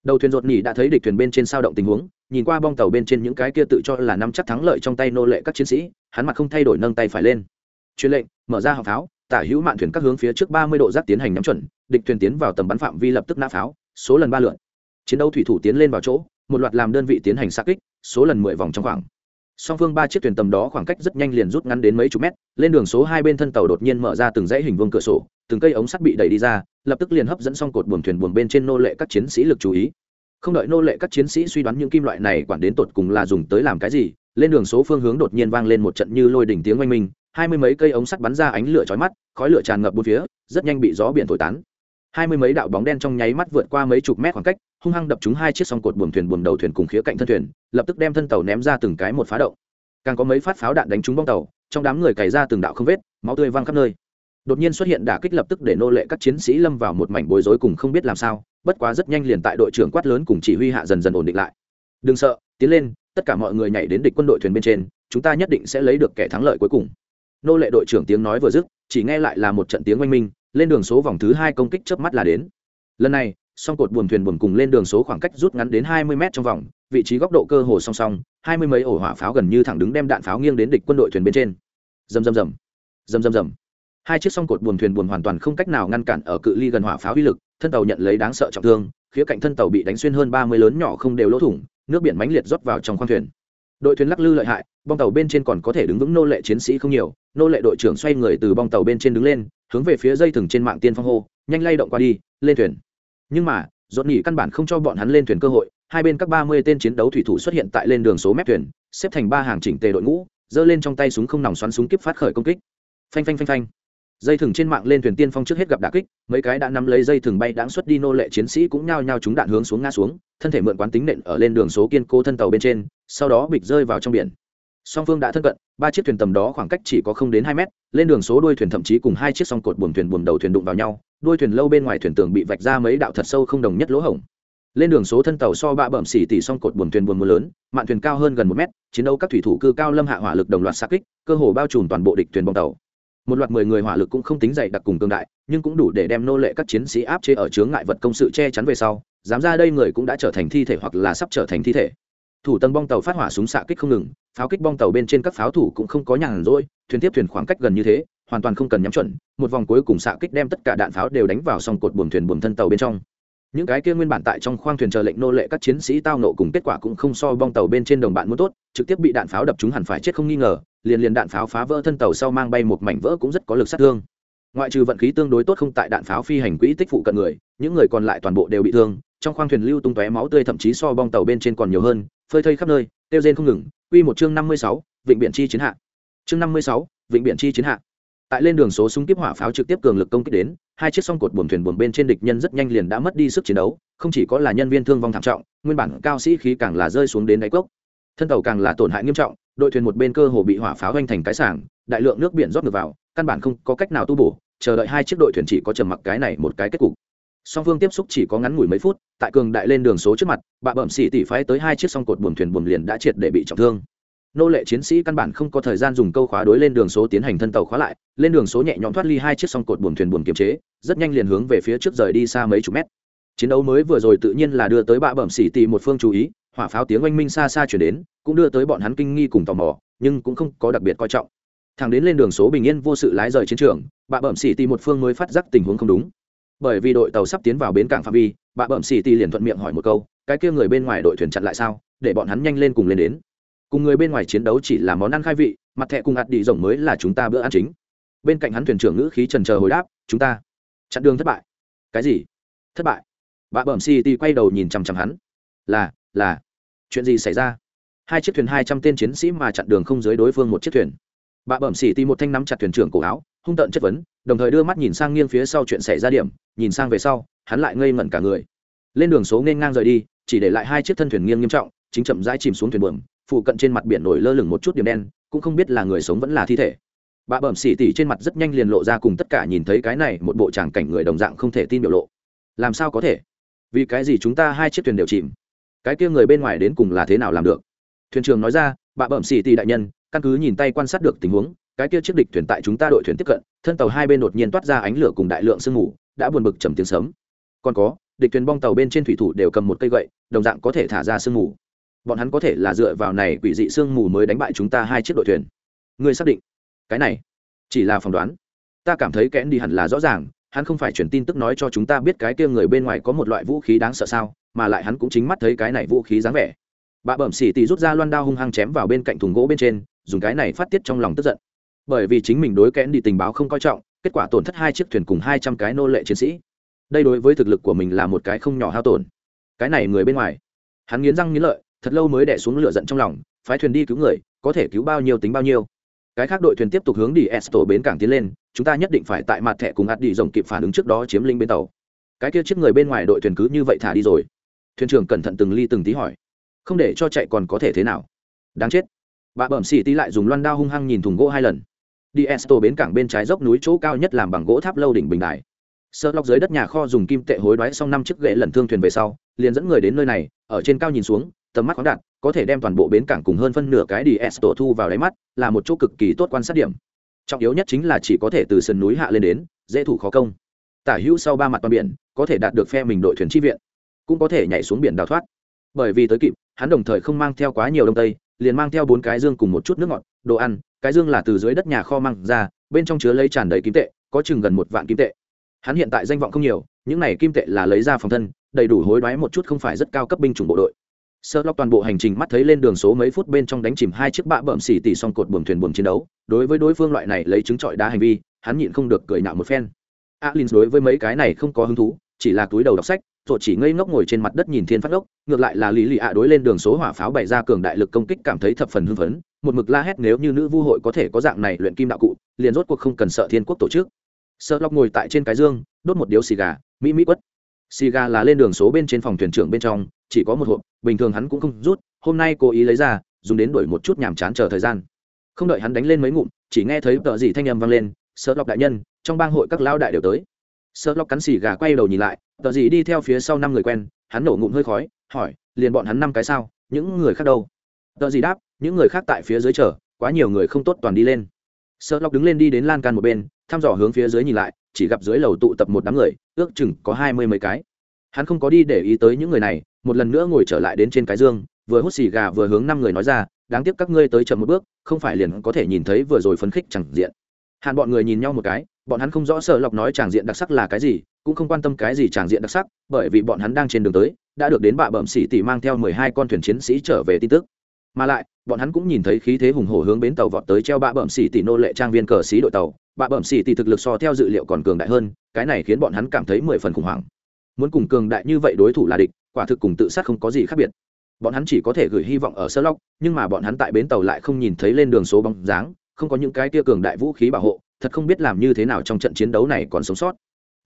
Đầu thuyền rột nhỉ đã thấy địch thuyền bên trên sao động tình huống, nhìn qua bong tàu bên trên những cái kia tự cho là nắm chắc thắng lợi trong tay nô lệ các chiến sĩ, hắn mặt không thay đổi nâng tay phải lên. Truyền lệnh, mở ra họng pháo, tả hữu mạn thuyền các hướng phía trước ba mươi độ giáp tiến hành nhắm chuẩn, địch thuyền tiến vào tầm bắn phạm vi lập tức nã pháo, số lần ba lượn. Chiến đấu thủy thủ tiến lên vào chỗ, một loạt làm đơn vị tiến hành xa kích, số lần mười vòng trong khoảng song phương ba chiếc thuyền tầm đó khoảng cách rất nhanh liền rút ngắn đến mấy chục mét, lên đường số hai bên thân tàu đột nhiên mở ra từng dãy hình vuông cửa sổ, từng cây ống sắt bị đẩy đi ra, lập tức liền hấp dẫn xong cột buồng thuyền buồng bên trên nô lệ các chiến sĩ lực chú ý. Không đợi nô lệ các chiến sĩ suy đoán những kim loại này quản đến tột cùng là dùng tới làm cái gì, lên đường số phương hướng đột nhiên vang lên một trận như lôi đỉnh tiếng oanh minh, hai mươi mấy cây ống sắt bắn ra ánh lửa chói mắt, khói lửa tràn ngập bốn phía, rất nhanh bị gió biển thổi tán hai mươi mấy đạo bóng đen trong nháy mắt vượt qua mấy chục mét khoảng cách, hung hăng đập trúng hai chiếc song cột buồng thuyền buồng đầu thuyền cùng khía cạnh thân thuyền, lập tức đem thân tàu ném ra từng cái một phá động. Càng có mấy phát pháo đạn đánh trúng bong tàu, trong đám người cày ra từng đạo không vết, máu tươi văng khắp nơi. Đột nhiên xuất hiện đả kích lập tức để nô lệ các chiến sĩ lâm vào một mảnh bối rối cùng không biết làm sao, bất quá rất nhanh liền tại đội trưởng quát lớn cùng chỉ huy hạ dần dần ổn định lại. Đừng sợ, tiến lên, tất cả mọi người nhảy đến địch quân đội thuyền bên trên, chúng ta nhất định sẽ lấy được kẻ thắng lợi cuối cùng. Nô lệ đội trưởng tiếng nói vừa dứt, chỉ nghe lại là một trận tiếng oanh minh lên đường số vòng thứ hai công kích chớp mắt là đến. Lần này, song cột buồm thuyền buồm cùng lên đường số khoảng cách rút ngắn đến hai mươi m trong vòng, vị trí góc độ cơ hồ song song, hai mươi mấy ổ hỏa pháo gần như thẳng đứng đem đạn pháo nghiêng đến địch quân đội thuyền bên trên. Rầm rầm rầm. Rầm rầm rầm. Hai chiếc song cột buồm thuyền buồm hoàn toàn không cách nào ngăn cản ở cự ly gần hỏa pháo uy lực, thân tàu nhận lấy đáng sợ trọng thương, khía cạnh thân tàu bị đánh xuyên hơn ba mươi lớn nhỏ không đều lỗ thủng, nước biển mãnh liệt rót vào trong khoang thuyền. Đội thuyền lắc lư lợi hại, bong tàu bên trên còn có thể đứng vững nô lệ chiến sĩ không nhiều, nô lệ đội trưởng xoay người từ bong tàu bên trên đứng lên hướng về phía dây thừng trên mạng tiên phong hô, nhanh lay động qua đi, lên thuyền. Nhưng mà dọn nhỉ căn bản không cho bọn hắn lên thuyền cơ hội, hai bên các ba mươi tên chiến đấu thủy thủ xuất hiện tại lên đường số mép thuyền, xếp thành ba hàng chỉnh tề đội ngũ, giơ lên trong tay súng không nòng xoắn súng kíp phát khởi công kích. Phanh phanh phanh phanh. Dây thừng trên mạng lên thuyền tiên phong trước hết gặp đà kích, mấy cái đã nắm lấy dây thừng bay đáng xuất đi nô lệ chiến sĩ cũng nhao nhao chúng đạn hướng xuống ngã xuống, thân thể mượn quán tính nện ở lên đường số kiên cố thân tàu bên trên, sau đó bịch rơi vào trong biển song phương đã thân cận, ba chiếc thuyền tầm đó khoảng cách chỉ có không đến hai mét, lên đường số đuôi thuyền thậm chí cùng hai chiếc song cột buồm thuyền buồm đầu thuyền đụng vào nhau, đuôi thuyền lâu bên ngoài thuyền tường bị vạch ra mấy đạo thật sâu không đồng nhất lỗ hổng. Lên đường số thân tàu so bạ bẩm xỉ tỷ song cột buồm thuyền buồm mưa lớn, mạn thuyền cao hơn gần một mét, chiến đấu các thủy thủ cư cao lâm hạ hỏa lực đồng loạt xa kích, cơ hồ bao trùm toàn bộ địch thuyền bong tàu. Một loạt mười người hỏa lực cũng không tính dày đặc cùng tương đại, nhưng cũng đủ để đem nô lệ các chiến sĩ áp chế ở chướng ngại vật công sự che chắn về sau, dám ra đây người cũng đã trở thành thi thể hoặc là sắp trở thành thi thể thủ tầng bong tàu phát hỏa súng xạ kích không ngừng, pháo kích bong tàu bên trên các pháo thủ cũng không có nhàn rỗi, thuyền tiếp thuyền khoảng cách gần như thế, hoàn toàn không cần nhắm chuẩn, một vòng cuối cùng xạ kích đem tất cả đạn pháo đều đánh vào song cột buồm thuyền buồm thân tàu bên trong. Những cái kia nguyên bản tại trong khoang thuyền chờ lệnh nô lệ các chiến sĩ tao nộ cùng kết quả cũng không so bong tàu bên trên đồng bạn muốn tốt, trực tiếp bị đạn pháo đập chúng hẳn phải chết không nghi ngờ, liền liền đạn pháo phá vỡ thân tàu sau mang bay một mảnh vỡ cũng rất có lực sát thương. Ngoại trừ vận khí tương đối tốt không tại đạn pháo phi hành quỹ tích phụ cận người, những người còn lại toàn bộ đều bị thương trong khoang thuyền lưu tung tóe máu tươi thậm chí so bong tàu bên trên còn nhiều hơn, phơi thây khắp nơi tiêu rên không ngừng. Quy một chương năm mươi sáu, vịnh biển chi chiến hạ. Chương năm mươi sáu, vịnh biển chi chiến hạ. Tại lên đường số súng kiếp hỏa pháo trực tiếp cường lực công kích đến, hai chiếc song cột buồm thuyền buồm bên trên địch nhân rất nhanh liền đã mất đi sức chiến đấu, không chỉ có là nhân viên thương vong thảm trọng, nguyên bản cao sĩ khí càng là rơi xuống đến đáy cốc. Thân tàu càng là tổn hại nghiêm trọng, đội thuyền một bên cơ hồ bị hỏa pháo hoành thành cái sảng, đại lượng nước biển rót ngược vào, căn bản không có cách nào tu bổ, chờ đợi hai chiếc đội thuyền chỉ có trầm mặc cái này một cái kết cục song phương tiếp xúc chỉ có ngắn ngủi mấy phút, tại cường đại lên đường số trước mặt, bạ bẩm xỉ tỷ phái tới hai chiếc song cột buồm thuyền buồm liền đã triệt để bị trọng thương. Nô lệ chiến sĩ căn bản không có thời gian dùng câu khóa đối lên đường số tiến hành thân tàu khóa lại, lên đường số nhẹ nhõm thoát ly hai chiếc song cột buồm thuyền buồm kiềm chế, rất nhanh liền hướng về phía trước rời đi xa mấy chục mét. Chiến đấu mới vừa rồi tự nhiên là đưa tới bạ bẩm xỉ tỷ một phương chú ý, hỏa pháo tiếng oanh minh xa xa chuyển đến, cũng đưa tới bọn hắn kinh nghi cùng tò mò, nhưng cũng không có đặc biệt coi trọng. Thằng đến lên đường số bình yên vô sự lái rời chiến trường, bạ bẩm xỉ tỷ một phương mới phát giác tình huống không đúng bởi vì đội tàu sắp tiến vào bến cảng phạm vi, bà bẩm xì tì liền thuận miệng hỏi một câu, cái kia người bên ngoài đội thuyền chặn lại sao? Để bọn hắn nhanh lên cùng lên đến. Cùng người bên ngoài chiến đấu chỉ là món ăn khai vị, mặt thẹ cùng ạt đi rồng mới là chúng ta bữa ăn chính. Bên cạnh hắn thuyền trưởng ngữ khí trần chờ hồi đáp, chúng ta chặn đường thất bại. Cái gì? Thất bại? Bà bẩm city quay đầu nhìn chằm chằm hắn. Là là, chuyện gì xảy ra? Hai chiếc thuyền hai trăm tên chiến sĩ mà chặn đường không dưới đối phương một chiếc thuyền. Bà bẩm xì tìm một thanh nắm chặt thuyền trưởng cổ áo hung tợn chất vấn, đồng thời đưa mắt nhìn sang nghiêng phía sau chuyện xảy ra điểm, nhìn sang về sau, hắn lại ngây ngẩn cả người. Lên đường số nên ngang rời đi, chỉ để lại hai chiếc thân thuyền nghiêng nghiêm trọng, chính chậm rãi chìm xuống thuyền buồm, phụ cận trên mặt biển nổi lơ lửng một chút điểm đen, cũng không biết là người sống vẫn là thi thể. Bà bẩm xỉ tỉ trên mặt rất nhanh liền lộ ra cùng tất cả nhìn thấy cái này một bộ tràng cảnh người đồng dạng không thể tin biểu lộ. Làm sao có thể? Vì cái gì chúng ta hai chiếc thuyền đều chìm? Cái kia người bên ngoài đến cùng là thế nào làm được? Thuyền trưởng nói ra, bà bẩm xỉ tỉ đại nhân, căn cứ nhìn tay quan sát được tình huống cái kia chiếc địch thuyền tại chúng ta đội thuyền tiếp cận, thân tàu hai bên đột nhiên toát ra ánh lửa cùng đại lượng sương mù, đã buồn bực trầm tiếng sớm còn có, địch thuyền bong tàu bên trên thủy thủ đều cầm một cây gậy, đồng dạng có thể thả ra sương mù. Bọn hắn có thể là dựa vào này quỷ dị sương mù mới đánh bại chúng ta hai chiếc đội thuyền. Ngươi xác định, cái này chỉ là phỏng đoán. Ta cảm thấy kẽn đi hẳn là rõ ràng, hắn không phải truyền tin tức nói cho chúng ta biết cái kia người bên ngoài có một loại vũ khí đáng sợ sao, mà lại hắn cũng chính mắt thấy cái này vũ khí dáng vẻ. Bà bẩm xỉ tì rút ra loan đao hung hăng chém vào bên cạnh thùng gỗ bên trên, dùng cái này phát tiết trong lòng tức giận bởi vì chính mình đối kẽn đi tình báo không coi trọng, kết quả tổn thất hai chiếc thuyền cùng hai trăm cái nô lệ chiến sĩ. Đây đối với thực lực của mình là một cái không nhỏ hao tổn. Cái này người bên ngoài, hắn nghiến răng nghiến lợi, thật lâu mới đẻ xuống lửa giận trong lòng, phái thuyền đi cứu người, có thể cứu bao nhiêu tính bao nhiêu. Cái khác đội thuyền tiếp tục hướng đi s tổ bến cảng tiến lên, chúng ta nhất định phải tại mặt thẻ cùng ạt đi rồng kịp phản ứng trước đó chiếm linh bên tàu. Cái kia chiếc người bên ngoài đội thuyền cứ như vậy thả đi rồi. Thuyền trưởng cẩn thận từng ly từng tí hỏi. Không để cho chạy còn có thể thế nào? Đáng chết. Bà bẩm xỉ tí lại dùng loan đao hung hăng nhìn thùng gỗ hai lần đi esto bến cảng bên trái dốc núi chỗ cao nhất làm bằng gỗ tháp lâu đỉnh bình đài. Sơ lóc dưới đất nhà kho dùng kim tệ hối đoái xong năm chiếc ghệ lần thương thuyền về sau, liền dẫn người đến nơi này, ở trên cao nhìn xuống, tầm mắt khoáng đạt, có thể đem toàn bộ bến cảng cùng hơn phân nửa cái đi esto thu vào đáy mắt, là một chỗ cực kỳ tốt quan sát điểm. Trọng yếu nhất chính là chỉ có thể từ sườn núi hạ lên đến, dễ thủ khó công. Tả hữu sau ba mặt toàn biển, có thể đạt được phe mình đội thuyền chi viện, cũng có thể nhảy xuống biển đào thoát. Bởi vì tới kịp, hắn đồng thời không mang theo quá nhiều đông tây, liền mang theo bốn cái dương cùng một chút nước ngọt, đồ ăn cái dương là từ dưới đất nhà kho mang ra, bên trong chứa lấy tràn đầy kim tệ, có chừng gần một vạn kim tệ. Hắn hiện tại danh vọng không nhiều, những này kim tệ là lấy ra phòng thân, đầy đủ hối đoái một chút không phải rất cao cấp binh chủng bộ đội. Sơ lóc toàn bộ hành trình mắt thấy lên đường số mấy phút bên trong đánh chìm hai chiếc bạ bợm xỉ tỉ xong cột buồng thuyền buồng chiến đấu, đối với đối phương loại này lấy trứng trọi đá hành vi, hắn nhịn không được cười nạo một phen. Alin đối với mấy cái này không có hứng thú, chỉ là túi đầu đọc sách, rồi chỉ ngây ngốc ngồi trên mặt đất nhìn thiên phát ốc ngược lại là lý lì ạ đối lên đường số hỏa pháo bày ra cường đại lực công kích cảm thấy thập phần hưng phấn một mực la hét nếu như nữ vu hội có thể có dạng này luyện kim đạo cụ, liền rốt cuộc không cần sợ thiên quốc tổ chức. Sợ lọc ngồi tại trên cái dương, đốt một điếu xì gà, mỹ mỹ quất. Xì gà là lên đường số bên trên phòng thuyền trưởng bên trong, chỉ có một hộp, bình thường hắn cũng không rút, hôm nay cố ý lấy ra, dùng đến đổi một chút nhàm chán chờ thời gian. Không đợi hắn đánh lên mấy ngụm, chỉ nghe thấy tợ gì thanh âm vang lên, sợ lọc đại nhân, trong bang hội các lao đại đều tới. Sợ lọc cắn xì gà quay đầu nhìn lại, tợ gì đi theo phía sau năm người quen, hắn nổ ngụm hơi khói, hỏi, liền bọn hắn năm cái sao? Những người khác đâu? Tợ gì đáp những người khác tại phía dưới chờ, quá nhiều người không tốt toàn đi lên. Sợ lọc đứng lên đi đến lan can một bên, thăm dò hướng phía dưới nhìn lại, chỉ gặp dưới lầu tụ tập một đám người, ước chừng có hai mươi mấy cái. Hắn không có đi để ý tới những người này, một lần nữa ngồi trở lại đến trên cái dương, vừa hút xì gà vừa hướng năm người nói ra, đáng tiếc các ngươi tới chậm một bước, không phải liền có thể nhìn thấy vừa rồi phấn khích chẳng diện. Hạn bọn người nhìn nhau một cái, bọn hắn không rõ sợ lọc nói tràng diện đặc sắc là cái gì, cũng không quan tâm cái gì tràng diện đặc sắc, bởi vì bọn hắn đang trên đường tới, đã được đến bạ bẩm xỉ tỷ mang theo mười hai con thuyền chiến sĩ trở về tin tức. Mà lại bọn hắn cũng nhìn thấy khí thế hùng hổ hướng bến tàu vọt tới treo bạ bẩm xỉ tỷ nô lệ trang viên cờ xí đội tàu. Bạ bẩm xỉ tỷ thực lực so theo dự liệu còn cường đại hơn, cái này khiến bọn hắn cảm thấy mười phần khủng hoảng. Muốn cùng cường đại như vậy đối thủ là địch, quả thực cùng tự sát không có gì khác biệt. Bọn hắn chỉ có thể gửi hy vọng ở sơ lóc nhưng mà bọn hắn tại bến tàu lại không nhìn thấy lên đường số bóng dáng, không có những cái tia cường đại vũ khí bảo hộ, thật không biết làm như thế nào trong trận chiến đấu này còn sống sót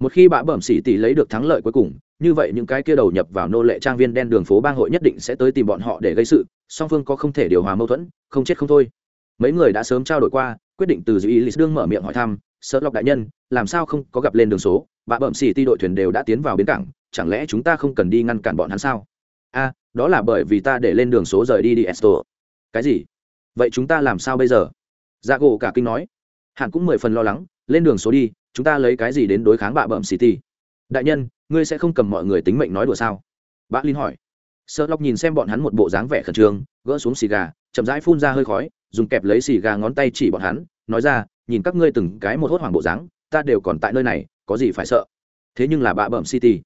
một khi bạ bẩm xỉ tỷ lấy được thắng lợi cuối cùng, như vậy những cái kia đầu nhập vào nô lệ trang viên đen đường phố bang hội nhất định sẽ tới tìm bọn họ để gây sự, song phương có không thể điều hòa mâu thuẫn, không chết không thôi. Mấy người đã sớm trao đổi qua, quyết định từ dư ý lịch đương mở miệng hỏi thăm, sợ lọc đại nhân, làm sao không có gặp lên đường số? Bạ bẩm xỉ ti đội thuyền đều đã tiến vào bến cảng, chẳng lẽ chúng ta không cần đi ngăn cản bọn hắn sao? A, đó là bởi vì ta để lên đường số rời đi đi, esto. Cái gì? Vậy chúng ta làm sao bây giờ? Dạ gỗ cả kinh nói. Hạng cũng mười phần lo lắng lên đường số đi, chúng ta lấy cái gì đến đối kháng bạ bẩm city đại nhân, ngươi sẽ không cầm mọi người tính mệnh nói đùa sao? Bác linh hỏi. Sợ lóc nhìn xem bọn hắn một bộ dáng vẻ khẩn trương, gỡ xuống xì gà, chậm rãi phun ra hơi khói, dùng kẹp lấy xì gà ngón tay chỉ bọn hắn, nói ra, nhìn các ngươi từng cái một hốt hoảng bộ dáng, ta đều còn tại nơi này, có gì phải sợ? Thế nhưng là bạ bẩm city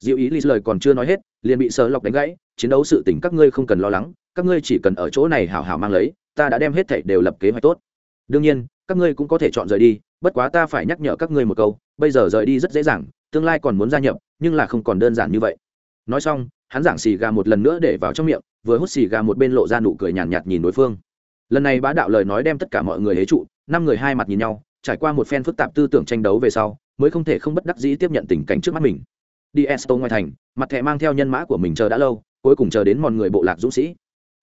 diệu ý lý lời còn chưa nói hết, liền bị sợ lọc đánh gãy, chiến đấu sự tình các ngươi không cần lo lắng, các ngươi chỉ cần ở chỗ này hào hào mang lấy, ta đã đem hết thảy đều lập kế hoạch tốt. Đương nhiên các ngươi cũng có thể chọn rời đi bất quá ta phải nhắc nhở các ngươi một câu bây giờ rời đi rất dễ dàng tương lai còn muốn gia nhập nhưng là không còn đơn giản như vậy. Nói xong hắn giảng xì gà một lần nữa để vào trong miệng vừa hút xì gà một bên lộ ra nụ cười nhàn nhạt, nhạt nhìn đối phương. Lần này bá đạo lời nói đem tất cả mọi người hế trụ năm người hai mặt nhìn nhau trải qua một phen phức tạp tư tưởng tranh đấu về sau mới không thể không bất đắc dĩ tiếp nhận tình cảnh trước mắt mình. Đi esto ngoài thành mặt thẻ mang theo nhân mã của mình chờ đã lâu cuối cùng chờ đến mọi người bộ lạc dũng sĩ.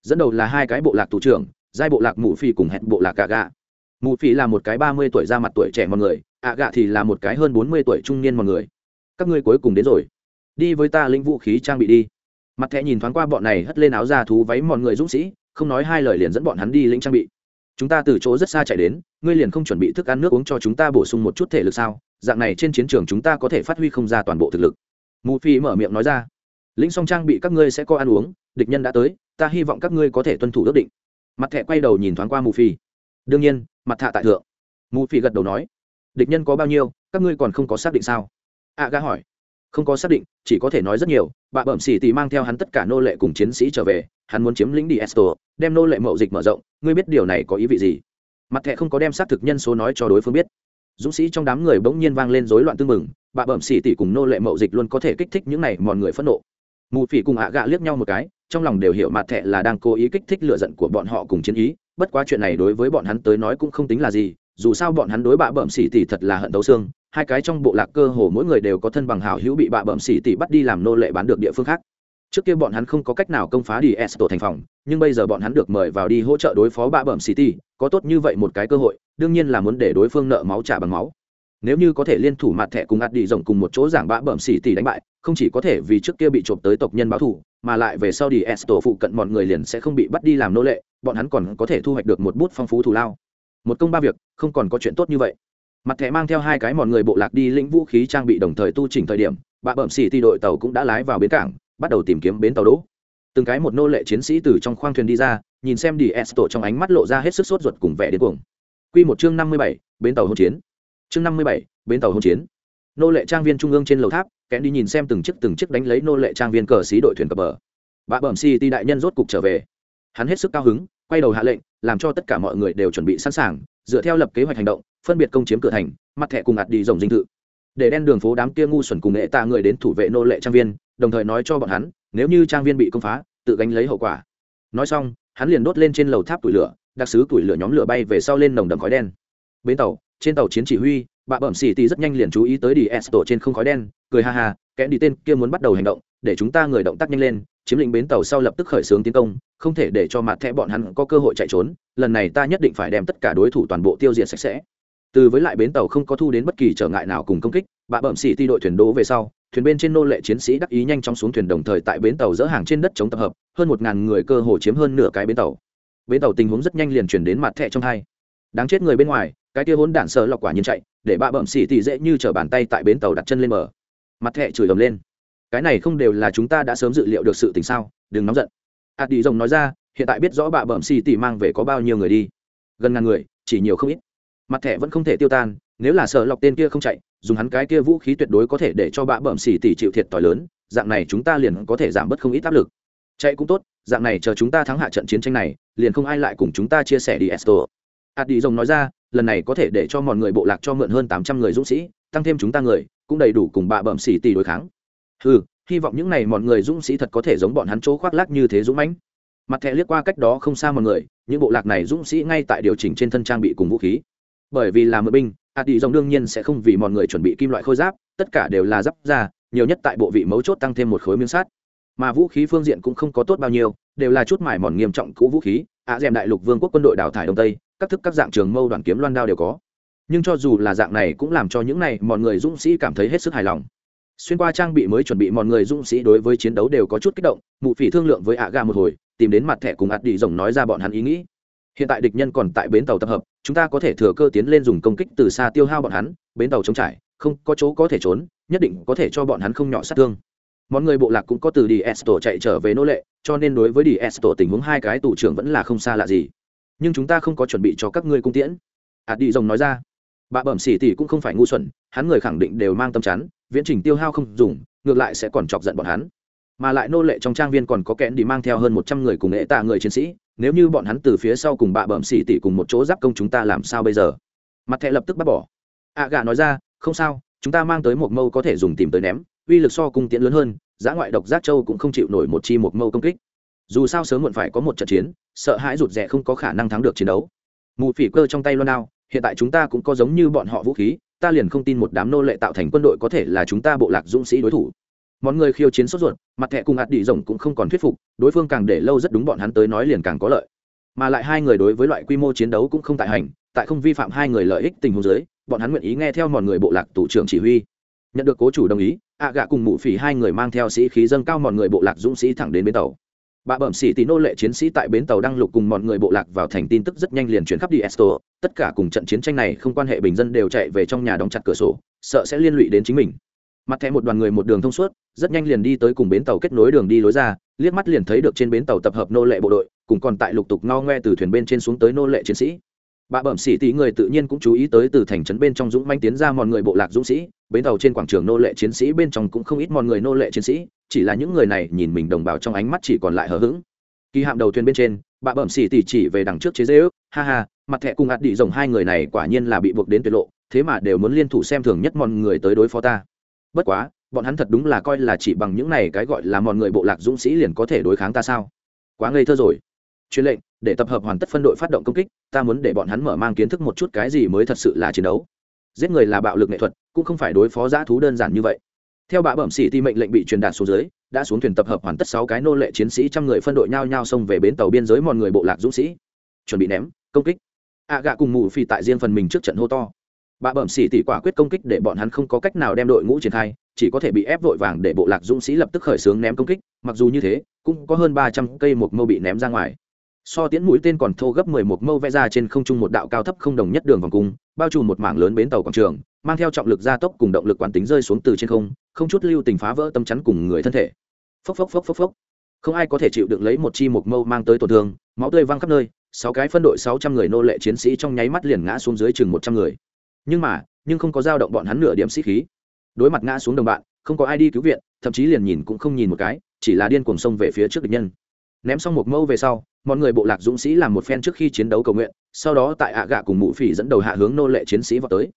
Dẫn đầu là hai cái bộ lạc thủ trưởng giai bộ lạc mũ phi cùng hẹn bộ lạc gà gà mù phỉ là một cái ba mươi tuổi ra mặt tuổi trẻ mọi người, ạ gạ thì là một cái hơn bốn mươi tuổi trung niên mọi người. Các ngươi cuối cùng đến rồi. Đi với ta lĩnh vũ khí trang bị đi. Mặt thẹ nhìn thoáng qua bọn này hất lên áo ra thú váy mọi người dũng sĩ, không nói hai lời liền dẫn bọn hắn đi lĩnh trang bị. Chúng ta từ chỗ rất xa chạy đến, ngươi liền không chuẩn bị thức ăn nước uống cho chúng ta bổ sung một chút thể lực sao? Dạng này trên chiến trường chúng ta có thể phát huy không ra toàn bộ thực lực. Mù phi mở miệng nói ra. Lĩnh song trang bị các ngươi sẽ có ăn uống, địch nhân đã tới, ta hy vọng các ngươi có thể tuân thủ ước định. Mặt thẹ quay đầu nhìn thoáng qua mù phi đương nhiên mặt thạ tại thượng. Mù phi gật đầu nói địch nhân có bao nhiêu các ngươi còn không có xác định sao? A à, hỏi. Không có xác định chỉ có thể nói rất nhiều bà bẩm xỉ tì mang theo hắn tất cả nô lệ cùng chiến sĩ trở về hắn muốn chiếm lĩnh đi esto đem nô lệ mậu dịch mở rộng ngươi biết điều này có ý vị gì? Mặt thẹ không có đem xác thực nhân số nói cho đối phương biết. Dũng sĩ trong đám người bỗng nhiên vang lên rối loạn tư mừng bà bẩm xỉ tỉ cùng nô lệ mậu dịch luôn có thể kích thích những này mọi người phẫn nộ. Mù phỉ cùng ạ gạ liếc nhau một cái trong lòng đều hiểu mặt thẹ là đang cố ý kích thích lựa giận của bọn họ cùng chiến ý bất quá chuyện này đối với bọn hắn tới nói cũng không tính là gì, dù sao bọn hắn đối bạ bẩm xỉ tỉ thật là hận đấu xương, hai cái trong bộ lạc cơ hồ mỗi người đều có thân bằng hảo hữu bị bạ bẩm xỉ tỉ bắt đi làm nô lệ bán được địa phương khác. Trước kia bọn hắn không có cách nào công phá đi s tổ thành phòng, nhưng bây giờ bọn hắn được mời vào đi hỗ trợ đối phó bạ bẩm city có tốt như vậy một cái cơ hội, đương nhiên là muốn để đối phương nợ máu trả bằng máu nếu như có thể liên thủ mặt thẻ cùng ạt đi rồng cùng một chỗ giảng bạ bẩm xỉ tỷ đánh bại, không chỉ có thể vì trước kia bị trộm tới tộc nhân báo thù, mà lại về sau đi s tổ phụ cận mọi người liền sẽ không bị bắt đi làm nô lệ, bọn hắn còn có thể thu hoạch được một bút phong phú thù lao. Một công ba việc, không còn có chuyện tốt như vậy. Mặt thẻ mang theo hai cái mọi người bộ lạc đi lĩnh vũ khí trang bị đồng thời tu chỉnh thời điểm, bạ bẩm xỉ tỷ đội tàu cũng đã lái vào bến cảng, bắt đầu tìm kiếm bến tàu đỗ. Từng cái một nô lệ chiến sĩ từ trong khoang thuyền đi ra, nhìn xem đi esto trong ánh mắt lộ ra hết sức sốt ruột cùng vẻ đến cuồng. Q một chương năm mươi bảy, bến tàu hỗn chiến chương năm mươi bảy, bến tàu hỗn chiến. Nô lệ trang viên trung ương trên lầu tháp kẽ đi nhìn xem từng chiếc từng chiếc đánh lấy nô lệ trang viên cờ xí đội thuyền cập bờ. Bà bẩm si ti đại nhân rốt cục trở về. Hắn hết sức cao hứng, quay đầu hạ lệnh, làm cho tất cả mọi người đều chuẩn bị sẵn sàng, dựa theo lập kế hoạch hành động, phân biệt công chiếm cửa thành, mặt thẻ cùng ạt đi rồng dinh thự. Để đen đường phố đám kia ngu xuẩn cùng nghệ tạ người đến thủ vệ nô lệ trang viên, đồng thời nói cho bọn hắn, nếu như trang viên bị công phá, tự gánh lấy hậu quả. Nói xong, hắn liền đốt lên trên lầu tháp tủi lửa, đặc sứ tủi lửa nhóm lửa bay về sau lên nồng đầm khói đen. Bến tàu trên tàu chiến chỉ huy, bà bẩm xỉ tì rất nhanh liền chú ý tới đi s tổ trên không khói đen, cười ha ha kẽ đi tên kia muốn bắt đầu hành động, để chúng ta người động tác nhanh lên, chiếm lĩnh bến tàu sau lập tức khởi xướng tiến công, không thể để cho mặt thẻ bọn hắn có cơ hội chạy trốn, lần này ta nhất định phải đem tất cả đối thủ toàn bộ tiêu diệt sạch sẽ. Từ với lại bến tàu không có thu đến bất kỳ trở ngại nào cùng công kích, bà bẩm xỉ ti đội thuyền đỗ về sau, thuyền bên trên nô lệ chiến sĩ đắc ý nhanh chóng xuống thuyền đồng thời tại bến tàu dỡ hàng trên đất chống tập hợp, hơn một ngàn người cơ hồ chiếm hơn nửa cái bến tàu. Bến tàu tình huống rất nhanh liền chuyển đến mặt thẻ trong hai. Đáng chết người bên ngoài cái kia hỗn đản sợ lọc quả nhiên chạy, để bạ bẩm xỉ thì dễ như t bàn tay tại bến tàu đặt chân lên mở mặt hệ chửi ầm lên. Cái này không đều là chúng ta đã sớm dự liệu được sự tình sao? Đừng nóng giận. Hạt đi rồng nói ra, hiện tại biết rõ bạ bẩm xì tỷ mang về có bao nhiêu người đi. Gần ngàn người, chỉ nhiều không ít. Mặt thẻ vẫn không thể tiêu tan, nếu là sợ lọc tên kia không chạy, dùng hắn cái kia vũ khí tuyệt đối có thể để cho bạ bẩm xì tỉ chịu thiệt t lớn, dạng này chúng ta liền có thể giảm bớt không ít áp lực. Chạy cũng tốt, dạng này chờ chúng ta thắng hạ trận chiến tranh này, liền không ai lại cùng chúng ta chia sẻ đi esto hạt đi rồng nói ra lần này có thể để cho mọi người bộ lạc cho mượn hơn tám trăm người dũng sĩ tăng thêm chúng ta người cũng đầy đủ cùng bà bẩm xỉ tỷ đối kháng. Ừ hy vọng những n à y mọi người dũng sĩ thật có thể giống bọn hắn chỗ khoác lác như thế dũng mãnh. Mặt thẻ liếc qua cách đó không xa mọi người những bộ lạc này dũng sĩ ngay tại điều chỉnh trên thân trang bị cùng vũ khí. Bởi vì là mượn binh hạt đi dòng đương nhiên sẽ không vì mọi người chuẩn bị kim loại khôi giáp tất cả đều là giáp da, nhiều nhất tại bộ vị mấu chốt tăng thêm một khối miếng sắt. Mà vũ khí phương diện cũng không có tốt bao nhiêu đều là chút mải mòn nghiêm trọng cũ vũ khí ạ à, đại lục vương quốc quân đội đào thải đông tây các thức các dạng trường mâu đoàn kiếm loan đao đều có. Nhưng cho dù là dạng này cũng làm cho những này mọi người dũng sĩ cảm thấy hết sức hài lòng. Xuyên qua trang bị mới chuẩn bị mọi người dũng sĩ đối với chiến đấu đều có chút kích động, mụ phỉ thương lượng với ạ ga một hồi, tìm đến mặt thẻ cùng ạt đi rồng nói ra bọn hắn ý nghĩ. Hiện tại địch nhân còn tại bến tàu tập hợp, chúng ta có thể thừa cơ tiến lên dùng công kích từ xa tiêu hao bọn hắn, bến tàu chống trải, không có chỗ có thể trốn, nhất định có thể cho bọn hắn không nhỏ sát thương. Mọi người bộ lạc cũng có từ đi tổ chạy trở về nô lệ, cho nên đối với đi tổ tình huống hai cái tù trưởng vẫn là không xa lạ gì nhưng chúng ta không có chuẩn bị cho các ngươi cung tiễn. Ạt đi rồng nói ra. Bà bẩm xỉ tỷ cũng không phải ngu xuẩn, hắn người khẳng định đều mang tâm chắn, viễn trình tiêu hao không dùng, ngược lại sẽ còn chọc giận bọn hắn. Mà lại nô lệ trong trang viên còn có kẽn đi mang theo hơn một trăm người cùng nghệ tạ người chiến sĩ, nếu như bọn hắn từ phía sau cùng bạ bẩm xỉ tỉ cùng một chỗ giáp công chúng ta làm sao bây giờ? Mặt thẹ lập tức bắt bỏ. Ạ gà nói ra, không sao, chúng ta mang tới một mâu có thể dùng tìm tới ném, uy lực so cung tiễn lớn hơn, giá ngoại độc giác châu cũng không chịu nổi một chi một mâu công kích dù sao sớm muộn phải có một trận chiến, sợ hãi rụt rè không có khả năng thắng được chiến đấu. Mù phỉ cơ trong tay loan đao, hiện tại chúng ta cũng có giống như bọn họ vũ khí, ta liền không tin một đám nô lệ tạo thành quân đội có thể là chúng ta bộ lạc dũng sĩ đối thủ. Mọi người khiêu chiến sốt ruột, mặt thẹ cùng ạt đi rồng cũng không còn thuyết phục, đối phương càng để lâu rất đúng bọn hắn tới nói liền càng có lợi. Mà lại hai người đối với loại quy mô chiến đấu cũng không tại hành, tại không vi phạm hai người lợi ích tình huống dưới, bọn hắn nguyện ý nghe theo mọi người bộ lạc tủ trưởng chỉ huy. Nhận được cố chủ đồng ý, ạ gạ cùng mụ phỉ hai người mang theo sĩ khí dâng cao mọi người bộ lạc dũng sĩ thẳng đến bến tàu bà bẩm sĩ tí nô lệ chiến sĩ tại bến tàu đăng lục cùng mọi người bộ lạc vào thành tin tức rất nhanh liền chuyển khắp đi esto. Tất cả cùng trận chiến tranh này không quan hệ bình dân đều chạy về trong nhà đóng chặt cửa sổ, sợ sẽ liên lụy đến chính mình. Mặt thẻ một đoàn người một đường thông suốt, rất nhanh liền đi tới cùng bến tàu kết nối đường đi lối ra, liếc mắt liền thấy được trên bến tàu tập hợp nô lệ bộ đội, cùng còn tại lục tục ngao ngoe từ thuyền bên trên xuống tới nô lệ chiến sĩ bà bẩm sĩ tí người tự nhiên cũng chú ý tới từ thành trấn bên trong dũng manh tiến ra mọi người bộ lạc dũng sĩ, bến tàu trên quảng trường nô lệ chiến sĩ bên trong cũng không ít mọi người nô lệ chiến sĩ, chỉ là những người này nhìn mình đồng bào trong ánh mắt chỉ còn lại hờ hững. Kỳ hạm đầu thuyền bên trên bà bẩm xỉ tỉ chỉ về đằng trước chế dễ ước, ha ha, mặt thẹ cùng ạt đi rồng hai người này quả nhiên là bị buộc đến tuyệt lộ, thế mà đều muốn liên thủ xem thường nhất mọi người tới đối phó ta. Bất quá, bọn hắn thật đúng là coi là chỉ bằng những này cái gọi là mọi người bộ lạc dũng sĩ liền có thể đối kháng ta sao? Quá ngây thơ rồi truyền lệnh, để tập hợp hoàn tất phân đội phát động công kích, ta muốn để bọn hắn mở mang kiến thức một chút cái gì mới thật sự là chiến đấu. Giết người là bạo lực nghệ thuật, cũng không phải đối phó giã thú đơn giản như vậy. Theo bà bẩm xỉ ti mệnh lệnh bị truyền đạt xuống dưới, đã xuống thuyền tập hợp hoàn tất sáu cái nô lệ chiến sĩ trăm người phân đội nhau nhau xông về bến tàu biên giới mọi người bộ lạc dũng sĩ. Chuẩn bị ném, công kích. A gạ cùng mù phi tại riêng phần mình trước trận hô to. Bà bẩm xỉ tỷ quả quyết công kích để bọn hắn không có cách nào đem đội ngũ triển khai, chỉ có thể bị ép vội vàng để bộ lạc dũng sĩ lập tức khởi xướng ném công kích, mặc dù như thế, cũng có hơn ba trăm cây một mâu bị ném ra ngoài so tiễn mũi tên còn thô gấp mười một mâu vẽ ra trên không trung một đạo cao thấp không đồng nhất đường vòng cung, bao trùm một mảng lớn bến tàu quảng trường, mang theo trọng lực gia tốc cùng động lực quán tính rơi xuống từ trên không không chút lưu tình phá vỡ tâm chắn cùng người thân thể. Phốc phốc phốc phốc phốc. Không ai có thể chịu đựng lấy một chi một mâu mang tới tổn thương, máu tươi văng khắp nơi, sáu cái phân đội sáu trăm người nô lệ chiến sĩ trong nháy mắt liền ngã xuống dưới chừng một trăm người. Nhưng mà, nhưng không có dao động bọn hắn nửa điểm sĩ khí. Đối mặt ngã xuống đồng bạn, không có ai đi cứu viện, thậm chí liền nhìn cũng không nhìn một cái, chỉ là điên cuồng xông về phía trước địch nhân ném xong một mâu về sau, mọi người bộ lạc dũng sĩ làm một phen trước khi chiến đấu cầu nguyện, sau đó tại ạ gạ cùng mụ phỉ dẫn đầu hạ hướng nô lệ chiến sĩ vào tới.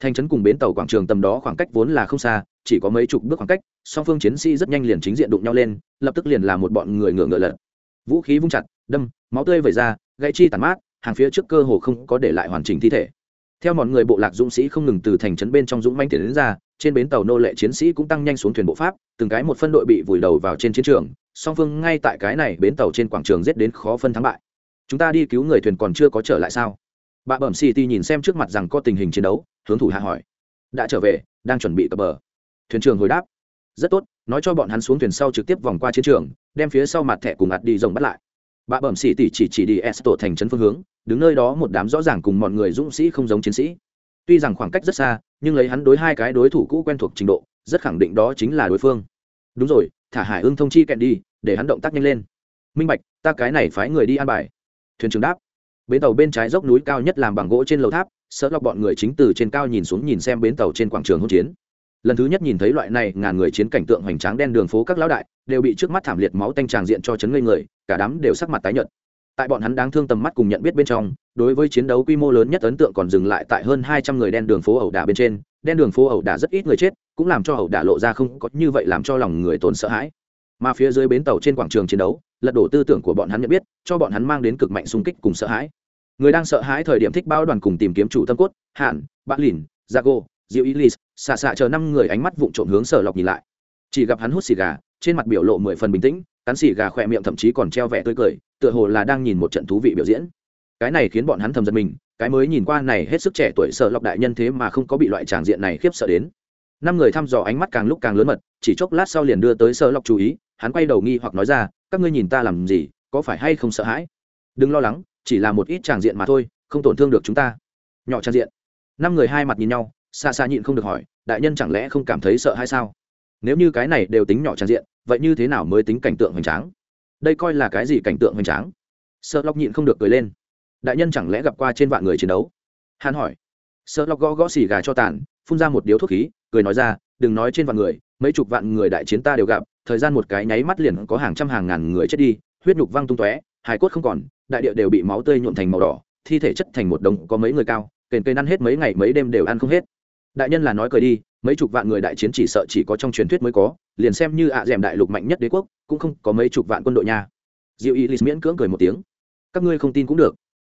Thành trấn cùng bến tàu quảng trường tầm đó khoảng cách vốn là không xa, chỉ có mấy chục bước khoảng cách, song phương chiến sĩ rất nhanh liền chính diện đụng nhau lên, lập tức liền là một bọn người ngựa ngựa lật. Vũ khí vung chặt, đâm, máu tươi vẩy ra, gãy chi tàn mát, hàng phía trước cơ hồ không có để lại hoàn chỉnh thi thể. Theo mọi người bộ lạc dũng sĩ không ngừng từ thành trấn bên trong dũng manh tiến đến ra, trên bến tàu nô lệ chiến sĩ cũng tăng nhanh xuống thuyền bộ pháp, từng cái một phân đội bị vùi đầu vào trên chiến trường song phương ngay tại cái này bến tàu trên quảng trường giết đến khó phân thắng bại. Chúng ta đi cứu người thuyền còn chưa có trở lại sao? Bà bẩm city nhìn xem trước mặt rằng có tình hình chiến đấu, hướng thủ hạ hỏi. Đã trở về, đang chuẩn bị cập bờ. Thuyền trưởng hồi đáp. Rất tốt, nói cho bọn hắn xuống thuyền sau trực tiếp vòng qua chiến trường, đem phía sau mặt thẻ cùng ạt đi rồng bắt lại. Bà bẩm sĩ tỷ chỉ chỉ đi esto thành trấn phương hướng, đứng nơi đó một đám rõ ràng cùng mọi người dũng sĩ không giống chiến sĩ. Tuy rằng khoảng cách rất xa, nhưng lấy hắn đối hai cái đối thủ cũ quen thuộc trình độ, rất khẳng định đó chính là đối phương. Đúng rồi thả hải ưng thông chi kẹn đi, để hắn động tác nhanh lên. Minh bạch, ta cái này phái người đi an bài. Thuyền trưởng đáp. Bến tàu bên trái dốc núi cao nhất làm bằng gỗ trên lầu tháp, sợ lọc bọn người chính từ trên cao nhìn xuống nhìn xem bến tàu trên quảng trường hỗn chiến. Lần thứ nhất nhìn thấy loại này, ngàn người chiến cảnh tượng hoành tráng đen đường phố các lão đại, đều bị trước mắt thảm liệt máu tanh tràng diện cho chấn ngây người, cả đám đều sắc mặt tái nhợt tại bọn hắn đáng thương tầm mắt cùng nhận biết bên trong, đối với chiến đấu quy mô lớn nhất ấn tượng còn dừng lại tại hơn hai trăm người đen đường phố ẩu đả bên trên. Đen đường phố ẩu đả rất ít người chết, cũng làm cho ẩu đả lộ ra không có như vậy làm cho lòng người tồn sợ hãi. Mà phía dưới bến tàu trên quảng trường chiến đấu, lật đổ tư tưởng của bọn hắn nhận biết, cho bọn hắn mang đến cực mạnh xung kích cùng sợ hãi. Người đang sợ hãi thời điểm thích bao đoàn cùng tìm kiếm chủ tâm cốt hạn bạn lìn, jago diệu ilis, xạ xạ chờ năm người ánh mắt vụng trộm hướng sở lọc nhìn lại. Chỉ gặp hắn hút xì gà, trên mặt biểu lộ mười phần bình tĩnh, cắn xì gà khỏe miệng thậm chí còn treo vẻ tươi cười tựa hồ là đang nhìn một trận thú vị biểu diễn. Cái này khiến bọn hắn thầm giật mình, cái mới nhìn qua này hết sức trẻ tuổi sợ lọc đại nhân thế mà không có bị loại tràng diện này khiếp sợ đến. Năm người thăm dò ánh mắt càng lúc càng lớn mật, chỉ chốc lát sau liền đưa tới sợ lọc chú ý, hắn quay đầu nghi hoặc nói ra, các ngươi nhìn ta làm gì, có phải hay không sợ hãi? Đừng lo lắng, chỉ là một ít tràng diện mà thôi, không tổn thương được chúng ta. Nhỏ tràng diện. Năm người hai mặt nhìn nhau, xa xa nhịn không được hỏi, đại nhân chẳng lẽ không cảm thấy sợ hay sao? Nếu như cái này đều tính nhỏ tràng diện, vậy như thế nào mới tính cảnh tượng hoành tráng? Đây coi là cái gì cảnh tượng hoành tráng? Sợ lóc nhịn không được cười lên. Đại nhân chẳng lẽ gặp qua trên vạn người chiến đấu? Hắn hỏi. Sợ lóc gõ gõ xì gà cho tàn, phun ra một điếu thuốc khí, cười nói ra, đừng nói trên vạn người, mấy chục vạn người đại chiến ta đều gặp, thời gian một cái nháy mắt liền có hàng trăm hàng ngàn người chết đi, huyết nhục văng tung tóe, hải cốt không còn, đại địa đều bị máu tươi nhuộm thành màu đỏ, thi thể chất thành một đống, có mấy người cao, kền cây ăn hết mấy ngày mấy đêm đều ăn không hết. Đại nhân là nói cười đi mấy chục vạn người đại chiến chỉ sợ chỉ có trong truyền thuyết mới có, liền xem như ạ à d đại lục mạnh nhất đế quốc, cũng không có mấy chục vạn quân đội nha. Diệu y lis miễn cưỡng cười một tiếng. Các ngươi không tin cũng được.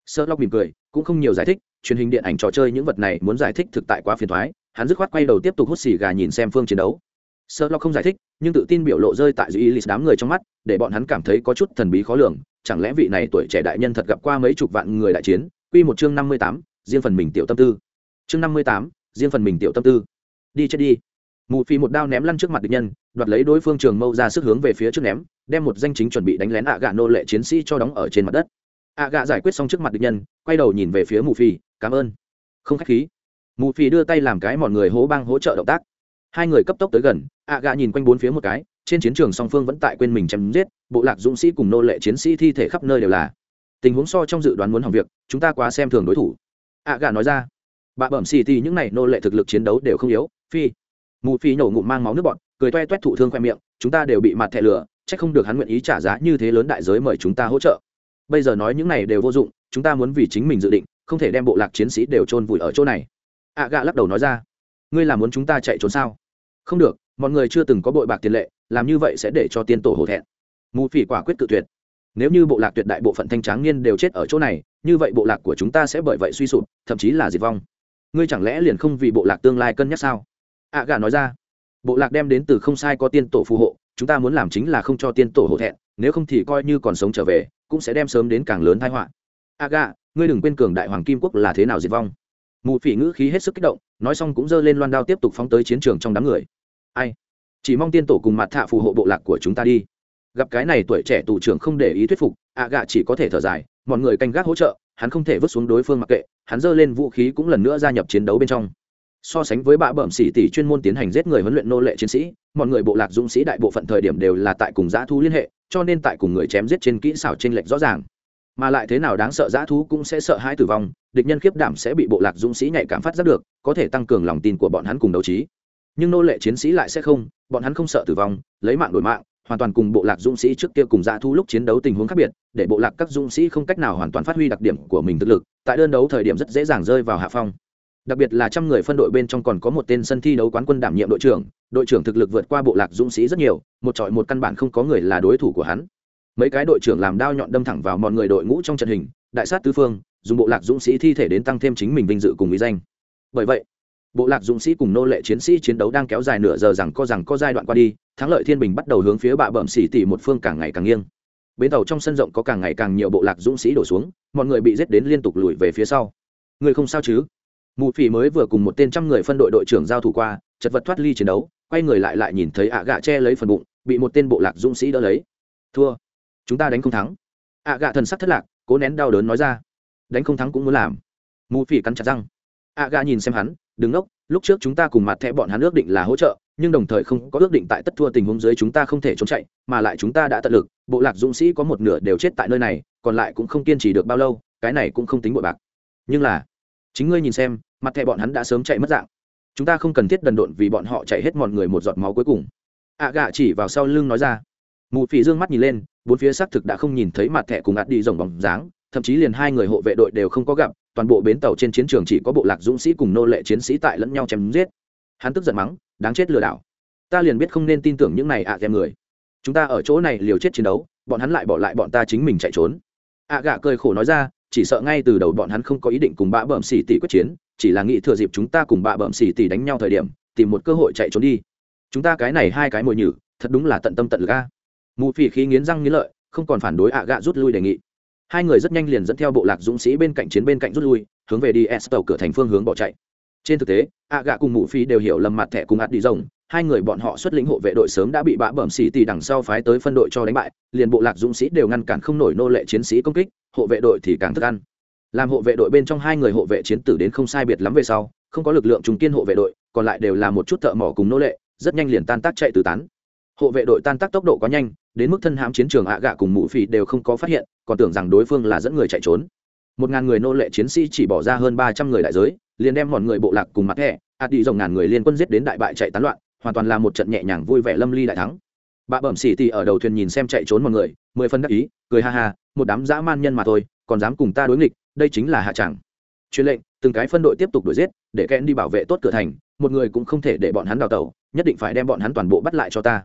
Sơ lóc mỉm cười, cũng không nhiều giải thích, truyền hình điện ảnh trò chơi những vật này muốn giải thích thực tại quá phiền thoái hắn dứt khoát quay đầu tiếp tục hút xì gà nhìn xem phương chiến đấu. Sơ lóc không giải thích, nhưng tự tin biểu lộ rơi tại diệu y lis đám người trong mắt, để bọn hắn cảm thấy có chút thần bí khó lường. Chẳng lẽ vị này tuổi trẻ đại nhân thật gặp qua mấy chục vạn người đại chiến? Quy một chương năm mươi tám, riêng phần mình tiểu tâm tư. Chương năm mươi tám, riêng phần mình tiểu tâm tư đi chết đi. Mù phi một đao ném lăn trước mặt địch nhân, đoạt lấy đối phương trường mâu ra sức hướng về phía trước ném, đem một danh chính chuẩn bị đánh lén ạ gạ nô lệ chiến sĩ cho đóng ở trên mặt đất. Ạ gạ giải quyết xong trước mặt địch nhân, quay đầu nhìn về phía mù phi cảm ơn. Không khách khí. Mù phi đưa tay làm cái mọi người hố bang hỗ trợ động tác. Hai người cấp tốc tới gần, ạ gạ nhìn quanh bốn phía một cái, trên chiến trường song phương vẫn tại quên mình chém giết, bộ lạc dũng sĩ cùng nô lệ chiến sĩ thi thể khắp nơi đều là. Tình huống so trong dự đoán muốn hỏng việc, chúng ta quá xem thường đối thủ. Ạ gạ nói ra. Bà bẩm xì thì những này nô lệ thực lực chiến đấu đều không yếu phi. Mù phi nổ ngụm mang máu nước bọn cười toe toét thụ thương khoe miệng, chúng ta đều bị mặt thẻ lửa c h ắ c không được hắn nguyện ý trả giá như thế lớn đại giới mời chúng ta hỗ trợ. Bây giờ nói những này đều vô dụng, chúng ta muốn vì chính mình dự định, không thể đem bộ lạc chiến sĩ đều chôn vùi ở chỗ này. Ạ gạ lắc đầu nói ra. Ngươi là muốn chúng ta chạy trốn sao? Không được, mọi người chưa từng có bội bạc tiền lệ, làm như vậy sẽ để cho tiên tổ hổ thẹn. Mù phỉ quả quyết cự tuyệt. Nếu như bộ lạc tuyệt đại bộ phận thanh tráng niên đều chết ở chỗ này, như vậy bộ lạc của chúng ta sẽ bởi vậy suy sụp, thậm chí là diệt vong. Ngươi chẳng lẽ liền không vì bộ lạc tương lai cân nhắc sao? Ạ gà nói ra. Bộ lạc đem đến từ không sai có tiên tổ phù hộ, chúng ta muốn làm chính là không cho tiên tổ hổ thẹn, nếu không thì coi như còn sống trở về, cũng sẽ đem sớm đến càng lớn thái họa. Ạ gà, ngươi đừng quên cường đại hoàng kim quốc là thế nào diệt vong. Mù phỉ ngữ khí hết sức kích động, nói xong cũng giơ lên loan đao tiếp tục phóng tới chiến trường trong đám người. Ai? Chỉ mong tiên tổ cùng mặt thạ phù hộ bộ lạc của chúng ta đi. Gặp cái này tuổi trẻ tù trưởng không để ý thuyết phục, ạ gạ chỉ có thể thở dài, mọi người canh gác hỗ trợ, hắn không thể vứt xuống đối phương mặc kệ, hắn giơ lên vũ khí cũng lần nữa gia nhập chiến đấu bên trong so sánh với bạ bẩm sĩ tỷ chuyên môn tiến hành giết người huấn luyện nô lệ chiến sĩ, mọi người bộ lạc dũng sĩ đại bộ phận thời điểm đều là tại cùng giã thu liên hệ, cho nên tại cùng người chém giết trên kỹ xảo trên lệch rõ ràng. Mà lại thế nào đáng sợ giã thú cũng sẽ sợ hãi tử vong, địch nhân khiếp đảm sẽ bị bộ lạc dũng sĩ nhạy cảm phát giác được, có thể tăng cường lòng tin của bọn hắn cùng đấu trí. Nhưng nô lệ chiến sĩ lại sẽ không, bọn hắn không sợ tử vong, lấy mạng đổi mạng, hoàn toàn cùng bộ lạc dũng sĩ trước kia cùng giã thu lúc chiến đấu tình huống khác biệt, để bộ lạc các dũng sĩ không cách nào hoàn toàn phát huy đặc điểm của mình thực lực, tại đơn đấu thời điểm rất dễ dàng rơi vào hạ phong đặc biệt là trăm người phân đội bên trong còn có một tên sân thi đấu quán quân đảm nhiệm đội trưởng đội trưởng thực lực vượt qua bộ lạc dũng sĩ rất nhiều, một trọi một căn bản không có người là đối thủ của hắn. Mấy cái đội trưởng làm đao nhọn đâm thẳng vào mọi người đội ngũ trong trận hình, đại sát tứ phương, dùng bộ lạc dũng sĩ thi thể đến tăng thêm chính mình vinh dự cùng ý danh. Bởi vậy, bộ lạc dũng sĩ cùng nô lệ chiến sĩ chiến đấu đang kéo dài nửa giờ rằng có rằng có giai đoạn qua đi, thắng lợi thiên bình bắt đầu hướng phía bạ bẩm xỉ tỉ một phương càng ngày càng nghiêng. Bến tàu trong sân rộng có càng ngày càng nhiều bộ lạc dũng sĩ đổ xuống, mọi người bị giết đến liên tục lùi về phía sau. Người không sao chứ? Mù phỉ mới vừa cùng một tên trăm người phân đội đội trưởng giao thủ qua, chật vật thoát ly chiến đấu, quay người lại lại nhìn thấy ạ gạ che lấy phần bụng, bị một tên bộ lạc dũng sĩ đỡ lấy. Thua. Chúng ta đánh không thắng. Ạ gạ thần sắc thất lạc, cố nén đau đớn nói ra. Đánh không thắng cũng muốn làm. Mù phỉ cắn chặt răng. Ạ gạ nhìn xem hắn đứng ngốc. lúc trước chúng ta cùng mặt thẻ bọn hắn ước định là hỗ trợ, nhưng đồng thời không có ước định tại tất thua tình huống dưới chúng ta không thể trốn chạy, mà lại chúng ta đã tận lực, bộ lạc dũng sĩ có một nửa đều chết tại nơi này, còn lại cũng không kiên trì được bao lâu, cái này cũng không tính bội bạc. Nhưng là chính ngươi nhìn xem, mặt thẻ bọn hắn đã sớm chạy mất dạng. Chúng ta không cần thiết đần độn vì bọn họ chạy hết mọi người một giọt máu cuối cùng. Ạ gạ chỉ vào sau lưng nói ra. Mù phì dương mắt nhìn lên, bốn phía xác thực đã không nhìn thấy mặt thẻ cùng ạt đi rồng bóng dáng, thậm chí liền hai người hộ vệ đội đều không có gặp, toàn bộ bến tàu trên chiến trường chỉ có bộ lạc dũng sĩ cùng nô lệ chiến sĩ tại lẫn nhau chém giết. Hắn tức giận mắng, đáng chết lừa đảo. Ta liền biết không nên tin tưởng những này ạ à người. Chúng ta ở chỗ này liều chết chiến đấu, bọn hắn lại bỏ lại bọn ta chính mình chạy trốn. Ạ gạ cười khổ nói ra chỉ sợ ngay từ đầu bọn hắn không có ý định cùng bạ bẩm xỉ tỷ quyết chiến, chỉ là nghĩ thừa dịp chúng ta cùng bạ bẩm xỉ tỷ đánh nhau thời điểm, tìm một cơ hội chạy trốn đi. Chúng ta cái này hai cái mồi nhử, thật đúng là tận tâm tận ga mù phỉ khí nghiến răng nghiến lợi, không còn phản đối ạ gạ rút lui đề nghị. Hai người rất nhanh liền dẫn theo bộ lạc dũng sĩ bên cạnh chiến bên cạnh rút lui, hướng về đi s tàu cửa thành phương hướng bỏ chạy trên thực tế, ạ gạ cùng Mụ phi đều hiểu lầm mặt thẻ cùng ạt đi rồng. Hai người bọn họ xuất lĩnh hộ vệ đội sớm đã bị bã bẩm xỉ tì đằng sau phái tới phân đội cho đánh bại, liền bộ lạc dũng sĩ đều ngăn cản không nổi nô lệ chiến sĩ công kích, hộ vệ đội thì càng thức ăn. Làm hộ vệ đội bên trong hai người hộ vệ chiến tử đến không sai biệt lắm về sau, không có lực lượng trùng kiên hộ vệ đội, còn lại đều là một chút thợ mỏ cùng nô lệ, rất nhanh liền tan tác chạy từ tán. Hộ vệ đội tan tác tốc độ quá nhanh, đến mức thân hãm chiến trường ạ gạ cùng Mụ Phi đều không có phát hiện, còn tưởng rằng đối phương là dẫn người chạy trốn. Một ngàn người nô lệ chiến sĩ chỉ bỏ ra hơn ba trăm người đại giới liền đem mọi người bộ lạc cùng mặt thẻ ạt đi dòng ngàn người liên quân giết đến đại bại chạy tán loạn, hoàn toàn là một trận nhẹ nhàng vui vẻ lâm ly đại thắng. Bà bẩm xỉ tì ở đầu thuyền nhìn xem chạy trốn mọi người, mười phân đắc ý, cười ha ha, một đám dã man nhân mà thôi, còn dám cùng ta đối nghịch, đây chính là hạ tràng truyền lệnh, từng cái phân đội tiếp tục đuổi giết, để kẽn đi bảo vệ tốt cửa thành, một người cũng không thể để bọn hắn đào tẩu, nhất định phải đem bọn hắn toàn bộ bắt lại cho ta.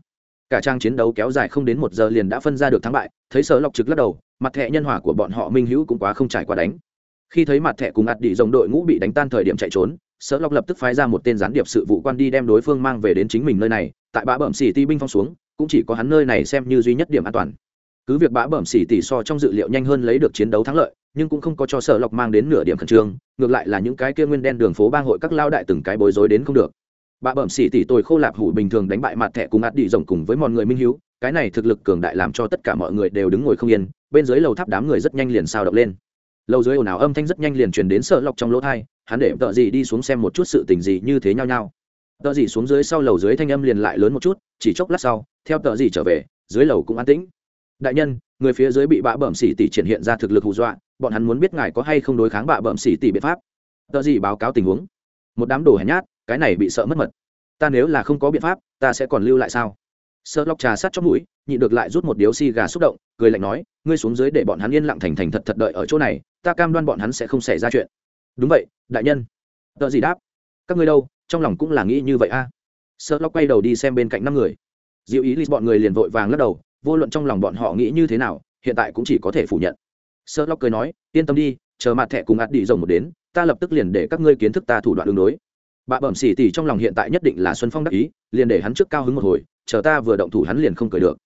Cả trang chiến đấu kéo dài không đến một giờ liền đã phân ra được thắng bại, thấy sở lọc trực lắc đầu, mặt thẹ nhân hòa của bọn họ minh hữu cũng quá không trải qua đánh khi thấy mặt thẻ cùng ạt đi dòng đội ngũ bị đánh tan thời điểm chạy trốn sở lọc lập tức phái ra một tên gián điệp sự vụ quan đi đem đối phương mang về đến chính mình nơi này. Tại bã bẩm xỉ ti binh phong xuống, cũng chỉ có hắn nơi này xem như duy nhất điểm an toàn. Cứ việc bã bẩm xỉ tỉ so trong dự liệu nhanh hơn lấy được chiến đấu thắng lợi, nhưng cũng không có cho sở lọc mang đến nửa điểm khẩn trương, ngược lại là những cái kia nguyên đen đường phố bang hội các lao đại từng cái bối rối đến không được. Bà bẩm xỉ tỉ tôi khô lạp hủ bình thường đánh bại mặt thẻ cùng ạt đi rồng cùng với mọi người minh hiếu, cái này thực lực cường đại làm cho tất cả mọi người đều đứng ngồi không yên, bên dưới lầu tháp đám người rất nhanh liền sao động lên lầu dưới ồn ào âm thanh rất nhanh liền truyền đến sợ lọc trong lỗ thai, hắn để tợ gì đi xuống xem một chút sự tình gì như thế nhau nhau. Tợ gì xuống dưới sau lầu dưới thanh âm liền lại lớn một chút, chỉ chốc lát sau, theo tợ gì trở về, dưới lầu cũng an tĩnh. Đại nhân, người phía dưới bị bạ bẩm xỉ tỷ triển hiện ra thực lực hù dọa, bọn hắn muốn biết ngài có hay không đối kháng bạ bẩm xỉ tỷ biện pháp. Tợ gì báo cáo tình huống. Một đám đồ hèn nhát, cái này bị sợ mất mật. Ta nếu là không có biện pháp, ta sẽ còn lưu lại sao? Sợ lọc trà sát trong mũi nhị được lại rút một điếu xì gà xúc động cười lạnh nói, ngươi xuống dưới để bọn hắn yên lặng thành thành thật thật đợi ở chỗ này, ta cam đoan bọn hắn sẽ không xảy ra chuyện. Đúng vậy, đại nhân. Tợ gì đáp, các ngươi đâu, trong lòng cũng là nghĩ như vậy a. À? sợ quay đầu đi xem bên cạnh năm người. Diệu ý lít bọn người liền vội vàng lắc đầu, vô luận trong lòng bọn họ nghĩ như thế nào, hiện tại cũng chỉ có thể phủ nhận. Sợ cười nói, yên tâm đi, chờ mặt thẻ cùng ạt đi rồng một đến, ta lập tức liền để các ngươi kiến thức ta thủ đoạn đường đối. Bà bẩm xỉ tỉ trong lòng hiện tại nhất định là xuân phong đắc ý, liền để hắn trước cao hứng một hồi, chờ ta vừa động thủ hắn liền không cười được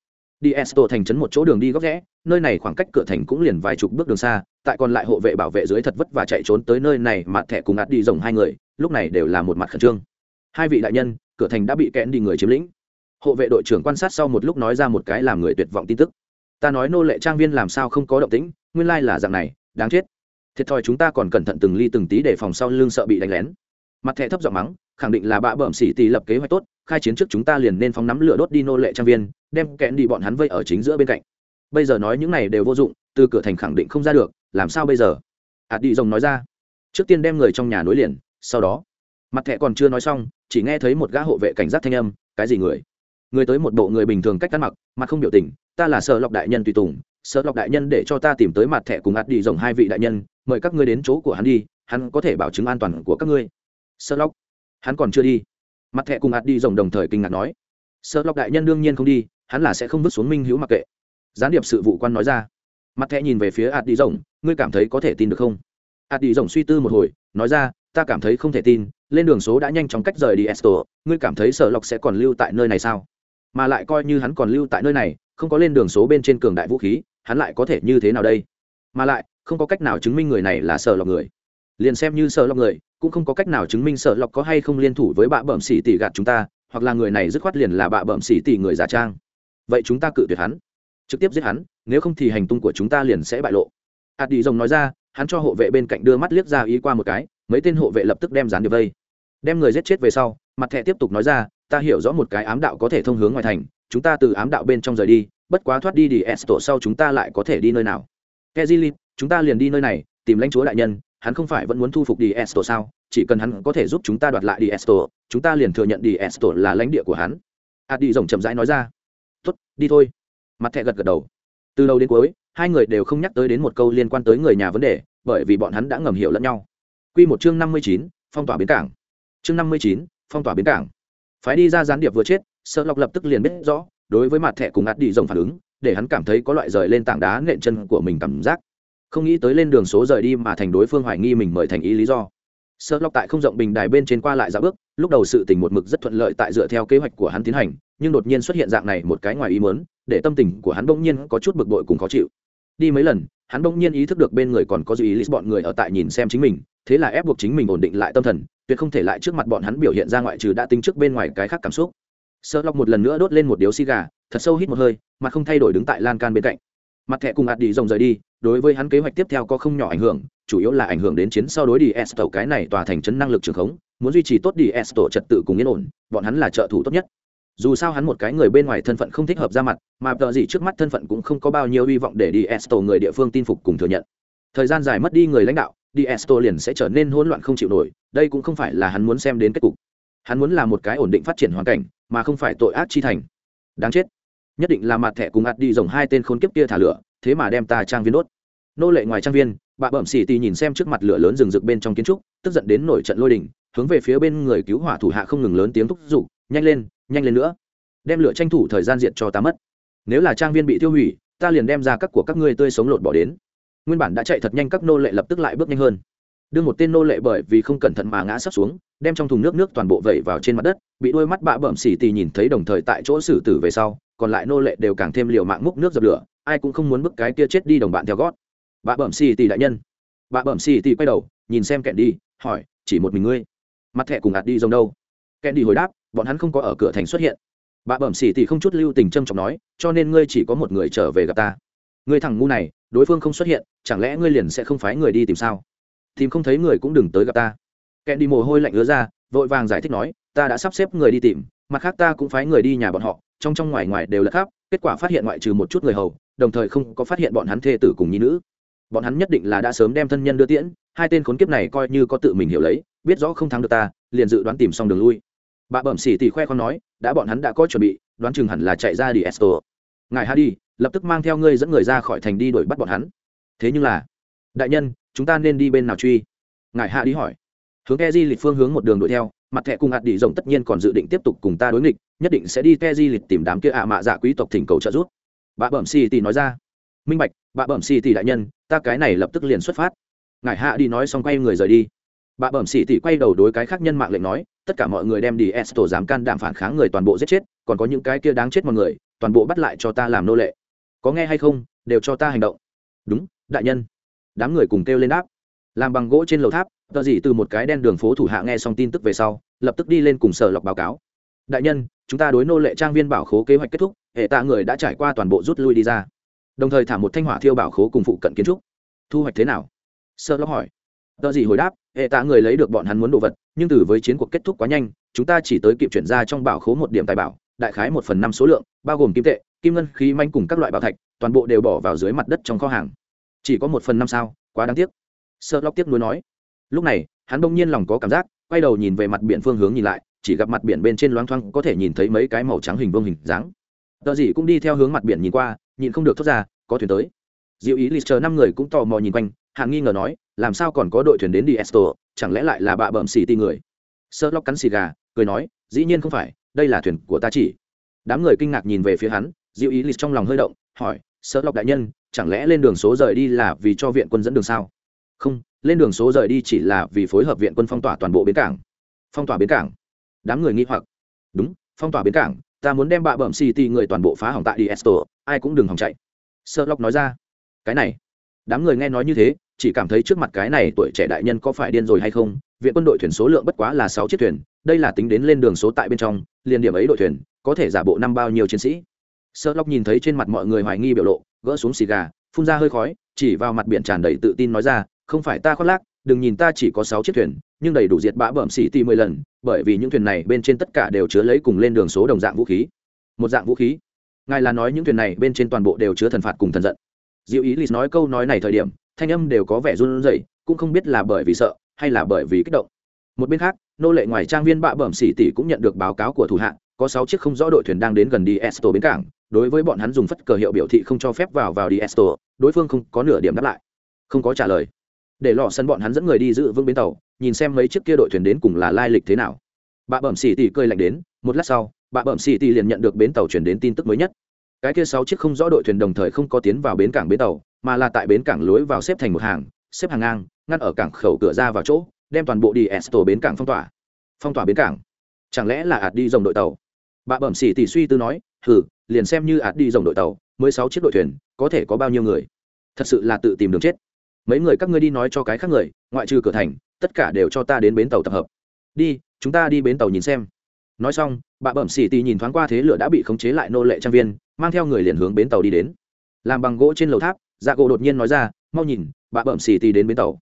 đi esto thành trấn một chỗ đường đi góc rẽ, nơi này khoảng cách cửa thành cũng liền vài chục bước đường xa, tại còn lại hộ vệ bảo vệ dưới thật vất và chạy trốn tới nơi này mặt thẻ cùng ạt đi rồng hai người, lúc này đều là một mặt khẩn trương. Hai vị đại nhân, cửa thành đã bị kẽn đi người chiếm lĩnh. Hộ vệ đội trưởng quan sát sau một lúc nói ra một cái làm người tuyệt vọng tin tức. Ta nói nô lệ trang viên làm sao không có động tĩnh, nguyên lai là dạng này, đáng chết. Thiệt thòi chúng ta còn cẩn thận từng ly từng tí để phòng sau lưng sợ bị đánh lén mặt thẻ thấp giọng mắng, khẳng định là bạ bẩm xỉ tỷ lập kế hoạch tốt, khai chiến trước chúng ta liền nên phóng nắm lửa đốt đi nô lệ trang viên, đem kẽn đi bọn hắn vây ở chính giữa bên cạnh. Bây giờ nói những này đều vô dụng, từ cửa thành khẳng định không ra được, làm sao bây giờ? Ạt đi rồng nói ra. Trước tiên đem người trong nhà nối liền, sau đó. Mặt thẻ còn chưa nói xong, chỉ nghe thấy một gã hộ vệ cảnh giác thanh âm, cái gì người? Người tới một bộ người bình thường cách ăn mặc, mặt không biểu tình, ta là sợ lọc đại nhân tùy tùng sợ lọc đại nhân để cho ta tìm tới mặt thẻ cùng ạt đi rồng hai vị đại nhân, mời các ngươi đến chỗ của hắn đi, hắn có thể bảo chứng an toàn của các ngươi sợ lóc hắn còn chưa đi. Mặt Thẹ cùng ạt đi rồng đồng thời kinh ngạc nói. Sợ lóc đại nhân đương nhiên không đi, hắn là sẽ không vứt xuống minh hữu mặc kệ. Gián điệp sự vụ quan nói ra. Mặt Thẹ nhìn về phía ạt đi rồng, ngươi cảm thấy có thể tin được không? Ạt đi rồng suy tư một hồi, nói ra, ta cảm thấy không thể tin, lên đường số đã nhanh chóng cách rời đi esto ngươi cảm thấy sợ Lộc sẽ còn lưu tại nơi này sao? Mà lại coi như hắn còn lưu tại nơi này, không có lên đường số bên trên cường đại vũ khí, hắn lại có thể như thế nào đây? Mà lại, không có cách nào chứng minh người này là sợ lọc người liền xem như sợ lọc người, cũng không có cách nào chứng minh sợ lọc có hay không liên thủ với bạ bẩm xỉ tỷ gạt chúng ta, hoặc là người này dứt khoát liền là bạ bẩm xỉ tỷ người giả trang. Vậy chúng ta cự tuyệt hắn. Trực tiếp giết hắn, nếu không thì hành tung của chúng ta liền sẽ bại lộ. Hạt đi rồng nói ra, hắn cho hộ vệ bên cạnh đưa mắt liếc ra ý qua một cái, mấy tên hộ vệ lập tức đem dán được vây. Đem người giết chết về sau, mặt thẻ tiếp tục nói ra, ta hiểu rõ một cái ám đạo có thể thông hướng ngoài thành, chúng ta từ ám đạo bên trong rời đi, bất quá thoát đi đi s tổ sau chúng ta lại có thể đi nơi nào? Kezili chúng ta liền đi nơi này, tìm lãnh chúa đại nhân hắn không phải vẫn muốn thu phục đi sao? Chỉ cần hắn có thể giúp chúng ta đoạt lại đi chúng ta liền thừa nhận đi là lãnh địa của hắn. Adi rồng chậm rãi nói ra. Tốt, đi thôi. Mặt thẻ gật gật đầu. Từ đầu đến cuối, hai người đều không nhắc tới đến một câu liên quan tới người nhà vấn đề, bởi vì bọn hắn đã ngầm hiểu lẫn nhau. Quy một chương năm mươi chín, phong tỏa bến cảng. Chương năm mươi chín, phong tỏa bến cảng. Phái đi ra gián điệp vừa chết Sở lọc lập tức liền biết rõ, đối với mặt thẻ cùng Adi rồng phản ứng, để hắn cảm thấy có loại rời lên tảng đá nện chân của mình cảm giác không nghĩ tới lên đường số rời đi mà thành đối phương hoài nghi mình mời thành ý lý do. Sợ lọc tại không rộng bình đài bên trên qua lại dạo bước, lúc đầu sự tình một mực rất thuận lợi tại dựa theo kế hoạch của hắn tiến hành, nhưng đột nhiên xuất hiện dạng này một cái ngoài ý muốn, để tâm tình của hắn bỗng nhiên có chút bực bội cùng khó chịu. Đi mấy lần, hắn bỗng nhiên ý thức được bên người còn có dư ý bọn người ở tại nhìn xem chính mình, thế là ép buộc chính mình ổn định lại tâm thần, tuyệt không thể lại trước mặt bọn hắn biểu hiện ra ngoại trừ đã tính trước bên ngoài cái khác cảm xúc. Sợ lọc một lần nữa đốt lên một điếu xi gà, thật sâu hít một hơi mà không thay đổi đứng tại lan can bên cạnh mặt thẻ cùng ạt đi rồng rời đi, đối với hắn kế hoạch tiếp theo có không nhỏ ảnh hưởng, chủ yếu là ảnh hưởng đến chiến sau đối đi s tàu cái này tòa thành trấn năng lực trường khống, muốn duy trì tốt đi s tổ trật tự cùng yên ổn, bọn hắn là trợ thủ tốt nhất. Dù sao hắn một cái người bên ngoài thân phận không thích hợp ra mặt, mà tờ gì trước mắt thân phận cũng không có bao nhiêu hy vọng để đi s tổ người địa phương tin phục cùng thừa nhận. Thời gian dài mất đi người lãnh đạo đi s tổ liền sẽ trở nên hỗn loạn không chịu nổi, đây cũng không phải là hắn muốn xem đến kết cục. Hắn muốn là một cái ổn định phát triển hoàn cảnh, mà không phải tội ác chi thành. Đáng chết nhất định là mặt thẻ cùng ạt đi dòng hai tên khốn kiếp kia thả lửa, thế mà đem ta trang viên đốt. Nô lệ ngoài trang viên, bà bẩm xỉ tì nhìn xem trước mặt lửa lớn rừng rực bên trong kiến trúc, tức giận đến nổi trận lôi đình, hướng về phía bên người cứu hỏa thủ hạ không ngừng lớn tiếng thúc giục, nhanh lên nhanh lên nữa. Đem lửa tranh thủ thời gian diện cho ta mất. Nếu là trang viên bị tiêu hủy, ta liền đem ra các của các ngươi tươi sống lột bỏ đến. Nguyên bản đã chạy thật nhanh, các nô lệ lập tức lại bước nhanh hơn. Đưa một tên nô lệ bởi vì không cẩn thận mà ngã sắp xuống, đem trong thùng nước nước toàn bộ vẩy vào trên mặt đất, bị đôi mắt bạ bẩm xỉ tì nhìn thấy đồng thời tại chỗ xử tử về sau còn lại nô lệ đều càng thêm liều mạng múc nước dập lửa, ai cũng không muốn bức cái kia chết đi đồng bạn theo gót. Bạ bẩm xì tỷ đại nhân. Bạ bẩm xì tỷ quay đầu, nhìn xem kẹn đi, hỏi, chỉ một mình ngươi, mặt thẹ cùng ạt đi giống đâu? Kẹn đi hồi đáp, bọn hắn không có ở cửa thành xuất hiện. Bạ bẩm xì tỷ không chút lưu tình trâm trọng nói, cho nên ngươi chỉ có một người trở về gặp ta. Ngươi thằng ngu này, đối phương không xuất hiện, chẳng lẽ ngươi liền sẽ không phái người đi tìm sao? Tìm không thấy người cũng đừng tới gặp ta. Kẹn đi mồ hôi lạnh ứa ra, vội vàng giải thích nói, ta đã sắp xếp người đi tìm, mặt khác ta cũng phái người đi nhà bọn họ trong trong ngoài ngoài đều là khắp kết quả phát hiện ngoại trừ một chút người hầu, đồng thời không có phát hiện bọn hắn thê tử cùng nhi nữ. Bọn hắn nhất định là đã sớm đem thân nhân đưa tiễn, hai tên khốn kiếp này coi như có tự mình hiểu lấy, biết rõ không thắng được ta, liền dự đoán tìm xong đường lui. Bà bẩm xỉ thì khoe con nói, đã bọn hắn đã có chuẩn bị, đoán chừng hẳn là chạy ra đi esto ngài ha đi, lập tức mang theo ngươi dẫn người ra khỏi thành đi đuổi bắt bọn hắn. Thế nhưng là, đại nhân, chúng ta nên đi bên nào truy? Ngài hạ đi hỏi. Hướng e di lịch phương hướng một đường đuổi theo mặt thẻ cùng hạt đi rồng tất nhiên còn dự định tiếp tục cùng ta đối nghịch, nhất định sẽ đi ke di lịch tìm đám kia ạ mạ dạ quý tộc thỉnh cầu trợ giúp. Bà bẩm si tỷ nói ra. Minh bạch bà bẩm si tỷ đại nhân, ta cái này lập tức liền xuất phát. Ngài hạ đi nói xong quay người rời đi. Bà bẩm sĩ tỷ quay đầu đối cái khác nhân mạng lệnh nói, tất cả mọi người đem đi esto dám can đảm phản kháng người toàn bộ giết chết, còn có những cái kia đáng chết mọi người, toàn bộ bắt lại cho ta làm nô lệ. Có nghe hay không? Đều cho ta hành động. Đúng, đại nhân. Đám người cùng kêu lên đáp. Làm bằng gỗ trên lầu tháp tờ gì từ một cái đen đường phố thủ hạ nghe xong tin tức về sau, lập tức đi lên cùng sở lọc báo cáo. Đại nhân, chúng ta đối nô lệ trang viên bảo khố kế hoạch kết thúc, hệ tạ người đã trải qua toàn bộ rút lui đi ra. Đồng thời thả một thanh hỏa thiêu bảo khố cùng phụ cận kiến trúc. Thu hoạch thế nào? Sơ lóc hỏi. Tờ gì hồi đáp, hệ tạ người lấy được bọn hắn muốn đồ vật, nhưng từ với chiến cuộc kết thúc quá nhanh, chúng ta chỉ tới kịp chuyển ra trong bảo khố một điểm tài bảo, đại khái một phần năm số lượng, bao gồm kim tệ, kim ngân, khí manh cùng các loại bảo thạch, toàn bộ đều bỏ vào dưới mặt đất trong kho hàng. Chỉ có một phần năm sao, quá đáng tiếc. Sơ lóc tiếc nuối nói lúc này, hắn bỗng nhiên lòng có cảm giác, quay đầu nhìn về mặt biển phương hướng nhìn lại, chỉ gặp mặt biển bên trên loáng thoáng có thể nhìn thấy mấy cái màu trắng hình vương hình dáng. Tờ gì cũng đi theo hướng mặt biển nhìn qua nhìn không được thoát ra, có thuyền tới. Diệu ý lịch chờ năm người cũng tò mò nhìn quanh hạng nghi ngờ nói, làm sao còn có đội thuyền đến đi esto chẳng lẽ lại là bạ bợm xì ti người? Sơ lóc cắn xì gà, cười nói, dĩ nhiên không phải, đây là thuyền của ta chỉ. Đám người kinh ngạc nhìn về phía hắn, diệu ý lịch trong lòng hơi động, hỏi, sơ lóc đại nhân, chẳng lẽ lên đường số rời đi là vì cho viện quân dẫn đường sao? Không lên đường số rời đi chỉ là vì phối hợp viện quân phong tỏa toàn bộ bến cảng. Phong tỏa bến cảng? Đám người nghi hoặc. Đúng, phong tỏa bến cảng, ta muốn đem bạ bẩm city người toàn bộ phá hỏng tại đi esto ai cũng đừng hòng chạy. Sơ lóc nói ra. Cái này. Đám người nghe nói như thế, chỉ cảm thấy trước mặt cái này tuổi trẻ đại nhân có phải điên rồi hay không? Viện quân đội thuyền số lượng bất quá là sáu chiếc thuyền, đây là tính đến lên đường số tại bên trong, liền điểm ấy đội thuyền, có thể giả bộ năm bao nhiêu chiến sĩ. Sơ lóc nhìn thấy trên mặt mọi người hoài nghi biểu lộ, gỡ xuống xì gà, phun ra hơi khói, chỉ vào mặt biển tràn đầy tự tin nói ra không phải ta khoác lác, đừng nhìn ta chỉ có sáu chiếc thuyền, nhưng đầy đủ diệt bã bẩm xỉ tì mười lần, bởi vì những thuyền này bên trên tất cả đều chứa lấy cùng lên đường số đồng dạng vũ khí. Một dạng vũ khí. Ngài là nói những thuyền này bên trên toàn bộ đều chứa thần phạt cùng thần giận. Diệu ý lì nói câu nói này thời điểm, thanh âm đều có vẻ run rẩy, cũng không biết là bởi vì sợ, hay là bởi vì kích động. Một bên khác, nô lệ ngoài trang viên bạ bẩm xỉ tỷ cũng nhận được báo cáo của thủ hạ có sáu chiếc không rõ đội thuyền đang đến gần đi esto bến cảng, đối với bọn hắn dùng phất cờ hiệu biểu thị không cho phép vào vào đi esto đối phương không có nửa điểm đáp lại. Không có trả lời để lọ sân bọn hắn dẫn người đi giữ vững bến tàu, nhìn xem mấy chiếc kia đội thuyền đến cùng là lai lịch thế nào. Bà bẩm xỉ tỷ cơi lạnh đến, một lát sau, bà bẩm xỉ tỷ liền nhận được bến tàu chuyển đến tin tức mới nhất. Cái kia sáu chiếc không rõ đội thuyền đồng thời không có tiến vào bến cảng bến tàu, mà là tại bến cảng lối vào xếp thành một hàng, xếp hàng ngang, ngăn ở cảng khẩu cửa ra vào chỗ, đem toàn bộ đi esto bến cảng phong tỏa. Phong tỏa bến cảng? Chẳng lẽ là ạt đi dòng đội tàu? Bà bẩm xỉ tỷ suy tư nói, hừ, liền xem như ạt đi dòng đội tàu, mới sáu chiếc đội thuyền, có thể có bao nhiêu người? Thật sự là tự tìm đường chết mấy người các ngươi đi nói cho cái khác người, ngoại trừ cửa thành, tất cả đều cho ta đến bến tàu tập hợp. Đi, chúng ta đi bến tàu nhìn xem. Nói xong, bà bẩm xỉ tì nhìn thoáng qua thế lửa đã bị khống chế lại nô lệ trang viên, mang theo người liền hướng bến tàu đi đến. Làm bằng gỗ trên lầu tháp dạ gỗ đột nhiên nói ra, mau nhìn, bà bẩm xỉ tì đến bến tàu.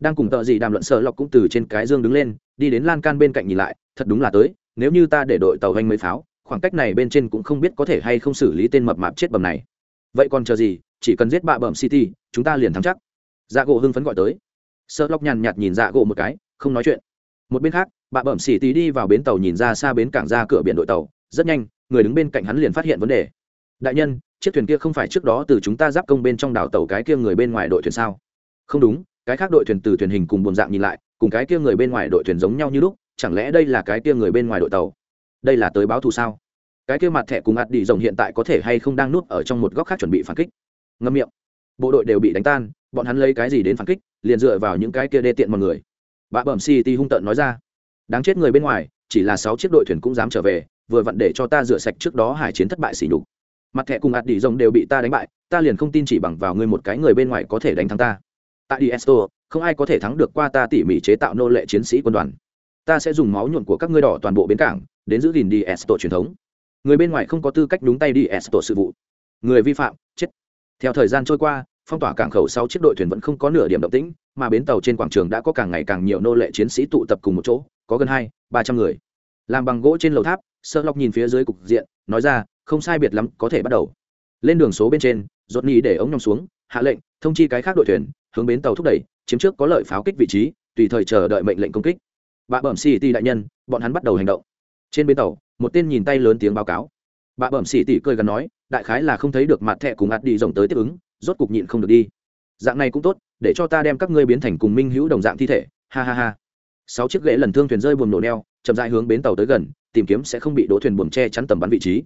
Đang cùng tợ gì đàm luận sợ lọc cũng từ trên cái dương đứng lên, đi đến lan can bên cạnh nhìn lại, thật đúng là tới, nếu như ta để đội tàu hành mấy pháo, khoảng cách này bên trên cũng không biết có thể hay không xử lý tên mập mạp chết bầm này. Vậy còn chờ gì, chỉ cần giết bạ bẩm city chúng ta liền thắng chắc dạ gỗ hưng phấn gọi tới. Sợ lóc nhàn nhạt nhìn dạ gỗ một cái, không nói chuyện. Một bên khác, bà bẩm xỉ tí đi vào bến tàu nhìn ra xa bến cảng ra cửa biển đội tàu, rất nhanh, người đứng bên cạnh hắn liền phát hiện vấn đề. Đại nhân, chiếc thuyền kia không phải trước đó từ chúng ta giáp công bên trong đảo tàu cái kia người bên ngoài đội thuyền sao? Không đúng, cái khác đội thuyền từ thuyền hình cùng buồn dạng nhìn lại, cùng cái kia người bên ngoài đội thuyền giống nhau như lúc, chẳng lẽ đây là cái kia người bên ngoài đội tàu? Đây là tới báo thù sao? Cái kia mặt thẻ cùng ạt đi rồng hiện tại có thể hay không đang nuốt ở trong một góc khác chuẩn bị phản kích. Ngâm miệng bộ đội đều bị đánh tan, bọn hắn lấy cái gì đến phản kích, liền dựa vào những cái kia đê tiện mọi người. Bà bẩm city hung tợn nói ra. Đáng chết người bên ngoài, chỉ là sáu chiếc đội thuyền cũng dám trở về, vừa vặn để cho ta rửa sạch trước đó hải chiến thất bại xỉ nhục. Mặt thẻ cùng ạt đi rồng đều bị ta đánh bại, ta liền không tin chỉ bằng vào ngươi một cái người bên ngoài có thể đánh thắng ta. Tại đi esto không ai có thể thắng được qua ta tỉ mỉ chế tạo nô lệ chiến sĩ quân đoàn. Ta sẽ dùng máu nhuộn của các ngươi đỏ toàn bộ bến cảng, đến giữ gìn đi esto truyền thống. Người bên ngoài không có tư cách đúng tay đi esto sự vụ. Người vi phạm, chết. Theo thời gian trôi qua phong tỏa cảng khẩu sau chiếc đội thuyền vẫn không có nửa điểm động tĩnh, mà bến tàu trên quảng trường đã có càng ngày càng nhiều nô lệ chiến sĩ tụ tập cùng một chỗ, có gần hai, ba trăm người. Làm bằng gỗ trên lầu tháp sợ lọc nhìn phía dưới cục diện, nói ra, không sai biệt lắm, có thể bắt đầu. Lên đường số bên trên rột nhì để ống nhòm xuống, hạ lệnh, thông chi cái khác đội thuyền, hướng bến tàu thúc đẩy, chiếm trước có lợi pháo kích vị trí, tùy thời chờ đợi mệnh lệnh công kích. Bà bẩm xì ti đại nhân, bọn hắn bắt đầu hành động. Trên bến tàu, một tên nhìn tay lớn tiếng báo cáo. Bà bẩm xì tỷ cười gần nói, đại khái là không thấy được mặt thẹ cùng ạt đi rộng tới tiếp ứng rốt cục nhịn không được đi. Dạng này cũng tốt, để cho ta đem các ngươi biến thành cùng minh hữu đồng dạng thi thể. Ha ha ha. Sáu chiếc ghế lần thương thuyền rơi buồm nổ neo, chậm dại hướng bến tàu tới gần, tìm kiếm sẽ không bị đỗ thuyền buồm che chắn tầm bắn vị trí.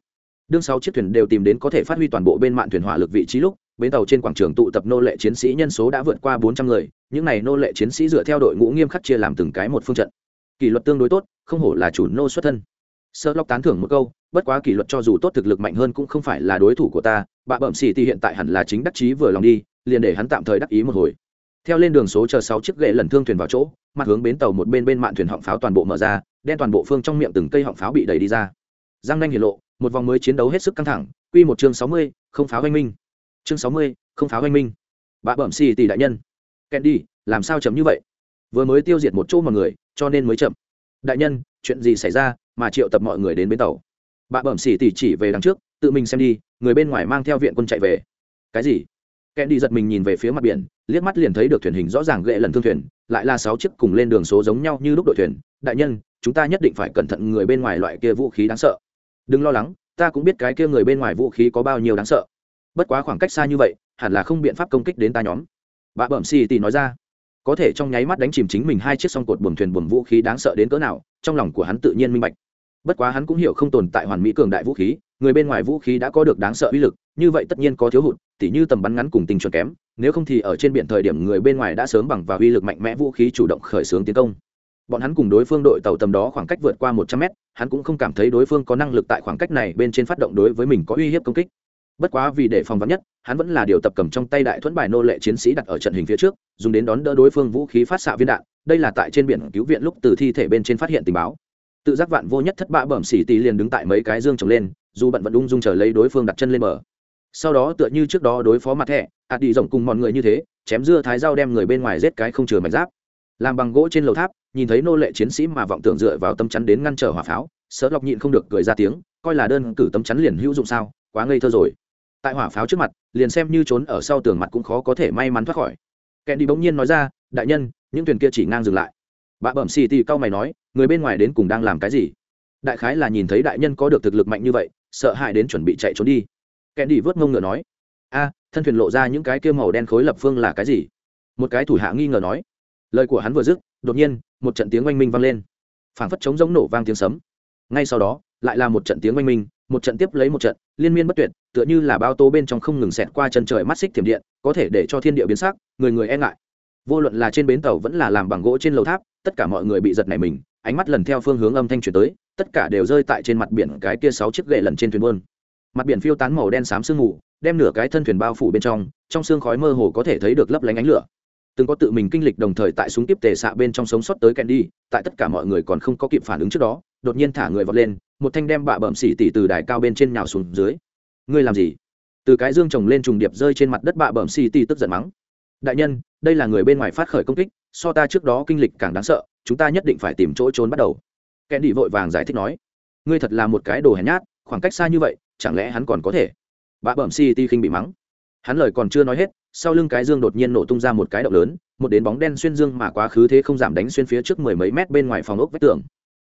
Đương sáu chiếc thuyền đều tìm đến có thể phát huy toàn bộ bên mạn thuyền hỏa lực vị trí lúc, bến tàu trên quảng trường tụ tập nô lệ chiến sĩ nhân số đã vượt qua bốn trăm người, những n à y nô lệ chiến sĩ dựa theo đội ngũ nghiêm khắc chia làm từng cái một phương trận. Kỷ luật tương đối tốt, không hổ là chủ nô xuất thân sơ lóc tán thưởng một câu, bất quá kỷ luật cho dù tốt, thực lực mạnh hơn cũng không phải là đối thủ của ta, bà bẩm xì thì hiện tại hẳn là chính đắc chí vừa lòng đi, liền để hắn tạm thời đắc ý một hồi. Theo lên đường số chờ sáu chiếc gậy lần thương thuyền vào chỗ, mặt hướng bến tàu một bên bên mạn thuyền họng pháo toàn bộ mở ra, đen toàn bộ phương trong miệng từng cây họng pháo bị đẩy đi ra. Giang nanh hiển lộ, một vòng mới chiến đấu hết sức căng thẳng, quy một chương sáu mươi, không pháo oanh minh. Chương sáu mươi, không pháo oanh minh. Bà bẩm xì tỷ đại nhân, kẹn đi, làm sao chấm như vậy? Vừa mới tiêu diệt một chỗ mọi người, cho nên mới chậm. Đại nhân, chuyện gì xảy ra? Mà triệu tập mọi người đến bến tàu. Bà bẩm xỉ tỷ chỉ về đằng trước, tự mình xem đi, người bên ngoài mang theo viện quân chạy về. Cái gì? Kẹn đi giật mình nhìn về phía mặt biển, liếc mắt liền thấy được thuyền hình rõ ràng gệ lần thương thuyền, lại là sáu chiếc cùng lên đường số giống nhau như lúc đội thuyền. Đại nhân, chúng ta nhất định phải cẩn thận người bên ngoài loại kia vũ khí đáng sợ. Đừng lo lắng, ta cũng biết cái kia người bên ngoài vũ khí có bao nhiêu đáng sợ. Bất quá khoảng cách xa như vậy, hẳn là không biện pháp công kích đến ta nhóm. Bà bẩm xì tì nói ra. Có thể trong nháy mắt đánh chìm chính mình hai chiếc song cột buồm thuyền buồm vũ khí đáng sợ đến cỡ nào, trong lòng của hắn tự nhiên minh bạch bất quá hắn cũng hiểu không tồn tại hoàn mỹ cường đại vũ khí, người bên ngoài vũ khí đã có được đáng sợ uy lực, như vậy tất nhiên có thiếu hụt, tỉ như tầm bắn ngắn cùng tình chuẩn kém, nếu không thì ở trên biển thời điểm người bên ngoài đã sớm bằng và uy lực mạnh mẽ vũ khí chủ động khởi xướng tiến công. Bọn hắn cùng đối phương đội tàu tầm đó khoảng cách vượt qua một trăm mét, hắn cũng không cảm thấy đối phương có năng lực tại khoảng cách này bên trên phát động đối với mình có uy hiếp công kích. Bất quá vì để phòng vắn nhất, hắn vẫn là điều tập cầm trong tay đại thuẫn bài nô lệ chiến sĩ đặt ở trận hình phía trước, dùng đến đón đỡ đối phương vũ khí phát xạ viên đạn, đây là tại trên biển cứu viện lúc từ thi thể bên trên phát hiện tình báo tự giác vạn vô nhất thất bạ bẩm xỉ tì liền đứng tại mấy cái dương trồng lên, dù bận vẫn ung dung chờ lấy đối phương đặt chân lên bờ. Sau đó tựa như trước đó đối phó mặt thẻ ạt đi rộng cùng mọi người như thế, chém dưa thái dao đem người bên ngoài giết cái không chừa mạch giáp. Làm bằng gỗ trên lầu tháp, nhìn thấy nô lệ chiến sĩ mà vọng tưởng dựa vào tâm chắn đến ngăn trở hỏa pháo, sợ lọc nhịn không được cười ra tiếng, coi là đơn cử tâm chắn liền hữu dụng sao, quá ngây thơ rồi. Tại hỏa pháo trước mặt, liền xem như trốn ở sau tường mặt cũng khó có thể may mắn thoát khỏi. Kẻ đi bỗng nhiên nói ra, đại nhân, những thuyền kia chỉ ngang dừng lại bà bẩm xì tì cao mày nói, người bên ngoài đến cùng đang làm cái gì? Đại khái là nhìn thấy đại nhân có được thực lực mạnh như vậy, sợ hãi đến chuẩn bị chạy trốn đi. Kẻ đi vớt mông ngựa nói, a, thân thuyền lộ ra những cái kia màu đen khối lập phương là cái gì? Một cái thủ hạ nghi ngờ nói. Lời của hắn vừa dứt, đột nhiên, một trận tiếng oanh minh vang lên. Phảng phất chống giống nổ vang tiếng sấm. Ngay sau đó, lại là một trận tiếng oanh minh, một trận tiếp lấy một trận, liên miên bất tuyệt, tựa như là bao tố bên trong không ngừng xẹt qua chân trời mắt xích thiểm điện, có thể để cho thiên địa biến sắc, người người e ngại vô luận là trên bến tàu vẫn là làm bằng gỗ trên lầu tháp tất cả mọi người bị giật này mình ánh mắt lần theo phương hướng âm thanh chuyển tới tất cả đều rơi tại trên mặt biển cái kia sáu chiếc gậy lần trên thuyền buôn mặt biển phiêu tán màu đen xám sương mù đem nửa cái thân thuyền bao phủ bên trong trong sương khói mơ hồ có thể thấy được lấp lánh ánh lửa từng có tự mình kinh lịch đồng thời tại súng tiếp tề xạ bên trong sống sót tới Candy, tại tất cả mọi người còn không có kịp phản ứng trước đó, đột nhiên thả người vọt lên, một thanh đem bạ bẩm xỉ tỉ từ đài cao bên trên nhào xuống dưới. Ngươi làm gì? Từ cái dương trồng lên trùng điệp rơi trên mặt đất bạ bẩm xỉ tỉ tức giận mắng. Đại nhân, đây là người bên ngoài phát khởi công kích, so ta trước đó kinh lịch càng đáng sợ, chúng ta nhất định phải tìm chỗ trốn bắt đầu. kẻ đi vội vàng giải thích nói, ngươi thật là một cái đồ hèn nhát, khoảng cách xa như vậy, chẳng lẽ hắn còn có thể? bà bẩm City khinh bị mắng. Hắn lời còn chưa nói hết, sau lưng cái dương đột nhiên nổ tung ra một cái động lớn một đến bóng đen xuyên dương mà quá khứ thế không giảm đánh xuyên phía trước mười mấy mét bên ngoài phòng ốc vách tường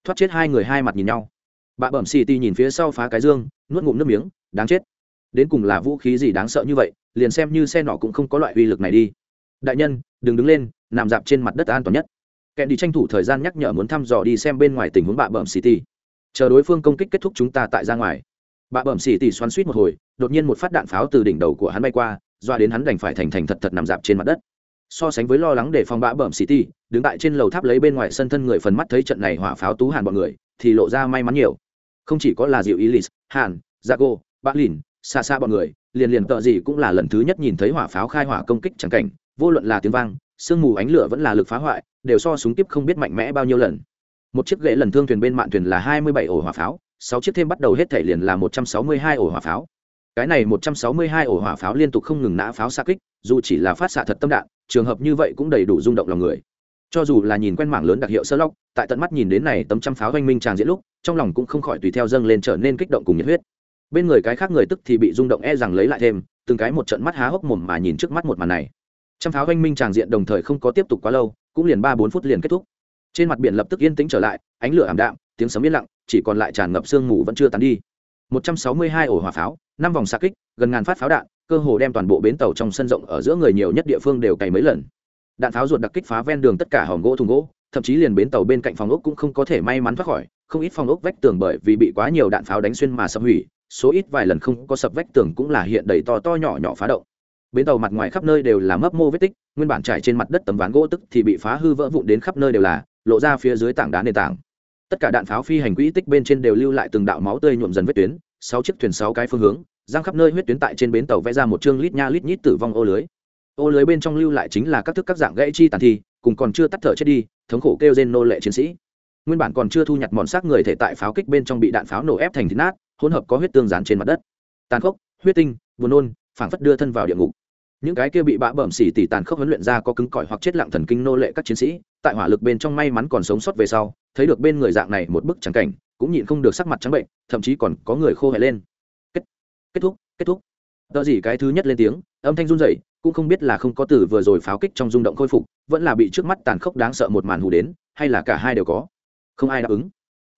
thoát chết hai người hai mặt nhìn nhau bà bẩm City nhìn phía sau phá cái dương nuốt ngụm nước miếng đáng chết đến cùng là vũ khí gì đáng sợ như vậy liền xem như xe nọ cũng không có loại uy lực này đi. Đại nhân đừng đứng lên nằm dạp trên mặt đất an toàn nhất. Kẹn đi tranh thủ thời gian nhắc nhở muốn thăm dò đi xem bên ngoài tình huống bạ bẩm xì ti chờ đối phương công kích kết thúc chúng ta tại ra ngoài. Bạ bẩm xì ti xoắn suýt một hồi đột nhiên một phát đạn pháo từ đỉnh đầu của hắn bay qua doa đến hắn đành phải thành thành thật thật nằm dạp trên mặt đất. So sánh với lo lắng để phòng bạ bẩm city đứng tại trên lầu tháp lấy bên ngoài sân thân người phần mắt thấy trận này hỏa pháo tú hàn bọn người thì lộ ra may mắn nhiều. Không chỉ có là diệu Ilis, hàn jago bã lìn xa xa bọn người liền liền tợ gì cũng là lần thứ nhất nhìn thấy hỏa pháo khai hỏa công kích chẳng cảnh, vô luận là tiếng vang, sương mù ánh lửa vẫn là lực phá hoại, đều so súng tiếp không biết mạnh mẽ bao nhiêu lần. Một chiếc ghế lần thương thuyền bên mạn thuyền là hai mươi bảy ổ hỏa pháo, sáu chiếc thêm bắt đầu hết thể liền là một trăm sáu mươi hai ổ hỏa pháo. Cái này một trăm sáu mươi hai ổ hỏa pháo liên tục không ngừng nã pháo xa kích, dù chỉ là phát xạ thật tâm đạn, trường hợp như vậy cũng đầy đủ rung động lòng người. Cho dù là nhìn quen mảng lớn đặc hiệu sơ lóc tại tận mắt nhìn đến này tấm trăm pháo oanh minh tràng diễn lúc, trong lòng cũng không khỏi tùy theo dâng lên trở nên kích động cùng nhiệt huyết bên người cái khác người tức thì bị rung động e rằng lấy lại thêm, từng cái một trận mắt há hốc mồm mà nhìn trước mắt một màn này. Trăm pháo oanh minh tràng diện đồng thời không có tiếp tục quá lâu, cũng liền ba bốn phút liền kết thúc. Trên mặt biển lập tức yên tĩnh trở lại, ánh lửa ảm đạm, tiếng sấm yên lặng, chỉ còn lại tràn ngập sương mù vẫn chưa tán đi. 162 ổ hỏa pháo, năm vòng xa kích, gần ngàn phát pháo đạn, cơ hồ đem toàn bộ bến tàu trong sân rộng ở giữa người nhiều nhất địa phương đều cày mấy lần. Đạn pháo ruột đặc kích phá ven đường tất cả hòm gỗ thùng gỗ, thậm chí liền bến tàu bên cạnh phòng ốc cũng không có thể may mắn thoát khỏi, không ít phòng ốc vách tường bởi vì bị quá nhiều đạn pháo đánh xuyên mà sập hủy số ít vài lần không có sập vách tường cũng là hiện đầy to to nhỏ nhỏ phá động. Bến tàu mặt ngoài khắp nơi đều là mấp mô vết tích, nguyên bản trải trên mặt đất tấm ván gỗ tức thì bị phá hư vỡ vụn đến khắp nơi đều là, lộ ra phía dưới tảng đá nền tảng. Tất cả đạn pháo phi hành quỹ tích bên trên đều lưu lại từng đạo máu tươi nhuộm dần vết tuyến, sáu chiếc thuyền sáu cái phương hướng, giang khắp nơi huyết tuyến tại trên bến tàu vẽ ra một chương lít nha lít nhít tử vong ô lưới. Ô lưới bên trong lưu lại chính là các thức các dạng gãy chi tàn thi, cùng còn chưa tắt thở chết đi, thống khổ kêu trên nô lệ chiến sĩ. Nguyên bản còn chưa thu nhặt mòn xác người thể tại pháo kích bên trong bị đạn pháo nổ ép thành thịt nát hỗn hợp có huyết tương dán trên mặt đất. Tàn khốc, huyết tinh, buồn nôn, phảng phất đưa thân vào địa ngục. Những cái kia bị bã bẩm xỉ tỉ tàn khốc huấn luyện ra có cứng cỏi hoặc chết lặng thần kinh nô lệ các chiến sĩ, tại hỏa lực bên trong may mắn còn sống sót về sau, thấy được bên người dạng này một bức trắng cảnh, cũng nhịn không được sắc mặt trắng bệnh, thậm chí còn có người khô hề lên. Kết kết thúc kết thúc. Tờ gì cái thứ nhất lên tiếng, âm thanh run rẩy, cũng không biết là không có từ vừa rồi pháo kích trong rung động khôi phục, vẫn là bị trước mắt tàn khốc đáng sợ một màn hù đến, hay là cả hai đều có. Không ai đáp ứng.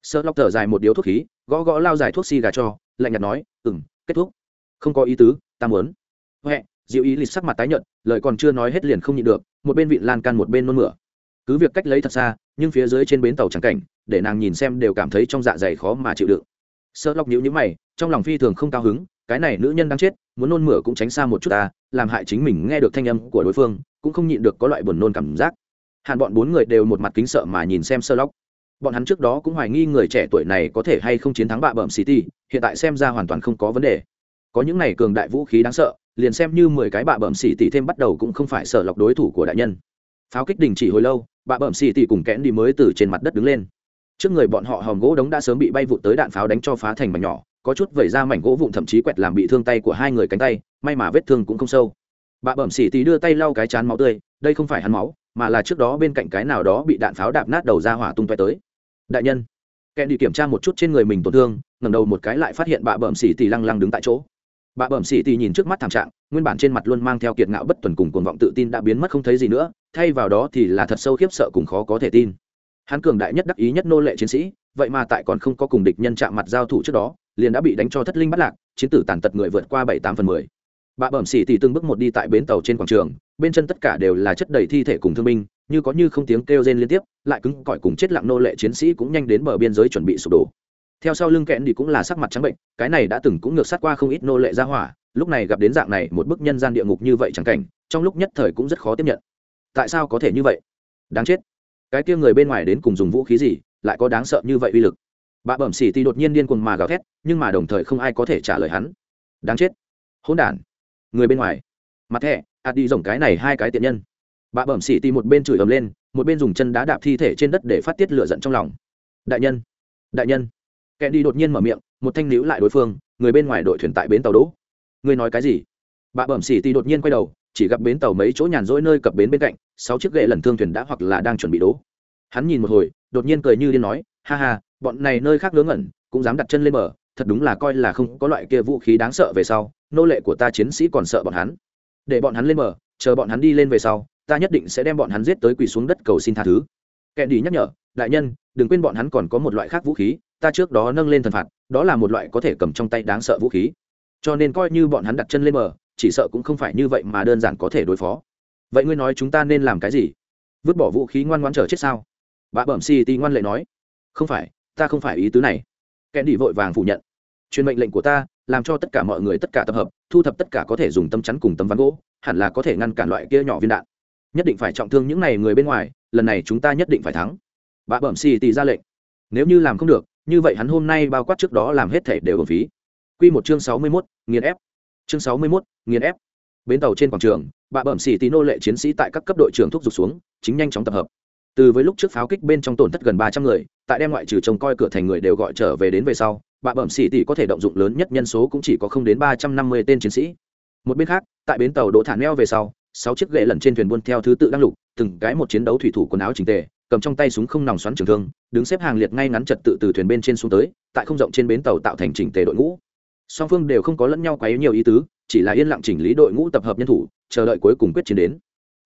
Sợ lóc thở dài một điếu thuốc khí gõ gõ lao giải thuốc xì gà cho, lạnh nhạt nói ừ m kết thúc. Không có ý tứ, ta muốn. Huệ, diệu ý lịch sắc mặt tái nhợt, lời còn chưa nói hết liền không nhịn được, một bên vịn lan can một bên nôn mửa. Cứ việc cách lấy thật xa, nhưng phía dưới trên bến tàu trắng cảnh, để nàng nhìn xem đều cảm thấy trong dạ dày khó mà chịu đựng. Sợ lọc nhữ nhữ mày, trong lòng phi thường không cao hứng, cái này nữ nhân đang chết, muốn nôn mửa cũng tránh xa một chút ta, làm hại chính mình nghe được thanh âm của đối phương, cũng không nhịn được có loại buồn nôn cảm giác. Hàn bọn bốn người đều một mặt kính sợ mà nhìn xem sơ lóc bọn hắn trước đó cũng hoài nghi người trẻ tuổi này có thể hay không chiến thắng bạ bẩm city, hiện tại xem ra hoàn toàn không có vấn đề. Có những này cường đại vũ khí đáng sợ, liền xem như mười cái bạ bẩm xỉ tỷ thêm bắt đầu cũng không phải sợ lọc đối thủ của đại nhân. Pháo kích đình chỉ hồi lâu, bạ bẩm xỉ tỷ cùng kẽn đi mới từ trên mặt đất đứng lên. Trước người bọn họ hòm gỗ đống đã sớm bị bay vụt tới đạn pháo đánh cho phá thành mảnh nhỏ, có chút vẩy ra mảnh gỗ vụn thậm chí quẹt làm bị thương tay của hai người cánh tay, may mà vết thương cũng không sâu. Bạ bẩm xỉ tỷ đưa tay lau cái chán máu tươi, đây không phải hắn máu mà là trước đó bên cạnh cái nào đó bị đạn pháo đạp nát đầu ra hỏa tung tóe tới. Đại nhân kẹn đi kiểm tra một chút trên người mình tổn thương, ngẩng đầu một cái lại phát hiện bà bẩm xỉ tỷ lăng lăng đứng tại chỗ. Bà bẩm xỉ tỷ nhìn trước mắt thảm trạng, nguyên bản trên mặt luôn mang theo kiệt ngạo bất tuần cùng cuồng vọng tự tin đã biến mất không thấy gì nữa, thay vào đó thì là thật sâu khiếp sợ cùng khó có thể tin. Hắn cường đại nhất đắc ý nhất nô lệ chiến sĩ, vậy mà tại còn không có cùng địch nhân chạm mặt giao thủ trước đó, liền đã bị đánh cho thất linh bắt lạc, chiến tử tàn tật người vượt qua bảy tám phần mười. Bà bẩm xỉ tỷ từng bước một đi tại bến tàu trên quảng trường bên chân tất cả đều là chất đầy thi thể cùng thương binh, như có như không tiếng kêu rên liên tiếp, lại cứng cỏi cùng chết lặng nô lệ chiến sĩ cũng nhanh đến bờ biên giới chuẩn bị sụp đổ. Theo sau lưng kẽn đi cũng là sắc mặt trắng bệnh, cái này đã từng cũng ngược sát qua không ít nô lệ ra hỏa, lúc này gặp đến dạng này một bức nhân gian địa ngục như vậy chẳng cảnh, trong lúc nhất thời cũng rất khó tiếp nhận. Tại sao có thể như vậy? Đáng chết. Cái kia người bên ngoài đến cùng dùng vũ khí gì, lại có đáng sợ như vậy uy lực? Bà bẩm xỉ thì đột nhiên điên cuồng mà gào thét, nhưng mà đồng thời không ai có thể trả lời hắn. Đáng chết. Hỗn đản. Người bên ngoài. Mặt thẻ ạt đi rồng cái này hai cái tiện nhân. Bà bẩm xỉ tì một bên chửi ầm lên, một bên dùng chân đá đạp thi thể trên đất để phát tiết lửa giận trong lòng. Đại nhân đại nhân. Kẻ đi đột nhiên mở miệng, một thanh níu lại đối phương, người bên ngoài đội thuyền tại bến tàu đỗ. Ngươi nói cái gì? Bà bẩm xỉ tì đột nhiên quay đầu, chỉ gặp bến tàu mấy chỗ nhàn rỗi nơi cập bến bên cạnh, sáu chiếc ghệ lần thương thuyền đã hoặc là đang chuẩn bị đỗ. Hắn nhìn một hồi, đột nhiên cười như điên nói, ha ha, bọn này nơi khác ngớ ngẩn, cũng dám đặt chân lên bờ, thật đúng là coi là không có loại kia vũ khí đáng sợ về sau, nô lệ của ta chiến sĩ còn sợ bọn hắn để bọn hắn lên bờ, chờ bọn hắn đi lên về sau, ta nhất định sẽ đem bọn hắn giết tới quỳ xuống đất cầu xin tha thứ. Kẻ đi nhắc nhở, đại nhân, đừng quên bọn hắn còn có một loại khác vũ khí, ta trước đó nâng lên thần phạt, đó là một loại có thể cầm trong tay đáng sợ vũ khí. Cho nên coi như bọn hắn đặt chân lên bờ, chỉ sợ cũng không phải như vậy mà đơn giản có thể đối phó. Vậy ngươi nói chúng ta nên làm cái gì? Vứt bỏ vũ khí ngoan ngoan chờ chết sao? Bà bẩm si ti ngoan lệ nói. Không phải, ta không phải ý tứ này. Kẻ đi vội vàng phủ nhận. Truyền mệnh lệnh của ta làm cho tất cả mọi người tất cả tập hợp, thu thập tất cả có thể dùng tâm chắn cùng tấm ván gỗ, hẳn là có thể ngăn cản loại kia nhỏ viên đạn. Nhất định phải trọng thương những n à y người bên ngoài, lần này chúng ta nhất định phải thắng. Bà bẩm xì tì ra lệnh. Nếu như làm không được, như vậy hắn hôm nay bao quát trước đó làm hết thể đều hợp phí. Q một chương sáu mươi mốt, nghiền ép. Chương sáu mươi mốt, nghiền ép. Bến tàu trên quảng trường bà bẩm xì tì nô lệ chiến sĩ tại các cấp đội trưởng thúc giục xuống, chính nhanh chóng tập hợp từ với lúc trước pháo kích bên trong tổn thất gần ba trăm người, tại đem ngoại trừ trông coi cửa thành người đều gọi trở về đến về sau bạ bẩm xỉ tỷ có thể động dụng lớn nhất nhân số cũng chỉ có không đến ba trăm năm mươi tên chiến sĩ. Một bên khác, tại bến tàu đỗ thả neo về sau, sáu chiếc ghệ lần trên thuyền buôn theo thứ tự đăng lục, từng cái một chiến đấu thủy thủ quần áo trình tề, cầm trong tay súng không nòng xoắn trường thương, đứng xếp hàng liệt ngay ngắn trật tự từ thuyền bên trên xuống tới, tại không rộng trên bến tàu tạo thành chỉnh tề đội ngũ. Song phương đều không có lẫn nhau quá yếu nhiều ý tứ, chỉ là yên lặng chỉnh lý đội ngũ tập hợp nhân thủ, chờ đợi cuối cùng quyết chiến đến.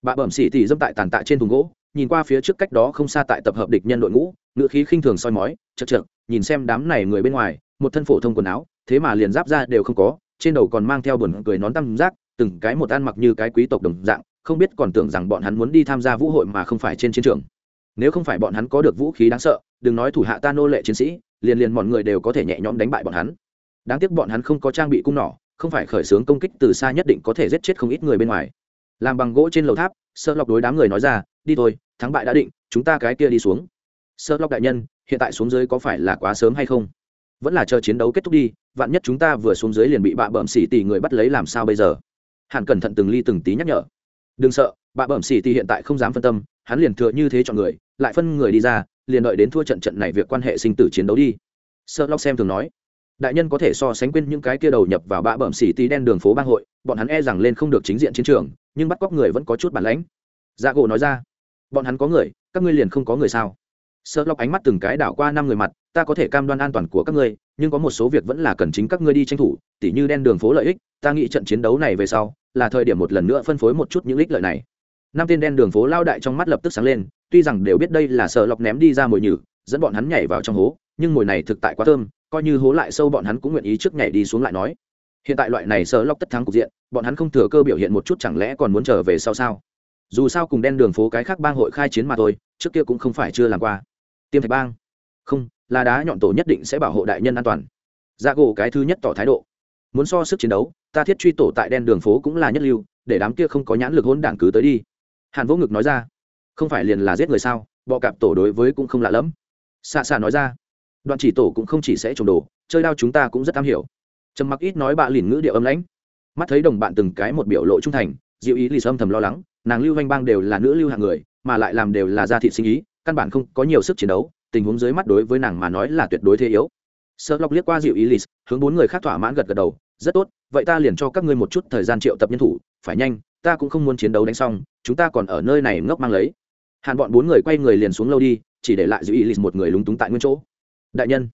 Bà bẩm xỉ tỷ dâm tại tàn tạ trên thùng gỗ nhìn qua phía trước cách đó không xa tại tập hợp địch nhân đội ngũ, ngữ khí khinh thường soi mói, chật chật nhìn xem đám này người bên ngoài, một thân phổ thông quần áo, thế mà liền giáp ra đều không có, trên đầu còn mang theo buồn cười nón tăm giác từng cái một ăn mặc như cái quý tộc đồng dạng, không biết còn tưởng rằng bọn hắn muốn đi tham gia vũ hội mà không phải trên chiến trường. Nếu không phải bọn hắn có được vũ khí đáng sợ, đừng nói thủ hạ ta nô lệ chiến sĩ, liền liền mọi người đều có thể nhẹ nhõm đánh bại bọn hắn. Đáng tiếc bọn hắn không có trang bị cung nỏ, không phải khởi xướng công kích từ xa nhất định có thể giết chết không ít người bên ngoài. Làm bằng gỗ trên lầu tháp, sơ lọc đối đám người nói ra đi thôi, thắng bại đã định, chúng ta cái kia đi xuống. Sơ lóc đại nhân, hiện tại xuống dưới có phải là quá sớm hay không? Vẫn là chờ chiến đấu kết thúc đi, vạn nhất chúng ta vừa xuống dưới liền bị bạ bẩm xỉ tỉ người bắt lấy làm sao bây giờ? Hàn cẩn thận từng ly từng tí nhắc nhở. Đừng sợ, bạ bẩm xỉ tỉ hiện tại không dám phân tâm, hắn liền thừa như thế chọn người, lại phân người đi ra, liền đợi đến thua trận trận này việc quan hệ sinh tử chiến đấu đi. Sợ lóc xem thường nói. Đại nhân có thể so sánh quên những cái kia đầu nhập vào bạ bẩm xỉ tí đen đường phố bang hội, bọn hắn e rằng lên không được chính diện chiến trường, nhưng bắt cóc người vẫn có chút bản lãnh. Dạ gỗ nói ra bọn hắn có người, các ngươi liền không có người sao? Sợ lọc ánh mắt từng cái đảo qua năm người mặt, ta có thể cam đoan an toàn của các ngươi, nhưng có một số việc vẫn là cần chính các ngươi đi tranh thủ, tỉ như đen đường phố lợi ích, ta nghĩ trận chiến đấu này về sau, là thời điểm một lần nữa phân phối một chút những ích lợi này. Năm tên đen đường phố lao đại trong mắt lập tức sáng lên, tuy rằng đều biết đây là sợ lọc ném đi ra mồi nhử, dẫn bọn hắn nhảy vào trong hố, nhưng mồi này thực tại quá thơm, coi như hố lại sâu bọn hắn cũng nguyện ý trước nhảy đi xuống lại nói. Hiện tại loại này sợ lọc tất thắng cục diện, bọn hắn không thừa cơ biểu hiện một chút chẳng lẽ còn muốn trở về sau sao? Dù sao cùng đen đường phố cái khác bang hội khai chiến mà thôi, trước kia cũng không phải chưa làm qua. Tiêm thạch bang. Không, là đá nhọn tổ nhất định sẽ bảo hộ đại nhân an toàn. Ra gỗ cái thứ nhất tỏ thái độ. Muốn so sức chiến đấu, ta thiết truy tổ tại đen đường phố cũng là nhất lưu, để đám kia không có nhãn lực hôn đảng cứ tới đi. Hàn vỗ ngực nói ra. Không phải liền là giết người sao, bọ cạp tổ đối với cũng không lạ lẫm. Xa xa nói ra. Đoạn chỉ tổ cũng không chỉ sẽ trồng đồ, chơi đao chúng ta cũng rất am hiểu. Trầm mặc ít nói bạ lìn ngữ điệu âm lãnh. Mắt thấy đồng bạn từng cái một biểu lộ trung thành, diệu ý lì sâm thầm lo lắng nàng lưu vanh bang đều là nữ lưu hạng người, mà lại làm đều là gia thị sinh ý, căn bản không có nhiều sức chiến đấu, tình huống dưới mắt đối với nàng mà nói là tuyệt đối thế yếu. Sợ lọc liếc qua dịu ý lì hướng bốn người khác thỏa mãn gật gật đầu, rất tốt, vậy ta liền cho các ngươi một chút thời gian triệu tập nhân thủ, phải nhanh, ta cũng không muốn chiến đấu đánh xong, chúng ta còn ở nơi này ngốc mang lấy. Hạn bọn bốn người quay người liền xuống lâu đi, chỉ để lại dịu ý lì một người lúng túng tại nguyên chỗ. Đại nhân.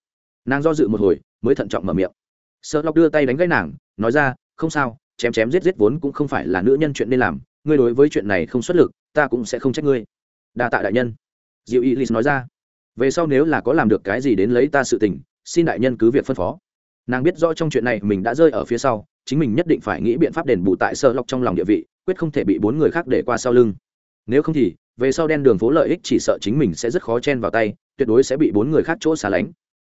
Nàng do dự một hồi, mới thận trọng mở miệng. Sợ lọc đưa tay đánh gãy nàng, nói ra, không sao, chém chém giết giết vốn cũng không phải là nữ nhân chuyện nên làm ngươi đối với chuyện này không xuất lực, ta cũng sẽ không trách ngươi. Đa tạ đại nhân. Diệu y lis nói ra. Về sau nếu là có làm được cái gì đến lấy ta sự tình, xin đại nhân cứ việc phân phó. Nàng biết rõ trong chuyện này mình đã rơi ở phía sau, chính mình nhất định phải nghĩ biện pháp đền bù tại sơ lọc trong lòng địa vị, quyết không thể bị bốn người khác để qua sau lưng. Nếu không thì, về sau đen đường phố lợi ích chỉ sợ chính mình sẽ rất khó chen vào tay, tuyệt đối sẽ bị bốn người khác chỗ xả lánh.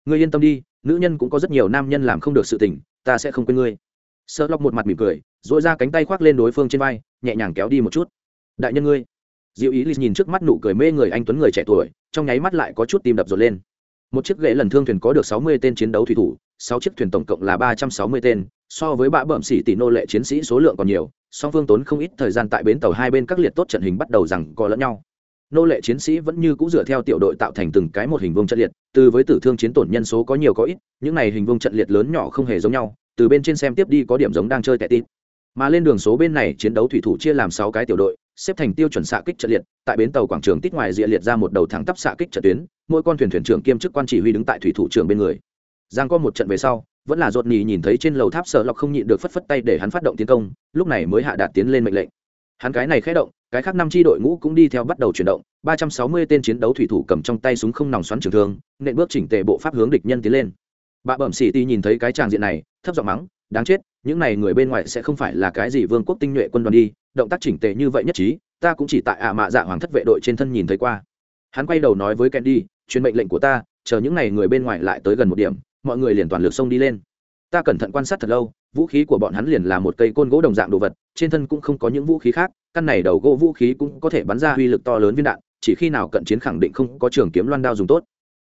Ngươi yên tâm đi, nữ nhân cũng có rất nhiều nam nhân làm không được sự tình, ta sẽ không quên ngươi sợ lọc một mặt mỉm cười dội ra cánh tay khoác lên đối phương trên vai, nhẹ nhàng kéo đi một chút. Đại nhân ngươi. Diệu ý nhìn trước mắt nụ cười mê người anh tuấn người trẻ tuổi, trong nháy mắt lại có chút tim đập dồn lên. Một chiếc ghế lần thương thuyền có được sáu mươi tên chiến đấu thủy thủ, sáu chiếc thuyền tổng cộng là ba trăm sáu mươi tên, so với bã bợm xỉ tỷ nô lệ chiến sĩ số lượng còn nhiều, song phương tốn không ít thời gian tại bến tàu hai bên các liệt tốt trận hình bắt đầu rằng co lẫn nhau. Nô lệ chiến sĩ vẫn như cũ dựa theo tiểu đội tạo thành từng cái một hình vuông trận liệt, từ với tử thương chiến tổn nhân số có nhiều có ít, những này hình vuông trận liệt lớn nhỏ không hề giống nhau từ bên trên xem tiếp đi có điểm giống đang chơi tệ tít. Mà lên đường số bên này chiến đấu thủy thủ chia làm sáu cái tiểu đội, xếp thành tiêu chuẩn xạ kích trận liệt, tại bến tàu quảng trường tít ngoài rìa liệt ra một đầu thẳng tắp xạ kích trận tuyến, mỗi con thuyền thuyền trưởng kiêm chức quan chỉ huy đứng tại thủy thủ trưởng bên người. Giang có một trận về sau, vẫn là ruột nhì nhìn thấy trên lầu tháp sợ lọc không nhịn được phất phất tay để hắn phát động tiến công, lúc này mới hạ đạt tiến lên mệnh lệnh. Hắn cái này khé động, cái khác năm tri đội ngũ cũng đi theo bắt đầu chuyển động, ba trăm sáu mươi tên chiến đấu thủy thủ cầm trong tay súng không nòng xoắn trường thương, nện bước chỉnh tề bộ pháp hướng địch nhân tiến lên bà bẩm xỉ ti nhìn thấy cái tràng diện này thấp giọng mắng đáng chết những này người bên ngoài sẽ không phải là cái gì vương quốc tinh nhuệ quân đoàn đi động tác chỉnh tề như vậy nhất trí ta cũng chỉ tại ả mạ dạ hoàng thất vệ đội trên thân nhìn thấy qua. Hắn quay đầu nói với Kenny, truyền mệnh lệnh của ta chờ những n à y người bên ngoài lại tới gần một điểm mọi người liền toàn lực xông đi lên. Ta cẩn thận quan sát thật lâu vũ khí của bọn hắn liền là một cây côn gỗ đồng dạng đồ vật trên thân cũng không có những vũ khí khác căn này đầu gỗ vũ khí cũng có thể bắn ra uy lực to lớn viên đạn chỉ khi nào cận chiến khẳng định không có trường kiếm loan đao dùng tốt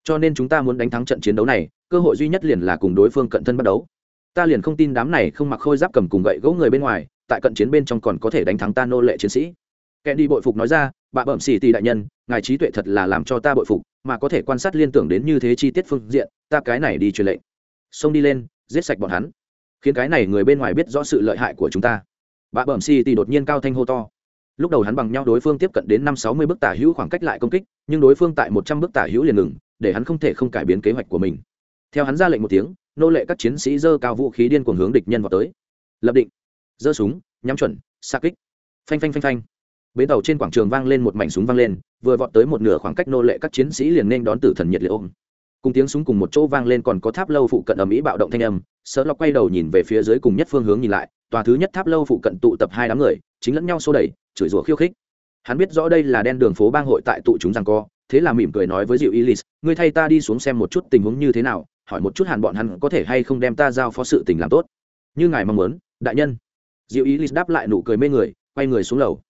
cho nên chúng ta muốn đánh thắng trận chiến đấu này, cơ hội duy nhất liền là cùng đối phương cận thân bắt đấu. Ta liền không tin đám này không mặc khôi giáp cầm cùng gậy gỗ người bên ngoài, tại cận chiến bên trong còn có thể đánh thắng ta nô lệ chiến sĩ. Kẻ đi bội phục nói ra bà bẩm xì tì đại nhân, ngài trí tuệ thật là làm cho ta bội phục, mà có thể quan sát liên tưởng đến như thế chi tiết phương diện, ta cái này đi truyền lệnh. Xông đi lên, giết sạch bọn hắn. Khiến cái này người bên ngoài biết rõ sự lợi hại của chúng ta. Bà bẩm xì tì đột nhiên cao thanh hô to. Lúc đầu hắn bằng nhau đối phương tiếp cận đến năm sáu mươi bước tả hữu khoảng cách lại công kích, nhưng đối phương tại một trăm bước tả hữu liền ngừng để hắn không thể không cải biến kế hoạch của mình. Theo hắn ra lệnh một tiếng, nô lệ các chiến sĩ dơ cao vũ khí điên cuồng hướng địch nhân vào tới. Lập định. Giơ súng, nhắm chuẩn, xa kích. Phanh phanh phanh phanh. Bến tàu trên quảng trường vang lên một mảnh súng vang lên, vừa vọt tới một nửa khoảng cách nô lệ các chiến sĩ liền nên đón tử thần nhiệt liệt ôm. Cùng tiếng súng cùng một chỗ vang lên còn có tháp lâu phụ cận ở mỹ bạo động thanh âm sợ lọc quay đầu nhìn về phía dưới cùng nhất phương hướng nhìn lại, tòa thứ nhất tháp lâu phụ cận tụ tập hai đám người, chính lẫn nhau xô đẩy, chửi rủa khiêu khích. Hắn biết rõ đây là đen đường phố bang hội tại tụ chúng rằng co thế là mỉm cười nói với diệu Ilis, ngươi thay ta đi xuống xem một chút tình huống như thế nào, hỏi một chút hàn bọn hắn có thể hay không đem ta giao phó sự tình làm tốt. Như ngài mong muốn, đại nhân. Diệu Ilis đáp lại nụ cười mê người, quay người xuống lầu.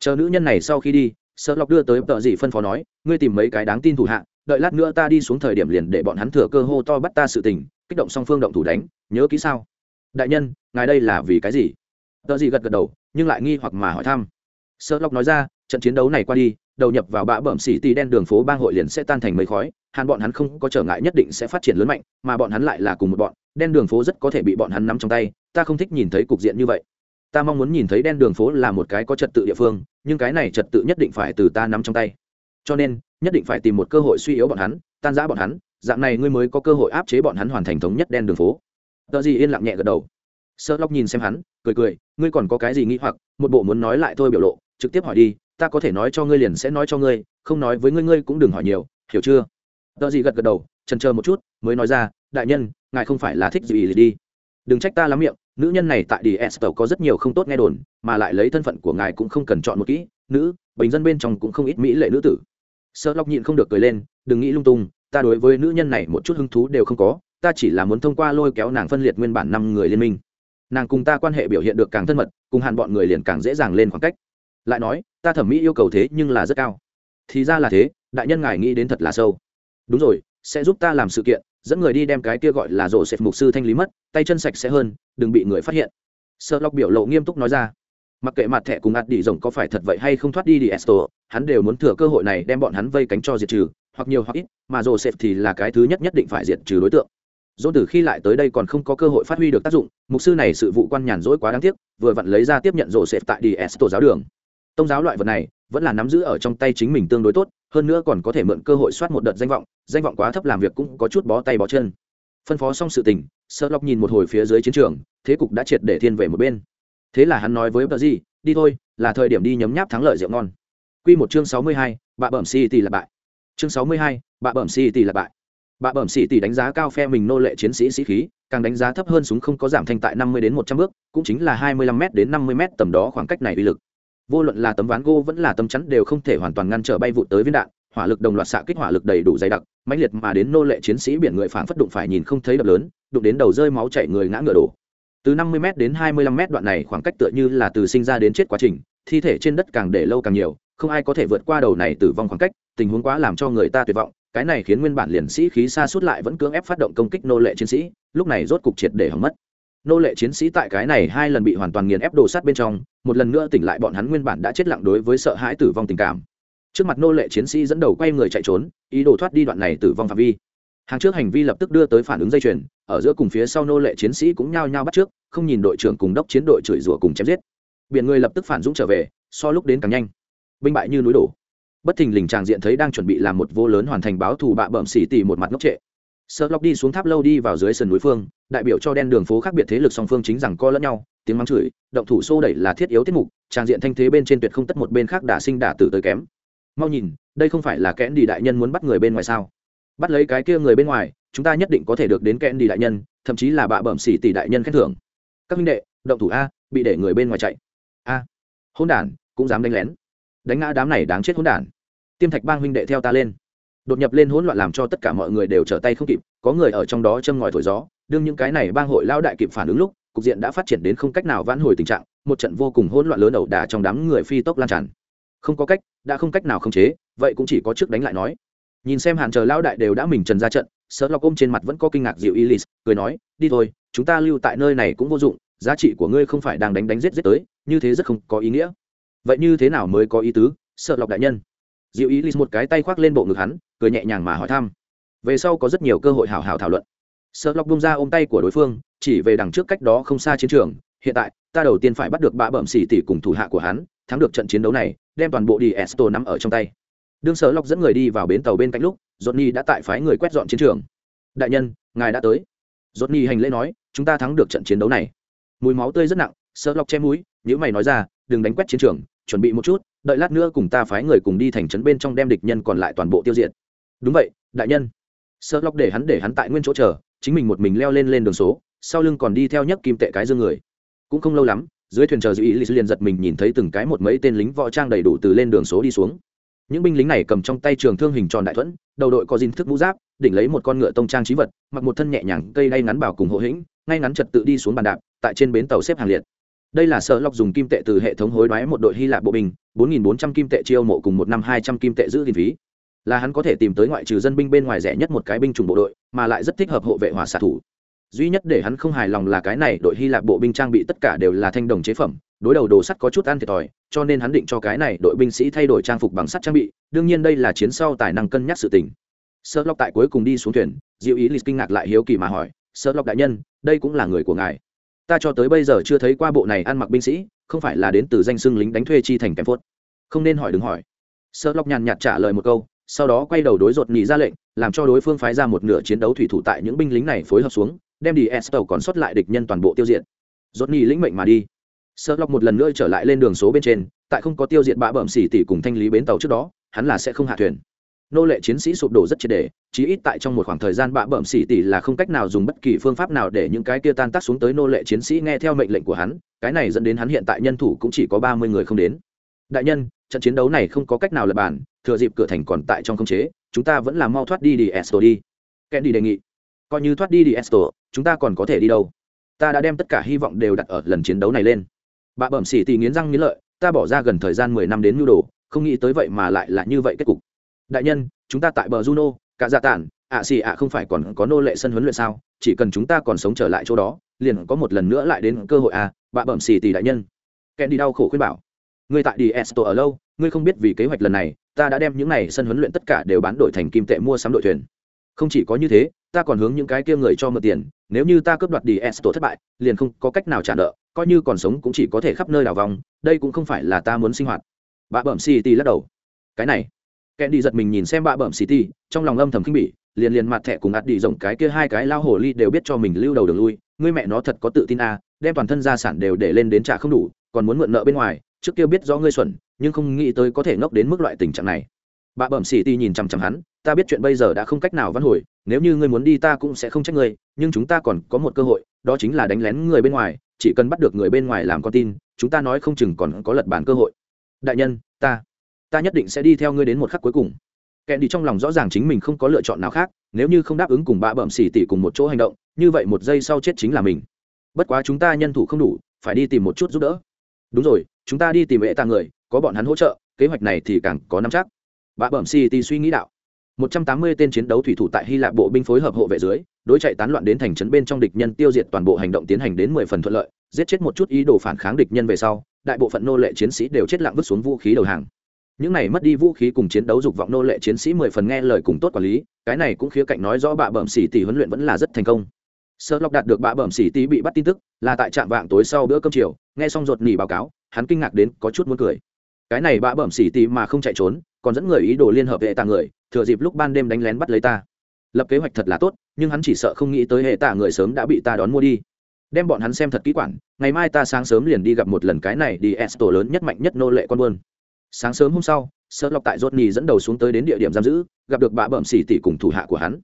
Chờ nữ nhân này sau khi đi, Sở Lộc đưa tới tợ gì phân phó nói, ngươi tìm mấy cái đáng tin thủ hạ, đợi lát nữa ta đi xuống thời điểm liền để bọn hắn thừa cơ hô to bắt ta sự tình, kích động song phương động thủ đánh, nhớ kỹ sao? Đại nhân, ngài đây là vì cái gì? Tợ gì gật gật đầu, nhưng lại nghi hoặc mà hỏi thăm. Sở Lộc nói ra, trận chiến đấu này qua đi, đầu nhập vào bã bẩm xỉ tì đen đường phố bang hội liền sẽ tan thành mây khói, hàn bọn hắn không có trở ngại nhất định sẽ phát triển lớn mạnh, mà bọn hắn lại là cùng một bọn, đen đường phố rất có thể bị bọn hắn nắm trong tay, ta không thích nhìn thấy cục diện như vậy. Ta mong muốn nhìn thấy đen đường phố là một cái có trật tự địa phương, nhưng cái này trật tự nhất định phải từ ta nắm trong tay. Cho nên, nhất định phải tìm một cơ hội suy yếu bọn hắn, tan giã bọn hắn, dạng này ngươi mới có cơ hội áp chế bọn hắn hoàn thành thống nhất đen đường phố. Tờ gì yên lặng nhẹ gật đầu. Sợ lóc nhìn xem hắn, cười cười, ngươi còn có cái gì nghĩ hoặc, một bộ muốn nói lại thôi biểu lộ, trực tiếp hỏi đi ta có thể nói cho ngươi liền sẽ nói cho ngươi, không nói với ngươi ngươi cũng đừng hỏi nhiều, hiểu chưa? Tờ gì gật gật đầu trần chờ một chút, mới nói ra, đại nhân, ngài không phải là thích gì đi. Đừng trách ta lắm miệng, nữ nhân này tại đi s có rất nhiều không tốt nghe đồn, mà lại lấy thân phận của ngài cũng không cần chọn một kỹ, nữ, bình dân bên trong cũng không ít mỹ lệ nữ tử. Sợ lóc nhịn không được cười lên, đừng nghĩ lung tung, ta đối với nữ nhân này một chút hứng thú đều không có, ta chỉ là muốn thông qua lôi kéo nàng phân liệt nguyên bản năm người liên minh. Nàng cùng ta quan hệ biểu hiện được càng thân mật, cùng hàn bọn người liền càng dễ dàng lên khoảng cách lại nói, ta thẩm mỹ yêu cầu thế nhưng là rất cao. Thì ra là thế, đại nhân ngài nghĩ đến thật là sâu. Đúng rồi, sẽ giúp ta làm sự kiện, dẫn người đi đem cái kia gọi là rổ xẹp mục sư thanh lý mất, tay chân sạch sẽ hơn, đừng bị người phát hiện. Sợ lọc biểu lộ nghiêm túc nói ra. Mặc kệ mặt thẻ cùng ạt đi rồng có phải thật vậy hay không thoát đi đi esto, hắn đều muốn thừa cơ hội này đem bọn hắn vây cánh cho diệt trừ, hoặc nhiều hoặc ít, mà rổ xẹp thì là cái thứ nhất nhất định phải diệt trừ đối tượng. Dỗ từ khi lại tới đây còn không có cơ hội phát huy được tác dụng, mục sư này sự vụ quan nhàn rỗi quá đáng tiếc, vừa vặn lấy ra tiếp nhận rổ xẹp tại đi esto giáo đường tông giáo loại vật này vẫn là nắm giữ ở trong tay chính mình tương đối tốt, hơn nữa còn có thể mượn cơ hội soát một đợt danh vọng danh vọng quá thấp làm việc cũng có chút bó tay bó chân. Phân phó xong sự tình sợ lọc nhìn một hồi phía dưới chiến trường, thế cục đã triệt để thiên về một bên. Thế là hắn nói với bờ gì đi thôi, là thời điểm đi nhấm nháp thắng lợi rượu ngon. Q một chương sáu mươi hai, bạ bẩm si tỷ là bại. Chương sáu mươi hai, bạ bẩm si tỷ là bại. Bạ bẩm si tỷ đánh giá cao phe mình nô lệ chiến sĩ sĩ khí, càng đánh giá thấp hơn súng không có giảm thanh tại năm mươi đến một trăm bước, cũng chính là hai mươi lăm m đến năm mươi m tầm đó khoảng cách này uy lực vô luận là tấm ván gỗ vẫn là tấm chắn đều không thể hoàn toàn ngăn trở bay vụ tới viên đạn, hỏa lực đồng loạt xạ kích hỏa lực đầy đủ dày đặc, mãnh liệt mà đến nô lệ chiến sĩ biển người phảng phất đụng phải nhìn không thấy đập lớn, đụng đến đầu rơi máu chảy người ngã ngựa đổ. Từ 50 m đến 25 m đoạn này khoảng cách tựa như là từ sinh ra đến chết quá trình, thi thể trên đất càng để lâu càng nhiều, không ai có thể vượt qua đầu này tử vong khoảng cách, tình huống quá làm cho người ta tuyệt vọng, cái này khiến nguyên bản liền sĩ khí xa suốt lại vẫn cưỡng ép phát động công kích nô lệ chiến sĩ, lúc này rốt cục triệt để hỏng mất nô lệ chiến sĩ tại cái này hai lần bị hoàn toàn nghiền ép đồ sát bên trong, một lần nữa tỉnh lại bọn hắn nguyên bản đã chết lặng đối với sợ hãi tử vong tình cảm. Trước mặt nô lệ chiến sĩ dẫn đầu quay người chạy trốn, ý đồ thoát đi đoạn này tử vong phạm vi. Hàng trước hành vi lập tức đưa tới phản ứng dây chuyền, ở giữa cùng phía sau nô lệ chiến sĩ cũng nhao nhao bắt trước, không nhìn đội trưởng cùng đốc chiến đội chửi rủa cùng chém giết. Biển người lập tức phản dũng trở về, so lúc đến càng nhanh. Binh bại như núi đổ. Bất thình lình tràng diện thấy đang chuẩn bị làm một vô lớn hoàn thành báo thù bạ bợm xỉ tỉ một mặt ngốc trệ sợ lóc đi xuống tháp lâu đi vào dưới sườn núi phương, đại biểu cho đen đường phố khác biệt thế lực song phương chính rằng co lẫn nhau, tiếng mắng chửi, động thủ xô đẩy là thiết yếu tiết mục tràng diện thanh thế bên trên tuyệt không tất một bên khác đả sinh đả tử tới kém. Mau nhìn, đây không phải là kẽn đi đại nhân muốn bắt người bên ngoài sao? Bắt lấy cái kia người bên ngoài, chúng ta nhất định có thể được đến kẽn đi đại nhân, thậm chí là bạ bẩm xỉ tỷ đại nhân khen thưởng. Các minh đệ, động thủ a, bị để người bên ngoài chạy. A hôn đản, cũng dám đánh lén. Đánh ngã đám này đáng chết hôn đản. Tiêm thạch bang huynh đệ theo ta lên đột nhập lên hỗn loạn làm cho tất cả mọi người đều trở tay không kịp có người ở trong đó châm ngòi thổi gió đương những cái này bang hội lao đại kịp phản ứng lúc cục diện đã phát triển đến không cách nào vãn hồi tình trạng một trận vô cùng hỗn loạn lớn ẩu đả trong đám người phi tốc lan tràn. Không có cách đã không cách nào khống chế vậy cũng chỉ có trước đánh lại nói. Nhìn xem hàn chờ lao đại đều đã mình trần ra trận sợ lọc ôm trên mặt vẫn có kinh ngạc dịu Ilis, cười nói đi thôi chúng ta lưu tại nơi này cũng vô dụng giá trị của ngươi không phải đang đánh đánh giết giết tới như thế rất không có ý nghĩa. Vậy như thế nào mới có ý tứ sợ lọc đại nhân? Diệu ý Ilis một cái tay khoác lên bộ ngực hắn, cười nhẹ nhàng mà hỏi thăm. Về sau có rất nhiều cơ hội hào hào thảo luận. Sợ lọc bung ra ôm tay của đối phương, chỉ về đằng trước cách đó không xa chiến trường. Hiện tại, ta đầu tiên phải bắt được bạ bẩm xỉ tỷ cùng thủ hạ của hắn, thắng được trận chiến đấu này, đem toàn bộ đi esto nắm ở trong tay. Đương sở lọc dẫn người đi vào bến tàu bên cạnh lúc, johnny đã tại phái người quét dọn chiến trường. Đại nhân, ngài đã tới. Johnny hành lễ nói, chúng ta thắng được trận chiến đấu này. Mùi máu tươi rất nặng sở lọc che mũi nếu mày nói ra, đừng đánh quét chiến trường, chuẩn bị một chút đợi lát nữa cùng ta phái người cùng đi thành trấn bên trong đem địch nhân còn lại toàn bộ tiêu diệt. Đúng vậy, đại nhân. Sợ lóc để hắn để hắn tại nguyên chỗ chờ, chính mình một mình leo lên lên đường số, sau lưng còn đi theo nhấc kim tệ cái dương người. Cũng không lâu lắm, dưới thuyền chờ dư ý liền giật mình nhìn thấy từng cái một mấy tên lính võ trang đầy đủ từ lên đường số đi xuống. Những binh lính này cầm trong tay trường thương hình tròn đại thuẫn, đầu đội có dinh thức mũ giáp, đỉnh lấy một con ngựa tông trang trí vật, mặc một thân nhẹ nhàng cây đay ngắn bảo cùng hộ hĩnh, ngay ngắn trật tự đi xuống bàn đạp, tại trên bến tàu xếp hàng liệt đây là sợ lọc dùng kim tệ từ hệ thống hối đoái một đội hy lạp bộ binh, bốn nghìn bốn trăm kim tệ chiêu mộ cùng một năm hai trăm kim tệ giữ gìn phí. Là hắn có thể tìm tới ngoại trừ dân binh bên ngoài rẻ nhất một cái binh chủng bộ đội, mà lại rất thích hợp hộ vệ hỏa xạ thủ. Duy nhất để hắn không hài lòng là cái này đội hy lạp bộ binh trang bị tất cả đều là thanh đồng chế phẩm, đối đầu đồ sắt có chút ăn thiệt thòi, cho nên hắn định cho cái này đội binh sĩ thay đổi trang phục bằng sắt trang bị, đương nhiên đây là chiến sau tài năng cân nhắc sự tình. Sơ lọc tại cuối cùng đi xuống thuyền, diệu ý lịch kinh ngạc lại hiếu kỳ mà hỏi sơ lọc đại nhân, đây cũng là người của ngài? Ta cho tới bây giờ chưa thấy qua bộ này ăn mặc binh sĩ, không phải là đến từ danh xưng lính đánh thuê chi thành kém phốt. Không nên hỏi đừng hỏi. Sợ lọc nhàn nhạt trả lời một câu, sau đó quay đầu đối rột nhị ra lệnh, làm cho đối phương phái ra một nửa chiến đấu thủy thủ tại những binh lính này phối hợp xuống, đem đi s tàu còn sót lại địch nhân toàn bộ tiêu diệt. Rột nhị lĩnh mệnh mà đi. Sợ lọc một lần nữa trở lại lên đường số bên trên, tại không có tiêu diệt bã bẩm xỉ tỷ cùng thanh lý bến tàu trước đó, hắn là sẽ không hạ thuyền nô lệ chiến sĩ sụp đổ rất triệt đề, chí ít tại trong một khoảng thời gian bạ bẩm xỉ tỷ là không cách nào dùng bất kỳ phương pháp nào để những cái kia tan tác xuống tới nô lệ chiến sĩ nghe theo mệnh lệnh của hắn, cái này dẫn đến hắn hiện tại nhân thủ cũng chỉ có ba mươi người không đến. Đại nhân, trận chiến đấu này không có cách nào lập bản thừa dịp cửa thành còn tại trong không chế, chúng ta vẫn là mau thoát đi đi esto đi. Kèn đi đề nghị. Coi như thoát đi đi esto, chúng ta còn có thể đi đâu? Ta đã đem tất cả hy vọng đều đặt ở lần chiến đấu này lên. Bạ bẩm xỉ tỉ nghiến răng nghiến lợi, ta bỏ ra gần thời gian mười năm đến mưu đồ, không nghĩ tới vậy mà lại là như vậy kết cục đại nhân, chúng ta tại bờ juno, cả gia tản, ạ xì ạ không phải còn có nô lệ sân huấn luyện sao? Chỉ cần chúng ta còn sống trở lại chỗ đó, liền có một lần nữa lại đến cơ hội à bà bẩm xì tỷ đại nhân. Kèn đi đau khổ khuyên bảo. Ngươi tại đi esto ở lâu, ngươi không biết vì kế hoạch lần này, ta đã đem những này sân huấn luyện tất cả đều bán đổi thành kim tệ mua sắm đội thuyền. Không chỉ có như thế, ta còn hướng những cái kia người cho mượn tiền, nếu như ta cướp đoạt đi esto thất bại, liền không có cách nào trả nợ, coi như còn sống cũng chỉ có thể khắp nơi đào vòng, đây cũng không phải là ta muốn sinh hoạt. Bà bẩm city lắc đầu. Cái này kẻ đi giật mình nhìn xem bạ bẩm city trong lòng âm thầm khinh bỉ, liền liền mặt thẻ cùng ạt đi rộng cái kia hai cái lao hồ ly đều biết cho mình lưu đầu đường lui. Ngươi mẹ nó thật có tự tin à đem toàn thân gia sản đều để lên đến trả không đủ, còn muốn mượn nợ bên ngoài, trước kia biết rõ ngươi xuẩn, nhưng không nghĩ tới có thể ngốc đến mức loại tình trạng này. Bà bẩm xỉ ti nhìn chằm chằm hắn, ta biết chuyện bây giờ đã không cách nào văn hồi, nếu như ngươi muốn đi ta cũng sẽ không trách ngươi, nhưng chúng ta còn có một cơ hội, đó chính là đánh lén người bên ngoài, chỉ cần bắt được người bên ngoài làm con tin, chúng ta nói không chừng còn có lật bản cơ hội. Đại nhân, ta ta nhất định sẽ đi theo ngươi đến một khắc cuối cùng. Kẹn đi trong lòng rõ ràng chính mình không có lựa chọn nào khác, nếu như không đáp ứng cùng bạ bẩm xỉ tỉ cùng một chỗ hành động, như vậy một giây sau chết chính là mình. Bất quá chúng ta nhân thủ không đủ, phải đi tìm một chút giúp đỡ. Đúng rồi, chúng ta đi tìm hệ ta người, có bọn hắn hỗ trợ, kế hoạch này thì càng có nắm chắc. Bạ bẩm city suy nghĩ đạo. Một trăm tám mươi tên chiến đấu thủy thủ tại hy lạp bộ binh phối hợp hộ vệ dưới, đối chạy tán loạn đến thành trấn bên trong địch nhân tiêu diệt toàn bộ hành động tiến hành đến mười phần thuận lợi, giết chết một chút ý đồ phản kháng địch nhân về sau, đại bộ phận nô lệ chiến sĩ đều chết lặng vứt xuống vũ khí đầu hàng những này mất đi vũ khí cùng chiến đấu dục vọng nô lệ chiến sĩ mười phần nghe lời cùng tốt quản lý, cái này cũng khía cạnh nói rõ bạ bẩm xỉ tỷ huấn luyện vẫn là rất thành công. Sơ lọc đạt được bạ bẩm xỉ tỷ bị bắt tin tức, là tại trạm vạng tối sau bữa cơm chiều, nghe xong ruột nỉ báo cáo, hắn kinh ngạc đến có chút muốn cười. Cái này bạ bẩm xỉ tỷ mà không chạy trốn, còn dẫn người ý đồ liên hợp hệ tạ người, thừa dịp lúc ban đêm đánh lén bắt lấy ta. Lập kế hoạch thật là tốt, nhưng hắn chỉ sợ không nghĩ tới hệ tạ người sớm đã bị ta đón mua đi. Đem bọn hắn xem thật kỹ quản, ngày mai ta sáng sớm liền đi gặp một lần cái này đi s tổ lớn nhất mạnh nhất nô lệ con buôn sáng sớm hôm sau sợ lọc tại Rodney dẫn đầu xuống tới đến địa điểm giam giữ, gặp được bà bẩm xỉ tỷ cùng thủ hạ của hắn.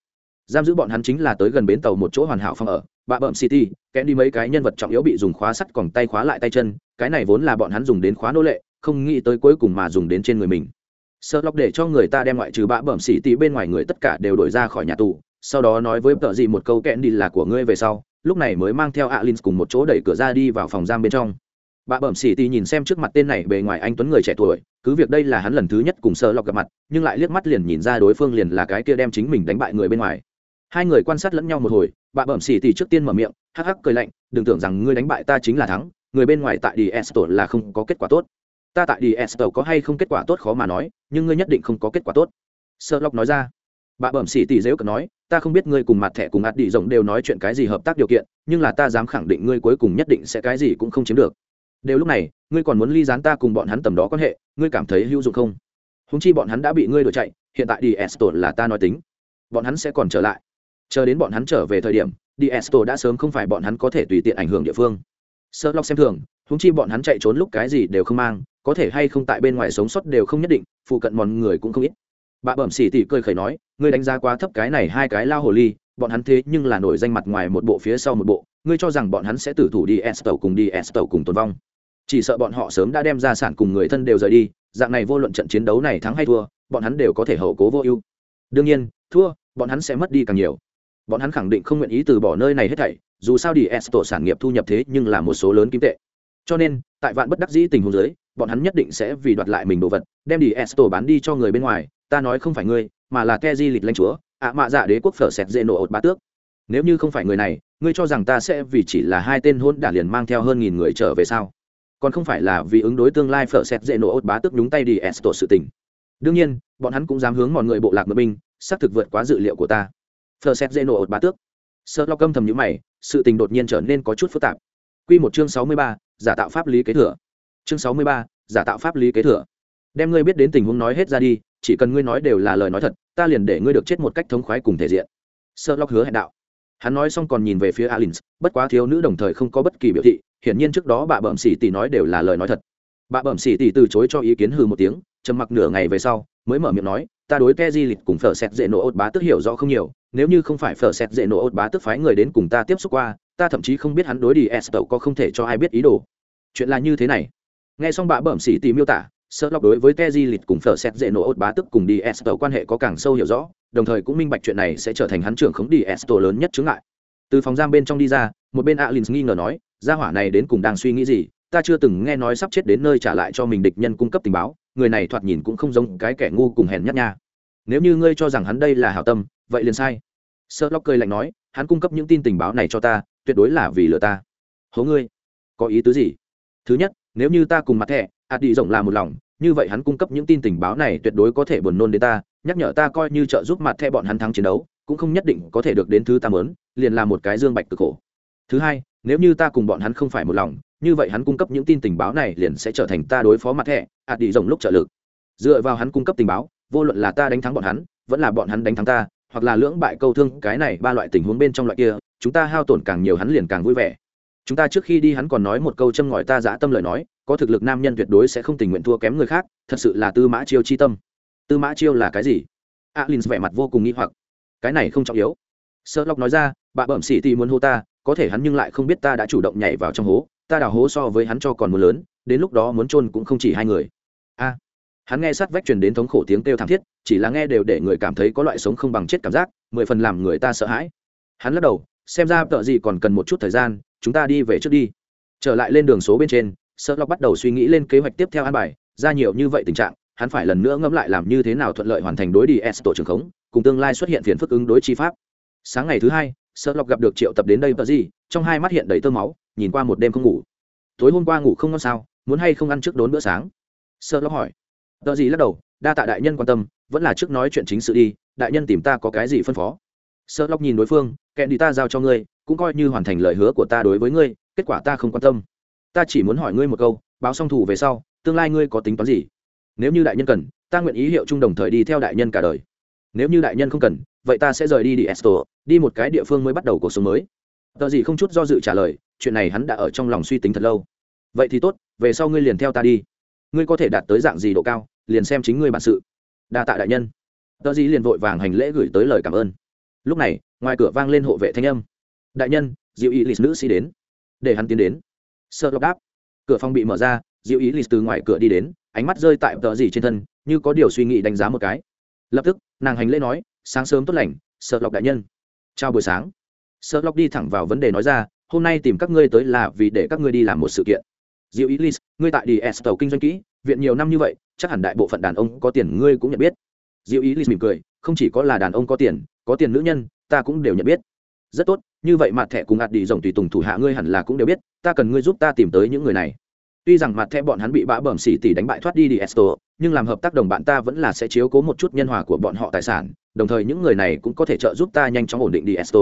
Giam giữ bọn hắn chính là tới gần bến tàu một chỗ hoàn hảo phong ở. Bà bợm xì tỷ kẽn đi mấy cái nhân vật trọng yếu bị dùng khóa sắt còn tay khóa lại tay chân, cái này vốn là bọn hắn dùng đến khóa nô lệ, không nghĩ tới cuối cùng mà dùng đến trên người mình. Sợ lọc để cho người ta đem ngoại trừ bà bẩm xỉ tỷ bên ngoài người tất cả đều đổi ra khỏi nhà tù, sau đó nói với tợ gì một câu kẽn đi là của ngươi về sau, lúc này mới mang theo alin cùng một chỗ đẩy cửa ra đi vào phòng giam bên trong bà bẩm xỉ tì nhìn xem trước mặt tên này bề ngoài anh tuấn người trẻ tuổi, cứ việc đây là hắn lần thứ nhất cùng sợ lọc gặp mặt, nhưng lại liếc mắt liền nhìn ra đối phương liền là cái kia đem chính mình đánh bại người bên ngoài. Hai người quan sát lẫn nhau một hồi, bà bẩm xỉ tì trước tiên mở miệng, hắc hắc cười lạnh, đừng tưởng rằng ngươi đánh bại ta chính là thắng, người bên ngoài tại đi estor là không có kết quả tốt. Ta tại đi estor có hay không kết quả tốt khó mà nói, nhưng ngươi nhất định không có kết quả tốt. Sợ lọc nói ra. Bà bẩm xỉ tỷ dễu cờ nói, ta không biết ngươi cùng mặt thẻ cùng ạt đi rộng đều nói chuyện cái gì hợp tác điều kiện, nhưng là ta dám khẳng định ngươi cuối cùng nhất định sẽ cái gì cũng không chiếm được đều lúc này, ngươi còn muốn ly gián ta cùng bọn hắn tầm đó quan hệ, ngươi cảm thấy hữu dụng không? Húng chi bọn hắn đã bị ngươi đuổi chạy, hiện tại đi estor là ta nói tính. Bọn hắn sẽ còn trở lại. Chờ đến bọn hắn trở về thời điểm đi estor đã sớm không phải bọn hắn có thể tùy tiện ảnh hưởng địa phương. Sơ lóc xem thường húng chi bọn hắn chạy trốn lúc cái gì đều không mang, có thể hay không tại bên ngoài sống sót đều không nhất định, phụ cận mòn người cũng không ít. Bà bẩm xỉ tỉ cười khẩy nói, ngươi đánh giá quá thấp cái này hai cái lao hồ ly, bọn hắn thế nhưng là nổi danh mặt ngoài một bộ phía sau một bộ, ngươi cho rằng bọn hắn sẽ tử thủ đi estor cùng đi estor cùng tồn vong chỉ sợ bọn họ sớm đã đem ra sản cùng người thân đều rời đi, dạng này vô luận trận chiến đấu này thắng hay thua, bọn hắn đều có thể hậu cố vô ưu. Đương nhiên, thua, bọn hắn sẽ mất đi càng nhiều. Bọn hắn khẳng định không nguyện ý từ bỏ nơi này hết thảy, dù sao đi s tổ sản nghiệp thu nhập thế nhưng là một số lớn kim tệ. Cho nên, tại vạn bất đắc dĩ tình huống giới bọn hắn nhất định sẽ vì đoạt lại mình đồ vật, đem đi s tổ bán đi cho người bên ngoài, ta nói không phải ngươi, mà là ke di lịch lanh chúa, ạ mạ dạ đế quốc phở sẹt dễ nổ ột ba tước. Nếu như không phải người này, ngươi cho rằng ta sẽ vì chỉ là hai tên hôn đả liền mang theo hơn nghìn người trở về sao? Còn không phải là vì ứng đối tương lai phở xét dễ nổ ốt bá tức nhúng tay đi tổ sự tình. Đương nhiên, bọn hắn cũng dám hướng mọi người bộ lạc mượn binh, xác thực vượt quá dự liệu của ta. Phở xét dễ nổ ốt bá tước. Sợ lo câm thầm nhữ mày, sự tình đột nhiên trở nên có chút phức tạp. Q một chương sáu mươi ba, giả tạo pháp lý kế thừa. Chương sáu mươi ba, giả tạo pháp lý kế thừa. Đem ngươi biết đến tình huống nói hết ra đi, chỉ cần ngươi nói đều là lời nói thật, ta liền để ngươi được chết một cách thống khoái cùng thể diện. Sợ lo hứa hẹn đạo. Hắn nói xong còn nhìn về phía alin bất quá thiếu nữ đồng thời không có bất kỳ biểu thị hiển nhiên trước đó bà bẩm xỉ tỷ nói đều là lời nói thật. Bà bẩm xỉ tỷ từ chối cho ý kiến hừ một tiếng, trầm mặc nửa ngày về sau, mới mở miệng nói, ta đối ke di lịch cùng phở xét dễ nổ ốt bá tức hiểu rõ không nhiều, nếu như không phải phở xét dễ nổ ốt bá tức phái người đến cùng ta tiếp xúc qua, ta thậm chí không biết hắn đối đi s có không thể cho ai biết ý đồ. Chuyện là như thế này. Nghe xong bà bẩm xỉ tỷ miêu tả sợ lọc đối với te di lịch cùng phở xét dễ nổ ốt bá tức cùng đi s quan hệ có càng sâu hiểu rõ, đồng thời cũng minh bạch chuyện này sẽ trở thành hắn trưởng khống đi s lớn nhất chướng ngại. Từ phòng giam bên trong đi ra, một bên alin nghi ngờ nói gia hỏa này đến cùng đang suy nghĩ gì, ta chưa từng nghe nói sắp chết đến nơi trả lại cho mình địch nhân cung cấp tình báo, người này thoạt nhìn cũng không giống cái kẻ ngu cùng hèn nhát nha. Nếu như ngươi cho rằng hắn đây là hảo tâm, vậy liền sai. Sợ lóc cười lạnh nói, hắn cung cấp những tin tình báo này cho ta, tuyệt đối là vì lừa ta. Hố ngươi, có ý tứ gì? Thứ nhất, nếu như ta cùng mặt thẻ, ạt đi rộng là một lòng, như vậy hắn cung cấp những tin tình báo này tuyệt đối có thể buồn nôn đến ta, nhắc nhở ta coi như trợ giúp mặt thẻ bọn hắn thắng chiến đấu, cũng không nhất định có thể được đến thứ ta mớn liền là một cái dương bạch cực khổ thứ hai, nếu như ta cùng bọn hắn không phải một lòng, như vậy hắn cung cấp những tin tình báo này liền sẽ trở thành ta đối phó mặt thẻ ạt đi rộng lúc trợ lực. Dựa vào hắn cung cấp tình báo, vô luận là ta đánh thắng bọn hắn, vẫn là bọn hắn đánh thắng ta, hoặc là lưỡng bại câu thương cái này ba loại tình huống bên trong loại kia, chúng ta hao tổn càng nhiều hắn liền càng vui vẻ. Chúng ta trước khi đi hắn còn nói một câu châm ngòi ta dã tâm lời nói, có thực lực nam nhân tuyệt đối sẽ không tình nguyện thua kém người khác, thật sự là tư mã chiêu chi tâm. Tư mã chiêu là cái gì? Alin vẻ mặt vô cùng nghĩ hoặc. Cái này không trọng yếu. Sợ lóc nói ra, bà bẩm xỉ thì muốn hô ta có thể hắn nhưng lại không biết ta đã chủ động nhảy vào trong hố, ta đào hố so với hắn cho còn muốn lớn, đến lúc đó muốn chôn cũng không chỉ hai người. A. Hắn nghe sát vách truyền đến thống khổ tiếng kêu thảm thiết, chỉ là nghe đều để người cảm thấy có loại sống không bằng chết cảm giác, mười phần làm người ta sợ hãi. Hắn lắc đầu, xem ra tợ gì còn cần một chút thời gian, chúng ta đi về trước đi. Trở lại lên đường số bên trên sợ lọc bắt đầu suy nghĩ lên kế hoạch tiếp theo an bài, ra nhiều như vậy tình trạng, hắn phải lần nữa ngẫm lại làm như thế nào thuận lợi hoàn thành đối đi s tổ trưởng khống, cùng tương lai xuất hiện phiền phức ứng đối chi pháp. Sáng ngày thứ hai sợ lọc gặp được triệu tập đến đây tờ gì, trong hai mắt hiện đầy tơ máu, nhìn qua một đêm không ngủ. Tối hôm qua ngủ không ngon sao, muốn hay không ăn trước đốn bữa sáng? Sợ lọc hỏi. Tờ gì lắc đầu, đa tạ đại nhân quan tâm, vẫn là trước nói chuyện chính sự đi, đại nhân tìm ta có cái gì phân phó? Sợ lọc nhìn đối phương, kẹn đi ta giao cho ngươi, cũng coi như hoàn thành lời hứa của ta đối với ngươi, kết quả ta không quan tâm. Ta chỉ muốn hỏi ngươi một câu, báo xong thủ về sau, tương lai ngươi có tính toán gì? Nếu như đại nhân cần, ta nguyện ý hiệu chung đồng thời đi theo đại nhân cả đời nếu như đại nhân không cần, vậy ta sẽ rời đi đi esto đi một cái địa phương mới bắt đầu cuộc sống mới. Tờ gì không chút do dự trả lời, chuyện này hắn đã ở trong lòng suy tính thật lâu. Vậy thì tốt, về sau ngươi liền theo ta đi. Ngươi có thể đạt tới dạng gì độ cao, liền xem chính ngươi bản sự. Đa tạ đại nhân. Tờ gì liền vội vàng hành lễ gửi tới lời cảm ơn. Lúc này, ngoài cửa vang lên hộ vệ thanh âm. Đại nhân, diệu ý lịch nữ sĩ đến. Để hắn tiến đến. Sợ lọc đáp. Cửa phòng bị mở ra, diệu ý lịch từ ngoài cửa đi đến, ánh mắt rơi tại tờ gì trên thân, như có điều suy nghĩ đánh giá một cái. Lập tức nàng hành lễ nói, sáng sớm tốt lành sợ lọc đại nhân. Chào buổi sáng. Sợ lọc đi thẳng vào vấn đề nói ra, hôm nay tìm các ngươi tới là vì để các ngươi đi làm một sự kiện. Diệu ý lis ngươi tại đi s tàu kinh doanh kỹ, viện nhiều năm như vậy, chắc hẳn đại bộ phận đàn ông có tiền ngươi cũng nhận biết. Diệu ý lis mỉm cười, không chỉ có là đàn ông có tiền có tiền nữ nhân, ta cũng đều nhận biết. Rất tốt, như vậy mặt thẻ cùng ạt đi rồng tùy tùng thủ hạ ngươi hẳn là cũng đều biết, ta cần ngươi giúp ta tìm tới những người này tuy rằng mặt thẻ bọn hắn bị bã bẩm xỉ tỷ đánh bại thoát đi đi esto, nhưng làm hợp tác đồng bạn ta vẫn là sẽ chiếu cố một chút nhân hòa của bọn họ tài sản, đồng thời những người này cũng có thể trợ giúp ta nhanh chóng ổn định đi esto.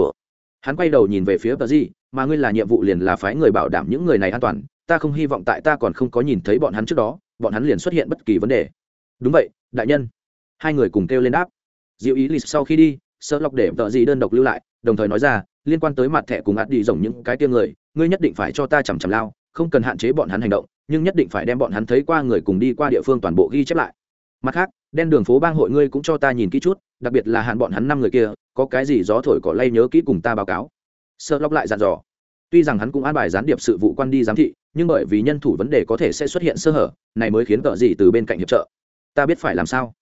Hắn quay đầu nhìn về phía tờ di mà ngươi là nhiệm vụ liền là phái người bảo đảm những người này an toàn, ta không hy vọng tại ta còn không có nhìn thấy bọn hắn trước đó, bọn hắn liền xuất hiện bất kỳ vấn đề. Đúng vậy, đại nhân. Hai người cùng kêu lên đáp. Diệu ý lịch sau khi đi sợ lọc để tợ gì đơn độc lưu lại, đồng thời nói ra, liên quan tới mặt thẻ cùng ạt đi rồng những cái tia người, ngươi nhất định phải cho ta chằm chằm lao, không cần hạn chế bọn hắn hành động nhưng nhất định phải đem bọn hắn thấy qua người cùng đi qua địa phương toàn bộ ghi chép lại. Mặt khác, đen đường phố bang hội ngươi cũng cho ta nhìn kỹ chút, đặc biệt là hạn bọn hắn năm người kia, có cái gì gió thổi cỏ lay nhớ kỹ cùng ta báo cáo. Sợ lóc lại dặn dò. Tuy rằng hắn cũng an bài gián điệp sự vụ quan đi giám thị, nhưng bởi vì nhân thủ vấn đề có thể sẽ xuất hiện sơ hở, này mới khiến tợ gì từ bên cạnh hiệp trợ. Ta biết phải làm sao.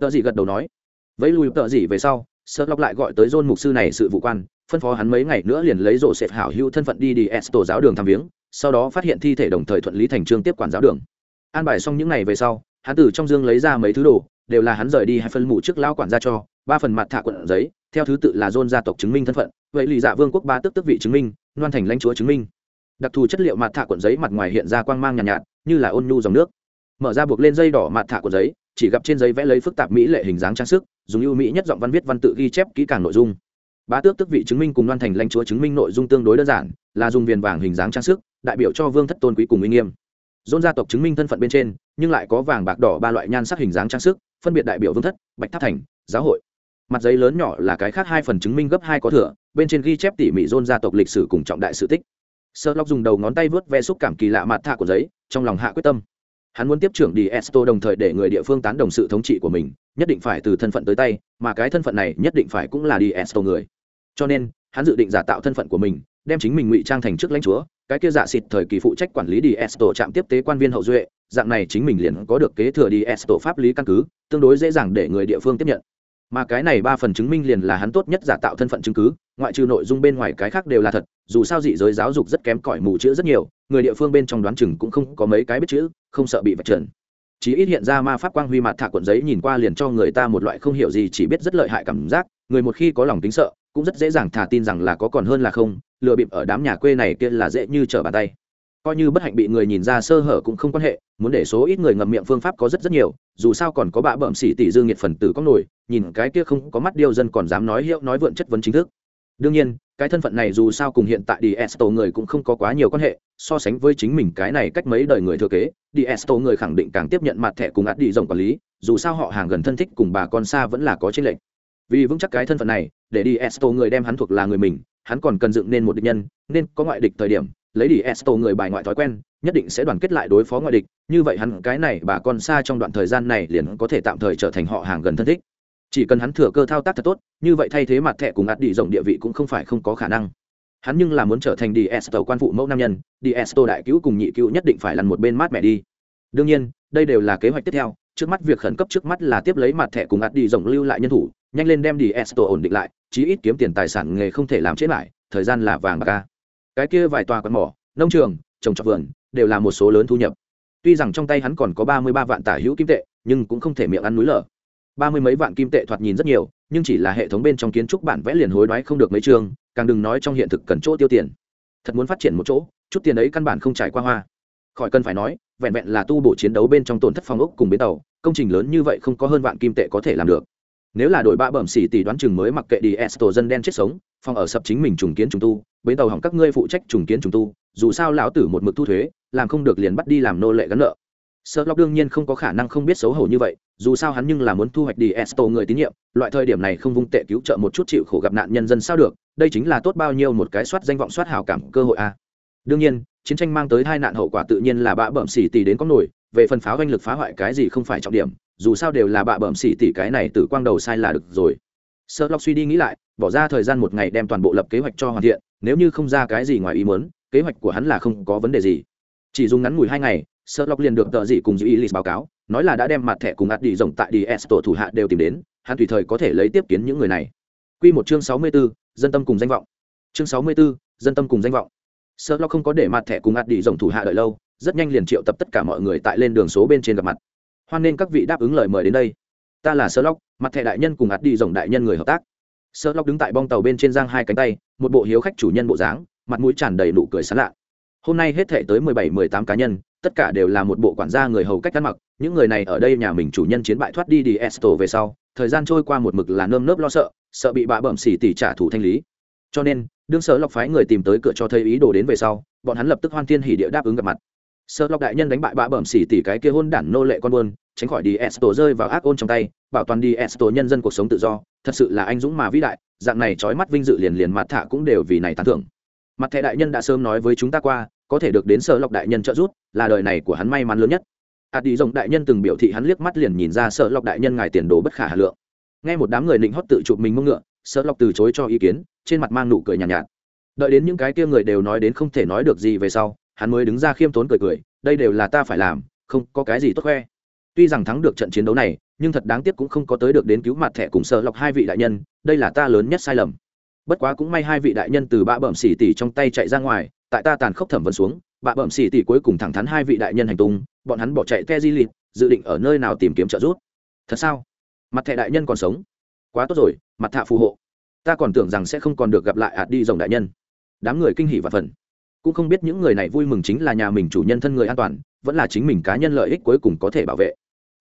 Tợ gì gật đầu nói. Vẫy lui tợ gì về sau sợ lóc lại gọi tới dôn mục sư này sự vụ quan, phân phó hắn mấy ngày nữa liền lấy rổ xẹp hảo hữu thân phận đi đi esto giáo đường thăm viếng sau đó phát hiện thi thể đồng thời thuận lý thành trương tiếp quản giáo đường. An bài xong những ngày về sau hắn từ trong dương lấy ra mấy thứ đồ đều là hắn rời đi hai phần mù trước lao quản ra cho ba phần mặt thạ quận giấy theo thứ tự là dôn gia tộc chứng minh thân phận vậy lì dạ vương quốc ba tức tức vị chứng minh loan thành lãnh chúa chứng minh. Đặc thù chất liệu mặt thạ cuộn giấy mặt ngoài hiện ra quang mang nhàn nhạt, nhạt như là ôn nhu dòng nước. Mở ra buộc lên dây đỏ mặt thạ quận giấy chỉ gặp trên giấy vẽ lấy phức tạp mỹ lệ hình dáng trang sức dùng ưu mỹ nhất giọng văn viết văn tự ghi chép kỹ càng nội dung bá tước tức vị chứng minh cùng loan thành lãnh chúa chứng minh nội dung tương đối đơn giản, là dùng viền vàng hình dáng trang sức, đại biểu cho vương thất tôn quý cùng uy nghiêm. Dôn gia tộc chứng minh thân phận bên trên, nhưng lại có vàng bạc đỏ ba loại nhan sắc hình dáng trang sức, phân biệt đại biểu vương thất, bạch tháp thành, giáo hội. Mặt giấy lớn nhỏ là cái khác hai phần chứng minh gấp hai có thừa, bên trên ghi chép tỉ mỉ dôn gia tộc lịch sử cùng trọng đại sự tích. Sơ lóc dùng đầu ngón tay vớt ve xúc cảm kỳ lạ mặt thạ của giấy, trong lòng hạ quyết tâm. Hắn muốn tiếp trưởng đi esto đồng thời để người địa phương tán đồng sự thống trị của mình, nhất định phải từ thân phận tới tay, mà cái thân phận này nhất định phải cũng là đi esto người cho nên, hắn dự định giả tạo thân phận của mình, đem chính mình ngụy trang thành trước lãnh chúa, cái kia giả xịt thời kỳ phụ trách quản lý đi esto trạm tiếp tế quan viên hậu duệ, dạng này chính mình liền có được kế thừa đi esto pháp lý căn cứ, tương đối dễ dàng để người địa phương tiếp nhận. Mà cái này ba phần chứng minh liền là hắn tốt nhất giả tạo thân phận chứng cứ, ngoại trừ nội dung bên ngoài cái khác đều là thật, dù sao dị giới giáo dục rất kém cỏi mù chữ rất nhiều, người địa phương bên trong đoán chừng cũng không có mấy cái biết chữ, không sợ bị vạch trần. Chỉ ít hiện ra ma pháp quang huy mặt thả cuộn giấy nhìn qua liền cho người ta một loại không hiểu gì, chỉ biết rất lợi hại cảm giác, người một khi có lòng tính sợ cũng rất dễ dàng thả tin rằng là có còn hơn là không, lừa bịp ở đám nhà quê này kia là dễ như trở bàn tay. Coi như bất hạnh bị người nhìn ra sơ hở cũng không quan hệ, muốn để số ít người ngậm miệng phương pháp có rất rất nhiều, dù sao còn có bạ bợm xỉ tỷ dương nhiệt phần tử có nổi, nhìn cái kia không có mắt điêu dân còn dám nói hiệu nói vượn chất vấn chính thức. Đương nhiên, cái thân phận này dù sao cùng hiện tại đi esto người cũng không có quá nhiều quan hệ, so sánh với chính mình cái này cách mấy đời người thừa kế đi esto người khẳng định càng tiếp nhận mặt thẻ cùng át đi rộng quản lý, dù sao họ hàng gần thân thích cùng bà con xa vẫn là có trên lệnh vì vững chắc cái thân phận này, để đi esto người đem hắn thuộc là người mình, hắn còn cần dựng nên một địch nhân, nên có ngoại địch thời điểm, lấy đi esto người bài ngoại thói quen, nhất định sẽ đoàn kết lại đối phó ngoại địch, như vậy hắn, cái này bà con xa trong đoạn thời gian này liền có thể tạm thời trở thành họ hàng gần thân thích. Chỉ cần hắn thừa cơ thao tác thật tốt, như vậy thay thế mặt thẻ cùng ạt đi rộng địa vị cũng không phải không có khả năng. Hắn nhưng là muốn trở thành đi esto quan phụ mẫu nam nhân, đi esto đại cứu cùng nhị cứu nhất định phải lăn một bên mát mẹ đi. Đương nhiên, đây đều là kế hoạch tiếp theo, trước mắt việc khẩn cấp trước mắt là tiếp lấy mặt thẻ cùng ạt đi rộng lưu lại nhân thủ nhanh lên đem đi esto ổn định lại, chí ít kiếm tiền tài sản nghề không thể làm chết lại, thời gian là vàng bạc cái kia vài tòa quán mỏ, nông trường, trồng trọt vườn, đều là một số lớn thu nhập. Tuy rằng trong tay hắn còn có ba mươi ba vạn tả hữu kim tệ, nhưng cũng không thể miệng ăn núi lở. Ba mươi mấy vạn kim tệ thoạt nhìn rất nhiều, nhưng chỉ là hệ thống bên trong kiến trúc bản vẽ liền hối đoái không được mấy chương, càng đừng nói trong hiện thực cần chỗ tiêu tiền. Thật muốn phát triển một chỗ, chút tiền ấy căn bản không trải qua hoa. Khỏi cần phải nói, vẹn vẹn là tu bổ chiến đấu bên trong tổn thất phong ốc cùng bến tàu, công trình lớn như vậy không có hơn vạn kim tệ có thể làm được nếu là đội bạ bẩm xỉ tỷ đoán chừng mới mặc kệ đi, esto dân đen chết sống, phòng ở sập chính mình trùng kiến trùng tu, bến tàu hỏng các ngươi phụ trách trùng kiến trùng tu, dù sao lão tử một mực thu thuế, làm không được liền bắt đi làm nô lệ gắn nợ. Sợ lóc đương nhiên không có khả năng không biết xấu hổ như vậy, dù sao hắn nhưng là muốn thu hoạch đi, esto người tín nhiệm, loại thời điểm này không vung tệ cứu trợ một chút chịu khổ gặp nạn nhân dân sao được, đây chính là tốt bao nhiêu một cái soát danh vọng soát hào cảm cơ hội a. Đương nhiên, chiến tranh mang tới hai nạn hậu quả tự nhiên là bạ bẩm xỉ tỷ đến có nổi, về phần pháo oanh lực phá hoại cái gì không phải trọng điểm dù sao đều là bạ bẩm xỉ tỷ cái này từ quang đầu sai là được rồi. Sợ lóc suy đi nghĩ lại, bỏ ra thời gian một ngày đem toàn bộ lập kế hoạch cho hoàn thiện, nếu như không ra cái gì ngoài ý muốn, kế hoạch của hắn là không có vấn đề gì. Chỉ dùng ngắn ngủi hai ngày sợ lóc liền được tợ dị cùng giữ ý lịch báo cáo, nói là đã đem mặt thẻ cùng ạt đi rộng tại đi s tổ thủ hạ đều tìm đến, hắn tùy thời có thể lấy tiếp kiến những người này. Q một chương sáu mươi b ố dân tâm cùng danh vọng. Chương sáu mươi b ố dân tâm cùng danh vọng. Sợ lóc không có để mặt thẻ cùng ạt đi rộng thủ hạ đợi lâu, rất nhanh liền triệu tập tất cả mọi người tại lên đường số bên trên gặp mặt hoan nên các vị đáp ứng lời mời đến đây. Ta là sơ lóc mặt thẻ đại nhân cùng ạt đi rộng đại nhân người hợp tác. Sơ lóc đứng tại bong tàu bên trên giang hai cánh tay, một bộ hiếu khách chủ nhân bộ dáng, mặt mũi tràn đầy nụ cười sán lạ. Hôm nay hết thể tới mười bảy, mười tám cá nhân, tất cả đều là một bộ quản gia người hầu cách ăn mặc. Những người này ở đây nhà mình chủ nhân chiến bại thoát đi đi esto về sau, thời gian trôi qua một mực là nơm nớp lo sợ sợ bị bạ bẩm xỉ tỉ trả thù thanh lý. Cho nên, đương sở lọc phái người tìm tới cửa cho thấy ý đồ đến về sau, bọn hắn lập tức hoan thiên hỉ địa đáp ứng gặp mặt sợ lọc đại nhân đánh bại bạ bẩm xỉ tỉ cái kia hôn đản nô lệ con buôn tránh khỏi đi esto rơi vào ác ôn trong tay bảo toàn đi esto nhân dân cuộc sống tự do. Thật sự là anh dũng mà vĩ đại dạng này trói mắt vinh dự liền liền mặt thả cũng đều vì này tán thưởng. Mặt thẻ đại nhân đã sớm nói với chúng ta qua có thể được đến sở lọc đại nhân trợ giúp là đời này của hắn may mắn lớn nhất. Ạt đi rộng đại nhân từng biểu thị hắn liếc mắt liền nhìn ra sở lọc đại nhân ngài tiền đồ bất khả hà lượng. Nghe một đám người định hót tự chụp mình mông ngựa sở lọc từ chối cho ý kiến trên mặt mang nụ cười nhàn nhạt, nhạt. Đợi đến những cái kia người đều nói đến không thể nói được gì về sau hắn mới đứng ra khiêm tốn cười cười, đây đều là ta phải làm, không, có cái gì tốt khoe. Tuy rằng thắng được trận chiến đấu này, nhưng thật đáng tiếc cũng không có tới được đến cứu mặt thẻ cùng sợ lọc hai vị đại nhân, đây là ta lớn nhất sai lầm. Bất quá cũng may hai vị đại nhân từ bạ bẩm xỉ tỷ trong tay chạy ra ngoài, tại ta tàn khốc thẩm vấn xuống bạ bẩm xỉ tỷ cuối cùng thẳng thắn hai vị đại nhân hành tung, bọn hắn bỏ chạy te di lịt, dự định ở nơi nào tìm kiếm trợ giúp. Thật sao? Mặt thẻ đại nhân còn sống? Quá tốt rồi, mặt thạ phù hộ. Ta còn tưởng rằng sẽ không còn được gặp lại ạt đi rồng đại nhân. Đám người kinh hỉ và phần cũng không biết những người này vui mừng chính là nhà mình chủ nhân thân người an toàn, vẫn là chính mình cá nhân lợi ích cuối cùng có thể bảo vệ.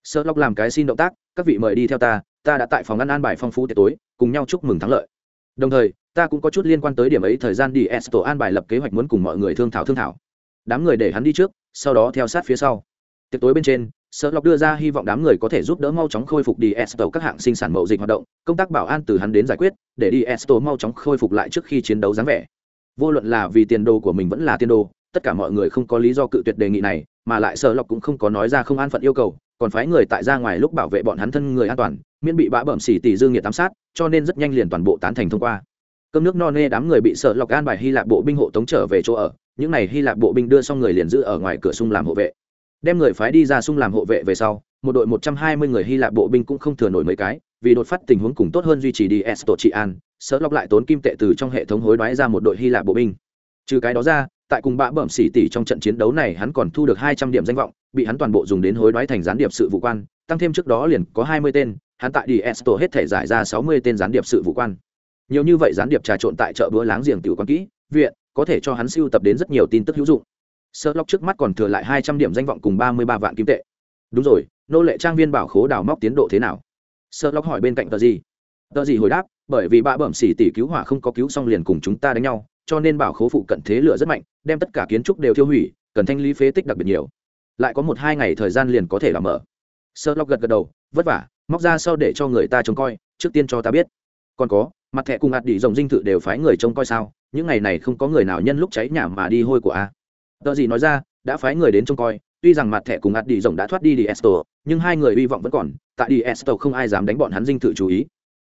Sợ lóc làm cái xin động tác, các vị mời đi theo ta ta đã tại phòng ăn an bài phong phú tiệc tối, cùng nhau chúc mừng thắng lợi. Đồng thời, ta cũng có chút liên quan tới điểm ấy, thời gian đi, esto an bài lập kế hoạch muốn cùng mọi người thương thảo thương thảo. Đám người để hắn đi trước, sau đó theo sát phía sau. Tiệc tối bên trên sợ lọc đưa ra hy vọng đám người có thể giúp đỡ mau chóng khôi phục đi, esto các hạng sinh sản mậu dịch hoạt động, công tác bảo an từ hắn đến giải quyết, để đi, esto mau chóng khôi phục lại trước khi chiến đấu dáng vẻ vô luận là vì tiền đồ của mình vẫn là tiền đồ, tất cả mọi người không có lý do cự tuyệt đề nghị này, mà lại sợ lọc cũng không có nói ra không an phận yêu cầu, còn phái người tại ra ngoài lúc bảo vệ bọn hắn thân người an toàn, miễn bị bã bẩm xỉ tỷ dương nghiệt ám sát, cho nên rất nhanh liền toàn bộ tán thành thông qua. Cơm nước no nê đám người bị sợ lọc an bài hy lạp bộ binh hộ tống trở về chỗ ở, những n à y hy lạp bộ binh đưa xong người liền giữ ở ngoài cửa sung làm hộ vệ. Đem người phái đi ra sung làm hộ vệ về sau, một đội một trăm hai mươi người hy lạp bộ binh cũng không thừa nổi mấy cái, vì đột phát tình huống cùng tốt hơn duy trì đi esto trị an sợ lọc lại tốn kim tệ từ trong hệ thống hối đoái ra một đội hy lạp bộ binh. Trừ cái đó ra, tại cùng bã bẩm xỉ tỷ trong trận chiến đấu này hắn còn thu được hai trăm điểm danh vọng, bị hắn toàn bộ dùng đến hối đoái thành gián điệp sự vụ quan, tăng thêm trước đó liền có hai mươi tên, hắn tại đi esto hết thể giải ra sáu mươi tên gián điệp sự vụ quan. Nhiều như vậy gián điệp trà trộn tại chợ bữa láng giềng tiểu quan kỹ, viện, có thể cho hắn siêu tập đến rất nhiều tin tức hữu dụng. Sợ lóc trước mắt còn thừa lại hai trăm điểm danh vọng cùng ba mươi ba vạn kim tệ. Đúng rồi, nô lệ trang viên bảo khố đào móc tiến độ thế nào? Sợ lóc hỏi bên cạnh tờ gì? Tờ gì hồi đáp? Bởi vì bạ bẩm xỉ tỷ cứu hỏa không có cứu xong liền cùng chúng ta đánh nhau, cho nên bảo khố phụ cận thế lửa rất mạnh, đem tất cả kiến trúc đều tiêu hủy, cần thanh lý phế tích đặc biệt nhiều. Lại có một hai ngày thời gian liền có thể làm mở. Sơ lóc gật gật đầu, vất vả, móc ra sau để cho người ta trông coi, trước tiên cho ta biết. Còn có, mặt thẻ cùng ạt đỉ dòng dinh thự đều phái người trông coi sao, những ngày này không có người nào nhân lúc cháy nhà mà đi hôi của a. Tờ gì nói ra, đã phái người đến trông coi, tuy rằng mặt thẻ cùng ạt đi rồng đã thoát đi đi esto, nhưng hai người hy vọng vẫn còn, tại đi esto không ai dám đánh bọn hắn dinh thự chú ý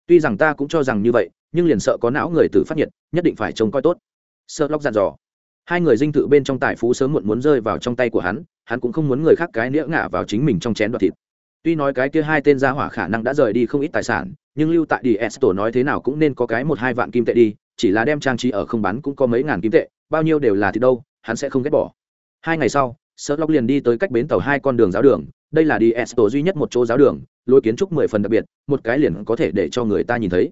tuy rằng ta cũng cho rằng như vậy, nhưng liền sợ có não người tử phát nhiệt, nhất định phải trông coi tốt. Sợ lóc dặn dò. Hai người dinh thự bên trong tài phú sớm muộn muốn rơi vào trong tay của hắn hắn cũng không muốn người khác cái nĩa ngả vào chính mình trong chén đoạt thịt. Tuy nói cái kia hai tên gia hỏa khả năng đã rời đi không ít tài sản, nhưng lưu tại đi tổ nói thế nào cũng nên có cái một hai vạn kim tệ đi, chỉ là đem trang trí ở không bán cũng có mấy ngàn kim tệ, bao nhiêu đều là thì đâu, hắn sẽ không ghét bỏ. Hai ngày sau sợ lóc liền đi tới cách bến tàu hai con đường giáo đường, đây là đi tổ duy nhất một chỗ giáo đường lối kiến trúc mười phần đặc biệt, một cái liền có thể để cho người ta nhìn thấy.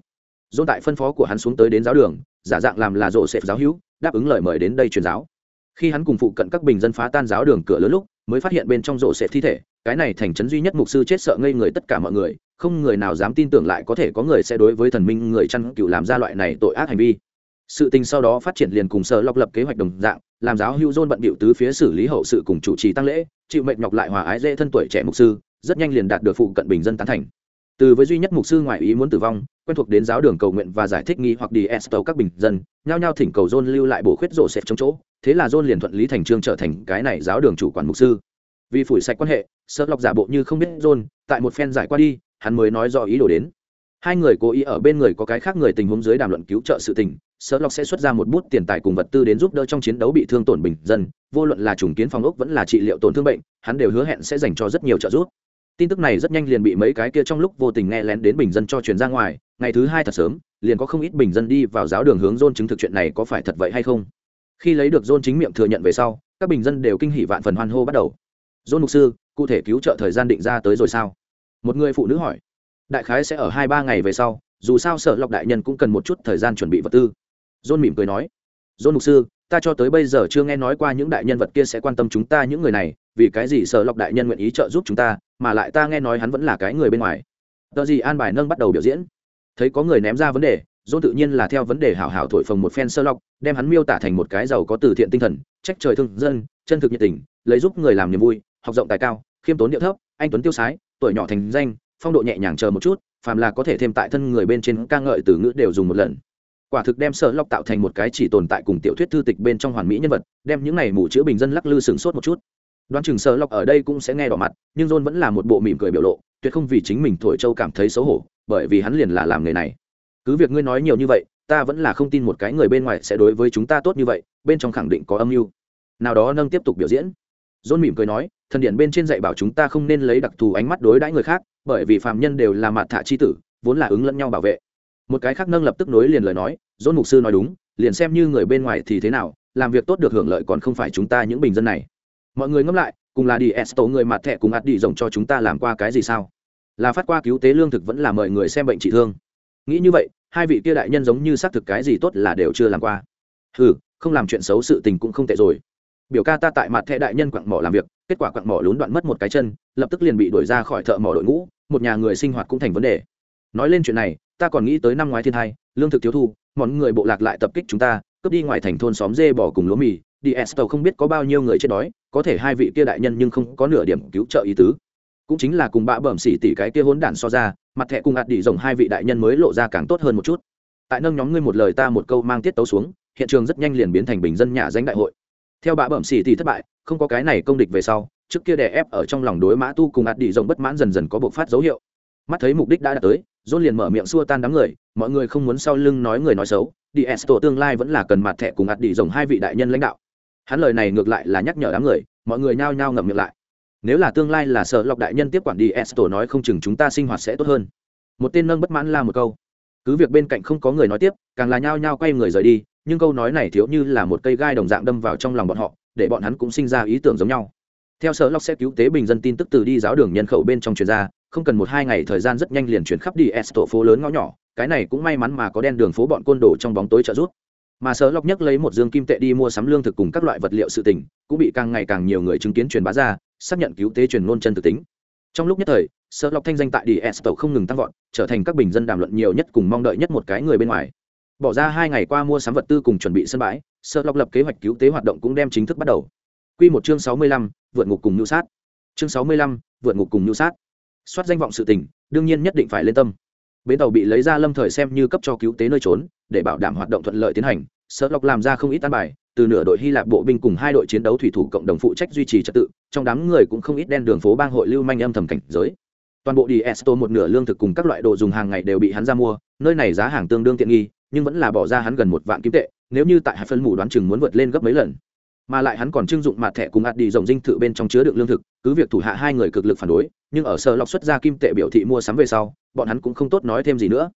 Dôn tại phân phó của hắn xuống tới đến giáo đường, giả dạng làm là rộ xẹp giáo hữu, đáp ứng lời mời đến đây truyền giáo. Khi hắn cùng phụ cận các bình dân phá tan giáo đường cửa lớn lúc, mới phát hiện bên trong rộ xẹp thi thể, cái này thành trấn duy nhất mục sư chết sợ ngây người tất cả mọi người, không người nào dám tin tưởng lại có thể có người sẽ đối với thần minh người chăn cựu làm ra loại này tội ác hành vi. Sự tình sau đó phát triển liền cùng sở lọc lập kế hoạch đồng dạng, làm giáo hữu dôn bận bịu tứ phía xử lý hậu sự cùng chủ trì tăng lễ, chịu mệnh nhọc lại hòa ái dễ thân tuổi trẻ mục sư rất nhanh liền đạt được phụ cận bình dân tán thành. Từ với duy nhất mục sư ngoại ý muốn tử vong, quen thuộc đến giáo đường cầu nguyện và giải thích nghi hoặc đi esto các bình dân, nhao nhao thỉnh cầu john lưu lại bổ khuyết rổ xẹp trong chỗ, thế là john liền thuận lý thành trương trở thành cái này giáo đường chủ quản mục sư. Vì phủi sạch quan hệ sợ lọc giả bộ như không biết john, tại một phen giải qua đi, hắn mới nói do ý đồ đến. Hai người cố ý ở bên người có cái khác người tình huống dưới đàm luận cứu trợ sự tình sợ lọc sẽ xuất ra một bút tiền tài cùng vật tư đến giúp đỡ trong chiến đấu bị thương tổn bình dân, vô luận là trùng kiến phòng ốc vẫn là trị liệu tổn thương bệnh, hắn đều hứa hẹn sẽ dành cho rất nhiều trợ giúp tin tức này rất nhanh liền bị mấy cái kia trong lúc vô tình nghe lén đến bình dân cho truyền ra ngoài, ngày thứ hai thật sớm, liền có không ít bình dân đi vào giáo đường hướng dôn chứng thực chuyện này có phải thật vậy hay không. Khi lấy được dôn chính miệng thừa nhận về sau, các bình dân đều kinh hỉ vạn phần hoan hô bắt đầu. Dôn mục sư, cụ thể cứu trợ thời gian định ra tới rồi sao? Một người phụ nữ hỏi. Đại khái sẽ ở hai ba ngày về sau, dù sao sợ lọc đại nhân cũng cần một chút thời gian chuẩn bị vật tư. Dôn mỉm cười nói. Dôn mục sư, ta cho tới bây giờ chưa nghe nói qua những đại nhân vật kia sẽ quan tâm chúng ta những người này, vì cái gì sợ lọc đại nhân nguyện ý trợ giúp chúng ta mà lại ta nghe nói hắn vẫn là cái người bên ngoài. Tờ gì an bài nâng bắt đầu biểu diễn. Thấy có người ném ra vấn đề dôn tự nhiên là theo vấn đề hảo hảo thổi phồng một phen sơ lọc, đem hắn miêu tả thành một cái giàu có từ thiện tinh thần, trách trời thương dân, chân thực nhiệt tình, lấy giúp người làm niềm vui, học rộng tài cao, khiêm tốn điệu thấp, anh tuấn tiêu sái, tuổi nhỏ thành danh, phong độ nhẹ nhàng chờ một chút, phàm là có thể thêm tại thân người bên trên ca ngợi từ ngữ đều dùng một lần. Quả thực đem sơ lọc tạo thành một cái chỉ tồn tại cùng tiểu thuyết thư tịch bên trong hoàn mỹ nhân vật, đem những này mù chữ bình dân lắc lư sừng sốt một chút đoán chừng sợ lọc ở đây cũng sẽ nghe đỏ mặt, nhưng john vẫn là một bộ mỉm cười biểu lộ, tuyệt không vì chính mình thổi châu cảm thấy xấu hổ, bởi vì hắn liền là làm nghề này. Cứ việc ngươi nói nhiều như vậy, ta vẫn là không tin một cái người bên ngoài sẽ đối với chúng ta tốt như vậy, bên trong khẳng định có âm mưu. Nào đó nâng tiếp tục biểu diễn. John mỉm cười nói, thần điện bên trên dạy bảo chúng ta không nên lấy đặc thù ánh mắt đối đãi người khác, bởi vì phạm nhân đều là mặt thạ chi tử, vốn là ứng lẫn nhau bảo vệ. Một cái khác nâng lập tức nối liền lời nói, john mục sư nói đúng, liền xem như người bên ngoài thì thế nào, làm việc tốt được hưởng lợi còn không phải chúng ta những bình dân này mọi người ngẫm lại, cùng là đi esto người mặt thẻ cùng ạt đi rộng cho chúng ta làm qua cái gì sao? Là phát qua cứu tế lương thực vẫn là mời người xem bệnh trị thương. Nghĩ như vậy, hai vị kia đại nhân giống như xác thực cái gì tốt là đều chưa làm qua. Ừ không làm chuyện xấu sự tình cũng không tệ rồi. Biểu ca ta tại mặt thẻ đại nhân quặng mỏ làm việc, kết quả quặng mỏ lún đoạn mất một cái chân, lập tức liền bị đuổi ra khỏi thợ mỏ đội ngũ, một nhà người sinh hoạt cũng thành vấn đề. Nói lên chuyện này, ta còn nghĩ tới năm ngoái thiên hai lương thực thiếu thu mọi người bộ lạc lại tập kích chúng ta, cướp đi ngoài thành thôn xóm dê bỏ cùng lúa mì đi esto không biết có bao nhiêu người chết đói, có thể hai vị kia đại nhân nhưng không có nửa điểm cứu trợ ý tứ. Cũng chính là cùng bạ bẩm xỉ tỷ cái kia hỗn đản so ra, mặt thẻ cùng ạt đi rồng hai vị đại nhân mới lộ ra càng tốt hơn một chút. Tại nâng nhóm ngươi một lời ta một câu mang tiết tấu xuống, hiện trường rất nhanh liền biến thành bình dân nhà danh đại hội. Theo bạ bẩm xỉ tỷ thất bại, không có cái này công địch về sau, trước kia đè ép ở trong lòng đối mã tu cùng ạt đi rồng bất mãn dần dần có bộc phát dấu hiệu. Mắt thấy mục đích đã đạt tới dôn liền mở miệng xua tan đám người, mọi người không muốn sau lưng nói người nói xấu. Đi esto tương lai vẫn là cần mặt thẻ cùng ạt đi rồng hai vị đại nhân lãnh đạo hắn lời này ngược lại là nhắc nhở đám người, mọi người nhao nhao ngậm miệng lại. Nếu là tương lai là sợ lọc đại nhân tiếp quản đi, esto nói không chừng chúng ta sinh hoạt sẽ tốt hơn. Một tên nâng bất mãn la một câu. Cứ việc bên cạnh không có người nói tiếp, càng là nhao nhao quay người rời đi, nhưng câu nói này thiếu như là một cây gai đồng dạng đâm vào trong lòng bọn họ, để bọn hắn cũng sinh ra ý tưởng giống nhau. Theo sở lọc sẽ cứu tế bình dân tin tức từ đi giáo đường nhân khẩu bên trong truyền ra, không cần một hai ngày thời gian rất nhanh liền chuyển khắp đi esto phố lớn ngõ nhỏ, cái này cũng may mắn mà có đen đường phố bọn côn đồ trong bóng tối trợ giúp mà sở lọc nhấc lấy một dương kim tệ đi mua sắm lương thực cùng các loại vật liệu sự tình cũng bị càng ngày càng nhiều người chứng kiến truyền bá ra xác nhận cứu tế truyền ngôn chân thực tính trong lúc nhất thời sở lọc thanh danh tại đi esto không ngừng tăng vọt trở thành các bình dân đàm luận nhiều nhất cùng mong đợi nhất một cái người bên ngoài bỏ ra hai ngày qua mua sắm vật tư cùng chuẩn bị sân bãi sở lọc lập kế hoạch cứu tế hoạt động cũng đem chính thức bắt đầu Quy một chương sáu mươi lăm, vượt ngục cùng nhu sát. Chương sáu mươi lăm, vượt ngục cùng nhu sát. Soát danh vọng sự tình, đương nhiên nhất định phải lên tâm. Bến tàu bị lấy ra lâm thời xem như cấp cho cứu tế nơi trốn, để bảo đảm hoạt động thuận lợi tiến hành. Sở Lộc làm ra không ít tan bài, từ nửa đội Hy Lạp bộ binh cùng hai đội chiến đấu thủy thủ cộng đồng phụ trách duy trì trật tự, trong đám người cũng không ít đen đường phố bang hội lưu manh âm thầm cảnh giới. Toàn bộ đi Esto một nửa lương thực cùng các loại đồ dùng hàng ngày đều bị hắn ra mua, nơi này giá hàng tương đương tiện nghi, nhưng vẫn là bỏ ra hắn gần một vạn kim tệ, nếu như tại hai phân mù đoán chừng muốn vượt lên gấp mấy lần mà lại hắn còn trưng dụng mặt thẻ cùng ạt đi rồng dinh thự bên trong chứa đựng lương thực, cứ việc thủ hạ hai người cực lực phản đối, nhưng ở sở lọc xuất ra kim tệ biểu thị mua sắm về sau, bọn hắn cũng không tốt nói thêm gì nữa.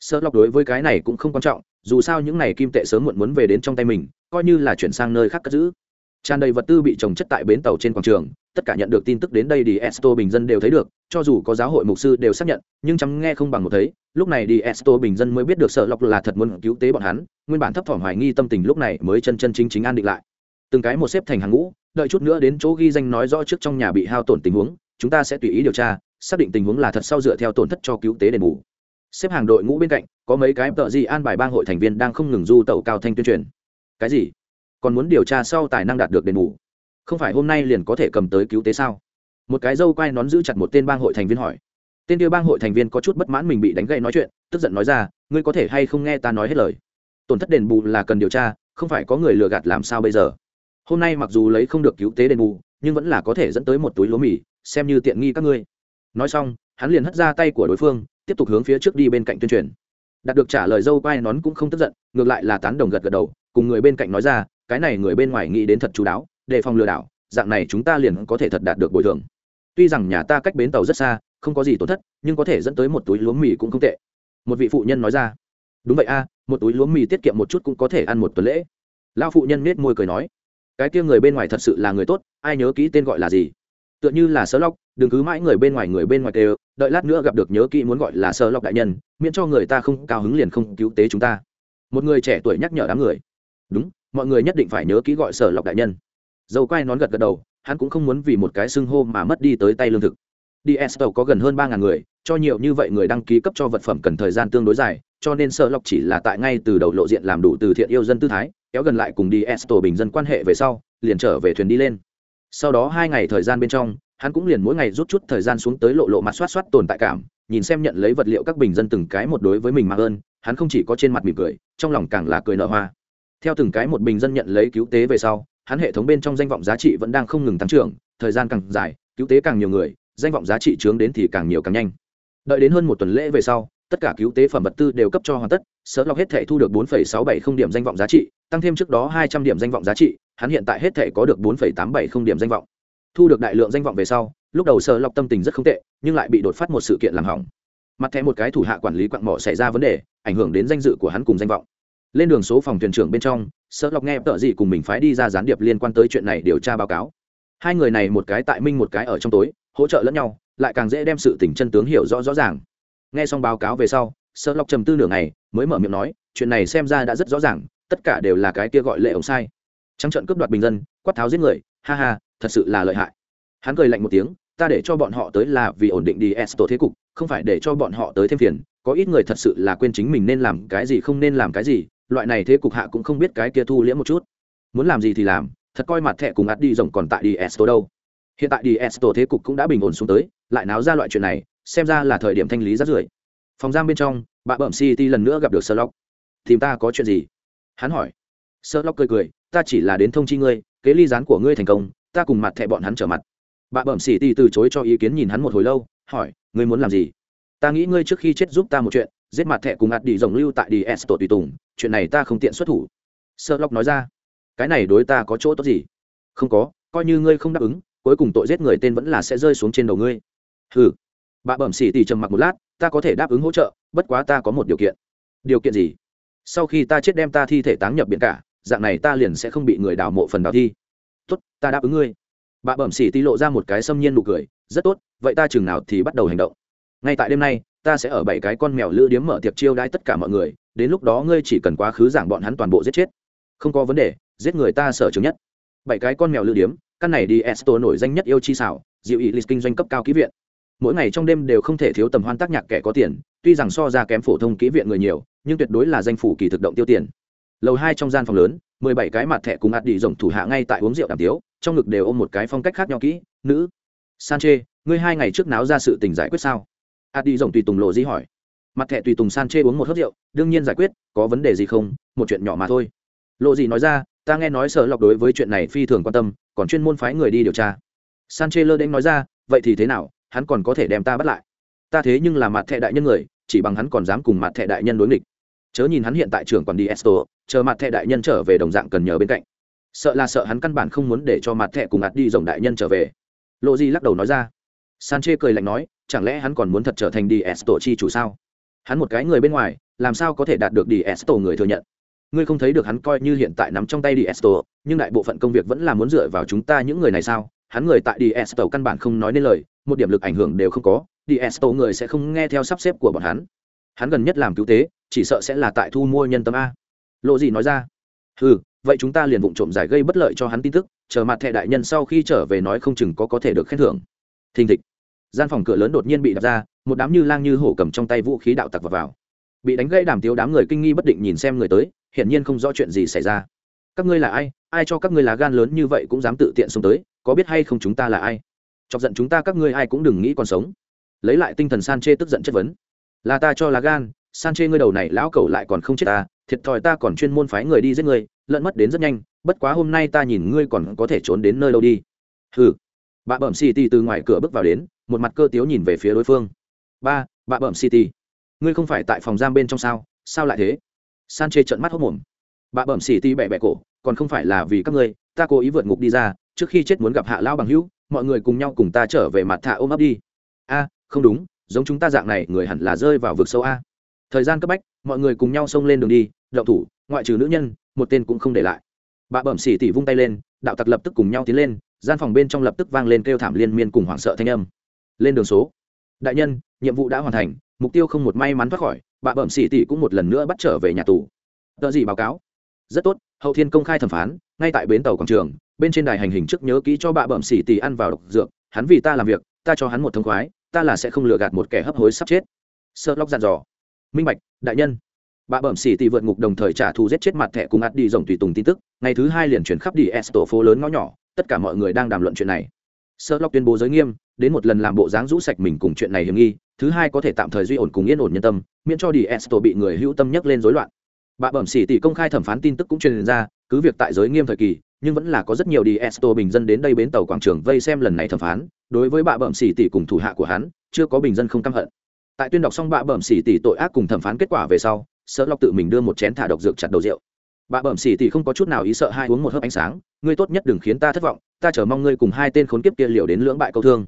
Sở lọc đối với cái này cũng không quan trọng, dù sao những này kim tệ sớm muộn muốn về đến trong tay mình, coi như là chuyển sang nơi khác cất giữ. Tràn đầy vật tư bị trồng chất tại bến tàu trên quảng trường, tất cả nhận được tin tức đến đây đi esto bình dân đều thấy được, cho dù có giáo hội mục sư đều xác nhận, nhưng chấm nghe không bằng một thấy, lúc này đi esto bình dân mới biết được sợ lọc là thật muốn cứu tế bọn hắn, nguyên bản thấp thỏm hoài nghi tâm tình lúc này mới chân chân chính chính an định lại từng cái một xếp thành hàng ngũ, đợi chút nữa đến chỗ ghi danh nói rõ trước trong nhà bị hao tổn tình huống, chúng ta sẽ tùy ý điều tra, xác định tình huống là thật sau dựa theo tổn thất cho cứu tế đền bù. Xếp hàng đội ngũ bên cạnh, có mấy cái tợ gì an bài bang hội thành viên đang không ngừng du tàu cao thanh tuyên truyền. Cái gì? Còn muốn điều tra sau tài năng đạt được đền bù? Không phải hôm nay liền có thể cầm tới cứu tế sao? Một cái dâu quai nón giữ chặt một tên bang hội thành viên hỏi. Tên kia bang hội thành viên có chút bất mãn mình bị đánh gậy nói chuyện, tức giận nói ra, ngươi có thể hay không nghe ta nói hết lời? Tổn thất đền bù là cần điều tra, không phải có người lừa gạt làm sao bây giờ? Hôm nay mặc dù lấy không được cứu tế đền bù, nhưng vẫn là có thể dẫn tới một túi lúa mì, xem như tiện nghi các ngươi. Nói xong, hắn liền hất ra tay của đối phương, tiếp tục hướng phía trước đi bên cạnh tuyên truyền. Đạt được trả lời dâu quai nón cũng không tức giận, ngược lại là tán đồng gật gật đầu, cùng người bên cạnh nói ra, cái này người bên ngoài nghĩ đến thật chú đáo, đề phòng lừa đảo, dạng này chúng ta liền có thể thật đạt được bồi thường. Tuy rằng nhà ta cách bến tàu rất xa, không có gì tổn thất, nhưng có thể dẫn tới một túi lúa mì cũng không tệ. Một vị phụ nhân nói ra, đúng vậy a, một túi lúa mì tiết kiệm một chút cũng có thể ăn một tuần lễ. Lao phụ nhân nết môi cười nói cái kia người bên ngoài thật sự là người tốt, ai nhớ kỹ tên gọi là gì? Tựa như là sơ lóc đừng cứ mãi người bên ngoài, người bên ngoài đều đợi lát nữa gặp được nhớ kỹ muốn gọi là sơ lóc đại nhân, miễn cho người ta không cao hứng liền không cứu tế chúng ta. Một người trẻ tuổi nhắc nhở đám người. Đúng, mọi người nhất định phải nhớ kỹ gọi sở lọc đại nhân. Dầu quai nón gật gật đầu, hắn cũng không muốn vì một cái xưng hô mà mất đi tới tay lương thực. Đi Estel có gần hơn ba ngàn người, cho nhiều như vậy người đăng ký cấp cho vật phẩm cần thời gian tương đối dài, cho nên sở lọc chỉ là tại ngay từ đầu lộ diện làm đủ từ thiện yêu dân tư thái kéo gần lại cùng đi Esto bình dân quan hệ về sau, liền trở về thuyền đi lên. Sau đó hai ngày thời gian bên trong, hắn cũng liền mỗi ngày rút chút thời gian xuống tới lộ lộ mặt xoát xoát tồn tại cảm, nhìn xem nhận lấy vật liệu các bình dân từng cái một đối với mình mà ơn, hắn không chỉ có trên mặt mỉm cười, trong lòng càng là cười nở hoa. Theo từng cái một bình dân nhận lấy cứu tế về sau, hắn hệ thống bên trong danh vọng giá trị vẫn đang không ngừng tăng trưởng, thời gian càng dài, cứu tế càng nhiều người, danh vọng giá trị trướng đến thì càng nhiều càng nhanh. Đợi đến hơn một tuần lễ về sau, tất cả cứu tế phẩm vật tư đều cấp cho hoàn tất, sở lọc hết thể thu được 4,670 điểm danh vọng giá trị, tăng thêm trước đó 200 điểm danh vọng giá trị, hắn hiện tại hết thể có được 4,870 điểm danh vọng. Thu được đại lượng danh vọng về sau, lúc đầu sở lọc tâm tình rất không tệ, nhưng lại bị đột phát một sự kiện làm hỏng. Mặt thẻ một cái thủ hạ quản lý quặng mỏ xảy ra vấn đề, ảnh hưởng đến danh dự của hắn cùng danh vọng. Lên đường số phòng thuyền trưởng bên trong, sở lọc nghe tợ gì cùng mình phái đi ra gián điệp liên quan tới chuyện này điều tra báo cáo. Hai người này một cái tại minh một cái ở trong tối, hỗ trợ lẫn nhau, lại càng dễ đem sự tình chân tướng hiểu rõ rõ ràng. Nghe xong báo cáo về sau, sợ lọc trầm tư nửa ngày mới mở miệng nói chuyện này xem ra đã rất rõ ràng tất cả đều là cái kia gọi lệ ổng sai. Trắng trận cướp đoạt bình dân quát tháo giết người ha ha thật sự là lợi hại. Hắn cười lạnh một tiếng ta để cho bọn họ tới là vì ổn định đi esto thế cục không phải để cho bọn họ tới thêm phiền có ít người thật sự là quên chính mình nên làm cái gì không nên làm cái gì loại này thế cục hạ cũng không biết cái kia thu liễm một chút. Muốn làm gì thì làm thật coi mặt thẹ cùng ắt đi rồng còn tại đi esto đâu. Hiện tại đi esto thế cục cũng đã bình ổn xuống tới lại náo ra loại chuyện này xem ra là thời điểm thanh lý rác rưởi. Phòng giam bên trong, bà bẩm city lần nữa gặp được sơ lóc tìm ta có chuyện gì? Hắn hỏi. Sơ lóc cười cười, ta chỉ là đến thông chi ngươi, kế ly gián của ngươi thành công, ta cùng mặt thẹ bọn hắn trở mặt. Bà bẩm city từ chối cho ý kiến nhìn hắn một hồi lâu, hỏi, ngươi muốn làm gì? Ta nghĩ ngươi trước khi chết giúp ta một chuyện, giết mặt thẹ cùng ạt đi rồng lưu tại đi esto tùy tùng, chuyện này ta không tiện xuất thủ. Sơ lóc nói ra, cái này đối ta có chỗ tốt gì? Không có, coi như ngươi không đáp ứng, cuối cùng tội giết người tên vẫn là sẽ rơi xuống trên đầu ngươi. Ừ bà bẩm xỉ tỉ trầm mặc một lát, ta có thể đáp ứng hỗ trợ, bất quá ta có một điều kiện. Điều kiện gì? Sau khi ta chết đem ta thi thể táng nhập biển cả, dạng này ta liền sẽ không bị người đào mộ phần đào thi. Tốt, ta đáp ứng ngươi. Bà bẩm xỉ tỉ lộ ra một cái xâm nhiên nụ cười, rất tốt, vậy ta chừng nào thì bắt đầu hành động. Ngay tại đêm nay, ta sẽ ở bảy cái con mèo lữ điếm mở tiệc chiêu đãi tất cả mọi người, đến lúc đó ngươi chỉ cần quá khứ giảng bọn hắn toàn bộ giết chết. Không có vấn đề, giết người ta sở trường nhất. Bảy cái con mèo lữ điếm, căn này đi esto nổi danh nhất yêu chi xảo, dịu ý lịch kinh doanh cấp cao ký viện mỗi ngày trong đêm đều không thể thiếu tầm hoan tác nhạc kẻ có tiền, tuy rằng so ra kém phổ thông kỹ viện người nhiều, nhưng tuyệt đối là danh phủ kỳ thực động tiêu tiền. Lầu hai trong gian phòng lớn, mười bảy cái mặt thẻ cùng ạt đi rồng thủ hạ ngay tại uống rượu đàm tiếu, trong ngực đều ôm một cái phong cách khác nhau kỹ, nữ. Sanche, ngươi hai ngày trước náo ra sự tình giải quyết sao? Ạt đi rồng tùy tùng lộ di hỏi. Mặt thẻ tùy tùng sanche uống một hớp rượu, đương nhiên giải quyết, có vấn đề gì không? Một chuyện nhỏ mà thôi. Lộ gì nói ra, ta nghe nói sở lọc đối với chuyện này phi thường quan tâm, còn chuyên môn phái người đi điều tra. Sanche lơ đễnh nói ra, vậy thì thế nào? Hắn còn có thể đem ta bắt lại. Ta thế nhưng là mặt thẻ đại nhân người, chỉ bằng hắn còn dám cùng mặt thẻ đại nhân đối nghịch. Chớ nhìn hắn hiện tại trưởng còn đi esto chờ mặt thẻ đại nhân trở về đồng dạng cần nhờ bên cạnh. Sợ là sợ hắn căn bản không muốn để cho mặt thẻ cùng ạt đi rồng đại nhân trở về. Lộ di lắc đầu nói ra. Sanche cười lạnh nói, chẳng lẽ hắn còn muốn thật trở thành đi esto chi chủ sao? Hắn một cái người bên ngoài, làm sao có thể đạt được đi esto người thừa nhận? Ngươi không thấy được hắn coi như hiện tại nắm trong tay đi esto nhưng đại bộ phận công việc vẫn là muốn dựa vào chúng ta những người này sao? Hắn người tại Diesto căn bản không nói nên lời một điểm lực ảnh hưởng đều không có Diesto người sẽ không nghe theo sắp xếp của bọn hắn. Hắn gần nhất làm cứu tế chỉ sợ sẽ là tại thu mua nhân tâm a. Lộ gì nói ra ừ vậy chúng ta liền vụng trộm giải gây bất lợi cho hắn tin tức chờ mặt thẻ đại nhân sau khi trở về nói không chừng có có thể được khen thưởng. Thình thịch. Gian phòng cửa lớn đột nhiên bị đập ra một đám như lang như hổ cầm trong tay vũ khí đạo tặc vào, vào. bị đánh gây đàm tiếu đám người kinh nghi bất định nhìn xem người tới hiển nhiên không rõ chuyện gì xảy ra. Các ngươi là ai? Ai cho các ngươi là gan lớn như vậy cũng dám tự tiện xông tới? Có biết hay không chúng ta là ai? Chọc giận chúng ta các ngươi ai cũng đừng nghĩ còn sống. Lấy lại tinh thần san chê tức giận chất vấn. Là ta cho là gan, san chê ngươi đầu này lão cẩu lại còn không chết ta, thiệt thòi ta còn chuyên môn phái người đi giết ngươi lợn mất đến rất nhanh, bất quá hôm nay ta nhìn ngươi còn có thể trốn đến nơi đâu đi. Hừ. Bà bẩm city từ ngoài cửa bước vào đến, một mặt cơ tiếu nhìn về phía đối phương. Ba bà bẩm city. Ngươi không phải tại phòng giam bên trong sao? Sao lại thế? San chê trận mắt hốc mồm. Bà bẩm city bẹ bẹ cổ, còn không phải là vì các ngươi, ta cố ý vượt ngục đi ra trước khi chết muốn gặp hạ lao bằng hữu, mọi người cùng nhau cùng ta trở về mặt thạ ôm ấp đi. A, không đúng, giống chúng ta dạng này, người hẳn là rơi vào vực sâu a. Thời gian cấp bách, mọi người cùng nhau xông lên đường đi đậu thủ, ngoại trừ nữ nhân, một tên cũng không để lại. Bà bẩm xỉ tỉ vung tay lên, đạo tặc lập tức cùng nhau tiến lên, gian phòng bên trong lập tức vang lên kêu thảm liên miên cùng hoảng sợ thanh âm. Lên đường số. Đại nhân, nhiệm vụ đã hoàn thành, mục tiêu không một may mắn thoát khỏi, bà bẩm xỉ tỉ cũng một lần nữa bắt trở về nhà tù. Tờ gì báo cáo? Rất tốt, hậu thiên công khai thẩm phán, ngay tại bến tàu quảng trường bên trên đài hành hình trước nhớ kỹ cho bạ bẩm xỉ tỉ ăn vào độc dược, hắn vì ta làm việc, ta cho hắn một thông khoái, ta là sẽ không lừa gạt một kẻ hấp hối sắp chết. Sợ lóc dặn dò. Minh bạch, đại nhân. Bà bẩm xỉ tỉ vượt ngục đồng thời trả thù giết chết mặt thẻ cùng ạt đi rồng tùy tùng tin tức, ngày thứ hai liền chuyển khắp đi esto phố lớn ngõ nhỏ, tất cả mọi người đang đàm luận chuyện này. Sợ lóc tuyên bố giới nghiêm, đến một lần làm bộ dáng rũ sạch mình cùng chuyện này hiểm nghi, thứ hai có thể tạm thời duy ổn cùng yên ổn nhân tâm, miễn cho đi esto bị người hữu tâm nhấc lên rối loạn. Bà bẩm xỉ tỷ công khai thẩm phán tin tức cũng truyền ra, cứ việc tại giới nghiêm thời kỳ nhưng vẫn là có rất nhiều đi esto bình dân đến đây bến tàu quảng trường vây xem lần này thẩm phán. Đối với bạ bẩm xỉ tỷ cùng thủ hạ của hắn, chưa có bình dân không căm hận. Tại tuyên đọc xong bạ bẩm xỉ tỷ tội ác cùng thẩm phán kết quả về sau sợ lọc tự mình đưa một chén thả độc dược chặt đầu rượu. Bà bẩm xỉ tỷ không có chút nào ý sợ hai uống một hớp ánh sáng, ngươi tốt nhất đừng khiến ta thất vọng, ta chờ mong ngươi cùng hai tên khốn kiếp kia liều đến lưỡng bại câu thương.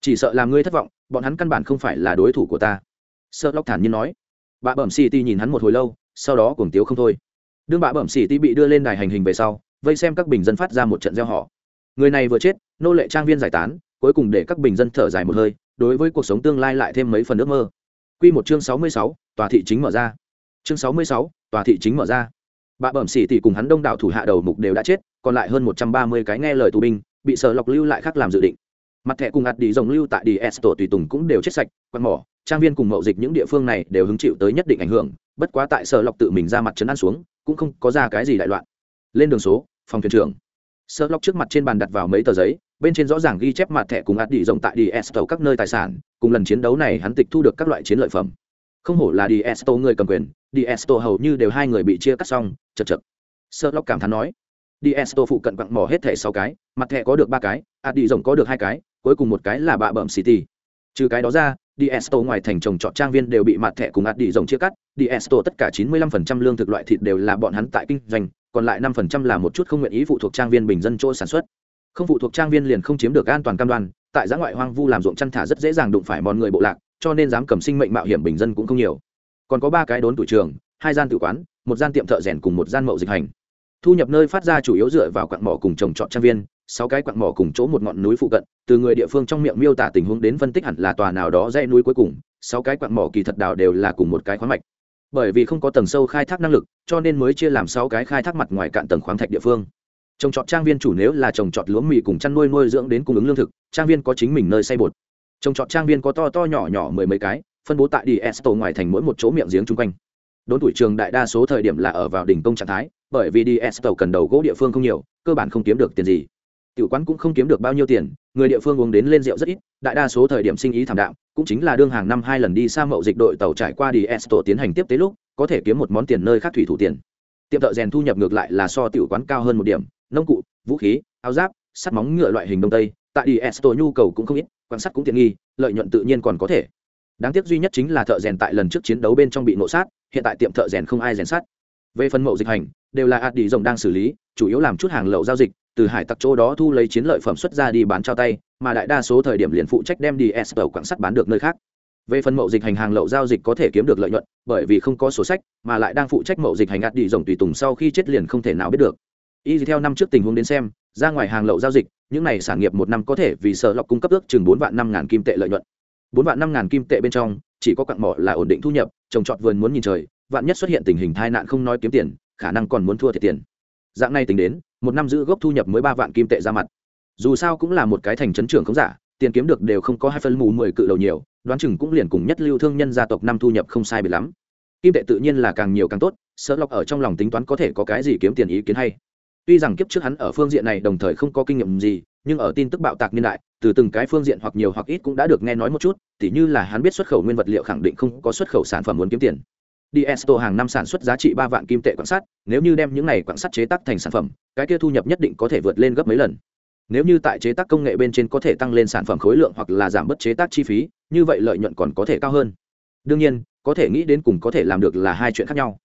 Chỉ sợ làm ngươi thất vọng, bọn hắn căn bản không phải là đối thủ của ta. Sợ lọc thản nhiên nói. Bà bẩm xỉ tỷ nhìn hắn một hồi lâu, sau đó cuồng tiếu không thôi. Đương bà bẩm xỉ tỷ bị đưa lên đài hành hình về sau vây xem các bình dân phát ra một trận gieo họ người này vừa chết nô lệ trang viên giải tán cuối cùng để các bình dân thở dài một hơi đối với cuộc sống tương lai lại thêm mấy phần ước mơ Quy một chương sáu mươi sáu, tòa thị chính mở ra. Chương sáu mươi sáu, tòa thị chính mở ra. bà bẩm xỉ tỷ cùng hắn đông đảo thủ hạ đầu mục đều đã chết còn lại hơn một trăm ba mươi cái nghe lời tù binh bị sở lọc lưu lại khác làm dự định mặt thẻ cùng ạt đi rồng lưu tại đi s tổ tùy tùng cũng đều chết sạch quạt mỏ trang viên cùng mậu dịch những địa phương này đều hứng chịu tới nhất định ảnh hưởng bất quá tại sở lọc tự mình ra mặt trấn an xuống cũng không có ra cái gì đại loạn lên đường số phòng thuyền trưởng. Sợ lóc trước mặt trên bàn đặt vào mấy tờ giấy bên trên rõ ràng ghi chép mặt thẻ cùng ạt đi rộng tại đi esto các nơi tài sản cùng lần chiến đấu này hắn tịch thu được các loại chiến lợi phẩm. Không hổ là đi esto người cầm quyền đi esto hầu như đều hai người bị chia cắt xong chật chật. Sợ lóc cảm thán nói đi esto phụ cận quặng mỏ hết thẻ sáu cái mặt thẻ có được ba cái ạt đi rộng có được hai cái cuối cùng một cái là bạ bẩm city trừ cái đó ra Diesto ngoài thành trồng trọt trang viên đều bị mặt thẻ cùng ạt đi rộng chia cắt, Diesto tất cả 95% lương thực loại thịt đều là bọn hắn tại kinh doanh, còn lại 5% là một chút không nguyện ý phụ thuộc trang viên bình dân chỗ sản xuất. Không phụ thuộc trang viên liền không chiếm được an toàn cam đoan, tại giã ngoại hoang vu làm ruộng chăn thả rất dễ dàng đụng phải bọn người bộ lạc, cho nên dám cầm sinh mệnh mạo hiểm bình dân cũng không nhiều. Còn có ba cái đốn tuổi trường, hai gian tự quán, một gian tiệm thợ rèn cùng một gian mậu dịch hành. Thu nhập nơi phát ra chủ yếu dựa vào quặng mỏ cùng trồng trọt trang viên, sáu cái quặng mỏ cùng chỗ một ngọn núi phụ cận từ người địa phương trong miệng miêu tả tình huống đến phân tích hẳn là tòa nào đó dãy núi cuối cùng sáu cái quặng mỏ kỳ thật đào đều là cùng một cái khoáng mạch bởi vì không có tầng sâu khai thác năng lực, cho nên mới chia làm sáu cái khai thác mặt ngoài cạn tầng khoáng thạch địa phương. Trồng trọt trang viên chủ nếu là trồng trọt lúa mì cùng chăn nuôi nuôi dưỡng đến cung ứng lương thực, trang viên có chính mình nơi xây bột. Trồng trọt trang viên có to to nhỏ nhỏ mười mấy cái, phân bố tại đi esto ngoài thành mỗi một chỗ miệng giếng chung quanh. Đốn tuổi trường đại đa số thời điểm là ở vào đỉnh công trạng thái, bởi vì đi esto cần đầu gỗ địa phương không nhiều, cơ bản không kiếm được tiền gì tiểu quán cũng không kiếm được bao nhiêu tiền, người địa phương uống đến lên rượu rất ít, đại đa số thời điểm sinh ý thảm đạm, cũng chính là đương hàng năm hai lần đi xa mậu dịch đội tàu trải qua đi esto tiến hành tiếp tế lúc, có thể kiếm một món tiền nơi khác thủy thủ tiền. Tiệm thợ rèn thu nhập ngược lại là so tiểu quán cao hơn một điểm, nông cụ, vũ khí, áo giáp, sắt móng ngựa loại hình đông tây, tại đi esto nhu cầu cũng không ít, quan sát cũng tiện nghi, lợi nhuận tự nhiên còn có thể. Đáng tiếc duy nhất chính là thợ rèn tại lần trước chiến đấu bên trong bị nộ sát, hiện tại tiệm thợ rèn không ai rèn sắt. Về phần mậu dịch hành, đều là ạt đi rồng đang xử lý chủ yếu làm chút hàng lậu giao dịch, từ hải tặc chỗ đó thu lấy chiến lợi phẩm xuất ra đi bán trao tay, mà đại đa số thời điểm liền phụ trách đem đi s tàu quảng sắt bán được nơi khác. Về phần mậu dịch hành hàng lậu giao dịch có thể kiếm được lợi nhuận, bởi vì không có sổ sách, mà lại đang phụ trách mậu dịch hành ạt đi rồng tùy tùng sau khi chết liền không thể nào biết được. Y theo năm trước tình huống đến xem, ra ngoài hàng lậu giao dịch, những này sản nghiệp một năm có thể vì sợ lọc cung cấp ước chừng bốn vạn năm ngàn kim tệ lợi nhuận. Bốn vạn năm ngàn kim tệ bên trong, chỉ có cặn mỏ là ổn định thu nhập, trồng trọt vườn muốn nhìn trời, vạn nhất xuất hiện tình hình tai nạn không nói kiếm tiền, khả năng còn muốn thua thiệt tiền dạng này tính đến, một năm giữ gốc thu nhập mới ba vạn kim tệ ra mặt. Dù sao cũng là một cái thành trấn trưởng không giả, tiền kiếm được đều không có hai phân mù mười cự đầu nhiều, đoán chừng cũng liền cùng nhất lưu thương nhân gia tộc năm thu nhập không sai biệt lắm. Kim tệ tự nhiên là càng nhiều càng tốt sợ lọc ở trong lòng tính toán có thể có cái gì kiếm tiền ý kiến hay. Tuy rằng kiếp trước hắn ở phương diện này đồng thời không có kinh nghiệm gì, nhưng ở tin tức bạo tạc niên đại, từ từng cái phương diện hoặc nhiều hoặc ít cũng đã được nghe nói một chút, tỉ như là hắn biết xuất khẩu nguyên vật liệu khẳng định không có xuất khẩu sản phẩm muốn kiếm tiền. Diesto hàng năm sản xuất giá trị ba vạn kim tệ quặng sắt, nếu như đem những này quặng sắt chế tác thành sản phẩm, cái kia thu nhập nhất định có thể vượt lên gấp mấy lần. Nếu như tại chế tác công nghệ bên trên có thể tăng lên sản phẩm khối lượng hoặc là giảm bớt chế tác chi phí, như vậy lợi nhuận còn có thể cao hơn. Đương nhiên, có thể nghĩ đến cùng có thể làm được là hai chuyện khác nhau.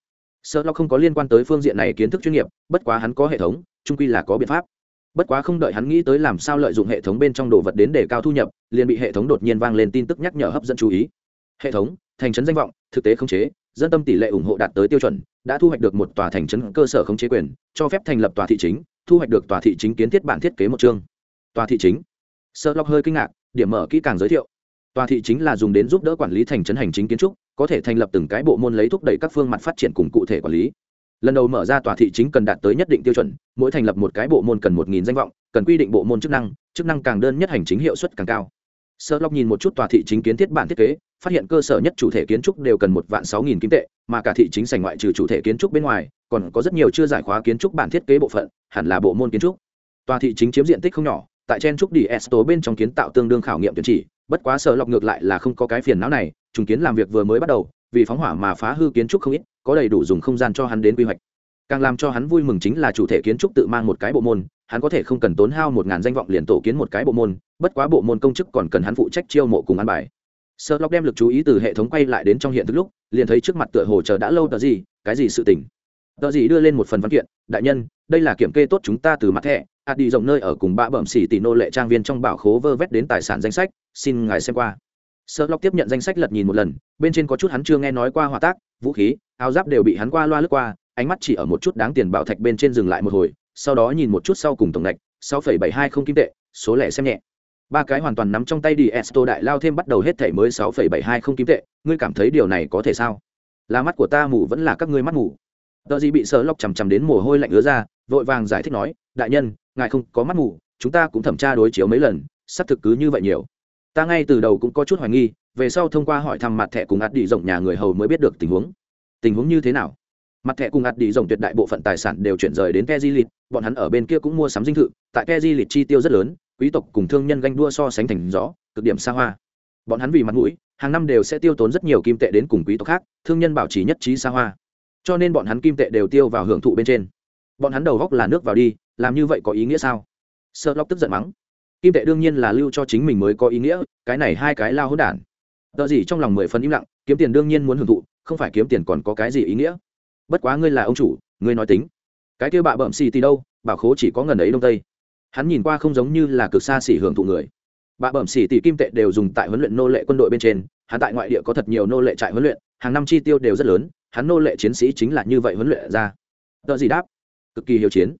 Sherlock không có liên quan tới phương diện này kiến thức chuyên nghiệp, bất quá hắn có hệ thống, chung quy là có biện pháp. Bất quá không đợi hắn nghĩ tới làm sao lợi dụng hệ thống bên trong đồ vật đến để cao thu nhập, liền bị hệ thống đột nhiên vang lên tin tức nhắc nhở hấp dẫn chú ý. Hệ thống, thành trấn danh vọng, thực tế khống chế, dân tâm tỷ lệ ủng hộ đạt tới tiêu chuẩn, đã thu hoạch được một tòa thành trấn cơ sở khống chế quyền, cho phép thành lập tòa thị chính, thu hoạch được tòa thị chính kiến thiết bản thiết kế một chương. Tòa thị chính? Sơ lọc hơi kinh ngạc, điểm mở kỹ càng giới thiệu. Tòa thị chính là dùng đến giúp đỡ quản lý thành trấn hành chính kiến trúc, có thể thành lập từng cái bộ môn lấy thúc đẩy các phương mặt phát triển cùng cụ thể quản lý. Lần đầu mở ra tòa thị chính cần đạt tới nhất định tiêu chuẩn, mỗi thành lập một cái bộ môn cần một nghìn danh vọng, cần quy định bộ môn chức năng chức năng càng đơn nhất hành chính hiệu suất càng cao sơ lộc nhìn một chút tòa thị chính kiến thiết bản thiết kế, phát hiện cơ sở nhất chủ thể kiến trúc đều cần một vạn sáu nghìn kim tệ, mà cả thị chính sảnh ngoại trừ chủ thể kiến trúc bên ngoài, còn có rất nhiều chưa giải khóa kiến trúc bản thiết kế bộ phận, hẳn là bộ môn kiến trúc. Tòa thị chính chiếm diện tích không nhỏ, tại chen trúc đi esto bên trong kiến tạo tương đương khảo nghiệm tuyển chỉ, bất quá sở lộc ngược lại là không có cái phiền não này, trùng kiến làm việc vừa mới bắt đầu, vì phóng hỏa mà phá hư kiến trúc không ít, có đầy đủ dùng không gian cho hắn đến quy hoạch càng làm cho hắn vui mừng chính là chủ thể kiến trúc tự mang một cái bộ môn, hắn có thể không cần tốn hao một ngàn danh vọng liền tổ kiến một cái bộ môn, bất quá bộ môn công chức còn cần hắn phụ trách chiêu mộ cùng ăn bài. Sợ lóc đem lực chú ý từ hệ thống quay lại đến trong hiện thực lúc, liền thấy trước mặt tựa hồ chờ đã lâu tờ gì, cái gì sự tình. Tờ gì đưa lên một phần văn kiện, đại nhân, đây là kiểm kê tốt chúng ta từ mặt thẻ ạt đi rộng nơi ở cùng ba bẩm xỉ tỷ nô lệ trang viên trong bảo khố vơ vét đến tài sản danh sách, xin ngài xem qua. Sợ lóc tiếp nhận danh sách lật nhìn một lần, bên trên có chút hắn chưa nghe nói qua hòa tác, vũ khí, áo giáp đều bị hắn qua loa lướt qua ánh mắt chỉ ở một chút đáng tiền bảo thạch bên trên dừng lại một hồi, sau đó nhìn một chút sau cùng tổng ngạch sáu phẩy bảy hai không kim tệ, số lẻ xem nhẹ. Ba cái hoàn toàn nắm trong tay đi, esto đại lao thêm bắt đầu hết thảy mới sáu phẩy bảy hai không kim tệ, ngươi cảm thấy điều này có thể sao? Là mắt của ta mù vẫn là các ngươi mắt mù? Tờ gì bị sợ lọc chằm chằm đến mồ hôi lạnh ứa ra, vội vàng giải thích nói, đại nhân, ngài không có mắt mù, chúng ta cũng thẩm tra đối chiếu mấy lần, xác thực cứ như vậy nhiều. Ta ngay từ đầu cũng có chút hoài nghi, về sau thông qua hỏi thăm mặt thẻ cùng ạt đi rộng nhà người hầu mới biết được tình huống. Tình huống như thế nào? Mặt thẻ cùng ạt đi rồng tuyệt đại bộ phận tài sản đều chuyển rời đến ke di bọn hắn ở bên kia cũng mua sắm dinh thự, tại ke di chi tiêu rất lớn, quý tộc cùng thương nhân ganh đua so sánh thành gió, cực điểm xa hoa. Bọn hắn vì mặt mũi, hàng năm đều sẽ tiêu tốn rất nhiều kim tệ đến cùng quý tộc khác, thương nhân bảo trì nhất trí xa hoa. Cho nên bọn hắn kim tệ đều tiêu vào hưởng thụ bên trên. Bọn hắn đầu góc là nước vào đi, làm như vậy có ý nghĩa sao? Sợ lóc tức giận mắng. Kim tệ đương nhiên là lưu cho chính mình mới có ý nghĩa, cái này hai cái lao hỗn đản. Tờ gì trong lòng mười phần im lặng, kiếm tiền đương nhiên muốn hưởng thụ, không phải kiếm tiền còn có cái gì ý nghĩa bất quá ngươi là ông chủ, ngươi nói tính. Cái kia bạ bậm xì tì đâu, bảo khố chỉ có ngần ấy đông tây. Hắn nhìn qua không giống như là cực xa xỉ hưởng thụ người. Bạ bẩm xỉ tỷ kim tệ đều dùng tại huấn luyện nô lệ quân đội bên trên, hắn tại ngoại địa có thật nhiều nô lệ trại huấn luyện, hàng năm chi tiêu đều rất lớn, hắn nô lệ chiến sĩ chính là như vậy huấn luyện ra. Tờ gì đáp? Cực kỳ hiếu chiến.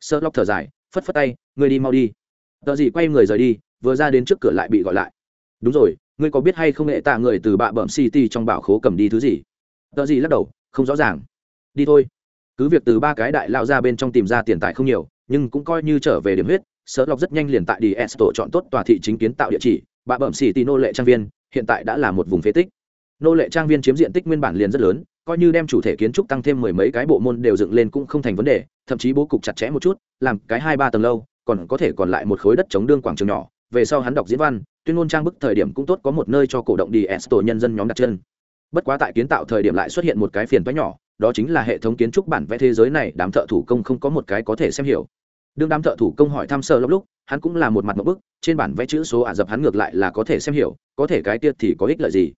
Sơ lóc thở dài, phất phất tay, ngươi đi mau đi. Tờ gì quay người rời đi, vừa ra đến trước cửa lại bị gọi lại. Đúng rồi, ngươi có biết hay không nghệ tạ người từ bạ bẩm city trong bảo khố cầm đi thứ gì? Tờ gì lắc đầu, không rõ ràng đi thôi. Cứ việc từ ba cái đại lao ra bên trong tìm ra tiền tài không nhiều, nhưng cũng coi như trở về điểm huyết, sở lọc rất nhanh liền tại đi s tổ chọn tốt tòa thị chính kiến tạo địa chỉ bạ bẩm xỉ tì nô lệ trang viên, hiện tại đã là một vùng phế tích. Nô lệ trang viên chiếm diện tích nguyên bản liền rất lớn, coi như đem chủ thể kiến trúc tăng thêm mười mấy cái bộ môn đều dựng lên cũng không thành vấn đề, thậm chí bố cục chặt chẽ một chút, làm cái hai ba tầng lâu, còn có thể còn lại một khối đất chống đương quảng trường nhỏ. Về sau hắn đọc diễn văn, tuyên ngôn trang bức thời điểm cũng tốt có một nơi cho cổ động đi s tổ nhân dân nhóm đặt chân. Bất quá tại kiến tạo thời điểm lại xuất hiện một cái phiền toái nhỏ đó chính là hệ thống kiến trúc bản vẽ thế giới này, đám thợ thủ công không có một cái có thể xem hiểu. Đương đám thợ thủ công hỏi thăm sơ lóc lúc, hắn cũng là một mặt một bức, trên bản vẽ chữ số ả dập hắn ngược lại là có thể xem hiểu, có thể cái tiết thì có ích lợi gì?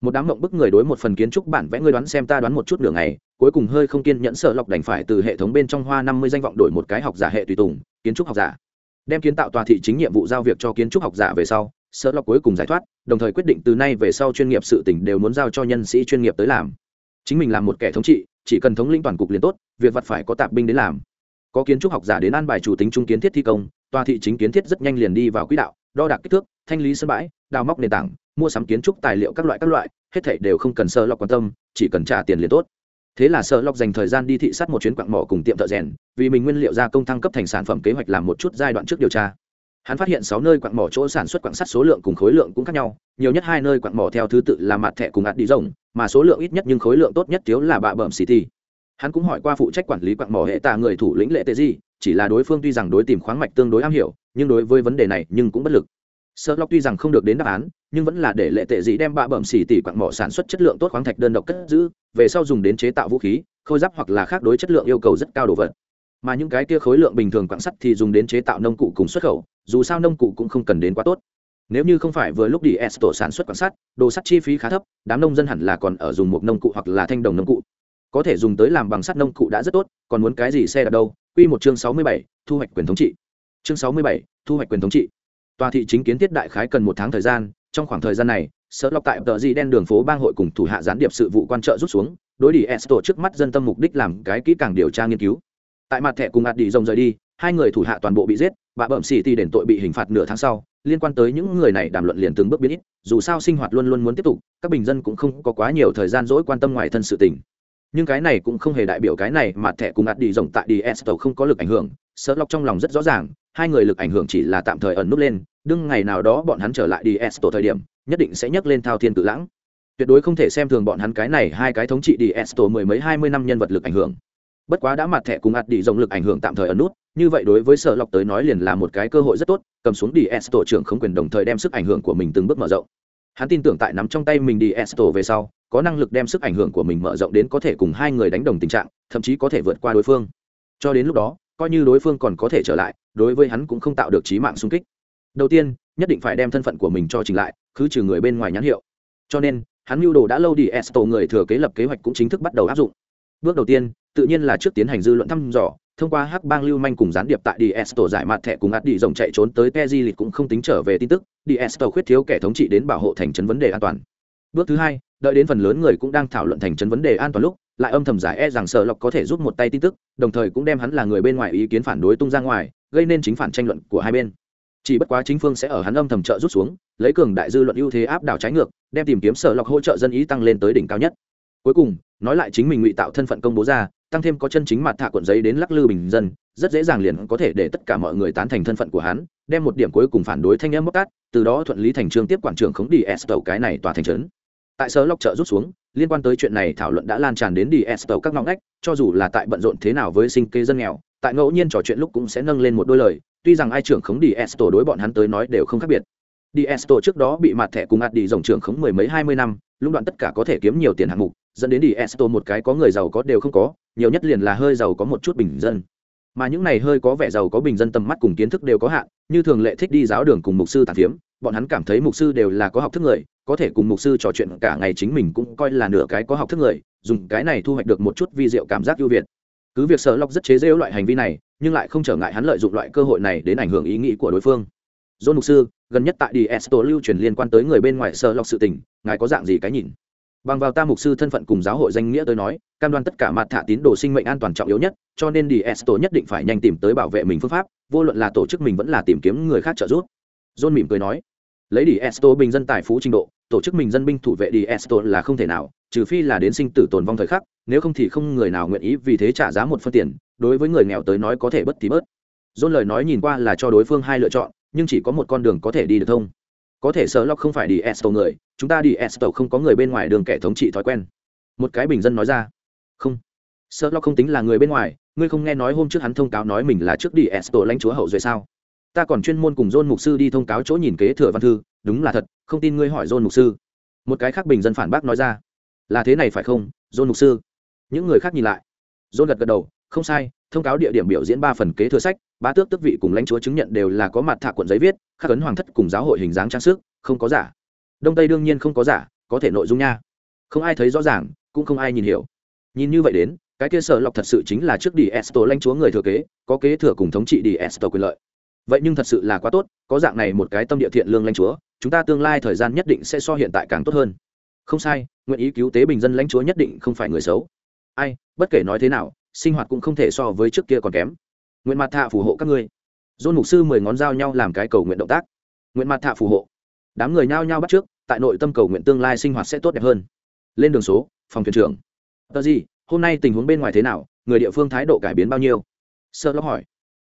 Một đám mộng bức người đối một phần kiến trúc bản vẽ ngươi đoán xem ta đoán một chút đường này cuối cùng hơi không kiên nhẫn sợ lọc đành phải từ hệ thống bên trong hoa năm mươi danh vọng đổi một cái học giả hệ tùy tùng, kiến trúc học giả. Đem kiến tạo tòa thị chính nhiệm vụ giao việc cho kiến trúc học giả về sau sợ lọc cuối cùng giải thoát, đồng thời quyết định từ nay về sau chuyên nghiệp sự tỉnh đều muốn giao cho nhân sĩ chuyên nghiệp tới làm chính mình làm một kẻ thống trị, chỉ cần thống lĩnh toàn cục liền tốt, việc vặt phải có tạp binh đến làm. Có kiến trúc học giả đến an bài chủ tính trung kiến thiết thi công, tòa thị chính kiến thiết rất nhanh liền đi vào quỹ đạo, đo đạc kích thước, thanh lý sân bãi, đào móc nền tảng, mua sắm kiến trúc tài liệu các loại các loại, hết thảy đều không cần sơ lọc quan tâm, chỉ cần trả tiền liền tốt. Thế là sơ lọc dành thời gian đi thị sát một chuyến quặng mỏ cùng tiệm thợ rèn, vì mình nguyên liệu gia công thăng cấp thành sản phẩm kế hoạch làm một chút giai đoạn trước điều tra hắn phát hiện sáu nơi quặng mỏ chỗ sản xuất quặng sắt số lượng cùng khối lượng cũng khác nhau, nhiều nhất hai nơi quặng mỏ theo thứ tự là mặt thẻ cùng ạt đi rồng, mà số lượng ít nhất nhưng khối lượng tốt nhất thiếu là bạ bẩm city. Hắn cũng hỏi qua phụ trách quản lý quặng mỏ hệ tạ người thủ lĩnh lệ tệ di, chỉ là đối phương tuy rằng đối tìm khoáng mạch tương đối am hiểu, nhưng đối với vấn đề này nhưng cũng bất lực. Sơ lóc tuy rằng không được đến đáp án, nhưng vẫn là để lệ tệ dị đem bạ bẩm xỉ tỉ quặng mỏ sản xuất chất lượng tốt khoáng thạch đơn độc cất giữ, về sau dùng đến chế tạo vũ khí, khôi giáp hoặc là khác đối chất lượng yêu cầu rất cao đồ vật mà những cái kia khối lượng bình thường quặng sắt thì dùng đến chế tạo nông cụ cùng xuất khẩu, dù sao nông cụ cũng không cần đến quá tốt. Nếu như không phải vừa lúc đi s tổ sản xuất quặng sắt, đồ sắt chi phí khá thấp, đám nông dân hẳn là còn ở dùng một nông cụ hoặc là thanh đồng nông cụ. Có thể dùng tới làm bằng sắt nông cụ đã rất tốt, còn muốn cái gì xe đạp đâu? Quy một chương sáu mươi bảy, thu hoạch quyền thống trị. Chương sáu mươi bảy, thu hoạch quyền thống trị. Tòa thị chính kiến thiết đại khái cần một tháng thời gian, trong khoảng thời gian này sở lọc tại tờ di đen đường phố bang hội cùng thủ hạ gián điệp sự vụ quan trợ rút xuống, đối đi s tổ trước mắt dân tâm mục đích làm cái kỹ càng điều tra nghiên cứu tại mặt thẻ cùng ạt đi rồng rời đi, hai người thủ hạ toàn bộ bị giết và bẩm xì ti đền tội bị hình phạt nửa tháng sau, liên quan tới những người này đàm luận liền từng bước biến ít, dù sao sinh hoạt luôn luôn muốn tiếp tục, các bình dân cũng không có quá nhiều thời gian dỗi quan tâm ngoài thân sự tình. Nhưng cái này cũng không hề đại biểu cái này mà thẻ cùng ạt đi rồng tại đi s tổ không có lực ảnh hưởng sợ lọc trong lòng rất rõ ràng, hai người lực ảnh hưởng chỉ là tạm thời ẩn nút lên, đương ngày nào đó bọn hắn trở lại đi s tổ thời điểm, nhất định sẽ nhấc lên thao thiên tự lãng. Tuyệt đối không thể xem thường bọn hắn cái này hai cái thống trị đi s tổ mười mấy hai mươi năm nhân vật lực ảnh hưởng bất quá đã mặt thẻ cùng ạt đi rồng lực ảnh hưởng tạm thời ẩn nút, như vậy đối với sở lọc tới nói liền là một cái cơ hội rất tốt, cầm xuống đi s tổ trưởng không quyền đồng thời đem sức ảnh hưởng của mình từng bước mở rộng. Hắn tin tưởng tại nắm trong tay mình đi s tổ về sau, có năng lực đem sức ảnh hưởng của mình mở rộng đến có thể cùng hai người đánh đồng tình trạng, thậm chí có thể vượt qua đối phương. Cho đến lúc đó, coi như đối phương còn có thể trở lại, đối với hắn cũng không tạo được trí mạng xung kích. Đầu tiên, nhất định phải đem thân phận của mình cho trình lại cứ trừ người bên ngoài nhãn hiệu. Cho nên, hắn mưu đồ đã lâu đi esto người thừa kế lập kế hoạch cũng chính thức bắt đầu áp dụng bước đầu tiên tự nhiên là trước tiến hành dư luận thăm dò thông qua hắc bang lưu manh cùng gián điệp tại Diesto giải mặt thẻ cùng ắt đi rồng chạy trốn tới Peji lịch cũng không tính trở về tin tức, Diesto khuyết thiếu kẻ thống trị đến bảo hộ thành trấn vấn đề an toàn. Bước thứ hai, đợi đến phần lớn người cũng đang thảo luận thành trấn vấn đề an toàn lúc, lại âm thầm giải e rằng Sở Lộc có thể giúp một tay tin tức, đồng thời cũng đem hắn là người bên ngoài ý kiến phản đối tung ra ngoài, gây nên chính phản tranh luận của hai bên. Chỉ bất quá chính phương sẽ ở hắn âm thầm trợ rút xuống, lấy cường đại dư luận ưu thế áp đảo trái ngược, đem tìm kiếm Sở Lộc hỗ trợ dân ý tăng lên tới đỉnh cao nhất. Cuối cùng, nói lại chính mình ngụy tạo thân phận công bố ra, tăng thêm có chân chính mặt thạ cuộn giấy đến lắc lư bình dân rất dễ dàng liền có thể để tất cả mọi người tán thành thân phận của hắn đem một điểm cuối cùng phản đối thanh em bóc tát từ đó thuận lý thành trương tiếp quản trưởng khống đi s tàu cái này tòa thành trấn. Tại sở lọc trợ rút xuống liên quan tới chuyện này thảo luận đã lan tràn đến đi s tàu các ngõ ngách cho dù là tại bận rộn thế nào với sinh kế dân nghèo tại ngẫu nhiên trò chuyện lúc cũng sẽ nâng lên một đôi lời tuy rằng ai trưởng khống đi s tổ đối bọn hắn tới nói đều không khác biệt. Đi s tổ trước đó bị mặt thẻ cùng ạt đi dòng trưởng khống mười mấy hai mươi năm lũng đoạn tất cả có thể kiếm nhiều tiền hạng mục, dẫn đến đi esto một cái có người giàu có đều không có, nhiều nhất liền là hơi giàu có một chút bình dân. Mà những này hơi có vẻ giàu có bình dân tầm mắt cùng kiến thức đều có hạn, như thường lệ thích đi giáo đường cùng mục sư tàn phiếm, bọn hắn cảm thấy mục sư đều là có học thức người, có thể cùng mục sư trò chuyện cả ngày chính mình cũng coi là nửa cái có học thức người, dùng cái này thu hoạch được một chút vi diệu cảm giác ưu việt. Cứ việc sợ lọc rất chế rêu loại hành vi này, nhưng lại không trở ngại hắn lợi dụng loại cơ hội này đến ảnh hưởng ý nghĩ của đối phương john mục sư, gần nhất tại đi lưu truyền liên quan tới người bên ngoài sợ lọc sự tình, ngài có dạng gì cái nhìn? Bằng vào ta mục sư thân phận cùng giáo hội danh nghĩa tới nói, cam đoan tất cả mặt thả tín đồ sinh mệnh an toàn trọng yếu nhất, cho nên đi nhất định phải nhanh tìm tới bảo vệ mình phương pháp, vô luận là tổ chức mình vẫn là tìm kiếm người khác trợ giúp. John mỉm cười nói, lấy đi bình dân tài phú trình độ, tổ chức mình dân binh thủ vệ đi là không thể nào, trừ phi là đến sinh tử tồn vong thời khắc, nếu không thì không người nào nguyện ý vì thế trả giá một phân tiền, đối với người nghèo tới nói có thể bất thì bớt. John lời nói nhìn qua là cho đối phương hai lựa chọn nhưng chỉ có một con đường có thể đi được thông. Có thể sợ lóc không phải đi esto người, chúng ta đi esto không có người bên ngoài đường kẻ thống trị thói quen. Một cái bình dân nói ra. Không. Sợ lóc không tính là người bên ngoài, ngươi không nghe nói hôm trước hắn thông cáo nói mình là trước đi esto lãnh chúa hậu duệ sao? Ta còn chuyên môn cùng John mục sư đi thông cáo chỗ nhìn kế thừa văn thư, đúng là thật, không tin ngươi hỏi John mục sư. Một cái khác bình dân phản bác nói ra. Là thế này phải không, John mục sư? Những người khác nhìn lại. John gật gật đầu, không sai thông cáo địa điểm biểu diễn ba phần kế thừa sách, ba tước tước vị cùng lãnh chúa chứng nhận đều là có mặt thạ cuộn giấy viết, khắc ấn hoàng thất cùng giáo hội hình dáng trang sức, không có giả. Đông tây đương nhiên không có giả, có thể nội dung nha. Không ai thấy rõ ràng, cũng không ai nhìn hiểu. Nhìn như vậy đến, cái kia sở lọc thật sự chính là trước đi esto lãnh chúa người thừa kế, có kế thừa cùng thống trị đi esto quyền lợi. Vậy nhưng thật sự là quá tốt, có dạng này một cái tâm địa thiện lương lãnh chúa, chúng ta tương lai thời gian nhất định sẽ so hiện tại càng tốt hơn. Không sai, nguyện ý cứu tế bình dân lãnh chúa nhất định không phải người xấu. Ai, bất kể nói thế nào sinh hoạt cũng không thể so với trước kia còn kém. Nguyện mặt thạ phù hộ các ngươi. Dôn mục sư mười ngón dao nhau làm cái cầu nguyện động tác. Nguyện mặt thạ phù hộ. Đám người nhao nhao bắt trước, tại nội tâm cầu nguyện tương lai sinh hoạt sẽ tốt đẹp hơn. Lên đường số, phòng thuyền trưởng. Tờ gì, hôm nay tình huống bên ngoài thế nào? Người địa phương thái độ cải biến bao nhiêu? Sơ lóc hỏi.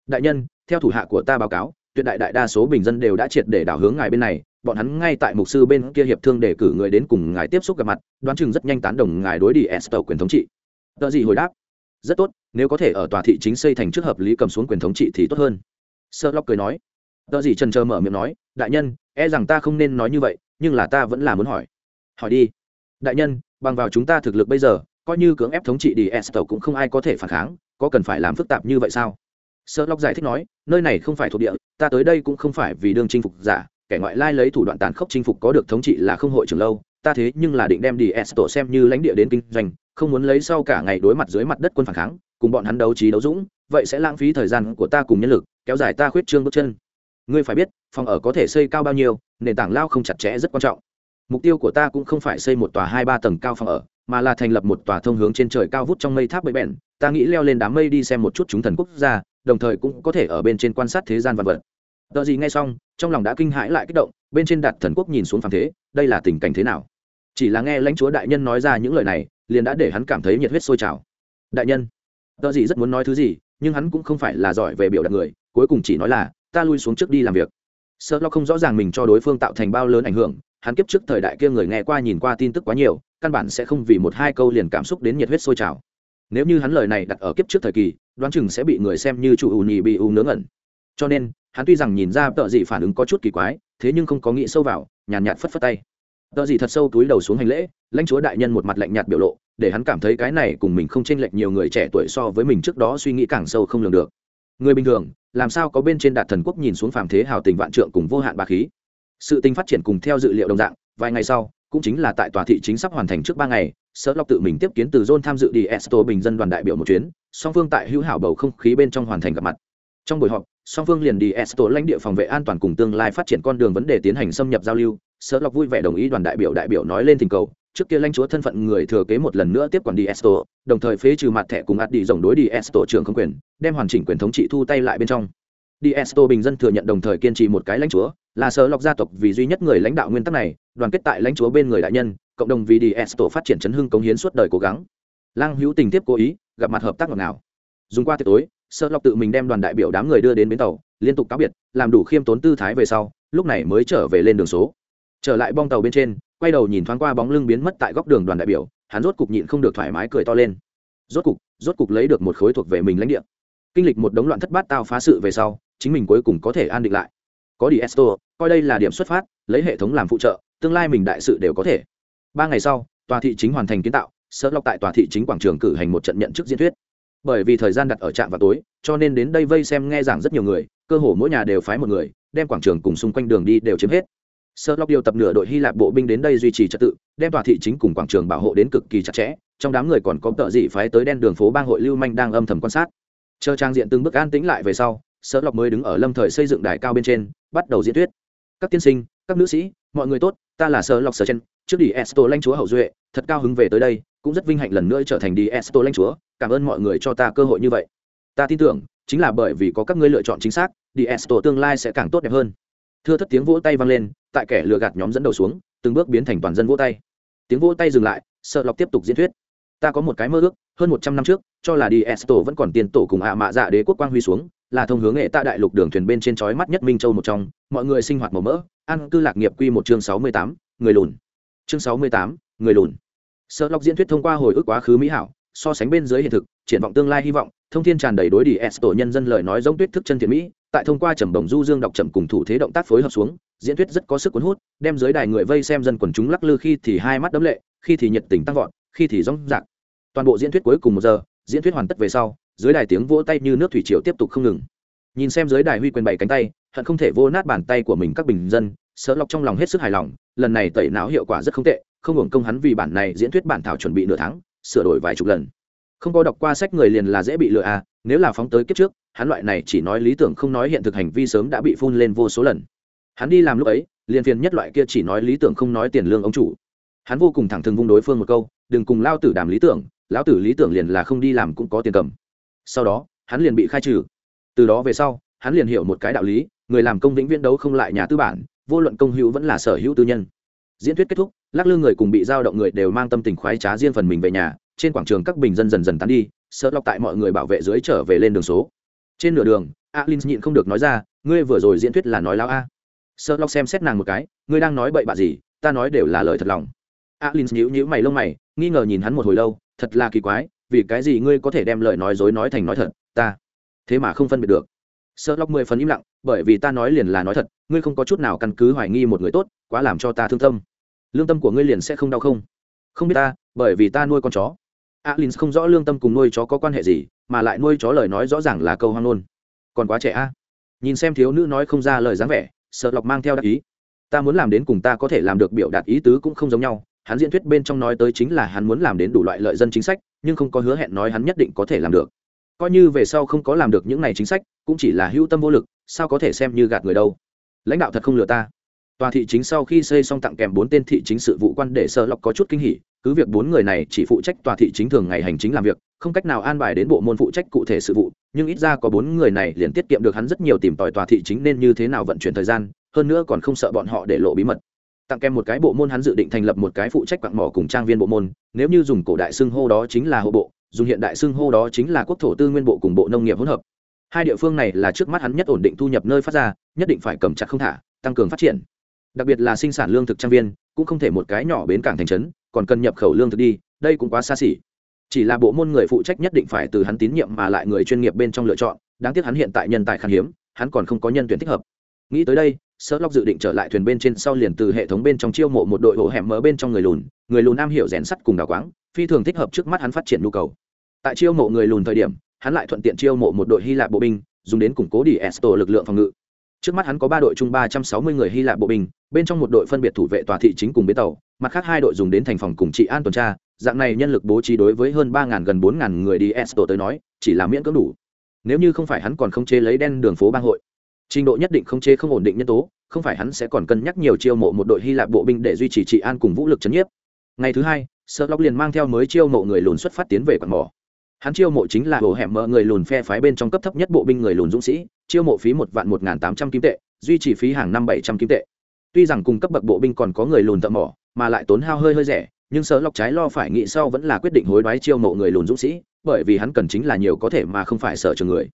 Đại nhân, theo thủ hạ của ta báo cáo, tuyệt đại đại đa số bình dân đều đã triệt để đảo hướng ngài bên này. Bọn hắn ngay tại mục sư bên kia hiệp thương để cử người đến cùng ngài tiếp xúc gặp mặt, đoán chừng rất nhanh tán đồng ngài đối đi esto quyền thống trị. Tờ gì hồi đáp rất tốt, nếu có thể ở tòa thị chính xây thành trước hợp lý cầm xuống quyền thống trị thì tốt hơn. Sợ lóc cười nói. Tờ gì trần trờ mở miệng nói, đại nhân e rằng ta không nên nói như vậy, nhưng là ta vẫn là muốn hỏi. Hỏi đi. Đại nhân, bằng vào chúng ta thực lực bây giờ, coi như cưỡng ép thống trị đi esto cũng không ai có thể phản kháng, có cần phải làm phức tạp như vậy sao? Sợ lóc giải thích nói, nơi này không phải thuộc địa, ta tới đây cũng không phải vì đương chinh phục giả, kẻ ngoại lai lấy thủ đoạn tàn khốc chinh phục có được thống trị là không hội trường lâu, ta thế nhưng là định đem đi esto xem như lãnh địa đến kinh doanh không muốn lấy sau cả ngày đối mặt dưới mặt đất quân phản kháng, cùng bọn hắn đấu trí đấu dũng, vậy sẽ lãng phí thời gian của ta cùng nhân lực, kéo dài ta khuyết trương bước chân. Ngươi phải biết, phòng ở có thể xây cao bao nhiêu, nền tảng lao không chặt chẽ rất quan trọng. Mục tiêu của ta cũng không phải xây một tòa hai ba tầng cao phòng ở, mà là thành lập một tòa thông hướng trên trời cao vút trong mây tháp bảy bẹn ta nghĩ leo lên đám mây đi xem một chút chúng thần quốc gia, đồng thời cũng có thể ở bên trên quan sát thế gian vật vật. Đợi gì nghe xong, trong lòng đã kinh hãi lại kích động, bên trên đặt thần quốc nhìn xuống phàm thế, đây là tình cảnh thế nào? Chỉ là nghe lãnh chúa đại nhân nói ra những lời này liền đã để hắn cảm thấy nhiệt huyết sôi trào. Đại nhân Đợi gì rất muốn nói thứ gì nhưng hắn cũng không phải là giỏi về biểu đạt người cuối cùng chỉ nói là ta lui xuống trước đi làm việc. Sợ lo không rõ ràng mình cho đối phương tạo thành bao lớn ảnh hưởng hắn kiếp trước thời đại kia người nghe qua nhìn qua tin tức quá nhiều căn bản sẽ không vì một hai câu liền cảm xúc đến nhiệt huyết sôi trào. Nếu như hắn lời này đặt ở kiếp trước thời kỳ đoán chừng sẽ bị người xem như chủ ù nhì bị ù nướng ẩn. Cho nên hắn tuy rằng nhìn ra tợ dị phản ứng có chút kỳ quái thế nhưng không có nghĩ sâu vào nhàn nhạt, nhạt phất phất tay tợ gì thật sâu túi đầu xuống hành lễ, lãnh chúa đại nhân một mặt lạnh nhạt biểu lộ, để hắn cảm thấy cái này cùng mình không chênh lệch nhiều người trẻ tuổi so với mình trước đó suy nghĩ càng sâu không lường được. Người bình thường, làm sao có bên trên đạt thần quốc nhìn xuống phàm thế hào tình vạn trượng cùng vô hạn bà khí? Sự tình phát triển cùng theo dự liệu đồng dạng, vài ngày sau, cũng chính là tại tòa thị chính sắp hoàn thành trước ba ngày sở lọc tự mình tiếp kiến từ john tham dự đi esto bình dân đoàn đại biểu một chuyến, song phương tại hữu hảo bầu không khí bên trong hoàn thành gặp mặt. Trong buổi họp, song phương liền đi esto lãnh địa phòng vệ an toàn cùng tương lai phát triển con đường vấn đề tiến hành xâm nhập giao lưu sở lọc vui vẻ đồng ý đoàn đại biểu đại biểu nói lên tình cầu, trước kia lãnh chúa thân phận người thừa kế một lần nữa tiếp quản đi esto đồng thời phế trừ mặt thẻ cùng ạt đi rồng đối đi esto trường không quyền, đem hoàn chỉnh quyền thống trị thu tay lại bên trong. Đi esto bình dân thừa nhận đồng thời kiên trì một cái lãnh chúa, là sở lọc gia tộc vì duy nhất người lãnh đạo nguyên tắc này, đoàn kết tại lãnh chúa bên người đại nhân, cộng đồng vì đi esto phát triển chấn hưng cống hiến suốt đời cố gắng. Lang hữu tình tiếp cố ý, gặp mặt hợp tác ngọt ngào. Dùng qua tiệc tối sợ lọc tự mình đem đoàn đại biểu đám người đưa đến bến tàu, liên tục cáo biệt, làm đủ khiêm tốn tư thái về sau, lúc này mới trở về lên đường số trở lại bong tàu bên trên, quay đầu nhìn thoáng qua bóng lưng biến mất tại góc đường đoàn đại biểu, hắn rốt cục nhịn không được thoải mái cười to lên. Rốt cục rốt cục lấy được một khối thuộc về mình lãnh địa. Kinh lịch một đống loạn thất bát tao phá sự về sau, chính mình cuối cùng có thể an định lại. Có đi esto, coi đây là điểm xuất phát, lấy hệ thống làm phụ trợ, tương lai mình đại sự đều có thể. Ba ngày sau, tòa thị chính hoàn thành kiến tạo sợ lọc tại tòa thị chính quảng trường cử hành một trận nhận chức diễn thuyết. Bởi vì thời gian đặt ở trạm vào tối, cho nên đến đây vây xem nghe giảng rất nhiều người, cơ hồ mỗi nhà đều phái một người, đem quảng trường cùng xung quanh đường đi đều chiếm hết sơ lóc điều tập nửa đội hy lạp bộ binh đến đây duy trì trật tự, đem tòa thị chính cùng quảng trường bảo hộ đến cực kỳ chặt chẽ, trong đám người còn có tợ dị phái tới đen đường phố bang hội lưu manh đang âm thầm quan sát. Chờ trang diện từng bước an tĩnh lại về sau, sơ lóc mới đứng ở lâm thời xây dựng đài cao bên trên, bắt đầu diễn thuyết. Các tiên sinh, các nữ sĩ, mọi người tốt, ta là sơ lóc sơ chen trước đi esto lanh chúa hậu duệ, thật cao hứng về tới đây, cũng rất vinh hạnh lần nữa trở thành đi esto lanh chúa, cảm ơn mọi người cho ta cơ hội như vậy. Ta tin tưởng, chính là bởi vì có các ngươi lựa chọn chính xác, đi esto tương lai sẽ càng tốt đẹp hơn. Thưa thất tiếng vỗ tay vang lên tại kẻ lừa gạt nhóm dẫn đầu xuống, từng bước biến thành toàn dân vỗ tay. Tiếng vỗ tay dừng lại, sợ lọc tiếp tục diễn thuyết. Ta có một cái mơ ước, hơn một trăm năm trước, cho là đi esto vẫn còn tiền tổ cùng ạ mạ dạ đế quốc quang huy xuống, là thông hướng nghệ tạ đại lục đường thuyền bên trên chói mắt nhất minh châu một trong, mọi người sinh hoạt màu mỡ ăn cư lạc nghiệp quy một chương sáu mươi tám, người lùn. Chương sáu mươi tám, người lùn. Sợ lọc diễn thuyết thông qua hồi ức quá khứ mỹ hảo, so sánh bên dưới hiện thực, triển vọng tương lai hy vọng, thông thiên tràn đầy đối đi s tổ nhân dân lời nói giống tuyết thức chân thiện mỹ, tại thông qua trầm đồng du dương đọc chậm cùng thủ thế động tác phối hợp xuống diễn thuyết rất có sức cuốn hút, đem giới đài người vây xem dân quần chúng lắc lư khi thì hai mắt đấm lệ, khi thì nhiệt tình tăng vọt, khi thì rong rạc. Toàn bộ diễn thuyết cuối cùng một giờ, diễn thuyết hoàn tất về sau dưới đài tiếng vỗ tay như nước thủy triều tiếp tục không ngừng. Nhìn xem dưới đài huy quyền bảy cánh tay, hận không thể vô nát bàn tay của mình các bình dân, sợ lọc trong lòng hết sức hài lòng, lần này tẩy não hiệu quả rất không tệ, không hưởng công hắn vì bản này diễn thuyết bản thảo chuẩn bị nửa tháng, sửa đổi vài chục lần. Không có đọc qua sách người liền là dễ bị lừa à nếu là phóng tới kiếp trước, hắn loại này chỉ nói lý tưởng không nói hiện thực hành vi sớm đã bị phun lên vô số lần hắn đi làm lúc ấy, liền phiền nhất loại kia chỉ nói lý tưởng không nói tiền lương ông chủ. Hắn vô cùng thẳng thừng vung đối phương một câu, đừng cùng lao tử đàm lý tưởng, lão tử lý tưởng liền là không đi làm cũng có tiền cầm. Sau đó, hắn liền bị khai trừ. Từ đó về sau, hắn liền hiểu một cái đạo lý, người làm công vĩnh viễn đấu không lại nhà tư bản, vô luận công hữu vẫn là sở hữu tư nhân. Diễn thuyết kết thúc, lắc lư người cùng bị giao động người đều mang tâm tình khoái trá riêng phần mình về nhà, trên quảng trường các bình dân dần dần tán đi, sợ lọc tại mọi người bảo vệ dưới trở về lên đường số. Trên nửa đường, alin nhịn không được nói ra, ngươi vừa rồi diễn thuyết là nói lao a sợ lóc xem xét nàng một cái, ngươi đang nói bậy bạ gì? Ta nói đều là lời thật lòng. Alin nhíu nhíu mày lông mày, nghi ngờ nhìn hắn một hồi lâu, thật là kỳ quái, vì cái gì ngươi có thể đem lời nói dối nói thành nói thật, ta thế mà không phân biệt được. Sợ lóc mười phần im lặng, bởi vì ta nói liền là nói thật, ngươi không có chút nào căn cứ hoài nghi một người tốt, quá làm cho ta thương tâm. Lương tâm của ngươi liền sẽ không đau không? Không biết ta, bởi vì ta nuôi con chó. Alin không rõ lương tâm cùng nuôi chó có quan hệ gì, mà lại nuôi chó lời nói rõ ràng là câu hoang nôn còn quá trẻ a. Nhìn xem thiếu nữ nói không ra lời dáng vẻ sợ lọc mang theo đặc ý. Ta muốn làm đến cùng ta có thể làm được biểu đạt ý tứ cũng không giống nhau. Hắn diễn thuyết bên trong nói tới chính là hắn muốn làm đến đủ loại lợi dân chính sách, nhưng không có hứa hẹn nói hắn nhất định có thể làm được. Coi như về sau không có làm được những này chính sách, cũng chỉ là hữu tâm vô lực, sao có thể xem như gạt người đâu? Lãnh đạo thật không lừa ta. Tòa thị chính sau khi xây xong tặng kèm bốn tên thị chính sự vụ quan để sợ lọc có chút kinh hỉ, cứ việc bốn người này chỉ phụ trách tòa thị chính thường ngày hành chính làm việc không cách nào an bài đến bộ môn phụ trách cụ thể sự vụ, nhưng ít ra có bốn người này liền tiết kiệm được hắn rất nhiều tìm tòi tòa thị chính nên như thế nào vận chuyển thời gian, hơn nữa còn không sợ bọn họ để lộ bí mật. Tặng kèm một cái bộ môn hắn dự định thành lập một cái phụ trách quặng mỏ cùng trang viên bộ môn, nếu như dùng cổ đại xưng hô đó chính là hộ bộ, dùng hiện đại xưng hô đó chính là quốc thổ tư nguyên bộ cùng bộ nông nghiệp hỗn hợp. Hai địa phương này là trước mắt hắn nhất ổn định thu nhập nơi phát ra, nhất định phải cầm chặt không thả, tăng cường phát triển. Đặc biệt là sinh sản lương thực trang viên, cũng không thể một cái nhỏ bến cảng thành trấn, còn cần nhập khẩu lương thực đi, đây cũng quá xa xỉ chỉ là bộ môn người phụ trách nhất định phải từ hắn tín nhiệm mà lại người chuyên nghiệp bên trong lựa chọn, đáng tiếc hắn hiện tại nhân tài khan hiếm, hắn còn không có nhân tuyển thích hợp. Nghĩ tới đây sơ lóc dự định trở lại thuyền bên trên sau liền từ hệ thống bên trong chiêu mộ một đội hộ hẻm mở bên trong người lùn người lùn am hiểu rèn sắt cùng đào quáng, phi thường thích hợp trước mắt hắn phát triển nhu cầu. Tại chiêu mộ người lùn thời điểm, hắn lại thuận tiện chiêu mộ một đội hy lạp bộ binh, dùng đến củng cố đi esto lực lượng phòng ngự trước mắt hắn có ba đội chung ba trăm sáu mươi người hy lạp bộ binh, bên trong một đội phân biệt thủ vệ tòa thị chính cùng bến tàu, mặt khác hai đội dùng đến thành phòng cùng trị an tuần tra. Dạng này nhân lực bố trí đối với hơn ba gần bốn người đi esto tới nói, chỉ là miễn cưỡng đủ. Nếu như không phải hắn còn không chế lấy đen đường phố bang hội, trình độ nhất định không chế không ổn định nhân tố, không phải hắn sẽ còn cân nhắc nhiều chiêu mộ một đội hy lạp bộ binh để duy trì trị an cùng vũ lực chấn nhiếp. Ngày thứ hai sợ lóc liền mang theo mới chiêu mộ người lùn xuất phát tiến về quạt mỏ hắn chiêu mộ chính là hồ hẻm mở người lùn phe phái bên trong cấp thấp nhất bộ binh người lùn dũng sĩ, chiêu mộ phí một vạn một n g h n tám trăm kim tệ, duy trì phí hàng năm bảy trăm kim tệ. Tuy rằng cùng cấp bậc bộ binh còn có người lùn thợ mỏ mà lại tốn hao hơi hơi rẻ, nhưng sợ lọc trái lo phải nghĩ sau vẫn là quyết định hối đoái chiêu mộ người lùn dũng sĩ, bởi vì hắn cần chính là nhiều có thể mà không phải sở trường người.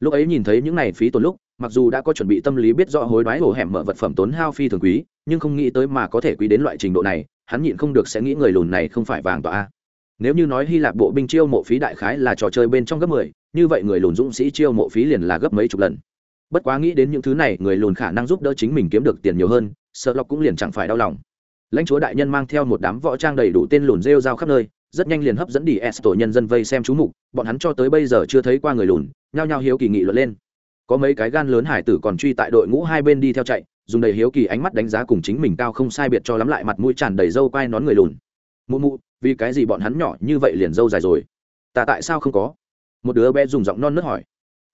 Lúc ấy nhìn thấy những này phí tốn lúc, mặc dù đã có chuẩn bị tâm lý biết rõ hối đoái hổ hẻm mở vật phẩm tốn hao phi thường quý, nhưng không nghĩ tới mà có thể quý đến loại trình độ này, hắn nhịn không được sẽ nghĩ người lùn này không phải vàng tọa a nếu như nói hy lạp bộ binh chiêu mộ phí đại khái là trò chơi bên trong gấp mười, như vậy người lùn dũng sĩ chiêu mộ phí liền là gấp mấy chục lần. Bất quá nghĩ đến những thứ này, người lùn khả năng giúp đỡ chính mình kiếm được tiền nhiều hơn, sợ lọc cũng liền chẳng phải đau lòng. Lãnh chúa đại nhân mang theo một đám võ trang đầy đủ tên lùn rêu rao khắp nơi, rất nhanh liền hấp dẫn đi s tổ nhân dân vây xem chú mục, bọn hắn cho tới bây giờ chưa thấy qua người lùn, nhao nhao hiếu kỳ nghị luận lên. Có mấy cái gan lớn hải tử còn truy tại đội ngũ hai bên đi theo chạy, dùng đầy hiếu kỳ ánh mắt đánh giá cùng chính mình cao không sai biệt cho lắm lại mặt mũi tràn đầy râu quai nón người lùn mụ mụ, vì cái gì bọn hắn nhỏ như vậy liền râu dài rồi? Ta tại sao không có? Một đứa bé dùng giọng non nớt hỏi.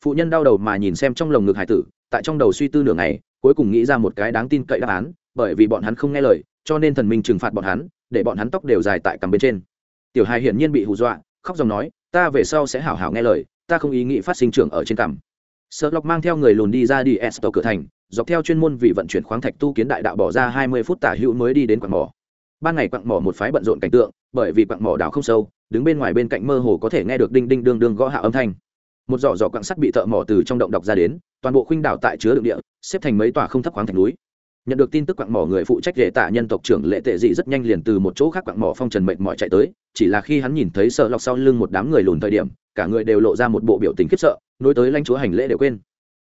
Phụ nhân đau đầu mà nhìn xem trong lồng ngực hải tử, tại trong đầu suy tư nửa ngày, cuối cùng nghĩ ra một cái đáng tin cậy đáp án, bởi vì bọn hắn không nghe lời, cho nên thần minh trừng phạt bọn hắn, để bọn hắn tóc đều dài tại cằm bên trên. Tiểu hài hiển nhiên bị hù dọa, khóc dòng nói, ta về sau sẽ hảo hảo nghe lời, ta không ý nghĩ phát sinh trưởng ở trên cằm. Sợ lọc mang theo người lùn đi ra đi esto cửa thành, dọc theo chuyên môn vì vận chuyển khoáng thạch tu kiến đại đạo bỏ ra hai mươi phút tả hữu mới đi đến quặng mỏ ban ngày quặng mỏ một phái bận rộn cảnh tượng, bởi vì quặng mỏ đào không sâu, đứng bên ngoài bên cạnh mơ hồ có thể nghe được đinh đinh đương đương gõ hạ âm thanh. Một giỏ giỏ quặng sắt bị thợ mỏ từ trong động đọc ra đến, toàn bộ khuynh đảo tại chứa đựng địa, xếp thành mấy tòa không thấp khoáng thành núi. Nhận được tin tức quặng mỏ người phụ trách lệ tạ nhân tộc trưởng lệ tệ dị rất nhanh liền từ một chỗ khác quặng mỏ phong trần mệnh mọi chạy tới, chỉ là khi hắn nhìn thấy sợ lọc sau lưng một đám người lùn thời điểm, cả người đều lộ ra một bộ biểu tình khiếp sợ, nối tới lãnh chúa hành lễ đều quên.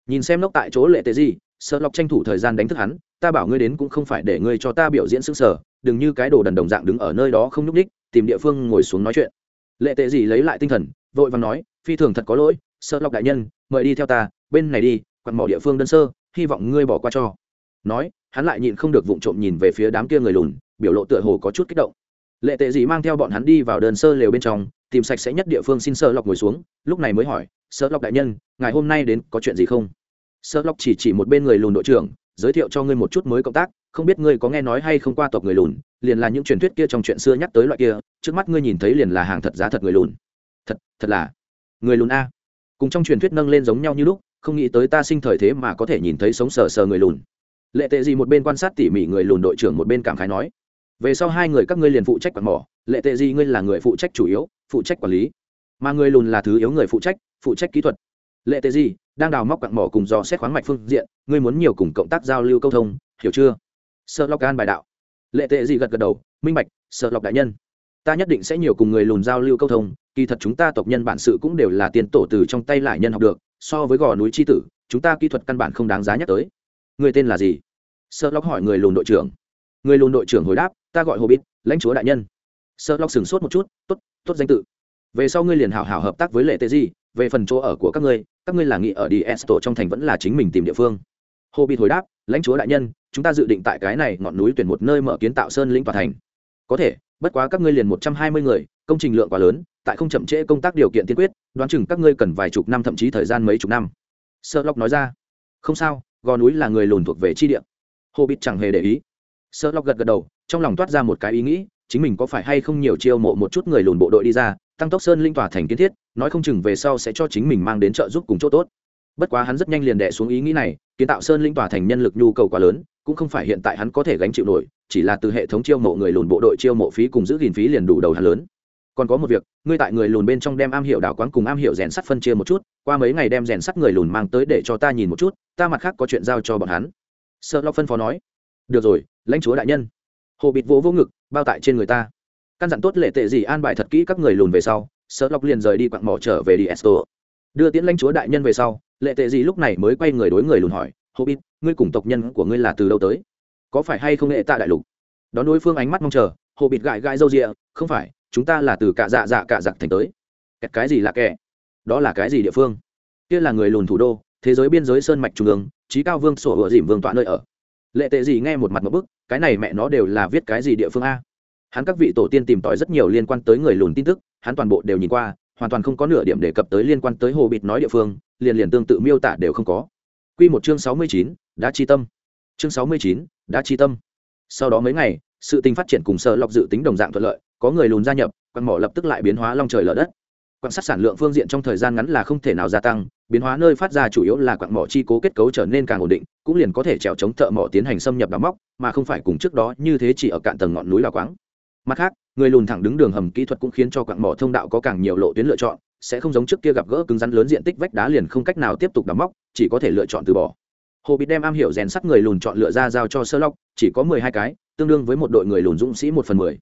Nhìn xem lốc tại chỗ lệ tệ dị, sợ lọc tranh thủ thời gian đánh thức hắn, ta bảo ngươi đến cũng không phải để ngươi cho ta biểu diễn xứng sở đừng như cái đồ đần đồng dạng đứng ở nơi đó không nhúc ních tìm địa phương ngồi xuống nói chuyện. Lệ tệ gì lấy lại tinh thần, vội vàng nói, phi thường thật có lỗi sợ lọc đại nhân, mời đi theo ta, bên này đi, quặn mỏ địa phương đơn sơ, hy vọng ngươi bỏ qua cho. Nói, hắn lại nhịn không được vụng trộm nhìn về phía đám kia người lùn, biểu lộ tựa hồ có chút kích động. Lệ tệ gì mang theo bọn hắn đi vào đơn sơ lều bên trong, tìm sạch sẽ nhất địa phương xin sơ lọc ngồi xuống, lúc này mới hỏi, sơ lọc đại nhân ngày hôm nay đến có chuyện gì không? Sơ lọc chỉ chỉ một bên người lùn đội trưởng, giới thiệu cho ngươi một chút mới cộng tác không biết ngươi có nghe nói hay không qua tộc người lùn, liền là những truyền thuyết kia trong chuyện xưa nhắc tới loại kia, trước mắt ngươi nhìn thấy liền là hàng thật giá thật người lùn. Thật thật là người lùn a. Cùng trong truyền thuyết nâng lên giống nhau như lúc, không nghĩ tới ta sinh thời thế mà có thể nhìn thấy sống sờ sờ người lùn. Lệ tệ gì một bên quan sát tỉ mỉ người lùn đội trưởng một bên cảm khái nói, về sau hai người các ngươi liền phụ trách quản mỏ, lệ tệ gì ngươi là người phụ trách chủ yếu, phụ trách quản lý. Mà người lùn là thứ yếu người phụ trách phụ trách kỹ thuật. Lệ tệ gì đang đào móc quặng mỏ cùng dò xét khoáng mạch phương diện, ngươi muốn nhiều cùng cộng tác giao lưu câu thông, hiểu chưa? Sợ lọc gan bài đạo. Lệ tệ gì gật gật đầu, minh bạch sợ lọc đại nhân, ta nhất định sẽ nhiều cùng người lùn giao lưu câu thông, kỳ thật chúng ta tộc nhân bản sự cũng đều là tiền tổ từ trong tay lại nhân học được, so với gò núi c tử, chúng ta kỹ thuật căn bản không đáng giá nhắc tới. Người tên là gì? Sợ lọc hỏi người lùn đội trưởng. Người lùn đội trưởng hồi đáp, ta gọi hồ bít lãnh chúa đại nhân. Sợ lọc sửng sốt một chút, tốt tốt danh tự. Về sau ngươi liền hảo hảo hợp tác với lệ tệ gì về phần chỗ ở của các ngươi các ngươi là nghị ở đi tổ trong thành vẫn là chính mình tìm địa phương hồ Bị hồi đáp, lãnh chúa đại nhân, chúng ta dự định tại cái này ngọn núi tuyển một nơi mở kiến tạo sơn lĩnh tòa thành. Có thể, bất quá các ngươi liền một trăm hai mươi người, công trình lượng quá lớn, tại không chậm trễ công tác điều kiện tiên quyết, đoán chừng các ngươi cần vài chục năm thậm chí thời gian mấy chục năm. Sơ lóc nói ra. Không sao, gò núi là người lùn thuộc về chi địa. Hồ bịt chẳng hề để ý. Sơ lóc gật gật đầu, trong lòng toát ra một cái ý nghĩ, chính mình có phải hay không nhiều chiêu mộ một chút người lùn bộ đội đi ra, tăng tốc sơn linh tỏa thành kiến thiết, nói không chừng về sau sẽ cho chính mình mang đến trợ giúp cùng chỗ tốt bất quá hắn rất nhanh liền đẻ xuống ý nghĩ này, kiến tạo sơn linh tỏa thành nhân lực nhu cầu quá lớn, cũng không phải hiện tại hắn có thể gánh chịu nổi, chỉ là từ hệ thống chiêu mộ người lùn bộ đội chiêu mộ phí cùng giữ gìn phí liền đủ đầu hắn lớn. Còn có một việc, ngươi tại người lùn bên trong đem am hiểu đảo quán cùng am hiểu rèn sắt phân chia một chút, qua mấy ngày đem rèn sắt người lùn mang tới để cho ta nhìn một chút, ta mặt khác có chuyện giao cho bọn hắn. Sợ lo phân phó nói. Được rồi, lãnh chúa đại nhân. Hồ bịt vỗ vô ngực, bao tại trên người ta. Căn dặn tốt lệ tệ gì an bài thật kỹ các người lùn về sau, sợ lọc liền rời đi quặng mỏ trở về đi esto đưa tiễn lãnh chúa đại nhân về sau lệ tệ gì lúc này mới quay người đối người lùn hỏi hồ bịt ngươi cùng tộc nhân của ngươi là từ đâu tới? Có phải hay không hệ tạ đại lục? Đón đối phương ánh mắt mong chờ hồ bịt gãi gãi râu rịa không phải, chúng ta là từ cả dạ dạ cả giặc dạ thành tới. Cái gì là kẻ? Đó là cái gì địa phương? Kia là người lùn thủ đô, thế giới biên giới sơn mạch trung ương trí cao vương sổ ựa dìm vương tọa nơi ở. Lệ tệ gì nghe một mặt một bức, cái này mẹ nó đều là viết cái gì địa phương a? Hắn các vị tổ tiên tìm tòi rất nhiều liên quan tới người lùn tin tức, hắn toàn bộ đều nhìn qua, hoàn toàn không có nửa điểm đề cập tới liên quan tới hồ bịt nói địa phương liền liền tương tự miêu tả đều không có Quy một chương sáu mươi chín, đã chi tâm. Chương sáu mươi chín, đã chi tâm. Sau đó mấy ngày, sự tình phát triển cùng sở lọc dự tính đồng dạng thuận lợi, có người lùn gia nhập, quan mỏ lập tức lại biến hóa long trời lở đất quan sát sản lượng phương diện trong thời gian ngắn là không thể nào gia tăng biến hóa nơi phát ra chủ yếu là quặng mỏ chi cố kết cấu trở nên càng ổn định cũng liền có thể trèo chống thợ mỏ tiến hành xâm nhập đào móc mà không phải cùng trước đó như thế chỉ ở cạn tầng ngọn núi là quáng mặt khác người lùn thẳng đứng đường hầm kỹ thuật cũng khiến cho quặng mỏ thông đạo có càng nhiều lộ tuyến lựa chọn sẽ không giống trước kia gặp gỡ cứng rắn lớn diện tích vách đá liền không cách nào tiếp tục đắm móc, chỉ có thể lựa chọn từ bỏ. Hồ bị đem am hiểu rèn sắt người lùn chọn lựa ra giao cho sơ lóc chỉ có mười hai cái, tương đương với một đội người lùn dũng sĩ một phần mười.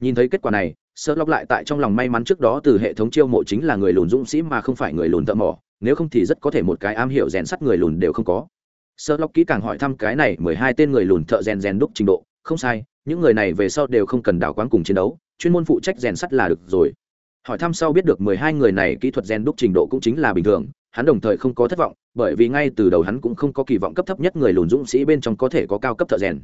Nhìn thấy kết quả này sơ lóc lại tại trong lòng may mắn trước đó từ hệ thống chiêu mộ chính là người lùn dũng sĩ mà không phải người lùn thợ mỏ nếu không thì rất có thể một cái am hiểu rèn sắt người lùn đều không có. Sơ lóc kỹ càng hỏi thăm cái này mười hai tên người lùn thợ rèn rèn đúc trình độ. Không sai, những người này về sau đều không cần đảo quán cùng chiến đấu, chuyên môn phụ trách rèn sắt là được rồi hỏi thăm sau biết được mười hai người này kỹ thuật gen đúc trình độ cũng chính là bình thường, hắn đồng thời không có thất vọng, bởi vì ngay từ đầu hắn cũng không có kỳ vọng cấp thấp nhất người lùn dũng sĩ bên trong có thể có cao cấp thợ rèn.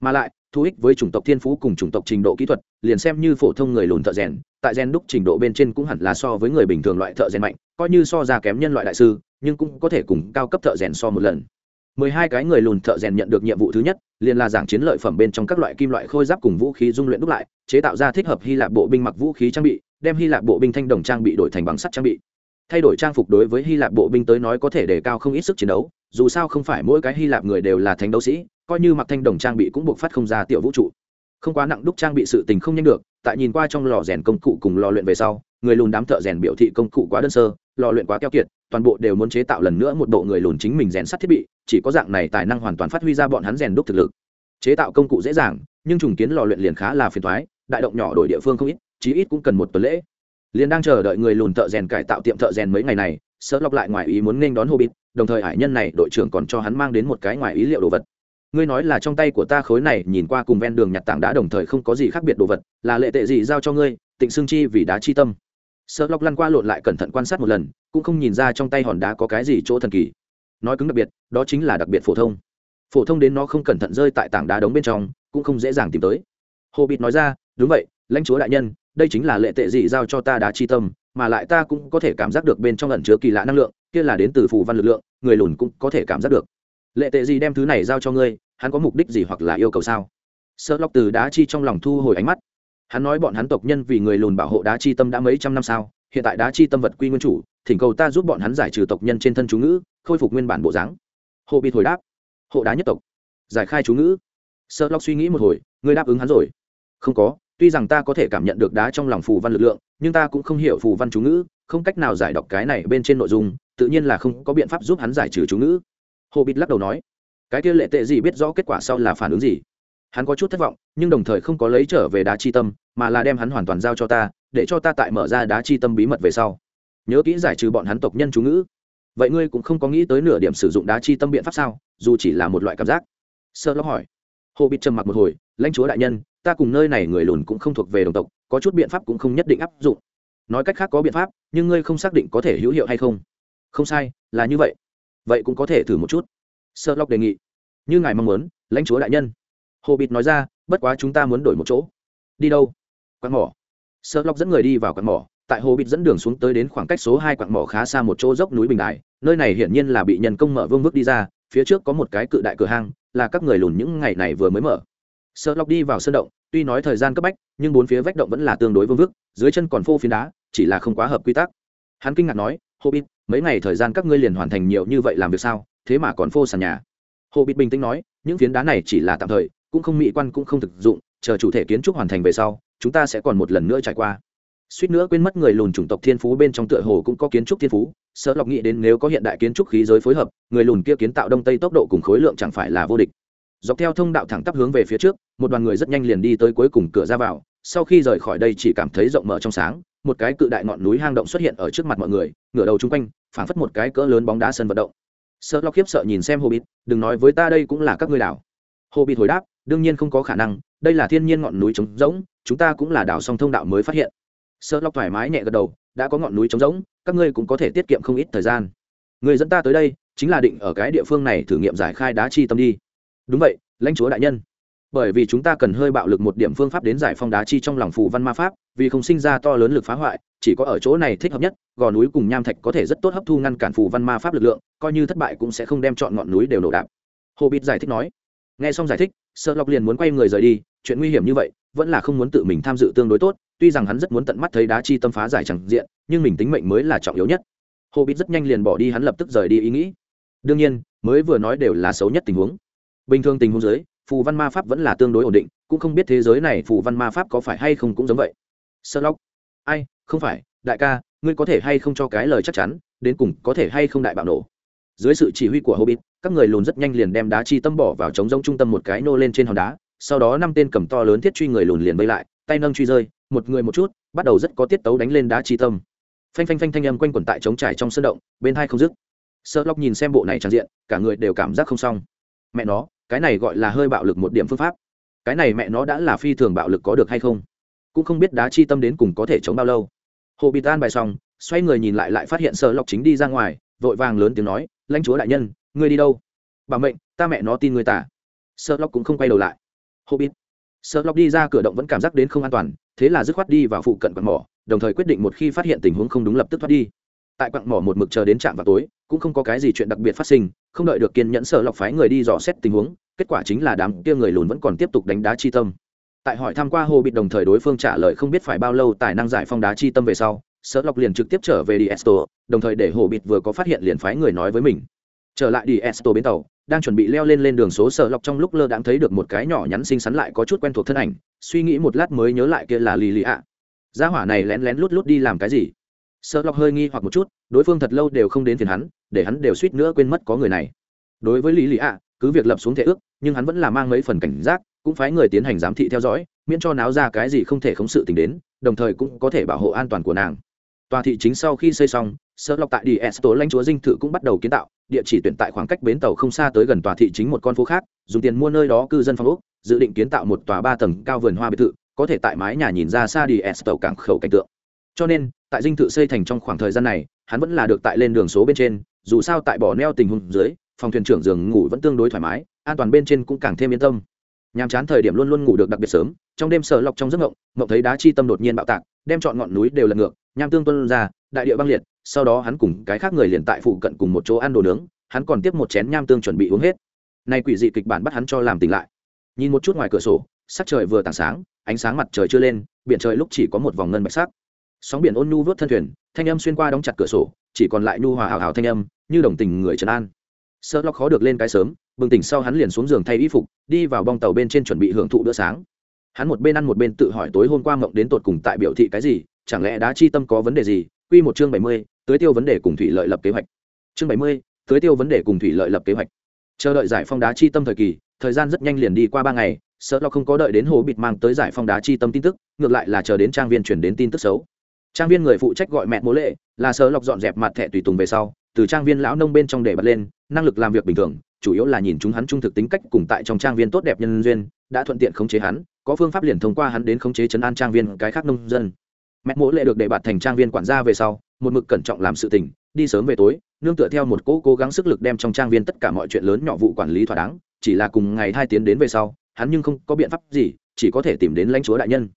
Mà lại, thu ích với chủng tộc thiên phú cùng chủng tộc trình độ kỹ thuật, liền xem như phổ thông người lùn thợ rèn, tại gen đúc trình độ bên trên cũng hẳn là so với người bình thường loại thợ rèn mạnh, coi như so ra kém nhân loại đại sư, nhưng cũng có thể cùng cao cấp thợ rèn so một lần. Mười hai cái người lùn thợ rèn nhận được nhiệm vụ thứ nhất, liền là giảng chiến lợi phẩm bên trong các loại kim loại khôi giáp cùng vũ khí dung luyện đúc lại, chế tạo ra thích hợp hy lạp bộ binh mặc vũ khí trang bị đem hy lạp bộ binh thanh đồng trang bị đổi thành bằng sắt trang bị. Thay đổi trang phục đối với hy lạp bộ binh tới nói có thể đề cao không ít sức chiến đấu, dù sao không phải mỗi cái hy lạp người đều là thánh đấu sĩ, coi như mặc thanh đồng trang bị cũng buộc phát không ra tiểu vũ trụ. Không quá nặng đúc trang bị sự tình không nhanh được, tại nhìn qua trong lò rèn công cụ cùng lò luyện về sau, người lùn đám thợ rèn biểu thị công cụ quá đơn sơ, lò luyện quá keo kiệt, toàn bộ đều muốn chế tạo lần nữa một bộ người lùn chính mình rèn sắt thiết bị, chỉ có dạng này tài năng hoàn toàn phát huy ra bọn hắn rèn đúc thực lực. Chế tạo công cụ dễ dàng, nhưng trùng kiến lò luyện liền khá là phiền thoái đại động nhỏ đổi địa phương không ít chí ít cũng cần một tuần lễ. Liền đang chờ đợi người lùn thợ rèn cải tạo tiệm thợ rèn mấy ngày này sợ lọc lại ngoài ý muốn nên đón hobbit, đồng thời hải nhân này đội trưởng còn cho hắn mang đến một cái ngoài ý liệu đồ vật. Ngươi nói là trong tay của ta khối này, nhìn qua cùng ven đường nhặt tảng đá đồng thời không có gì khác biệt đồ vật, là lệ tệ gì giao cho ngươi, tịnh xương chi vì đá chi tâm. Sợ lọc lăn qua lộn lại cẩn thận quan sát một lần, cũng không nhìn ra trong tay hòn đá có cái gì chỗ thần kỳ. Nói cứng đặc biệt, đó chính là đặc biệt phổ thông. Phổ thông đến nó không cẩn thận rơi tại tảng đá đống bên trong, cũng không dễ dàng tìm tới. Hobbit nói ra, đúng vậy, lãnh chúa đại nhân đây chính là lệ tệ gì giao cho ta đá chi tâm, mà lại ta cũng có thể cảm giác được bên trong ẩn chứa kỳ lạ năng lượng, kia là đến từ phù văn lực lượng, người lùn cũng có thể cảm giác được. Lệ tệ gì đem thứ này giao cho ngươi, hắn có mục đích gì hoặc là yêu cầu sao? Sợ lóc từ đá chi trong lòng thu hồi ánh mắt. Hắn nói bọn hắn tộc nhân vì người lùn bảo hộ đá chi tâm đã mấy trăm năm sao, hiện tại đá chi tâm vật quy nguyên chủ, thỉnh cầu ta giúp bọn hắn giải trừ tộc nhân trên thân chú ngữ, khôi phục nguyên bản bộ dáng. Hộ bị hồi đáp. Hộ đá nhất tộc. Giải khai chú ngữ. Sợ lóc suy nghĩ một hồi, ngươi đáp ứng hắn rồi. Không có tuy rằng ta có thể cảm nhận được đá trong lòng phù văn lực lượng, nhưng ta cũng không hiểu phù văn chú ngữ, không cách nào giải đọc cái này bên trên nội dung, tự nhiên là không có biện pháp giúp hắn giải trừ chú ngữ. Hồ bịt lắc đầu nói, cái kia lệ tệ gì biết rõ kết quả sau là phản ứng gì? Hắn có chút thất vọng, nhưng đồng thời không có lấy trở về đá chi tâm, mà là đem hắn hoàn toàn giao cho ta, để cho ta tại mở ra đá chi tâm bí mật về sau. Nhớ kỹ giải trừ bọn hắn tộc nhân chú ngữ. Vậy ngươi cũng không có nghĩ tới nửa điểm sử dụng đá chi tâm biện pháp sao? Dù chỉ là một loại cảm giác. Sơ lóc hỏi. Hồ bịt trầm mặc một hồi, lãnh chúa đại nhân ta cùng nơi này người lùn cũng không thuộc về đồng tộc, có chút biện pháp cũng không nhất định áp dụng. Nói cách khác có biện pháp, nhưng ngươi không xác định có thể hữu hiệu hay không. Không sai, là như vậy. Vậy cũng có thể thử một chút. Sơ lóc đề nghị. Như ngài mong muốn, lãnh chúa đại nhân. Hồ bịt nói ra, bất quá chúng ta muốn đổi một chỗ. Đi đâu? Quạt mỏ. Sơ lóc dẫn người đi vào quạt mỏ. Tại hồ bịt dẫn đường xuống tới đến khoảng cách số hai quạt mỏ khá xa một chỗ dốc núi bình đại nơi này hiển nhiên là bị nhân công mở vương vức đi ra. Phía trước có một cái cự đại cửa hang, là các người lùn những ngày này vừa mới mở sợ lọc đi vào sân động, tuy nói thời gian cấp bách, nhưng bốn phía vách động vẫn là tương đối vương vức, dưới chân còn phô phiến đá, chỉ là không quá hợp quy tắc. Hắn kinh ngạc nói, hobbit, mấy ngày thời gian các ngươi liền hoàn thành nhiều như vậy làm việc sao? Thế mà còn phô sàn nhà. Hobbit bình tĩnh nói, những phiến đá này chỉ là tạm thời, cũng không mỹ quan, cũng không thực dụng, chờ chủ thể kiến trúc hoàn thành về sau, chúng ta sẽ còn một lần nữa trải qua. Suýt nữa quên mất người lùn chủng tộc thiên phú bên trong tựa hồ cũng có kiến trúc thiên phú sợ lọc nghĩ đến nếu có hiện đại kiến trúc khí giới phối hợp, người lùn kia kiến tạo đông tây tốc độ cùng khối lượng chẳng phải là vô địch dọc theo thông đạo thẳng tắp hướng về phía trước, một đoàn người rất nhanh liền đi tới cuối cùng cửa ra vào. Sau khi rời khỏi đây chỉ cảm thấy rộng mở trong sáng, một cái cự đại ngọn núi hang động xuất hiện ở trước mặt mọi người, ngửa đầu chung quanh, phảng phất một cái cỡ lớn bóng đá sân vận động. Sợ lo khiếp sợ nhìn xem hobbit, đừng nói với ta đây cũng là các ngươi đảo. Hobbit hồi đáp, đương nhiên không có khả năng, đây là thiên nhiên ngọn núi trống rỗng, chúng ta cũng là đảo song thông đạo mới phát hiện. Sợ lo thoải mái nhẹ gật đầu, đã có ngọn núi trống rỗng, các ngươi cũng có thể tiết kiệm không ít thời gian. Người dẫn ta tới đây, chính là định ở cái địa phương này thử nghiệm giải khai đá chi tâm đi đúng vậy, lãnh chúa đại nhân. Bởi vì chúng ta cần hơi bạo lực một điểm phương pháp đến giải phong đá chi trong lòng phù văn ma pháp, vì không sinh ra to lớn lực phá hoại, chỉ có ở chỗ này thích hợp nhất, gò núi cùng nham thạch có thể rất tốt hấp thu ngăn cản phù văn ma pháp lực lượng, coi như thất bại cũng sẽ không đem chọn ngọn núi đều nổ đạp. Hồ bịt giải thích nói. Nghe xong giải thích sợ lọc liền muốn quay người rời đi, chuyện nguy hiểm như vậy, vẫn là không muốn tự mình tham dự tương đối tốt, tuy rằng hắn rất muốn tận mắt thấy đá chi tâm phá giải chẳng diện, nhưng mình tính mệnh mới là trọng yếu nhất. Hồ bịt rất nhanh liền bỏ đi, hắn lập tức rời đi ý nghĩ. Đương nhiên, mới vừa nói đều là xấu nhất tình huống bình thường tình huống giới phù văn ma pháp vẫn là tương đối ổn định, cũng không biết thế giới này phù văn ma pháp có phải hay không cũng giống vậy. Sơ lóc ai, không phải, đại ca, ngươi có thể hay không cho cái lời chắc chắn, đến cùng có thể hay không đại bạo nổ. Dưới sự chỉ huy của hobbit, các người lùn rất nhanh liền đem đá chi tâm bỏ vào trống rông trung tâm một cái nô lên trên hòn đá, sau đó năm tên cầm to lớn thiết truy người lùn liền vây lại, tay nâng truy rơi, một người một chút, bắt đầu rất có tiết tấu đánh lên đá chi tâm. Phanh phanh phanh thanh âm quanh quẩn tại trống trải trong sân động, bên hai không dứt. Sợ lóc nhìn xem bộ này tràn diện, cả người đều cảm giác không xong. Mẹ nó cái này gọi là hơi bạo lực một điểm phương pháp. Cái này mẹ nó đã là phi thường bạo lực có được hay không? Cũng không biết đá chi tâm đến cùng có thể chống bao lâu. Hồ bị tan bài xong, xoay người nhìn lại lại phát hiện sợ lọc chính đi ra ngoài, vội vàng lớn tiếng nói, lãnh chúa đại nhân, ngươi đi đâu? Bà mệnh, ta mẹ nó tin người tả. Sợ lọc cũng không quay đầu lại. Hồ bị sợ lọc đi ra cửa động vẫn cảm giác đến không an toàn, thế là dứt khoát đi vào phụ cận quặng mỏ, đồng thời quyết định một khi phát hiện tình huống không đúng lập tức thoát đi. Tại quặng mỏ một mực chờ đến trạm vào tối, cũng không có cái gì chuyện đặc biệt phát sinh không đợi được kiên nhẫn sở lọc phái người đi dò xét tình huống, kết quả chính là đám kia người lùn vẫn còn tiếp tục đánh đá chi tâm. Tại hỏi tham q u a hồ bịt đồng thời đối phương trả lời không biết phải bao lâu tài năng giải phong đá chi tâm về sau, sở lọc liền trực tiếp trở về đi esto đồng thời để hồ bịt vừa có phát hiện liền phái người nói với mình. Trở lại đi esto bến tàu, đang chuẩn bị leo lên lên đường số sở lọc trong lúc lơ đãng thấy được một cái nhỏ nhắn xinh xắn lại có chút quen thuộc thân ảnh, suy nghĩ một lát mới nhớ lại kia là lì lì ạ. Gia hỏa này lén lén lút lút đi làm cái gì? Sợ lọc hơi nghi hoặc một chút, đối phương thật lâu đều không đến phiền hắn, để hắn đều suýt nữa quên mất có người này. Đối với lý Lý ạ, cứ việc lập xuống thể ước, nhưng hắn vẫn là mang mấy phần cảnh giác, cũng phái người tiến hành giám thị theo dõi, miễn cho náo ra cái gì không thể khống sự tình đến, đồng thời cũng có thể bảo hộ an toàn của nàng. Tòa thị chính sau khi xây xong sơ lọc tại đi Tố lãnh chúa dinh thự cũng bắt đầu kiến tạo, địa chỉ tuyển tại khoảng cách bến tàu không xa tới gần tòa thị chính một con phố khác, dùng tiền mua nơi đó cư dân phong úc dự định kiến tạo một tòa ba tầng cao vườn hoa biệt thự, có thể tại mái nhà nhìn ra xa đi esto cảng khẩu cảnh tượng. Cho nên tại dinh thự xây thành trong khoảng thời gian này, hắn vẫn là được tại lên đường số bên trên, dù sao tại bỏ neo tình huống dưới, phòng thuyền trưởng giường ngủ vẫn tương đối thoải mái, an toàn bên trên cũng càng thêm yên tâm. Nhàm chán thời điểm luôn luôn ngủ được đặc biệt sớm, trong đêm sợ lọc trong giấc ngộng ngộng thấy đá chi tâm đột nhiên bạo tạc, đem chọn ngọn núi đều lật ngược, nham tương tuân ra, đại địa băng liệt, sau đó hắn cùng cái khác người liền tại phụ cận cùng một chỗ ăn đồ nướng, hắn còn tiếp một chén nham tương chuẩn bị uống hết. Nay quỷ dị kịch bản bắt hắn cho làm tỉnh lại. Nhìn một chút ngoài cửa sổ, sắc trời vừa tảng sáng, ánh sáng mặt trời chưa lên, biển trời lúc chỉ có một vòng ngân bạch sắc sóng biển ôn nhu vớt thân thuyền, thanh âm xuyên qua đóng chặt cửa sổ, chỉ còn lại nhu hòa hào hào thanh âm, như đồng tình người trấn an. Sợ lo khó được lên cái sớm, bừng tỉnh sau hắn liền xuống giường thay y phục, đi vào bong tàu bên trên chuẩn bị hưởng thụ bữa sáng. Hắn một bên ăn một bên tự hỏi tối hôm qua mộng đến tột cùng tại biểu thị cái gì, chẳng lẽ đá chi tâm có vấn đề gì? Quy một chương bảy mươi tới tiêu vấn đề cùng thủy lợi lập kế hoạch. Chương bảy mươi tới tiêu vấn đề cùng thủy lợi lập kế hoạch. Chờ đợi giải phong đá chi tâm thời kỳ, thời gian rất nhanh liền đi qua ba ngày, sợ lo không có đợi đến hồ bịt mang tới giải phong đá chi tâm tin tức, ngược lại là chờ đến trang viên chuyển đến tin tức xấu trang viên người phụ trách gọi mẹ mố lệ, là sơ lọc dọn dẹp mặt thẻ tùy tùng về sau, từ trang viên lão nông bên trong để bật lên, năng lực làm việc bình thường, chủ yếu là nhìn chúng hắn trung thực tính cách cùng tại trong trang viên tốt đẹp nhân duyên, đã thuận tiện khống chế hắn, có phương pháp liền thông qua hắn đến khống chế chấn an trang viên cái khác nông dân. Mẹ mỗ lệ được đề bạt thành trang viên quản gia về sau, một mực cẩn trọng làm sự tình, đi sớm về tối, nương tựa theo một cố cố gắng sức lực đem trong trang viên tất cả mọi chuyện lớn nhỏ vụ quản lý thỏa đáng, chỉ là cùng ngày hai tiến đến về sau, hắn nhưng không có biện pháp gì, chỉ có thể tìm đến lãnh chúa đại nhân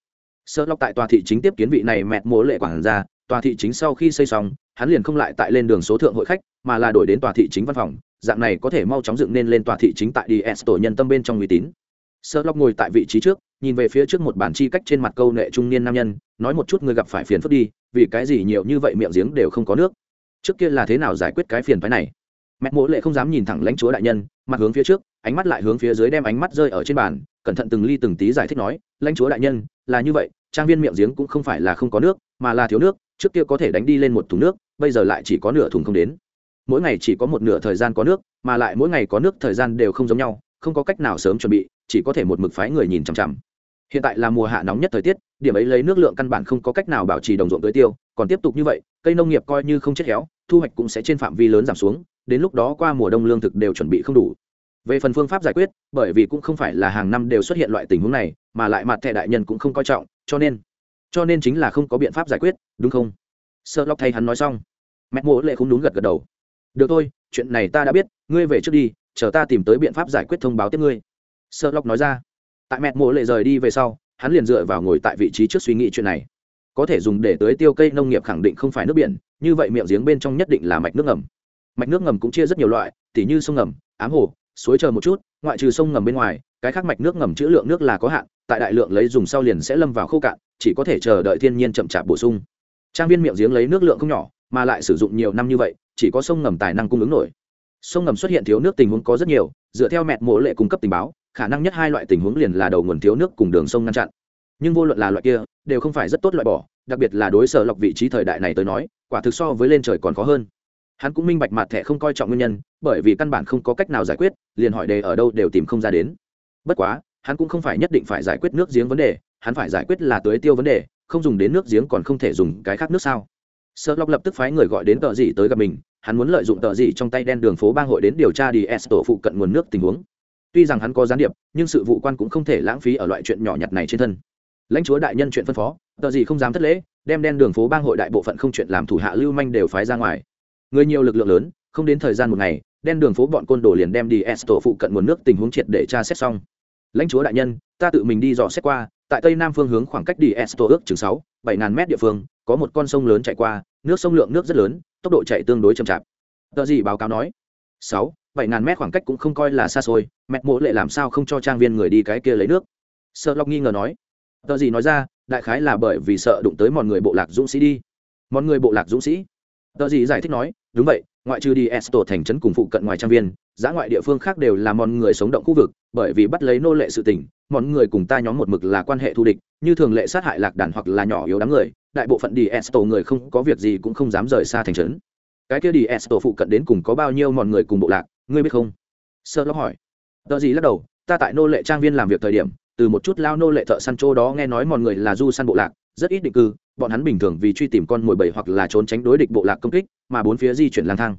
sơ lọc tại tòa thị chính tiếp kiến vị này mẹ mỗ lệ quản gia, tòa thị chính sau khi xây xong, hắn liền không lại tại lên đường số thượng hội khách, mà là đổi đến tòa thị chính văn phòng, dạng này có thể mau chóng dựng nên lên tòa thị chính tại ds tổ nhân tâm bên trong uy tín. Sơ lọc ngồi tại vị trí trước, nhìn về phía trước một bản chi cách trên mặt câu nệ trung niên nam nhân, nói một chút người gặp phải phiền phức đi, vì cái gì nhiều như vậy miệng giếng đều không có nước? Trước kia là thế nào giải quyết cái phiền phái này? Mẹ mỗ lệ không dám nhìn thẳng lãnh chúa đại nhân, mặt hướng phía trước, ánh mắt lại hướng phía dưới đem ánh mắt rơi ở trên bàn cẩn thận từng ly từng tí giải thích nói, lãnh chúa đại nhân, là như vậy, trang viên miệng giếng cũng không phải là không có nước, mà là thiếu nước, trước kia có thể đánh đi lên một thùng nước, bây giờ lại chỉ có nửa thùng không đến. Mỗi ngày chỉ có một nửa thời gian có nước, mà lại mỗi ngày có nước thời gian đều không giống nhau, không có cách nào sớm chuẩn bị, chỉ có thể một mực phái người nhìn chằm chằm. Hiện tại là mùa hạ nóng nhất thời tiết, điểm ấy lấy nước lượng căn bản không có cách nào bảo trì đồng ruộng tưới tiêu, còn tiếp tục như vậy, cây nông nghiệp coi như không chết khéo thu hoạch cũng sẽ trên phạm vi lớn giảm xuống, đến lúc đó qua mùa đông lương thực đều chuẩn bị không đủ về phần phương pháp giải quyết, bởi vì cũng không phải là hàng năm đều xuất hiện loại tình huống này, mà lại mặt thẻ đại nhân cũng không coi trọng, cho nên cho nên chính là không có biện pháp giải quyết, đúng không? Sợ lóc thay hắn nói xong. Mẹ mộ lệ không đúng gật gật đầu. Được thôi, chuyện này ta đã biết, ngươi về trước đi, chờ ta tìm tới biện pháp giải quyết thông báo tiếp ngươi. Sợ lóc nói ra. Tại mẹ mộ lệ rời đi về sau, hắn liền dựa vào ngồi tại vị trí trước suy nghĩ chuyện này. Có thể dùng để tưới tiêu cây nông nghiệp khẳng định không phải nước biển, như vậy miệng giếng bên trong nhất định là mạch nước ngầm. Mạch nước ngầm cũng chia rất nhiều loại, tỉ như sông ngầm, ám hồ suối chờ một chút, ngoại trừ sông ngầm bên ngoài, cái khác mạch nước ngầm chữ lượng nước là có hạn, tại đại lượng lấy dùng sau liền sẽ lâm vào khô cạn, chỉ có thể chờ đợi thiên nhiên chậm chạp bổ sung. Trang viên miệng giếng lấy nước lượng không nhỏ, mà lại sử dụng nhiều năm như vậy, chỉ có sông ngầm tài năng cung ứng nổi. Sông ngầm xuất hiện thiếu nước tình huống có rất nhiều, dựa theo mẹ mộ lệ cung cấp tình báo, khả năng nhất hai loại tình huống liền là đầu nguồn thiếu nước cùng đường sông ngăn chặn. Nhưng vô luận là loại kia, đều không phải rất tốt loại bỏ, đặc biệt là đối sở lọc vị trí thời đại này tới nói, quả thực so với lên trời còn khó hơn hắn cũng minh bạch mặt thẻ không coi trọng nguyên nhân, bởi vì căn bản không có cách nào giải quyết, liền hỏi đề ở đâu đều tìm không ra đến. Bất quá, hắn cũng không phải nhất định phải giải quyết nước giếng vấn đề, hắn phải giải quyết là tưới tiêu vấn đề, không dùng đến nước giếng còn không thể dùng cái khác nước sao. Sợ lọc lập tức phái người gọi đến tờ gì tới gặp mình, hắn muốn lợi dụng tờ gì trong tay đen đường phố bang hội đến điều tra đi s tổ phụ cận nguồn nước tình huống. Tuy rằng hắn có gián điệp, nhưng sự vụ quan cũng không thể lãng phí ở loại chuyện nhỏ nhặt này trên thân. Lãnh chúa đại nhân chuyện phân phó, tờ gì không dám thất lễ, đem đen đường phố bang hội đại bộ phận không chuyện làm thủ hạ lưu manh đều phái ra ngoài người nhiều lực lượng lớn, không đến thời gian một ngày, đen đường phố bọn côn đồ liền đem đi s tổ phụ cận nguồn nước tình huống triệt để tra xét xong. Lãnh chúa đại nhân, ta tự mình đi dò xét qua, tại tây nam phương hướng khoảng cách đi esto ước chừng sáu, bảy ngàn mét địa phương, có một con sông lớn chạy qua, nước sông lượng nước rất lớn, tốc độ chạy tương đối chậm chạp. Tờ gì báo cáo nói? Sáu, bảy ngàn mét khoảng cách cũng không coi là xa xôi mẹ mỗ lệ làm sao không cho trang viên người đi cái kia lấy nước? Sợ lọc nghi ngờ nói. Tờ gì nói ra, đại khái là bởi vì sợ đụng tới mọi người bộ lạc dũng sĩ đi. Mọi người bộ lạc dũng sĩ? Tờ gì giải thích nói đúng vậy, ngoại trừ đi esto thành trấn cùng phụ cận ngoài trang viên giã ngoại địa phương khác đều là mọi người sống động khu vực, bởi vì bắt lấy nô lệ sự tình, mọi người cùng ta nhóm một mực là quan hệ thù địch, như thường lệ sát hại lạc đàn hoặc là nhỏ yếu đám người, đại bộ phận đi esto người không có việc gì cũng không dám rời xa thành trấn. Cái kia đi esto phụ cận đến cùng có bao nhiêu mọi người cùng bộ lạc, ngươi biết không? Sơ lóc hỏi. Tờ gì lắc đầu, ta tại nô lệ trang viên làm việc thời điểm, từ một chút lao nô lệ thợ săn chỗ đó nghe nói mọi người là du săn bộ lạc, rất ít định cư bọn hắn bình thường vì truy tìm con mồi bầy hoặc là trốn tránh đối địch bộ lạc công kích, mà bốn phía di chuyển lang thang.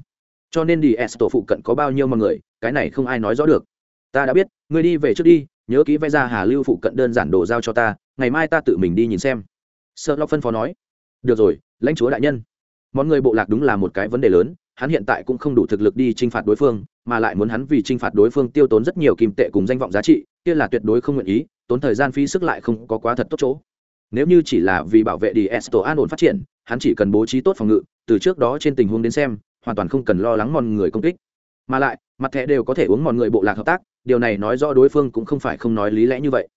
Cho nên đi s tổ phụ cận có bao nhiêu mọi người, cái này không ai nói rõ được. Ta đã biết, ngươi đi về trước đi, nhớ kỹ vẽ ra hà lưu phụ cận đơn giản đồ giao cho ta, ngày mai ta tự mình đi nhìn xem. Sợ lo phân phó nói. Được rồi, lãnh chúa đại nhân. Món người bộ lạc đúng là một cái vấn đề lớn, hắn hiện tại cũng không đủ thực lực đi t r i n h phạt đối phương, mà lại muốn hắn vì t r i n h phạt đối phương tiêu tốn rất nhiều kim tệ cùng danh vọng giá trị, kia là tuyệt đối không nguyện ý, tốn thời gian phí sức lại không có quá thật tốt chỗ nếu như chỉ là vì bảo vệ đi esto an ổn phát triển, hắn chỉ cần bố trí tốt phòng ngự, từ trước đó trên tình huống đến xem, hoàn toàn không cần lo lắng mòn người công kích. Mà lại, mặt thẻ đều có thể uống mòn người bộ lạc hợp tác, điều này nói rõ đối phương cũng không phải không nói lý lẽ như vậy.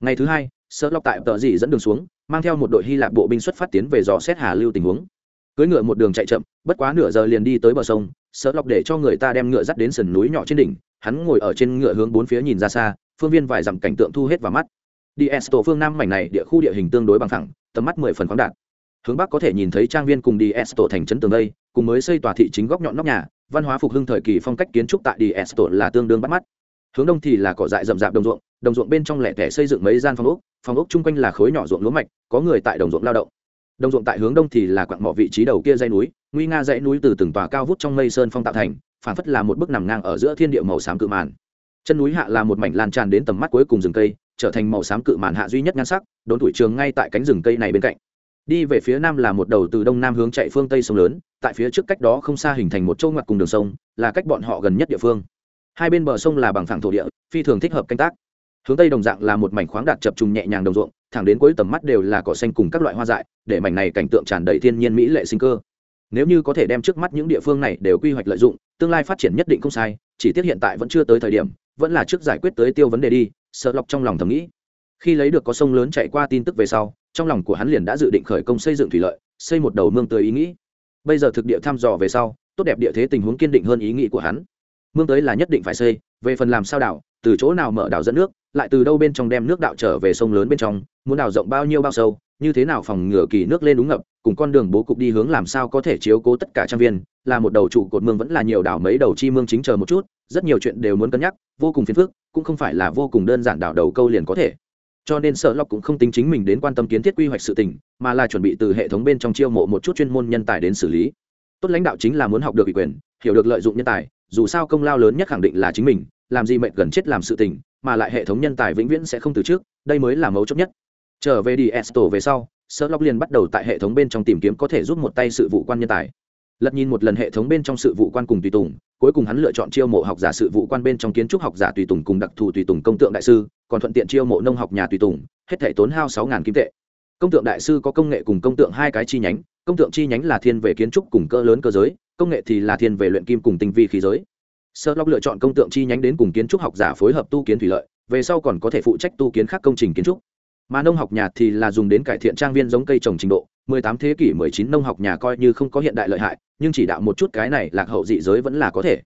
Ngày thứ hai sơ lọc tại tờ dị dẫn đường xuống, mang theo một đội hy lạp bộ binh xuất phát tiến về dò xét hà lưu tình huống. Cưỡi ngựa một đường chạy chậm, bất quá nửa giờ liền đi tới bờ sông sơ lọc để cho người ta đem ngựa dắt đến sườn núi nhỏ trên đỉnh, hắn ngồi ở trên ngựa hướng bốn phía nhìn ra xa, phương viên vài dặm cảnh tượng thu hết vào mắt đi tổ phương nam mảnh này địa khu địa hình tương đối bằng phẳng, tầm mắt mười phần khoáng đạt. Hướng bắc có thể nhìn thấy trang viên cùng đi tổ thành trấn tường đây cùng mới xây tòa thị chính góc nhọn nóc nhà văn hóa phục hưng thời kỳ phong cách kiến trúc tại đi tổ là tương đương bắt mắt. Hướng đông thì là cỏ dại rậm rạp đồng ruộng đồng ruộng bên trong lẻ tẻ xây dựng mấy gian phòng ốc phòng ốc chung quanh là khối nhỏ ruộng lúa mạch có người tại đồng ruộng lao động. Đồng ruộng tại hướng đông thì là quặng mỏ vị trí đầu kia dãy núi nguy nga dãy núi từ từng tòa cao vút trong mây sơn phong tạo thành phản phất là một bức nằm ngang ở giữa thiên địa màu xám cự màn. Chân núi hạ là một mảnh lan tràn đến tầm mắt cuối cùng rừng cây trở thành màu xám cự màn hạ duy nhất nhan sắc, đốn tuổi trường ngay tại cánh rừng cây này bên cạnh. Đi về phía nam là một đầu từ đông nam hướng chạy phương tây sông lớn, tại phía trước cách đó không xa hình thành một châu ngoặt cùng đường sông, là cách bọn họ gần nhất địa phương. Hai bên bờ sông là bằng phẳng thổ địa, phi thường thích hợp canh tác. Hướng tây đồng dạng là một mảnh khoáng đạt chập trùng nhẹ nhàng đồng ruộng, thẳng đến cuối tầm mắt đều là cỏ xanh cùng các loại hoa dại, để mảnh này cảnh tượng tràn đầy thiên nhiên mỹ lệ sinh cơ. Nếu như có thể đem trước mắt những địa phương này đều quy hoạch lợi dụng, tương lai phát triển nhất định không sai, chỉ tiếc hiện tại vẫn chưa tới thời điểm, vẫn là trước giải quyết tới tiêu vấn đề đi sợ lọc trong lòng thầm nghĩ. Khi lấy được có sông lớn chạy qua tin tức về sau, trong lòng của hắn liền đã dự định khởi công xây dựng thủy lợi, xây một đầu mương tới ý nghĩ. Bây giờ thực địa thăm dò về sau, tốt đẹp địa thế tình huống kiên định hơn ý nghĩ của hắn. Mương tới là nhất định phải xây, về phần làm sao đảo, từ chỗ nào mở đảo dẫn nước, lại từ đâu bên trong đem nước đạo trở về sông lớn bên trong, muốn đảo rộng bao nhiêu bao sâu, như thế nào phòng ngừa kỳ nước lên đúng ngập, cùng con đường bố cục đi hướng làm sao có thể chiếu cố tất cả trang viên, là một đầu trụ cột mương vẫn là nhiều đảo mấy đầu chi mương chính chờ một chút rất nhiều chuyện đều muốn cân nhắc, vô cùng phiền phức, cũng không phải là vô cùng đơn giản đảo đầu câu liền có thể. Cho nên sở lọc cũng không tính chính mình đến quan tâm kiến thiết quy hoạch sự tình, mà là chuẩn bị từ hệ thống bên trong chiêu mộ một chút chuyên môn nhân tài đến xử lý. Tốt lãnh đạo chính là muốn học được ủy quyền, hiểu được lợi dụng nhân tài, dù sao công lao lớn nhất khẳng định là chính mình, làm gì mệnh gần chết làm sự tình, mà lại hệ thống nhân tài vĩnh viễn sẽ không từ trước, đây mới là mấu chốt nhất. Trở về đi estor về sau, sở lọc liền bắt đầu tại hệ thống bên trong tìm kiếm có thể giúp một tay sự vụ quan nhân tài lật nhìn một lần hệ thống bên trong sự vụ quan cùng tùy tùng, cuối cùng hắn lựa chọn chiêu mộ học giả sự vụ quan bên trong kiến trúc học giả tùy tùng cùng đặc thù tùy tùng công tượng đại sư, còn thuận tiện chiêu mộ nông học nhà tùy tùng, hết thể tốn hao sáu kim tệ. Công tượng đại sư có công nghệ cùng công tượng hai cái chi nhánh, công tượng chi nhánh là thiên về kiến trúc cùng cơ lớn cơ giới, công nghệ thì là thiên về luyện kim cùng tinh vi khí giới. Sơ lóc lựa chọn công tượng chi nhánh đến cùng kiến trúc học giả phối hợp tu kiến thủy lợi, về sau còn có thể phụ trách tu kiến khác công trình kiến trúc mà nông học nhà thì là dùng đến cải thiện trang viên giống cây trồng trình độ. 18 thế kỷ 19 nông học nhà coi như không có hiện đại lợi hại nhưng chỉ đạo một chút cái này lạc hậu dị giới vẫn là có thể.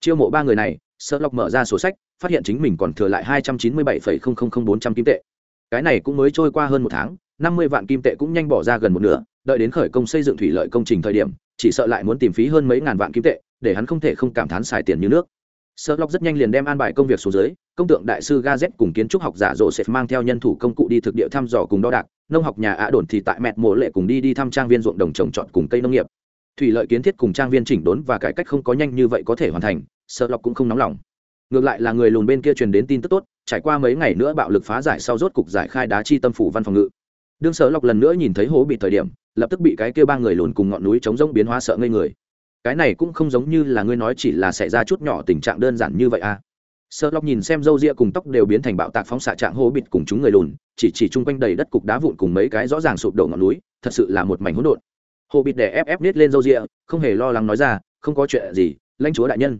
Chiêu mộ ba người này sợ lọc mở ra sổ sách phát hiện chính mình còn thừa lại 297,000400 kim tệ. Cái này cũng mới trôi qua hơn một tháng năm mươi vạn kim tệ cũng nhanh bỏ ra gần một nửa đợi đến khởi công xây dựng thủy lợi công trình thời điểm chỉ sợ lại muốn tìm phí hơn mấy ngàn vạn kim tệ để hắn không thể không cảm thán xài tiền như nước sơ lóc rất nhanh liền đem an bài công việc xuống dưới, công tượng đại sư gazet cùng kiến trúc học giả rộ sẽ mang theo nhân thủ công cụ đi thực địa thăm dò cùng đo đạc, nông học nhà ạ đồn thì tại mẹt mộ lệ cùng đi đi thăm trang viên ruộng đồng trồng trọt cùng cây nông nghiệp. Thủy lợi kiến thiết cùng trang viên chỉnh đốn và cải cách không có nhanh như vậy có thể hoàn thành sợ lọc cũng không nóng lòng. Ngược lại là người lùn bên kia truyền đến tin tức tốt, trải qua mấy ngày nữa bạo lực phá giải sau rốt cục giải khai đá chi tâm phủ văn phòng ngự. Đương sở lọc lần nữa nhìn thấy hố bị thời điểm, lập tức bị cái kia ba người lùn cùng ngọn núi chống rỗng biến hóa sợ ngây người cái này cũng không giống như là ngươi nói chỉ là xảy ra chút nhỏ tình trạng đơn giản như vậy à. Sợ lóc nhìn xem râu ria cùng tóc đều biến thành bạo tạc phóng xạ trạng hô bịt cùng chúng người lùn, chỉ chỉ chung quanh đầy đất cục đá vụn cùng mấy cái rõ ràng sụp đổ ngọn núi, thật sự là một mảnh hỗn độn. Hồ bịt để ép ép nít lên râu ria, không hề lo lắng nói ra, không có chuyện gì, lãnh chúa đại nhân.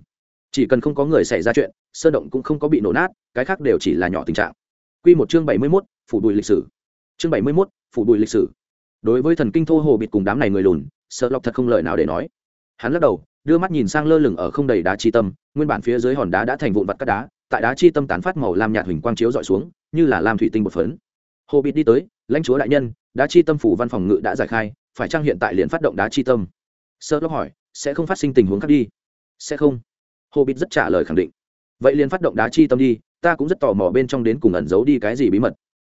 Chỉ cần không có người xảy ra chuyện sơn động cũng không có bị nổ nát, cái khác đều chỉ là nhỏ tình trạng. Q một chương bảy mươi mốt, phủ bùi lịch sử. Chương bảy mươi mốt, phủ bùi lịch sử. Đối với thần kinh thô hồ bịt cùng đám này người lùn sợ lọc thật không lời nào để nói hắn lắc đầu, đưa mắt nhìn sang lơ lửng ở không đầy đá chi tâm, nguyên bản phía dưới hòn đá đã thành vụn vặt cắt đá, tại đá chi tâm tán phát màu lam nhạt huỳnh quang chiếu dọi xuống, như là lam thủy tinh một phấn. Hồ bịt đi tới, lãnh chúa đại nhân, đá chi tâm phủ văn phòng ngự đã giải khai, phải chăng hiện tại liền phát động đá chi tâm? Sơ lóc hỏi, sẽ không phát sinh tình huống khác đi. Sẽ không. Hồ bịt rất trả lời khẳng định. Vậy liền phát động đá chi tâm đi, ta cũng rất tò mò bên trong đến cùng ẩn giấu đi cái gì bí mật.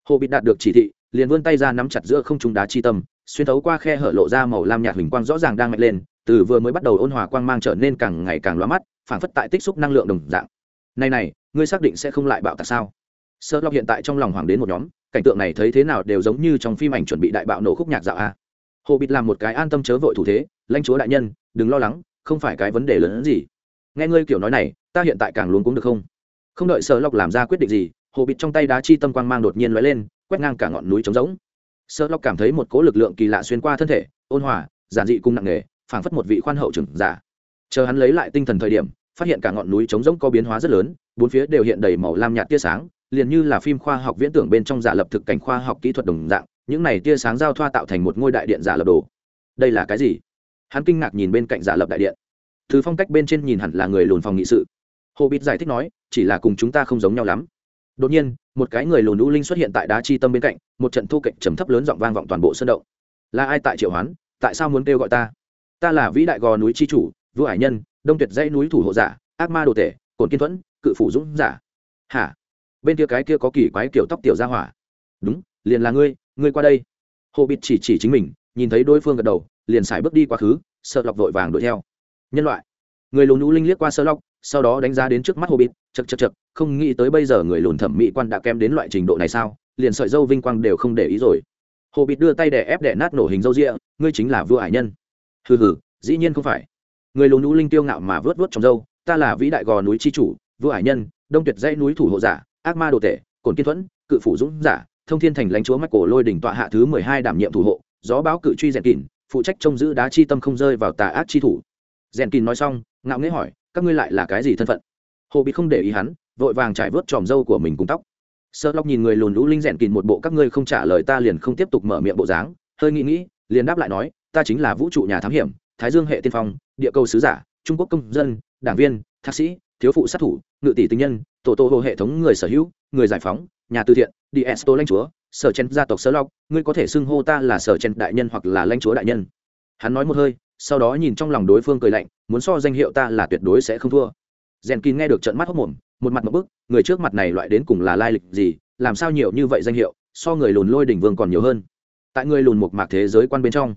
Hồ bịt đạt được chỉ thị, liền vươn tay ra nắm chặt giữa không trung đá chi tâm, xuyên thấu qua khe hở lộ ra màu lam nhạt huỳnh quang rõ ràng đang mạnh lên từ vừa mới bắt đầu ôn hòa quang mang trở nên càng ngày càng loa mắt phản phất tại tích xúc năng lượng đồng dạng. Này này, ngươi xác định sẽ không lại bạo tạc sao? Sợ lọc hiện tại trong lòng hoàng đến một nhóm, cảnh tượng này thấy thế nào đều giống như trong phim ảnh chuẩn bị đại bạo nổ khúc nhạc dạo a. Hồ bịt làm một cái an tâm chớ vội thủ thế, lãnh chúa đại nhân, đừng lo lắng, không phải cái vấn đề lớn hơn gì. Nghe ngươi kiểu nói này, ta hiện tại càng luôn cũng được không? Không đợi sợ lọc làm ra quyết định gì hồ bịt trong tay đá chi tâm quang mang đột nhiên lóe lên, quét ngang cả ngọn núi trống rỗng. Sợ lọc cảm thấy một cỗ lực lượng kỳ lạ xuyên qua thân thể, ôn hòa, giản dị cùng nặng nề phảng phất một vị khoan hậu trưởng giả. Chờ hắn lấy lại tinh thần thời điểm, phát hiện cả ngọn núi trống rỗng có biến hóa rất lớn, bốn phía đều hiện đầy màu lam nhạt tia sáng, liền như là phim khoa học viễn tưởng bên trong giả lập thực cảnh khoa học kỹ thuật đồng dạng, những này tia sáng giao thoa tạo thành một ngôi đại điện giả lập đồ. Đây là cái gì? Hắn kinh ngạc nhìn bên cạnh giả lập đại điện. Thứ phong cách bên trên nhìn hẳn là người lùn phòng nghị sự. Hồ bịt giải thích nói, chỉ là cùng chúng ta không giống nhau lắm. Đột nhiên, một cái người lùn u linh xuất hiện tại đá chi tâm bên cạnh, một trận thu kịch trầm thấp lớn giọng vang vọng toàn bộ sân động. Là ai tại triệu hoán? Tại sao muốn kêu gọi ta? Ta là vĩ đại gò núi chi chủ, vua hải nhân, đông tuyệt dãy núi thủ hộ giả, ác ma đồ tể cồn kiên thuẫn, cự phủ dũng giả. Hả? Bên kia cái kia có kỳ quái kiểu tóc tiểu ra hỏa. Đúng, liền là ngươi ngươi qua đây. Hồ bịt chỉ chỉ chính mình, nhìn thấy đối phương gật đầu, liền xài bước đi quá khứ, sợ lọc vội vàng đuổi theo. Nhân loại. Người lùn lũ linh liếc qua sơ lọc, sau đó đánh giá đến trước mắt hồ bịt chật chật chật không nghĩ tới bây giờ người lùn thẩm mỹ quan đã kém đến loại trình độ này sao, liền sợi dâu vinh quang đều không để ý rồi. Hồ bịt đưa tay để ép đè nát nổ hình dâu rịa, ngươi chính là vua hải nhân hừ hừ, dĩ nhiên không phải. Người lùn lũ linh tiêu ngạo mà vớt vớt trong dâu ta là vĩ đại gò núi chi chủ, vua hải nhân, đông tuyệt dãy núi thủ hộ giả, ác ma đồ tể cồn kiên thuẫn, cự phủ dũng giả, thông thiên thành lãnh chúa mắc cổ lôi đỉnh tọa hạ thứ mười hai đảm nhiệm thủ hộ, gió báo cự truy rèn kỳn phụ trách trông giữ đá chi tâm không rơi vào tà ác chi thủ. Rèn kỳn nói xong, ngạo nghễ hỏi, các ngươi lại là cái gì thân phận? Hồ bị không để ý hắn, vội vàng trải vớt tròm dâu của mình cùng tóc. Sơ lóc nhìn người lùn lũ linh rèn kỳn một bộ các ngươi không trả lời ta liền không tiếp tục mở miệng bộ dáng, hơi nghĩ nghĩ, liền đáp lại nói ta chính là vũ trụ nhà thám hiểm, thái dương hệ tiên phong, địa cầu sứ giả, trung quốc công dân, đảng viên, thạc sĩ, thiếu phụ sát thủ, ngự tỷ tinh nhân, tổ tổ hồ hệ thống người sở hữu, người giải phóng, nhà từ thiện, đi esto lãnh chúa, sở chen gia tộc sơ lộc, ngươi có thể xưng hô ta là sở chen đại nhân hoặc là lãnh chúa đại nhân. Hắn nói một hơi, sau đó nhìn trong lòng đối phương cười lạnh, muốn so danh hiệu ta là tuyệt đối sẽ không thua. Rèn kín nghe được trận mắt hốc mồm, một mặt một bức, người trước mặt này loại đến cùng là lai lịch gì, làm sao nhiều như vậy danh hiệu, so người lùn lôi đỉnh vương còn nhiều hơn. Tại người lùn một mạc thế giới quan bên trong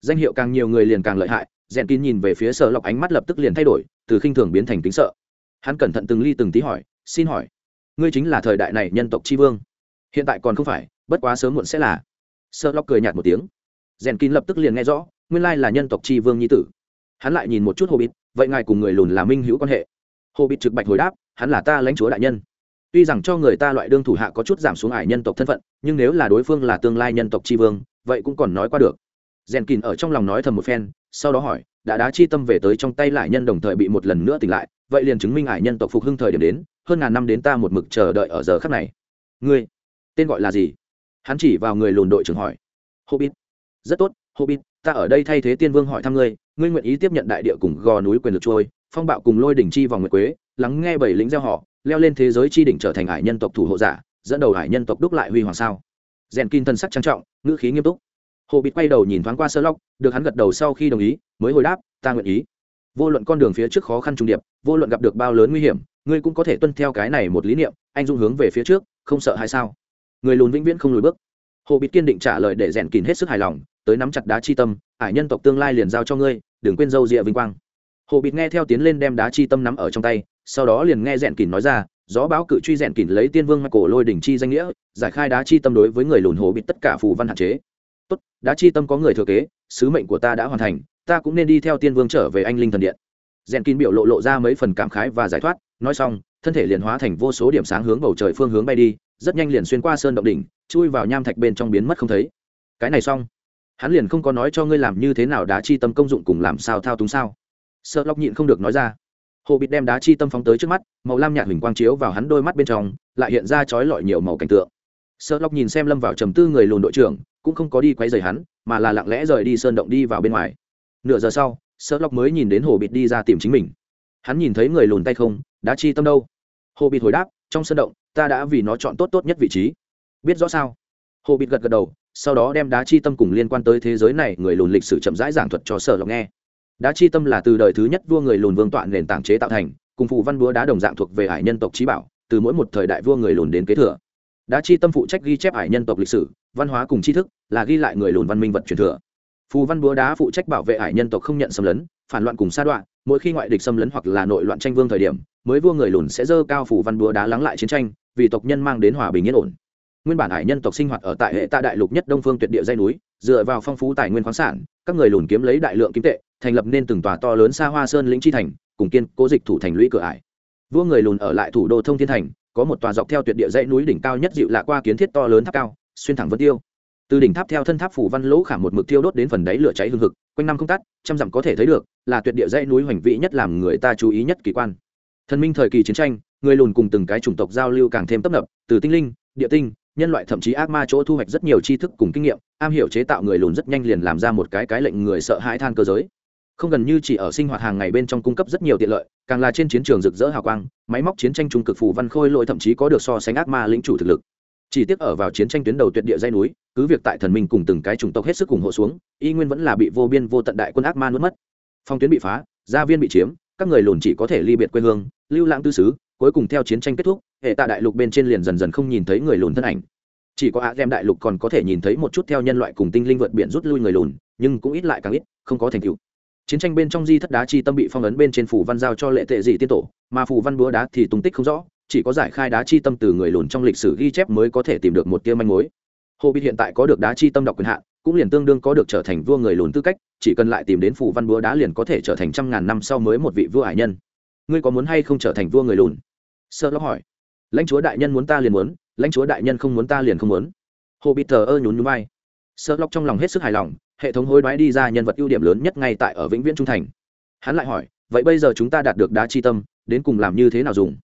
danh hiệu càng nhiều người liền càng lợi hại rèn kín nhìn về phía sở lọc ánh mắt lập tức liền thay đổi, từ khinh thường biến thành kính sợ. Hắn cẩn thận từng ly từng tí hỏi, xin hỏi, ngươi chính là thời đại này nhân tộc tri vương? Hiện tại còn không phải, bất quá sớm muộn sẽ là. Sợ lóc cười nhạt một tiếng. Rèn kín lập tức liền nghe rõ, nguyên lai là nhân tộc tri vương nhi tử. Hắn lại nhìn một chút hồ bịt vậy ngài cùng người lùn là minh hữu quan hệ? Hồ bịt trực bạch hồi đáp, hắn là ta lãnh chúa đại nhân. Tuy rằng cho người ta loại đương thủ hạ có chút giảm xuống ải nhân tộc thân phận, nhưng nếu là đối phương là tương lai nhân tộc tri vương, vậy cũng còn nói qua được rèn kín ở trong lòng nói thầm một phen, sau đó hỏi, đã đá chi tâm về tới trong tay lại nhân đồng thời bị một lần nữa tỉnh lại, vậy liền chứng minh ải nhân tộc phục hưng thời điểm đến, hơn ngàn năm đến ta một mực chờ đợi ở giờ khắc này. Ngươi, tên gọi là gì? Hắn chỉ vào người lùn đội trưởng hỏi. Hobbit. Rất tốt, hobbit, ta ở đây thay thế tiên vương hỏi thăm ngươi ngươi nguyện ý tiếp nhận đại địa cùng gò núi quyền lực trôi, phong bạo cùng lôi đỉnh chi vòng nguyệt quế, lắng nghe bảy lính gieo họ, leo lên thế giới chi đỉnh trở thành ải nhân tộc thủ hộ giả, dẫn đầu ải nhân tộc đúc lại huy hoàng sao. Rèn kinh thân sắc trang trọng, ngữ khí nghiêm túc hồ bịt quay đầu nhìn thoáng qua sơ lóc được hắn gật đầu sau khi đồng ý, mới hồi đáp, ta nguyện ý. Vô luận con đường phía trước khó khăn trùng điệp, vô luận gặp được bao lớn nguy hiểm, ngươi cũng có thể tuân theo cái này một lý niệm, anh dung hướng về phía trước, không sợ hay sao? Người lùn vĩnh viễn không lùi bước. Hồ bịt kiên định trả lời để rèn kín hết sức hài lòng, tới nắm chặt đá chi tâm, ải nhân tộc tương lai liền giao cho ngươi, đừng quên dâu rịa vinh quang. Hồ bịt nghe theo tiến lên đem đá chi tâm nắm ở trong tay, sau đó liền nghe rèn kín nói ra, gió báo cự truy rèn kín lấy tiên vương cổ lôi đỉnh chi danh nghĩa, giải khai đá chi tâm đối với người lùn hồ bịt tất cả phù văn hạn chế tốt, đã chi tâm có người thừa kế, sứ mệnh của ta đã hoàn thành, ta cũng nên đi theo tiên vương trở về anh linh thần điện. Rèn kín biểu lộ lộ ra mấy phần cảm khái và giải thoát, nói xong, thân thể liền hóa thành vô số điểm sáng hướng bầu trời phương hướng bay đi, rất nhanh liền xuyên qua sơn động đỉnh, chui vào nham thạch bên trong biến mất không thấy. Cái này xong. Hắn liền không có nói cho ngươi làm như thế nào đá chi tâm công dụng cùng làm sao thao túng sao. Sợ lóc nhịn không được nói ra. Hồ bịt đem đá chi tâm phóng tới trước mắt, màu lam nhạt hình quang chiếu vào hắn đôi mắt bên trong, lại hiện ra trói lọi nhiều màu cảnh tượng sợ lóc nhìn xem lâm vào trầm tư người lùn đội trưởng, cũng không có đi quay rời hắn, mà là lặng lẽ rời đi sơn động đi vào bên ngoài. Nửa giờ sau sợ lóc mới nhìn đến hồ bịt đi ra tìm chính mình. Hắn nhìn thấy người lùn tay không, đá chi tâm đâu? Hồ bịt hồi đáp, trong sơn động, ta đã vì nó chọn tốt tốt nhất vị trí. Biết rõ sao? Hồ bịt gật gật đầu, sau đó đem đá chi tâm cùng liên quan tới thế giới này người lùn lịch sử chậm rãi giảng thuật cho sở lộc nghe. Đá chi tâm là từ đời thứ nhất vua người lùn vương tọa nền tảng chế tạo thành, cùng phụ văn búa đá đồng dạng thuộc về hải nhân tộc trí bảo, từ mỗi một thời đại vua người lùn đến kế thừa đã chi tâm phụ trách ghi chép hải nhân tộc lịch sử, văn hóa cùng tri thức, là ghi lại người lùn văn minh vật truyền thừa. Phù văn búa đá phụ trách bảo vệ hải nhân tộc không nhận xâm lấn, phản loạn cùng sa đoạn mỗi khi ngoại địch xâm lấn hoặc là nội loạn tranh vương thời điểm, mới vua người lùn sẽ dơ cao phủ văn búa đá lắng lại chiến tranh, vì tộc nhân mang đến hòa bình yên ổn. Nguyên bản hải nhân tộc sinh hoạt ở tại hệ tạ đại lục nhất đông phương tuyệt địa dây núi, dựa vào phong phú tài nguyên khoáng sản, các người lùn kiếm lấy đại lượng kim tệ, thành lập nên từng tòa to lớn xa hoa sơn lĩnh chi thành, cùng kiên cố dịch thủ thành lũy cửa ải. Vua người lùn ở lại thủ đô thông thiên thành có một tòa dọc theo tuyệt địa dãy núi đỉnh cao nhất dịu lạ qua kiến thiết to lớn tháp cao, xuyên thẳng vân tiêu. Từ đỉnh tháp theo thân tháp phủ văn lỗ khảm một mực tiêu đốt đến phần đáy lửa cháy hương hực, quanh năm không tắt, trăm dặm có thể thấy được, là tuyệt địa dãy núi hoành vĩ nhất làm người ta chú ý nhất kỳ quan. Thần minh thời kỳ chiến tranh, người lùn cùng từng cái chủng tộc giao lưu càng thêm tấp nập, từ tinh linh, địa tinh, nhân loại thậm chí ác ma chỗ thu hoạch rất nhiều tri thức cùng kinh nghiệm, am hiểu chế tạo người lùn rất nhanh liền làm ra một cái cái lệnh người sợ hãi than cơ giới không gần như chỉ ở sinh hoạt hàng ngày bên trong cung cấp rất nhiều tiện lợi, càng là trên chiến trường rực rỡ hào quang, máy móc chiến tranh trung cực phủ văn khôi lỗi thậm chí có được so sánh ác ma lĩnh chủ thực lực. Chỉ tiếc ở vào chiến tranh tuyến đầu tuyệt địa dây núi, cứ việc tại thần minh cùng từng cái chủng tộc hết sức ủng hộ xuống, y nguyên vẫn là bị vô biên vô tận đại quân ác ma nuốt mất. Phong tuyến bị phá, gia viên bị chiếm, các người lùn chỉ có thể ly biệt quê hương, lưu lãng tư xứ, cuối cùng theo chiến tranh kết thúc, hệ tạ đại lục bên trên liền dần dần không nhìn thấy người lùn thân ảnh. Chỉ có ạ đem đại lục còn có thể nhìn thấy một chút theo nhân loại cùng tinh linh vượt biển rút lui người lùn, nhưng cũng ít lại càng ít, không có thành tựu chiến tranh bên trong di thất đá chi tâm bị phong ấn bên trên phủ văn giao cho lệ tệ dị tiên tổ, mà phủ văn búa đá thì tung tích không rõ, chỉ có giải khai đá chi tâm từ người lùn trong lịch sử ghi chép mới có thể tìm được một tia manh mối. Hồ bị hiện tại có được đá chi tâm đọc quyền hạn, cũng liền tương đương có được trở thành vua người lùn tư cách, chỉ cần lại tìm đến phủ văn búa đá liền có thể trở thành trăm ngàn năm sau mới một vị vua hải nhân. Ngươi có muốn hay không trở thành vua người lùn? Sơ lóc hỏi. Lãnh chúa đại nhân muốn ta liền muốn, lãnh chúa đại nhân không muốn ta liền không muốn. Hồ bị thờ ơ nhún nhún vai. Sơ lóc trong lòng hết sức hài lòng hệ thống hối đoái đi ra nhân vật ưu điểm lớn nhất ngay tại ở vĩnh viễn trung thành. Hắn lại hỏi, vậy bây giờ chúng ta đạt được đá chi tâm, đến cùng làm như thế nào dùng?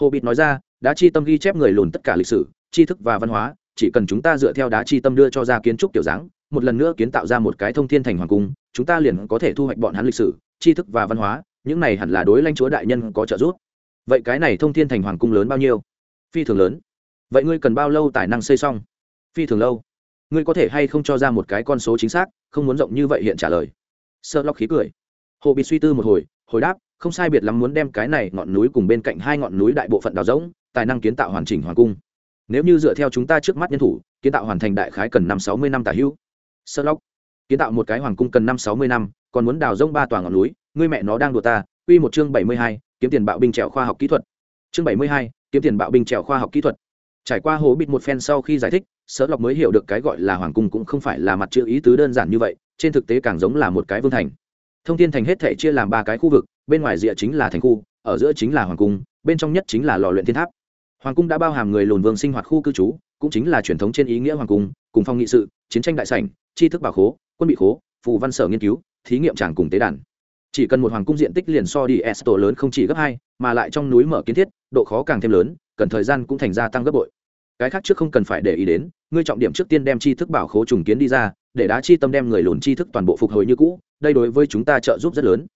Hồ bịt nói ra, đá chi tâm ghi chép người lùn tất cả lịch sử, tri thức và văn hóa, chỉ cần chúng ta dựa theo đá chi tâm đưa cho ra kiến trúc kiểu dáng, một lần nữa kiến tạo ra một cái thông thiên thành hoàng cung, chúng ta liền có thể thu hoạch bọn hắn lịch sử, tri thức và văn hóa, những này hẳn là đối lãnh chúa đại nhân có trợ giúp. Vậy cái này thông thiên thành hoàng cung lớn bao nhiêu? Phi thường lớn. Vậy ngươi cần bao lâu tài năng xây xong? Phi thường lâu ngươi có thể hay không cho ra một cái con số chính xác, không muốn rộng như vậy hiện trả lời. Sợ lóc khí cười. Hồ bị suy tư một hồi hồi đáp, không sai biệt lắm muốn đem cái này ngọn núi cùng bên cạnh hai ngọn núi đại bộ phận đào rỗng, tài năng kiến tạo hoàn chỉnh hoàng cung. Nếu như dựa theo chúng ta trước mắt nhân thủ, kiến tạo hoàn thành đại khái cần năm sáu mươi năm tả hữu. Sợ lóc kiến tạo một cái hoàng cung cần năm sáu mươi năm, còn muốn đào rông ba tòa ngọn núi, ngươi mẹ nó đang đùa ta, quy một chương bảy mươi hai, kiếm tiền bạo binh trèo khoa học kỹ thuật. Chương bảy mươi hai, kiếm tiền bạo binh trèo khoa học kỹ thuật trải qua hố bịt một phen sau khi giải thích sở lộc mới hiểu được cái gọi là hoàng cung cũng không phải là mặt chữ ý tứ đơn giản như vậy, trên thực tế càng giống là một cái vương thành. Thông tin thành hết thể chia làm ba cái khu vực, bên ngoài rìa chính là thành khu, ở giữa chính là hoàng cung, bên trong nhất chính là lò luyện thiên tháp. Hoàng cung đã bao hàm người lùn vương sinh hoạt khu cư trú, cũng chính là truyền thống trên ý nghĩa hoàng cung, cùng phong nghị sự, chiến tranh đại sảnh, tri thức bảo khố, quân bị khố, phù văn sở nghiên cứu, thí nghiệm tràng cùng tế đàn. Chỉ cần một hoàng cung diện tích liền so đi esto lớn không chỉ gấp hai, mà lại trong núi mở kiến thiết, độ khó càng thêm lớn cần thời gian cũng thành gia tăng gấp bội. Cái khác trước không cần phải để ý đến, ngươi trọng điểm trước tiên đem tri thức bảo khố trùng kiến đi ra, để đá chi tâm đem người lùn tri thức toàn bộ phục hồi như cũ, đây đối với chúng ta trợ giúp rất lớn.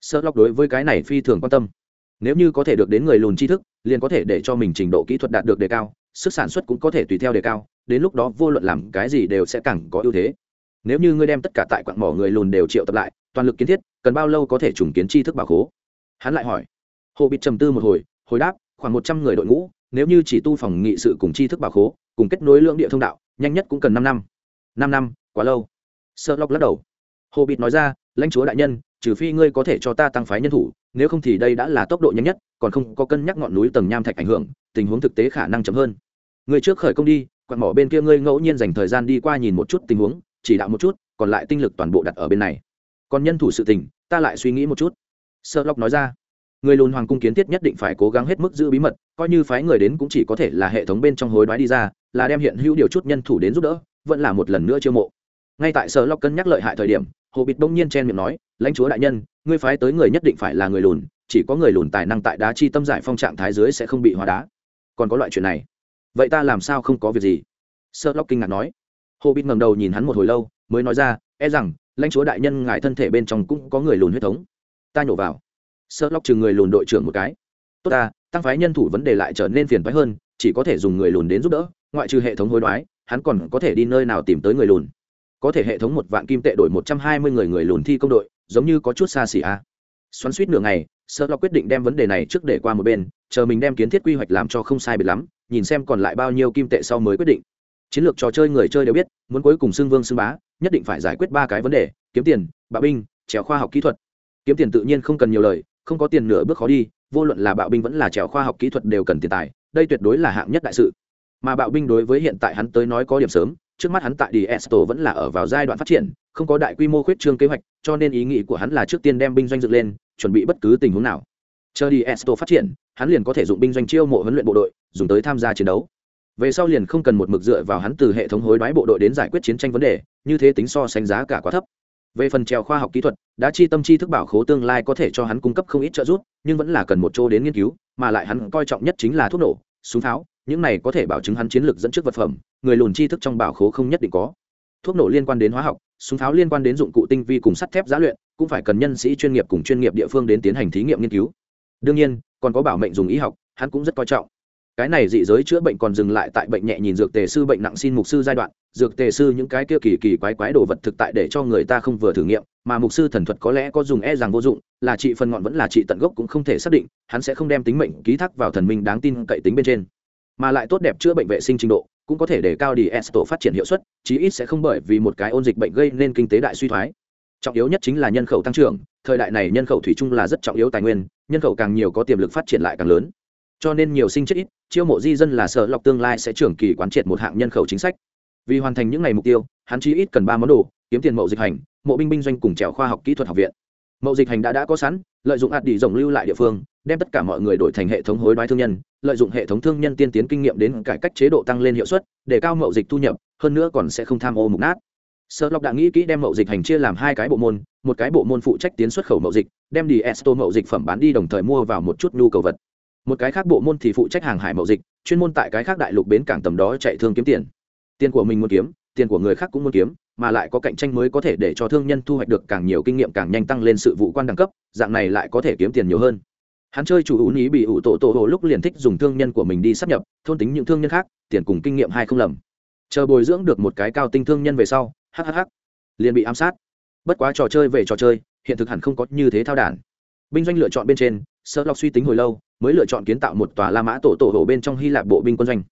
Sơ lọc đối với cái này phi thường quan tâm. Nếu như có thể được đến người lùn tri thức, liền có thể để cho mình trình độ kỹ thuật đạt được đề cao, sức sản xuất cũng có thể tùy theo đề cao, đến lúc đó vô luận làm cái gì đều sẽ càng có ưu thế. Nếu như ngươi đem tất cả tại quặng mỏ người lùn đều triệu tập lại, toàn lực kiến thiết, cần bao lâu có thể trùng kiến tri thức bảo khố? Hắn lại hỏi. Hồ bích trầm tư một hồi hồi đáp khoảng một trăm người đội ngũ, nếu như chỉ tu phòng nghị sự cùng tri thức bảo khố, cùng kết nối lượng địa thông đạo, nhanh nhất cũng cần năm năm. Năm năm, quá lâu. Sợ lóc lắc đầu. Hồ bịt nói ra, lãnh chúa đại nhân, trừ phi ngươi có thể cho ta tăng phái nhân thủ, nếu không thì đây đã là tốc độ nhanh nhất, còn không có cân nhắc ngọn núi tầng nham thạch ảnh hưởng, tình huống thực tế khả năng chậm hơn. Người trước khởi công đi, quặn mỏ bên kia ngươi ngẫu nhiên dành thời gian đi qua nhìn một chút tình huống, chỉ đạo một chút, còn lại tinh lực toàn bộ đặt ở bên này. Còn nhân thủ sự tình, ta lại suy nghĩ một chút. Sợ lóc nói ra người lùn hoàng cung kiến thiết nhất định phải cố gắng hết mức giữ bí mật, coi như phái người đến cũng chỉ có thể là hệ thống bên trong hối đoái đi ra, là đem hiện hữu điều chút nhân thủ đến giúp đỡ, vẫn là một lần nữa chiêu mộ. Ngay tại sở lộc cân nhắc lợi hại thời điểm, hồ bịt bỗng nhiên chen miệng nói, lãnh chúa đại nhân, ngươi phái tới người nhất định phải là người lùn, chỉ có người lùn tài năng tại đá chi tâm giải phong trạng thái dưới sẽ không bị hóa đá. Còn có loại chuyện này, vậy ta làm sao không có việc gì? Sợ lóc kinh ngạc nói. Hồ bịt ngầm đầu nhìn hắn một hồi lâu, mới nói ra e rằng, lãnh chúa đại nhân ngài thân thể bên trong cũng có người lùn huyết thống. Ta nhổ vào sơ lóc chừng người lùn đội trưởng một cái. Tốt ta, tăng phái nhân thủ vấn đề lại trở nên phiền phái hơn, chỉ có thể dùng người lùn đến giúp đỡ, ngoại trừ hệ thống hối đoái, hắn còn có thể đi nơi nào tìm tới người lùn. Có thể hệ thống một vạn kim tệ đổi một trăm hai mươi người người lùn thi công đội, giống như có chút xa xỉ a à. xoắn suýt nửa ngày, sơ lo quyết định đem vấn đề này trước để qua một bên, chờ mình đem kiến thiết quy hoạch làm cho không sai biệt lắm, nhìn xem còn lại bao nhiêu kim tệ sau mới quyết định. Chiến lược trò chơi người chơi đều biết, muốn cuối cùng xưng vương xưng bá, nhất định phải giải quyết ba cái vấn đề, kiếm tiền, bạo binh, trèo khoa học kỹ thuật. Kiếm tiền tự nhiên không cần nhiều lời không có tiền nửa bước khó đi vô luận là bạo binh vẫn là trèo khoa học kỹ thuật đều cần tiền tài đây tuyệt đối là hạng nhất đại sự mà bạo binh đối với hiện tại hắn tới nói có điểm sớm trước mắt hắn tại Diesto vẫn là ở vào giai đoạn phát triển, không có đại quy mô khuyết trương kế hoạch, cho nên ý nghĩ của hắn là trước tiên đem binh doanh dựng lên, chuẩn bị bất cứ tình huống nào. Chờ Diesto phát triển, hắn liền có thể dụng binh doanh chiêu mộ huấn luyện bộ đội, dùng tới tham gia chiến đấu. Về sau liền không cần một mực dựa vào hắn từ hệ thống hối đoái bộ đội đến giải quyết chiến tranh vấn đề, như thế tính so sánh giá cả quá thấp. Về phần trèo khoa học kỹ thuật, đã chi tâm chi thức bảo khố tương lai có thể cho hắn cung cấp không ít trợ giúp, nhưng vẫn là cần một chỗ đến nghiên cứu, mà lại hắn coi trọng nhất chính là thuốc nổ, súng pháo, những này có thể bảo chứng hắn chiến lược dẫn trước vật phẩm người lùn chi thức trong bảo khố không nhất định có. Thuốc nổ liên quan đến hóa học súng pháo liên quan đến dụng cụ tinh vi cùng sắt thép giá luyện cũng phải cần nhân sĩ chuyên nghiệp cùng chuyên nghiệp địa phương đến tiến hành thí nghiệm nghiên cứu. Đương nhiên còn có bảo mệnh dùng y học hắn cũng rất coi trọng cái này dị giới chữa bệnh còn dừng lại tại bệnh nhẹ nhìn dược tề sư bệnh nặng xin mục sư giai đoạn, dược tề sư những cái kia kỳ kỳ quái quái đồ vật thực tại để cho người ta không vừa thử nghiệm, mà mục sư thần thuật có lẽ có dùng e rằng vô dụng, là trị phần ngọn vẫn là trị tận gốc cũng không thể xác định, hắn sẽ không đem tính mệnh ký thác vào thần minh đáng tin cậy tính bên trên. Mà lại tốt đẹp chữa bệnh vệ sinh trình độ, cũng có thể để cao đi s tổ phát triển hiệu suất, chí ít sẽ không bởi vì một cái ôn dịch bệnh gây nên kinh tế đại suy thoái. Trọng yếu nhất chính là nhân khẩu tăng trưởng, thời đại này nhân khẩu thủy chung là rất trọng yếu tài nguyên, nhân khẩu càng nhiều có tiềm lực phát triển lại càng lớn cho nên nhiều sinh chết ít, chiêu mộ di dân là sợ lọc tương lai sẽ trưởng kỳ quán triệt một hạng nhân khẩu chính sách. Vì hoàn thành những ngày mục tiêu, hắn chí ít cần ba món đồ, kiếm tiền mậu dịch hành, mộ binh binh doanh cùng trèo khoa học kỹ thuật học viện. Mậu dịch hành đã đã có sẵn, lợi dụng hạt đi rồng lưu lại địa phương, đem tất cả mọi người đổi thành hệ thống hối đoái thương nhân, lợi dụng hệ thống thương nhân tiên tiến kinh nghiệm đến cải cách chế độ tăng lên hiệu suất, để cao mậu dịch thu nhập, hơn nữa còn sẽ không tham ô mục nát. Sợ lọc đã nghĩ kỹ đem mậu dịch hành chia làm hai cái bộ môn, một cái bộ môn phụ trách tiến xuất khẩu mậu dịch, đem đi esto mậu dịch phẩm bán đi đồng thời mua vào một chút nhu cầu vật một cái khác bộ môn thì phụ trách hàng hải mậu dịch, chuyên môn tại cái khác đại lục bến cảng tầm đó chạy thương kiếm tiền. Tiền của mình muốn kiếm, tiền của người khác cũng muốn kiếm, mà lại có cạnh tranh mới có thể để cho thương nhân thu hoạch được càng nhiều kinh nghiệm càng nhanh tăng lên sự vụ quan đẳng cấp, dạng này lại có thể kiếm tiền nhiều hơn. Hắn chơi chủ ú ý bị ủ tổ tổ hồ lúc liền thích dùng thương nhân của mình đi sắp nhập, thôn tính những thương nhân khác, tiền cùng kinh nghiệm hai không lầm. Chờ bồi dưỡng được một cái cao tinh thương nhân về sau hhh liền bị ám sát. Bất quá trò chơi về trò chơi, hiện thực hẳn không có như thế thao đản. Binh doanh lựa chọn bên trên sơ lọc suy tính hồi lâu mới lựa chọn kiến tạo một tòa la mã tổ tổ hồ bên trong hy lạp bộ binh quân doanh.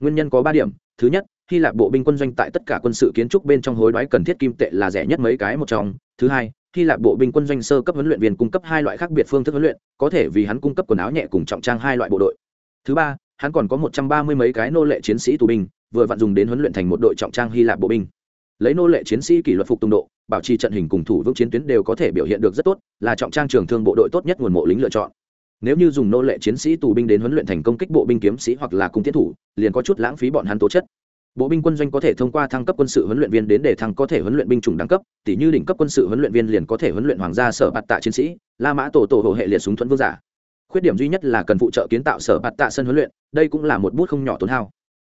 Nguyên nhân có ba điểm. Thứ nhất, hy lạp bộ binh quân doanh tại tất cả quân sự kiến trúc bên trong hối đoái cần thiết kim tệ là rẻ nhất mấy cái một trong. Thứ hai, hy lạp bộ binh quân doanh sơ cấp huấn luyện viên cung cấp hai loại khác biệt phương thức huấn luyện, có thể vì hắn cung cấp quần áo nhẹ cùng trọng trang hai loại bộ đội. Thứ ba, hắn còn có một trăm ba mươi mấy cái nô lệ chiến sĩ tù binh, vừa vặn dùng đến huấn luyện thành một đội trọng trang hy lạp bộ binh. Lấy nô lệ chiến sĩ kỷ luật phục tùng độ, bảo trì trận hình cùng thủ vững chiến tuyến đều có thể biểu hiện được rất tốt, là trọng trang trường thương bộ đội tốt nhất nguồn mộ lính lựa chọn nếu như dùng nô lệ chiến sĩ tù binh đến huấn luyện thành công kích bộ binh kiếm sĩ hoặc là cung tiến thủ, liền có chút lãng phí bọn hắn tố chất. Bộ binh quân doanh có thể thông qua thăng cấp quân sự huấn luyện viên đến để thăng có thể huấn luyện binh chủng đẳng cấp tỷ như đỉnh cấp quân sự huấn luyện viên liền có thể huấn luyện hoàng gia sở bạt tạ chiến sĩ, la mã tổ tổ hộ hệ liệt súng thuẫn vương giả. Khuyết điểm duy nhất là cần phụ trợ kiến tạo sở bạt tạ sân huấn luyện, đây cũng là một bút không nhỏ tốn hao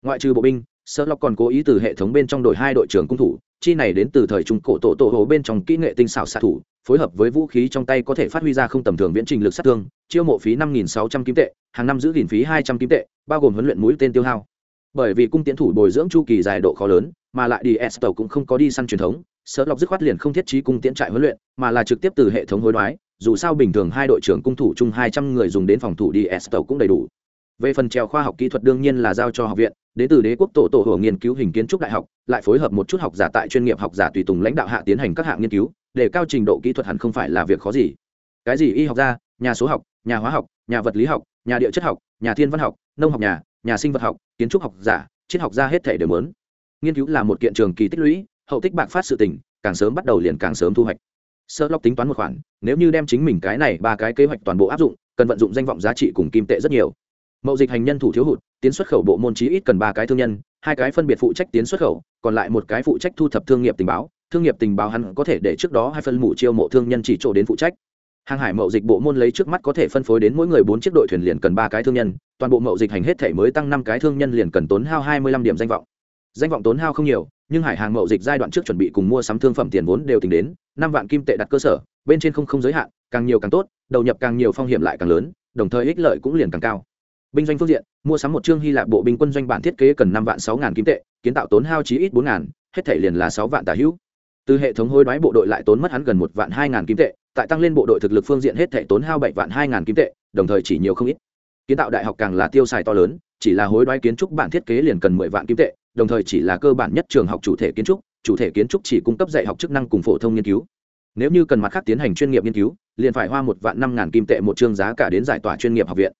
ngoại trừ bộ binh sợ lọc còn cố ý từ hệ thống bên trong đội hai đội trưởng cung thủ, chi này đến từ thời trung cổ tổ tổ hồ bên trong kỹ nghệ tinh xảo xạ thủ, phối hợp với vũ khí trong tay có thể phát huy ra không tầm thường viễn trình lực sát thương, chiêu mộ phí năm nghìn sáu trăm kim tệ, hàng năm giữ gìn phí hai trăm kim tệ, bao gồm huấn luyện mũi tên tiêu hao. Bởi vì cung tiến thủ bồi dưỡng chu kỳ dài độ khó lớn, mà lại đi s tàu cũng không có đi săn truyền thống sợ lọc dứt khoát liền không thiết trí cung tiễn trại huấn luyện, mà là trực tiếp từ hệ thống hối đoái, dù sao bình thường hai đội trưởng cung thủ chung hai trăm người dùng đến phòng thủ đi s tàu cũng đầy đủ. Về phần trèo khoa học kỹ thuật đương nhiên là giao cho học viện đến từ đế quốc tổ tổ hồ nghiên cứu hình kiến trúc đại học, lại phối hợp một chút học giả tại chuyên nghiệp học giả tùy tùng lãnh đạo hạ tiến hành các hạng nghiên cứu, để cao trình độ kỹ thuật hẳn không phải là việc khó gì. Cái gì y học gia, nhà số học, nhà hóa học, nhà vật lý học, nhà địa chất học, nhà thiên văn học, nông học nhà nhà sinh vật học, kiến trúc học giả, triết học gia hết thể đều lớn nghiên cứu là một kiện trường kỳ tích lũy, hậu tích bạc phát sự tình, càng sớm bắt đầu liền càng sớm thu hoạch. Sơ lóc tính toán một khoản, nếu như đem chính mình cái này ba cái kế hoạch toàn bộ áp dụng, cần vận dụng danh vọng giá trị cùng kim tệ rất nhiều. Mậu dịch hành nhân thủ thiếu hụt tiến xuất khẩu bộ môn chí ít cần ba cái thương nhân, hai cái phân biệt phụ trách tiến xuất khẩu, còn lại một cái phụ trách thu thập thương nghiệp tình báo. Thương nghiệp tình báo hắn có thể để trước đó hai phân mụ chiêu mộ thương nhân chỉ chỗ đến phụ trách. Hàng hải mậu dịch bộ môn lấy trước mắt có thể phân phối đến mỗi người bốn chiếc đội thuyền liền cần ba cái thương nhân, toàn bộ mậu dịch hành hết thể mới tăng năm cái thương nhân liền cần tốn hao hai mươi lăm điểm danh vọng. Danh vọng tốn hao không nhiều, nhưng hải hàng mậu dịch giai đoạn trước chuẩn bị cùng mua sắm thương phẩm tiền vốn đều tính đến, năm vạn kim tệ đặt cơ sở, bên trên không không giới hạn, càng nhiều càng tốt, đầu nhập càng nhiều phong hiểm lại càng lớn, đồng thời ích lợi cũng liền càng cao binh doanh phương diện, mua sắm một chương hy lạp bộ binh quân doanh bản thiết kế cần năm vạn sáu ngàn kim tệ, kiến tạo tốn hao chí ít bốn ngàn, hết thể liền là sáu vạn tả hữu. Từ hệ thống hối đoái bộ đội lại tốn mất hắn gần một vạn hai ngàn kim tệ, tại tăng lên bộ đội thực lực phương diện hết thể tốn hao bảy vạn hai ngàn kim tệ, đồng thời chỉ nhiều không ít. Kiến tạo đại học càng là tiêu xài to lớn, chỉ là hối đoái kiến trúc bản thiết kế liền cần mười vạn kim tệ, đồng thời chỉ là cơ bản nhất trường học chủ thể kiến trúc, chủ thể kiến trúc chỉ cung cấp dạy học chức năng cùng phổ thông nghiên cứu. Nếu như cần mặt khác tiến hành chuyên nghiệp nghiên cứu, liền phải hoa một vạn năm ngàn kim tệ một chương giá cả đến giải tỏa chuyên nghiệp học viện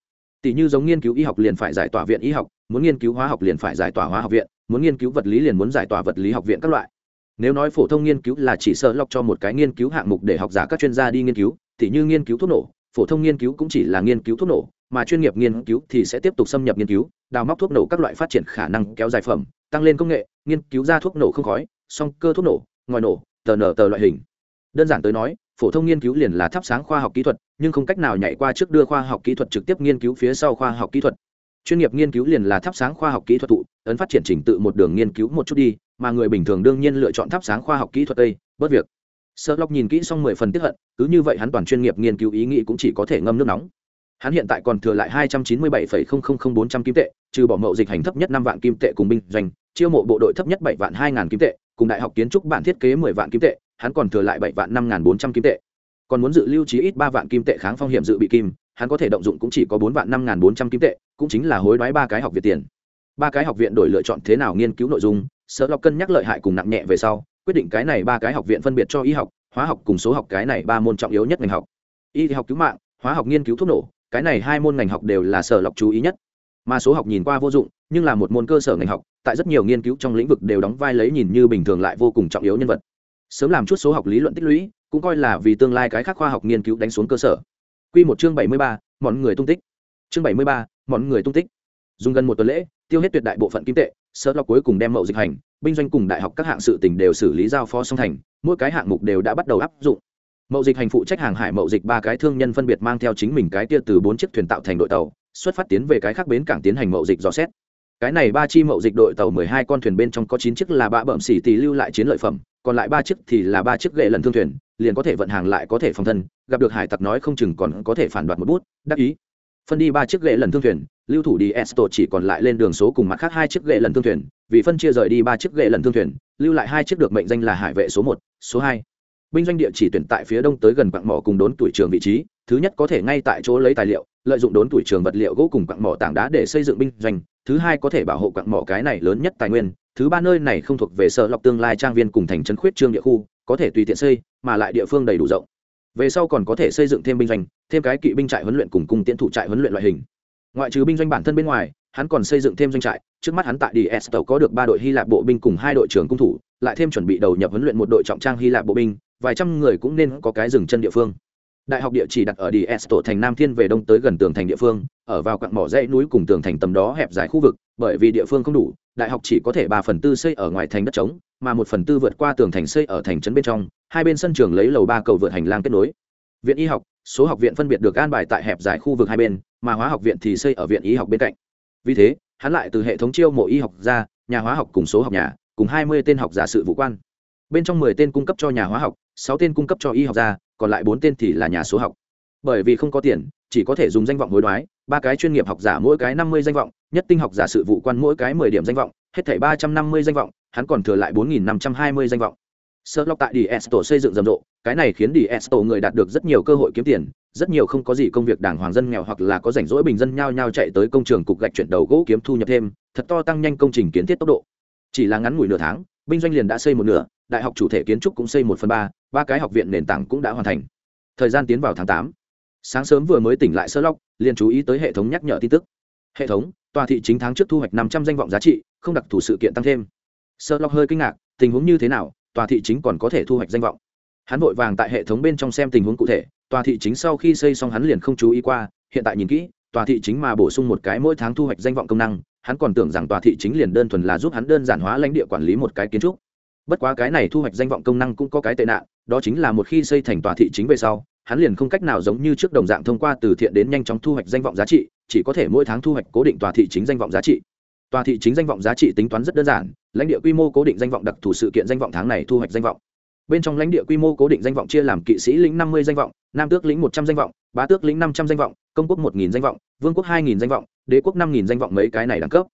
tỷ như giống nghiên cứu y học liền phải giải tỏa viện y học muốn nghiên cứu hóa học liền phải giải tỏa hóa học viện muốn nghiên cứu vật lý liền muốn giải tỏa vật lý học viện các loại nếu nói phổ thông nghiên cứu là chỉ sợ lọc cho một cái nghiên cứu hạng mục để học giả các chuyên gia đi nghiên cứu thì như nghiên cứu thuốc nổ phổ thông nghiên cứu cũng chỉ là nghiên cứu thuốc nổ mà chuyên nghiệp nghiên cứu thì sẽ tiếp tục xâm nhập nghiên cứu đào móc thuốc nổ các loại phát triển khả năng kéo dài phẩm tăng lên công nghệ nghiên cứu ra thuốc nổ không khói song cơ thuốc nổ ngòi nổ tờ nở tờ loại hình đơn giản tới nói phổ thông nghiên cứu liền là thắp sáng khoa học kỹ thuật, nhưng không cách nào nhảy qua trước đưa khoa học kỹ thuật trực tiếp nghiên cứu phía sau khoa học kỹ thuật. Chuyên nghiệp nghiên cứu liền là thắp sáng khoa học kỹ thuật thụ, ấn phát triển trình tự một đường nghiên cứu một chút đi, mà người bình thường đương nhiên lựa chọn thắp sáng khoa học kỹ thuật đây, bớt việc. Sợ lóc nhìn kỹ xong mười phần tiếp hận, cứ như vậy hắn toàn chuyên nghiệp nghiên cứu ý nghĩ cũng chỉ có thể ngâm nước nóng. Hắn hiện tại còn thừa lại hai trăm chín mươi bảy bốn trăm kim tệ, trừ bỏ mậu dịch hành thấp nhất năm vạn kim tệ cùng binh doanh, chiêu mộ bộ đội thấp nhất bảy vạn hai ngàn kim tệ, cùng đại học kiến trúc bản thiết kế mười vạn kim tệ hắn còn thừa lại bảy vạn năm ngàn bốn trăm kim tệ. Còn muốn dự lưu trí ít ba vạn kim tệ kháng phong hiểm dự bị kim, hắn có thể động dụng cũng chỉ có bốn vạn năm ngàn bốn trăm kim tệ, cũng chính là hối đoái ba cái học viện tiền. Ba cái học viện đổi lựa chọn thế nào nghiên cứu nội dung sợ lọc cân nhắc lợi hại cùng nặng nhẹ về sau, quyết định cái này ba cái học viện phân biệt cho y học, hóa học cùng số học cái này ba môn trọng yếu nhất ngành học. Y học cứu mạng, hóa học nghiên cứu thuốc nổ, cái này hai môn ngành học đều là sở lọc chú ý nhất. Mà số học nhìn qua vô dụng, nhưng là một môn cơ sở ngành học, tại rất nhiều nghiên cứu trong lĩnh vực đều đóng vai lấy nhìn như bình thường lại vô cùng trọng yếu nhân vật sớm làm chút số học lý luận tích lũy cũng coi là vì tương lai cái khác khoa học nghiên cứu đánh xuống cơ sở Quy một chương bảy mươi ba, mọi người tung tích. Chương bảy mươi ba, mọi người tung tích. Dùng gần một tuần lễ, tiêu hết tuyệt đại bộ phận kim tệ, sợ lọc cuối cùng đem mậu dịch hành, binh doanh cùng đại học các hạng sự tình đều xử lý giao phó xong thành, mỗi cái hạng mục đều đã bắt đầu áp dụng. Mậu dịch hành phụ trách hàng hải mậu dịch ba cái thương nhân phân biệt mang theo chính mình cái tia từ bốn chiếc thuyền tạo thành đội tàu, xuất phát tiến về cái khác bến cảng tiến hành mậu dịch dò xét. Cái này ba chi mậu dịch đội tàu mười hai con thuyền bên trong có chín chiếc là bạ bợm xỉ tì lưu lại chiến lợi phẩm, còn lại ba chiếc thì là ba chiếc gậy lần thương thuyền, liền có thể vận hàng lại có thể phòng thân gặp được hải tặc nói không chừng còn có thể phản đoạt một bút đắc ý. Phân đi ba chiếc gậy lần thương thuyền lưu thủ đi esto chỉ còn lại lên đường số cùng mặt khác hai chiếc gậy lần thương thuyền vì phân chia rời đi ba chiếc gậy lần thương thuyền lưu lại hai chiếc được mệnh danh là hải vệ số một số hai. Binh doanh địa chỉ tuyển tại phía đông tới gần quặng mỏ cùng đốn tuổi trường vị trí thứ nhất có thể ngay tại chỗ lấy tài liệu lợi dụng đốn tuổi trường vật liệu gỗ cùng quặng mỏ tảng đá để xây dựng binh doanh thứ hai có thể bảo hộ quặng mỏ cái này lớn nhất tài nguyên, thứ ba nơi này không thuộc về sở lọc tương lai trang viên cùng thành trấn khuyết trương địa khu, có thể tùy tiện xây, mà lại địa phương đầy đủ rộng. Về sau còn có thể xây dựng thêm binh doanh, thêm cái kỵ binh trại huấn luyện cùng cung tiễn thủ trại huấn luyện loại hình. Ngoại trừ binh doanh bản thân bên ngoài, hắn còn xây dựng thêm doanh trại, trước mắt hắn tại đi s tàu có được ba đội hy lạp bộ binh cùng hai đội trưởng cung thủ, lại thêm chuẩn bị đầu nhập huấn luyện một đội trọng trang hy lạp bộ binh, vài trăm người cũng nên có cái rừng chân địa phương. Đại học địa chỉ đặt ở đi s tổ thành nam thiên về đông tới gần tường thành địa phương ở vào quặng mỏ dãy núi cùng tường thành tầm đó hẹp dài khu vực, bởi vì địa phương không đủ, đại học chỉ có thể ba phần tư xây ở ngoài thành đất trống, mà một phần tư vượt qua tường thành xây ở thành trấn bên trong, hai bên sân trường lấy lầu ba cầu vượt hành lang kết nối. Viện y học, số học viện phân biệt được an bài tại hẹp dài khu vực hai bên, mà hóa học viện thì xây ở viện y học bên cạnh. Vì thế, hắn lại từ hệ thống chiêu mộ y học ra, nhà hóa học cùng số học nhà, cùng hai mươi tên học giả sự vụ quan. Bên trong mười tên cung cấp cho nhà hóa học, sáu tên cung cấp cho y học ra còn lại bốn tên thì là nhà số học. Bởi vì không có tiền, chỉ có thể dùng danh vọng hối đoái ba cái chuyên nghiệp học giả mỗi cái năm mươi danh vọng, nhất tinh học giả sự vụ quan mỗi cái mười điểm danh vọng, hết thảy ba trăm năm mươi danh vọng, hắn còn thừa lại bốn nghìn năm trăm hai mươi danh vọng. Sơ lọc tại đi tổ xây dựng rầm rộ, cái này khiến đi tổ người đạt được rất nhiều cơ hội kiếm tiền, rất nhiều không có gì công việc đảng hoàng dân nghèo hoặc là có rảnh rỗi bình dân nhao nhao chạy tới công trường cục gạch chuyển đầu gỗ kiếm thu nhập thêm, thật to tăng nhanh công trình kiến thiết tốc độ. Chỉ là ngắn ngủi nửa tháng, binh doanh liền đã xây một nửa, đại học chủ thể kiến trúc cũng xây một phần ba ba cái học viện nền tảng cũng đã hoàn thành. Thời gian tiến vào tháng tám sáng sớm vừa mới tỉnh lại sơ lóc liền chú ý tới hệ thống nhắc nhở tin tức. Hệ thống, tòa thị chính tháng trước thu hoạch năm trăm danh vọng giá trị, không đặc thù sự kiện tăng thêm. Sơ lóc hơi kinh ngạc, tình huống như thế nào, tòa thị chính còn có thể thu hoạch danh vọng? Hắn vội vàng tại hệ thống bên trong xem tình huống cụ thể, tòa thị chính sau khi xây xong hắn liền không chú ý qua, hiện tại nhìn kỹ, tòa thị chính mà bổ sung một cái mỗi tháng thu hoạch danh vọng công năng, hắn còn tưởng rằng tòa thị chính liền đơn thuần là giúp hắn đơn giản hóa lãnh địa quản lý một cái kiến trúc. Bất quá cái này thu hoạch danh vọng công năng cũng có cái tệ nạn, đó chính là một khi xây thành tòa thị chính về sau hắn liền không cách nào giống như trước đồng dạng thông qua từ thiện đến nhanh chóng thu hoạch danh vọng giá trị, chỉ có thể mỗi tháng thu hoạch cố định tòa thị chính danh vọng giá trị. Tòa thị chính danh vọng giá trị tính toán rất đơn giản, lãnh địa quy mô cố định danh vọng đặc thù sự kiện danh vọng tháng này thu hoạch danh vọng. Bên trong lãnh địa quy mô cố định danh vọng chia làm kỵ sĩ lĩnh năm mươi danh vọng, nam tước lĩnh một trăm danh vọng, bá tước lĩnh năm trăm danh vọng, công quốc một nghìn danh vọng, vương quốc hai nghìn danh vọng, đế quốc năm nghìn danh vọng mấy cái này đẳng cấp.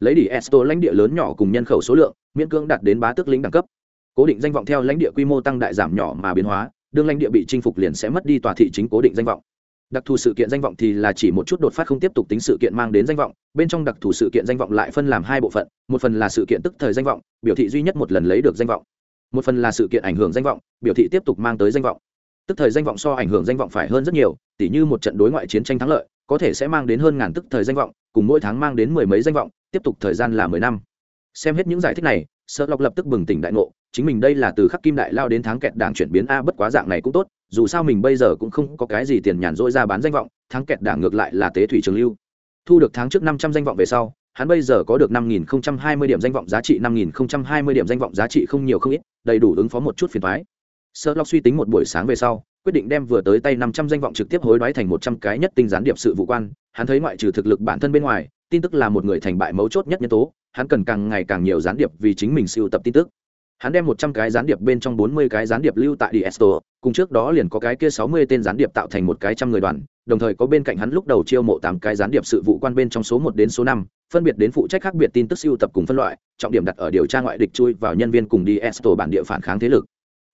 Lấy đi esto lãnh địa lớn nhỏ cùng nhân khẩu số lượng, miễn cưỡng đạt đến bá tước lĩnh đẳng cấp. Cố định danh vọng theo lãnh địa quy mô tăng đại giảm nhỏ mà biến hóa đương lãnh địa bị chinh phục liền sẽ mất đi tòa thị chính cố định danh vọng. Đặc thù sự kiện danh vọng thì là chỉ một chút đột phát không tiếp tục tính sự kiện mang đến danh vọng, bên trong đặc thù sự kiện danh vọng lại phân làm hai bộ phận, một phần là sự kiện tức thời danh vọng, biểu thị duy nhất một lần lấy được danh vọng. Một phần là sự kiện ảnh hưởng danh vọng, biểu thị tiếp tục mang tới danh vọng. Tức thời danh vọng so ảnh hưởng danh vọng phải hơn rất nhiều, tỉ như một trận đối ngoại chiến tranh thắng lợi, có thể sẽ mang đến hơn ngàn tức thời danh vọng, cùng mỗi tháng mang đến mười mấy danh vọng, tiếp tục thời gian là mười năm. Xem hết những giải thích này sợ lọc lập tức bừng tỉnh đại ngộ chính mình đây là từ khắc kim đại lao đến tháng kẹt đảng chuyển biến a, bất quá dạng này cũng tốt, dù sao mình bây giờ cũng không có cái gì tiền nhàn rỗi ra bán danh vọng, tháng kẹt đảng ngược lại là tế thủy trường lưu. Thu được tháng trước năm trăm danh vọng về sau, hắn bây giờ có được năm nghìn không trăm hai mươi điểm danh vọng, giá trị năm nghìn không trăm hai mươi điểm danh vọng, giá trị không nhiều không ít, đầy đủ ứng phó một chút phiền thoái sợ lọc suy tính một buổi sáng về sau, quyết định đem vừa tới tay năm trăm danh vọng trực tiếp hối đoái thành một trăm cái nhất tinh gián điệp sự vụ quan. Hắn thấy ngoại trừ thực lực bản thân bên ngoài, tin tức là một người thành bại mấu chốt nhất nhân tố, hắn cần càng ngày càng nhiều gián điệp vì chính mình siêu tập tin tức hắn đem một trăm cái gián điệp bên trong bốn mươi cái gián điệp lưu tại diesto, cùng trước đó liền có cái kia sáu mươi tên gián điệp tạo thành một cái trăm người đoàn, đồng thời có bên cạnh hắn lúc đầu chiêu mộ tám cái gián điệp sự vụ quan bên trong số một đến số năm, phân biệt đến phụ trách khác biệt tin tức siêu tập cùng phân loại, trọng điểm đặt ở điều tra ngoại địch chui vào nhân viên cùng diesto bản địa phản kháng thế lực.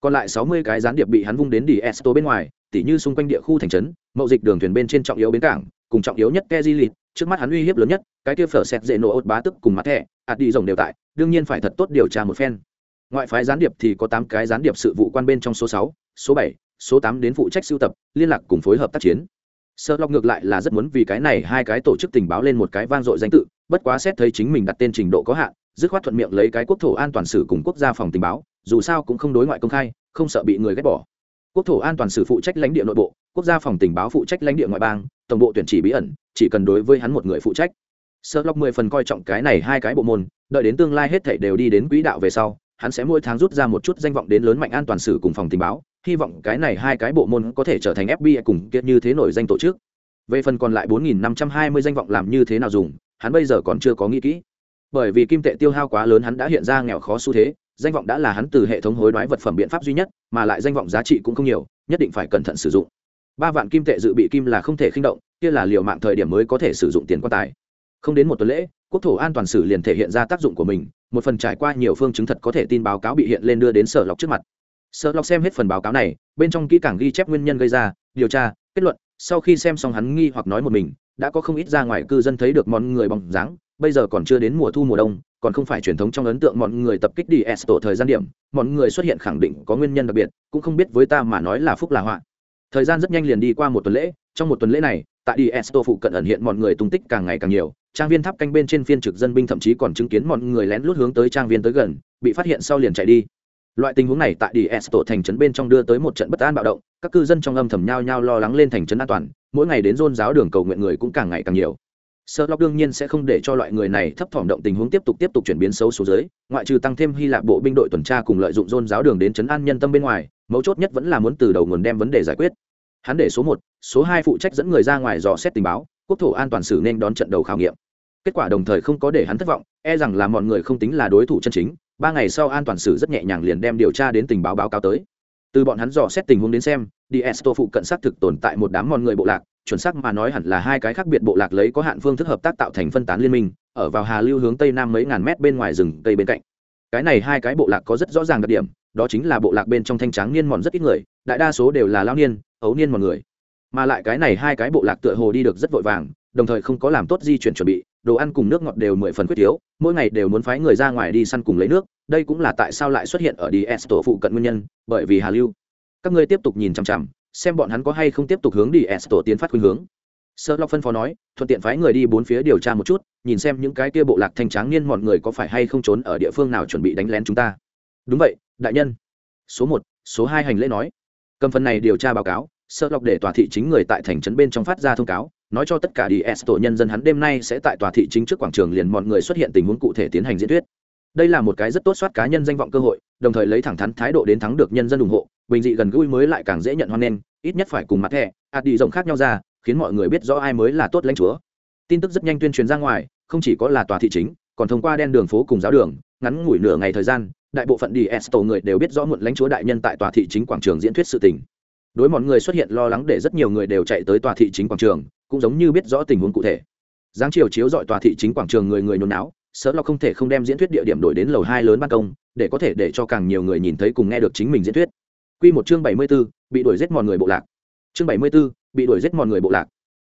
Còn lại sáu mươi cái gián điệp bị hắn vung đến diesto bên ngoài, tỉ như xung quanh địa khu thành trấn, mậu dịch đường thuyền bên trên trọng yếu bến cảng, cùng trọng yếu nhất kezilit, trước mắt hắn uy hiếp lớn nhất, cái kia phở sẹt dễ nổ ốt bá tức cùng mặt thẻ ạt đi rồng đều tại, đương nhiên phải thật tốt điều tra một phen ngoại phái gián điệp thì có tám cái gián điệp sự vụ quan bên trong số sáu, số bảy, số tám đến phụ trách sưu tập, liên lạc cùng phối hợp tác chiến. Sơ lọc ngược lại là rất muốn vì cái này hai cái tổ chức tình báo lên một cái vang dội danh tự, bất quá xét thấy chính mình đặt tên trình độ có hạn, dứt khoát thuận miệng lấy cái quốc thổ an toàn sử cùng quốc gia phòng tình báo, dù sao cũng không đối ngoại công khai, không sợ bị người ghét bỏ. Quốc thổ an toàn sử phụ trách lãnh địa nội bộ, quốc gia phòng tình báo phụ trách lãnh địa ngoại bang, tổng bộ tuyển chỉ bí ẩn, chỉ cần đối với hắn một người phụ trách. Sơ lọc mười phần coi trọng cái này hai cái bộ môn, đợi đến tương lai hết thảy đều đi đến quỹ đạo về sau hắn sẽ mỗi tháng rút ra một chút danh vọng đến lớn mạnh an toàn sử cùng phòng tình báo, hy vọng cái này hai cái bộ môn có thể trở thành fbi cùng kiệt như thế nổi danh tổ chức. Về phần còn lại 4.520 danh vọng làm như thế nào dùng, hắn bây giờ còn chưa có nghĩ kỹ. Bởi vì kim tệ tiêu hao quá lớn hắn đã hiện ra nghèo khó xu thế, danh vọng đã là hắn từ hệ thống hối đoái vật phẩm biện pháp duy nhất, mà lại danh vọng giá trị cũng không nhiều, nhất định phải cẩn thận sử dụng. Ba vạn kim tệ dự bị kim là không thể khinh động, kia là liều mạng thời điểm mới có thể sử dụng tiền quan tài. Không đến một tuần lễ quốc thổ an toàn sử liền thể hiện ra tác dụng của mình, một phần trải qua nhiều phương chứng thật có thể tin báo cáo bị hiện lên đưa đến sở lọc trước mặt. Sở lọc xem hết phần báo cáo này, bên trong kỹ càng ghi chép nguyên nhân gây ra, điều tra, kết luận, sau khi xem xong hắn nghi hoặc nói một mình, đã có không ít ra ngoài cư dân thấy được món người bằng dáng, bây giờ còn chưa đến mùa thu mùa đông, còn không phải truyền thống trong ấn tượng mọi người tập kích đi s tổ thời gian điểm, mọi người xuất hiện khẳng định có nguyên nhân đặc biệt, cũng không biết với ta mà nói là phúc là họa. Thời gian rất nhanh liền đi qua một tuần lễ, trong một tuần lễ này, tại đi s tổ phụ cận ẩn hiện mọi người tung tích càng ngày càng nhiều trang viên tháp canh bên trên phiên trực dân binh thậm chí còn chứng kiến mọi người lén lút hướng tới trang viên tới gần, bị phát hiện sau liền chạy đi. Loại tình huống này tại đi s tổ thành trấn bên trong đưa tới một trận bất an bạo động, các cư dân trong âm thầm nhao nhao lo lắng lên thành trấn an toàn, mỗi ngày đến dôn giáo đường cầu nguyện người cũng càng ngày càng nhiều. Sơ lóc đương nhiên sẽ không để cho loại người này thấp thỏm động tình huống tiếp tục tiếp tục chuyển biến xấu số dưới, ngoại trừ tăng thêm hy lạp bộ binh đội tuần tra cùng lợi dụng dôn giáo đường đến trấn an nhân tâm bên ngoài, mấu chốt nhất vẫn là muốn từ đầu nguồn đem vấn đề giải quyết. Hắn để số một, số hai phụ trách dẫn người ra ngoài dò xét tình báo, quốc thổ an toàn xử nên đón trận đầu khảo nghiệm kết quả đồng thời không có để hắn thất vọng e rằng là mọi người không tính là đối thủ chân chính, ba ngày sau an toàn sử rất nhẹ nhàng liền đem điều tra đến tình báo báo cáo tới. Từ bọn hắn dò xét tình huống đến xem đi esto phụ cận xác thực tồn tại một đám mọi người bộ lạc, chuẩn xác mà nói hẳn là hai cái khác biệt bộ lạc lấy có hạn phương thức hợp tác tạo thành phân tán liên minh, ở vào hà lưu hướng tây nam mấy ngàn mét bên ngoài rừng cây bên cạnh. Cái này hai cái bộ lạc có rất rõ ràng đặc điểm, đó chính là bộ lạc bên trong thanh tráng niên mòn rất ít người, đại đa số đều là lao niên, ấu niên mọi người. Mà lại cái này hai cái bộ lạc tựa hồ đi được rất vội vàng, đồng thời không có làm tốt di chuyển chuẩn bị đồ ăn cùng nước ngọt đều mười phần quyết thiếu, mỗi ngày đều muốn phái người ra ngoài đi săn cùng lấy nước, đây cũng là tại sao lại xuất hiện ở đi s tổ phụ cận nguyên nhân, bởi vì hà lưu. Các ngươi tiếp tục nhìn chằm chằm, xem bọn hắn có hay không tiếp tục hướng đi s tổ tiến phát khuyên hướng. Sơ lọc phân phó nói, thuận tiện phái người đi bốn phía điều tra một chút, nhìn xem những cái kia bộ lạc thanh tráng niên mọi người có phải hay không trốn ở địa phương nào chuẩn bị đánh lén chúng ta. Đúng vậy, đại nhân. Số một, số hai hành lễ nói. Cầm phần này điều tra báo cáo sơ lọc để tòa thị chính người tại thành trấn bên trong phát ra thông cáo nói cho tất cả đi, s tổ nhân dân hắn đêm nay sẽ tại tòa thị chính trước quảng trường liền mọi người xuất hiện tình huống cụ thể tiến hành diễn thuyết. Đây là một cái rất tốt soát cá nhân danh vọng cơ hội, đồng thời lấy thẳng thắn thái độ đến thắng được nhân dân ủng hộ, bình dị gần gũi mới lại càng dễ nhận hoan nghênh, ít nhất phải cùng mặt thẻ ạt đi rộng khác nhau ra, khiến mọi người biết rõ ai mới là tốt lãnh chúa. Tin tức rất nhanh tuyên truyền ra ngoài, không chỉ có là tòa thị chính, còn thông qua đen đường phố cùng giáo đường, ngắn ngủi nửa ngày thời gian, đại bộ phận đi, s tổ người đều biết rõ muộn lãnh chúa đại nhân tại tòa thị chính quảng trường diễn thuyết sự tình. Đối mọi người xuất hiện lo lắng để rất nhiều người đều chạy tới tòa thị chính quảng trường cũng giống như biết rõ tình huống cụ thể giáng chiều chiếu dọi tòa thị chính quảng trường người người nôn náo sợ lo không thể không đem diễn thuyết địa điểm đổi đến lầu hai lớn ban công để có thể để cho càng nhiều người nhìn thấy cùng nghe được chính mình diễn thuyết Quy một chương bảy mươi 74, bị đuổi giết mọi người bộ lạc. Chương bảy mươi 74, bị đuổi giết mọi người bộ lạc.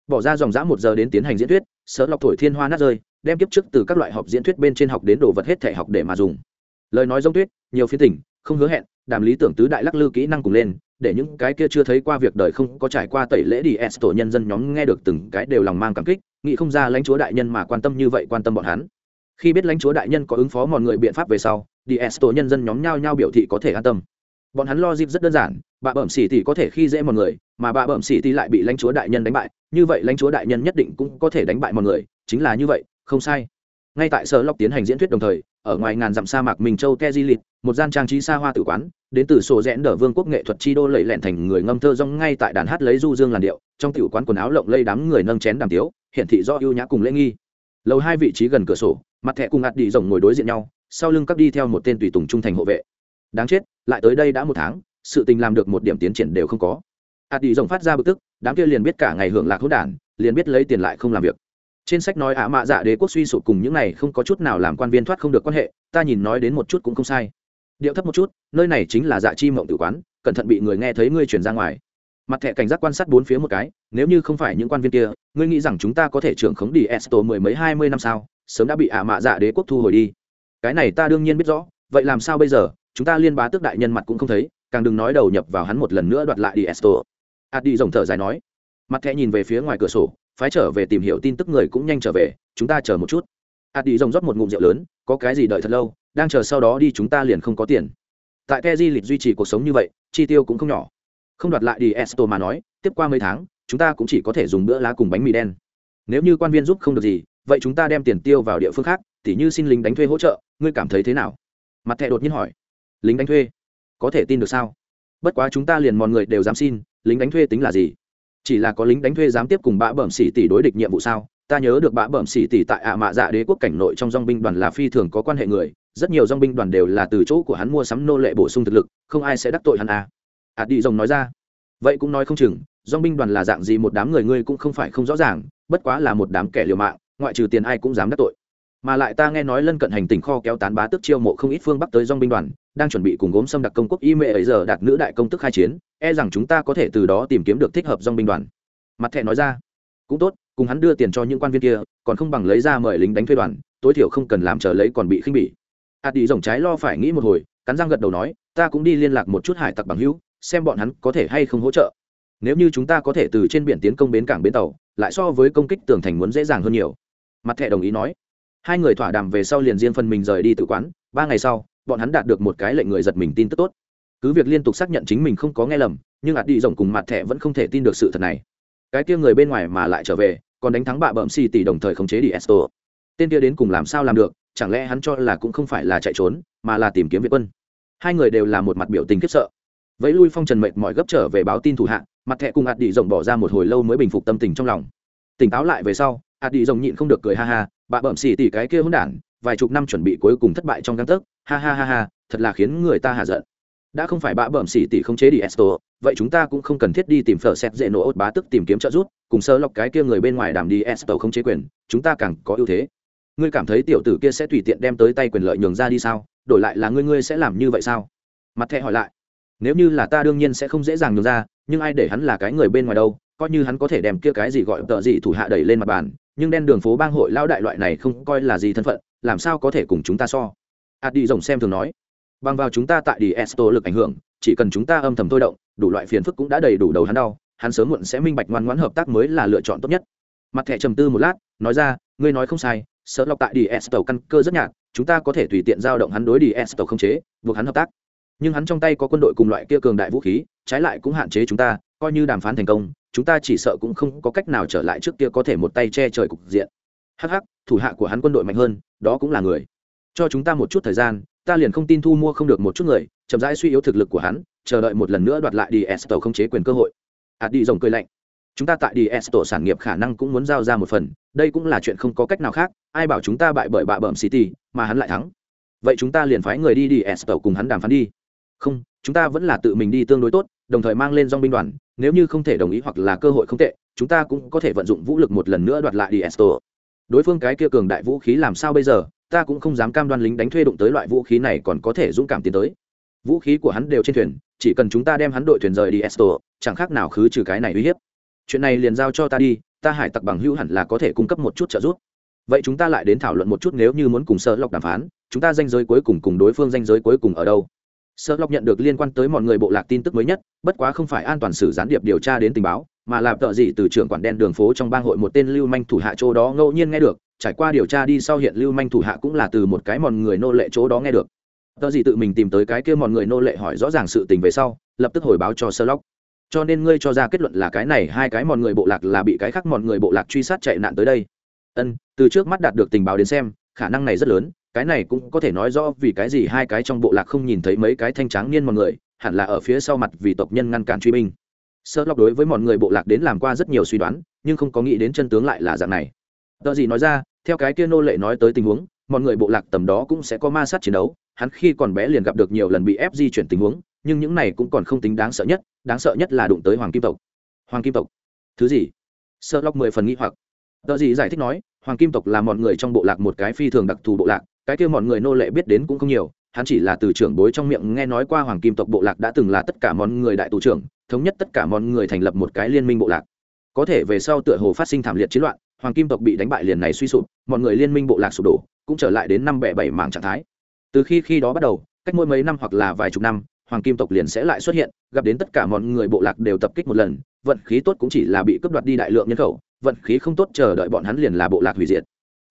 Bỏ ra dòng dã một giờ đến tiến hành diễn thuyết, sợ lọc thổi thiên hoa nát rơi, đem kiếp trước từ các loại họp diễn thuyết bên trên học đến đồ vật hết thể học để mà dùng. Lời nói giống tuyết, nhiều phiên tỉnh, không hứa hẹn, đàm lý tưởng tứ đại lắc lư kỹ năng cùng lên, để những cái kia chưa thấy qua việc đời không có trải qua tẩy lễ đi s tổ nhân dân nhóm nghe được từng cái đều lòng mang cảm kích nghĩ không ra lãnh chúa đại nhân mà quan tâm như vậy quan tâm bọn hắn. Khi biết lãnh chúa đại nhân có ứng phó mọi người biện pháp về sau đi s tổ nhân dân nhóm nhao nhao biểu thị có thể an tâm. Bọn hắn lo dịp rất đơn giản bà bẩm xỉ thì có thể khi dễ mọi người mà bà bẩm xỉ thì lại bị lãnh chúa đại nhân đánh bại như vậy lãnh chúa đại nhân nhất định cũng có thể đánh bại mọi người chính là như vậy không sai. Ngay tại sở lọc tiến hành diễn thuyết đồng thời ở ngoài ngàn dặm sa mạc mình châu te di lịt một gian trang trí xa hoa tử quán, đến từ sổ rẽn đờ vương quốc nghệ thuật chi đô lẩy lẹn thành người ngâm thơ rong ngay tại đàn hát lấy du dương làn điệu, trong tiểu quán quần áo lộng lây đám người nâng chén đàm tiếu hiện thị do ưu nhã cùng lễ nghi. Lầu hai vị trí gần cửa sổ, mặt thẹ cùng ạt đi rồng ngồi đối diện nhau, sau lưng cắp đi theo một tên tùy tùng trung thành hộ vệ. Đáng chết, lại tới đây đã một tháng, sự tình làm được một điểm tiến triển đều không có. Ạt đi rồng phát ra bực tức, đám kia liền biết cả ngày hưởng lạc hỗn đản, liền biết lấy tiền lại không làm việc. Trên sách nói ả mạ dạ đế quốc suy sụp cùng những này không có chút nào làm quan viên thoát không được quan hệ, ta nhìn nói đến một chút cũng không sai điệu thấp một chút, nơi này chính là dạ chi mộng tử quán, cẩn thận bị người nghe thấy ngươi chuyển ra ngoài. Mặt thẻ cảnh giác quan sát bốn phía một cái, nếu như không phải những quan viên kia, ngươi nghĩ rằng chúng ta có thể trưởng khống đi esto mười mấy hai mươi năm sao? Sớm đã bị ả mạ dạ đế quốc thu hồi đi. Cái này ta đương nhiên biết rõ, vậy làm sao bây giờ? Chúng ta liên bá tước đại nhân mặt cũng không thấy, càng đừng nói đầu nhập vào hắn một lần nữa đoạt lại đi esto. Ạt đi rồng thở dài nói. Mặt thẻ nhìn về phía ngoài cửa sổ, phái trở về tìm hiểu tin tức người cũng nhanh trở về, chúng ta chờ một chút. Ạt đi rồng rót một ngụm rượu lớn có cái gì đợi thật lâu, đang chờ sau đó đi chúng ta liền không có tiền. Tại ke di lịch duy trì cuộc sống như vậy, chi tiêu cũng không nhỏ. Không đoạt lại đi esto mà nói, tiếp qua mấy tháng, chúng ta cũng chỉ có thể dùng bữa lá cùng bánh mì đen. Nếu như quan viên giúp không được gì, vậy chúng ta đem tiền tiêu vào địa phương khác, tỉ như xin lính đánh thuê hỗ trợ, ngươi cảm thấy thế nào? Mặt thẻ đột nhiên hỏi. Lính đánh thuê? Có thể tin được sao? Bất quá chúng ta liền mọi người đều dám xin, lính đánh thuê tính là gì? Chỉ là có lính đánh thuê dám tiếp cùng bã bẩm xỉ tỷ đối địch nhiệm vụ sao? Ta nhớ được bã bẩm xỉ tỷ tại ạ mạ dạ đế quốc cảnh nội trong dong binh đoàn là phi thường có quan hệ người, rất nhiều dong binh đoàn đều là từ chỗ của hắn mua sắm nô lệ bổ sung thực lực, không ai sẽ đắc tội hắn à. ạ à đi rồng nói ra. Vậy cũng nói không chừng dong binh đoàn là dạng gì một đám người ngươi cũng không phải không rõ ràng, bất quá là một đám kẻ liều mạng, ngoại trừ tiền ai cũng dám đắc tội. Mà lại ta nghe nói lân cận hành tỉnh kho kéo tán bá tức chiêu mộ không ít phương bắc tới dong binh đoàn, đang chuẩn bị cùng gốm xâm đặc công quốc y mệ ấy giờ đạt nữ đại công tức khai chiến e rằng chúng ta có thể từ đó tìm kiếm được thích hợp dong binh đoàn. Mặt thẹ nói ra. Cũng tốt cùng hắn đưa tiền cho những quan viên kia, còn không bằng lấy ra mời lính đánh thuê đoàn, tối thiểu không cần làm chờ lấy còn bị khinh bỉ. Hạt đi rồng trái lo phải nghĩ một hồi, cắn răng gật đầu nói, ta cũng đi liên lạc một chút hải tặc bằng hữu, xem bọn hắn có thể hay không hỗ trợ. Nếu như chúng ta có thể từ trên biển tiến công bến cảng bến tàu, lại so với công kích tường thành muốn dễ dàng hơn nhiều. Mặt thẻ đồng ý nói. Hai người thỏa đàm về sau liền riêng phần mình rời đi tự quán, ba ngày sau, bọn hắn đạt được một cái lệnh người giật mình tin tức tốt. Cứ việc liên tục xác nhận chính mình không có nghe lầm, nhưng ạt đi rồng cùng mặt thẻ vẫn không thể tin được sự thật này. Cái kia người bên ngoài mà lại trở về còn đánh thắng bạ bẩm xì tỷ đồng thời khống chế đi esto tên kia đến cùng làm sao làm được, chẳng lẽ hắn cho là cũng không phải là chạy trốn, mà là tìm kiếm việt quân? Hai người đều là một mặt biểu tình khiếp sợ. Vẫy lui phong trần mệt mỏi gấp trở về báo tin thủ hạ, mặt thẹ cùng hạt đi rồng bỏ ra một hồi lâu mới bình phục tâm tình trong lòng. Tỉnh táo lại về sau hạt đi rồng nhịn không được cười ha ha, bạ bẩm xì tỷ cái kia hỗn đản, vài chục năm chuẩn bị cuối cùng thất bại trong găng tấc, ha ha ha ha, thật là khiến người ta hạ giận. Đã không phải bạ bẩm xì tỷ không chế đi esto vậy chúng ta cũng không cần thiết đi tìm phở xét dễ nổ ốt bá tức tìm kiếm trợ giúp cùng sơ lọc cái kia người bên ngoài đàm đi s tàu không chế quyền, chúng ta càng có ưu thế. Ngươi cảm thấy tiểu tử kia sẽ tùy tiện đem tới tay quyền lợi nhường ra đi sao? Đổi lại là ngươi ngươi sẽ làm như vậy sao? Mặt thẹ hỏi lại. Nếu như là ta đương nhiên sẽ không dễ dàng nhường ra, nhưng ai để hắn là cái người bên ngoài đâu, coi như hắn có thể đem kia cái gì gọi tợ gì thủ hạ đẩy lên mặt bàn, nhưng đen đường phố bang hội lao đại loại này không coi là gì thân phận, làm sao có thể cùng chúng ta so? Ạt đi rồng xem thường nói. Bằng vào chúng ta tại đi esto lực ảnh hưởng, chỉ cần chúng ta âm thầm thôi động, đủ loại phiền phức cũng đã đầy đủ đầu hắn đau hắn sớm muộn sẽ minh bạch ngoan ngoãn hợp tác mới là lựa chọn tốt nhất. Mặt thẻ trầm tư một lát, nói ra, ngươi nói không sai, sợ lọc tại đi esto căn cơ rất nhạt, chúng ta có thể tùy tiện giao động hắn đối đi esto không chế, buộc hắn hợp tác. Nhưng hắn trong tay có quân đội cùng loại kia cường đại vũ khí, trái lại cũng hạn chế chúng ta, coi như đàm phán thành công, chúng ta chỉ sợ cũng không có cách nào trở lại trước kia có thể một tay che trời cục diện. Hắc hắc, thủ hạ của hắn quân đội mạnh hơn, đó cũng là người. Cho chúng ta một chút thời gian, ta liền không tin thu mua không được một chút người, chậm rãi suy yếu thực lực của hắn, chờ đợi một lần nữa đoạt lại đi esto không chế quyền cơ hội ạt đi rồng cười lạnh. Chúng ta tại đi tổ sản nghiệp khả năng cũng muốn giao ra một phần, đây cũng là chuyện không có cách nào khác, ai bảo chúng ta bại bởi bạ bợm city, mà hắn lại thắng. Vậy chúng ta liền phái người đi đi tổ cùng hắn đàm phán đi. Không, chúng ta vẫn là tự mình đi tương đối tốt, đồng thời mang lên dong binh đoàn, nếu như không thể đồng ý hoặc là cơ hội không tệ, chúng ta cũng có thể vận dụng vũ lực một lần nữa đoạt lại đi tổ. đối phương cái kia cường đại vũ khí làm sao bây giờ, ta cũng không dám cam đoan lính đánh thuê đụng tới loại vũ khí này còn có thể dũng cảm tiến tới. Vũ khí của hắn đều trên thuyền, chỉ cần chúng ta đem hắn đội thuyền rời đi esto chẳng khác nào khứ trừ cái này uy hiếp. Chuyện này liền giao cho ta đi, ta hải tặc bằng hữu hẳn là có thể cung cấp một chút trợ giúp. Vậy chúng ta lại đến thảo luận một chút nếu như muốn cùng sợ lọc đàm phán, chúng ta danh giới cuối cùng cùng đối phương danh giới cuối cùng ở đâu? Sợ lọc nhận được liên quan tới mọi người bộ lạc tin tức mới nhất, bất quá không phải an toàn sử gián điệp điều tra đến tình báo, mà làm tợ gì từ trưởng quản đen đường phố trong bang hội một tên lưu manh thủ hạ chỗ đó ngẫu nhiên nghe được, trải qua điều tra đi sau hiện lưu manh thủ hạ cũng là từ một cái mòn người nô lệ chỗ đó nghe được. Tợ gì tự mình tìm tới cái kia mòn người nô lệ hỏi rõ ràng sự tình về sau, lập tức hồi báo cho sơ lóc cho nên ngươi cho ra kết luận là cái này hai cái mòn người bộ lạc là bị cái khác mòn người bộ lạc truy sát chạy nạn tới đây. Ân, từ trước mắt đạt được tình báo đến xem, khả năng này rất lớn, cái này cũng có thể nói rõ vì cái gì hai cái trong bộ lạc không nhìn thấy mấy cái thanh tráng niên mọi người, hẳn là ở phía sau mặt vì tộc nhân ngăn cản truy binh. Sơ lọc đối với mọi người bộ lạc đến làm qua rất nhiều suy đoán, nhưng không có nghĩ đến chân tướng lại là dạng này. Tờ gì nói ra, theo cái kia nô lệ nói tới tình huống mọi người bộ lạc tầm đó cũng sẽ có ma sát chiến đấu, hắn khi còn bé liền gặp được nhiều lần bị ép di chuyển tình huống nhưng những này cũng còn không tính đáng sợ nhất, đáng sợ nhất là đụng tới hoàng kim tộc. Hoàng kim tộc? Thứ gì? Sợ lóc mười phần nghĩ hoặc. Tờ gì giải thích nói, hoàng kim tộc là mọi người trong bộ lạc một cái phi thường đặc thù bộ lạc, cái kia mọi người nô lệ biết đến cũng không nhiều, hắn chỉ là từ trưởng bối trong miệng nghe nói qua hoàng kim tộc bộ lạc đã từng là tất cả mọi người đại tù trưởng, thống nhất tất cả mọi người thành lập một cái liên minh bộ lạc. Có thể về sau tựa hồ phát sinh thảm liệt chiến loạn, hoàng kim tộc bị đánh bại liền này suy sụp, mọi người liên minh bộ lạc sụp đổ, cũng trở lại đến năm bẻ bảy mảng trạng thái. Từ khi khi đó bắt đầu, cách mỗi mấy năm hoặc là vài chục năm hoàng kim tộc liền sẽ lại xuất hiện, gặp đến tất cả mọi người bộ lạc đều tập kích một lần, vận khí tốt cũng chỉ là bị cướp đoạt đi đại lượng nhân khẩu, vận khí không tốt chờ đợi bọn hắn liền là bộ lạc hủy diệt.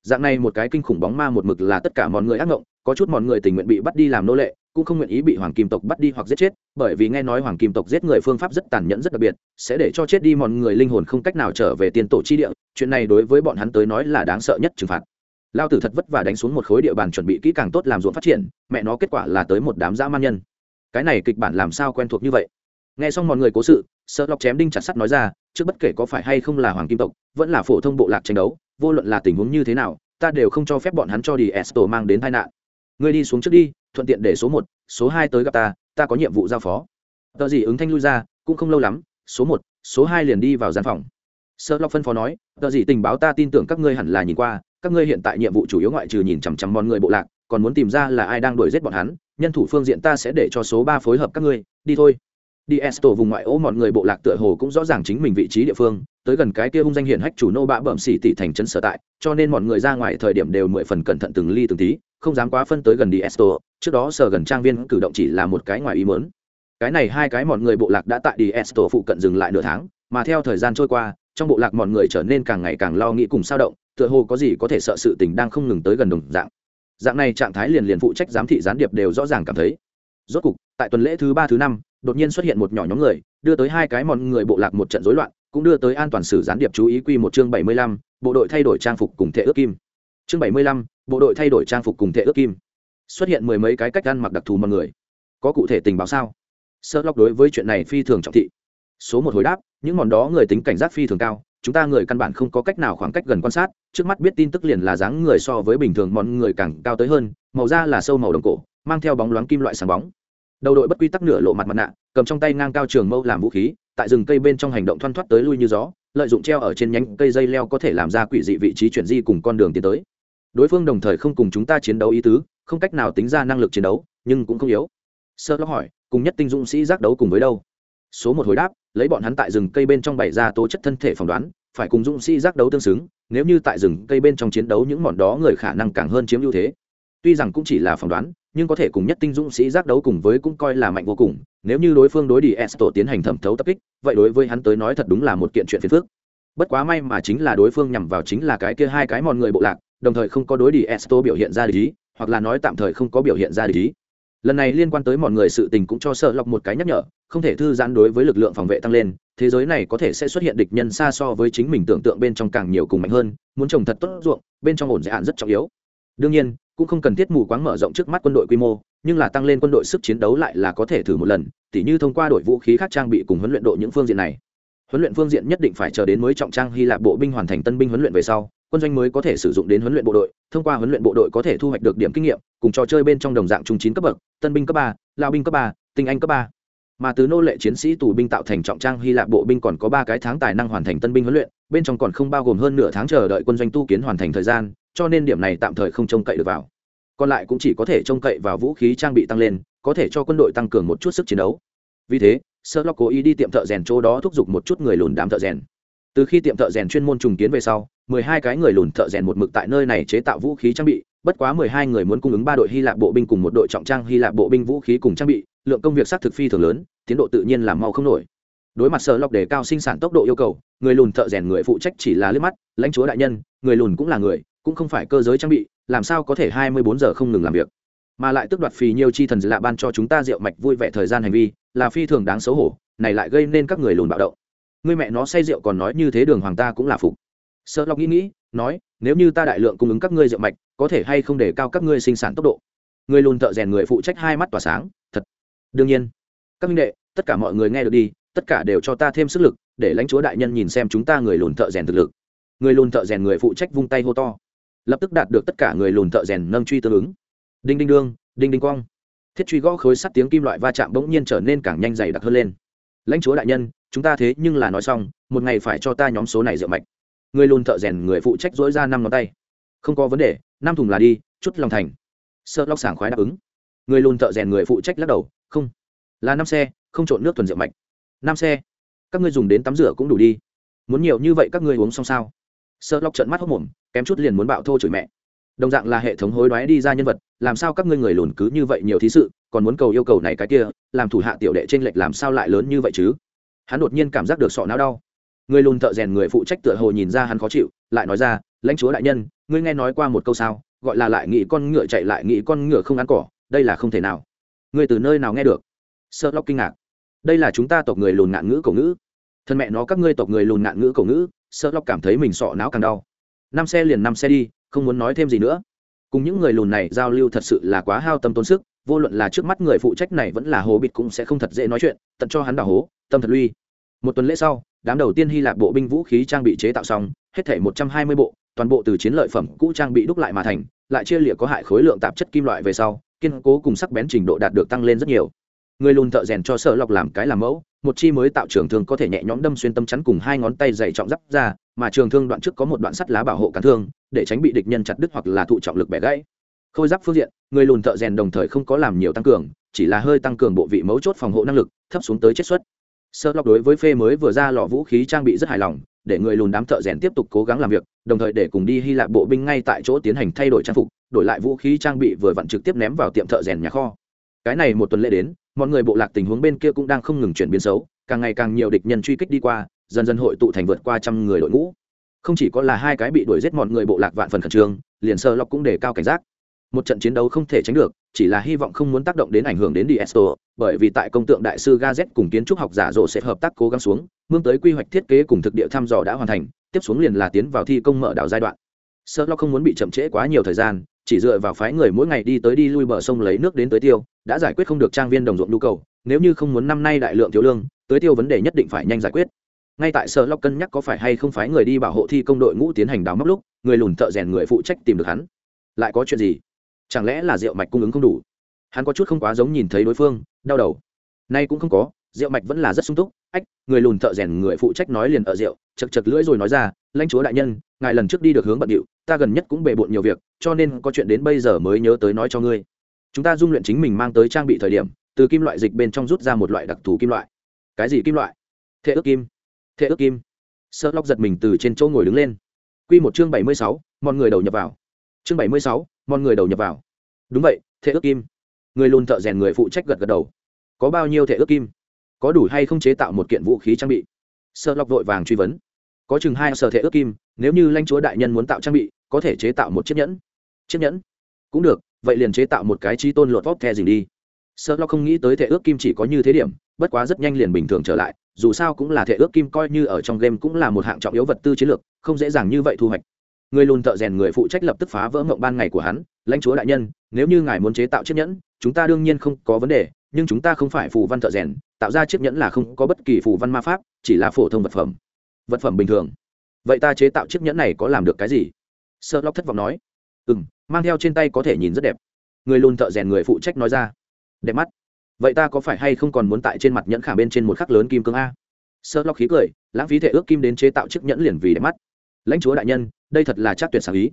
Dạng này một cái kinh khủng bóng ma một mực là tất cả mọi người ác ngộng, có chút mọi người tình nguyện bị bắt đi làm nô lệ, cũng không nguyện ý bị hoàng kim tộc bắt đi hoặc giết chết, bởi vì nghe nói hoàng kim tộc giết người phương pháp rất tàn nhẫn rất đặc biệt, sẽ để cho chết đi mọi người linh hồn không cách nào trở về tiền tổ chi địa, chuyện này đối với bọn hắn tới nói là đáng sợ nhất trừng phạt. Lao tử thật vất vả đánh xuống một khối địa bàn chuẩn bị kỹ càng tốt làm ruộng phát triển, mẹ nó kết quả là tới một đám dã man nhân cái này kịch bản làm sao quen thuộc như vậy? Nghe xong mọi người cố sự sợ lọc chém đinh chặt sắt nói ra, trước bất kể có phải hay không là hoàng kim tộc, vẫn là phổ thông bộ lạc tranh đấu, vô luận là tình huống như thế nào, ta đều không cho phép bọn hắn cho đi esto mang đến tai nạn. Ngươi đi xuống trước đi, thuận tiện để số một, số hai tới gặp ta ta có nhiệm vụ giao phó. Tờ gì ứng thanh lui ra, cũng không lâu lắm, số một, số hai liền đi vào gian phòng. Sợ lọc phân phó nói, tờ gì tình báo ta tin tưởng các ngươi hẳn là nhìn qua, các ngươi hiện tại nhiệm vụ chủ yếu ngoại trừ nhìn chằm chằm mọi người bộ lạc, còn muốn tìm ra là ai đang đuổi giết bọn hắn nhân thủ phương diện ta sẽ để cho số ba phối hợp các ngươi, đi thôi. Đi esto vùng ngoại ô mọi người bộ lạc tựa hồ cũng rõ ràng chính mình vị trí địa phương, tới gần cái kia hung danh hiển hách chủ nô bạ bẩm xỉ tỷ thành trấn sở tại, cho nên mọi người ra ngoài thời điểm đều mười phần cẩn thận từng ly từng tí, không dám quá phân tới gần đi esto, trước đó sở gần trang viên cử động chỉ là một cái ngoài ý mớn cái này hai cái mọi người bộ lạc đã tại đi esto phụ cận dừng lại nửa tháng, mà theo thời gian trôi qua, trong bộ lạc mọi người trở nên càng ngày càng lo nghĩ cùng sao động, tựa hồ có gì có thể sợ sự tình đang không ngừng tới gần đồng dạng dạng này trạng thái liền liền phụ trách giám thị gián điệp đều rõ ràng cảm thấy. Rốt cục, tại tuần lễ thứ ba, thứ năm, đột nhiên xuất hiện một nhỏ nhóm người, đưa tới hai cái mòn người bộ lạc một trận rối loạn, cũng đưa tới an toàn sử gián điệp chú ý quy một chương bảy mươi lăm, bộ đội thay đổi trang phục cùng thể ước kim. Chương bảy mươi lăm, bộ đội thay đổi trang phục cùng thể ước kim. Xuất hiện mười mấy cái cách ăn mặc đặc thù mọi người. Có cụ thể tình báo sao? Sơ lóc đối với chuyện này phi thường trọng thị. Số một hồi đáp, những món đó người tính cảnh giác phi thường cao chúng ta người căn bản không có cách nào khoảng cách gần quan sát, trước mắt biết tin tức liền là dáng người so với bình thường món người càng cao tới hơn, màu da là sâu màu đồng cổ, mang theo bóng loáng kim loại sáng bóng. Đầu đội bất quy tắc nửa lộ mặt mặt nạ, cầm trong tay ngang cao trường mâu làm vũ khí, tại rừng cây bên trong hành động thoăn thoắt tới lui như gió, lợi dụng treo ở trên nhánh cây dây leo có thể làm ra quỷ dị vị trí chuyển di cùng con đường tiến tới. Đối phương đồng thời không cùng chúng ta chiến đấu ý tứ, không cách nào tính ra năng lực chiến đấu, nhưng cũng không yếu. Sơ lóc hỏi, cùng nhất tinh dũng sĩ giác đấu cùng với đâu? Số một hồi đáp lấy bọn hắn tại rừng cây bên trong bày ra tố chất thân thể phỏng đoán, phải cùng dũng sĩ giác đấu tương xứng, nếu như tại rừng cây bên trong chiến đấu những món đó người khả năng càng hơn chiếm ưu thế. Tuy rằng cũng chỉ là phỏng đoán, nhưng có thể cùng nhất tinh dũng sĩ giác đấu cùng với cũng coi là mạnh vô cùng, nếu như đối phương đối đi esto tiến hành thẩm thấu tập kích, vậy đối với hắn tới nói thật đúng là một kiện chuyện phiền phức. Bất quá may mà chính là đối phương nhằm vào chính là cái kia hai cái mòn người bộ lạc, đồng thời không có đối đi esto biểu hiện ra lý hoặc là nói tạm thời không có biểu hiện ra lý lần này liên quan tới mọi người sự tình cũng cho sợ lọc một cái nhắc nhở, không thể thư giãn đối với lực lượng phòng vệ tăng lên, thế giới này có thể sẽ xuất hiện địch nhân xa so với chính mình tưởng tượng bên trong càng nhiều cùng mạnh hơn, muốn trồng thật tốt ruộng, bên trong ổn dễ hạn rất trọng yếu. Đương nhiên, cũng không cần thiết mù quáng mở rộng trước mắt quân đội quy mô, nhưng là tăng lên quân đội sức chiến đấu lại là có thể thử một lần, tỉ như thông qua đội vũ khí khác trang bị cùng huấn luyện độ những phương diện này huấn luyện phương diện nhất định phải chờ đến mới trọng trang hy lạp bộ binh hoàn thành tân binh huấn luyện về sau, quân doanh mới có thể sử dụng đến huấn luyện bộ đội, thông qua huấn luyện bộ đội có thể thu hoạch được điểm kinh nghiệm, cùng trò chơi bên trong đồng dạng trung chín cấp bậc, tân binh cấp ba, lao binh cấp ba, tinh anh cấp ba. Mà từ nô lệ chiến sĩ tù binh tạo thành trọng trang hy lạp bộ binh còn có ba cái tháng tài năng hoàn thành tân binh huấn luyện, bên trong còn không bao gồm hơn nửa tháng chờ đợi quân doanh tu kiến hoàn thành thời gian, cho nên điểm này tạm thời không trông cậy được vào. Còn lại cũng chỉ có thể trông cậy vào vũ khí trang bị tăng lên, có thể cho quân đội tăng cường một chút sức chiến đấu. Vì thế sơ lo cố ý đi tiệm thợ rèn chỗ đó thúc giục một chút người lùn đám thợ rèn. Từ khi tiệm thợ rèn chuyên môn trùng kiến về sau, mười hai cái người lùn thợ rèn một mực tại nơi này chế tạo vũ khí trang bị, bất quá mười hai người muốn cung ứng ba đội hy lạp bộ binh cùng một đội trọng trang hy lạp bộ binh vũ khí cùng trang bị, lượng công việc xác thực phi thường lớn, tiến độ tự nhiên làm mau không nổi. Đối mặt sợ lọc đề cao sinh sản tốc độ yêu cầu, người lùn thợ rèn người phụ trách chỉ là liếc mắt, lãnh chúa đại nhân, người lùn cũng là người, cũng không phải cơ giới trang bị, làm sao có thể hai mươi bốn giờ không ngừng làm việc? Mà lại tước đoạt phì nhiều chi thần lạ ban cho chúng ta rượu mạch vui vẻ thời gian hành vi là phi thường đáng xấu hổ, này lại gây nên các người lùn bạo động. Người mẹ nó say rượu còn nói như thế đường hoàng ta cũng là phục. Sợ lọc nghĩ nghĩ, nói, nếu như ta đại lượng cung ứng các ngươi rượu mạch, có thể hay không để cao các ngươi sinh sản tốc độ? Người lùn thợ rèn người phụ trách hai mắt tỏa sáng, thật. Đương nhiên, các minh đệ, tất cả mọi người nghe được đi, tất cả đều cho ta thêm sức lực, để lãnh chúa đại nhân nhìn xem chúng ta người lùn thợ rèn thực lực. Người lùn thợ rèn người phụ trách vung tay hô to. Lập tức đạt được tất cả người lùn thợ rèn nâng truy tương ứng. Đinh đinh đương, đinh đinh quang thiết truy gõ khối sắt tiếng kim loại va chạm bỗng nhiên trở nên càng nhanh dày đặc hơn lên. Lãnh chúa đại nhân, chúng ta thế nhưng là nói xong, một ngày phải cho ta nhóm số này rượu mạch. Người lùn thợ rèn người phụ trách dỗi ra năm ngón tay. Không có vấn đề, năm thùng là đi, chút lòng thành. Sợ lóc sảng khoái đáp ứng. Người lùn thợ rèn người phụ trách lắc đầu, không. Là năm xe, không trộn nước thuần rượu mạch. Năm xe, các ngươi dùng đến tắm rửa cũng đủ đi. Muốn nhiều như vậy các ngươi uống xong sao? Sợ lóc trận mắt hốc mồm, kém chút liền muốn bạo thô chửi mẹ đồng dạng là hệ thống hối đoái đi ra nhân vật, làm sao các ngươi người lùn cứ như vậy nhiều thí sự, còn muốn cầu yêu cầu này cái kia, làm thủ hạ tiểu đệ trên lệch làm sao lại lớn như vậy chứ? Hắn đột nhiên cảm giác được sọ não đau. Người lùn thợ rèn người phụ trách tựa hồ nhìn ra hắn khó chịu, lại nói ra, lãnh chúa đại nhân, ngươi nghe nói qua một câu sao, gọi là lại nghĩ con ngựa chạy lại nghĩ con ngựa không ăn cỏ, đây là không thể nào. Ngươi từ nơi nào nghe được? Sợ lóc kinh ngạc. Đây là chúng ta tộc người lùn ngạn ngữ cổ ngữ. Thân mẹ nó, các ngươi tộc người lùn ngạn ngữ cổ ngữ sợ lóc cảm thấy mình sọ não càng đau. Năm xe liền năm xe đi không muốn nói thêm gì nữa. Cùng những người lùn này giao lưu thật sự là quá hao tâm tốn sức, vô luận là trước mắt người phụ trách này vẫn là hồ bịt cũng sẽ không thật dễ nói chuyện, tận cho hắn đào hố, tâm thật lui một tuần lễ sau, đám đầu tiên hy lạp bộ binh vũ khí trang bị chế tạo xong, hết thể một trăm hai mươi bộ, toàn bộ từ chiến lợi phẩm cũ trang bị đúc lại mà thành, lại chia lịa có hại khối lượng tạp chất kim loại về sau, kiên cố cùng sắc bén trình độ đạt được tăng lên rất nhiều. Người lùn thợ rèn cho sợ lọc làm cái làm mẫu một chi mới tạo trường thương có thể nhẹ nhõm đâm xuyên tâm chắn cùng hai ngón tay dày trọng giáp ra, mà trường thương đoạn trước có một đoạn sắt lá bảo hộ cán thương, để tránh bị địch nhân chặt đứt hoặc là thụ trọng lực bẻ gãy. Khôi giáp phương diện, người lùn thợ rèn đồng thời không có làm nhiều tăng cường, chỉ là hơi tăng cường bộ vị mấu chốt phòng hộ năng lực, thấp xuống tới chết xuất sơ lọc đối với phê mới vừa ra lò vũ khí trang bị rất hài lòng, để người lùn đám thợ rèn tiếp tục cố gắng làm việc, đồng thời để cùng đi hy lạp bộ binh ngay tại chỗ tiến hành thay đổi trang phục, đổi lại vũ khí trang bị vừa vặn trực tiếp ném vào tiệm thợ rèn nhà kho cái này một tuần lễ đến, mọi người bộ lạc tình huống bên kia cũng đang không ngừng chuyển biến xấu, càng ngày càng nhiều địch nhân truy kích đi qua, dần dần hội tụ thành vượt qua trăm người đội ngũ. Không chỉ có là hai cái bị đuổi giết mọi người bộ lạc vạn phần khẩn trương, liền sơ lọc cũng đề cao cảnh giác. Một trận chiến đấu không thể tránh được, chỉ là hy vọng không muốn tác động đến ảnh hưởng đến diesto, bởi vì tại công tượng đại sư gazet cùng kiến trúc học giả rộ sẽ hợp tác cố gắng xuống, mương tới quy hoạch thiết kế cùng thực địa thăm dò đã hoàn thành, tiếp xuống liền là tiến vào thi công mở đảo giai đoạn sơ lo không muốn bị chậm trễ quá nhiều thời gian, chỉ dựa vào phái người mỗi ngày đi tới đi lui bờ sông lấy nước đến tới tiêu, đã giải quyết không được trang viên đồng ruộng nhu cầu, nếu như không muốn năm nay đại lượng thiếu lương tới tiêu vấn đề nhất định phải nhanh giải quyết. Ngay tại sở lọc cân nhắc có phải hay không phái người đi bảo hộ thi công đội ngũ tiến hành đào móc lúc, người lùn thợ rèn người phụ trách tìm được hắn. Lại có chuyện gì? Chẳng lẽ là rượu mạch cung ứng không đủ? Hắn có chút không quá giống nhìn thấy đối phương, đau đầu. Nay cũng không có, rượu mạch vẫn là rất sung túc, ách, người lùn thợ rèn người phụ trách nói liền ở rượu, chật chật lưỡi rồi nói ra lãnh chúa đại nhân, ngài lần trước đi được hướng bận điệu, ta gần nhất cũng bề bộn nhiều việc, cho nên có chuyện đến bây giờ mới nhớ tới nói cho ngươi. Chúng ta dung luyện chính mình mang tới trang bị thời điểm, từ kim loại dịch bên trong rút ra một loại đặc thù kim loại. Cái gì kim loại? Thệ ước kim. Thệ ước kim. Sợ lóc giật mình từ trên chỗ ngồi đứng lên. Q một chương bảy mươi sáu, mọi người đầu nhập vào. Chương bảy mươi sáu, mọi người đầu nhập vào. Đúng vậy, thệ ước kim. Người lùn thợ rèn người phụ trách gật gật đầu. Có bao nhiêu thệ ước kim? Có đủ hay không chế tạo một kiện vũ khí trang bị? Sợ lóc vội vàng truy vấn có chừng hai sở thể ước kim, nếu như lãnh chúa đại nhân muốn tạo trang bị, có thể chế tạo một chiếc nhẫn. Chiếc nhẫn? Cũng được, vậy liền chế tạo một cái trí tôn lột vóc the dình đi. Sợ lo không nghĩ tới thể ước kim chỉ có như thế điểm, bất quá rất nhanh liền bình thường trở lại, dù sao cũng là thể ước kim coi như ở trong game cũng là một hạng trọng yếu vật tư chiến lược, không dễ dàng như vậy thu hoạch. Người lùn thợ rèn người phụ trách lập tức phá vỡ mộng ban ngày của hắn, lãnh chúa đại nhân, nếu như ngài muốn chế tạo chiếc nhẫn, chúng ta đương nhiên không có vấn đề, nhưng chúng ta không phải phù văn thợ rèn, tạo ra chiếc nhẫn là không có bất kỳ phù văn ma pháp, chỉ là phổ thông vật phẩm vật phẩm bình thường. Vậy ta chế tạo chiếc nhẫn này có làm được cái gì? Sợ lóc thất vọng nói. Ừ m mang theo trên tay có thể nhìn rất đẹp. Người lùn thợ rèn người phụ trách nói ra. Đẹp mắt. Vậy ta có phải hay không còn muốn tại trên mặt nhẫn khả bên trên một khắc lớn kim cương a? Sợ lóc khí cười, lãng phí thể ước kim đến chế tạo chiếc nhẫn liền vì đẹp mắt. Lãnh chúa đại nhân, đây thật là chắc tuyệt sáng ý.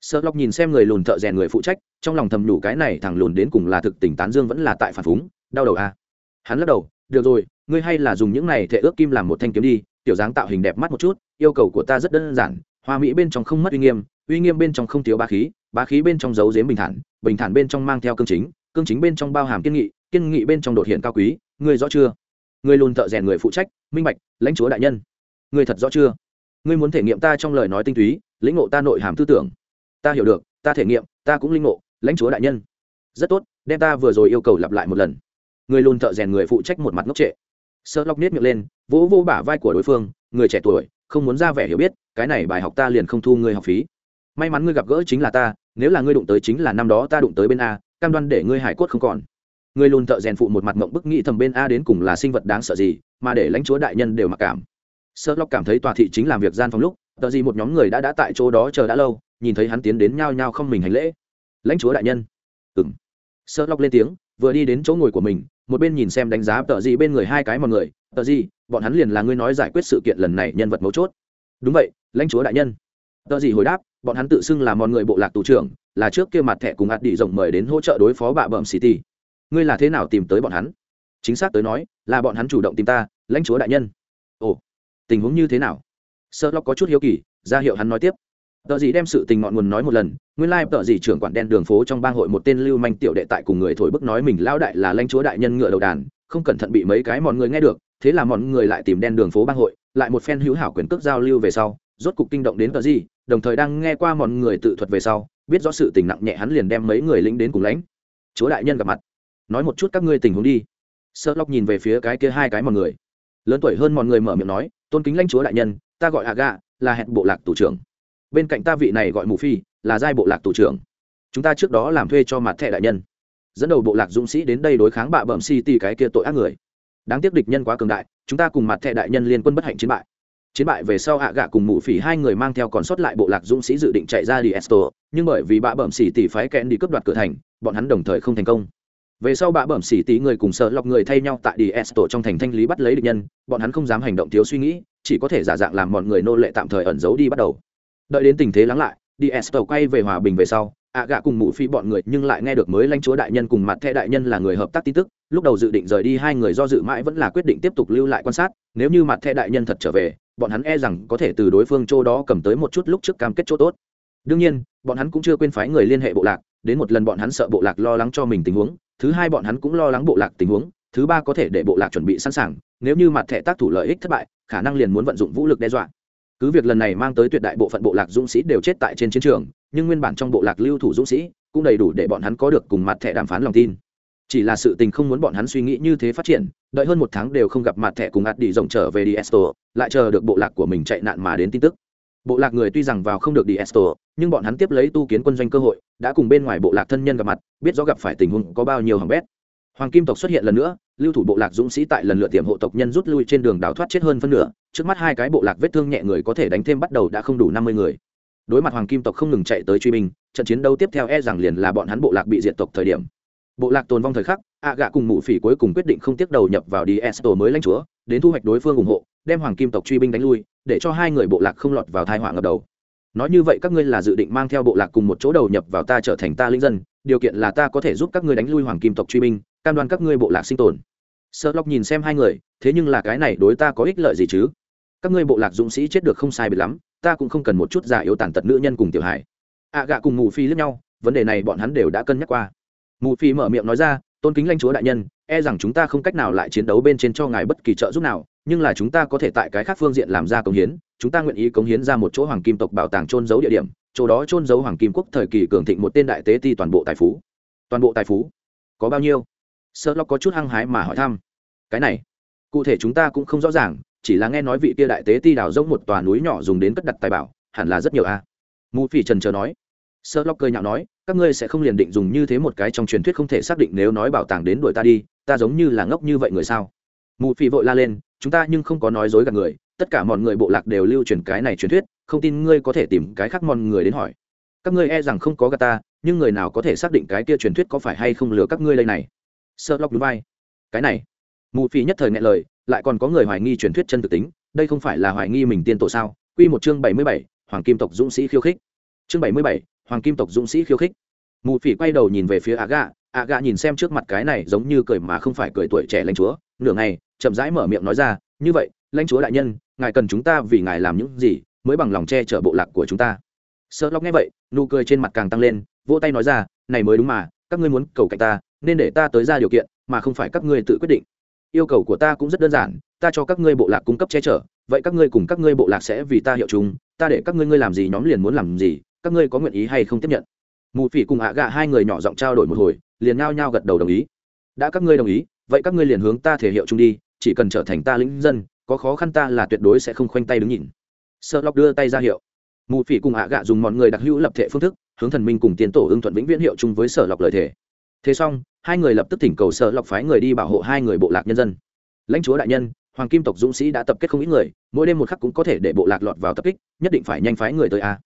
Sợ lóc nhìn xem người lùn thợ rèn người phụ trách, trong lòng thầm nhủ cái này thằng lùn đến cùng là thực tình tán dương vẫn là tại phản phúng, đau đầu a. Hắn lắc đầu, được rồi, ngươi hay là dùng những này thể ước kim làm một thanh kiếm đi tiểu dáng tạo hình đẹp mắt một chút, yêu cầu của ta rất đơn giản, hoa mỹ bên trong không mất uy nghiêm uy nghiêm bên trong không thiếu bá khí bá khí bên trong giấu giếm bình thản bình thản bên trong mang theo cương chính cương chính bên trong bao hàm kiên nghị kiên nghị bên trong đột hiện cao quý, ngươi rõ chưa? Ngươi luôn thợ rèn người phụ trách, minh bạch, lãnh chúa đại nhân. Ngươi thật rõ chưa? Ngươi muốn thể nghiệm ta trong lời nói tinh túy, lĩnh ngộ ta nội hàm tư tưởng. Ta hiểu được, ta thể nghiệm, ta cũng linh ngộ, lãnh chúa đại nhân. Rất tốt, đem ta vừa rồi yêu cầu lặp lại một lần. Người luôn thợ rèn người phụ trách một mặt ngốc trệ sợ lóc nết miệng lên, vỗ vô bả vai của đối phương, người trẻ tuổi, không muốn ra vẻ hiểu biết, cái này bài học ta liền không thu ngươi học phí. May mắn ngươi gặp gỡ chính là ta, nếu là ngươi đụng tới chính là năm đó ta đụng tới bên a, cam đoan để ngươi hải cốt không còn. Ngươi lùn thợ rèn phụ một mặt mộng bức nghĩ thầm bên a đến cùng là sinh vật đáng sợ gì, mà để lãnh chúa đại nhân đều mặc cảm. Sợ lóc cảm thấy tòa thị chính làm việc gian phòng lúc, tờ gì một nhóm người đã đã tại chỗ đó chờ đã lâu, nhìn thấy hắn tiến đến nhao nhao không mình hành lễ. Lãnh chúa đại nhân. Ừng sợ lóc lên tiếng, vừa đi đến chỗ ngồi của mình một bên nhìn xem đánh giá tờ gì bên người hai cái mọi người, tờ gì, bọn hắn liền là ngươi nói giải quyết sự kiện lần này nhân vật mấu chốt. Đúng vậy, lãnh chúa đại nhân. Tờ gì hồi đáp, bọn hắn tự xưng là mọi người bộ lạc tù trưởng, là trước kia mặt thẻ cùng ạt đi rộng mời đến hỗ trợ đối phó bạ bẩm city ngươi là thế nào tìm tới bọn hắn? Chính xác tới nói, là bọn hắn chủ động tìm ta, lãnh chúa đại nhân. Ồ, tình huống như thế nào? Sơ lóc có chút hiếu kỳ, ra hiệu hắn nói tiếp tờ gì đem sự tình ngọn nguồn nói một lần, nguyên lai tờ gì trưởng quản đen đường phố trong bang hội một tên lưu manh tiểu đệ tại cùng người thổi bức nói mình lão đại là lãnh chúa đại nhân ngựa đầu đàn, không cẩn thận bị mấy cái mọi người nghe được, thế là mọi người lại tìm đen đường phố bang hội, lại một phen hữu hảo quyền cước giao lưu về sau, rốt cục kinh động đến tờ gì, đồng thời đang nghe qua mọi người tự thuật về sau, biết rõ sự tình nặng nhẹ hắn liền đem mấy người lính đến cùng lãnh. Chúa đại nhân gặp mặt. Nói một chút các ngươi tình huống đi. Sơ lóc nhìn về phía cái kia hai cái mọi người. Lớn tuổi hơn mọi người mở miệng nói, tôn kính lãnh chúa đại nhân, ta gọi hạ gạ là hẹn bộ lạc tổ trưởng bên cạnh ta vị này gọi mù phi, là giai bộ lạc tổ trưởng. Chúng ta trước đó làm thuê cho mặt thẻ đại nhân. Dẫn đầu bộ lạc dũng sĩ đến đây đối kháng bạ bẩm si tì cái kia tội ác người. Đáng tiếc địch nhân quá cường đại, chúng ta cùng mặt thẻ đại nhân liên quân bất hạnh chiến bại. Chiến bại về sau hạ gạ cùng mù phỉ hai người mang theo còn sót lại bộ lạc dũng sĩ dự định chạy ra đi esto nhưng bởi vì bạ bẩm xỉ tỷ phái kẽn đi cướp đoạt cửa thành, bọn hắn đồng thời không thành công. Về sau bạ bẩm xỉ tỷ người cùng sợ lọc người thay nhau tại đi esto trong thành thanh lý bắt lấy địch nhân, bọn hắn không dám hành động thiếu suy nghĩ, chỉ có thể giả dạng làm mọi người nô lệ tạm thời ẩn giấu đi bắt đầu đợi đến tình thế lắng lại, đi esto quay về hòa bình về sau, ạ gạ cùng mụ phi bọn người nhưng lại nghe được mới lãnh chúa đại nhân cùng mặt thẻ đại nhân là người hợp tác tin tức, lúc đầu dự định rời đi hai người do dự mãi vẫn là quyết định tiếp tục lưu lại quan sát, nếu như mặt thẻ đại nhân thật trở về, bọn hắn e rằng có thể từ đối phương chỗ đó cầm tới một chút lúc trước cam kết chỗ tốt. Đương nhiên, bọn hắn cũng chưa quên phái người liên hệ bộ lạc, đến một lần bọn hắn sợ bộ lạc lo lắng cho mình tình huống, thứ hai bọn hắn cũng lo lắng bộ lạc tình huống, thứ ba có thể để bộ lạc chuẩn bị sẵn sàng, nếu như mặt thẻ tác thủ lợi ích thất bại, khả năng liền muốn vận dụng vũ lực đe dọa cứ việc lần này mang tới tuyệt đại bộ phận bộ lạc dũng sĩ đều chết tại trên chiến trường, nhưng nguyên bản trong bộ lạc lưu thủ dũng sĩ cũng đầy đủ để bọn hắn có được cùng mặt thẻ đàm phán lòng tin. Chỉ là sự tình không muốn bọn hắn suy nghĩ như thế phát triển, đợi hơn một tháng đều không gặp mặt thẻ cùng ạt đi rộng trở về đi esto lại chờ được bộ lạc của mình chạy nạn mà đến tin tức. Bộ lạc người tuy rằng vào không được đi esto nhưng bọn hắn tiếp lấy tu kiến quân doanh cơ hội, đã cùng bên ngoài bộ lạc thân nhân gặp mặt, biết rõ gặp phải tình huống có bao nhiêu hỏng bét. Hoàng kim tộc xuất hiện lần nữa lưu thủ bộ lạc dũng sĩ tại lần lượt tiềm hộ tộc nhân rút lui trên đường đào thoát chết hơn phân nửa, trước mắt hai cái bộ lạc vết thương nhẹ người có thể đánh thêm bắt đầu đã không đủ năm mươi người. Đối mặt hoàng kim tộc không ngừng chạy tới truy binh, trận chiến đấu tiếp theo e rằng liền là bọn hắn bộ lạc bị diệt tộc thời điểm. Bộ lạc tồn vong thời khắc ạ gạ cùng mụ phỉ cuối cùng quyết định không tiếp đầu nhập vào đi esto mới lãnh chúa, đến thu hoạch đối phương ủng hộ, đem hoàng kim tộc truy binh đánh lui, để cho hai người bộ lạc không lọt vào thai họa ngập đầu nói như vậy các ngươi là dự định mang theo bộ lạc cùng một chỗ đầu nhập vào ta trở thành ta linh dân, điều kiện là ta có thể giúp các ngươi đánh lui hoàng kim tộc truy binh, cam đoan các ngươi bộ lạc sinh tồn. Sợ lóc nhìn xem hai người, thế nhưng là cái này đối ta có ích lợi gì chứ? Các ngươi bộ lạc dũng sĩ chết được không sai biệt lắm, ta cũng không cần một chút giả yếu tàn tật nữ nhân cùng tiểu hải ạ gạ cùng mù phi lẫn nhau, vấn đề này bọn hắn đều đã cân nhắc qua. Mù phi mở miệng nói ra, tôn kính lãnh chúa đại nhân e rằng chúng ta không cách nào lại chiến đấu bên trên cho ngài bất kỳ trợ giúp nào, nhưng là chúng ta có thể tại cái khác phương diện làm ra công hiến chúng ta nguyện ý cống hiến ra một chỗ hoàng kim tộc bảo tàng trôn giấu địa điểm, chỗ đó trôn giấu hoàng kim quốc thời kỳ cường thịnh một tên đại tế ti toàn bộ tài phú. Toàn bộ tài phú? Có bao nhiêu? Sợ lo có chút hăng hái mà hỏi thăm. Cái này, cụ thể chúng ta cũng không rõ ràng, chỉ là nghe nói vị kia đại tế ti đào rỗng một tòa núi nhỏ dùng đến cất đặt tài bảo, hẳn là rất nhiều a à. mù phỉ trần chờ nói. Sợ lo cười nhạo nói, các ngươi sẽ không liền định dùng như thế một cái trong truyền thuyết không thể xác định nếu nói bảo tàng đến đuổi ta đi, ta giống như là ngốc như vậy người sao? Mù phỉ vội la lên, chúng ta nhưng không có nói dối gạt người tất cả mọi người bộ lạc đều lưu truyền cái này truyền thuyết, không tin ngươi có thể tìm cái khác mọi người đến hỏi. Các ngươi e rằng không có gà ta, nhưng người nào có thể xác định cái kia truyền thuyết có phải hay không lừa các ngươi đây này? Sợ lóc núi vai. Cái này. Mù phi nhất thời nghe lời, lại còn có người hoài nghi truyền thuyết chân thực tính, đây không phải là hoài nghi mình tiên tổ sao? Quy một chương bảy mươi bảy, hoàng kim tộc dũng sĩ khiêu khích. Chương bảy mươi bảy, hoàng kim tộc dũng sĩ khiêu khích. Mù phỉ quay đầu nhìn về phía ạ gà ạ gà nhìn xem trước mặt cái này giống như cười mà không phải cười tuổi trẻ lãnh chúa. Nửa ngày, chậm rãi mở miệng nói ra, như vậy, lãnh chúa đại nhân ngài cần chúng ta vì ngài làm những gì mới bằng lòng che chở bộ lạc của chúng ta. Sợ lóc nghe vậy, nụ cười trên mặt càng tăng lên, vỗ tay nói ra, này mới đúng mà, các ngươi muốn cầu cạnh ta, nên để ta tới ra điều kiện, mà không phải các ngươi tự quyết định. Yêu cầu của ta cũng rất đơn giản, ta cho các ngươi bộ lạc cung cấp che chở, vậy các ngươi cùng các ngươi bộ lạc sẽ vì ta hiệu chung, ta để các ngươi ngươi làm gì nhóm liền muốn làm gì, các ngươi có nguyện ý hay không tiếp nhận? Mù phỉ cùng ạ gạ hai người nhỏ giọng trao đổi một hồi, liền ngao nhao gật đầu đồng ý. Đã các ngươi đồng ý, vậy các ngươi liền hướng ta thể hiệu chung đi, chỉ cần trở thành ta lĩnh dân có khó khăn ta là tuyệt đối sẽ không khoanh tay đứng nhìn. Sợ lọc đưa tay ra hiệu. Mù phỉ cùng ạ gạ dùng mọi người đặc hữu lập thể phương thức, hướng thần minh cùng tiến tổ ưng thuận vĩnh viễn hiệu chung với sở lọc lời thể thế xong, hai người lập tức thỉnh cầu sở lọc phái người đi bảo hộ hai người bộ lạc nhân dân. Lãnh chúa đại nhân, hoàng kim tộc dũng sĩ đã tập kết không ít người, mỗi đêm một khắc cũng có thể để bộ lạc lọt vào tập kích, nhất định phải nhanh phái người tới a.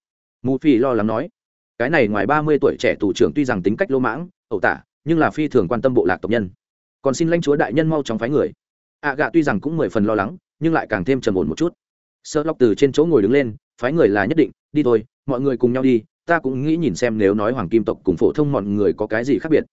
Mù phi lo lắng nói. Cái này ngoài ba mươi tuổi trẻ tù trưởng tuy rằng tính cách lô mãng, ẩu tả, nhưng là phi thường quan tâm bộ lạc tộc nhân. Còn xin lãnh chúa đại nhân mau chóng phái người. Ạ gạ tuy rằng cũng mười phần lo lắng nhưng lại càng thêm trầm ổn một chút. Sợ Lộc từ trên chỗ ngồi đứng lên, phái người là nhất định, đi thôi, mọi người cùng nhau đi, ta cũng nghĩ nhìn xem nếu nói hoàng kim tộc cùng phổ thông mọi người có cái gì khác biệt.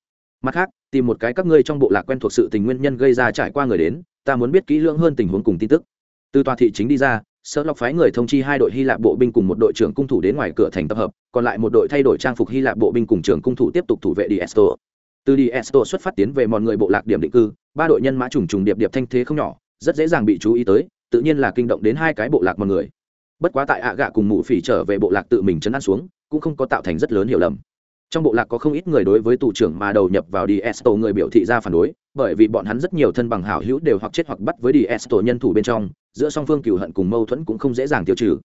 Mặt khác, tìm một cái các ngươi trong bộ lạc quen thuộc sự tình nguyên nhân gây ra trải qua người đến, ta muốn biết kỹ lưỡng hơn tình huống cùng tin tức. Từ tòa thị chính đi ra sợ lọc phái người thông chi hai đội hy lạp bộ binh cùng một đội trưởng cung thủ đến ngoài cửa thành tập hợp, còn lại một đội thay đổi trang phục hy lạp bộ binh cùng trưởng cung thủ tiếp tục thủ vệ đi esto từ đi esto xuất phát tiến về mọi người bộ lạc điểm định cư, ba đội nhân mã trùng trùng điệp điệp thanh thế không nhỏ rất dễ dàng bị chú ý tới, tự nhiên là kinh động đến hai cái bộ lạc mọi người. Bất quá tại ạ gạ cùng mụ phỉ trở về bộ lạc tự mình chấn an xuống, cũng không có tạo thành rất lớn hiểu lầm. Trong bộ lạc có không ít người đối với tù trưởng mà đầu nhập vào đi esto người biểu thị ra phản đối, bởi vì bọn hắn rất nhiều thân bằng hảo hữu đều hoặc chết hoặc bắt với đi esto nhân thủ bên trong, giữa song phương cựu hận cùng mâu thuẫn cũng không dễ dàng tiêu trừ.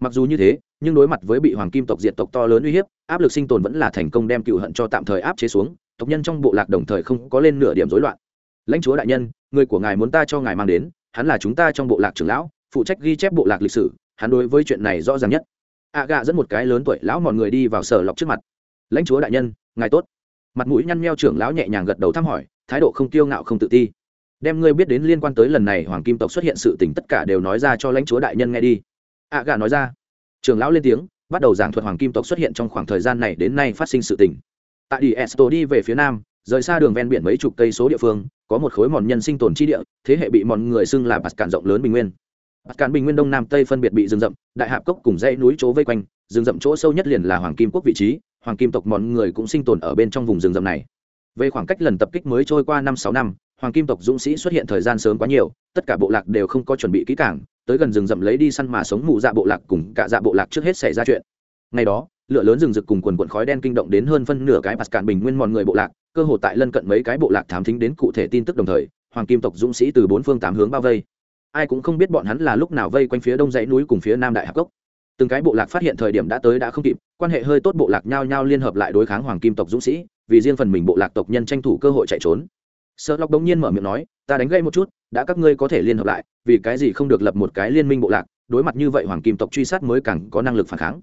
Mặc dù như thế, nhưng đối mặt với bị hoàng kim tộc diệt tộc to lớn uy hiếp, áp lực sinh tồn vẫn là thành công đem cựu hận cho tạm thời áp chế xuống, tộc nhân trong bộ lạc đồng thời không có lên nửa điểm rối loạn. Lãnh chúa đại nhân người của ngài muốn ta cho ngài mang đến, hắn là chúng ta trong bộ lạc trưởng lão, phụ trách ghi chép bộ lạc lịch sử, hắn đối với chuyện này rõ ràng nhất. A gà dẫn một cái lớn tuổi lão mọi người đi vào sở lọc trước mặt. Lãnh chúa đại nhân, ngài tốt. Mặt mũi nhăn meo trưởng lão nhẹ nhàng gật đầu thăm hỏi, thái độ không kiêu ngạo không tự ti. Đem ngươi biết đến liên quan tới lần này hoàng kim tộc xuất hiện sự tình tất cả đều nói ra cho lãnh chúa đại nhân nghe đi. A gà nói ra. Trưởng lão lên tiếng, bắt đầu giảng thuật hoàng kim tộc xuất hiện trong khoảng thời gian này đến nay phát sinh sự tình. Tại đi esto đi về phía nam rời xa đường ven biển mấy chục cây số địa phương, có một khối mòn nhân sinh tồn chi địa, thế hệ bị mọi người xưng là bạt cản rộng lớn bình nguyên. Bạt cản bình nguyên đông nam tây phân biệt bị rừng rậm, đại hạp cốc cùng dãy núi chỗ vây quanh, rừng rậm chỗ sâu nhất liền là hoàng kim quốc vị trí, hoàng kim tộc mọi người cũng sinh tồn ở bên trong vùng rừng rậm này. Về khoảng cách lần tập kích mới trôi qua năm sáu năm, hoàng kim tộc dũng sĩ xuất hiện thời gian sớm quá nhiều, tất cả bộ lạc đều không có chuẩn bị kỹ cảng tới gần rừng rậm lấy đi săn mà sống mù dạ bộ lạc cùng cả dạ bộ lạc trước hết xảy ra chuyện. Ngày đó, lửa lớn rừng rực cùng quần quần khói đen kinh động đến hơn phân nửa cái bạt cản bình nguyên mọi người bộ lạc cơ hội tại lân cận mấy cái bộ lạc thám thính đến cụ thể tin tức đồng thời, hoàng kim tộc dũng sĩ từ bốn phương tám hướng bao vây. Ai cũng không biết bọn hắn là lúc nào vây quanh phía đông dãy núi cùng phía nam đại hạc cốc. Từng cái bộ lạc phát hiện thời điểm đã tới đã không kịp, quan hệ hơi tốt bộ lạc nhao nhao liên hợp lại đối kháng hoàng kim tộc dũng sĩ, vì riêng phần mình bộ lạc tộc nhân tranh thủ cơ hội chạy trốn. Sợ lộc đống nhiên mở miệng nói, ta đánh gây một chút, đã các ngươi có thể liên hợp lại, vì cái gì không được lập một cái liên minh bộ lạc? Đối mặt như vậy hoàng kim tộc truy sát mới càng có năng lực phản kháng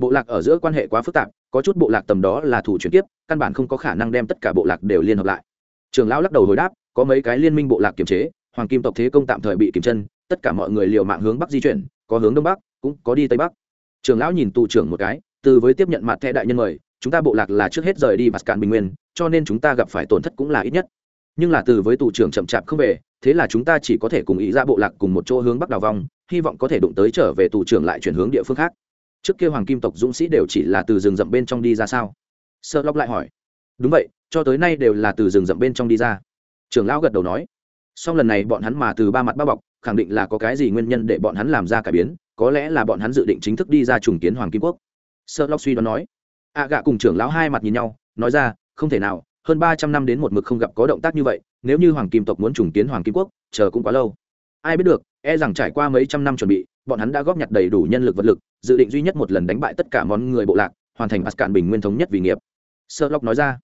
bộ lạc ở giữa quan hệ quá phức tạp, có chút bộ lạc tầm đó là thủ chuyển tiếp căn bản không có khả năng đem tất cả bộ lạc đều liên hợp lại. Trường lão lắc đầu hồi đáp, có mấy cái liên minh bộ lạc kiềm chế, hoàng kim tộc thế công tạm thời bị kiểm chân, tất cả mọi người liều mạng hướng bắc di chuyển, có hướng đông bắc, cũng có đi tây bắc. Trường lão nhìn tù trưởng một cái, từ với tiếp nhận mặt thẻ đại nhân mời, chúng ta bộ lạc là trước hết rời đi mặt cạn bình nguyên, cho nên chúng ta gặp phải tổn thất cũng là ít nhất. Nhưng là từ với tù trưởng chậm chạp không về, thế là chúng ta chỉ có thể cùng ý ra bộ lạc cùng một chỗ hướng bắc đào vong hy vọng có thể đụng tới trở về tù trưởng lại chuyển hướng địa phương khác trước kia hoàng kim tộc dũng sĩ đều chỉ là từ rừng rậm bên trong đi ra sao? Sợ lóc lại hỏi. Đúng vậy, cho tới nay đều là từ rừng rậm bên trong đi ra. Trưởng lão gật đầu nói. Song lần này bọn hắn mà từ ba mặt bao bọc, khẳng định là có cái gì nguyên nhân để bọn hắn làm ra cải biến, có lẽ là bọn hắn dự định chính thức đi ra trùng kiến hoàng kim quốc. Sợ lóc suy đoán nói. A gạ cùng trưởng lão hai mặt nhìn nhau, nói ra, không thể nào, hơn ba trăm năm đến một mực không gặp có động tác như vậy, nếu như hoàng kim tộc muốn trùng kiến hoàng kim quốc, chờ cũng quá lâu. Ai biết được e rằng trải qua mấy trăm năm chuẩn bị bọn hắn đã góp nhặt đầy đủ nhân lực vật lực, dự định duy nhất một lần đánh bại tất cả món người bộ lạc, hoàn thành ascan bình nguyên thống nhất vì nghiệp. Sơ lóc nói ra.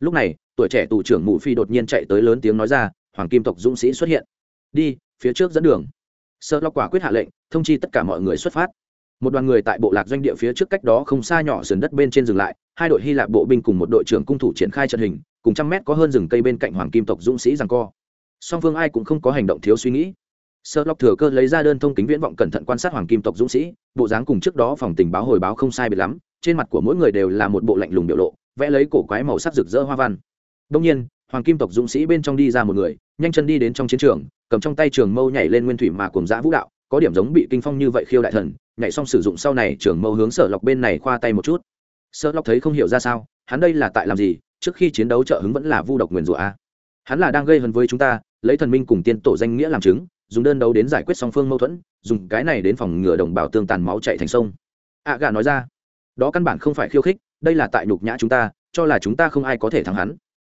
Lúc này, tuổi trẻ tù trưởng mù phi đột nhiên chạy tới lớn tiếng nói ra, hoàng kim tộc dũng sĩ xuất hiện. Đi, phía trước dẫn đường. Sơ lóc quả quyết hạ lệnh, thông chi tất cả mọi người xuất phát. Một đoàn người tại bộ lạc doanh địa phía trước cách đó không xa nhỏ sườn đất bên trên dừng lại, hai đội hy lạp bộ binh cùng một đội trưởng cung thủ triển khai trận hình, cùng trăm mét có hơn rừng cây bên cạnh hoàng kim tộc dũng sĩ rằng co. Song phương ai cũng không có hành động thiếu suy nghĩ sơ Lọc thừa cơ lấy ra đơn thông kính viễn vọng cẩn thận quan sát hoàng kim tộc dũng sĩ, bộ dáng cùng trước đó phòng tình báo hồi báo không sai biệt lắm, trên mặt của mỗi người đều là một bộ lạnh lùng biểu lộ, vẽ lấy cổ quái màu sắc rực rỡ hoa văn. Đông nhiên, hoàng kim tộc dũng sĩ bên trong đi ra một người, nhanh chân đi đến trong chiến trường, cầm trong tay trường mâu nhảy lên nguyên thủy mà cùng giã vũ đạo, có điểm giống bị kinh phong như vậy khiêu đại thần, nhảy xong sử dụng sau này trường mâu hướng sở lọc bên này khoa tay một chút. Sở lọc thấy không hiểu ra sao, hắn đây là tại làm gì, trước khi chiến đấu trợ hứng vẫn là vu độc nguyền rủa hắn là đang gây hấn với chúng ta, lấy thần minh cùng tiên tổ danh nghĩa làm chứng dùng đơn đấu đến giải quyết song phương mâu thuẫn, dùng cái này đến phòng ngừa đồng bào tương tàn máu chạy thành sông. A gà nói ra, đó căn bản không phải khiêu khích, đây là tại nhục nhã chúng ta, cho là chúng ta không ai có thể thắng hắn.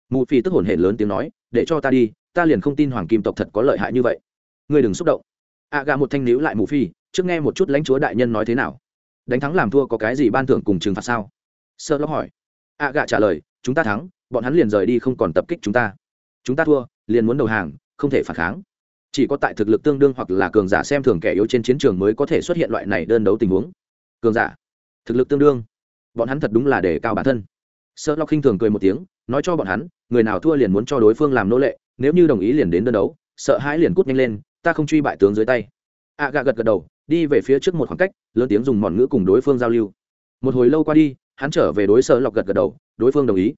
Mù phi tức hồn hển lớn tiếng nói, để cho ta đi, ta liền không tin hoàng kim tộc thật có lợi hại như vậy. Ngươi đừng xúc động. A gà một thanh níu lại mù phi trước nghe một chút lãnh chúa đại nhân nói thế nào. Đánh thắng làm thua có cái gì ban thưởng cùng trừng phạt sao? Sơ lóc hỏi. A gà trả lời, chúng ta thắng, bọn hắn liền rời đi không còn tập kích chúng ta. Chúng ta thua, liền muốn đầu hàng, không thể phản kháng chỉ có tại thực lực tương đương hoặc là cường giả xem thường kẻ yếu trên chiến trường mới có thể xuất hiện loại này đơn đấu tình huống. Cường giả, thực lực tương đương. Bọn hắn thật đúng là để cao bản thân. Sợ lo khinh thường cười một tiếng, nói cho bọn hắn, người nào thua liền muốn cho đối phương làm nô lệ, nếu như đồng ý liền đến đơn đấu, sợ hãi liền cút nhanh lên, ta không truy bại tướng dưới tay. A gà gật gật đầu, đi về phía trước một khoảng cách, lớn tiếng dùng mòn ngữ cùng đối phương giao lưu. Một hồi lâu qua đi, hắn trở về đối sợ lọc gật gật đầu, đối phương đồng ý.